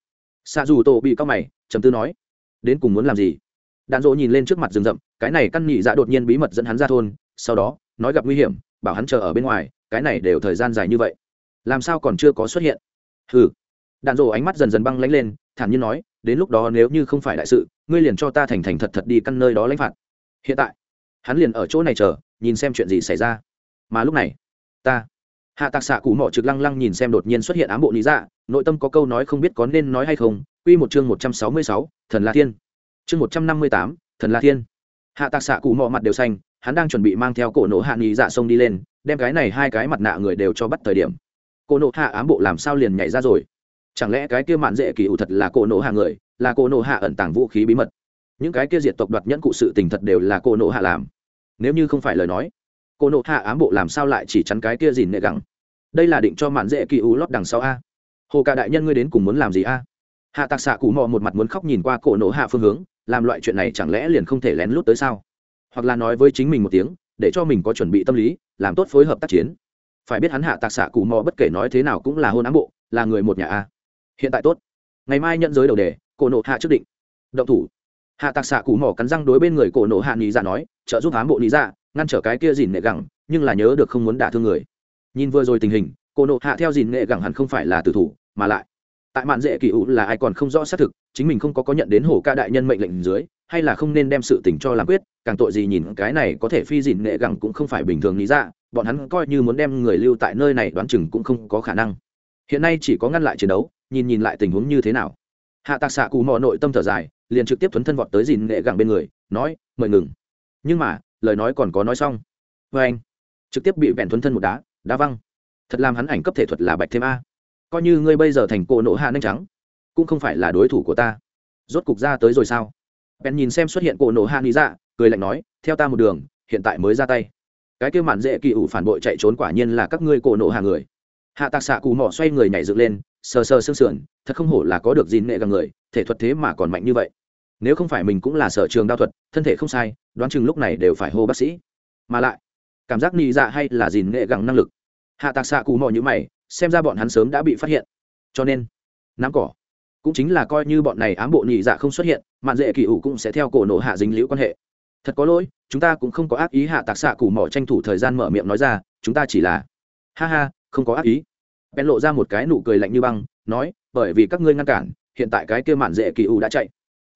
Xạ dù tổ bị cao mày chấm tư nói. Đến cùng muốn làm gì? Đạn dỗ nhìn lên trước mặt rừng rậm, cái này căn nhị dạ đột nhiên bí mật dẫn hắn ra thôn, sau đó, nói gặp nguy hiểm, bảo hắn chờ ở bên ngoài, cái này đều thời gian dài như vậy. Làm sao còn chưa có xuất hiện? Hừ. Đạn dỗ ánh mắt dần dần băng lánh lên, thản nhiên nói, đến lúc đó nếu như không phải đại sự, ngươi liền cho ta thành thành thật thật đi căn nơi đó lãnh phạt. Hiện tại hắn liền ở chỗ này chờ, nhìn xem chuyện gì xảy ra. Mà lúc này, ta, hạ tạc xạ cụ mỏ trực lăng lăng nhìn xem đột nhiên xuất hiện ám bộ lý dạ nội tâm có câu nói không biết có nên nói hay không, quy một chương một trăm sáu mươi sáu, thần la thiên. Chương một trăm năm mươi tám, thần la thiên. Hạ tạc xạ cụ mỏ mặt đều xanh, hắn đang chuẩn bị mang theo cổ nổ hạ nghỉ dạ sông đi lên, đem cái này hai cái mặt nạ người đều cho bắt thời điểm. Cổ nổ hạ ám bộ làm sao liền nhảy ra rồi? Chẳng lẽ cái kia mạn dễ kỳ ủ thật là cổ nổ hạ người, là cổ nổ hạ ẩn tàng vũ khí bí mật? Những cái kia diệt tộc đoạt nhẫn cụ sự tình thật đều là cổ nổ hạ làm nếu như không phải lời nói, cô nổ hạ ám bộ làm sao lại chỉ chắn cái kia dìn nệ gẳng? Đây là định cho mạn dễ kỳ u lót đằng sau a. Hồ cả đại nhân ngươi đến cùng muốn làm gì a? Hạ tạc xạ cụ mò một mặt muốn khóc nhìn qua cổ nổ hạ phương hướng, làm loại chuyện này chẳng lẽ liền không thể lén lút tới sao? Hoặc là nói với chính mình một tiếng, để cho mình có chuẩn bị tâm lý, làm tốt phối hợp tác chiến. Phải biết hắn hạ tạc xạ cụ mò bất kể nói thế nào cũng là hôn ám bộ, là người một nhà a. Hiện tại tốt. Ngày mai nhận giới đầu đề, cổ nộ hạ trước định. Động thủ hạ tạc xạ cụ mỏ cắn răng đối bên người cổ nộ hạ nghĩ Dạ nói trợ giúp ám bộ nghĩ Dạ ngăn trở cái kia dìn nệ gẳng nhưng là nhớ được không muốn đả thương người. Nhìn vừa rồi tình hình cổ nộ hạ theo dìn nệ gẳng hẳn không phải là tử thủ mà lại tại mạn dễ kỳ ủ là ai còn không rõ xác thực chính mình không có có nhận đến hổ ca đại nhân mệnh lệnh dưới hay là không nên đem sự tình cho làm quyết càng tội gì nhìn cái này có thể phi dìn nệ gẳng cũng không phải bình thường nghĩ Dạ, bọn hắn coi như muốn đem người lưu tại nơi này đoán chừng cũng không có khả năng. Hiện nay chỉ có ngăn lại chiến đấu nhìn nhìn lại tình huống như thế nào. Hạ tạc xạ cụ mò nội tâm thở dài liền trực tiếp thuấn thân vọt tới dìn nghệ gẳng bên người, nói, mời ngừng. Nhưng mà, lời nói còn có nói xong. Vê anh, trực tiếp bị vẹn thuấn thân một đá đá văng. Thật làm hắn ảnh cấp thể thuật là bạch thêm a. Coi như ngươi bây giờ thành cổ nộ hạ nhanh trắng, cũng không phải là đối thủ của ta. Rốt cục ra tới rồi sao? Bèn nhìn xem xuất hiện cổ nộ hạ nghĩ dạ cười lạnh nói, theo ta một đường, hiện tại mới ra tay. Cái kêu mạn dễ kỳ ủ phản bội chạy trốn quả nhiên là các ngươi cổ nộ hạ người. Hạ tạc xạ cù mỏ xoay người nhảy dựng lên, sờ sờ sương sườn, thật không hổ là có được gìn nghệ găng người thể thuật thế mà còn mạnh như vậy. Nếu không phải mình cũng là sở trường đao thuật, thân thể không sai, đoán chừng lúc này đều phải hô bác sĩ. Mà lại, cảm giác nị dạ hay là dìn nghệ gẳng năng lực. Hạ tạc xạ cù mò như mày, xem ra bọn hắn sớm đã bị phát hiện. Cho nên nắm cỏ cũng chính là coi như bọn này ám bộ nhị dạ không xuất hiện, mạn dễ kỳ ủ cũng sẽ theo cổ nổ hạ dính liễu quan hệ. Thật có lỗi, chúng ta cũng không có ác ý, hạ tạc xạ cù mỏ tranh thủ thời gian mở miệng nói ra, chúng ta chỉ là, ha ha, không có ác ý. Bèn lộ ra một cái nụ cười lạnh như băng, nói, bởi vì các ngươi ngăn cản hiện tại cái kia mạn dễ kỳ ủ đã chạy.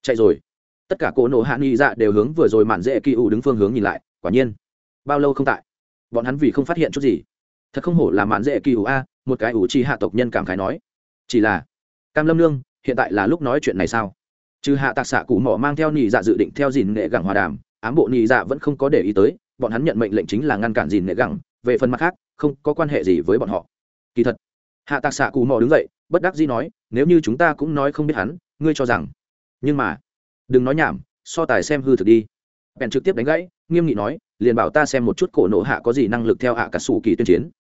Chạy rồi. Tất cả cỗ nổ hạ nghi dạ đều hướng vừa rồi mạn dễ kỳ ủ đứng phương hướng nhìn lại quả nhiên. Bao lâu không tại? Bọn hắn vì không phát hiện chút gì. Thật không hổ là mạn dễ kỳ ủ a một cái ủ chi hạ tộc nhân cảm khái nói. Chỉ là cam lâm lương, hiện tại là lúc nói chuyện này sao? Trừ hạ tạc xạ cụ mỏ mang theo nhị dạ dự định theo dìn nghệ gẳng hòa đàm ám bộ nhị dạ vẫn không có để ý tới bọn hắn nhận mệnh lệnh chính là ngăn cản dìn nghệ gẳng về phần mặt khác không có quan hệ gì với bọn họ. Kỳ thật hạ tạc xạ cụ mỏ đứng dậy bất đắc dĩ nói, nếu như chúng ta cũng nói không biết hắn, ngươi cho rằng nhưng mà, đừng nói nhảm, so tài xem hư thực đi. Bèn trực tiếp đánh gãy, nghiêm nghị nói, liền bảo ta xem một chút cổ nộ hạ có gì năng lực theo hạ cả sủ kỳ tuyên chiến.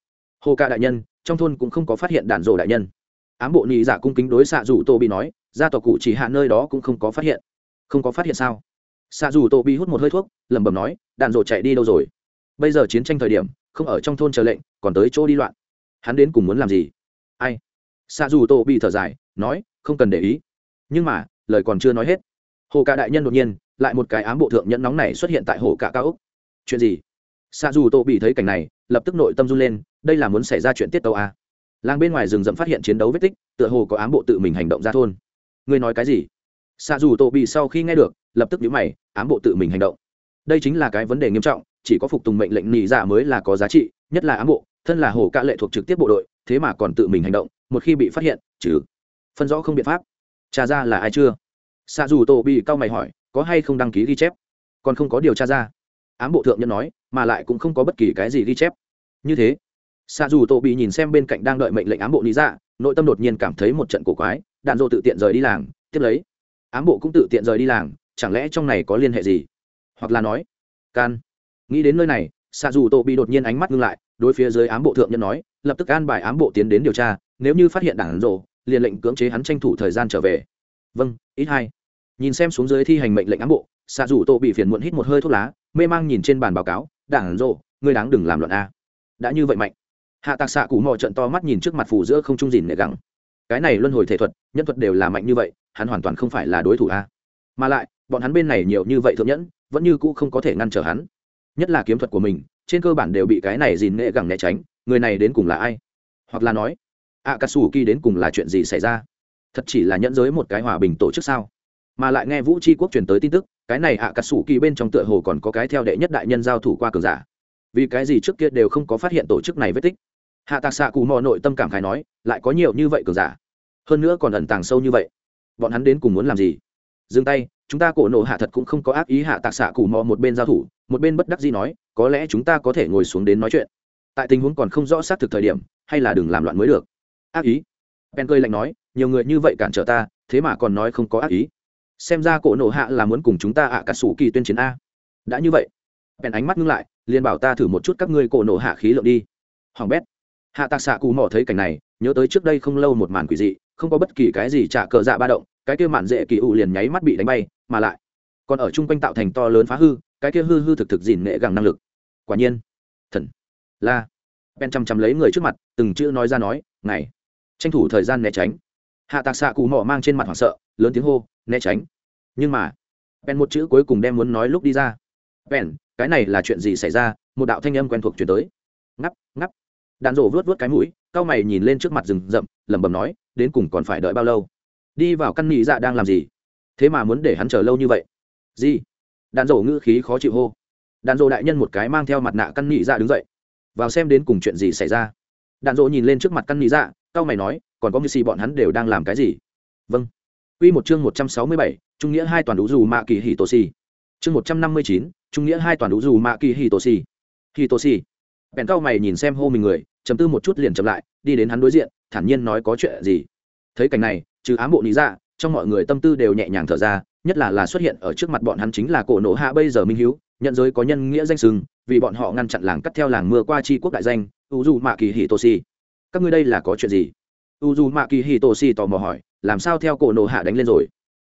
Hồ ca đại nhân, trong thôn cũng không có phát hiện đạn rồ đại nhân. Ám bộ nhị giả cung kính đối xạ dù tô bị nói, gia tộc cụ chỉ hạ nơi đó cũng không có phát hiện. Không có phát hiện sao? Xạ dù tô bị hút một hơi thuốc, lẩm bẩm nói, đạn rồ chạy đi đâu rồi? Bây giờ chiến tranh thời điểm, không ở trong thôn chờ lệnh, còn tới chỗ đi loạn. Hắn đến cùng muốn làm gì? Ai? Xạ dù tô bị thở dài, nói, không cần để ý. Nhưng mà, lời còn chưa nói hết, hồ cả đại nhân đột nhiên, lại một cái ám bộ thượng nhẫn nóng này xuất hiện tại hồ cả cao úc. Chuyện gì? Xạ dù tô bị thấy cảnh này, lập tức nội tâm run lên, đây là muốn xảy ra chuyện tiết tàu à. làng bên ngoài rừng rậm phát hiện chiến đấu vết tích, tựa hồ có ám bộ tự mình hành động ra thôn. Ngươi nói cái gì? Xạ dù tổ bị sau khi nghe được, lập tức nhíu mày, ám bộ tự mình hành động? Đây chính là cái vấn đề nghiêm trọng, chỉ có phục tùng mệnh lệnh nị dạ mới là có giá trị, nhất là ám bộ, thân là hồ Cả lệ thuộc trực tiếp bộ đội thế mà còn tự mình hành động, một khi bị phát hiện chứ phân rõ không biện pháp. Tra ra là ai chưa? Xạ dù tổ bị cao mày hỏi, có hay không đăng ký ghi chép? Còn không có điều tra ra. Ám bộ thượng nhân nói, mà lại cũng không có bất kỳ cái gì ghi chép. Như thế, xạ dù tổ bị nhìn xem bên cạnh đang đợi mệnh lệnh ám bộ lý dạ nội tâm đột nhiên cảm thấy một trận cổ quái, đạn dộ tự tiện rời đi làng, tiếp lấy, ám bộ cũng tự tiện rời đi làng, chẳng lẽ trong này có liên hệ gì? Hoặc là nói, can, nghĩ đến nơi này xạ dù tổ bị đột nhiên ánh mắt ngưng lại, đối phía dưới ám bộ thượng nhân nói, lập tức an bài ám bộ tiến đến điều tra, nếu như phát hiện đảng rộ liền lệnh cưỡng chế hắn tranh thủ thời gian trở về. Vâng ít hai. Nhìn xem xuống dưới thi hành mệnh lệnh ám bộ xạ dù tổ bị phiền muộn hít một hơi thuốc lá, mê mang nhìn trên bàn báo cáo, đảng rộ ngươi đáng đừng làm loạn a. Đã như vậy mạnh. Hạ tạc xạ cụ mò trận to mắt nhìn trước mặt phủ giữa không trung dìn nệ gắng cái này luân hồi thể thuật, nhân thuật đều là mạnh như vậy, hắn hoàn toàn không phải là đối thủ a. Mà lại, bọn hắn bên này nhiều như vậy thượng nhẫn, vẫn như cũ không có thể ngăn trở hắn nhất là kiếm thuật của mình, trên cơ bản đều bị cái này dìn nghệ gẳng né tránh, người này đến cùng là ai? Hoặc là nói ạ cà sủ kỳ đến cùng là chuyện gì xảy ra? Thật chỉ là nhẫn giới một cái hòa bình tổ chức sao? Mà lại nghe vũ tri quốc truyền tới tin tức, cái này ạ cà sủ kỳ bên trong tựa hồ còn có cái theo đệ nhất đại nhân giao thủ qua cường giả. Vì cái gì trước kia đều không có phát hiện tổ chức này vết tích? Hạ tạc xạ cù mò nội tâm cảm khai nói, lại có nhiều như vậy cường giả. Hơn nữa còn ẩn tàng sâu như vậy. Bọn hắn đến cùng muốn làm gì? Dừng tay, chúng ta cổ nộ hạ thật cũng không có ác ý hạ tạc xạ cù mò một bên giao thủ, một bên bất đắc gì nói, có lẽ chúng ta có thể ngồi xuống đến nói chuyện. Tại tình huống còn không rõ xác thực thời điểm, hay là đừng làm loạn mới được. Ác ý? Pen cười lạnh nói, nhiều người như vậy cản trở ta, thế mà còn nói không có ác ý. Xem ra cổ nộ hạ là muốn cùng chúng ta ạ cả sủ kỳ tuyên chiến a. Đã như vậy, Ben ánh mắt ngưng lại, liền bảo ta thử một chút các ngươi cổ nộ hạ khí lượng đi. Hoàng bét. Hạ tạc xạ cù mò thấy cảnh này, nhớ tới trước đây không lâu một màn quỷ dị, không có bất kỳ cái gì trả cờ dạ ba động cái kia mạn dễ kỳ ủ liền nháy mắt bị đánh bay, mà lại còn ở chung quanh tạo thành to lớn phá hư, cái kia hư hư thực thực dìn nghệ gẳng năng lực. Quả nhiên, thần la. Ben chăm chăm lấy người trước mặt, từng chữ nói ra nói ngày tranh thủ thời gian né tránh. Hạ tạc xạ cụ mỏ mang trên mặt hoảng sợ, lớn tiếng hô, né tránh. Nhưng mà, ben một chữ cuối cùng đem muốn nói lúc đi ra. Ben, cái này là chuyện gì xảy ra? Một đạo thanh âm quen thuộc chuyển tới. Ngắp ngắp. Đạn rổ vớt vớt cái mũi, cao mày nhìn lên trước mặt rừng rậm, lẩm bẩm nói, đến cùng còn phải đợi bao lâu? Đi vào căn nhị dạ đang làm gì thế mà muốn để hắn chờ lâu như vậy gì Đàn rổ ngữ khí khó chịu hô Đàn rổ đại nhân một cái mang theo mặt nạ căn nhị dạ đứng dậy vào xem đến cùng chuyện gì xảy ra Đàn rổ nhìn lên trước mặt căn nhị dạ cao mày nói còn có như xì bọn hắn đều đang làm cái gì vâng Quy một chương một trăm sáu mươi bảy, trung nghĩa hai toàn đủ dù mạ kỳ hỉ tổ xì. Chương một trăm năm mươi chín, trung nghĩa hai toàn đủ dù mạ kỳ hỉ tổ xì. Hỉ tổ xì. Bèn cao mày nhìn xem hô mình người, chấm tư một chút liền chậm lại, đi đến hắn đối diện, thản nhiên nói có chuyện gì. Thấy cảnh này, trừ ám bộ lý dạ, trong mọi người tâm tư đều nhẹ nhàng thở ra, nhất là là xuất hiện ở trước mặt bọn hắn chính là cổ nổ hạ bây giờ minh hiếu nhận giới có nhân nghĩa danh sừng vì bọn họ ngăn chặn làng cắt theo làng mưa qua tri quốc đại danh u du mạ kỳ hì tô si các ngươi đây là có chuyện gì? U du mạ kỳ hì tô si tò mò hỏi làm sao theo cổ nổ hạ đánh lên rồi?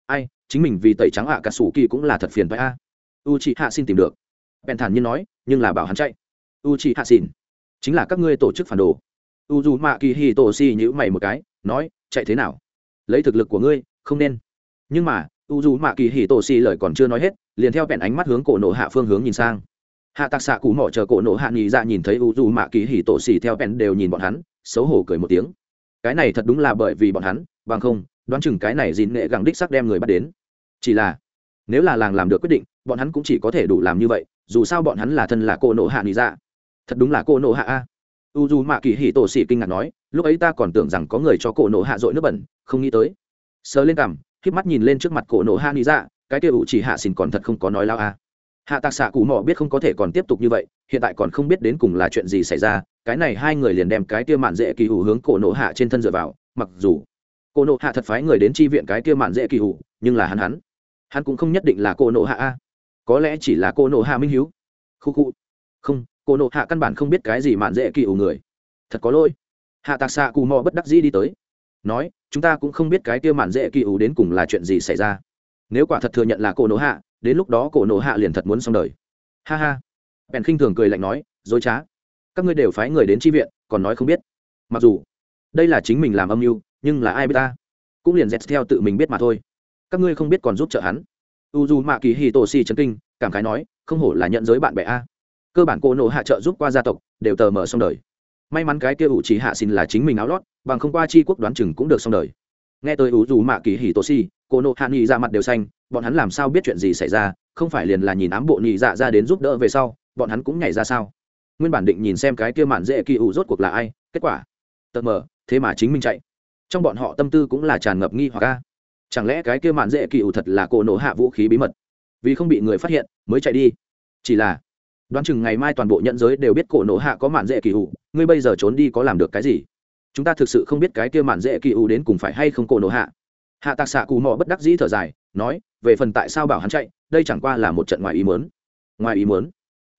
Ai chính mình vì tẩy trắng hạ cả sủ kỳ cũng là thật phiền vậy a. U chị hạ xin tìm được. Bèn thản nhiên nói nhưng là bảo hắn chạy. U chị hạ xin. Chính là các ngươi tổ chức phản đồ. U du mạ kỳ hì tô si nhữ mày một cái nói chạy thế nào? Lấy thực lực của ngươi, không nên. Nhưng mà u dù mạ kỳ hì tổ xì lời còn chưa nói hết, liền theo vẹn ánh mắt hướng cổ nổ hạ phương hướng nhìn sang. Hạ tạc xạ cụ mỏ chờ cổ nổ hạ nghỉ ra nhìn thấy u dù mạ kỳ hì tổ xì theo vẹn đều nhìn bọn hắn, xấu hổ cười một tiếng. Cái này thật đúng là bởi vì bọn hắn, bằng không, đoán chừng cái này dìn nghệ gẳng đích sắc đem người bắt đến. Chỉ là, nếu là làng làm được quyết định, bọn hắn cũng chỉ có thể đủ làm như vậy, dù sao bọn hắn là thân là cô nổ hạ nghỉ ra thật đúng là cô nổ hạ a. U dù mạ kỳ hì tổ xì kinh ngạc nói lúc ấy ta còn tưởng rằng có người cho cổ nổ hạ dội nước bẩn, không nghĩ tới. Sờ lên cằm, híp mắt nhìn lên trước mặt cổ nổ hạ nghĩ ra, cái kia ủ chỉ hạ xin còn thật không có nói lao a. Hạ tạc xạ cụ mò biết không có thể còn tiếp tục như vậy, hiện tại còn không biết đến cùng là chuyện gì xảy ra, cái này hai người liền đem cái kia mạn dễ kỳ hủ hướng cổ nổ hạ trên thân dựa vào, mặc dù cổ nổ hạ thật phái người đến tri viện cái kia mạn dễ kỳ hủ, nhưng là hắn hắn hắn cũng không nhất định là cổ nổ hạ a. Có lẽ chỉ là cổ nổ hạ minh hiếu. Khu khu. Không, cổ nổ hạ căn bản không biết cái gì mạn dễ kỳ hủ người. Thật có lỗi hạ tạc xạ cù mò bất đắc dĩ đi tới, nói, chúng ta cũng không biết cái kia mạn dễ kỳ ủ đến cùng là chuyện gì xảy ra. Nếu quả thật thừa nhận là cổ nổ hạ, đến lúc đó cổ nổ hạ liền thật muốn xong đời. Ha ha. Bèn khinh thường cười lạnh nói, dối trá. Các ngươi đều phái người đến tri viện, còn nói không biết. Mặc dù, đây là chính mình làm âm mưu, nhưng là ai biết ta? Cũng liền dẹt theo tự mình biết mà thôi. Các ngươi không biết còn giúp trợ hắn. U d u mạ kỳ hì tổ si chấn kinh, cảm khái nói, không hổ là nhận giới bạn bè a. Cơ bản cổ nổ hạ trợ giúp qua gia tộc, đều tờ mở xong đời may mắn cái kia ủ chỉ hạ xin là chính mình áo lót, bằng không qua chi quốc đoán chừng cũng được xong đời. Nghe tới ủ dù mạ kỳ hỉ tổ si, cô nộ hạ nghị ra dạ mặt đều xanh, bọn hắn làm sao biết chuyện gì xảy ra, không phải liền là nhìn ám bộ nghị dạ ra đến giúp đỡ về sau, bọn hắn cũng nhảy ra sao? Nguyên bản định nhìn xem cái kia mạn dễ kỳ ủ rốt cuộc là ai, kết quả tật mờ, thế mà chính mình chạy. Trong bọn họ tâm tư cũng là tràn ngập nghi hoặc a. chẳng lẽ cái kia mạn dễ kỳ ủ thật là cô nộ hạ vũ khí bí mật? Vì không bị người phát hiện, mới chạy đi. Chỉ là đoán chừng ngày mai toàn bộ nhận giới đều biết cổ nổ hạ có mạn dễ kỳ ủ. Ngươi bây giờ trốn đi có làm được cái gì? Chúng ta thực sự không biết cái kia mạn dễ kỳ ủ đến cùng phải hay không cổ nổ hạ. Hạ tạc xạ cù mò bất đắc dĩ thở dài, nói, về phần tại sao bảo hắn chạy, đây chẳng qua là một trận ngoài ý mớn ngoài ý mớn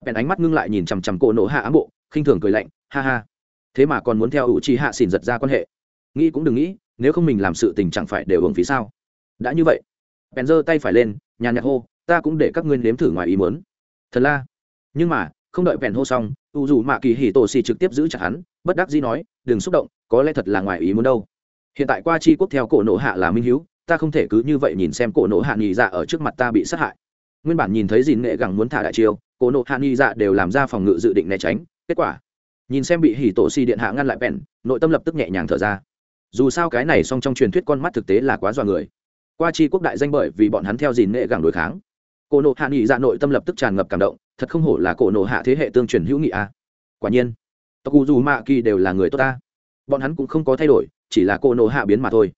bèn ánh mắt ngưng lại nhìn chằm chằm cổ nổ hạ ám bộ, khinh thường cười lạnh, ha ha. Thế mà còn muốn theo ủ trì hạ xỉn giật ra quan hệ. Nghĩ cũng đừng nghĩ, nếu không mình làm sự tình chẳng phải đều hưởng phí sao? Đã như vậy, bèn giơ tay phải lên, nhàn nhạt hô, ta cũng để các ngươi nếm thử ngoài ý mớn thật la nhưng mà, không đợi bèn hô xong, u dù mạ kỳ hì tổ xì trực tiếp giữ chặt hắn, bất đắc dĩ nói, đừng xúc động, có lẽ thật là ngoài ý muốn đâu. Hiện tại qua chi quốc theo cổ nộ hạ là minh hữu ta không thể cứ như vậy nhìn xem cổ nộ hạ nghỉ dạ ở trước mặt ta bị sát hại. Nguyên bản nhìn thấy dìn nghệ gẳng muốn thả đại chiêu, cổ nộ hạ nghỉ dạ đều làm ra phòng ngự dự định né tránh, kết quả, nhìn xem bị hỉ tổ xì điện hạ ngăn lại bèn nội tâm lập tức nhẹ nhàng thở ra. Dù sao cái này song trong truyền thuyết con mắt thực tế là quá dọa người. Qua chi quốc đại danh bởi vì bọn hắn theo dìn nghệ gẳng đối kháng, cổ nộ hạ nghỉ dạ nội tâm lập tức tràn ngập cảm động thật không hổ là cổ nộ hạ thế hệ tương truyền hữu nghị a. À. quả nhiên tộc u dù mạ kỳ đều là người tốt ta. Bọn hắn cũng không có thay đổi, chỉ là cổ nộ hạ biến mà thôi.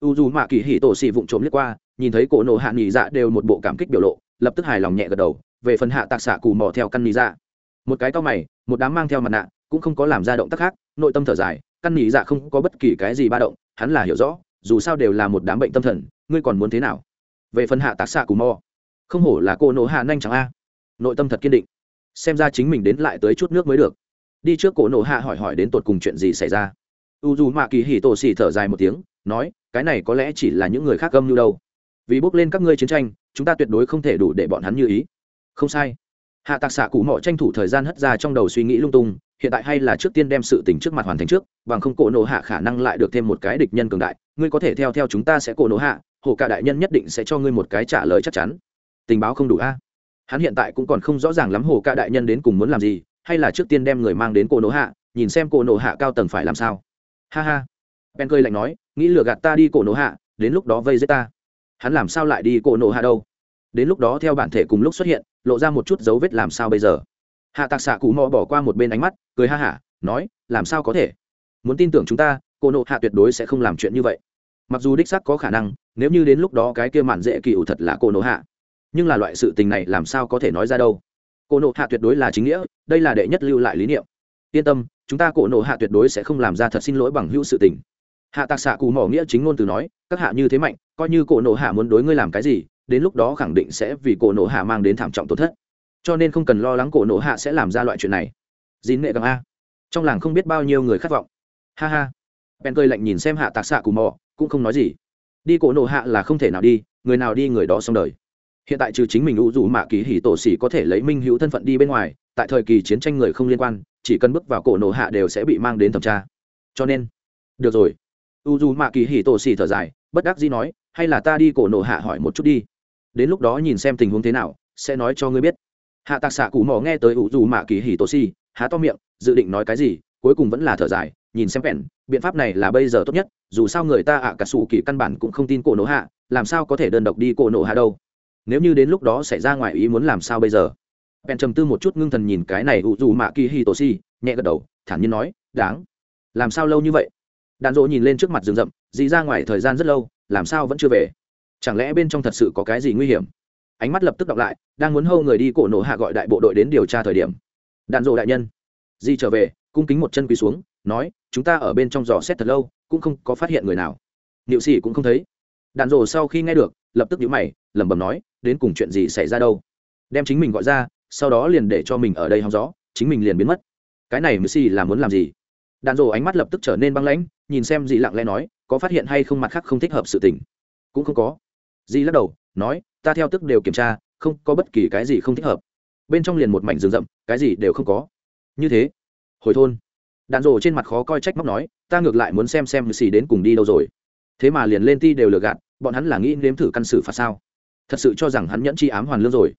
U dù mạ kỳ hỉ tổ xì vụng trộm liếc qua, nhìn thấy cổ nộ hạ nghỉ dạ đều một bộ cảm kích biểu lộ, lập tức hài lòng nhẹ gật đầu, về phần hạ tạc xạ cù mò theo căn nghỉ dạ. Một cái to mày, một đám mang theo mặt nạ, cũng không có làm ra động tác khác, nội tâm thở dài, căn nghỉ dạ không có bất kỳ cái gì ba động, hắn là hiểu rõ, dù sao đều là một đám bệnh tâm thần, ngươi còn muốn thế nào? Về phần hạ tạc xạ cù mò, không hổ là cô nộ hạ nhanh chẳng a nội tâm thật kiên định. Xem ra chính mình đến lại tới chút nước mới được. Đi trước cổ nổ hạ hỏi hỏi đến tột cùng chuyện gì xảy ra. U dù mạ kỳ hì tổ xì thở dài một tiếng, nói, cái này có lẽ chỉ là những người khác gâm như đâu. Vì bước lên các ngươi chiến tranh, chúng ta tuyệt đối không thể đủ để bọn hắn như ý. Không sai. Hạ tạc xạ cụ mọ tranh thủ thời gian hất ra trong đầu suy nghĩ lung tung, hiện tại hay là trước tiên đem sự tình trước mặt hoàn thành trước, bằng không cổ nổ hạ khả năng lại được thêm một cái địch nhân cường đại, ngươi có thể theo theo chúng ta sẽ cổ nổ hạ, hồ cả đại nhân nhất định sẽ cho ngươi một cái trả lời chắc chắn. Tình báo không đủ a hắn hiện tại cũng còn không rõ ràng lắm hồ cả đại nhân đến cùng muốn làm gì, hay là trước tiên đem người mang đến cô nổ hạ, nhìn xem cô nổ hạ cao tầng phải làm sao. Ha ha. Ben cười lạnh nói, nghĩ lừa gạt ta đi cổ nổ hạ, đến lúc đó vây giết ta. Hắn làm sao lại đi cổ nổ hạ đâu? Đến lúc đó theo bản thể cùng lúc xuất hiện, lộ ra một chút dấu vết làm sao bây giờ? Hạ tạc xạ cụ mò bỏ qua một bên ánh mắt, cười ha hả, nói, làm sao có thể? Muốn tin tưởng chúng ta cô nộ hạ tuyệt đối sẽ không làm chuyện như vậy. Mặc dù đích sắc có khả năng, nếu như đến lúc đó cái kia mạn dễ kỳ ủ thật là cô nộ hạ nhưng là loại sự tình này làm sao có thể nói ra đâu. Cổ nộ hạ tuyệt đối là chính nghĩa, đây là đệ nhất lưu lại lý niệm. Yên tâm, chúng ta cổ nộ hạ tuyệt đối sẽ không làm ra thật xin lỗi bằng hữu sự tình. Hạ tạc xạ cù mỏ nghĩa chính ngôn từ nói, các hạ như thế mạnh, coi như cổ nộ hạ muốn đối ngươi làm cái gì, đến lúc đó khẳng định sẽ vì cổ nộ hạ mang đến thảm trọng tổn thất. Cho nên không cần lo lắng cổ nộ hạ sẽ làm ra loại chuyện này. Dín nghệ càng a. Trong làng không biết bao nhiêu người khát vọng. Ha ha. Bèn cười lạnh nhìn xem hạ tạc xạ cù mỏ, cũng không nói gì. Đi cổ nộ hạ là không thể nào đi, người nào đi người đó xong đời hiện tại trừ chính mình u dù mạ kỳ hỉ tổ xỉ có thể lấy minh hữu thân phận đi bên ngoài, tại thời kỳ chiến tranh người không liên quan, chỉ cần bước vào cổ nổ hạ đều sẽ bị mang đến thẩm tra. Cho nên, được rồi. U dù mạ kỳ hỉ tổ xỉ thở dài, bất đắc dĩ nói, hay là ta đi cổ nổ hạ hỏi một chút đi. Đến lúc đó nhìn xem tình huống thế nào, sẽ nói cho ngươi biết. Hạ tạc xạ cụ mò nghe tới u dù mạ kỳ hỉ tổ xỉ há to miệng, dự định nói cái gì, cuối cùng vẫn là thở dài, nhìn xem vẹn, biện pháp này là bây giờ tốt nhất, dù sao người ta ạ cả sủ kỳ căn bản cũng không tin cổ nổ hạ, làm sao có thể đơn độc đi cổ nổ hạ đâu nếu như đến lúc đó xảy ra ngoài ý muốn làm sao bây giờ? Bèn trầm tư một chút ngưng thần nhìn cái này ủ dù mạ kỳ hi tổ si, nhẹ gật đầu, thản nhiên nói, đáng. Làm sao lâu như vậy? Đàn rỗ nhìn lên trước mặt rừng rậm, dì ra ngoài thời gian rất lâu, làm sao vẫn chưa về? Chẳng lẽ bên trong thật sự có cái gì nguy hiểm? Ánh mắt lập tức đọc lại, đang muốn hâu người đi cổ nổ hạ gọi đại bộ đội đến điều tra thời điểm. Đàn rỗ đại nhân. Di trở về, cung kính một chân quỳ xuống, nói, chúng ta ở bên trong giò xét thật lâu, cũng không có phát hiện người nào. Niệu sĩ cũng không thấy. Đàn rồ sau khi nghe được, lập tức nhíu mày lẩm bẩm nói, đến cùng chuyện gì xảy ra đâu? Đem chính mình gọi ra, sau đó liền để cho mình ở đây hóng gió, chính mình liền biến mất. Cái này messi xì là muốn làm gì? Đàn rồ ánh mắt lập tức trở nên băng lãnh, nhìn xem dì lặng lẽ nói, có phát hiện hay không mặt khác không thích hợp sự tình? Cũng không có. Dì lắc đầu, nói, ta theo tức đều kiểm tra, không có bất kỳ cái gì không thích hợp. Bên trong liền một mảnh rừng rậm, cái gì đều không có. Như thế, hồi thôn. Đàn rồ trên mặt khó coi trách móc nói, ta ngược lại muốn xem xem xì đến cùng đi đâu rồi. Thế mà liền lên ti đều lừa gạt, bọn hắn là nghĩ nếm thử căn xử phạt sao? Thật sự cho rằng hắn nhẫn chi ám hoàn lương rồi.